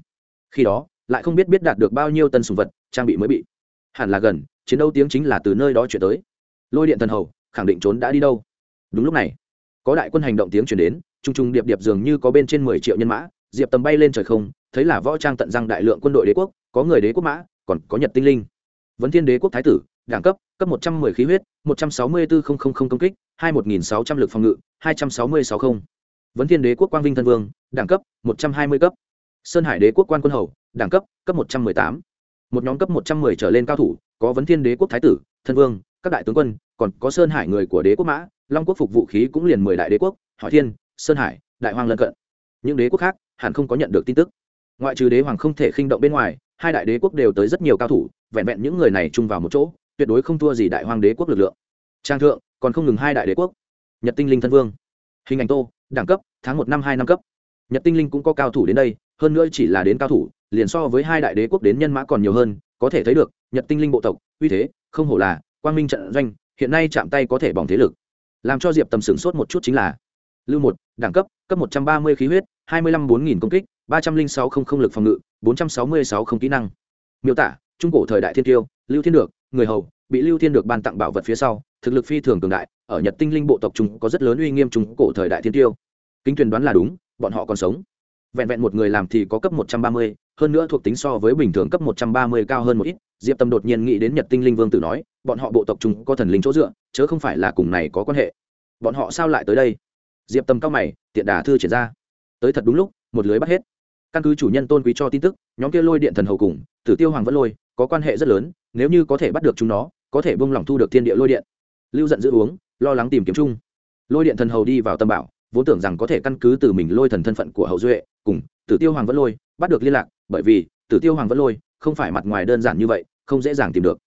Khi đó, lại không biết biết đạt được bao nhiêu tân sùng vật, trang bị mới bị. Hẳn là gần, chiến đấu tiếng chính là từ nơi đó chuyển tới. Lôi điện thần hầu, khẳng định trốn đã đi đâu. Đúng lúc này, có đại quân hành động tiếng chuyển đến t r u n g t r u n g điệp điệp dường như có bên trên mười triệu nhân mã, diệp tầm bay lên trời không, thấy là võ trang tận răng đại lượng quân đội đế quốc, có người đế quốc mã, còn có nhật tinh linh. Vấn thiên đế quốc thái tử đẳng cấp cấp một trăm mười khí huyết, một trăm sáu mươi bốn công kích 21600 lực phòng ngự, hai trăm sáu mươi sáu không. Vấn thiên đế quốc quang vinh thân vương, đẳng cấp, một trăm hai mươi cấp. Sơn hải đế quốc quan quân hầu, đẳng cấp cấp một trăm mười tám. Một nhóm cấp một trăm mười trở lên cao thủ, có vấn thiên đế quốc thái tử, thân vương, các đại tướng quân, còn có sơn hải người của đế quốc mã, long quốc phục vũ khí cũng liền mười đại đế quốc, hỏi thiên, sơn hải, đại hoàng lân cận. Những đế quốc khác, hẳn không có nhận được tin tức. Ngoại trừ đế hoàng không thể khinh động bên ngoài, hai đại đế quốc đều tới rất nhiều cao thủ, vẹn vẹn những người này chung vào một chỗ tuyệt đối không thua gì đại hoàng đế quốc lực lượng. Trang thượng, còn không ngừng hai đại đế quốc. Nhật tinh linh thân vương. Hình ảnh tô, đẳng cấp, tháng một năm hai năm cấp. Nhật tinh linh cũng có cao thủ đến đây, hơn nữa chỉ là đến cao thủ, liền so với hai đại đế quốc đến nhân mã còn nhiều hơn, có thể thấy được, nhật tinh linh bộ tộc, uy thế, không hổ là quang minh trận doanh, hiện nay chạm tay có thể bỏng thế lực. Làm cho diệp tầm sửng sốt một chút chính là, lưu một, đẳng cấp cấp một trăm ba mươi khí huyết, hai mươi lăm bốn nghìn công kích, ba trăm linh sáu không không lực phòng ngự, bốn trăm sáu mươi sáu không kỹ năng. Miêu tả trung cổ thời đại thiên tiêu, lưu thiên được, người hầu, bị lưu thiên được ban tặng bảo vật phía sau, thực lực phi thường cường đại, ở nhật tinh linh bộ tộc chúng có rất lớn uy nghiêm trung cổ thời đại thiên tiêu. Kính tuyển đoán là đúng, bọn họ còn sống. Vẹn vẹn một người làm thì có cấp một trăm ba mươi, hơn nữa thuộc tính so với bình thường cấp một trăm ba mươi cao hơn một ít, diệp tâm đột nhiên nghĩ đến nhật tinh linh vương tử nói, bọn họ bộ tộc chúng có thần linh chỗ dựa, chớ không phải là cùng này có quan hệ. Bọn họ sao lại tới đây? Diệp tâm cao mày, tiện đà thư triển ra. Tới thật đúng lúc, một lưới bắt hết. Căn cứ chủ nhân tôn quý cho tin tức, nhóm kia lôi điện thần hầu cùng, tử tiêu hoàng vẫn lôi có quan hệ rất lớn, nếu như có thể bắt được chúng nó, có thể bông lỏng thu được thiên địa lôi điện. Lưu giận giữ uống, lo lắng tìm kiếm chung. Lôi điện thần hầu đi vào tâm bảo, vốn tưởng rằng có thể căn cứ từ mình lôi thần thân phận của hậu duệ, cùng tử tiêu hoàng vẫn lôi, bắt được liên lạc, bởi vì tử tiêu hoàng vẫn lôi, không phải mặt ngoài đơn giản như vậy, không dễ dàng tìm được.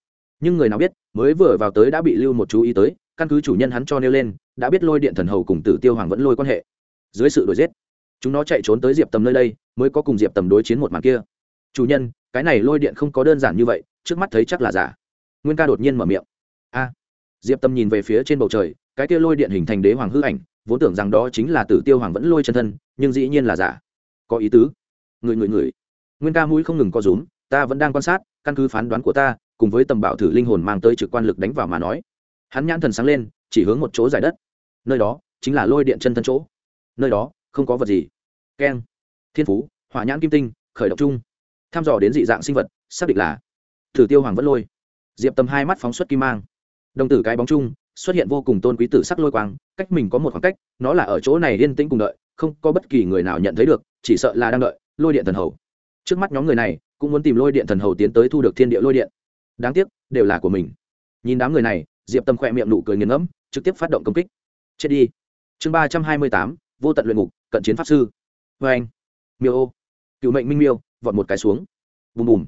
Nhưng người nào biết, mới vừa vào tới đã bị lưu một chú ý tới, căn cứ chủ nhân hắn cho nêu lên, đã biết lôi điện thần hầu cùng tử tiêu hoàng vẫn lôi quan hệ. Dưới sự đuổi giết, chúng nó chạy trốn tới diệp tầm nơi đây, mới có cùng diệp tầm đối chiến một màn kia chủ nhân, cái này lôi điện không có đơn giản như vậy, trước mắt thấy chắc là giả. Nguyên ca đột nhiên mở miệng. A. Diệp tâm nhìn về phía trên bầu trời, cái kia lôi điện hình thành đế hoàng hư ảnh, vốn tưởng rằng đó chính là tử tiêu hoàng vẫn lôi chân thân, nhưng dĩ nhiên là giả. Có ý tứ. Người người người. Nguyên ca mũi không ngừng co rúm, ta vẫn đang quan sát, căn cứ phán đoán của ta, cùng với tầm bảo thử linh hồn mang tới trực quan lực đánh vào mà nói. Hắn nhãn thần sáng lên, chỉ hướng một chỗ giải đất. Nơi đó, chính là lôi điện chân thân chỗ. Nơi đó, không có vật gì. Keng. Thiên phú, hỏa nhãn kim tinh, khởi động chung thăm dò đến dị dạng sinh vật, xác định là thử tiêu hoàng vẫn lôi. Diệp tầm hai mắt phóng xuất kim mang. Đồng tử cái bóng chung, xuất hiện vô cùng tôn quý tử sắc lôi quang, cách mình có một khoảng cách, nó là ở chỗ này yên tĩnh cùng đợi, không có bất kỳ người nào nhận thấy được, chỉ sợ là đang đợi, lôi điện thần hầu. Trước mắt nhóm người này, cũng muốn tìm lôi điện thần hầu tiến tới thu được thiên địa lôi điện. Đáng tiếc, đều là của mình. Nhìn đám người này, diệp tâm khỏe miệng nụ cười nghiền ngẫm, trực tiếp phát động công kích. Chết đi. Chương ba trăm hai mươi tám, vô tận luyện ngục, cận chiến pháp sư. Vê anh miêu ô. Cựu mệnh minh miêu vọt một cái xuống. Bùm bùm.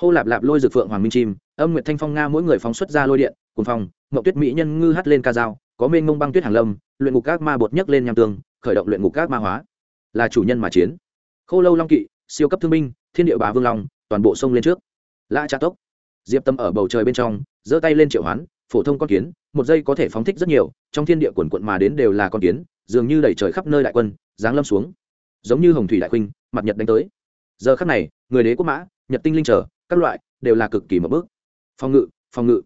Hô lạp lạp lôi dược phượng hoàng minh chim, âm nguyệt thanh phong nga mỗi người phóng xuất ra lôi điện cùng phong mậu tuyết mỹ nhân ngư hắt lên ca dao, có mênh mông băng tuyết hàng lâm, luyện ngục các ma bột nhấc lên nham tương, khởi động luyện ngục các ma hóa. Là chủ nhân mà chiến. Khô lâu long kỵ, siêu cấp thương binh, thiên địa bá vương long, toàn bộ sông lên trước. Lã trà tốc. Diệp tâm ở bầu trời bên trong, giơ tay lên triệu hoán, phổ thông con kiến, một giây có thể phóng thích rất nhiều, trong thiên địa quần quận mà đến đều là con kiến, dường như đẩy trời khắp nơi đại quân, giáng lâm xuống. Giống như hồng thủy đại khuynh, mặt nhật đánh tới giờ khắc này, người đế quốc mã, nhật tinh linh trở, các loại đều là cực kỳ mập bước. Phòng ngự phòng ngự.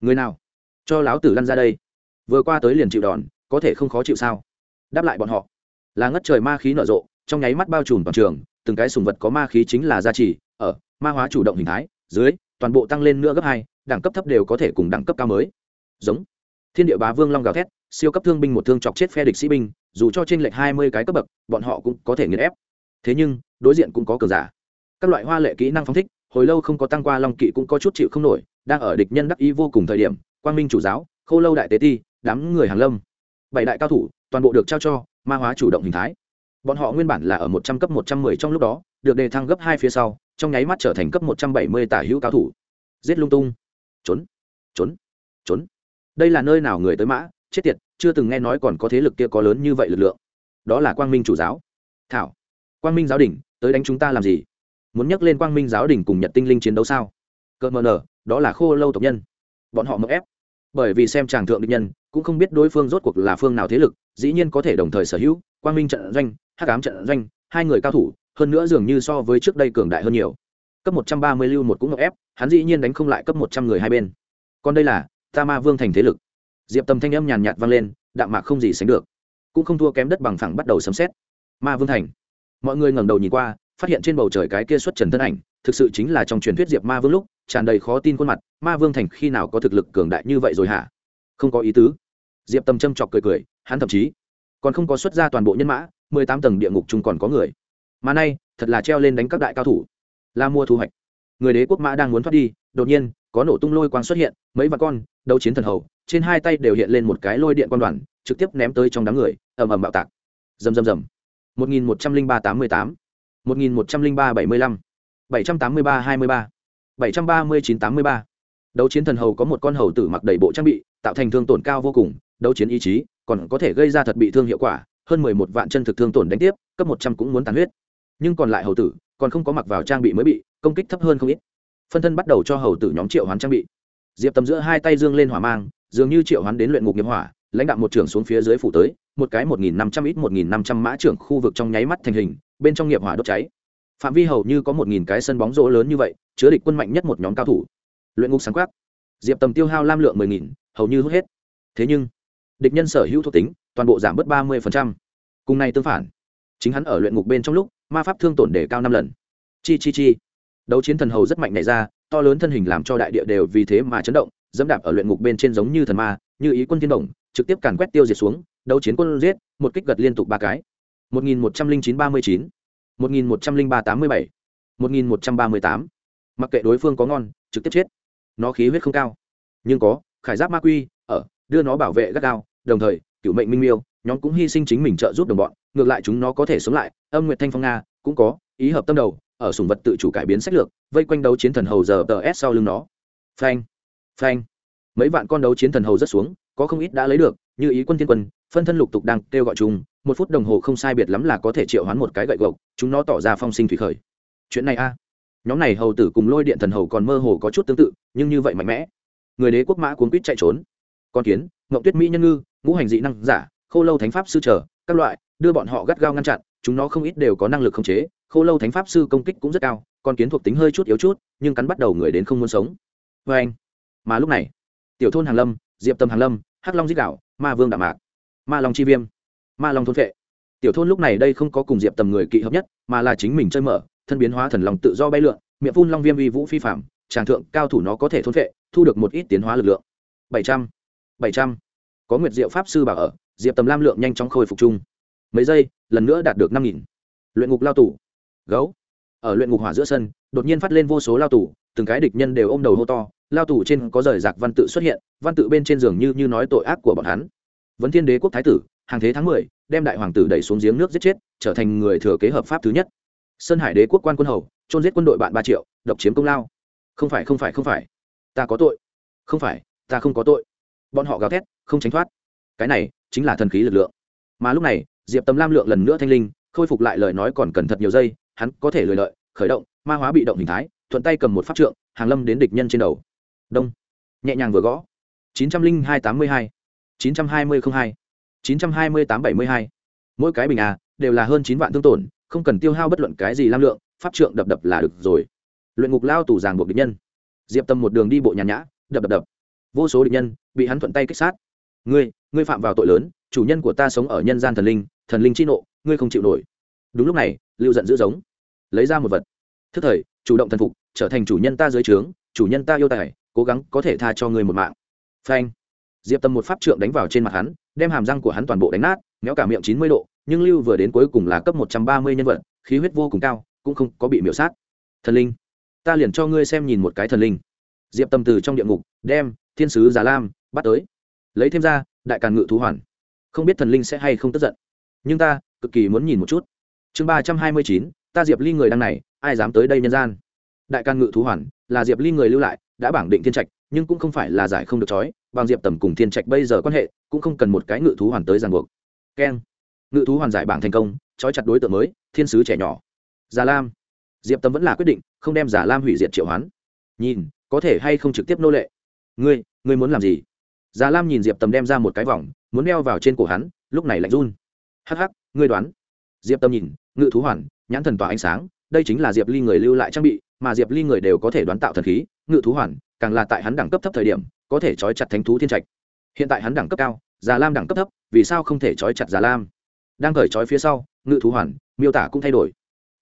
Người nào? Cho láo tử lăn ra đây. Vừa qua tới liền chịu đòn, có thể không khó chịu sao? Đáp lại bọn họ. Là ngất trời ma khí nở rộ, trong nháy mắt bao trùm toàn trường, từng cái sùng vật có ma khí chính là gia trì, ở, ma hóa chủ động hình thái, dưới, toàn bộ tăng lên nữa gấp hai, đẳng cấp thấp đều có thể cùng đẳng cấp cao mới. Giống. Thiên địa bá vương long gào thét, siêu cấp thương binh một thương chọc chết phe địch sĩ binh, dù cho trên lệch hai mươi cái cấp bậc, bọn họ cũng có thể nghiền ép thế nhưng, đối diện cũng có cờ giả. Các loại hoa lệ kỹ năng phóng thích, hồi lâu không có tăng qua long kỵ cũng có chút chịu không nổi, đang ở địch nhân đắc ý vô cùng thời điểm, quang minh chủ giáo, khô lâu đại tế ti, đám người hàng lâm. Bảy đại cao thủ, toàn bộ được trao cho, ma hóa chủ động hình thái. Bọn họ nguyên bản là ở một trăm cấp một trăm mười trong lúc đó, được đề thăng gấp hai phía sau, trong nháy mắt trở thành cấp một trăm bảy mươi tả hữu cao thủ. Giết lung tung. Trốn. Trốn. Trốn. Đây là nơi nào người tới mã? Chết tiệt, chưa từng nghe nói còn có thế lực kia có lớn như vậy lực lượng. Đó là quang minh chủ giáo. Thảo quang minh giáo đình, tới đánh chúng ta làm gì? Muốn nhắc lên quang minh giáo đình cùng nhật tinh linh chiến đấu sao? Cợt mờ nở, đó là khô lâu tộc nhân. Bọn họ mậu ép. Bởi vì xem tràng thượng địch nhân, cũng không biết đối phương rốt cuộc là phương nào thế lực, dĩ nhiên có thể đồng thời sở hữu. Quang minh trận doanh, hắc ám trận doanh, hai người cao thủ, hơn nữa dường như so với trước đây cường đại hơn nhiều. Cấp một trăm ba mươi lưu một cũng mậu ép, hắn dĩ nhiên đánh không lại cấp một trăm người hai bên. Còn đây là ta ma vương thành thế lực. Diệp tầm thanh âm nhàn nhạt vang lên, đạm mạc không gì sánh được. Cũng không thua kém đất bằng phẳng bắt đầu sấm xét ma vương thành mọi người ngẩng đầu nhìn qua, phát hiện trên bầu trời cái kia xuất trần thân ảnh, thực sự chính là trong truyền thuyết diệp ma vương lúc, tràn đầy khó tin khuôn mặt, ma vương thành khi nào có thực lực cường đại như vậy rồi hả? Không có ý tứ. Diệp tầm châm chọc cười cười, hắn thậm chí còn không có xuất ra toàn bộ nhân mã, mười tám tầng địa ngục chung còn có người. Mà nay, thật là treo lên đánh các đại cao thủ. La mua thu hoạch. Người đế quốc mã đang muốn thoát đi, đột nhiên, có nổ tung lôi quang xuất hiện, mấy vạn con đấu chiến thần hầu, trên hai tay đều hiện lên một cái lôi điện quan đoàn, trực tiếp ném tới trong đám người, ầm ầm bạo tạc. Rầm rầm rầm một nghìn một trăm linh ba tám mươi tám, một nghìn một trăm linh ba bảy mươi lăm, bảy trăm tám mươi ba hai mươi ba, bảy trăm ba mươi chín tám mươi ba. Đấu chiến thần hầu có một con hầu tử mặc đầy bộ trang bị, tạo thành thương tổn cao vô cùng, đấu chiến ý chí còn có thể gây ra thật bị thương hiệu quả, hơn mười một vạn chân thực thương tổn đánh tiếp, cấp một trăm cũng muốn tàn huyết. Nhưng còn lại hầu tử, còn không có mặc vào trang bị mới bị, công kích thấp hơn không ít. Phân thân bắt đầu cho hầu tử nhóm triệu hoán trang bị. Diệp tầm giữa hai tay dương lên hỏa mang, dường như triệu hoán đến luyện ngục nghiệp hỏa lãnh đạo một trưởng xuống phía dưới phủ tới, một cái một nghìn năm trăm ít một nghìn năm trăm mã trưởng khu vực trong nháy mắt thành hình, bên trong nghiệp hỏa đốt cháy. Phạm vi hầu như có một nghìn cái sân bóng rỗ lớn như vậy, chứa địch quân mạnh nhất một nhóm cao thủ. Luyện ngục sáng quát diệp tầm tiêu hao lam lượng mười nghìn, hầu như hút hết. Thế nhưng, địch nhân sở hữu thuộc tính, toàn bộ giảm bớt ba mươi cùng này tương phản. Chính hắn ở luyện ngục bên trong lúc, ma pháp thương tổn để cao năm lần. Chi chi chi. Đấu chiến thần hầu rất mạnh này ra, to lớn thân hình làm cho đại địa đều vì thế mà chấn động, dẫm đạp ở luyện ngục bên trên giống như thần ma, như ý quân thiên đồng trực tiếp càn quét tiêu diệt xuống, đấu chiến quân giết, một kích gật liên tục ba cái. Một nghìn một trăm linh chín ba mươi chín, một nghìn một trăm linh ba tám mươi bảy, một nghìn một trăm ba mươi tám. Mặc kệ đối phương có ngon, trực tiếp chết. Nó khí huyết không cao. Nhưng có, khải giáp ma quy, ở, đưa nó bảo vệ gắt gao, đồng thời cựu mệnh minh miêu, nhóm cũng hy sinh chính mình trợ giúp đồng bọn, ngược lại chúng nó có thể sống lại. Âm nguyệt thanh phong nga cũng có, ý hợp tâm đầu, ở sùng vật tự chủ cải biến sách lược, vây quanh đấu chiến thần hầu giờ tờ s sau lưng nó. Phanh phanh. Mấy vạn con đấu chiến thần hầu rất xuống có không ít đã lấy được, như ý quân thiên quân, phân thân lục tục đang kêu gọi chung một phút đồng hồ không sai biệt lắm là có thể triệu hoán một cái gậy gộc, chúng nó tỏ ra phong sinh thủy khởi. Chuyện này a? Nhóm này hầu tử cùng lôi điện thần hầu còn mơ hồ có chút tương tự, nhưng như vậy mạnh mẽ. Người đế quốc mã cuốn quýt chạy trốn. Con kiến ngậu tuyết mỹ nhân ngư, ngũ hành dị năng giả, khô lâu thánh pháp sư trở các loại, đưa bọn họ gắt gao ngăn chặn, chúng nó không ít đều có năng lực khống chế, khô lâu thánh pháp sư công kích cũng rất cao, con kiến thuộc tính hơi chút yếu chút, nhưng cắn bắt đầu người đến không muốn sống. Vê anh mà lúc này, tiểu thôn hàng lâm, diệp tâm hàng lâm hắc long dích đạo, ma vương đạm mạc, ma long chi viêm, ma long thôn vệ tiểu thôn lúc này đây không có cùng diệp tầm người kỵ hợp nhất, mà là chính mình chơi mở, thân biến hóa thần lòng tự do bay lượn, miệng phun long viêm uy vũ phi phạm tràng thượng cao thủ nó có thể thôn vệ thu được một ít tiến hóa lực lượng. Bảy trăm bảy trăm. Có nguyệt diệu pháp sư bảo ở, diệp tầm lam lượng nhanh chóng khôi phục chung. Mấy giây, lần nữa đạt được năm nghìn. Luyện ngục lao tù. Gấu. Ở luyện ngục hỏa giữa sân, đột nhiên phát lên vô số lao tù, từng cái địch nhân đều ôm đầu hô to lao tù trên có rời rạc văn tự xuất hiện, văn tự bên trên giường như như nói tội ác của bọn hắn. Vấn thiên đế quốc thái tử, hàng thế tháng mười, đem đại hoàng tử đẩy xuống giếng nước giết chết, trở thành người thừa kế hợp pháp thứ nhất. Sơn hải đế quốc quan quân hầu trôn giết quân đội bạn ba triệu, độc chiếm công lao. Không phải không phải không phải. Ta có tội. Không phải, ta không có tội. Bọn họ gào thét, không tránh thoát. Cái này chính là thần khí lực lượng. Mà lúc này, diệp tầm lam lượng lần nữa thanh linh, khôi phục lại lời nói còn cần thật nhiều giây, hắn có thể lười lợi, khởi động, ma hóa bị động hình thái, thuận tay cầm một pháp trượng, hàng lâm đến địch nhân trên đầu đông. Nhẹ nhàng vừa gõ. chín trăm linh hai tám mươi hai, chín trăm hai mươi hai, chín trăm hai mươi tám bảy mươi hai. Mỗi cái bình a đều là hơn chín vạn thương tổn, không cần tiêu hao bất luận cái gì lam lượng, pháp trượng đập đập là được rồi. Luyện ngục lao tù giảng buộc địch nhân. Diệp tâm một đường đi bộ nhàn nhã, đập đập đập. Vô số địch nhân bị hắn thuận tay kích sát. Ngươi ngươi phạm vào tội lớn, chủ nhân của ta sống ở nhân gian thần linh thần linh chi nộ, ngươi không chịu nổi. Đúng lúc này, lưu giận giữ giống, lấy ra một vật. Thức thời, chủ động thần phục, trở thành chủ nhân ta dưới trướng, chủ nhân ta yêu tài cố gắng có thể tha cho ngươi một mạng. Phanh. Diệp tâm một pháp trượng đánh vào trên mặt hắn, đem hàm răng của hắn toàn bộ đánh nát, méo cả miệng chín mươi độ, nhưng lưu vừa đến cuối cùng là cấp một trăm ba mươi nhân vật, khí huyết vô cùng cao, cũng không có bị miễu sát. Thần linh. Ta liền cho ngươi xem nhìn một cái thần linh. Diệp tâm từ trong địa ngục, đem thiên sứ già lam bắt tới. Lấy thêm ra, đại càn ngự thú hoàn. Không biết thần linh sẽ hay không tức giận. Nhưng ta, cực kỳ muốn nhìn một chút. Chương ba trăm hai mươi chín, ta diệp ly người đăng này, ai dám tới đây nhân gian? Đại càn ngự thú hoàn, là diệp ly người lưu lại đã bảng định thiên trạch, nhưng cũng không phải là giải không được trói, bằng diệp tầm cùng thiên trạch bây giờ quan hệ, cũng không cần một cái ngự thú hoàn tới ràng buộc. Keng. Ngự thú hoàn giải bảng thành công, trói chặt đối tượng mới, thiên sứ trẻ nhỏ. Già lam. Diệp tầm vẫn là quyết định, không đem giả lam hủy diệt triệu hoán. Nhìn, có thể hay không trực tiếp nô lệ? Ngươi ngươi muốn làm gì? Già lam nhìn diệp tầm đem ra một cái vòng, muốn đeo vào trên cổ hắn, lúc này lạnh run. Hắc hắc, ngươi đoán. Diệp tầm nhìn, ngự thú hoàn, nhãn thần tỏa ánh sáng, đây chính là diệp ly người lưu lại trang bị mà diệp ly người đều có thể đoán tạo thần khí, ngự thú hoàn, càng là tại hắn đẳng cấp thấp thời điểm, có thể trói chặt thánh thú thiên trạch. Hiện tại hắn đẳng cấp cao, già lam đẳng cấp thấp, vì sao không thể trói chặt già lam? Đang cởi trói phía sau, ngự thú hoàn, miêu tả cũng thay đổi.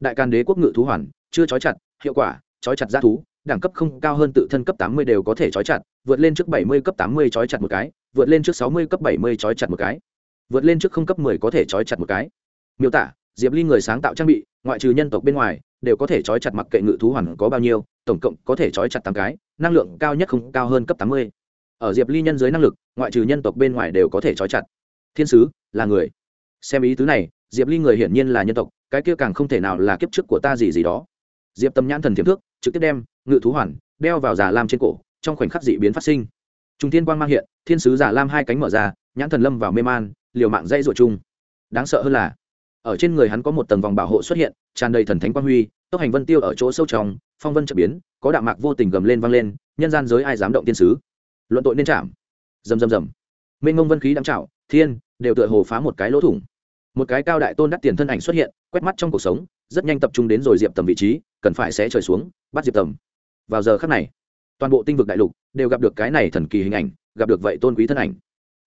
Đại can đế quốc ngự thú hoàn, chưa trói chặt, hiệu quả, trói chặt Giá thú, đẳng cấp không cao hơn tự thân cấp tám mươi đều có thể trói chặt, vượt lên trước bảy mươi cấp tám mươi trói chặt một cái, vượt lên trước sáu mươi cấp bảy mươi trói chặt một cái, vượt lên trước không cấp mười có thể trói chặt một cái. Miêu tả diệp ly người sáng tạo trang bị, ngoại trừ nhân tộc bên ngoài, đều có thể trói chặt mặc kệ ngự thú hoàn có bao nhiêu, tổng cộng có thể trói chặt tám cái, năng lượng cao nhất không cao hơn cấp tám mươi. Ở diệp ly nhân giới năng lực, ngoại trừ nhân tộc bên ngoài đều có thể trói chặt. Thiên sứ, là người. Xem ý tứ này, diệp ly người hiển nhiên là nhân tộc, cái kia càng không thể nào là kiếp trước của ta gì gì đó. Diệp tâm nhãn thần thiếm thước, trực tiếp đem ngự thú hoàn đeo vào giả lam trên cổ, trong khoảnh khắc dị biến phát sinh. Trung thiên quang mang hiện, thiên sứ giả lam hai cánh mở ra, nhãn thần lâm vào mê man, liều mạng dây ruột chung. Đáng sợ hơn là ở trên người hắn có một tầng vòng bảo hộ xuất hiện, tràn đầy thần thánh quang huy, tốc hành vân tiêu ở chỗ sâu trong, phong vân trợ biến, có đạo mạc vô tình gầm lên vang lên, nhân gian giới ai dám động tiên sứ? Luận tội nên chạm. Rầm rầm rầm. Mênh ngông vân khí đắm trạo, thiên, đều tựa hồ phá một cái lỗ thủng. Một cái cao đại tôn đắt tiền thân ảnh xuất hiện, quét mắt trong cuộc sống, rất nhanh tập trung đến rồi diệp tầm vị trí, cần phải sẽ trời xuống, bắt diệp tầm. Vào giờ khắc này, toàn bộ tinh vực đại lục đều gặp được cái này thần kỳ hình ảnh, gặp được vậy tôn quý thân ảnh.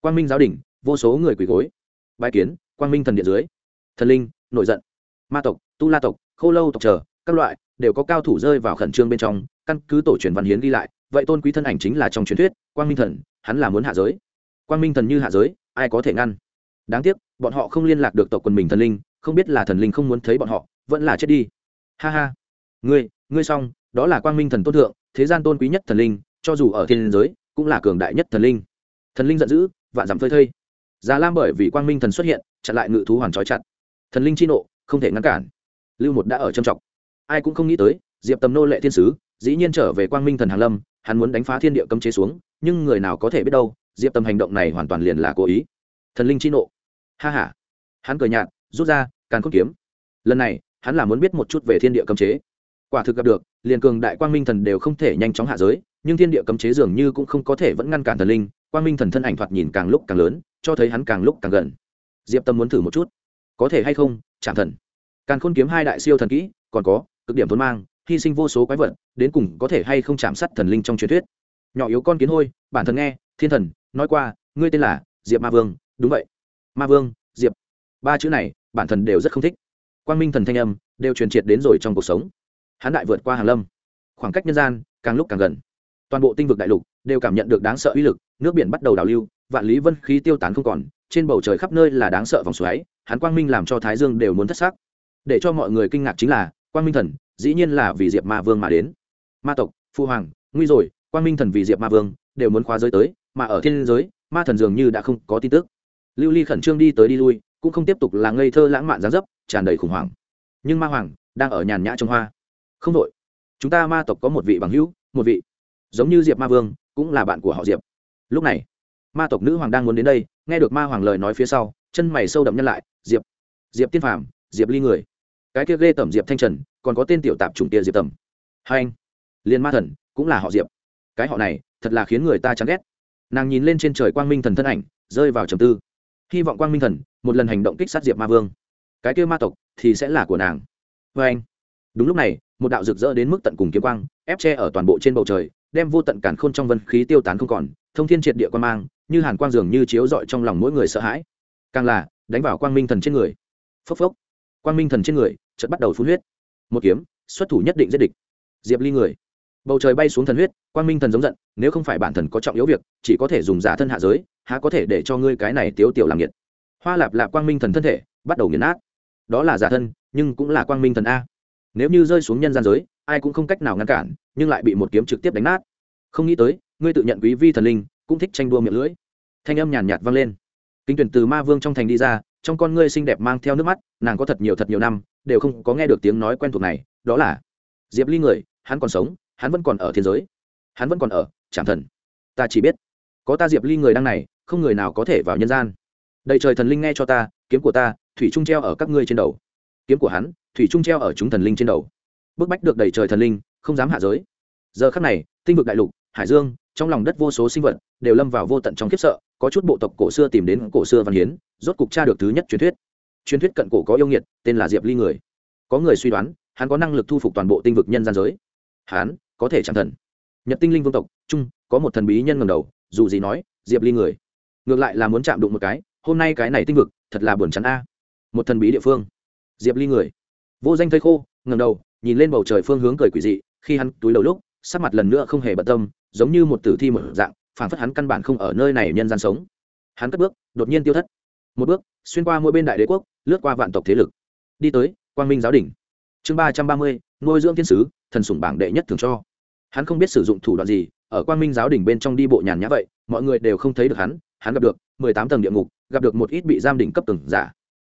Quang minh giáo đình vô số người quỳ gối. Bài kiến, quang minh thần điện dưới thần linh, nổi giận. Ma tộc, tu la tộc, khô lâu tộc chờ, các loại, đều có cao thủ rơi vào khẩn trương bên trong, căn cứ tổ truyền văn hiến ghi lại, vậy tôn quý thân ảnh chính là trong truyền thuyết, quang minh thần, hắn là muốn hạ giới. Quang minh thần như hạ giới, ai có thể ngăn? Đáng tiếc, bọn họ không liên lạc được tộc quần mình thần linh, không biết là thần linh không muốn thấy bọn họ, vẫn là chết đi. Ha ha. Ngươi ngươi xong, đó là quang minh thần tôn thượng, thế gian tôn quý nhất thần linh, cho dù ở thiên giới, cũng là cường đại nhất thần linh. Thần linh giận dữ, vạn dặm phơi thây. Già lam bởi vì quang minh thần xuất hiện, chặn lại ngự thú hoàn trói chặt thần linh chi nộ, không thể ngăn cản. Lưu một đã ở trầm trọng. Ai cũng không nghĩ tới, diệp tầm nô lệ thiên sứ, dĩ nhiên trở về quang minh thần hàn lâm, hắn muốn đánh phá thiên địa cấm chế xuống, nhưng người nào có thể biết đâu, diệp tầm hành động này hoàn toàn liền là cố ý. Thần linh chi nộ. Ha ha. Hắn cười nhạt, rút ra, càn khôn kiếm. Lần này, hắn là muốn biết một chút về thiên địa cấm chế. Quả thực gặp được, liền cường đại quang minh thần đều không thể nhanh chóng hạ giới, nhưng thiên địa cấm chế dường như cũng không có thể vẫn ngăn cản thần linh, quang minh thần thân ảnh thoạt nhìn càng lúc càng lớn, cho thấy hắn càng lúc càng gần. Diệp tâm muốn thử một chút có thể hay không chạm thần. Càn khôn kiếm hai đại siêu thần kỹ, còn có, cực điểm thốn mang, hy sinh vô số quái vật, đến cùng có thể hay không chạm sát thần linh trong truyền thuyết. Nhỏ yếu con kiến hôi, bản thân nghe, thiên thần, nói qua, ngươi tên là diệp ma vương, đúng vậy. Ma vương, diệp. Ba chữ này, bản thân đều rất không thích. Quang minh thần thanh âm, đều truyền triệt đến rồi trong cuộc sống. Hắn đại vượt qua hàng lâm. Khoảng cách nhân gian, càng lúc càng gần. Toàn bộ tinh vực đại lục, đều cảm nhận được đáng sợ uy lực, nước biển bắt đầu đào lưu, vạn lý vân khí tiêu tán không còn trên bầu trời khắp nơi là đáng sợ vòng xoáy, hắn quang minh làm cho thái dương đều muốn thất xác để cho mọi người kinh ngạc chính là, quang minh thần, dĩ nhiên là vì diệp ma vương mà đến. Ma tộc, phu hoàng, nguy rồi, quang minh thần vì diệp ma vương, đều muốn khóa giới tới, mà ở thiên giới, ma thần dường như đã không có tin tức. Lưu ly khẩn trương đi tới đi lui, cũng không tiếp tục là ngây thơ lãng mạn gián dấp, tràn đầy khủng hoảng. Nhưng ma hoàng, đang ở nhàn nhã trong hoa. Không đội chúng ta ma tộc có một vị bằng hữu, một vị. Giống như diệp ma vương, cũng là bạn của họ diệp. Lúc này ma tộc nữ hoàng đang muốn đến đây, nghe được ma hoàng lời nói phía sau, chân mày sâu đậm nhân lại, diệp diệp tiên phàm, diệp ly người. Cái kia ghê tẩm diệp thanh trần, còn có tên tiểu tạp chủng kia diệp tầm. Hai anh, liên ma thần, cũng là họ diệp. Cái họ này, thật là khiến người ta chán ghét. Nàng nhìn lên trên trời quang minh thần thân ảnh, rơi vào trầm tư. Hy vọng quang minh thần, một lần hành động kích sát diệp ma vương. Cái kia ma tộc, thì sẽ là của nàng. Vê anh, đúng lúc này, một đạo rực rỡ đến mức tận cùng kiếm quang, ép che ở toàn bộ trên bầu trời, đem vô tận cản khôn trong vân khí tiêu tán không còn, thông thiên triệt địa quan mang như hàn quang dường như chiếu rọi trong lòng mỗi người sợ hãi. Càng là, đánh vào quang minh thần trên người. Phốc phốc. Quang minh thần trên người, chợt bắt đầu phun huyết. Một kiếm, xuất thủ nhất định giết địch. Diệp ly người. Bầu trời bay xuống thần huyết, quang minh thần giống giận, nếu không phải bản thần có trọng yếu việc, chỉ có thể dùng giả thân hạ giới, há có thể để cho ngươi cái này tiếu tiểu làm nhiệt hoa lạp lạp quang minh thần thân thể, bắt đầu nghiền nát. Đó là giả thân, nhưng cũng là quang minh thần a. Nếu như rơi xuống nhân gian giới, ai cũng không cách nào ngăn cản, nhưng lại bị một kiếm trực tiếp đánh nát. Không nghĩ tới, ngươi tự nhận quý vi thần linh, cũng thích tranh đua miệng lưỡi thanh âm nhàn nhạt vang lên. Kinh tuyển từ ma vương trong thành đi ra, trong con ngươi xinh đẹp mang theo nước mắt, nàng có thật nhiều thật nhiều năm, đều không có nghe được tiếng nói quen thuộc này, đó là, diệp ly người, hắn còn sống, hắn vẫn còn ở thiên giới. Hắn vẫn còn ở, trảm thần. Ta chỉ biết, có ta diệp ly người đang này, không người nào có thể vào nhân gian. Đầy trời thần linh nghe cho ta, kiếm của ta, thủy trung treo ở các ngươi trên đầu. Kiếm của hắn, thủy trung treo ở chúng thần linh trên đầu. Bức bách được đầy trời thần linh, không dám hạ giới. Giờ khắc này, tinh vực đại lục, hải dương, trong lòng đất vô số sinh vật, đều lâm vào vô tận trong khiếp sợ có chút bộ tộc cổ xưa tìm đến cổ xưa văn hiến, rốt cục tra được thứ nhất truyền thuyết. Truyền thuyết cận cổ có yêu nghiệt, tên là diệp ly người. Có người suy đoán, hắn có năng lực thu phục toàn bộ tinh vực nhân gian giới. Hắn có thể chẳng thần. Nhật tinh linh vương tộc, chung, có một thần bí nhân ngầm đầu, dù gì nói, diệp ly người. Ngược lại là muốn chạm đụng một cái, hôm nay cái này tinh vực, thật là buồn chắn a. Một thần bí địa phương. Diệp ly người. Vô danh thây khô ngầm đầu, nhìn lên bầu trời phương hướng cười quỷ dị, khi hắn túi đầu lúc, sắc mặt lần nữa không hề bận tâm, giống như một tử thi mở dạng phản phất hắn căn bản không ở nơi này nhân gian sống. Hắn cất bước, đột nhiên tiêu thất. Một bước, xuyên qua mỗi bên đại đế quốc, lướt qua vạn tộc thế lực. Đi tới, quang minh giáo đình chương ba trăm ba mươi, nuôi dưỡng thiên sứ, thần sủng bảng đệ nhất thường cho. Hắn không biết sử dụng thủ đoạn gì, ở quang minh giáo đình bên trong đi bộ nhàn nhã vậy, mọi người đều không thấy được hắn hắn gặp được mười tám tầng địa ngục, gặp được một ít bị giam đỉnh cấp từng giả.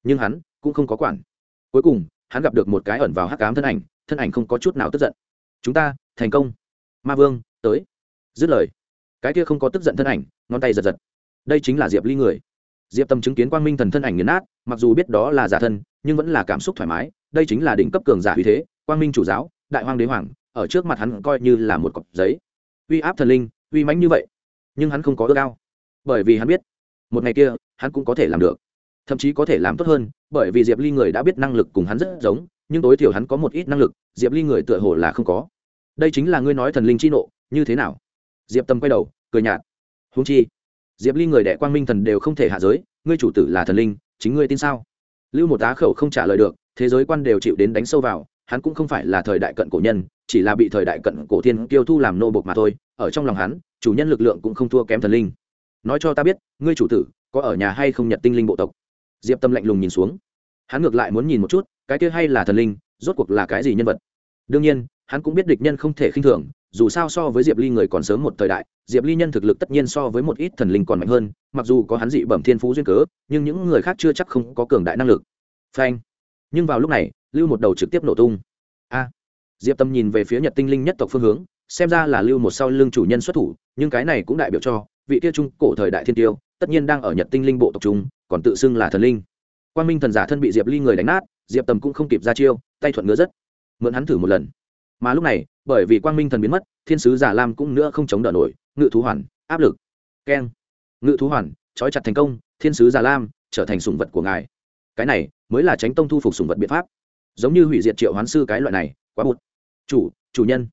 Nhưng hắn cũng không có quản. Cuối cùng, hắn gặp được một cái ẩn vào hắc cám thân ảnh thân ảnh không có chút nào tức giận. Chúng ta, thành công. Ma vương, tới. Dứt lời cái kia không có tức giận thân ảnh, ngón tay giật giật. Đây chính là diệp ly người. Diệp tâm chứng kiến quang minh thần thân ảnh nghiền nát, mặc dù biết đó là giả thân, nhưng vẫn là cảm xúc thoải mái, đây chính là đỉnh cấp cường giả uy thế, quang minh chủ giáo, đại hoàng đế hoàng, ở trước mặt hắn coi như là một cọc giấy. Uy áp thần linh, uy mãnh như vậy, nhưng hắn không có ước ao. Bởi vì hắn biết, một ngày kia, hắn cũng có thể làm được. Thậm chí có thể làm tốt hơn, bởi vì diệp ly người đã biết năng lực cùng hắn rất giống, nhưng tối thiểu hắn có một ít năng lực, diệp ly người tựa hồ là không có. Đây chính là ngươi nói thần linh chi nộ, như thế nào? Diệp tâm quay đầu, cười nhạt. Húng chi, diệp ly người đệ quang minh thần đều không thể hạ giới, ngươi chủ tử là thần linh, chính ngươi tin sao? Lưu một tá khẩu không trả lời được, thế giới quan đều chịu đến đánh sâu vào, hắn cũng không phải là thời đại cận cổ nhân, chỉ là bị thời đại cận cổ thiên tiêu thu làm nô bộc mà thôi, ở trong lòng hắn, chủ nhân lực lượng cũng không thua kém thần linh. Nói cho ta biết, ngươi chủ tử có ở nhà hay không nhật tinh linh bộ tộc? Diệp tâm lạnh lùng nhìn xuống. Hắn ngược lại muốn nhìn một chút, cái kia hay là thần linh, rốt cuộc là cái gì nhân vật? Đương nhiên, hắn cũng biết địch nhân không thể khinh thường dù sao so với diệp ly người còn sớm một thời đại, diệp ly nhân thực lực tất nhiên so với một ít thần linh còn mạnh hơn, mặc dù có hắn dị bẩm thiên phú duyên cớ, nhưng những người khác chưa chắc không có cường đại năng lực. Phanh. Nhưng vào lúc này, lưu một đầu trực tiếp nổ tung. A. Diệp tâm nhìn về phía nhật tinh linh nhất tộc phương hướng, xem ra là lưu một sau lưng chủ nhân xuất thủ, nhưng cái này cũng đại biểu cho, vị tiêu trung cổ thời đại thiên tiêu, tất nhiên đang ở nhật tinh linh bộ tộc trung, còn tự xưng là thần linh. Quan minh thần giả thân bị diệp ly người đánh nát, diệp tầm cũng không kịp ra chiêu, tay thuận ngứa rất. Mượn hắn thử một lần mà lúc này, bởi vì quang minh thần biến mất, thiên sứ giả lam cũng nữa không chống đỡ nổi, ngự thú hoàn, áp lực. Keng. Ngự thú hoàn, trói chặt thành công, thiên sứ giả lam trở thành sùng vật của ngài. Cái này mới là tránh tông thu phục sùng vật biện pháp. Giống như hủy diệt triệu hoán sư cái loại này, quá bụt. Chủ chủ nhân.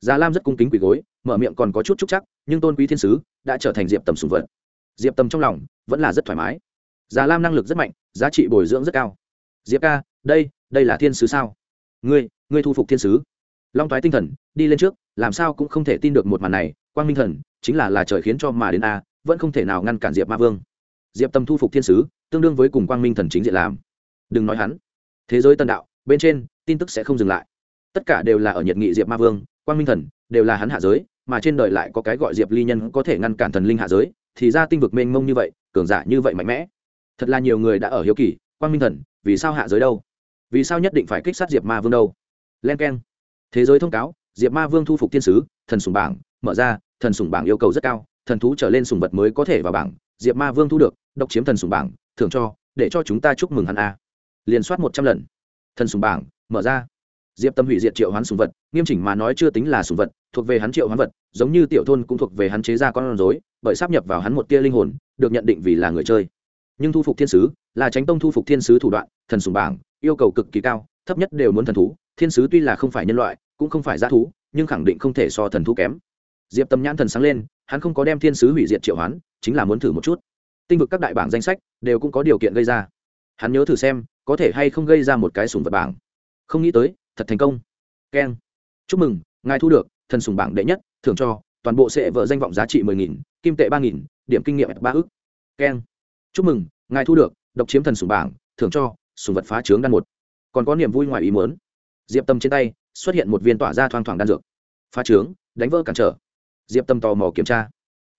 Già lam rất cung kính quỳ gối, mở miệng còn có chút trúc chắc, nhưng tôn quý thiên sứ đã trở thành diệp tầm sùng vật. Diệp tầm trong lòng vẫn là rất thoải mái. Già lam năng lực rất mạnh, giá trị bồi dưỡng rất cao. Diệp ca, đây đây là thiên sứ sao? Ngươi ngươi thu phục thiên sứ long thoái tinh thần, đi lên trước, làm sao cũng không thể tin được một màn này, quang minh thần, chính là là trời khiến cho mà đến a, vẫn không thể nào ngăn cản diệp ma vương. Diệp tâm thu phục thiên sứ, tương đương với cùng quang minh thần chính diện làm. Đừng nói hắn, thế giới tân đạo, bên trên, tin tức sẽ không dừng lại. Tất cả đều là ở nhiệt nghị diệp ma vương, quang minh thần, đều là hắn hạ giới, mà trên đời lại có cái gọi diệp ly nhân có thể ngăn cản thần linh hạ giới, thì ra tinh vực mênh mông như vậy, cường giả như vậy mạnh mẽ. Thật là nhiều người đã ở hiếu kỳ, quang minh thần, vì sao hạ giới đâu? Vì sao nhất định phải kích sát diệp ma vương đâu? Len k e n thế giới thông cáo, diệp ma vương thu phục thiên sứ, thần sùng bảng, mở ra, thần sùng bảng yêu cầu rất cao, thần thú trở lên sùng vật mới có thể vào bảng, diệp ma vương thu được, độc chiếm thần sùng bảng, thưởng cho, để cho chúng ta chúc mừng hắn a. Liền soát một trăm lần. Thần sùng bảng, mở ra. Diệp tâm hủy diệt triệu hoán sùng vật, nghiêm chỉnh mà nói chưa tính là sùng vật, thuộc về hắn triệu hoán vật, giống như tiểu thôn cũng thuộc về hắn chế ra con rối, bởi sắp nhập vào hắn một tia linh hồn, được nhận định vì là người chơi. Nhưng thu phục thiên sứ, là tránh tông thu phục thiên sứ thủ đoạn, thần sùng bảng, yêu cầu cực kỳ cao, thấp nhất đều muốn thần thú thiên sứ tuy là không phải nhân loại, cũng không phải g thú, nhưng khẳng định không thể so thần thú kém. Diệp tâm nhãn thần sáng lên, hắn không có đem thiên sứ hủy diệt triệu hoán, chính là muốn thử một chút. Tinh vực các đại bảng danh sách đều cũng có điều kiện gây ra. Hắn nhớ thử xem, có thể hay không gây ra một cái sùng vật bảng. Không nghĩ tới, thật thành công. Keng. Chúc mừng, ngài thu được, thần sùng bảng đệ nhất, thưởng cho, toàn bộ sẽ vợ danh vọng giá trị mười nghìn, kim tệ ba nghìn, điểm kinh nghiệm ba ức. Keng. Chúc mừng, ngài thu được, độc chiếm thần sùng bảng, thưởng cho sùng vật phá trướng đan một. Còn có niềm vui ngoài ý muốn diệp tâm trên tay xuất hiện một viên tỏa ra thoang thoảng đan dược. Phá trướng, đánh vỡ cản trở. Diệp tâm tò mò kiểm tra.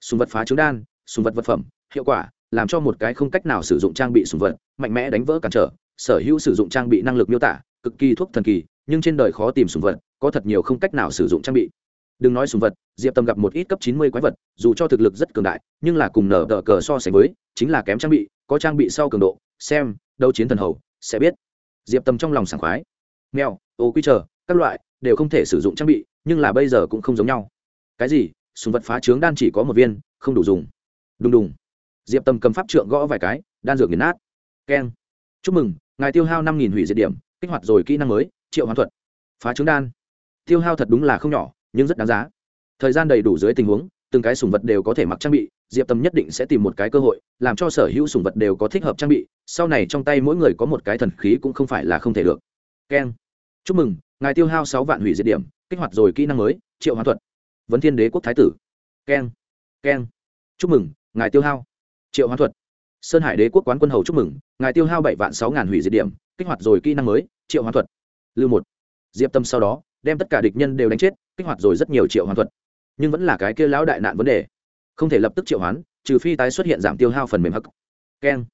Sùng vật phá trướng đan, sùng vật vật phẩm, hiệu quả, làm cho một cái không cách nào sử dụng trang bị sùng vật, mạnh mẽ đánh vỡ cản trở. Sở hữu sử dụng trang bị năng lực miêu tả, cực kỳ thuốc thần kỳ, nhưng trên đời khó tìm sùng vật, có thật nhiều không cách nào sử dụng trang bị. Đừng nói sùng vật, diệp tâm gặp một ít cấp chín mươi quái vật, dù cho thực lực rất cường đại, nhưng là cùng nở đỡ cờ so sánh với, chính là kém trang bị, có trang bị sau cường độ, xem, đấu chiến thần hầu, sẽ biết. Diệp tâm trong lòng sảng khoái mèo, ô quy chờ các loại, đều không thể sử dụng trang bị, nhưng là bây giờ cũng không giống nhau. Cái gì? Súng vật phá trướng đan chỉ có một viên, không đủ dùng. Đùng đùng. Diệp tâm cầm pháp trượng gõ vài cái, đan dược nghiền nát. Keng. Chúc mừng, ngài tiêu hao năm nghìn hủy diệt điểm, kích hoạt rồi kỹ năng mới, triệu hoàn thuật. Phá trướng đan. Tiêu hao thật đúng là không nhỏ, nhưng rất đáng giá. Thời gian đầy đủ dưới tình huống, từng cái sùng vật đều có thể mặc trang bị, diệp tâm nhất định sẽ tìm một cái cơ hội, làm cho sở hữu sùng vật đều có thích hợp trang bị, sau này trong tay mỗi người có một cái thần khí cũng không phải là không thể được keng. Chúc mừng, ngài tiêu hao sáu vạn hủy diệt điểm, kích hoạt rồi kỹ năng mới, triệu hoán thuật. Vấn thiên đế quốc thái tử. Keng. Keng. Chúc mừng, ngài tiêu hao. Triệu hoán thuật. Sơn hải đế quốc quán quân hầu chúc mừng, ngài tiêu hao bảy vạn sáu ngàn hủy diệt điểm, kích hoạt rồi kỹ năng mới, triệu hoán thuật. Lưu một. Diệp tâm sau đó, đem tất cả địch nhân đều đánh chết, kích hoạt rồi rất nhiều triệu hoán thuật. Nhưng vẫn là cái kia lão đại nạn vấn đề. Không thể lập tức triệu hoán, trừ phi tái xuất hiện giảm tiêu hao phần mềm hắc. Keng.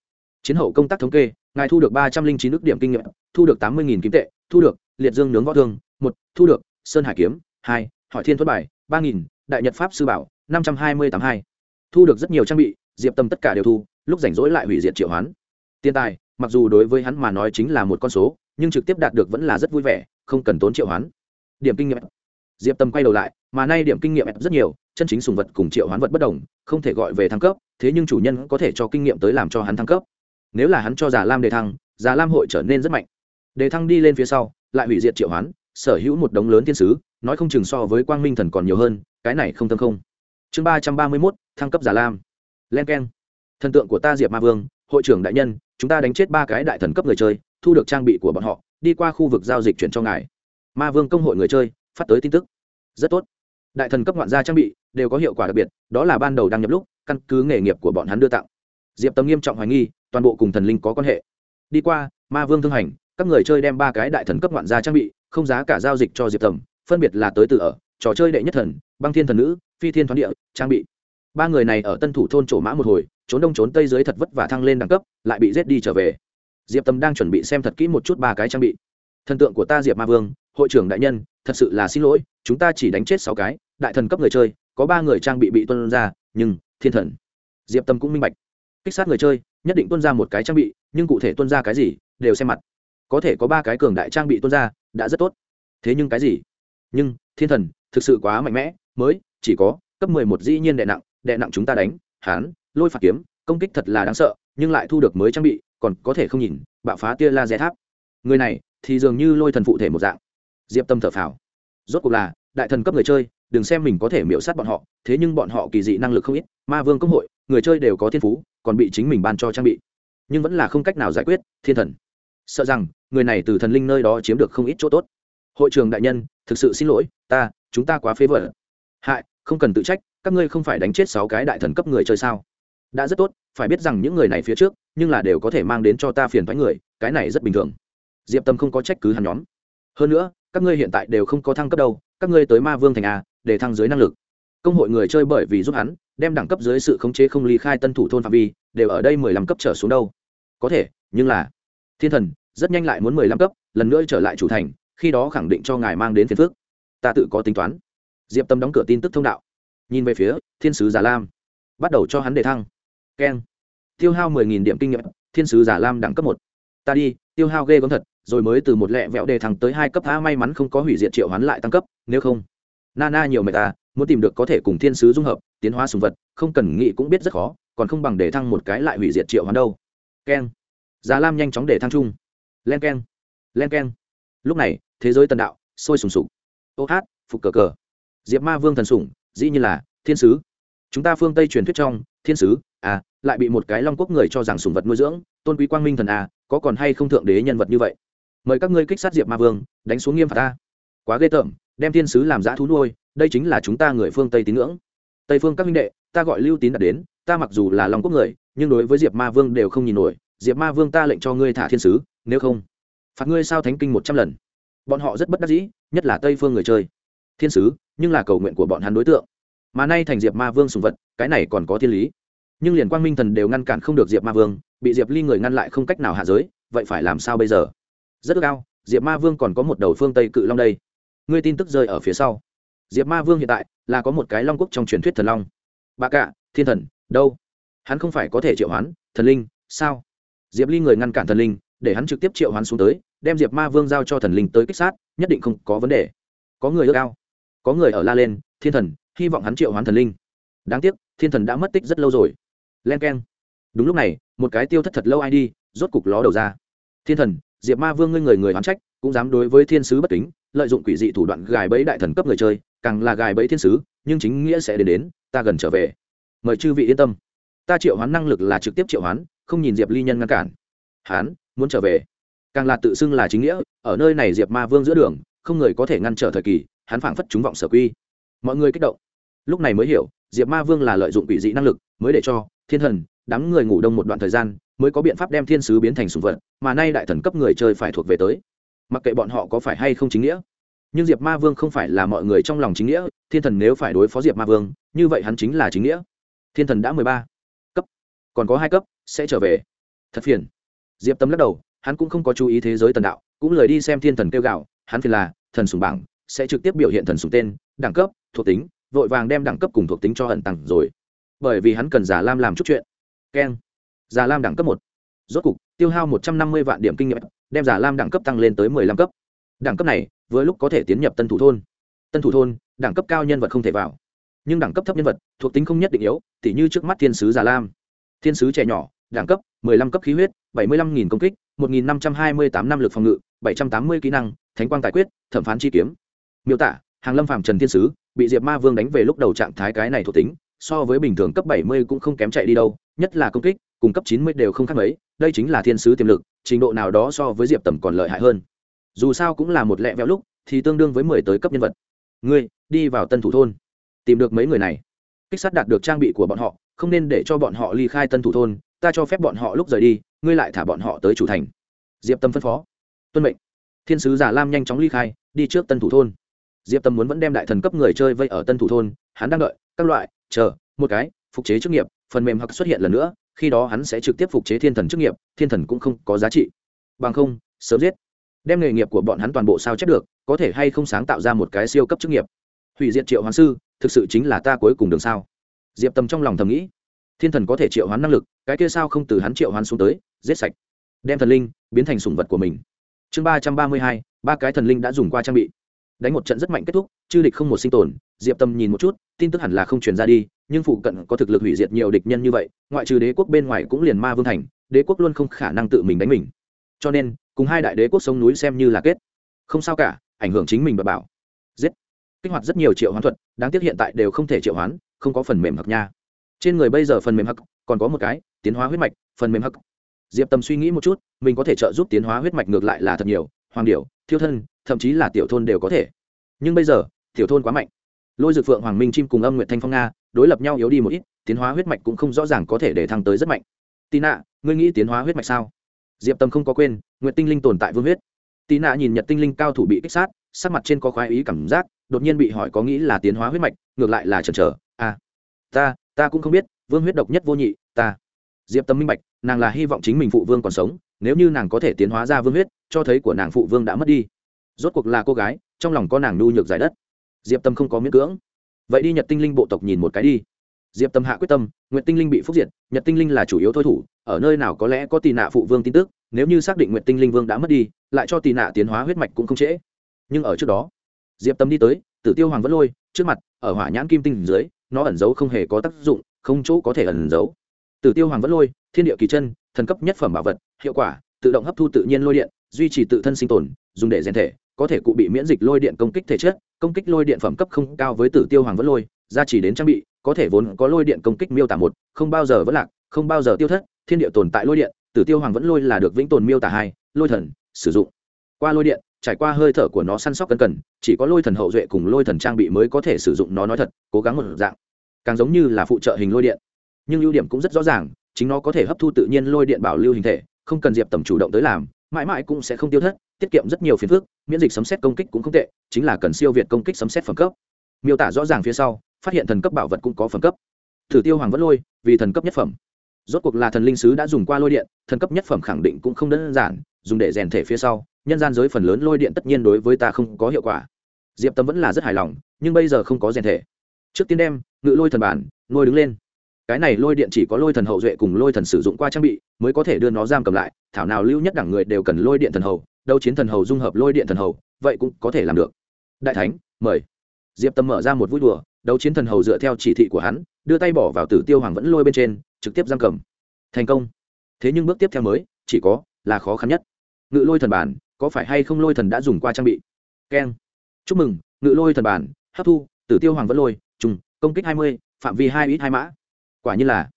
Chiến hậu công tác thống kê ngài thu được ba trăm linh chín ước điểm kinh nghiệm, thu được tám mươi nghìn kim tệ, thu được liệt dương nướng võ thương, một, thu được sơn hải kiếm, hai, hỏi thiên thuật bài, ba nghìn, đại nhật pháp sư bảo, năm trăm hai mươi tám hai. Thu được rất nhiều trang bị, diệp tâm tất cả đều thu, lúc rảnh rỗi lại hủy diệt triệu hoán. Tiền tài, mặc dù đối với hắn mà nói chính là một con số, nhưng trực tiếp đạt được vẫn là rất vui vẻ, không cần tốn triệu hoán. Điểm kinh nghiệm. Diệp tâm quay đầu lại, mà nay điểm kinh nghiệm rất nhiều, chân chính sùng vật cùng triệu hoán vật bất đồng, không thể gọi về thăng cấp, thế nhưng chủ nhân có thể cho kinh nghiệm tới làm cho hắn thăng cấp nếu là hắn cho già lam đề thăng, già lam hội trở nên rất mạnh. Đề thăng đi lên phía sau, lại hủy diệt triệu hoán, sở hữu một đống lớn thiên sứ, nói không chừng so với quang minh thần còn nhiều hơn, cái này không tâm không. Chương ba trăm ba mươi mốt, thăng cấp già lam. Len k e n thần tượng của ta diệp ma vương, hội trưởng đại nhân, chúng ta đánh chết ba cái đại thần cấp người chơi, thu được trang bị của bọn họ, đi qua khu vực giao dịch chuyển cho ngài. Ma vương công hội người chơi, phát tới tin tức. Rất tốt. Đại thần cấp ngoạn gia trang bị, đều có hiệu quả đặc biệt, đó là ban đầu đăng nhập lúc, căn cứ nghề nghiệp của bọn hắn đưa tặng diệp tâm nghiêm trọng hoài nghi, toàn bộ cùng thần linh có quan hệ. Đi qua, ma vương thương hành, các người chơi đem ba cái đại thần cấp ngoạn gia trang bị, không giá cả giao dịch cho diệp tầm phân biệt là tới từ ở, trò chơi đệ nhất thần, băng thiên thần nữ, phi thiên thoáng địa, trang bị. Ba người này ở tân thủ thôn trổ mã một hồi, trốn đông trốn tây dưới thật vất và thăng lên đẳng cấp, lại bị rết đi trở về. Diệp tâm đang chuẩn bị xem thật kỹ một chút ba cái trang bị. Thần tượng của ta diệp ma vương, hội trưởng đại nhân, thật sự là xin lỗi, chúng ta chỉ đánh chết sáu cái, đại thần cấp người chơi, có ba người trang bị bị tuân ra, nhưng thiên thần. Diệp tâm cũng minh bạch kích sát người chơi, nhất định tuân ra một cái trang bị, nhưng cụ thể tuân ra cái gì, đều xem mặt. Có thể có ba cái cường đại trang bị tuân ra, đã rất tốt. Thế nhưng cái gì? Nhưng, thiên thần, thực sự quá mạnh mẽ, mới, chỉ có, cấp mười một dĩ nhiên đệ nặng đệ nặng chúng ta đánh, hán, lôi phạt kiếm, công kích thật là đáng sợ, nhưng lại thu được mới trang bị, còn có thể không nhìn, bạo phá tia la laser tháp. Người này, thì dường như lôi thần phụ thể một dạng. Diệp tâm thở phào. Rốt cuộc là, đại thần cấp người chơi đừng xem mình có thể miễu sát bọn họ, thế nhưng bọn họ kỳ dị năng lực không ít, ma vương công hội, người chơi đều có thiên phú, còn bị chính mình ban cho trang bị. Nhưng vẫn là không cách nào giải quyết, thiên thần. Sợ rằng, người này từ thần linh nơi đó chiếm được không ít chỗ tốt. Hội trường đại nhân, thực sự xin lỗi, ta, chúng ta quá phế vỡ hại, không cần tự trách, các ngươi không phải đánh chết sáu cái đại thần cấp người chơi sao? Đã rất tốt, phải biết rằng những người này phía trước, nhưng là đều có thể mang đến cho ta phiền thoái người, cái này rất bình thường. Diệp tâm không có trách cứ hắn nhóm. Hơn nữa, các ngươi hiện tại đều không có thăng cấp đâu, các ngươi tới ma vương thành a để thăng dưới năng lực. Công hội người chơi bởi vì giúp hắn, đem đẳng cấp dưới sự khống chế không ly khai tân thủ thôn phạm vi, đều ở đây mười lăm cấp trở xuống đâu. Có thể, nhưng là, thiên thần, rất nhanh lại muốn mười lăm cấp, lần nữa trở lại chủ thành, khi đó khẳng định cho ngài mang đến phiền phước ta tự có tính toán. Diệp tâm đóng cửa tin tức thông đạo. Nhìn về phía thiên sứ già lam. Bắt đầu cho hắn đề thăng. Keng. Tiêu hao mười nghìn điểm kinh nghiệm, thiên sứ giả lam đẳng cấp một. Ta đi, tiêu hao ghê gớm thật, rồi mới từ một lẹ vẹo đề thăng tới hai cấp a may mắn không có hủy diệt triệu hoán lại tăng cấp, nếu không nana nhiều mệt ta muốn tìm được có thể cùng thiên sứ dung hợp, tiến hóa sùng vật, không cần nghĩ cũng biết rất khó, còn không bằng để thăng một cái lại hủy diệt triệu hoán đâu. Keng. Giá lam nhanh chóng để thăng chung len keng. Len keng. Lúc này, thế giới tần đạo, sôi sùng sục. Ô hát, phục cờ cờ. Diệp ma vương thần sủng, dĩ như là, thiên sứ. Chúng ta phương tây truyền thuyết trong, thiên sứ à lại bị một cái long quốc người cho rằng sùng vật nuôi dưỡng. Tôn quý quang minh thần à có còn hay không thượng đế nhân vật như vậy? Mời các ngươi kích sát diệp ma vương, đánh xuống nghiêm phạt ta. Quá ghê tởm đem thiên sứ làm giã thú nuôi, đây chính là chúng ta người phương tây tín ngưỡng. Tây phương các minh đệ, ta gọi lưu tín đạt đến, ta mặc dù là long quốc người, nhưng đối với diệp ma vương đều không nhìn nổi. Diệp ma vương ta lệnh cho ngươi thả thiên sứ, nếu không, phạt ngươi sao thánh kinh một trăm lần. Bọn họ rất bất đắc dĩ, nhất là tây phương người chơi. Thiên sứ, nhưng là cầu nguyện của bọn hắn đối tượng. Mà nay thành diệp ma vương sùng vật, cái này còn có thiên lý. Nhưng liền quang minh thần đều ngăn cản không được diệp ma vương, bị diệp ly người ngăn lại không cách nào hạ giới, vậy phải làm sao bây giờ? Rất cao diệp ma vương còn có một đầu phương tây cự long đây ngươi tin tức rơi ở phía sau. Diệp ma vương hiện tại là có một cái long quốc trong truyền thuyết thần long. Bà cạ thiên thần, đâu? Hắn không phải có thể triệu hoán, thần linh, sao? Diệp ly người ngăn cản thần linh, để hắn trực tiếp triệu hoán xuống tới, đem diệp ma vương giao cho thần linh tới kích sát, nhất định không có vấn đề. Có người ước ao, có người ở la lên, thiên thần, hy vọng hắn triệu hoán thần linh. Đáng tiếc, thiên thần đã mất tích rất lâu rồi. Len k e n đúng lúc này, một cái tiêu thất thật lâu ai đi, rốt cục ló đầu ra. Thiên thần diệp ma vương ngươi người người hoán trách, cũng dám đối với thiên sứ bất kính, lợi dụng quỷ dị thủ đoạn gài bẫy đại thần cấp người chơi, càng là gài bẫy thiên sứ, nhưng chính nghĩa sẽ đến đến, ta gần trở về. Mời chư vị yên tâm. Ta triệu hoán năng lực là trực tiếp triệu hoán, không nhìn diệp ly nhân ngăn cản. Hán, muốn trở về. Càng là tự xưng là chính nghĩa, ở nơi này diệp ma vương giữa đường, không người có thể ngăn trở thời kỳ, hắn phảng phất chúng vọng sở quy. Mọi người kích động. Lúc này mới hiểu, diệp ma vương là lợi dụng quỷ dị năng lực, mới để cho thiên thần, đám người ngủ đông một đoạn thời gian mới có biện pháp đem thiên sứ biến thành sùng vật, mà nay đại thần cấp người chơi phải thuộc về tới. Mặc kệ bọn họ có phải hay không chính nghĩa, nhưng diệp ma vương không phải là mọi người trong lòng chính nghĩa, thiên thần nếu phải đối phó diệp ma vương, như vậy hắn chính là chính nghĩa. Thiên thần đã mười ba cấp, còn có hai cấp, sẽ trở về. Thật phiền. Diệp tâm lắc đầu, hắn cũng không có chú ý thế giới tần đạo, cũng lời đi xem thiên thần kêu gạo, hắn phiền là, thần sùng bảng sẽ trực tiếp biểu hiện thần sùng tên, đẳng cấp, thuộc tính, vội vàng đem đẳng cấp cùng thuộc tính cho ẩn tặng rồi. Bởi vì hắn cần giả lam làm chút chuyện. Keng giả lam đẳng cấp một. Rốt cục, tiêu hao một trăm năm mươi vạn điểm kinh nghiệm, đem giả lam đẳng cấp tăng lên tới mười lăm cấp. Đẳng cấp này với lúc có thể tiến nhập tân thủ thôn. Tân thủ thôn, đẳng cấp cao nhân vật không thể vào. Nhưng đẳng cấp thấp nhân vật, thuộc tính không nhất định yếu t h như trước mắt thiên sứ giả lam. Thiên sứ trẻ nhỏ, đẳng cấp, mười lăm cấp khí huyết, bảy mươi lăm nghìn công kích, một nghìn năm trăm hai mươi tám năm lực phòng ngự, bảy trăm tám mươi kỹ năng, thánh quang tài quyết, thẩm phán chi kiếm. Miêu tả, hàng lâm phạm trần thiên sứ, bị diệp ma vương đánh về lúc đầu trạng thái cái này thuộc tính, so với bình thường cấp bảy mươi cũng không kém chạy đi đâu, nhất là công kích cùng cấp chín mươi đều không khác mấy, đây chính là thiên sứ tiềm lực, trình độ nào đó so với diệp tầm còn lợi hại hơn. Dù sao cũng là một lẹ vẹo lúc, thì tương đương với mười tới cấp nhân vật. Ngươi, đi vào tân thủ thôn. Tìm được mấy người này. Kích sát đạt được trang bị của bọn họ, không nên để cho bọn họ ly khai tân thủ thôn, ta cho phép bọn họ lúc rời đi, ngươi lại thả bọn họ tới chủ thành. Diệp tâm phân phó. Tuân mệnh. Thiên sứ giả lam nhanh chóng ly khai, đi trước tân thủ thôn. Diệp tâm muốn vẫn đem đại thần cấp người chơi vây ở tân thủ thôn, hắn đang đợi, các loại, chờ, một cái, phục chế chức nghiệp, phần mềm hoặc xuất hiện lần nữa khi đó hắn sẽ trực tiếp phục chế thiên thần chức nghiệp, thiên thần cũng không có giá trị. Bằng không, sớm giết. Đem nghề nghiệp của bọn hắn toàn bộ sao chép được, có thể hay không sáng tạo ra một cái siêu cấp chức nghiệp. Hủy diệt triệu hoán sư, thực sự chính là ta cuối cùng đường sao. Diệp tâm trong lòng thầm nghĩ, thiên thần có thể triệu hoán năng lực, cái kia sao không từ hắn triệu hoán xuống tới, giết sạch. Đem thần linh biến thành sủng vật của mình. Chương ba trăm ba mươi hai, ba cái thần linh đã dùng qua trang bị. Đánh một trận rất mạnh kết thúc, chư địch không một sinh tồn, diệp tâm nhìn một chút, tin tức hẳn là không truyền ra đi nhưng phụ cận có thực lực hủy diệt nhiều địch nhân như vậy, ngoại trừ đế quốc bên ngoài cũng liền ma vương thành, đế quốc luôn không khả năng tự mình đánh mình. Cho nên, cùng hai đại đế quốc sông núi xem như là kết. Không sao cả, ảnh hưởng chính mình và bảo. Giết. Kích hoạt rất nhiều triệu hoán thuật, đáng tiếc hiện tại đều không thể triệu hoán, không có phần mềm hặc nha. Trên người bây giờ phần mềm hặc còn có một cái, tiến hóa huyết mạch, phần mềm hặc diệp tâm suy nghĩ một chút, mình có thể trợ giúp tiến hóa huyết mạch ngược lại là thật nhiều, hoàng điệu thiêu thân, thậm chí là tiểu thôn đều có thể. Nhưng bây giờ, tiểu thôn quá mạnh lôi dược phượng hoàng minh chim cùng âm Nguyệt thanh phong nga đối lập nhau yếu đi một ít tiến hóa huyết mạch cũng không rõ ràng có thể để thăng tới rất mạnh tì nạ ngươi nghĩ tiến hóa huyết mạch sao diệp tâm không có quên nguyện tinh linh tồn tại vương huyết tì nạ nhìn nhật tinh linh cao thủ bị kích sát sắc mặt trên có khoái ý cảm giác đột nhiên bị hỏi có nghĩ là tiến hóa huyết mạch ngược lại là chần chờ à ta ta cũng không biết, vương huyết độc nhất vô nhị, ta. Diệp tâm minh bạch, nàng là hy vọng chính mình phụ vương còn sống, nếu như nàng có thể tiến hóa ra vương huyết, cho thấy của nàng phụ vương đã mất đi. Rốt cuộc là cô gái, trong lòng có nàng nhu nhược giải đất diệp tâm không có miễn cưỡng. Vậy đi nhật tinh linh bộ tộc nhìn một cái đi. Diệp tâm hạ quyết tâm nguyện tinh linh bị phúc diệt, nhật tinh linh là chủ yếu thôi thủ, ở nơi nào có lẽ có tì nạ phụ vương tin tức, nếu như xác định nguyện tinh linh vương đã mất đi, lại cho tì nạ tiến hóa huyết mạch cũng không trễ. Nhưng ở trước đó, diệp tâm đi tới, tử tiêu hoàng vẫn lôi, trước mặt, ở hỏa nhãn kim tinh dưới, nó ẩn giấu không hề có tác dụng, không chỗ có thể ẩn giấu. Tử tiêu hoàng vẫn lôi, thiên địa kỳ chân, thần cấp nhất phẩm bảo vật, hiệu quả, tự động hấp thu tự nhiên lôi điện, duy trì tự thân sinh tồn, dùng để rèn thể có thể cụ bị miễn dịch lôi điện công kích thể chất, công kích lôi điện phẩm cấp không cao với tử tiêu hoàng vẫn lôi, gia chỉ đến trang bị, có thể vốn có lôi điện công kích miêu tả một, không bao giờ vẫn lạc, không bao giờ tiêu thất, thiên địa tồn tại lôi điện, tử tiêu hoàng vẫn lôi là được vĩnh tồn miêu tả hai, lôi thần, sử dụng. Qua lôi điện, trải qua hơi thở của nó săn sóc cân cần, chỉ có lôi thần hậu duệ cùng lôi thần trang bị mới có thể sử dụng nó nói thật, cố gắng một dạng. Càng giống như là phụ trợ hình lôi điện. Nhưng ưu điểm cũng rất rõ ràng, chính nó có thể hấp thu tự nhiên lôi điện bảo lưu hình thể, không cần diệp tầm chủ động tới làm mãi mãi cũng sẽ không tiêu thất, tiết kiệm rất nhiều phiền phức, miễn dịch sấm xét công kích cũng không tệ, chính là cần siêu việt công kích sấm xét phẩm cấp. Miêu tả rõ ràng phía sau, phát hiện thần cấp bảo vật cũng có phẩm cấp. Thử tiêu hoàng vẫn lôi, vì thần cấp nhất phẩm. Rốt cuộc là thần linh sứ đã dùng qua lôi điện, thần cấp nhất phẩm khẳng định cũng không đơn giản, dùng để rèn thể phía sau, nhân gian giới phần lớn lôi điện tất nhiên đối với ta không có hiệu quả. Diệp tâm vẫn là rất hài lòng, nhưng bây giờ không có rèn thể. Trước tiên đem, ngự lôi thần bản, nuôi đứng lên cái này lôi điện chỉ có lôi thần hậu duệ cùng lôi thần sử dụng qua trang bị, mới có thể đưa nó giam cầm lại. Thảo nào lưu nhất đẳng người đều cần lôi điện thần hầu đâu chiến thần hầu dung hợp lôi điện thần hầu, vậy cũng có thể làm được. Đại thánh, mời. Diệp tâm mở ra một vui đùa, đấu chiến thần hầu dựa theo chỉ thị của hắn, đưa tay bỏ vào tử tiêu hoàng vẫn lôi bên trên, trực tiếp giam cầm. Thành công. Thế nhưng bước tiếp theo mới, chỉ có là khó khăn nhất. Ngự lôi thần bản, có phải hay không lôi thần đã dùng qua trang bị? Keng. Chúc mừng, ngự lôi thần bản, hấp thu, tử tiêu hoàng vẫn lôi, trùng, công kích hai mươi, phạm vi hai ít hai mã quả như là,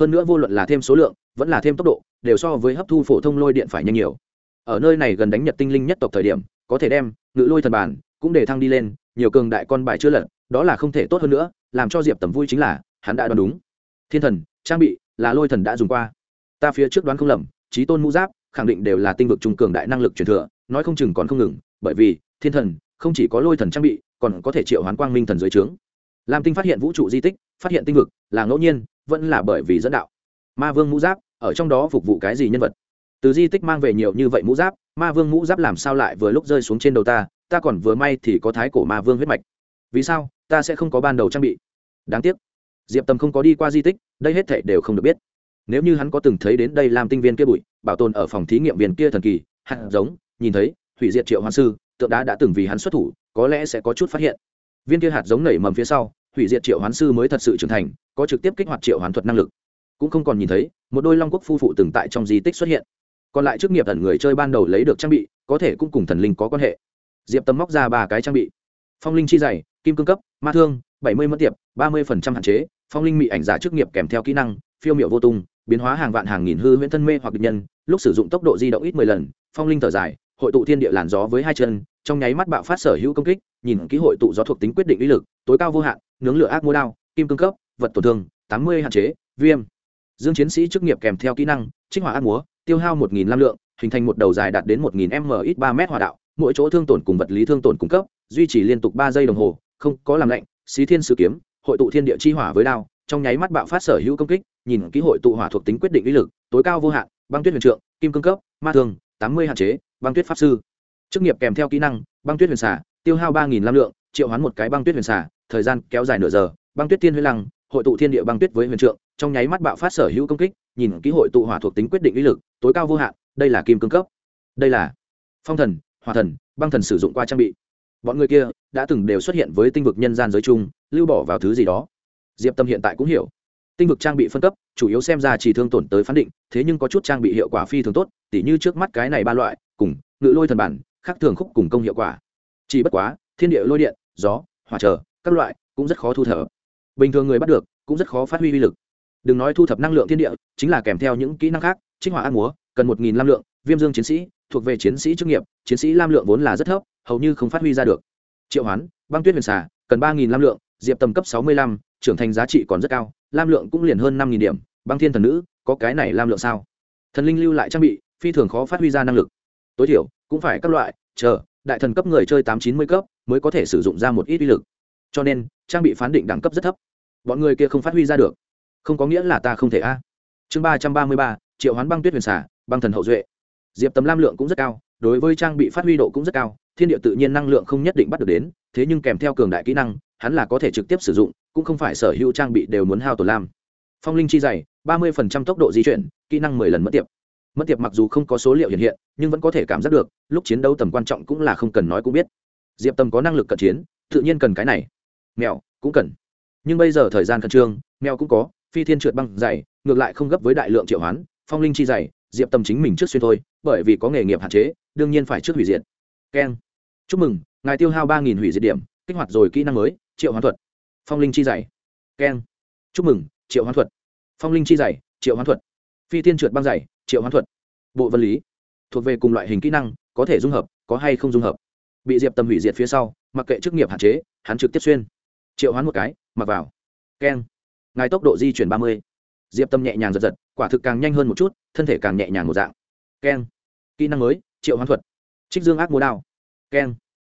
hơn nữa vô luận là thêm số lượng, vẫn là thêm tốc độ, đều so với hấp thu phổ thông lôi điện phải nhanh nhiều. Ở nơi này gần đánh nhật tinh linh nhất tộc thời điểm, có thể đem ngự lôi thần bản cũng để thăng đi lên, nhiều cường đại con bài chưa lật, đó là không thể tốt hơn nữa, làm cho diệp tầm vui chính là, hắn đã đoán đúng. Thiên thần, trang bị là lôi thần đã dùng qua. Ta phía trước đoán không lầm trí tôn mũ giáp khẳng định đều là tinh vực trung cường đại năng lực truyền thừa, nói không chừng còn không ngừng, bởi vì thiên thần không chỉ có lôi thần trang bị, còn có thể triệu hoán quang minh thần dưới trướng lam tinh phát hiện vũ trụ di tích, phát hiện tinh vực, là ngẫu nhiên, vẫn là bởi vì dẫn đạo. Ma vương mũ giáp, ở trong đó phục vụ cái gì nhân vật? Từ di tích mang về nhiều như vậy mũ giáp, ma vương mũ giáp làm sao lại vừa lúc rơi xuống trên đầu ta ta còn vừa may thì có thái cổ ma vương huyết mạch. Vì sao, ta sẽ không có ban đầu trang bị? Đáng tiếc. Diệp tâm không có đi qua di tích, đây hết thệ đều không được biết. Nếu như hắn có từng thấy đến đây làm tinh viên kia bụi, bảo tồn ở phòng thí nghiệm viên kia thần kỳ, hạt giống, nhìn thấy, hủy diệt triệu hoàn sư, tượng đá đã từng vì hắn xuất thủ, có lẽ sẽ có chút phát hiện. Viên kia hạt giống nảy mầm phía sau hủy diệt triệu hoán sư mới thật sự trưởng thành, có trực tiếp kích hoạt triệu hoán thuật năng lực. Cũng không còn nhìn thấy, một đôi long quốc phu phụ từng tại trong di tích xuất hiện. Còn lại chức nghiệp thần người chơi ban đầu lấy được trang bị, có thể cũng cùng thần linh có quan hệ. Diệp tâm móc ra ba cái trang bị. Phong linh chi dày, kim cương cấp, ma thương, bảy mươi mất tiệp, ba mươi phần trăm hạn chế. Phong linh mị ảnh giả chức nghiệp kèm theo kỹ năng, phiêu miệu vô tung, biến hóa hàng vạn hàng nghìn hư huyễn thân mê hoặc địch nhân, lúc sử dụng tốc độ di động ít mười lần, phong linh thở dài, hội tụ thiên địa làn gió với hai chân trong nháy mắt bạo phát sở hữu công kích, nhìn ký hội tụ gió thuộc tính quyết định uy lực, tối cao vô hạn, nướng lửa ác mua đao, kim cương cấp, vật tổn thương, tám mươi hạn chế, viêm. Dương chiến sĩ chức nghiệp kèm theo kỹ năng, trích hỏa ác múa, tiêu hao một nghìn lam lượng, hình thành một đầu dài đạt đến một nghìn m ít ba m hỏa đạo, mỗi chỗ thương tổn cùng vật lý thương tổn cung cấp, duy trì liên tục ba giây đồng hồ, không có làm lạnh, xí thiên sử kiếm, hội tụ thiên địa chi hỏa với đao, trong nháy mắt bạo phát sở hữu công kích, nhìn ký hội tụ hỏa thuộc tính quyết định uy lực, tối cao vô hạn, băng tuyết huyền trượng, kim cương cấp, ma thường tám mươi hạn chế, băng tuyết pháp sư chức nghiệp kèm theo kỹ năng, băng tuyết huyền xả tiêu hao ba nghìn lam lượng, triệu hoán một cái băng tuyết huyền xả thời gian kéo dài nửa giờ, băng tuyết thiên huyết lăng, hội tụ thiên địa băng tuyết với huyền trượng, trong nháy mắt bạo phát sở hữu công kích, nhìn ký hội tụ hỏa thuộc tính quyết định uy lực, tối cao vô hạn, đây là kim cương cấp. Đây là phong thần, hỏa thần, băng thần sử dụng qua trang bị. Bọn người kia đã từng đều xuất hiện với tinh vực nhân gian giới chung, lưu bỏ vào thứ gì đó. Diệp tâm hiện tại cũng hiểu. Tinh vực trang bị phân cấp, chủ yếu xem ra chỉ thương tổn tới phán định, thế nhưng có chút trang bị hiệu quả phi thường tốt, tỉ như trước mắt cái này ba loại, cùng ngự lôi thần bản khác thường khúc cùng công hiệu quả. Chỉ bất quá, thiên địa lôi điện, gió, hỏa trở, các loại cũng rất khó thu thập. Bình thường người bắt được cũng rất khó phát huy uy lực. Đừng nói thu thập năng lượng thiên địa, chính là kèm theo những kỹ năng khác, trích hỏa ăn múa, cần một nghìn lam lượng, viêm dương chiến sĩ, thuộc về chiến sĩ chức nghiệp, chiến sĩ lam lượng vốn là rất thấp, hầu như không phát huy ra được. Triệu hoán, băng tuyết huyền xà, cần ba nghìn lam lượng, diệp tầm cấp sáu mươi lăm, trưởng thành giá trị còn rất cao, lam lượng cũng liền hơn năm nghìn điểm, băng thiên thần nữ, có cái này lam lượng sao? Thần linh lưu lại trang bị, phi thường khó phát huy ra năng lực. Tối thiểu cũng phải các loại, chờ, đại thần cấp người chơi tám chín mươi cấp mới có thể sử dụng ra một ít uy lực. Cho nên, trang bị phán định đẳng cấp rất thấp. Bọn người kia không phát huy ra được. Không có nghĩa là ta không thể a. Chương ba trăm ba mươi ba, triệu hoán băng tuyết huyền xả băng thần hậu duệ. Diệp tấm lam lượng cũng rất cao, đối với trang bị phát huy độ cũng rất cao, thiên địa tự nhiên năng lượng không nhất định bắt được đến, thế nhưng kèm theo cường đại kỹ năng, hắn là có thể trực tiếp sử dụng, cũng không phải sở hữu trang bị đều muốn hao tổn lam. Phong linh chi dày, ba mươi tốc độ di chuyển, kỹ năng mười lần mất tiệp mất tiệp mặc dù không có số liệu hiện hiện, nhưng vẫn có thể cảm giác được, lúc chiến đấu tầm quan trọng cũng là không cần nói cũng biết. Diệp tâm có năng lực cận chiến, tự nhiên cần cái này. Mèo, cũng cần. Nhưng bây giờ thời gian khẩn trương, mèo cũng có, phi thiên trượt băng dày, ngược lại không gấp với đại lượng triệu hoán, phong linh chi dày, diệp tâm chính mình trước xuyên thôi, bởi vì có nghề nghiệp hạn chế, đương nhiên phải trước hủy diệt. Keng. Chúc mừng, ngài tiêu hao ba nghìn hủy diệt điểm, kích hoạt rồi kỹ năng mới, triệu hoán thuật. Phong linh chi dày. Keng. Chúc mừng, triệu hoán thuật. Phong linh chi dày, triệu hoán thuật. Phi thiên trượt băng dày triệu hoán thuật, bộ vật lý, thuộc về cùng loại hình kỹ năng, có thể dung hợp, có hay không dung hợp. Bị diệp tâm hủy diệt phía sau, mặc kệ chức nghiệp hạn chế, hắn trực tiếp xuyên. Triệu hoán một cái, mặc vào. Keng. Ngài tốc độ di chuyển ba mươi. Diệp tâm nhẹ nhàng giật giật, quả thực càng nhanh hơn một chút, thân thể càng nhẹ nhàng một dạng. Keng. Kỹ năng mới, triệu hoán thuật. Trích dương ác múa đao. Keng.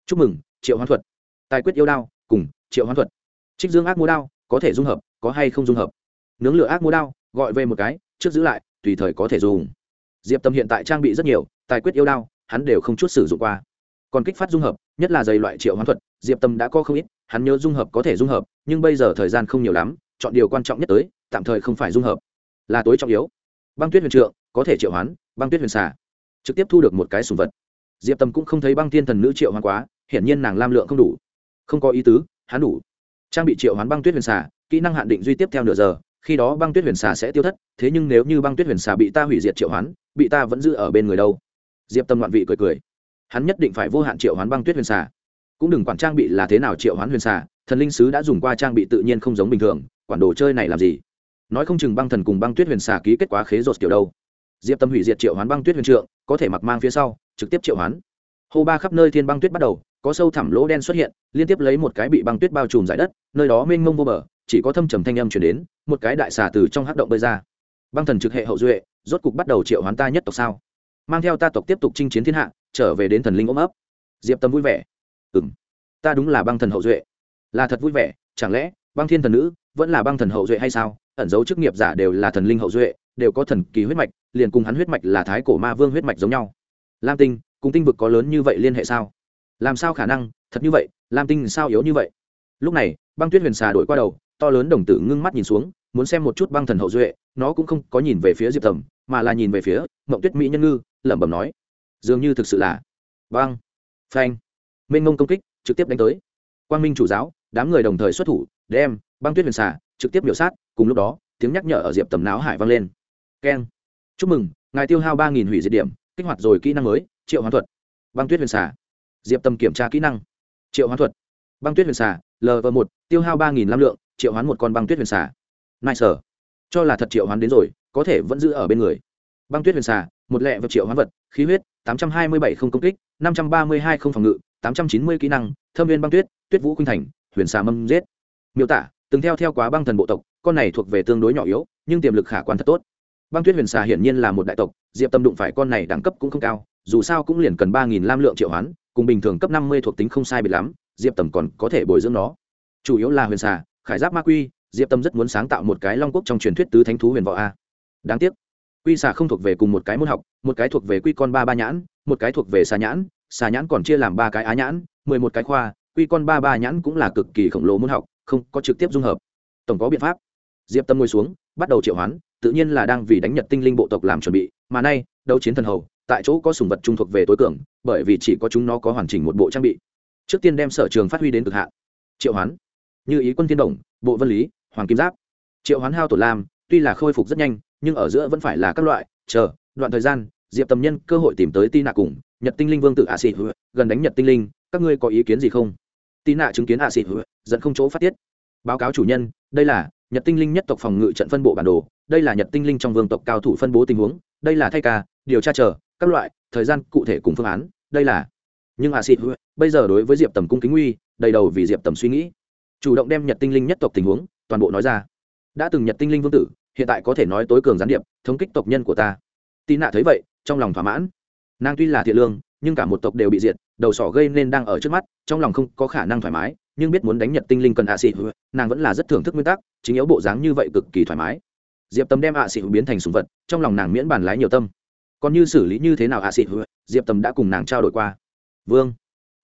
Chúc mừng, triệu hoán thuật. Tài quyết yêu đao, cùng, triệu hoán thuật. Trích dương ác múa đao, có thể dung hợp, có hay không dung hợp. Nướng lửa ác múa đao, gọi về một cái, trước giữ lại tùy thời có thể dùng. Diệp tâm hiện tại trang bị rất nhiều, tài quyết yêu đao, hắn đều không chút sử dụng qua. Còn kích phát dung hợp, nhất là dày loại triệu hoán thuật, diệp tâm đã có không ít, hắn nhớ dung hợp có thể dung hợp, nhưng bây giờ thời gian không nhiều lắm, chọn điều quan trọng nhất tới, tạm thời không phải dung hợp. Là tối trọng yếu. Băng tuyết huyền trượng, có thể triệu hoán, băng tuyết huyền xà, trực tiếp thu được một cái sùng vật. Diệp tâm cũng không thấy băng thiên thần nữ triệu hoán quá, hiển nhiên nàng lam lượng không đủ. Không có ý tứ, hắn đủ. Trang bị triệu hoán băng tuyết huyền xà, kỹ năng hạn định duy tiếp theo nửa giờ khi đó băng tuyết huyền xà sẽ tiêu thất, thế nhưng nếu như băng tuyết huyền xà bị ta hủy diệt triệu hoán, bị ta vẫn giữ ở bên người đâu? Diệp tâm loạn vị cười cười. Hắn nhất định phải vô hạn triệu hoán băng tuyết huyền xà. Cũng đừng quản trang bị là thế nào triệu hoán huyền xà, thần linh sứ đã dùng qua trang bị tự nhiên không giống bình thường, quản đồ chơi này làm gì? Nói không chừng băng thần cùng băng tuyết huyền xà ký kết quá khế rột kiểu đâu. Diệp tâm hủy diệt triệu hoán băng tuyết huyền trượng, có thể mặc mang phía sau, trực tiếp triệu hoán. Hô ba khắp nơi thiên băng tuyết bắt đầu, có sâu thẳm lỗ đen xuất hiện, liên tiếp lấy một cái bị băng tuyết bao trùm giải đất, nơi đó mênh mông vô bờ chỉ có thâm trầm thanh âm chuyển đến, một cái đại xà từ trong hắc động bơi ra. Băng thần trực hệ hậu duệ, rốt cục bắt đầu triệu hoán ta nhất tộc sao? Mang theo ta tộc tiếp tục chinh chiến thiên hạ, trở về đến thần linh ôm ấp. Diệp tâm vui vẻ. Ừ m ta đúng là băng thần hậu duệ. Là thật vui vẻ, chẳng lẽ băng thiên thần nữ vẫn là băng thần hậu duệ hay sao? Ẩn dấu chức nghiệp giả đều là thần linh hậu duệ, đều có thần kỳ huyết mạch, liền cùng hắn huyết mạch là thái cổ ma vương huyết mạch giống nhau. Lam tinh, cùng tinh vực có lớn như vậy liên hệ sao? Làm sao khả năng thật như vậy? Lam tinh sao yếu như vậy? Lúc này, băng tuyết huyền xà đổi qua đầu to lớn đồng tử ngưng mắt nhìn xuống, muốn xem một chút băng thần hậu duệ, nó cũng không có nhìn về phía diệp tầm mà là nhìn về phía mộng tuyết mỹ nhân ngư, lẩm bẩm nói, dường như thực sự là băng phanh. Mênh mông công kích trực tiếp đánh tới. Quang minh chủ giáo, đám người đồng thời xuất thủ, đem băng tuyết huyền xà trực tiếp biểu sát, cùng lúc đó, tiếng nhắc nhở ở diệp tầm não hải vang lên. Keng. Chúc mừng, ngài tiêu hao ba nghìn hủy diệt điểm, kích hoạt rồi kỹ năng mới, triệu hoán thuật. Băng tuyết huyền xà. Diệp tầm kiểm tra kỹ năng. Triệu hoán thuật. Băng tuyết huyền xà lv một, tiêu hao ba nghìn lam lượng triệu hoán một con băng tuyết huyền xà. Nai sở cho là thật triệu hoán đến rồi, có thể vẫn giữ ở bên người. Băng tuyết huyền xà, một lẹ vật triệu hoán vật, khí huyết, tám trăm hai mươi bảy không công kích, năm trăm ba mươi hai không phòng ngự, tám trăm chín mươi kỹ năng, thâm viên băng tuyết tuyết vũ khuynh thành, huyền xà mâm giết. Miêu tả, từng theo theo quá băng thần bộ tộc, con này thuộc về tương đối nhỏ yếu, nhưng tiềm lực khả quan thật tốt. Băng tuyết huyền xà hiển nhiên là một đại tộc, diệp tâm đụng phải con này đẳng cấp cũng không cao, dù sao cũng liền cần ba nghìn lam lượng triệu hoán, cùng bình thường cấp năm mươi thuộc tính không sai biệt lắm, diệp tầm còn có thể bồi dưỡng nó. Chủ yếu là huyền xà khải giáp ma quy, diệp tâm rất muốn sáng tạo một cái long quốc trong truyền thuyết tứ thánh thú huyền võ a. Đáng tiếc, quy xà không thuộc về cùng một cái môn học, một cái thuộc về quy con ba ba nhãn, một cái thuộc về xà nhãn xà nhãn còn chia làm ba cái á nhãn, mười một cái khoa, quy con ba ba nhãn cũng là cực kỳ khổng lồ môn học, không có trực tiếp dung hợp. Tổng có biện pháp. Diệp tâm ngồi xuống, bắt đầu triệu hoán, tự nhiên là đang vì đánh nhật tinh linh bộ tộc làm chuẩn bị, mà nay, đấu chiến thần hầu, tại chỗ có sùng vật trung thuộc về tối cường, bởi vì chỉ có chúng nó có hoàn chỉnh một bộ trang bị. Trước tiên đem sở trường phát huy đến cực hạn. Triệu hoán như ý quân thiên đồng, bộ vân lý, hoàng kim giáp. Triệu hoán hao tổn lam, tuy là khôi phục rất nhanh, nhưng ở giữa vẫn phải là các loại, chờ, đoạn thời gian, diệp tầm nhân cơ hội tìm tới tin nạ cùng, nhật tinh linh vương tự a xị gần đánh nhật tinh linh, các ngươi có ý kiến gì không? Tin nạ chứng kiến a xị dẫn không chỗ phát tiết. Báo cáo chủ nhân, đây là nhật tinh linh nhất tộc phòng ngự trận phân bộ bản đồ, đây là nhật tinh linh trong vương tộc cao thủ phân bố tình huống, đây là thay ca, điều tra chờ, các loại, thời gian cụ thể cùng phương án, đây là. Nhưng a xị bây giờ đối với diệp tầm cung kính uy, đầy đầu vì diệp tầm suy nghĩ chủ động đem nhật tinh linh nhất tộc tình huống toàn bộ nói ra đã từng nhật tinh linh vương tử hiện tại có thể nói tối cường gián điệp thống kích tộc nhân của ta tị nạ thấy vậy trong lòng thỏa mãn nàng tuy là thiện lương nhưng cả một tộc đều bị diệt đầu sỏ gây nên đang ở trước mắt trong lòng không có khả năng thoải mái nhưng biết muốn đánh nhật tinh linh cần ạ xị nàng vẫn là rất thưởng thức nguyên tắc chính yếu bộ dáng như vậy cực kỳ thoải mái diệp tâm đem ạ xị biến thành sùng vật trong lòng nàng miễn bàn lái nhiều tâm còn như xử lý như thế nào ạ xị diệp tâm đã cùng nàng trao đổi qua vương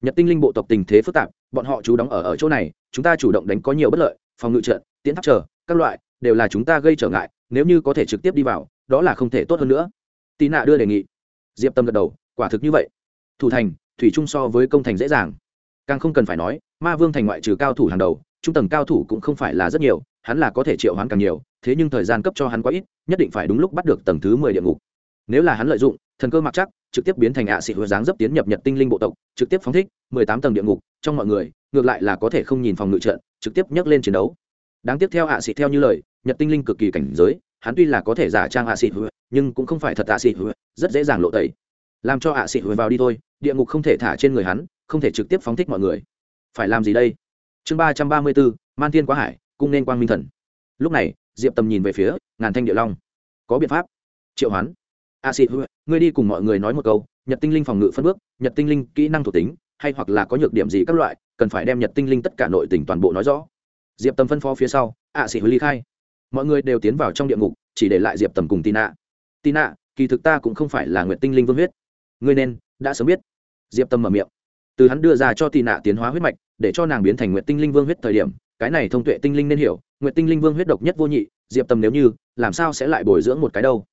nhật tinh linh bộ tộc tình thế phức tạp bọn họ chú đóng ở ở chỗ này chúng ta chủ động đánh có nhiều bất lợi, phòng ngự trận, tiến tháp chờ, các loại, đều là chúng ta gây trở ngại, nếu như có thể trực tiếp đi vào, đó là không thể tốt hơn nữa. Tì nạ đưa đề nghị. Diệp tâm gật đầu, quả thực như vậy. Thủ thành, thủy chung so với công thành dễ dàng. Càng không cần phải nói, ma vương thành ngoại trừ cao thủ hàng đầu, trung tầng cao thủ cũng không phải là rất nhiều, hắn là có thể triệu hoán càng nhiều, thế nhưng thời gian cấp cho hắn quá ít, nhất định phải đúng lúc bắt được tầng thứ mười địa ngục. Nếu là hắn lợi dụng, thần cơ mặc chắc, trực tiếp biến thành ạ à xị hứa dáng dấp tiến nhập nhật tinh linh bộ tộc, trực tiếp phóng thích mười tám tầng địa ngục, trong mọi người ngược lại là có thể không nhìn phòng ngự trận, trực tiếp nhấc lên chiến đấu. Đáng tiếp theo ạ à theo như lời, nhật tinh linh cực kỳ cảnh giới, hắn tuy là có thể giả trang ạ à nhưng cũng không phải thật ạ xị rất dễ dàng lộ tẩy. Làm cho ạ xịt vào đi thôi, địa ngục không thể thả trên người hắn, không thể trực tiếp phóng thích mọi người. Phải làm gì đây? Chương ba trăm ba mươi bốn, man thiên quá hải, cung nên quang minh thần. Lúc này, diệp tầm nhìn về phía ngàn thanh địa long. Có biện pháp. Triệu hoán. A xịt ngươi đi cùng mọi người nói một câu, nhật tinh linh phòng ngự phân bước, nhật tinh linh kỹ năng thuộc tính, hay hoặc là có nhược điểm gì các loại cần phải đem nhật tinh linh tất cả nội tình toàn bộ nói rõ. Diệp tầm phân phó phía sau, a xịt ly khai. Mọi người đều tiến vào trong địa ngục, chỉ để lại diệp tầm cùng tina. Tina, kỳ thực ta cũng không phải là nguyện tinh linh vương huyết. Ngươi nên, đã sớm biết. Diệp tâm mở miệng. Từ hắn đưa ra cho tị nạ tiến hóa huyết mạch, để cho nàng biến thành nguyện tinh linh vương huyết thời điểm, cái này thông tuệ tinh linh nên hiểu nguyện tinh linh vương huyết độc nhất vô nhị, diệp tâm nếu như, làm sao sẽ lại bồi dưỡng một cái đâu?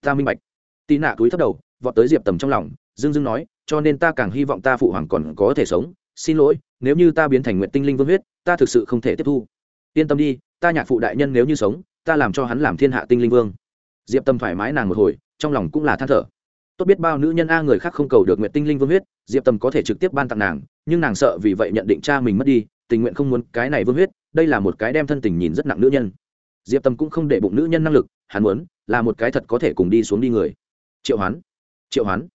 Ta minh bạch. Tị nạ túi thấp đầu, vọt tới diệp tầm trong lòng, dưng dưng nói, cho nên ta càng hy vọng ta phụ hoàng còn có thể sống, xin lỗi nếu như ta biến thành nguyện tinh linh vương huyết, ta thực sự không thể tiếp thu. Yên tâm đi, ta nhạc phụ đại nhân nếu như sống, ta làm cho hắn làm thiên hạ tinh linh vương. Diệp tâm thoải mái nàng một hồi, trong lòng cũng là than thở. Tốt biết bao nữ nhân a người khác không cầu được nguyện tinh linh vương huyết, diệp tâm có thể trực tiếp ban tặng nàng, nhưng nàng sợ vì vậy nhận định cha mình mất đi, tình nguyện không muốn cái này vương huyết, đây là một cái đem thân tình nhìn rất nặng nữ nhân. Diệp tâm cũng không để bụng nữ nhân năng lực, hắn muốn, là một cái thật có thể cùng đi xuống đi người. Triệu hoán triệu hoán,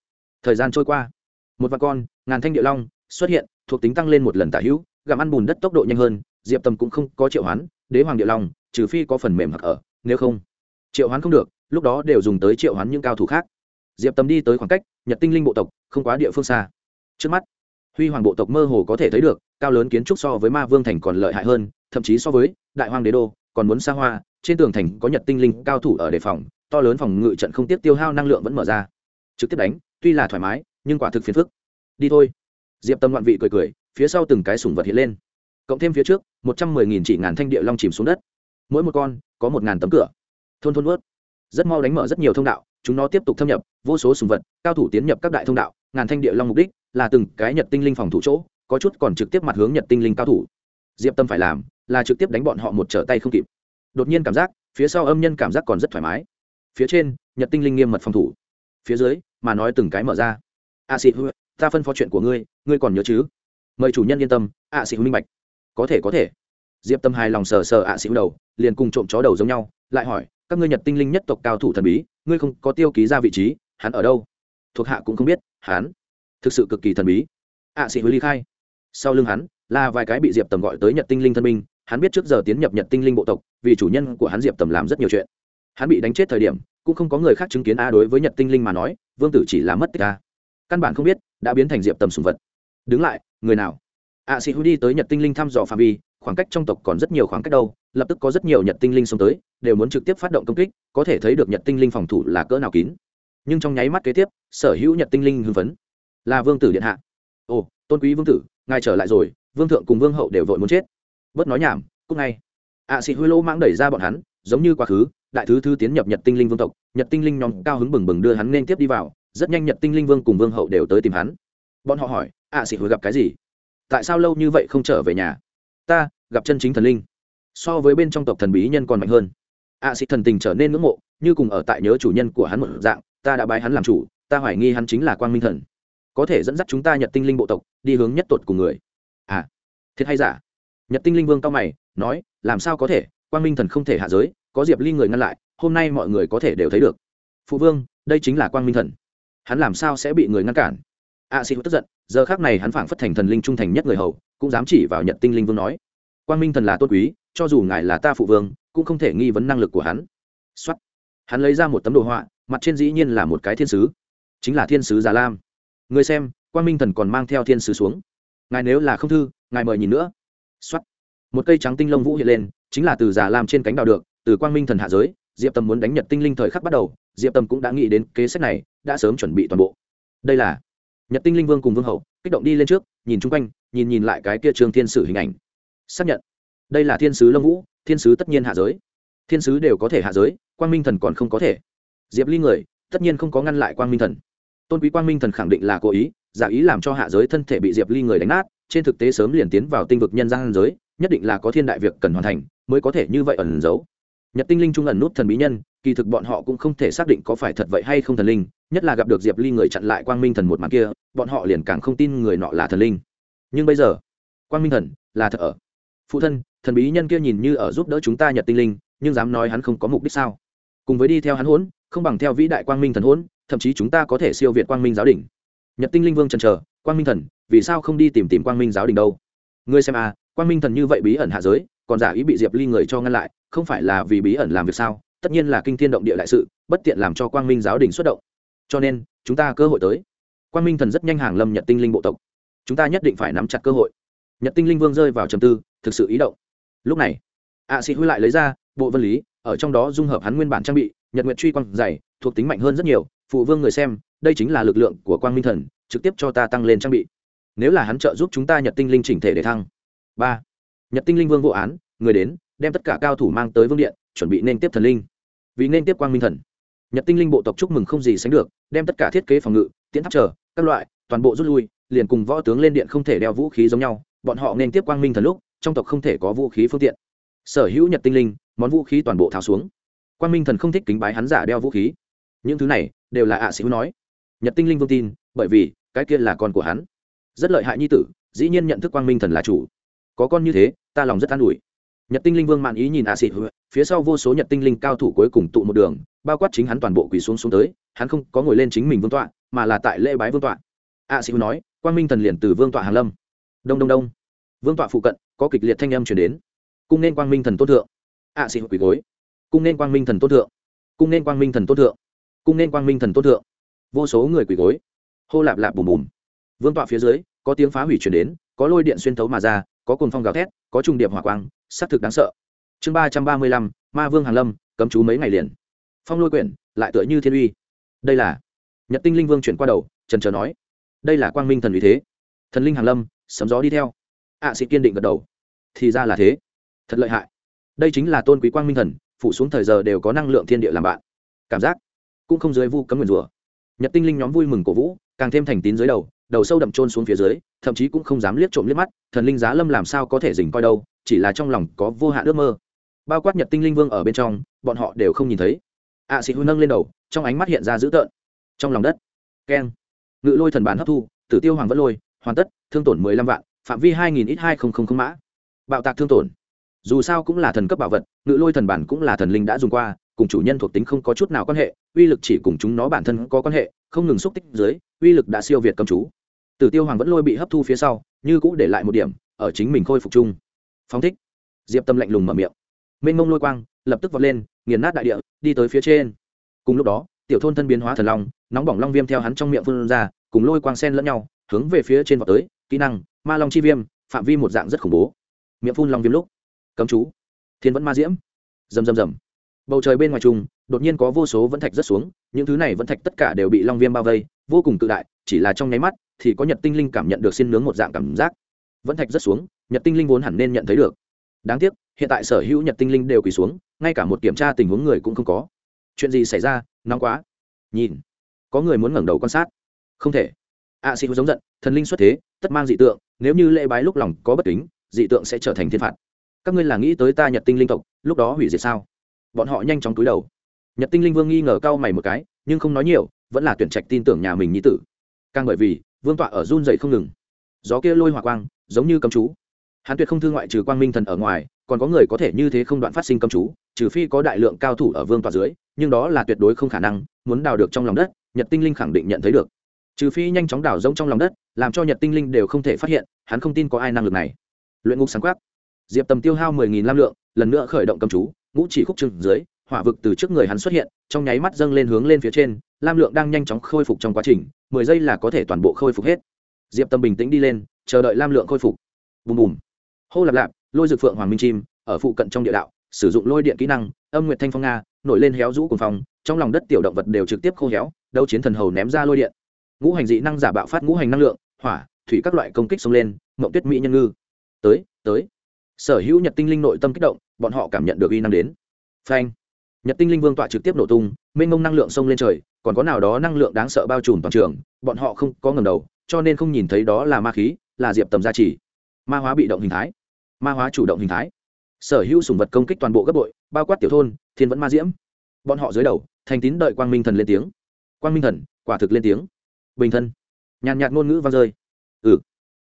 thời gian trôi qua. Một vạn con, ngàn thanh địa long, xuất hiện thuộc tính tăng lên một lần tả hữu, gặm ăn bùn đất tốc độ nhanh hơn, diệp tâm cũng không có triệu hoán, đế hoàng địa long, trừ phi có phần mềm hoặc ở, nếu không. Triệu hoán không được, lúc đó đều dùng tới triệu hoán những cao thủ khác. Diệp tâm đi tới khoảng cách, nhật tinh linh bộ tộc, không quá địa phương xa. Trước mắt, huy hoàng bộ tộc mơ hồ có thể thấy được, cao lớn kiến trúc so với ma vương thành còn lợi hại hơn, thậm chí so với đại hoàng đế đô, còn muốn xa hoa, trên tường thành có nhật tinh linh cao thủ ở đề phòng, to lớn phòng ngự trận không tiếp tiêu hao năng lượng vẫn mở ra. Trực tiếp đánh, tuy là thoải mái, nhưng quả thực phiền phức. Đi thôi diệp tâm loạn vị cười cười, phía sau từng cái sủng vật hiện lên. Cộng thêm phía trước, một trăm mười nghìn chỉ ngàn thanh địa long chìm xuống đất. Mỗi một con, có một ngàn tấm cửa. Thôn thôn ướt rất mau đánh mở rất nhiều thông đạo, chúng nó tiếp tục thâm nhập, vô số sùng vật, cao thủ tiến nhập các đại thông đạo, ngàn thanh địa long mục đích là từng cái nhật tinh linh phòng thủ chỗ, có chút còn trực tiếp mặt hướng nhật tinh linh cao thủ. Diệp tâm phải làm là trực tiếp đánh bọn họ một trở tay không kịp. Đột nhiên cảm giác, phía sau âm nhân cảm giác còn rất thoải mái. Phía trên, nhật tinh linh nghiêm mật phòng thủ. Phía dưới, mà nói từng cái mở ra. A xị hư, ta phân phó chuyện của ngươi ngươi còn nhớ chứ? Mời chủ nhân yên tâm, ạ sĩ hư minh bạch. Có thể có thể. Diệp tâm hài lòng sờ sờ ạ sĩ hư đầu, liền cùng trộm chó đầu giống nhau, lại hỏi, các ngươi nhật tinh linh nhất tộc cao thủ thần bí, ngươi không có tiêu ký ra vị trí, hắn ở đâu? Thuộc hạ cũng không biết, hắn thực sự cực kỳ thần bí. Ạ sĩ huy ly khai. Sau lưng hắn là vài cái bị diệp tầm gọi tới nhật tinh linh thân minh hắn biết trước giờ tiến nhập nhật tinh linh bộ tộc, vì chủ nhân của hắn diệp tầm làm rất nhiều chuyện. Hắn bị đánh chết thời điểm, cũng không có người khác chứng kiến a đối với nhật tinh linh mà nói, vương tử chỉ là mất tích a. Căn bản không biết đã biến thành diệp tầm sùng vật đứng lại người nào? Ạ sĩ hữu đi tới nhật tinh linh thăm dò phạm vi khoảng cách trong tộc còn rất nhiều khoảng cách đâu lập tức có rất nhiều nhật tinh linh xông tới đều muốn trực tiếp phát động công kích có thể thấy được nhật tinh linh phòng thủ là cỡ nào kín. Nhưng trong nháy mắt kế tiếp sở hữu nhật tinh linh hưng phấn. Là vương tử điện hạ. Ồ tôn quý vương tử ngài trở lại rồi vương thượng cùng vương hậu đều vội muốn chết. Bớt nói nhảm cúc ngay. Ạ à, xị huy lô mãng đẩy ra bọn hắn giống như quá khứ đại thứ thứ tiến nhập nhật tinh linh vương tộc nhật tinh linh nhóm cao hứng bừng bừng đưa hắn nên tiếp đi vào rất nhanh nhật tinh linh vương cùng vương hậu đều tới tìm hắn bọn họ hỏi ạ à, hồi gặp cái gì? Tại sao lâu như vậy không trở về nhà? Ta gặp chân chính thần linh. So với bên trong tộc thần bí nhân còn mạnh hơn. Ạ xỉ thần tình trở nên ngưỡng mộ như cùng ở tại nhớ chủ nhân của hắn một dạng ta đã bái hắn làm chủ ta hoài nghi hắn chính là quang minh thần. Có thể dẫn dắt chúng ta nhật tinh linh bộ tộc đi hướng nhất tột của người. À thiệt hay giả? Nhật tinh linh vương cao mày nói làm sao có thể? Quang minh thần không thể hạ giới có diệp ly người ngăn lại hôm nay mọi người có thể đều thấy được. Phụ vương đây chính là quang minh thần. Hắn làm sao sẽ bị người ngăn cản? A sĩ tức giận, giờ khác này hắn phảng phất thành thần linh trung thành nhất người hầu, cũng dám chỉ vào nhật tinh linh vương nói, quang minh thần là tốt quý, cho dù ngài là ta phụ vương, cũng không thể nghi vấn năng lực của hắn. Xuất hắn lấy ra một tấm đồ họa, mặt trên dĩ nhiên là một cái thiên sứ, chính là thiên sứ già lam. Người xem, quang minh thần còn mang theo thiên sứ xuống. Ngài nếu là không thư, ngài mời nhìn nữa. Xuất một cây trắng tinh lông vũ hiện lên, chính là từ già lam trên cánh đào được, từ quang minh thần hạ giới, diệp tâm muốn đánh nhật tinh linh thời khắc bắt đầu, diệp tâm cũng đã nghĩ đến kế sách này, đã sớm chuẩn bị toàn bộ. Đây là nhật tinh linh vương cùng vương hậu kích động đi lên trước, nhìn chung quanh, nhìn nhìn lại cái kia trường thiên sử hình ảnh. Xác nhận, đây là thiên sứ lâm vũ, thiên sứ tất nhiên hạ giới. Thiên sứ đều có thể hạ giới, quang minh thần còn không có thể. Diệp ly người, tất nhiên không có ngăn lại quang minh thần. Tôn quý quang minh thần khẳng định là cố ý, giả ý làm cho hạ giới thân thể bị diệp ly người đánh nát, trên thực tế sớm liền tiến vào tinh vực nhân gian giới, nhất định là có thiên đại việc cần hoàn thành, mới có thể như vậy ẩn giấu nhật tinh linh trung ẩn nút thần bí nhân, kỳ thực bọn họ cũng không thể xác định có phải thật vậy hay không thần linh, nhất là gặp được diệp ly người chặn lại quang minh thần một màn kia, bọn họ liền càng không tin người nọ là thần linh. Nhưng bây giờ, quang minh thần là thật ở. Phụ thân, thần bí nhân kia nhìn như ở giúp đỡ chúng ta nhật tinh linh, nhưng dám nói hắn không có mục đích sao? Cùng với đi theo hắn hỗn không bằng theo vĩ đại quang minh thần hỗn thậm chí chúng ta có thể siêu việt quang minh giáo đình. Nhật tinh linh vương trần trờ quang minh thần, vì sao không đi tìm tìm quang minh giáo đình đâu? Ngươi xem à quang minh thần như vậy bí ẩn hạ giới còn giả ý bị diệp ly người cho ngăn lại, không phải là vì bí ẩn làm việc sao? Tất nhiên là kinh thiên động địa đại sự, bất tiện làm cho quang minh giáo đình xuất động. Cho nên, chúng ta cơ hội tới. Quang minh thần rất nhanh hàng lâm nhật tinh linh bộ tộc. Chúng ta nhất định phải nắm chặt cơ hội. Nhật tinh linh vương rơi vào trầm tư, thực sự ý động. Lúc này ạ sĩ huy lại lấy ra bộ vân lý, ở trong đó dung hợp hắn nguyên bản trang bị, nhật nguyện truy quang dày, thuộc tính mạnh hơn rất nhiều, phụ vương người xem, đây chính là lực lượng của quang minh thần, trực tiếp cho ta tăng lên trang bị. Nếu là hắn trợ giúp chúng ta nhật tinh linh chỉnh thể để thăng. Ba nhật tinh linh vương vô án, người đến, đem tất cả cao thủ mang tới vương điện, chuẩn bị nên tiếp thần linh. Vì nên tiếp quang minh thần. Nhật tinh linh bộ tộc chúc mừng không gì sánh được, đem tất cả thiết kế phòng ngự tiến tháp trở các loại, toàn bộ rút lui, liền cùng võ tướng lên điện không thể đeo vũ khí giống nhau, bọn họ nên tiếp quang minh thần lúc, trong tộc không thể có vũ khí phương tiện. Sở hữu nhật tinh linh, món vũ khí toàn bộ tháo xuống. Quang minh thần không thích kính bái hắn giả đeo vũ khí. Những thứ này, đều là ạ sĩ nói. Nhật tinh linh vương tin, bởi vì, cái kia là con của hắn. Rất lợi hại nhi tử, dĩ nhiên nhận thức quang minh thần là chủ có con như thế, ta lòng rất an ủi. Nhật tinh linh vương mạn ý nhìn A sĩ phía sau vô số nhật tinh linh cao thủ cuối cùng tụ một đường, bao quát chính hắn toàn bộ quỳ xuống xuống tới, hắn không có ngồi lên chính mình vương tọa, mà là tại lễ bái vương tọa. A sĩ nói, quang minh thần liền từ vương tọa hàn lâm. Đông đông đông. Vương tọa phụ cận, có kịch liệt thanh âm chuyển đến. Cung nên quang minh thần tôn thượng. A sĩ quỳ gối. Cung nên quang minh thần tôn thượng. Cung nên quang minh thần tôn thượng. Cung nên quang minh thần tôn thượng. Vô số người quỳ gối. Hô lạp lạp bùm bùm. Vương tọa phía dưới, có tiếng phá hủy chuyển đến, có lôi điện xuyên thấu mà ra có cồn phong gào thét có trùng điệp hỏa quang s á c thực đáng sợ. Chương ba trăm ba mươi lăm ma vương hàn lâm cấm chú mấy ngày liền. Phong lôi quyển lại tựa như thiên uy. Đây là nhật tinh linh vương chuyển qua đầu trần trờ nói. Đây là quang minh thần uy thế. Thần linh hàn lâm sấm gió đi theo. Ạ à, sĩ kiên định gật đầu. Thì ra là thế. Thật lợi hại. Đây chính là tôn quý quang minh thần phụ xuống thời giờ đều có năng lượng thiên địa làm bạn. Cảm giác cũng không dưới vu cấm nguyền rủa. Nhật tinh linh nhóm vui mừng cổ vũ càng thêm thành tín dưới đầu đầu sâu đậm trôn xuống phía dưới thậm chí cũng không dám liếc trộm liếc mắt thần linh giá lâm làm sao có thể dình coi đâu chỉ là trong lòng có vô hạn ước mơ. Bao quát nhật tinh linh vương ở bên trong bọn họ đều không nhìn thấy. Ạ à, sĩ hư nâng lên đầu trong ánh mắt hiện ra dữ tợn. Trong lòng đất keng. Ngự lôi thần bản hấp thu tử tiêu hoàng vẫn lôi hoàn tất thương tổn mười lăm vạn phạm vi hai nghìn ít hai không không không mã. Bạo tạc thương tổn. Dù sao cũng là thần cấp bảo vật ngự lôi thần bản cũng là thần linh đã dùng qua cùng chủ nhân thuộc tính không có chút nào quan hệ uy lực chỉ cùng chúng nó bản thân có quan hệ không ngừng xúc tích dưới uy lực đã siêu việt cầm chú tử tiêu hoàng vẫn lôi bị hấp thu phía sau, như cũ để lại một điểm, ở chính mình khôi phục chung. Phóng thích. Diệp tâm lạnh lùng mở miệng. Mênh mông lôi quang, lập tức vọt lên, nghiền nát đại địa, đi tới phía trên. Cùng lúc đó, tiểu thôn thân biến hóa thần long, nóng bỏng long viêm theo hắn trong miệng phun ra, cùng lôi quang sen lẫn nhau, hướng về phía trên vọt tới, kỹ năng, ma long chi viêm, phạm vi một dạng rất khủng bố. Miệng phun long viêm lúc, cấm chú. Thiên vẫn ma diễm. Rầm rầm rầm. Bầu trời bên ngoài trung đột nhiên có vô số vẫn thạch rất xuống, những thứ này vẫn thạch tất cả đều bị long viêm bao vây, vô cùng tự đại, chỉ là trong nháy mắt thì có nhật tinh linh cảm nhận được xin nướng một dạng cảm giác. Vẫn thạch rất xuống nhật tinh linh vốn hẳn nên nhận thấy được. Đáng tiếc hiện tại sở hữu nhật tinh linh đều quỳ xuống ngay cả một kiểm tra tình huống người cũng không có. Chuyện gì xảy ra? Nóng quá. Nhìn. Có người muốn ngẩng đầu quan sát. Không thể. A à, sĩ giống giận thần linh xuất thế tất mang dị tượng nếu như lễ bái lúc lòng có bất kính dị tượng sẽ trở thành thiên phạt. Các ngươi là nghĩ tới ta nhật tinh linh tộc lúc đó hủy diệt sao? Bọn họ nhanh chóng túi đầu. Nhật tinh linh vương nghi ngờ cau mày một cái nhưng không nói nhiều vẫn là tuyển trạch tin tưởng nhà mình nhi tử. Càng bởi vì vương tọa ở run dậy không ngừng. Gió kia lôi hỏa quang, giống như cấm chú. Hắn tuyệt không thư ngoại trừ quang minh thần ở ngoài, còn có người có thể như thế không đoạn phát sinh cấm chú, trừ phi có đại lượng cao thủ ở vương tọa dưới, nhưng đó là tuyệt đối không khả năng, muốn đào được trong lòng đất, nhật tinh linh khẳng định nhận thấy được. Trừ phi nhanh chóng đào rông trong lòng đất, làm cho nhật tinh linh đều không thể phát hiện, hắn không tin có ai năng lực này. Luyện ngục sáng quát diệp tầm tiêu hao mười nghìn lam lượng, lần nữa khởi động cầm chú, ngũ chỉ khúc trừng dưới hỏa vực từ trước người hắn xuất hiện, trong nháy mắt dâng lên hướng lên phía trên, lam lượng đang nhanh chóng khôi phục trong quá trình, mười giây là có thể toàn bộ khôi phục hết. Diệp tâm bình tĩnh đi lên, chờ đợi lam lượng khôi phục. Bùm bùm. Hô lạp lạp, lôi dược phượng hoàng minh chim, ở phụ cận trong địa đạo, sử dụng lôi điện kỹ năng, âm nguyệt thanh phong nga, nổi lên héo rũ cùng phòng trong lòng đất tiểu động vật đều trực tiếp khô héo, đấu chiến thần hầu ném ra lôi điện. Ngũ hành dị năng giả bạo phát ngũ hành năng lượng, hỏa, thủy các loại công kích xông lên, mộng tuyết mỹ nhân ngư. Tới tới. Sở hữu nhật tinh linh nội tâm kích động, bọn họ cảm nhận được uy năng đến. Phanh nhật tinh linh vương tọa trực tiếp nổ tung, mênh mông năng lượng xông lên trời, còn có nào đó năng lượng đáng sợ bao trùm toàn trường, bọn họ không có ngầm đầu, cho nên không nhìn thấy đó là ma khí, là diệp tầm gia trì. Ma hóa bị động hình thái. Ma hóa chủ động hình thái. Sở hữu sùng vật công kích toàn bộ gấp bội, bao quát tiểu thôn, thiên vẫn ma diễm. Bọn họ dưới đầu, thành tín đợi quang minh thần lên tiếng. Quang minh thần, quả thực lên tiếng. Bình thân. Nhàn nhạt ngôn ngữ vang rơi. Ừ.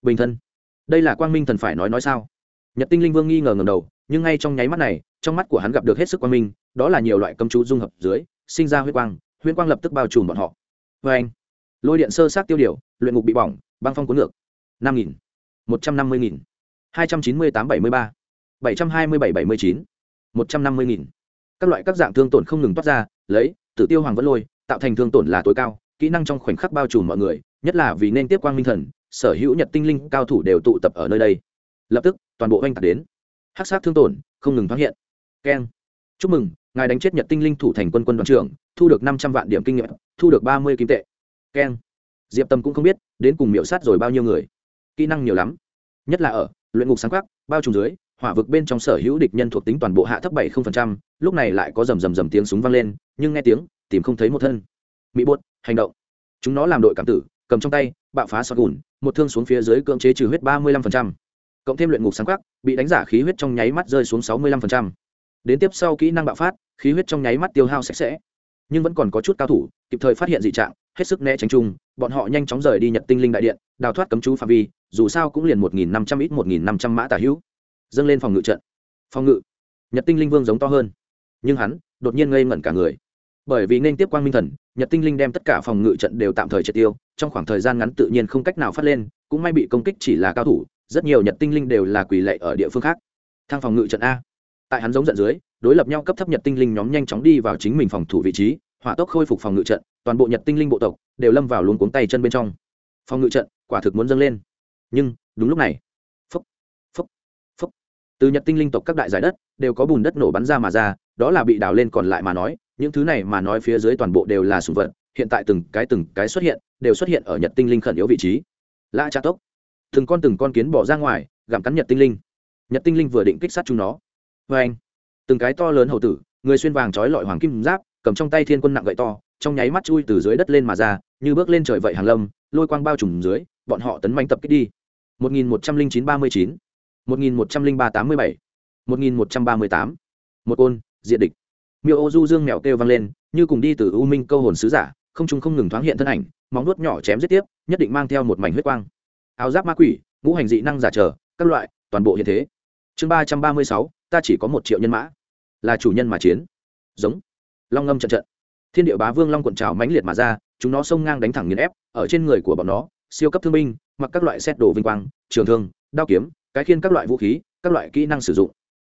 Bình thân. Đây là quang minh thần phải nói nói sao? Nhật tinh linh vương nghi ngờ ngầm đầu nhưng ngay trong nháy mắt này, trong mắt của hắn gặp được hết sức quang minh, đó là nhiều loại cấm chú dung hợp dưới, sinh ra huyết quang huyết quang lập tức bao trùm bọn họ. Vê anh lôi điện sơ sát tiêu điều, luyện ngục bị bỏng, băng phong cuốn ngược. năm nghìn, một trăm năm mươi nghìn, hai trăm chín mươi tám bảy mươi ba, bảy trăm hai mươi bảy bảy mươi chín, một trăm năm mươi nghìn. Các loại các dạng thương tổn không ngừng toát ra, lấy, tử tiêu hoàng vẫn lôi, tạo thành thương tổn là tối cao, kỹ năng trong khoảnh khắc bao trùm mọi người, nhất là vì nên tiếp quang minh thần, sở hữu nhật tinh linh cao thủ đều tụ tập ở nơi đây. Lập tức, toàn bộ oanh tạc đến hắc sát thương tổn, không ngừng phát hiện. Keng. Chúc mừng, ngài đánh chết nhật tinh linh thủ thành quân quân đoàn trưởng, thu được năm trăm vạn điểm kinh nghiệm, thu được ba mươi kim tệ. Keng. Diệp tâm cũng không biết, đến cùng miệu sát rồi bao nhiêu người. Kỹ năng nhiều lắm. Nhất là ở, luyện ngục sáng quắc, bao trùm dưới, hỏa vực bên trong sở hữu địch nhân thuộc tính toàn bộ hạ thấp bảy lúc này lại có rầm rầm rầm tiếng súng vang lên, nhưng nghe tiếng, tìm không thấy một thân. Mỹ bột, hành động. Chúng nó làm đội cảm tử, cầm trong tay, bạo phá sọt gùn, một thương xuống phía dưới cưỡng chế trừ huyết ba mươi lăm phần trăm cộng thêm luyện ngục sáng khắc, bị đánh giả khí huyết trong nháy mắt rơi xuống sáu mươi lăm đến tiếp sau kỹ năng bạo phát, khí huyết trong nháy mắt tiêu hao sạch sẽ. Nhưng vẫn còn có chút cao thủ, kịp thời phát hiện dị trạng, hết sức né tránh chung, bọn họ nhanh chóng rời đi nhật tinh linh đại điện, đào thoát cấm chú phạm vi, dù sao cũng liền một nghìn năm trăm ít, một nghìn năm trăm mã tả hữu. Dâng lên phòng ngự trận. Phòng ngự. Nhật tinh linh vương giống to hơn. Nhưng hắn, đột nhiên ngây ngẩn cả người. Bởi vì nên tiếp quang minh thần, nhật tinh linh đem tất cả phòng ngự trận đều tạm thời triệt tiêu, trong khoảng thời gian ngắn tự nhiên không cách nào phát lên, cũng may bị công kích chỉ là cao thủ rất nhiều nhật tinh linh đều là quỳ lệ ở địa phương khác. Thang phòng ngự trận a. Tại hắn giống giận dưới đối lập nhau cấp thấp nhật tinh linh nhóm nhanh chóng đi vào chính mình phòng thủ vị trí hỏa tốc khôi phục phòng ngự trận toàn bộ nhật tinh linh bộ tộc đều lâm vào luống cuống tay chân bên trong. Phòng ngự trận quả thực muốn dâng lên. Nhưng đúng lúc này phúc, phúc, phúc. từ nhật tinh linh tộc các đại giải đất đều có bùn đất nổ bắn ra mà ra đó là bị đào lên còn lại mà nói những thứ này mà nói phía dưới toàn bộ đều là sùng vật hiện tại từng cái từng cái xuất hiện đều xuất hiện ở nhật tinh linh khẩn yếu vị trí. Lạ cha tốc từng con từng con kiến bỏ ra ngoài, gặm cắn nhật tinh linh. Nhật tinh linh vừa định kích sát chúng nó. Vê anh, từng cái to lớn hậu tử, người xuyên vàng trói lọi hoàng kim giáp, cầm trong tay thiên quân nặng gậy to, trong nháy mắt chui từ dưới đất lên mà ra, như bước lên trời vậy hàng lâm, lôi quang bao trùm dưới, bọn họ tấn manh tập kích đi. 1109-39 1103-87 1138 một côn, diện địch. Miêu ô du dương mèo kêu vang lên, như cùng đi từ u minh câu hồn sứ giả, không trung không ngừng thoáng hiện thân ảnh, móng nuốt nhỏ chém giết tiếp, nhất định mang theo một mảnh huyết quang áo giáp ma quỷ, ngũ hành dị năng giả trở, các loại, toàn bộ hiện thế. Chương ba trăm ba mươi sáu, ta chỉ có một triệu nhân mã. Là chủ nhân mà chiến. Giống. Long ngâm trận trận. Thiên địa bá vương long cuộn trào mãnh liệt mà ra, chúng nó xông ngang đánh thẳng nghiền ép, ở trên người của bọn nó, siêu cấp thương binh, mặc các loại xét đồ vinh quang, trường thương, đao kiếm, cái khiên các loại vũ khí, các loại kỹ năng sử dụng.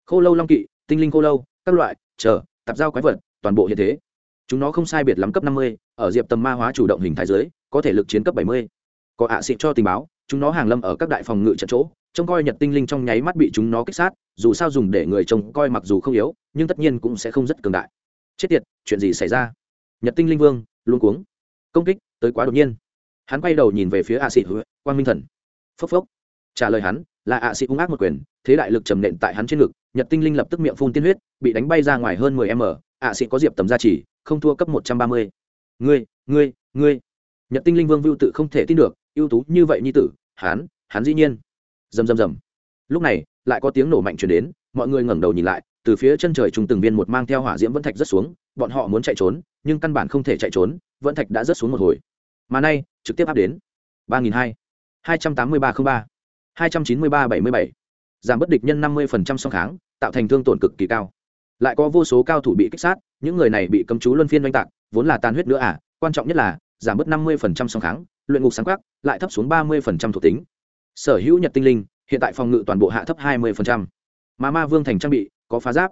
Khô lâu long kỵ, tinh linh khô lâu, các loại, chờ, tạp giao quái vật, toàn bộ hiện thế. Chúng nó không sai biệt lắm cấp năm mươi, ở diệp tầm ma hóa chủ động hình thái giới, có thể lực chiến cấp bảy mươi. Có ạ xịt cho tình báo chúng nó hàng lâm ở các đại phòng ngự trận chỗ, trông coi nhật tinh linh trong nháy mắt bị chúng nó kích sát, dù sao dùng để người trông coi mặc dù không yếu, nhưng tất nhiên cũng sẽ không rất cường đại. Chết tiệt, chuyện gì xảy ra? Nhật tinh linh vương luôn cuống. Công kích, tới quá đột nhiên. Hắn quay đầu nhìn về phía a xịt quang minh thần. Phốc phốc. Trả lời hắn, là ạ xị hung ác một quyền, thế đại lực trầm nện tại hắn trên ngực, nhật tinh linh lập tức miệng phun tiên huyết, bị đánh bay ra ngoài hơn mười m ạ xị có diệp tầm gia chỉ không thua cấp một trăm ba mươi. Ngươi ngươi ngươi. Nhật tinh linh vương vưu tự không thể tin được, ưu tú như vậy như tử hắn hắn dĩ nhiên. Rầm rầm rầm. Lúc này, lại có tiếng nổ mạnh chuyển đến, mọi người ngẩng đầu nhìn lại, từ phía chân trời trùng từng viên một mang theo hỏa diễm vẫn thạch rất xuống, bọn họ muốn chạy trốn, nhưng căn bản không thể chạy trốn, vẫn thạch đã rớt xuống một hồi. Mà nay, trực tiếp áp đến ba nghìn hai hai trăm tám mươi ba không ba, hai trăm chín mươi ba bảy mươi bảy. Giảm bất địch nhân năm mươi phần trăm song kháng, tạo thành thương tổn cực kỳ cao. Lại có vô số cao thủ bị kích sát, những người này bị cấm chú luân phiên oanh tạc, vốn là tan huyết nữa à quan trọng nhất là, giảm bớt năm mươi phần trăm song kháng luyện ngục sáng quắc, lại thấp xuống ba mươi phần trăm thuộc tính. Sở hữu nhật tinh linh, hiện tại phòng ngự toàn bộ hạ thấp hai mươi phần trăm. Mà ma vương thành trang bị, có phá giáp.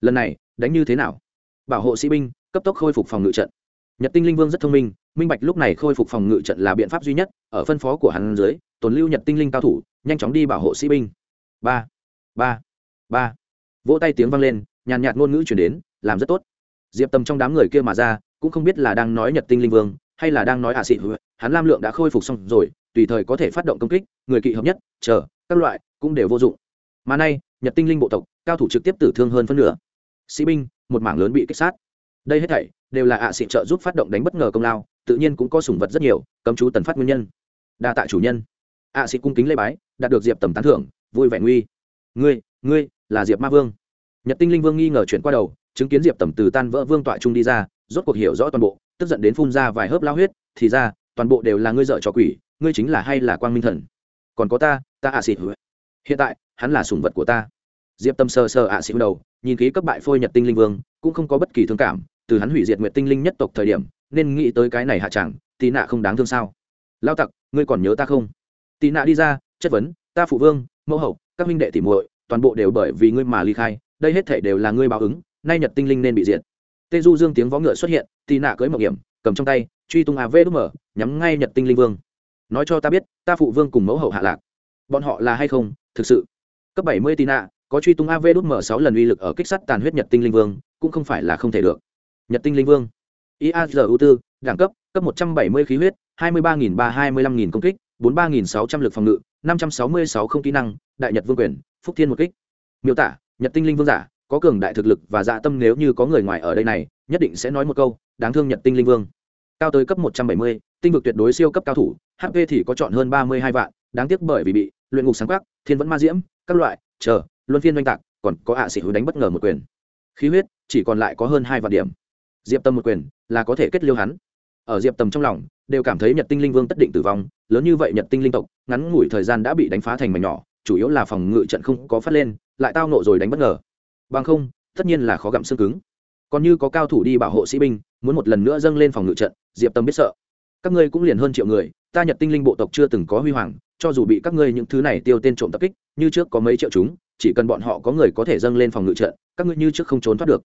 Lần này, đánh như thế nào? Bảo hộ sĩ binh, cấp tốc khôi phục phòng ngự trận. Nhật tinh linh vương rất thông minh minh bạch lúc này khôi phục phòng ngự trận là biện pháp duy nhất, ở phân phó của hắn dưới, tồn lưu nhật tinh linh cao thủ, nhanh chóng đi bảo hộ sĩ binh. Ba ba ba. Vỗ tay tiếng vang lên, nhàn nhạt ngôn ngữ chuyển đến, làm rất tốt. Diệp tâm trong đám người kia mà ra, cũng không biết là đang nói nhật tinh linh vương hay là đang nói ạ à xị hắn lam lượng đã khôi phục xong rồi, tùy thời có thể phát động công kích, người kỵ hợp nhất, chờ, các loại, cũng đều vô dụng. Mà nay, nhật tinh linh bộ tộc, cao thủ trực tiếp tử thương hơn phân nửa. Sĩ binh, một mảng lớn bị kích sát. Đây hết thảy, đều là ạ à xị trợ giúp phát động đánh bất ngờ công lao, tự nhiên cũng có sủng vật rất nhiều, cấm chú tần phát nguyên nhân. Đa tạ chủ nhân. Ạ à xị cung kính lê bái, đạt được diệp tầm tán thưởng, vui vẻ nguy. Ngươi ngươi, là diệp ma vương. Nhật tinh linh vương nghi ngờ chuyển qua đầu, chứng kiến diệp tầm từ tan vỡ vương tọa trung đi ra rốt cuộc hiểu rõ toàn bộ, tức giận đến phun ra vài hớp lao huyết, thì ra, toàn bộ đều là ngươi dợ trò quỷ, ngươi chính là hay là quang minh thần? Còn có ta ta ạ xịt hiện tại, hắn là sủng vật của ta. Diệp tâm sơ sơ ạ xịt đầu, nhìn ký cấp bại phôi nhật tinh linh vương, cũng không có bất kỳ thương cảm, từ hắn hủy diệt nguyệt tinh linh nhất tộc thời điểm, nên nghĩ tới cái này hạ chẳng tì nạ không đáng thương sao? Lao tặc, ngươi còn nhớ ta không? Tì nạ đi ra, chất vấn, ta phụ vương, mẫu hậu, các minh đệ tỉ muội, toàn bộ đều bởi vì ngươi mà ly khai, đây hết thể đều là ngươi báo ứng, nay nhật tinh linh nên bị diệt tê du dương tiếng vó ngựa xuất hiện, tì nạ cưới mộng hiểm, cầm trong tay, truy tung av đúc mở nhắm ngay nhật tinh linh vương. Nói cho ta biết, ta phụ vương cùng mẫu hậu hạ lạc. Bọn họ là hay không? Thực sự. Cấp bảy mươi tì nạ, có truy tung av đúc mở sáu lần uy lực ở kích sắt tàn huyết nhật tinh linh vương, cũng không phải là không thể được. Nhật tinh linh vương. Iazu tư, đẳng cấp cấp một trăm bảy mươi khí huyết, hai mươi ba nghìn ba hai mươi lăm nghìn công kích, bốn ba nghìn sáu trăm l ự c phòng ngự, năm trăm sáu mươi sáu không kỹ năng, đại nhật vương quyền, phúc thiên một kích. Miêu tả, nhật tinh linh vương giả có cường đại thực lực và dạ tâm nếu như có người ngoài ở đây này, nhất định sẽ nói một câu, đáng thương nhật tinh linh vương. Cao tới cấp một trăm bảy mươi, tinh vực tuyệt đối siêu cấp cao thủ hp thì có chọn hơn ba mươi hai vạn, đáng tiếc bởi vì bị luyện ngục sáng quắc, thiên vẫn ma diễm, các loại, chờ, luân phiên oanh tạc, còn có ạ à sĩ hữu đánh bất ngờ một quyền. Khí huyết, chỉ còn lại có hơn hai vạn điểm. Diệp tâm một quyền, là có thể kết liêu hắn. Ở diệp tầm trong lòng, đều cảm thấy nhật tinh linh vương tất định tử vong, lớn như vậy nhật tinh linh tộc, ngắn ngủi thời gian đã bị đánh phá thành mảnh nhỏ, chủ yếu là phòng ngự trận không có phát lên, lại tao nộ rồi đánh bất ngờ bằng không, tất nhiên là khó gặm xương cứng. Còn như có cao thủ đi bảo hộ sĩ binh, muốn một lần nữa dâng lên phòng ngự trận, diệp tâm biết sợ. Các ngươi cũng liền hơn triệu người, ta nhật tinh linh bộ tộc chưa từng có huy hoàng, cho dù bị các ngươi những thứ này tiêu tên trộm tập kích, như trước có mấy triệu chúng, chỉ cần bọn họ có người có thể dâng lên phòng ngự trận, các ngươi như trước không trốn thoát được.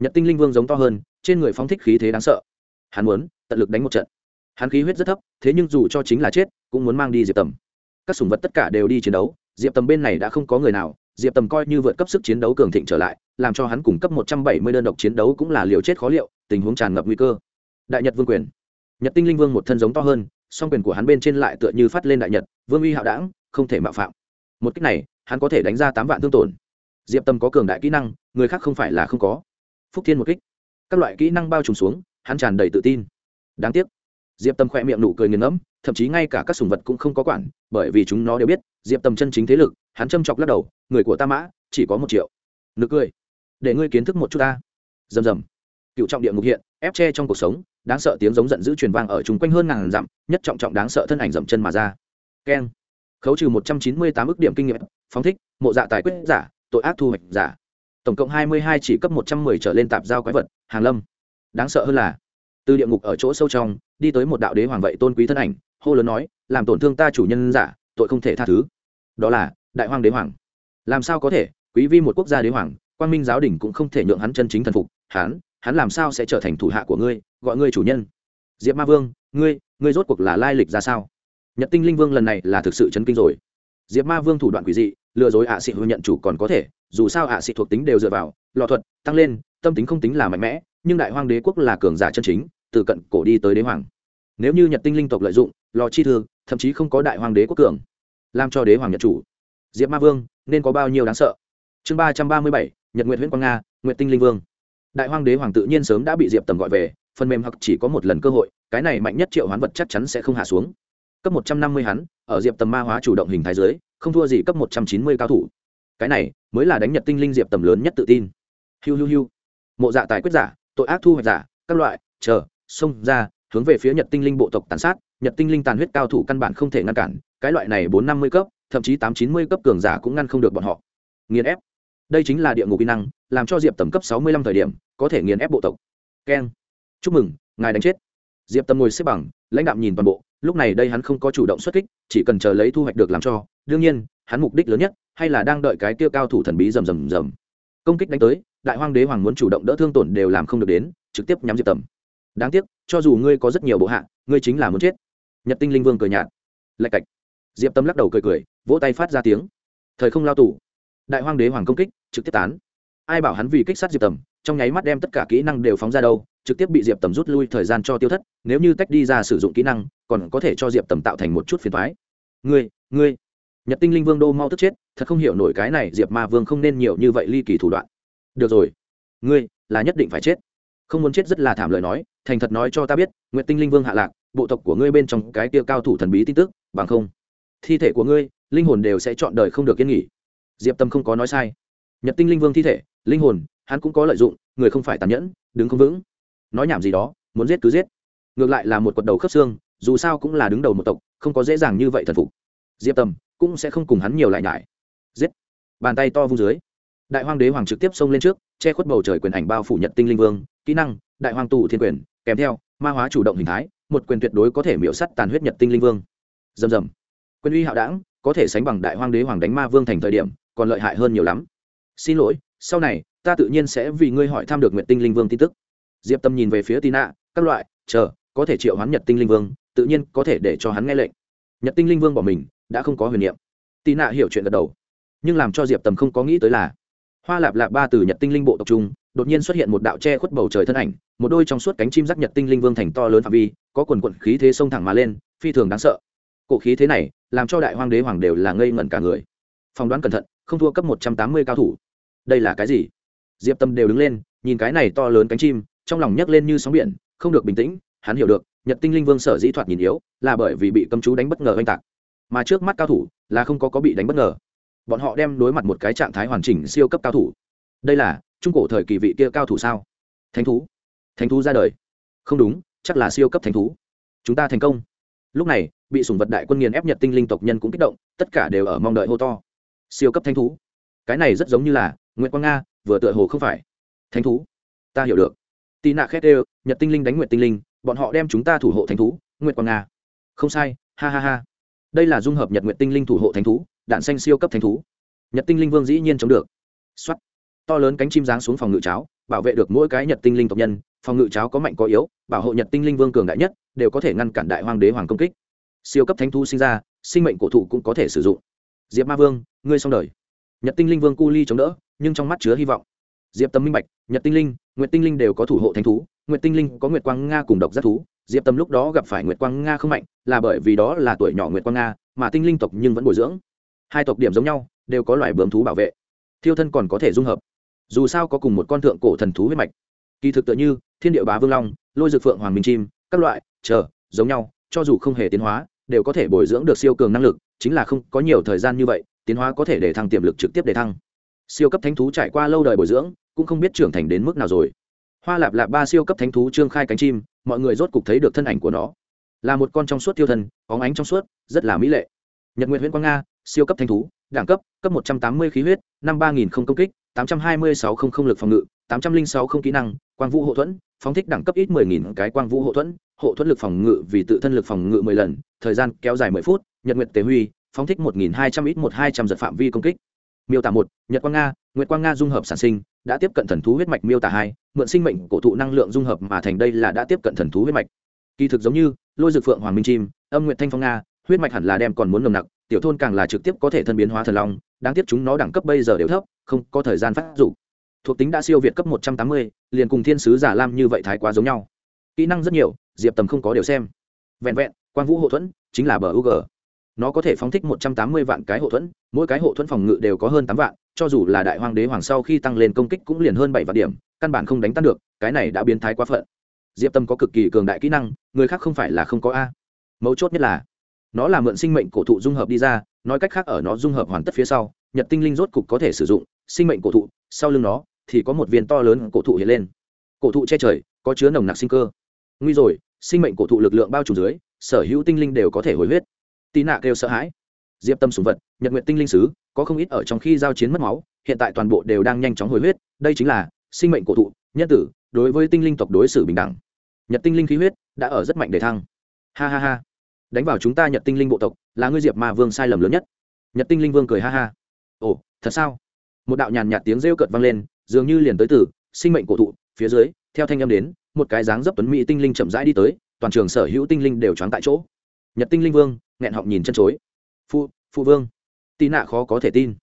Nhật tinh linh vương giống to hơn, trên người phóng thích khí thế đáng sợ. Hắn muốn tận lực đánh một trận. Hắn khí huyết rất thấp, thế nhưng dù cho chính là chết, cũng muốn mang đi diệp tầm các sủng vật tất cả đều đi chiến đấu, diệp tầm bên này đã không có người nào diệp tầm coi như vượt cấp sức chiến đấu cường thịnh trở lại, làm cho hắn cung cấp một trăm bảy mươi đơn độc chiến đấu cũng là liều chết khó liệu, tình huống tràn ngập nguy cơ. Đại nhật vương quyền. Nhật tinh linh vương một thân giống to hơn, song quyền của hắn bên trên lại tựa như phát lên đại nhật, vương uy hạo đảng không thể mạo phạm. Một cách này, hắn có thể đánh ra tám vạn thương tổn. Diệp tâm có cường đại kỹ năng, người khác không phải là không có. Phúc thiên một kích. Các loại kỹ năng bao trùm xuống, hắn tràn đầy tự tin. Đáng tiếc diệp tâm khỏe miệng nụ cười nghiền ngẫm, thậm chí ngay cả các sùng vật cũng không có quản, bởi vì chúng nó đều biết, diệp tâm chân chính thế lực, hắn châm chọc lắc đầu, người của ta mã, chỉ có một triệu. Nực cười. Để ngươi kiến thức một chút ta. Rầm rầm. Cựu trọng địa ngục hiện, ép tre trong cuộc sống, đáng sợ tiếng giống giận dữ truyền vang ở chung quanh hơn ngàn dặm, nhất trọng trọng đáng sợ thân ảnh dậm chân mà ra. Keng. Khấu trừ một trăm chín mươi tám ước điểm kinh nghiệm, phóng thích, mộ dạ tài quyết giả, tội ác thu hoạch giả. Tổng cộng hai mươi hai chỉ cấp một trăm mười trở lên tạp giao quái vật, hàng lâm. Đáng sợ hơn là từ địa ngục ở chỗ sâu trong, đi tới một đạo đế hoàng vậy tôn quý thân ảnh, hô lớn nói, làm tổn thương ta chủ nhân giả, tội không thể tha thứ. Đó là, đại hoàng đế hoàng. Làm sao có thể? Quý vi một quốc gia đế hoàng quan minh giáo đình cũng không thể nhượng hắn chân chính thần phục. Hắn hắn làm sao sẽ trở thành thủ hạ của ngươi, gọi ngươi chủ nhân? Diệp ma vương, ngươi ngươi rốt cuộc là lai lịch ra sao? Nhật tinh linh vương lần này là thực sự chấn kinh rồi. Diệp ma vương thủ đoạn quỷ dị, lừa dối ạ à xị nhận chủ còn có thể, dù sao ạ à xị thuộc tính đều dựa vào lọ thuật, tăng lên, tâm tính không tính là mạnh mẽ, nhưng đại hoàng đế quốc là cường giả chân chính từ cận cổ đi tới đế hoàng. Nếu như nhật tinh linh tộc lợi dụng, lò chi thư, thậm chí không có đại hoàng đế quốc cường, làm cho đế hoàng nhật chủ. Diệp ma vương, nên có bao nhiêu đáng sợ? Chương ba trăm ba mươi bảy, nhật nguyện huyện quang nga nguyện tinh linh vương. Đại hoàng đế hoàng tự nhiên sớm đã bị diệp tầm gọi về, phần mềm hoặc chỉ có một lần cơ hội, cái này mạnh nhất triệu hoán vật chắc chắn sẽ không hạ xuống. Cấp một trăm năm mươi hắn, ở diệp tầm ma hóa chủ động hình thái giới không thua gì cấp một trăm chín mươi cao thủ. Cái này, mới là đánh nhật tinh linh diệp tầm lớn nhất tự tin. Hiu hiu hiu. Mộ dạ tài quyết giả, tội ác thu hoạch giả, các loại, chờ xông ra, hướng về phía nhật tinh linh bộ tộc tàn sát. Nhật tinh linh tàn huyết cao thủ căn bản không thể ngăn cản, cái loại này bốn năm mươi cấp, thậm chí tám chín mươi cấp cường giả cũng ngăn không được bọn họ. Nghiền ép. Đây chính là địa ngục kỹ năng, làm cho diệp tầm cấp sáu mươi lăm thời điểm, có thể nghiền ép bộ tộc. Keng. Chúc mừng, ngài đánh chết. Diệp tầm ngồi xếp bằng, lãnh đạo nhìn toàn bộ. Lúc này đây hắn không có chủ động xuất kích, chỉ cần chờ lấy thu hoạch được làm cho. Đương nhiên, hắn mục đích lớn nhất, hay là đang đợi cái kia cao thủ thần bí rầm rầm rầm. Công kích đánh tới, đại hoàng đế hoàng muốn chủ động đỡ thương tổn đều làm không được đến, trực tiếp nhắm diệp tầm đáng tiếc, cho dù ngươi có rất nhiều bộ hạ, ngươi chính là muốn chết. Nhật tinh linh vương cười nhạt. Lạch cạch. Diệp tâm lắc đầu cười cười, vỗ tay phát ra tiếng. Thời không lao tù. Đại hoang đế hoàng công kích, trực tiếp tán. Ai bảo hắn vì kích sát diệp tầm trong nháy mắt đem tất cả kỹ năng đều phóng ra đâu, trực tiếp bị diệp tầm rút lui thời gian cho tiêu thất, nếu như tách đi ra sử dụng kỹ năng, còn có thể cho diệp tầm tạo thành một chút phiền thoái ngươi ngươi. Nhật tinh linh vương đô mau tức chết, thật không hiểu nổi cái này diệp ma vương không nên nhiều như vậy ly kỳ thủ đoạn. Được rồi. Ngươi là nhất định phải chết. Không muốn chết rất là thảm lời nói thành thật nói cho ta biết n g u y ệ t tinh linh vương hạ lạc, bộ tộc của ngươi bên trong cái tia cao thủ thần bí tin tức, bằng không, thi thể của ngươi, linh hồn đều sẽ chọn đời không được yên nghỉ. Diệp tâm không có nói sai. Nhật tinh linh vương thi thể, linh hồn, hắn cũng có lợi dụng, người không phải tàn nhẫn, đứng không vững. Nói nhảm gì đó, muốn giết cứ giết. Ngược lại là một quật đầu khớp xương, dù sao cũng là đứng đầu một tộc, không có dễ dàng như vậy thần phục. Diệp tâm cũng sẽ không cùng hắn nhiều lại nhải. Giết. Bàn tay to vung dưới. Đại hoàng đế hoàng trực tiếp xông lên trước, che khuất bầu trời quyền ảnh bao phủ nhật tinh linh vương kỹ năng, đại hoàng tù thiên quyền, kèm theo, ma hóa chủ động hình thái, một quyền tuyệt đối có thể miễu sắt tàn huyết nhật tinh linh vương. Dầm dầm quyền uy hạo đảng có thể sánh bằng đại hoàng đế hoàng đánh ma vương thành thời điểm, còn lợi hại hơn nhiều lắm. Xin lỗi, sau này, ta tự nhiên sẽ vì ngươi hỏi thăm được nguyện tinh linh vương tin tức. Diệp tâm nhìn về phía tina, các loại, chờ, có thể triệu hoán nhật tinh linh vương, tự nhiên có thể để cho hắn nghe lệnh. Nhật tinh linh vương bỏ mình, đã không có huyền niệm. Tina hiểu chuyện gật đầu. Nhưng làm cho diệp tầm không có nghĩ tới là, hoa lạp lạp ba từ nhật tinh linh bộ tộc trung đột nhiên xuất hiện một đạo che khuất bầu trời thân ảnh, một đôi trong suốt cánh chim rắc nhật tinh linh vương thành to lớn phạm vi, có quần quận khí thế sông thẳng mà lên, phi thường đáng sợ. Cổ khí thế này, làm cho đại hoàng đế hoàng đều là ngây ngẩn cả người. Phỏng đoán cẩn thận, không thua cấp một trăm tám mươi cao thủ. Đây là cái gì? Diệp tâm đều đứng lên, nhìn cái này to lớn cánh chim, trong lòng nhấc lên như sóng biển, không được bình tĩnh, hắn hiểu được, nhật tinh linh vương sở dĩ thoạt nhìn yếu, là bởi vì bị cấm chú đánh bất ngờ oanh tạc. Mà trước mắt cao thủ, là không có có bị đánh bất ngờ. Bọn họ đem đối mặt một cái trạng thái hoàn chỉnh siêu cấp cao thủ. Đây là trung cổ thời kỳ vị kia cao thủ sao? Thánh thú. Thánh thú ra đời. Không đúng, chắc là siêu cấp thánh thú. Chúng ta thành công. Lúc này, bị sùng vật đại quân nghiền ép nhật tinh linh tộc nhân cũng kích động, tất cả đều ở mong đợi hô to. Siêu cấp thánh thú. Cái này rất giống như là nguyễn quang nga, vừa tựa hồ không phải. Thánh thú. Ta hiểu được. Tị nạ khét đều, nhật tinh linh đánh nguyện tinh linh, bọn họ đem chúng ta thủ hộ thánh thú nguyện quang nga. Không sai, ha ha ha. Đây là dung hợp nhật nguyện tinh linh thủ hộ thánh thú, đạn xanh siêu cấp thánh thú. Nhật tinh linh vương dĩ nhiên chống được. Xuất to lớn cánh chim giáng xuống phòng ngự cháo, bảo vệ được mỗi cái nhật tinh linh tộc nhân. Phòng ngự cháo có mạnh có yếu, bảo hộ nhật tinh linh vương cường đại nhất, đều có thể ngăn cản đại hoàng đế hoàng công kích. Siêu cấp thánh thú sinh ra, sinh mệnh cổ thụ cũng có thể sử dụng. Diệp ma vương, ngươi xong đời. Nhật tinh linh vương cu ly chống đỡ, nhưng trong mắt chứa hy vọng. Diệp tâm minh bạch, nhật tinh linh, nguyệt tinh linh đều có thủ hộ thánh thú. Nguyệt tinh linh có nguyệt quang nga cùng độc giác thú. Diệp tâm lúc đó gặp phải nguyệt quang nga không mạnh, là bởi vì đó là tuổi nhỏ nguyệt quang nga, mà tinh linh tộc nhưng vẫn bồi dưỡng. Hai tộc điểm giống nhau, đều có loài bướm thú bảo vệ. Thiêu thân còn có thể dung hợp dù sao có cùng một con thượng cổ thần thú huyết mạch. Kỳ thực tựa như thiên địa bá vương long, lôi dược phượng hoàng minh chim, các loại, chờ, giống nhau, cho dù không hề tiến hóa, đều có thể bồi dưỡng được siêu cường năng lực, chính là không có nhiều thời gian như vậy, tiến hóa có thể để thăng tiềm lực trực tiếp để thăng. Siêu cấp thánh thú trải qua lâu đời bồi dưỡng, cũng không biết trưởng thành đến mức nào rồi. Hoa lạp lạp ba siêu cấp thánh thú trương khai cánh chim, mọi người rốt cục thấy được thân ảnh của nó. Là một con trong suốt tiêu thân óng ánh trong suốt, rất là mỹ lệ. Nhật nguyện huyện quang nga, siêu cấp thanh thú đẳng cấp cấp một trăm tám mươi khí huyết, năm ba nghìn không công kích, tám trăm hai mươi sáu không không lực phòng ngự, tám trăm linh sáu không kỹ năng, quang vũ hộ thuẫn, phóng thích đẳng cấp ít mười nghìn cái quang vũ hộ thuẫn hộ thuẫn lực phòng ngự vì tự thân lực phòng ngự mười lần, thời gian kéo dài mười phút, nhật nguyệt tế huy, phóng thích một nghìn hai trăm ít một hai trăm giật phạm vi công kích. Miêu tả một, nhật quang nga, nguyệt quang nga dung hợp sản sinh, đã tiếp cận thần thú huyết mạch miêu tả hai, mượn sinh mệnh cổ thụ năng lượng dung hợp mà thành đây là đã tiếp cận thần thú huyết mạch. Kỳ thực giống như, lôi dược phượng hoàng minh chim, âm nguyệt thanh phong nga, huyết mạch hẳn là đem còn muốn nồng nặc tiểu thôn càng là trực tiếp có thể thân biến hóa thần long, đáng tiếc chúng nó đẳng cấp bây giờ đều thấp, không có thời gian phát dụng thuộc tính đã siêu việt cấp một trăm tám mươi, liền cùng thiên sứ giả lam như vậy thái quá giống nhau. Kỹ năng rất nhiều, diệp tầm không có điều xem. Vẹn vẹn quan vũ hộ thuẫn, chính là bờ u g nó có thể phóng thích một trăm tám mươi vạn cái hộ thuẫn, mỗi cái hộ thuẫn phòng ngự đều có hơn tám vạn, cho dù là đại hoàng đế hoàng sau khi tăng lên công kích cũng liền hơn bảy vạn điểm, căn bản không đánh tan được, cái này đã biến thái quá phận. Diệp tâm có cực kỳ cường đại kỹ năng, người khác không phải là không có a. Mấu chốt nhất là nó là mượn sinh mệnh cổ thụ dung hợp đi ra, nói cách khác ở nó dung hợp hoàn tất phía sau, nhật tinh linh rốt cục có thể sử dụng sinh mệnh cổ thụ, sau lưng nó thì có một viên to lớn cổ thụ hiện lên. Cổ thụ che trời, có chứa nồng nặc sinh cơ. Nguy rồi, sinh mệnh cổ thụ lực lượng bao trùm dưới, sở hữu tinh linh đều có thể hồi huyết. Tì nạ kêu sợ hãi. Diệp tâm sùng vật, nhật nguyện tinh linh sứ, có không ít ở trong khi giao chiến mất máu, hiện tại toàn bộ đều đang nhanh chóng hồi huyết, đây chính là sinh mệnh cổ thụ, nhân tử, đối với tinh linh tộc đối xử bình đẳng. Nhật tinh linh khí huyết đã ở rất mạnh để thăng. Ha ha ha đánh vào chúng ta nhật tinh linh bộ tộc là ngươi diệp ma vương sai lầm lớn nhất nhật tinh linh vương cười ha ha ồ thật sao một đạo nhàn nhạt tiếng rêu cợt vang lên dường như liền tới từ sinh mệnh cổ thụ phía dưới theo thanh âm đến một cái dáng dấp tuấn mỹ tinh linh chậm rãi đi tới toàn trường sở hữu tinh linh đều choáng tại chỗ nhật tinh linh vương nghẹn họng nhìn chân chối phụ phụ vương tị nạ khó có thể tin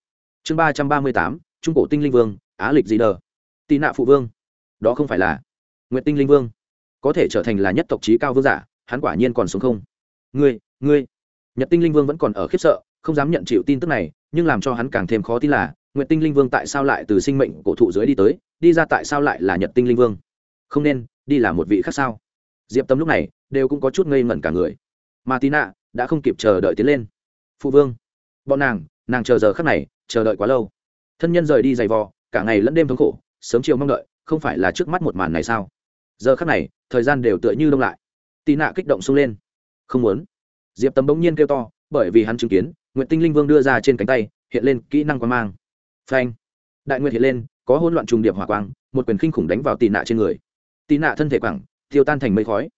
chương ba trăm ba mươi tám trung cổ tinh linh vương á lịch gì đờ tị nạ phụ vương đó không phải là n g u y ệ t tinh linh vương có thể trở thành là nhất tộc trí cao vương giả hắn quả nhiên còn sống không ngươi ngươi. Nhật tinh linh vương vẫn còn ở khiếp sợ, không dám nhận chịu tin tức này, nhưng làm cho hắn càng thêm khó tin là n g u y ệ t tinh linh vương tại sao lại từ sinh mệnh cổ thụ dưới đi tới, đi ra tại sao lại là nhật tinh linh vương? Không nên, đi là một vị khác sao? Diệp tâm lúc này, đều cũng có chút ngây ngẩn cả người. Mà tí nạ đã không kịp chờ đợi tiến lên. Phụ vương. Bọn nàng nàng chờ giờ khắc này, chờ đợi quá lâu. Thân nhân rời đi giày vò, cả ngày lẫn đêm thống khổ, sớm chiều mong đợi, không phải là trước mắt một màn này sao? Giờ khắc này, thời gian đều tựa như đông lại. Tị nạ kích động sung lên không muốn. Diệp Tầm bỗng nhiên kêu to, bởi vì hắn chứng kiến nguyện tinh linh vương đưa ra trên cánh tay, hiện lên kỹ năng quan mang. Phanh. Đại nguyệt hiện lên, có hỗn loạn trùng điệp hỏa quang, một quyền khinh khủng đánh vào tì nạ trên người. Tì nạ thân thể quẳng, tiêu tan thành mây khói.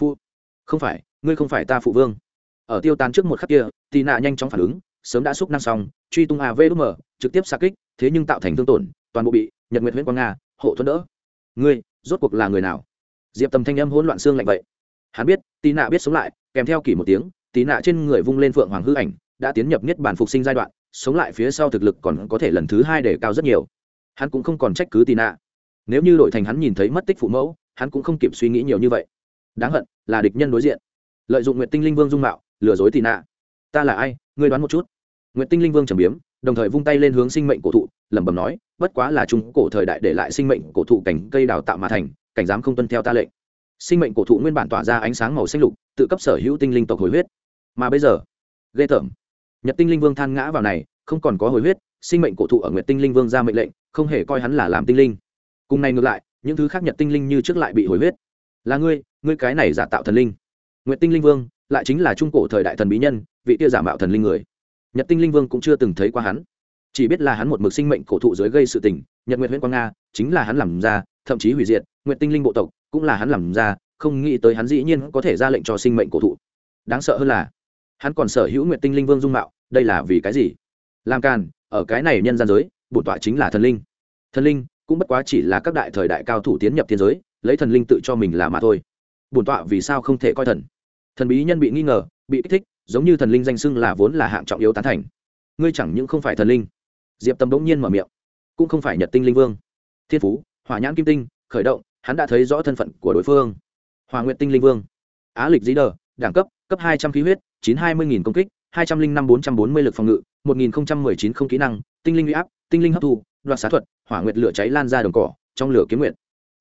Phụ không phải, ngươi không phải ta phụ vương. Ở tiêu tan trước một khắc kia tì nạ nhanh chóng phản ứng, sớm đã xúc năng xong, truy tung av đúc mở trực tiếp xa kích, thế nhưng tạo thành thương tổn, toàn bộ bị nhật nguyệt huyễn quang nga hộ thuẫn đỡ. Ngươi, rốt cuộc là người nào? Diệp tầm thanh âm hỗn loạn xương lạnh vậy. Hắn biết tì nạ biết sống lại kèm theo kỷ một tiếng, tí nạ trên người vung lên phượng hoàng hư ảnh, đã tiến nhập nhất bản phục sinh giai đoạn, sống lại phía sau thực lực còn có thể lần thứ hai để cao rất nhiều. Hắn cũng không còn trách cứ Tì nạ. Nếu như đổi thành hắn nhìn thấy mất tích phụ mẫu, hắn cũng không kịp suy nghĩ nhiều như vậy. Đáng hận, là địch nhân đối diện. Lợi dụng nguyện tinh linh vương dung mạo, lừa dối tì nạ. Ta là ai? Ngươi đoán một chút. Nguyện tinh linh vương trầm biếm, đồng thời vung tay lên hướng sinh mệnh cổ thụ, lẩm bẩm nói, bất quá là chúng cổ thời đại để lại sinh mệnh cổ thụ cảnh cây đào tạo mà thành, cảnh dám không tuân theo ta lệnh. Sinh mệnh cổ thụ nguyên bản tỏa ra ánh sáng màu xanh lục tự cấp sở hữu tinh linh tộc hồi huyết. Mà bây giờ, ghê tởm. Nhật tinh linh vương than ngã vào này, không còn có hồi huyết, sinh mệnh cổ thụ ở nguyệt tinh linh vương ra mệnh lệnh, không hề coi hắn là làm tinh linh. Cùng này ngược lại, những thứ khác nhật tinh linh như trước lại bị hồi huyết. Là ngươi ngươi cái này giả tạo thần linh. Nguyệt tinh linh vương lại chính là trung cổ thời đại thần bí nhân, vị tia giả mạo thần linh người. Nhật tinh linh vương cũng chưa từng thấy qua hắn. Chỉ biết là hắn một mực sinh mệnh cổ thụ dưới gây sự tình, nhật nguyệt huyện quang nga chính là hắn làm ra, thậm chí hủy diệt nguyệt tinh linh bộ tộc cũng là hắn làm ra không nghĩ tới hắn dĩ nhiên có thể ra lệnh cho sinh mệnh cổ thụ. Đáng sợ hơn là, hắn còn sở hữu nguyệt tinh linh vương dung mạo, đây là vì cái gì? Làm càn, ở cái này nhân gian giới, bổn tọa chính là thần linh. Thần linh cũng bất quá chỉ là các đại thời đại cao thủ tiến nhập thiên giới, lấy thần linh tự cho mình là mà thôi. Bổn tọa vì sao không thể coi thần? Thần bí nhân bị nghi ngờ, bị kích thích, giống như thần linh danh xưng là vốn là hạng trọng yếu tán thành. Ngươi chẳng những không phải thần linh. Diệp tâm bỗng nhiên mở miệng. Cũng không phải nhật tinh linh vương. Thiên phú, hỏa nhãn kim tinh, khởi động, hắn đã thấy rõ thân phận của đối phương hòa nguyện tinh linh vương. Á lịch dĩ đờ, đẳng cấp cấp hai trăm khí huyết, chín hai mươi nghìn công kích, hai trăm linh năm bốn trăm bốn mươi lực phòng ngự, một nghìn mười chín không kỹ năng, tinh linh huy áp, tinh linh hấp thu, đoạt xá thuật, hỏa nguyệt lửa cháy lan ra đồng cỏ, trong lửa kiếm nguyện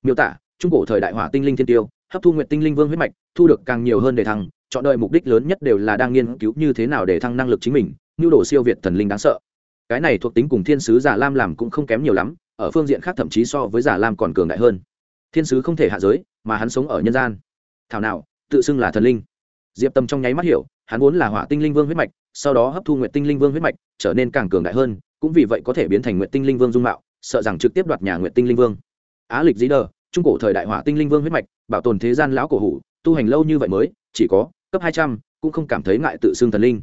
miêu tả, trung cổ thời đại hỏa tinh linh thiên tiêu, hấp thu nguyện tinh linh vương huyết mạch, thu được càng nhiều hơn để thăng, chọn đợi mục đích lớn nhất đều là đang nghiên cứu như thế nào để thăng năng lực chính mình, nhu đồ siêu việt thần linh đáng sợ. Cái này thuộc tính cùng thiên sứ giả lam làm cũng không kém nhiều lắm, ở phương diện khác thậm chí so với giả lam còn cường đại hơn. Thiên sứ không thể hạ giới mà hắn sống ở nhân gian. Thảo nào, tự xưng là thần linh. Diệp tâm trong nháy mắt hiểu, hắn vốn là hỏa tinh linh vương huyết mạch, sau đó hấp thu nguyện tinh linh vương huyết mạch, trở nên càng cường đại hơn, cũng vì vậy có thể biến thành nguyện tinh linh vương dung mạo, sợ rằng trực tiếp đoạt nhà nguyện tinh linh vương. Á lịch dĩ đờ, trung cổ thời đại hỏa tinh linh vương huyết mạch, bảo tồn thế gian lão cổ hủ, tu hành lâu như vậy mới, chỉ có cấp hai trăm, cũng không cảm thấy ngại tự xưng thần linh.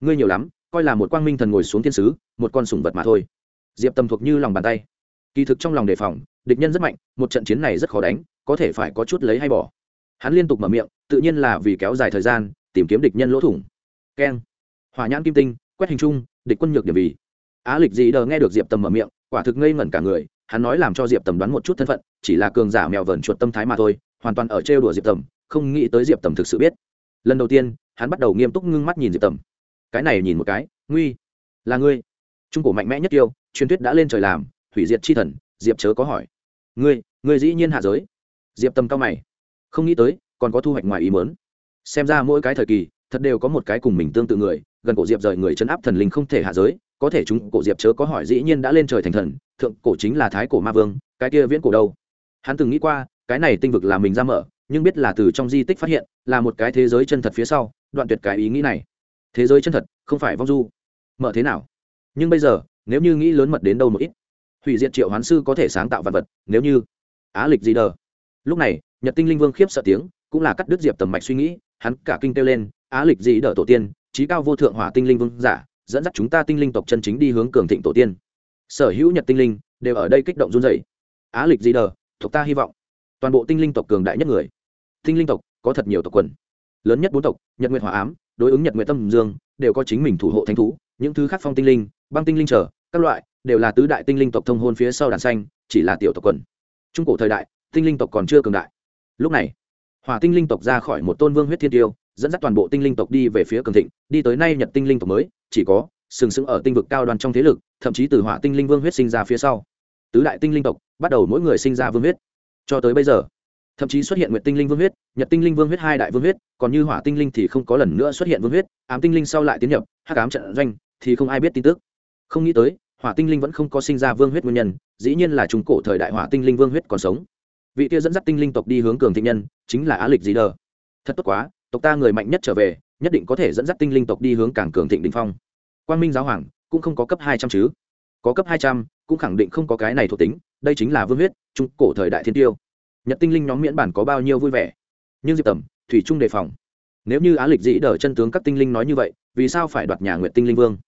Ngươi nhiều lắm, coi là một quang minh thần ngồi xuống thiên sứ, một con sủng vật mà thôi. Diệp Tâm thuộc như lòng bàn tay. Kỳ thực trong lòng đề phòng, địch nhân rất mạnh, một trận chiến này rất khó đánh có thể phải có chút lấy hay bỏ. Hắn liên tục mở miệng, tự nhiên là vì kéo dài thời gian, tìm kiếm địch nhân lỗ thủng. Keng. Hỏa nhãn kim tinh, quét hình chung, địch quân nhược điểm vì. Á lịch dị đờ nghe được diệp tầm mở miệng, quả thực ngây ngẩn cả người, hắn nói làm cho diệp tầm đoán một chút thân phận, chỉ là cường giả mèo vờn chuột tâm thái mà thôi, hoàn toàn ở trêu đùa diệp tầm, không nghĩ tới diệp tầm thực sự biết. Lần đầu tiên, hắn bắt đầu nghiêm túc ngưng mắt nhìn diệp tầm. Cái này nhìn một cái, nguy. Là ngươi. Trung cổ mạnh mẽ nhất yêu, truyền thuyết đã lên trời làm, hủy diệt chi thần, diệp chớ có hỏi. Ngươi ngươi dĩ nhiên hạ giới diệp Tâm cao mày. Không nghĩ tới, còn có thu hoạch ngoài ý mớn xem ra mỗi cái thời kỳ, thật đều có một cái cùng mình tương tự người, gần cổ diệp rời người chấn áp thần linh không thể hạ giới, có thể chúng cổ diệp chớ có hỏi dĩ nhiên đã lên trời thành thần, thượng cổ chính là thái cổ ma vương, cái kia viễn cổ đâu? Hắn từng nghĩ qua, cái này tinh vực là mình ra mở, nhưng biết là từ trong di tích phát hiện, là một cái thế giới chân thật phía sau, đoạn tuyệt cái ý nghĩ này. Thế giới chân thật, không phải vong du. Mở thế nào? Nhưng bây giờ, nếu như nghĩ lớn mật đến đâu một ít, hủy diệt triệu hoán sư có thể sáng tạo vật vật, nếu như á lịch gì đờ? Lúc này, nhật tinh linh vương khiếp sợ tiếng, cũng là cắt đứt diệp tầm mạch suy nghĩ, hắn cả kinh kêu lên, á lịch gì đỡ tổ tiên trí cao vô thượng hỏa tinh linh vương giả, dẫn dắt chúng ta tinh linh tộc chân chính đi hướng cường thịnh tổ tiên. Sở hữu nhật tinh linh đều ở đây kích động run dày á lịch gì đờ thuộc ta hy vọng. Toàn bộ tinh linh tộc cường đại nhất người. Tinh linh tộc có thật nhiều tộc quần. Lớn nhất bốn tộc, nhật nguyện hỏa ám, đối ứng nhật nguyện tâm dương, đều có chính mình thủ hộ thánh thú. Những thứ khác phong tinh linh, băng tinh linh trở, các loại, đều là tứ đại tinh linh tộc thông hôn phía sau đàn xanh, chỉ là tiểu tộc quần. Trung cổ thời đại tinh linh tộc còn chưa cường đại lúc này hỏa tinh linh tộc ra khỏi một tôn vương huyết thiên tiêu dẫn dắt toàn bộ tinh linh tộc đi về phía cường thịnh đi tới nay nhật tinh linh tộc mới chỉ có sừng sững ở tinh vực cao đoàn trong thế lực thậm chí từ hỏa tinh linh vương huyết sinh ra phía sau tứ đại tinh linh tộc bắt đầu mỗi người sinh ra vương huyết cho tới bây giờ thậm chí xuất hiện nguyệt tinh linh vương huyết nhật tinh linh vương huyết hai đại vương huyết còn như hỏa tinh linh thì không có lần nữa xuất hiện vương huyết ám tinh linh sau lại tiến nhập hát cám trận doanh thì không ai biết tin tức không nghĩ tới hỏa tinh linh vẫn không có sinh ra vương huyết nguyên nhân dĩ nhiên là trung cổ thời đại hỏa tinh linh vương huyết còn sống vị kia dẫn dắt tinh linh tộc đi hướng cường thịnh nhân, chính là á lịch dí đờ. Thật tốt quá, tộc ta người mạnh nhất trở về, nhất định có thể dẫn dắt tinh linh tộc đi hướng càng cường thịnh đình phong. Quang minh giáo hoàng, cũng không có cấp hai trăm chứ? Có cấp hai trăm, cũng khẳng định không có cái này thuộc tính, đây chính là vương huyết, trung cổ thời đại thiên tiêu. Nhật tinh linh nhóm miễn bản có bao nhiêu vui vẻ. Nhưng diệp tầm, thủy trung đề phòng. Nếu như á lịch dĩ đờ chân tướng các tinh linh nói như vậy, vì sao phải đoạt nhà nguyện tinh linh vương?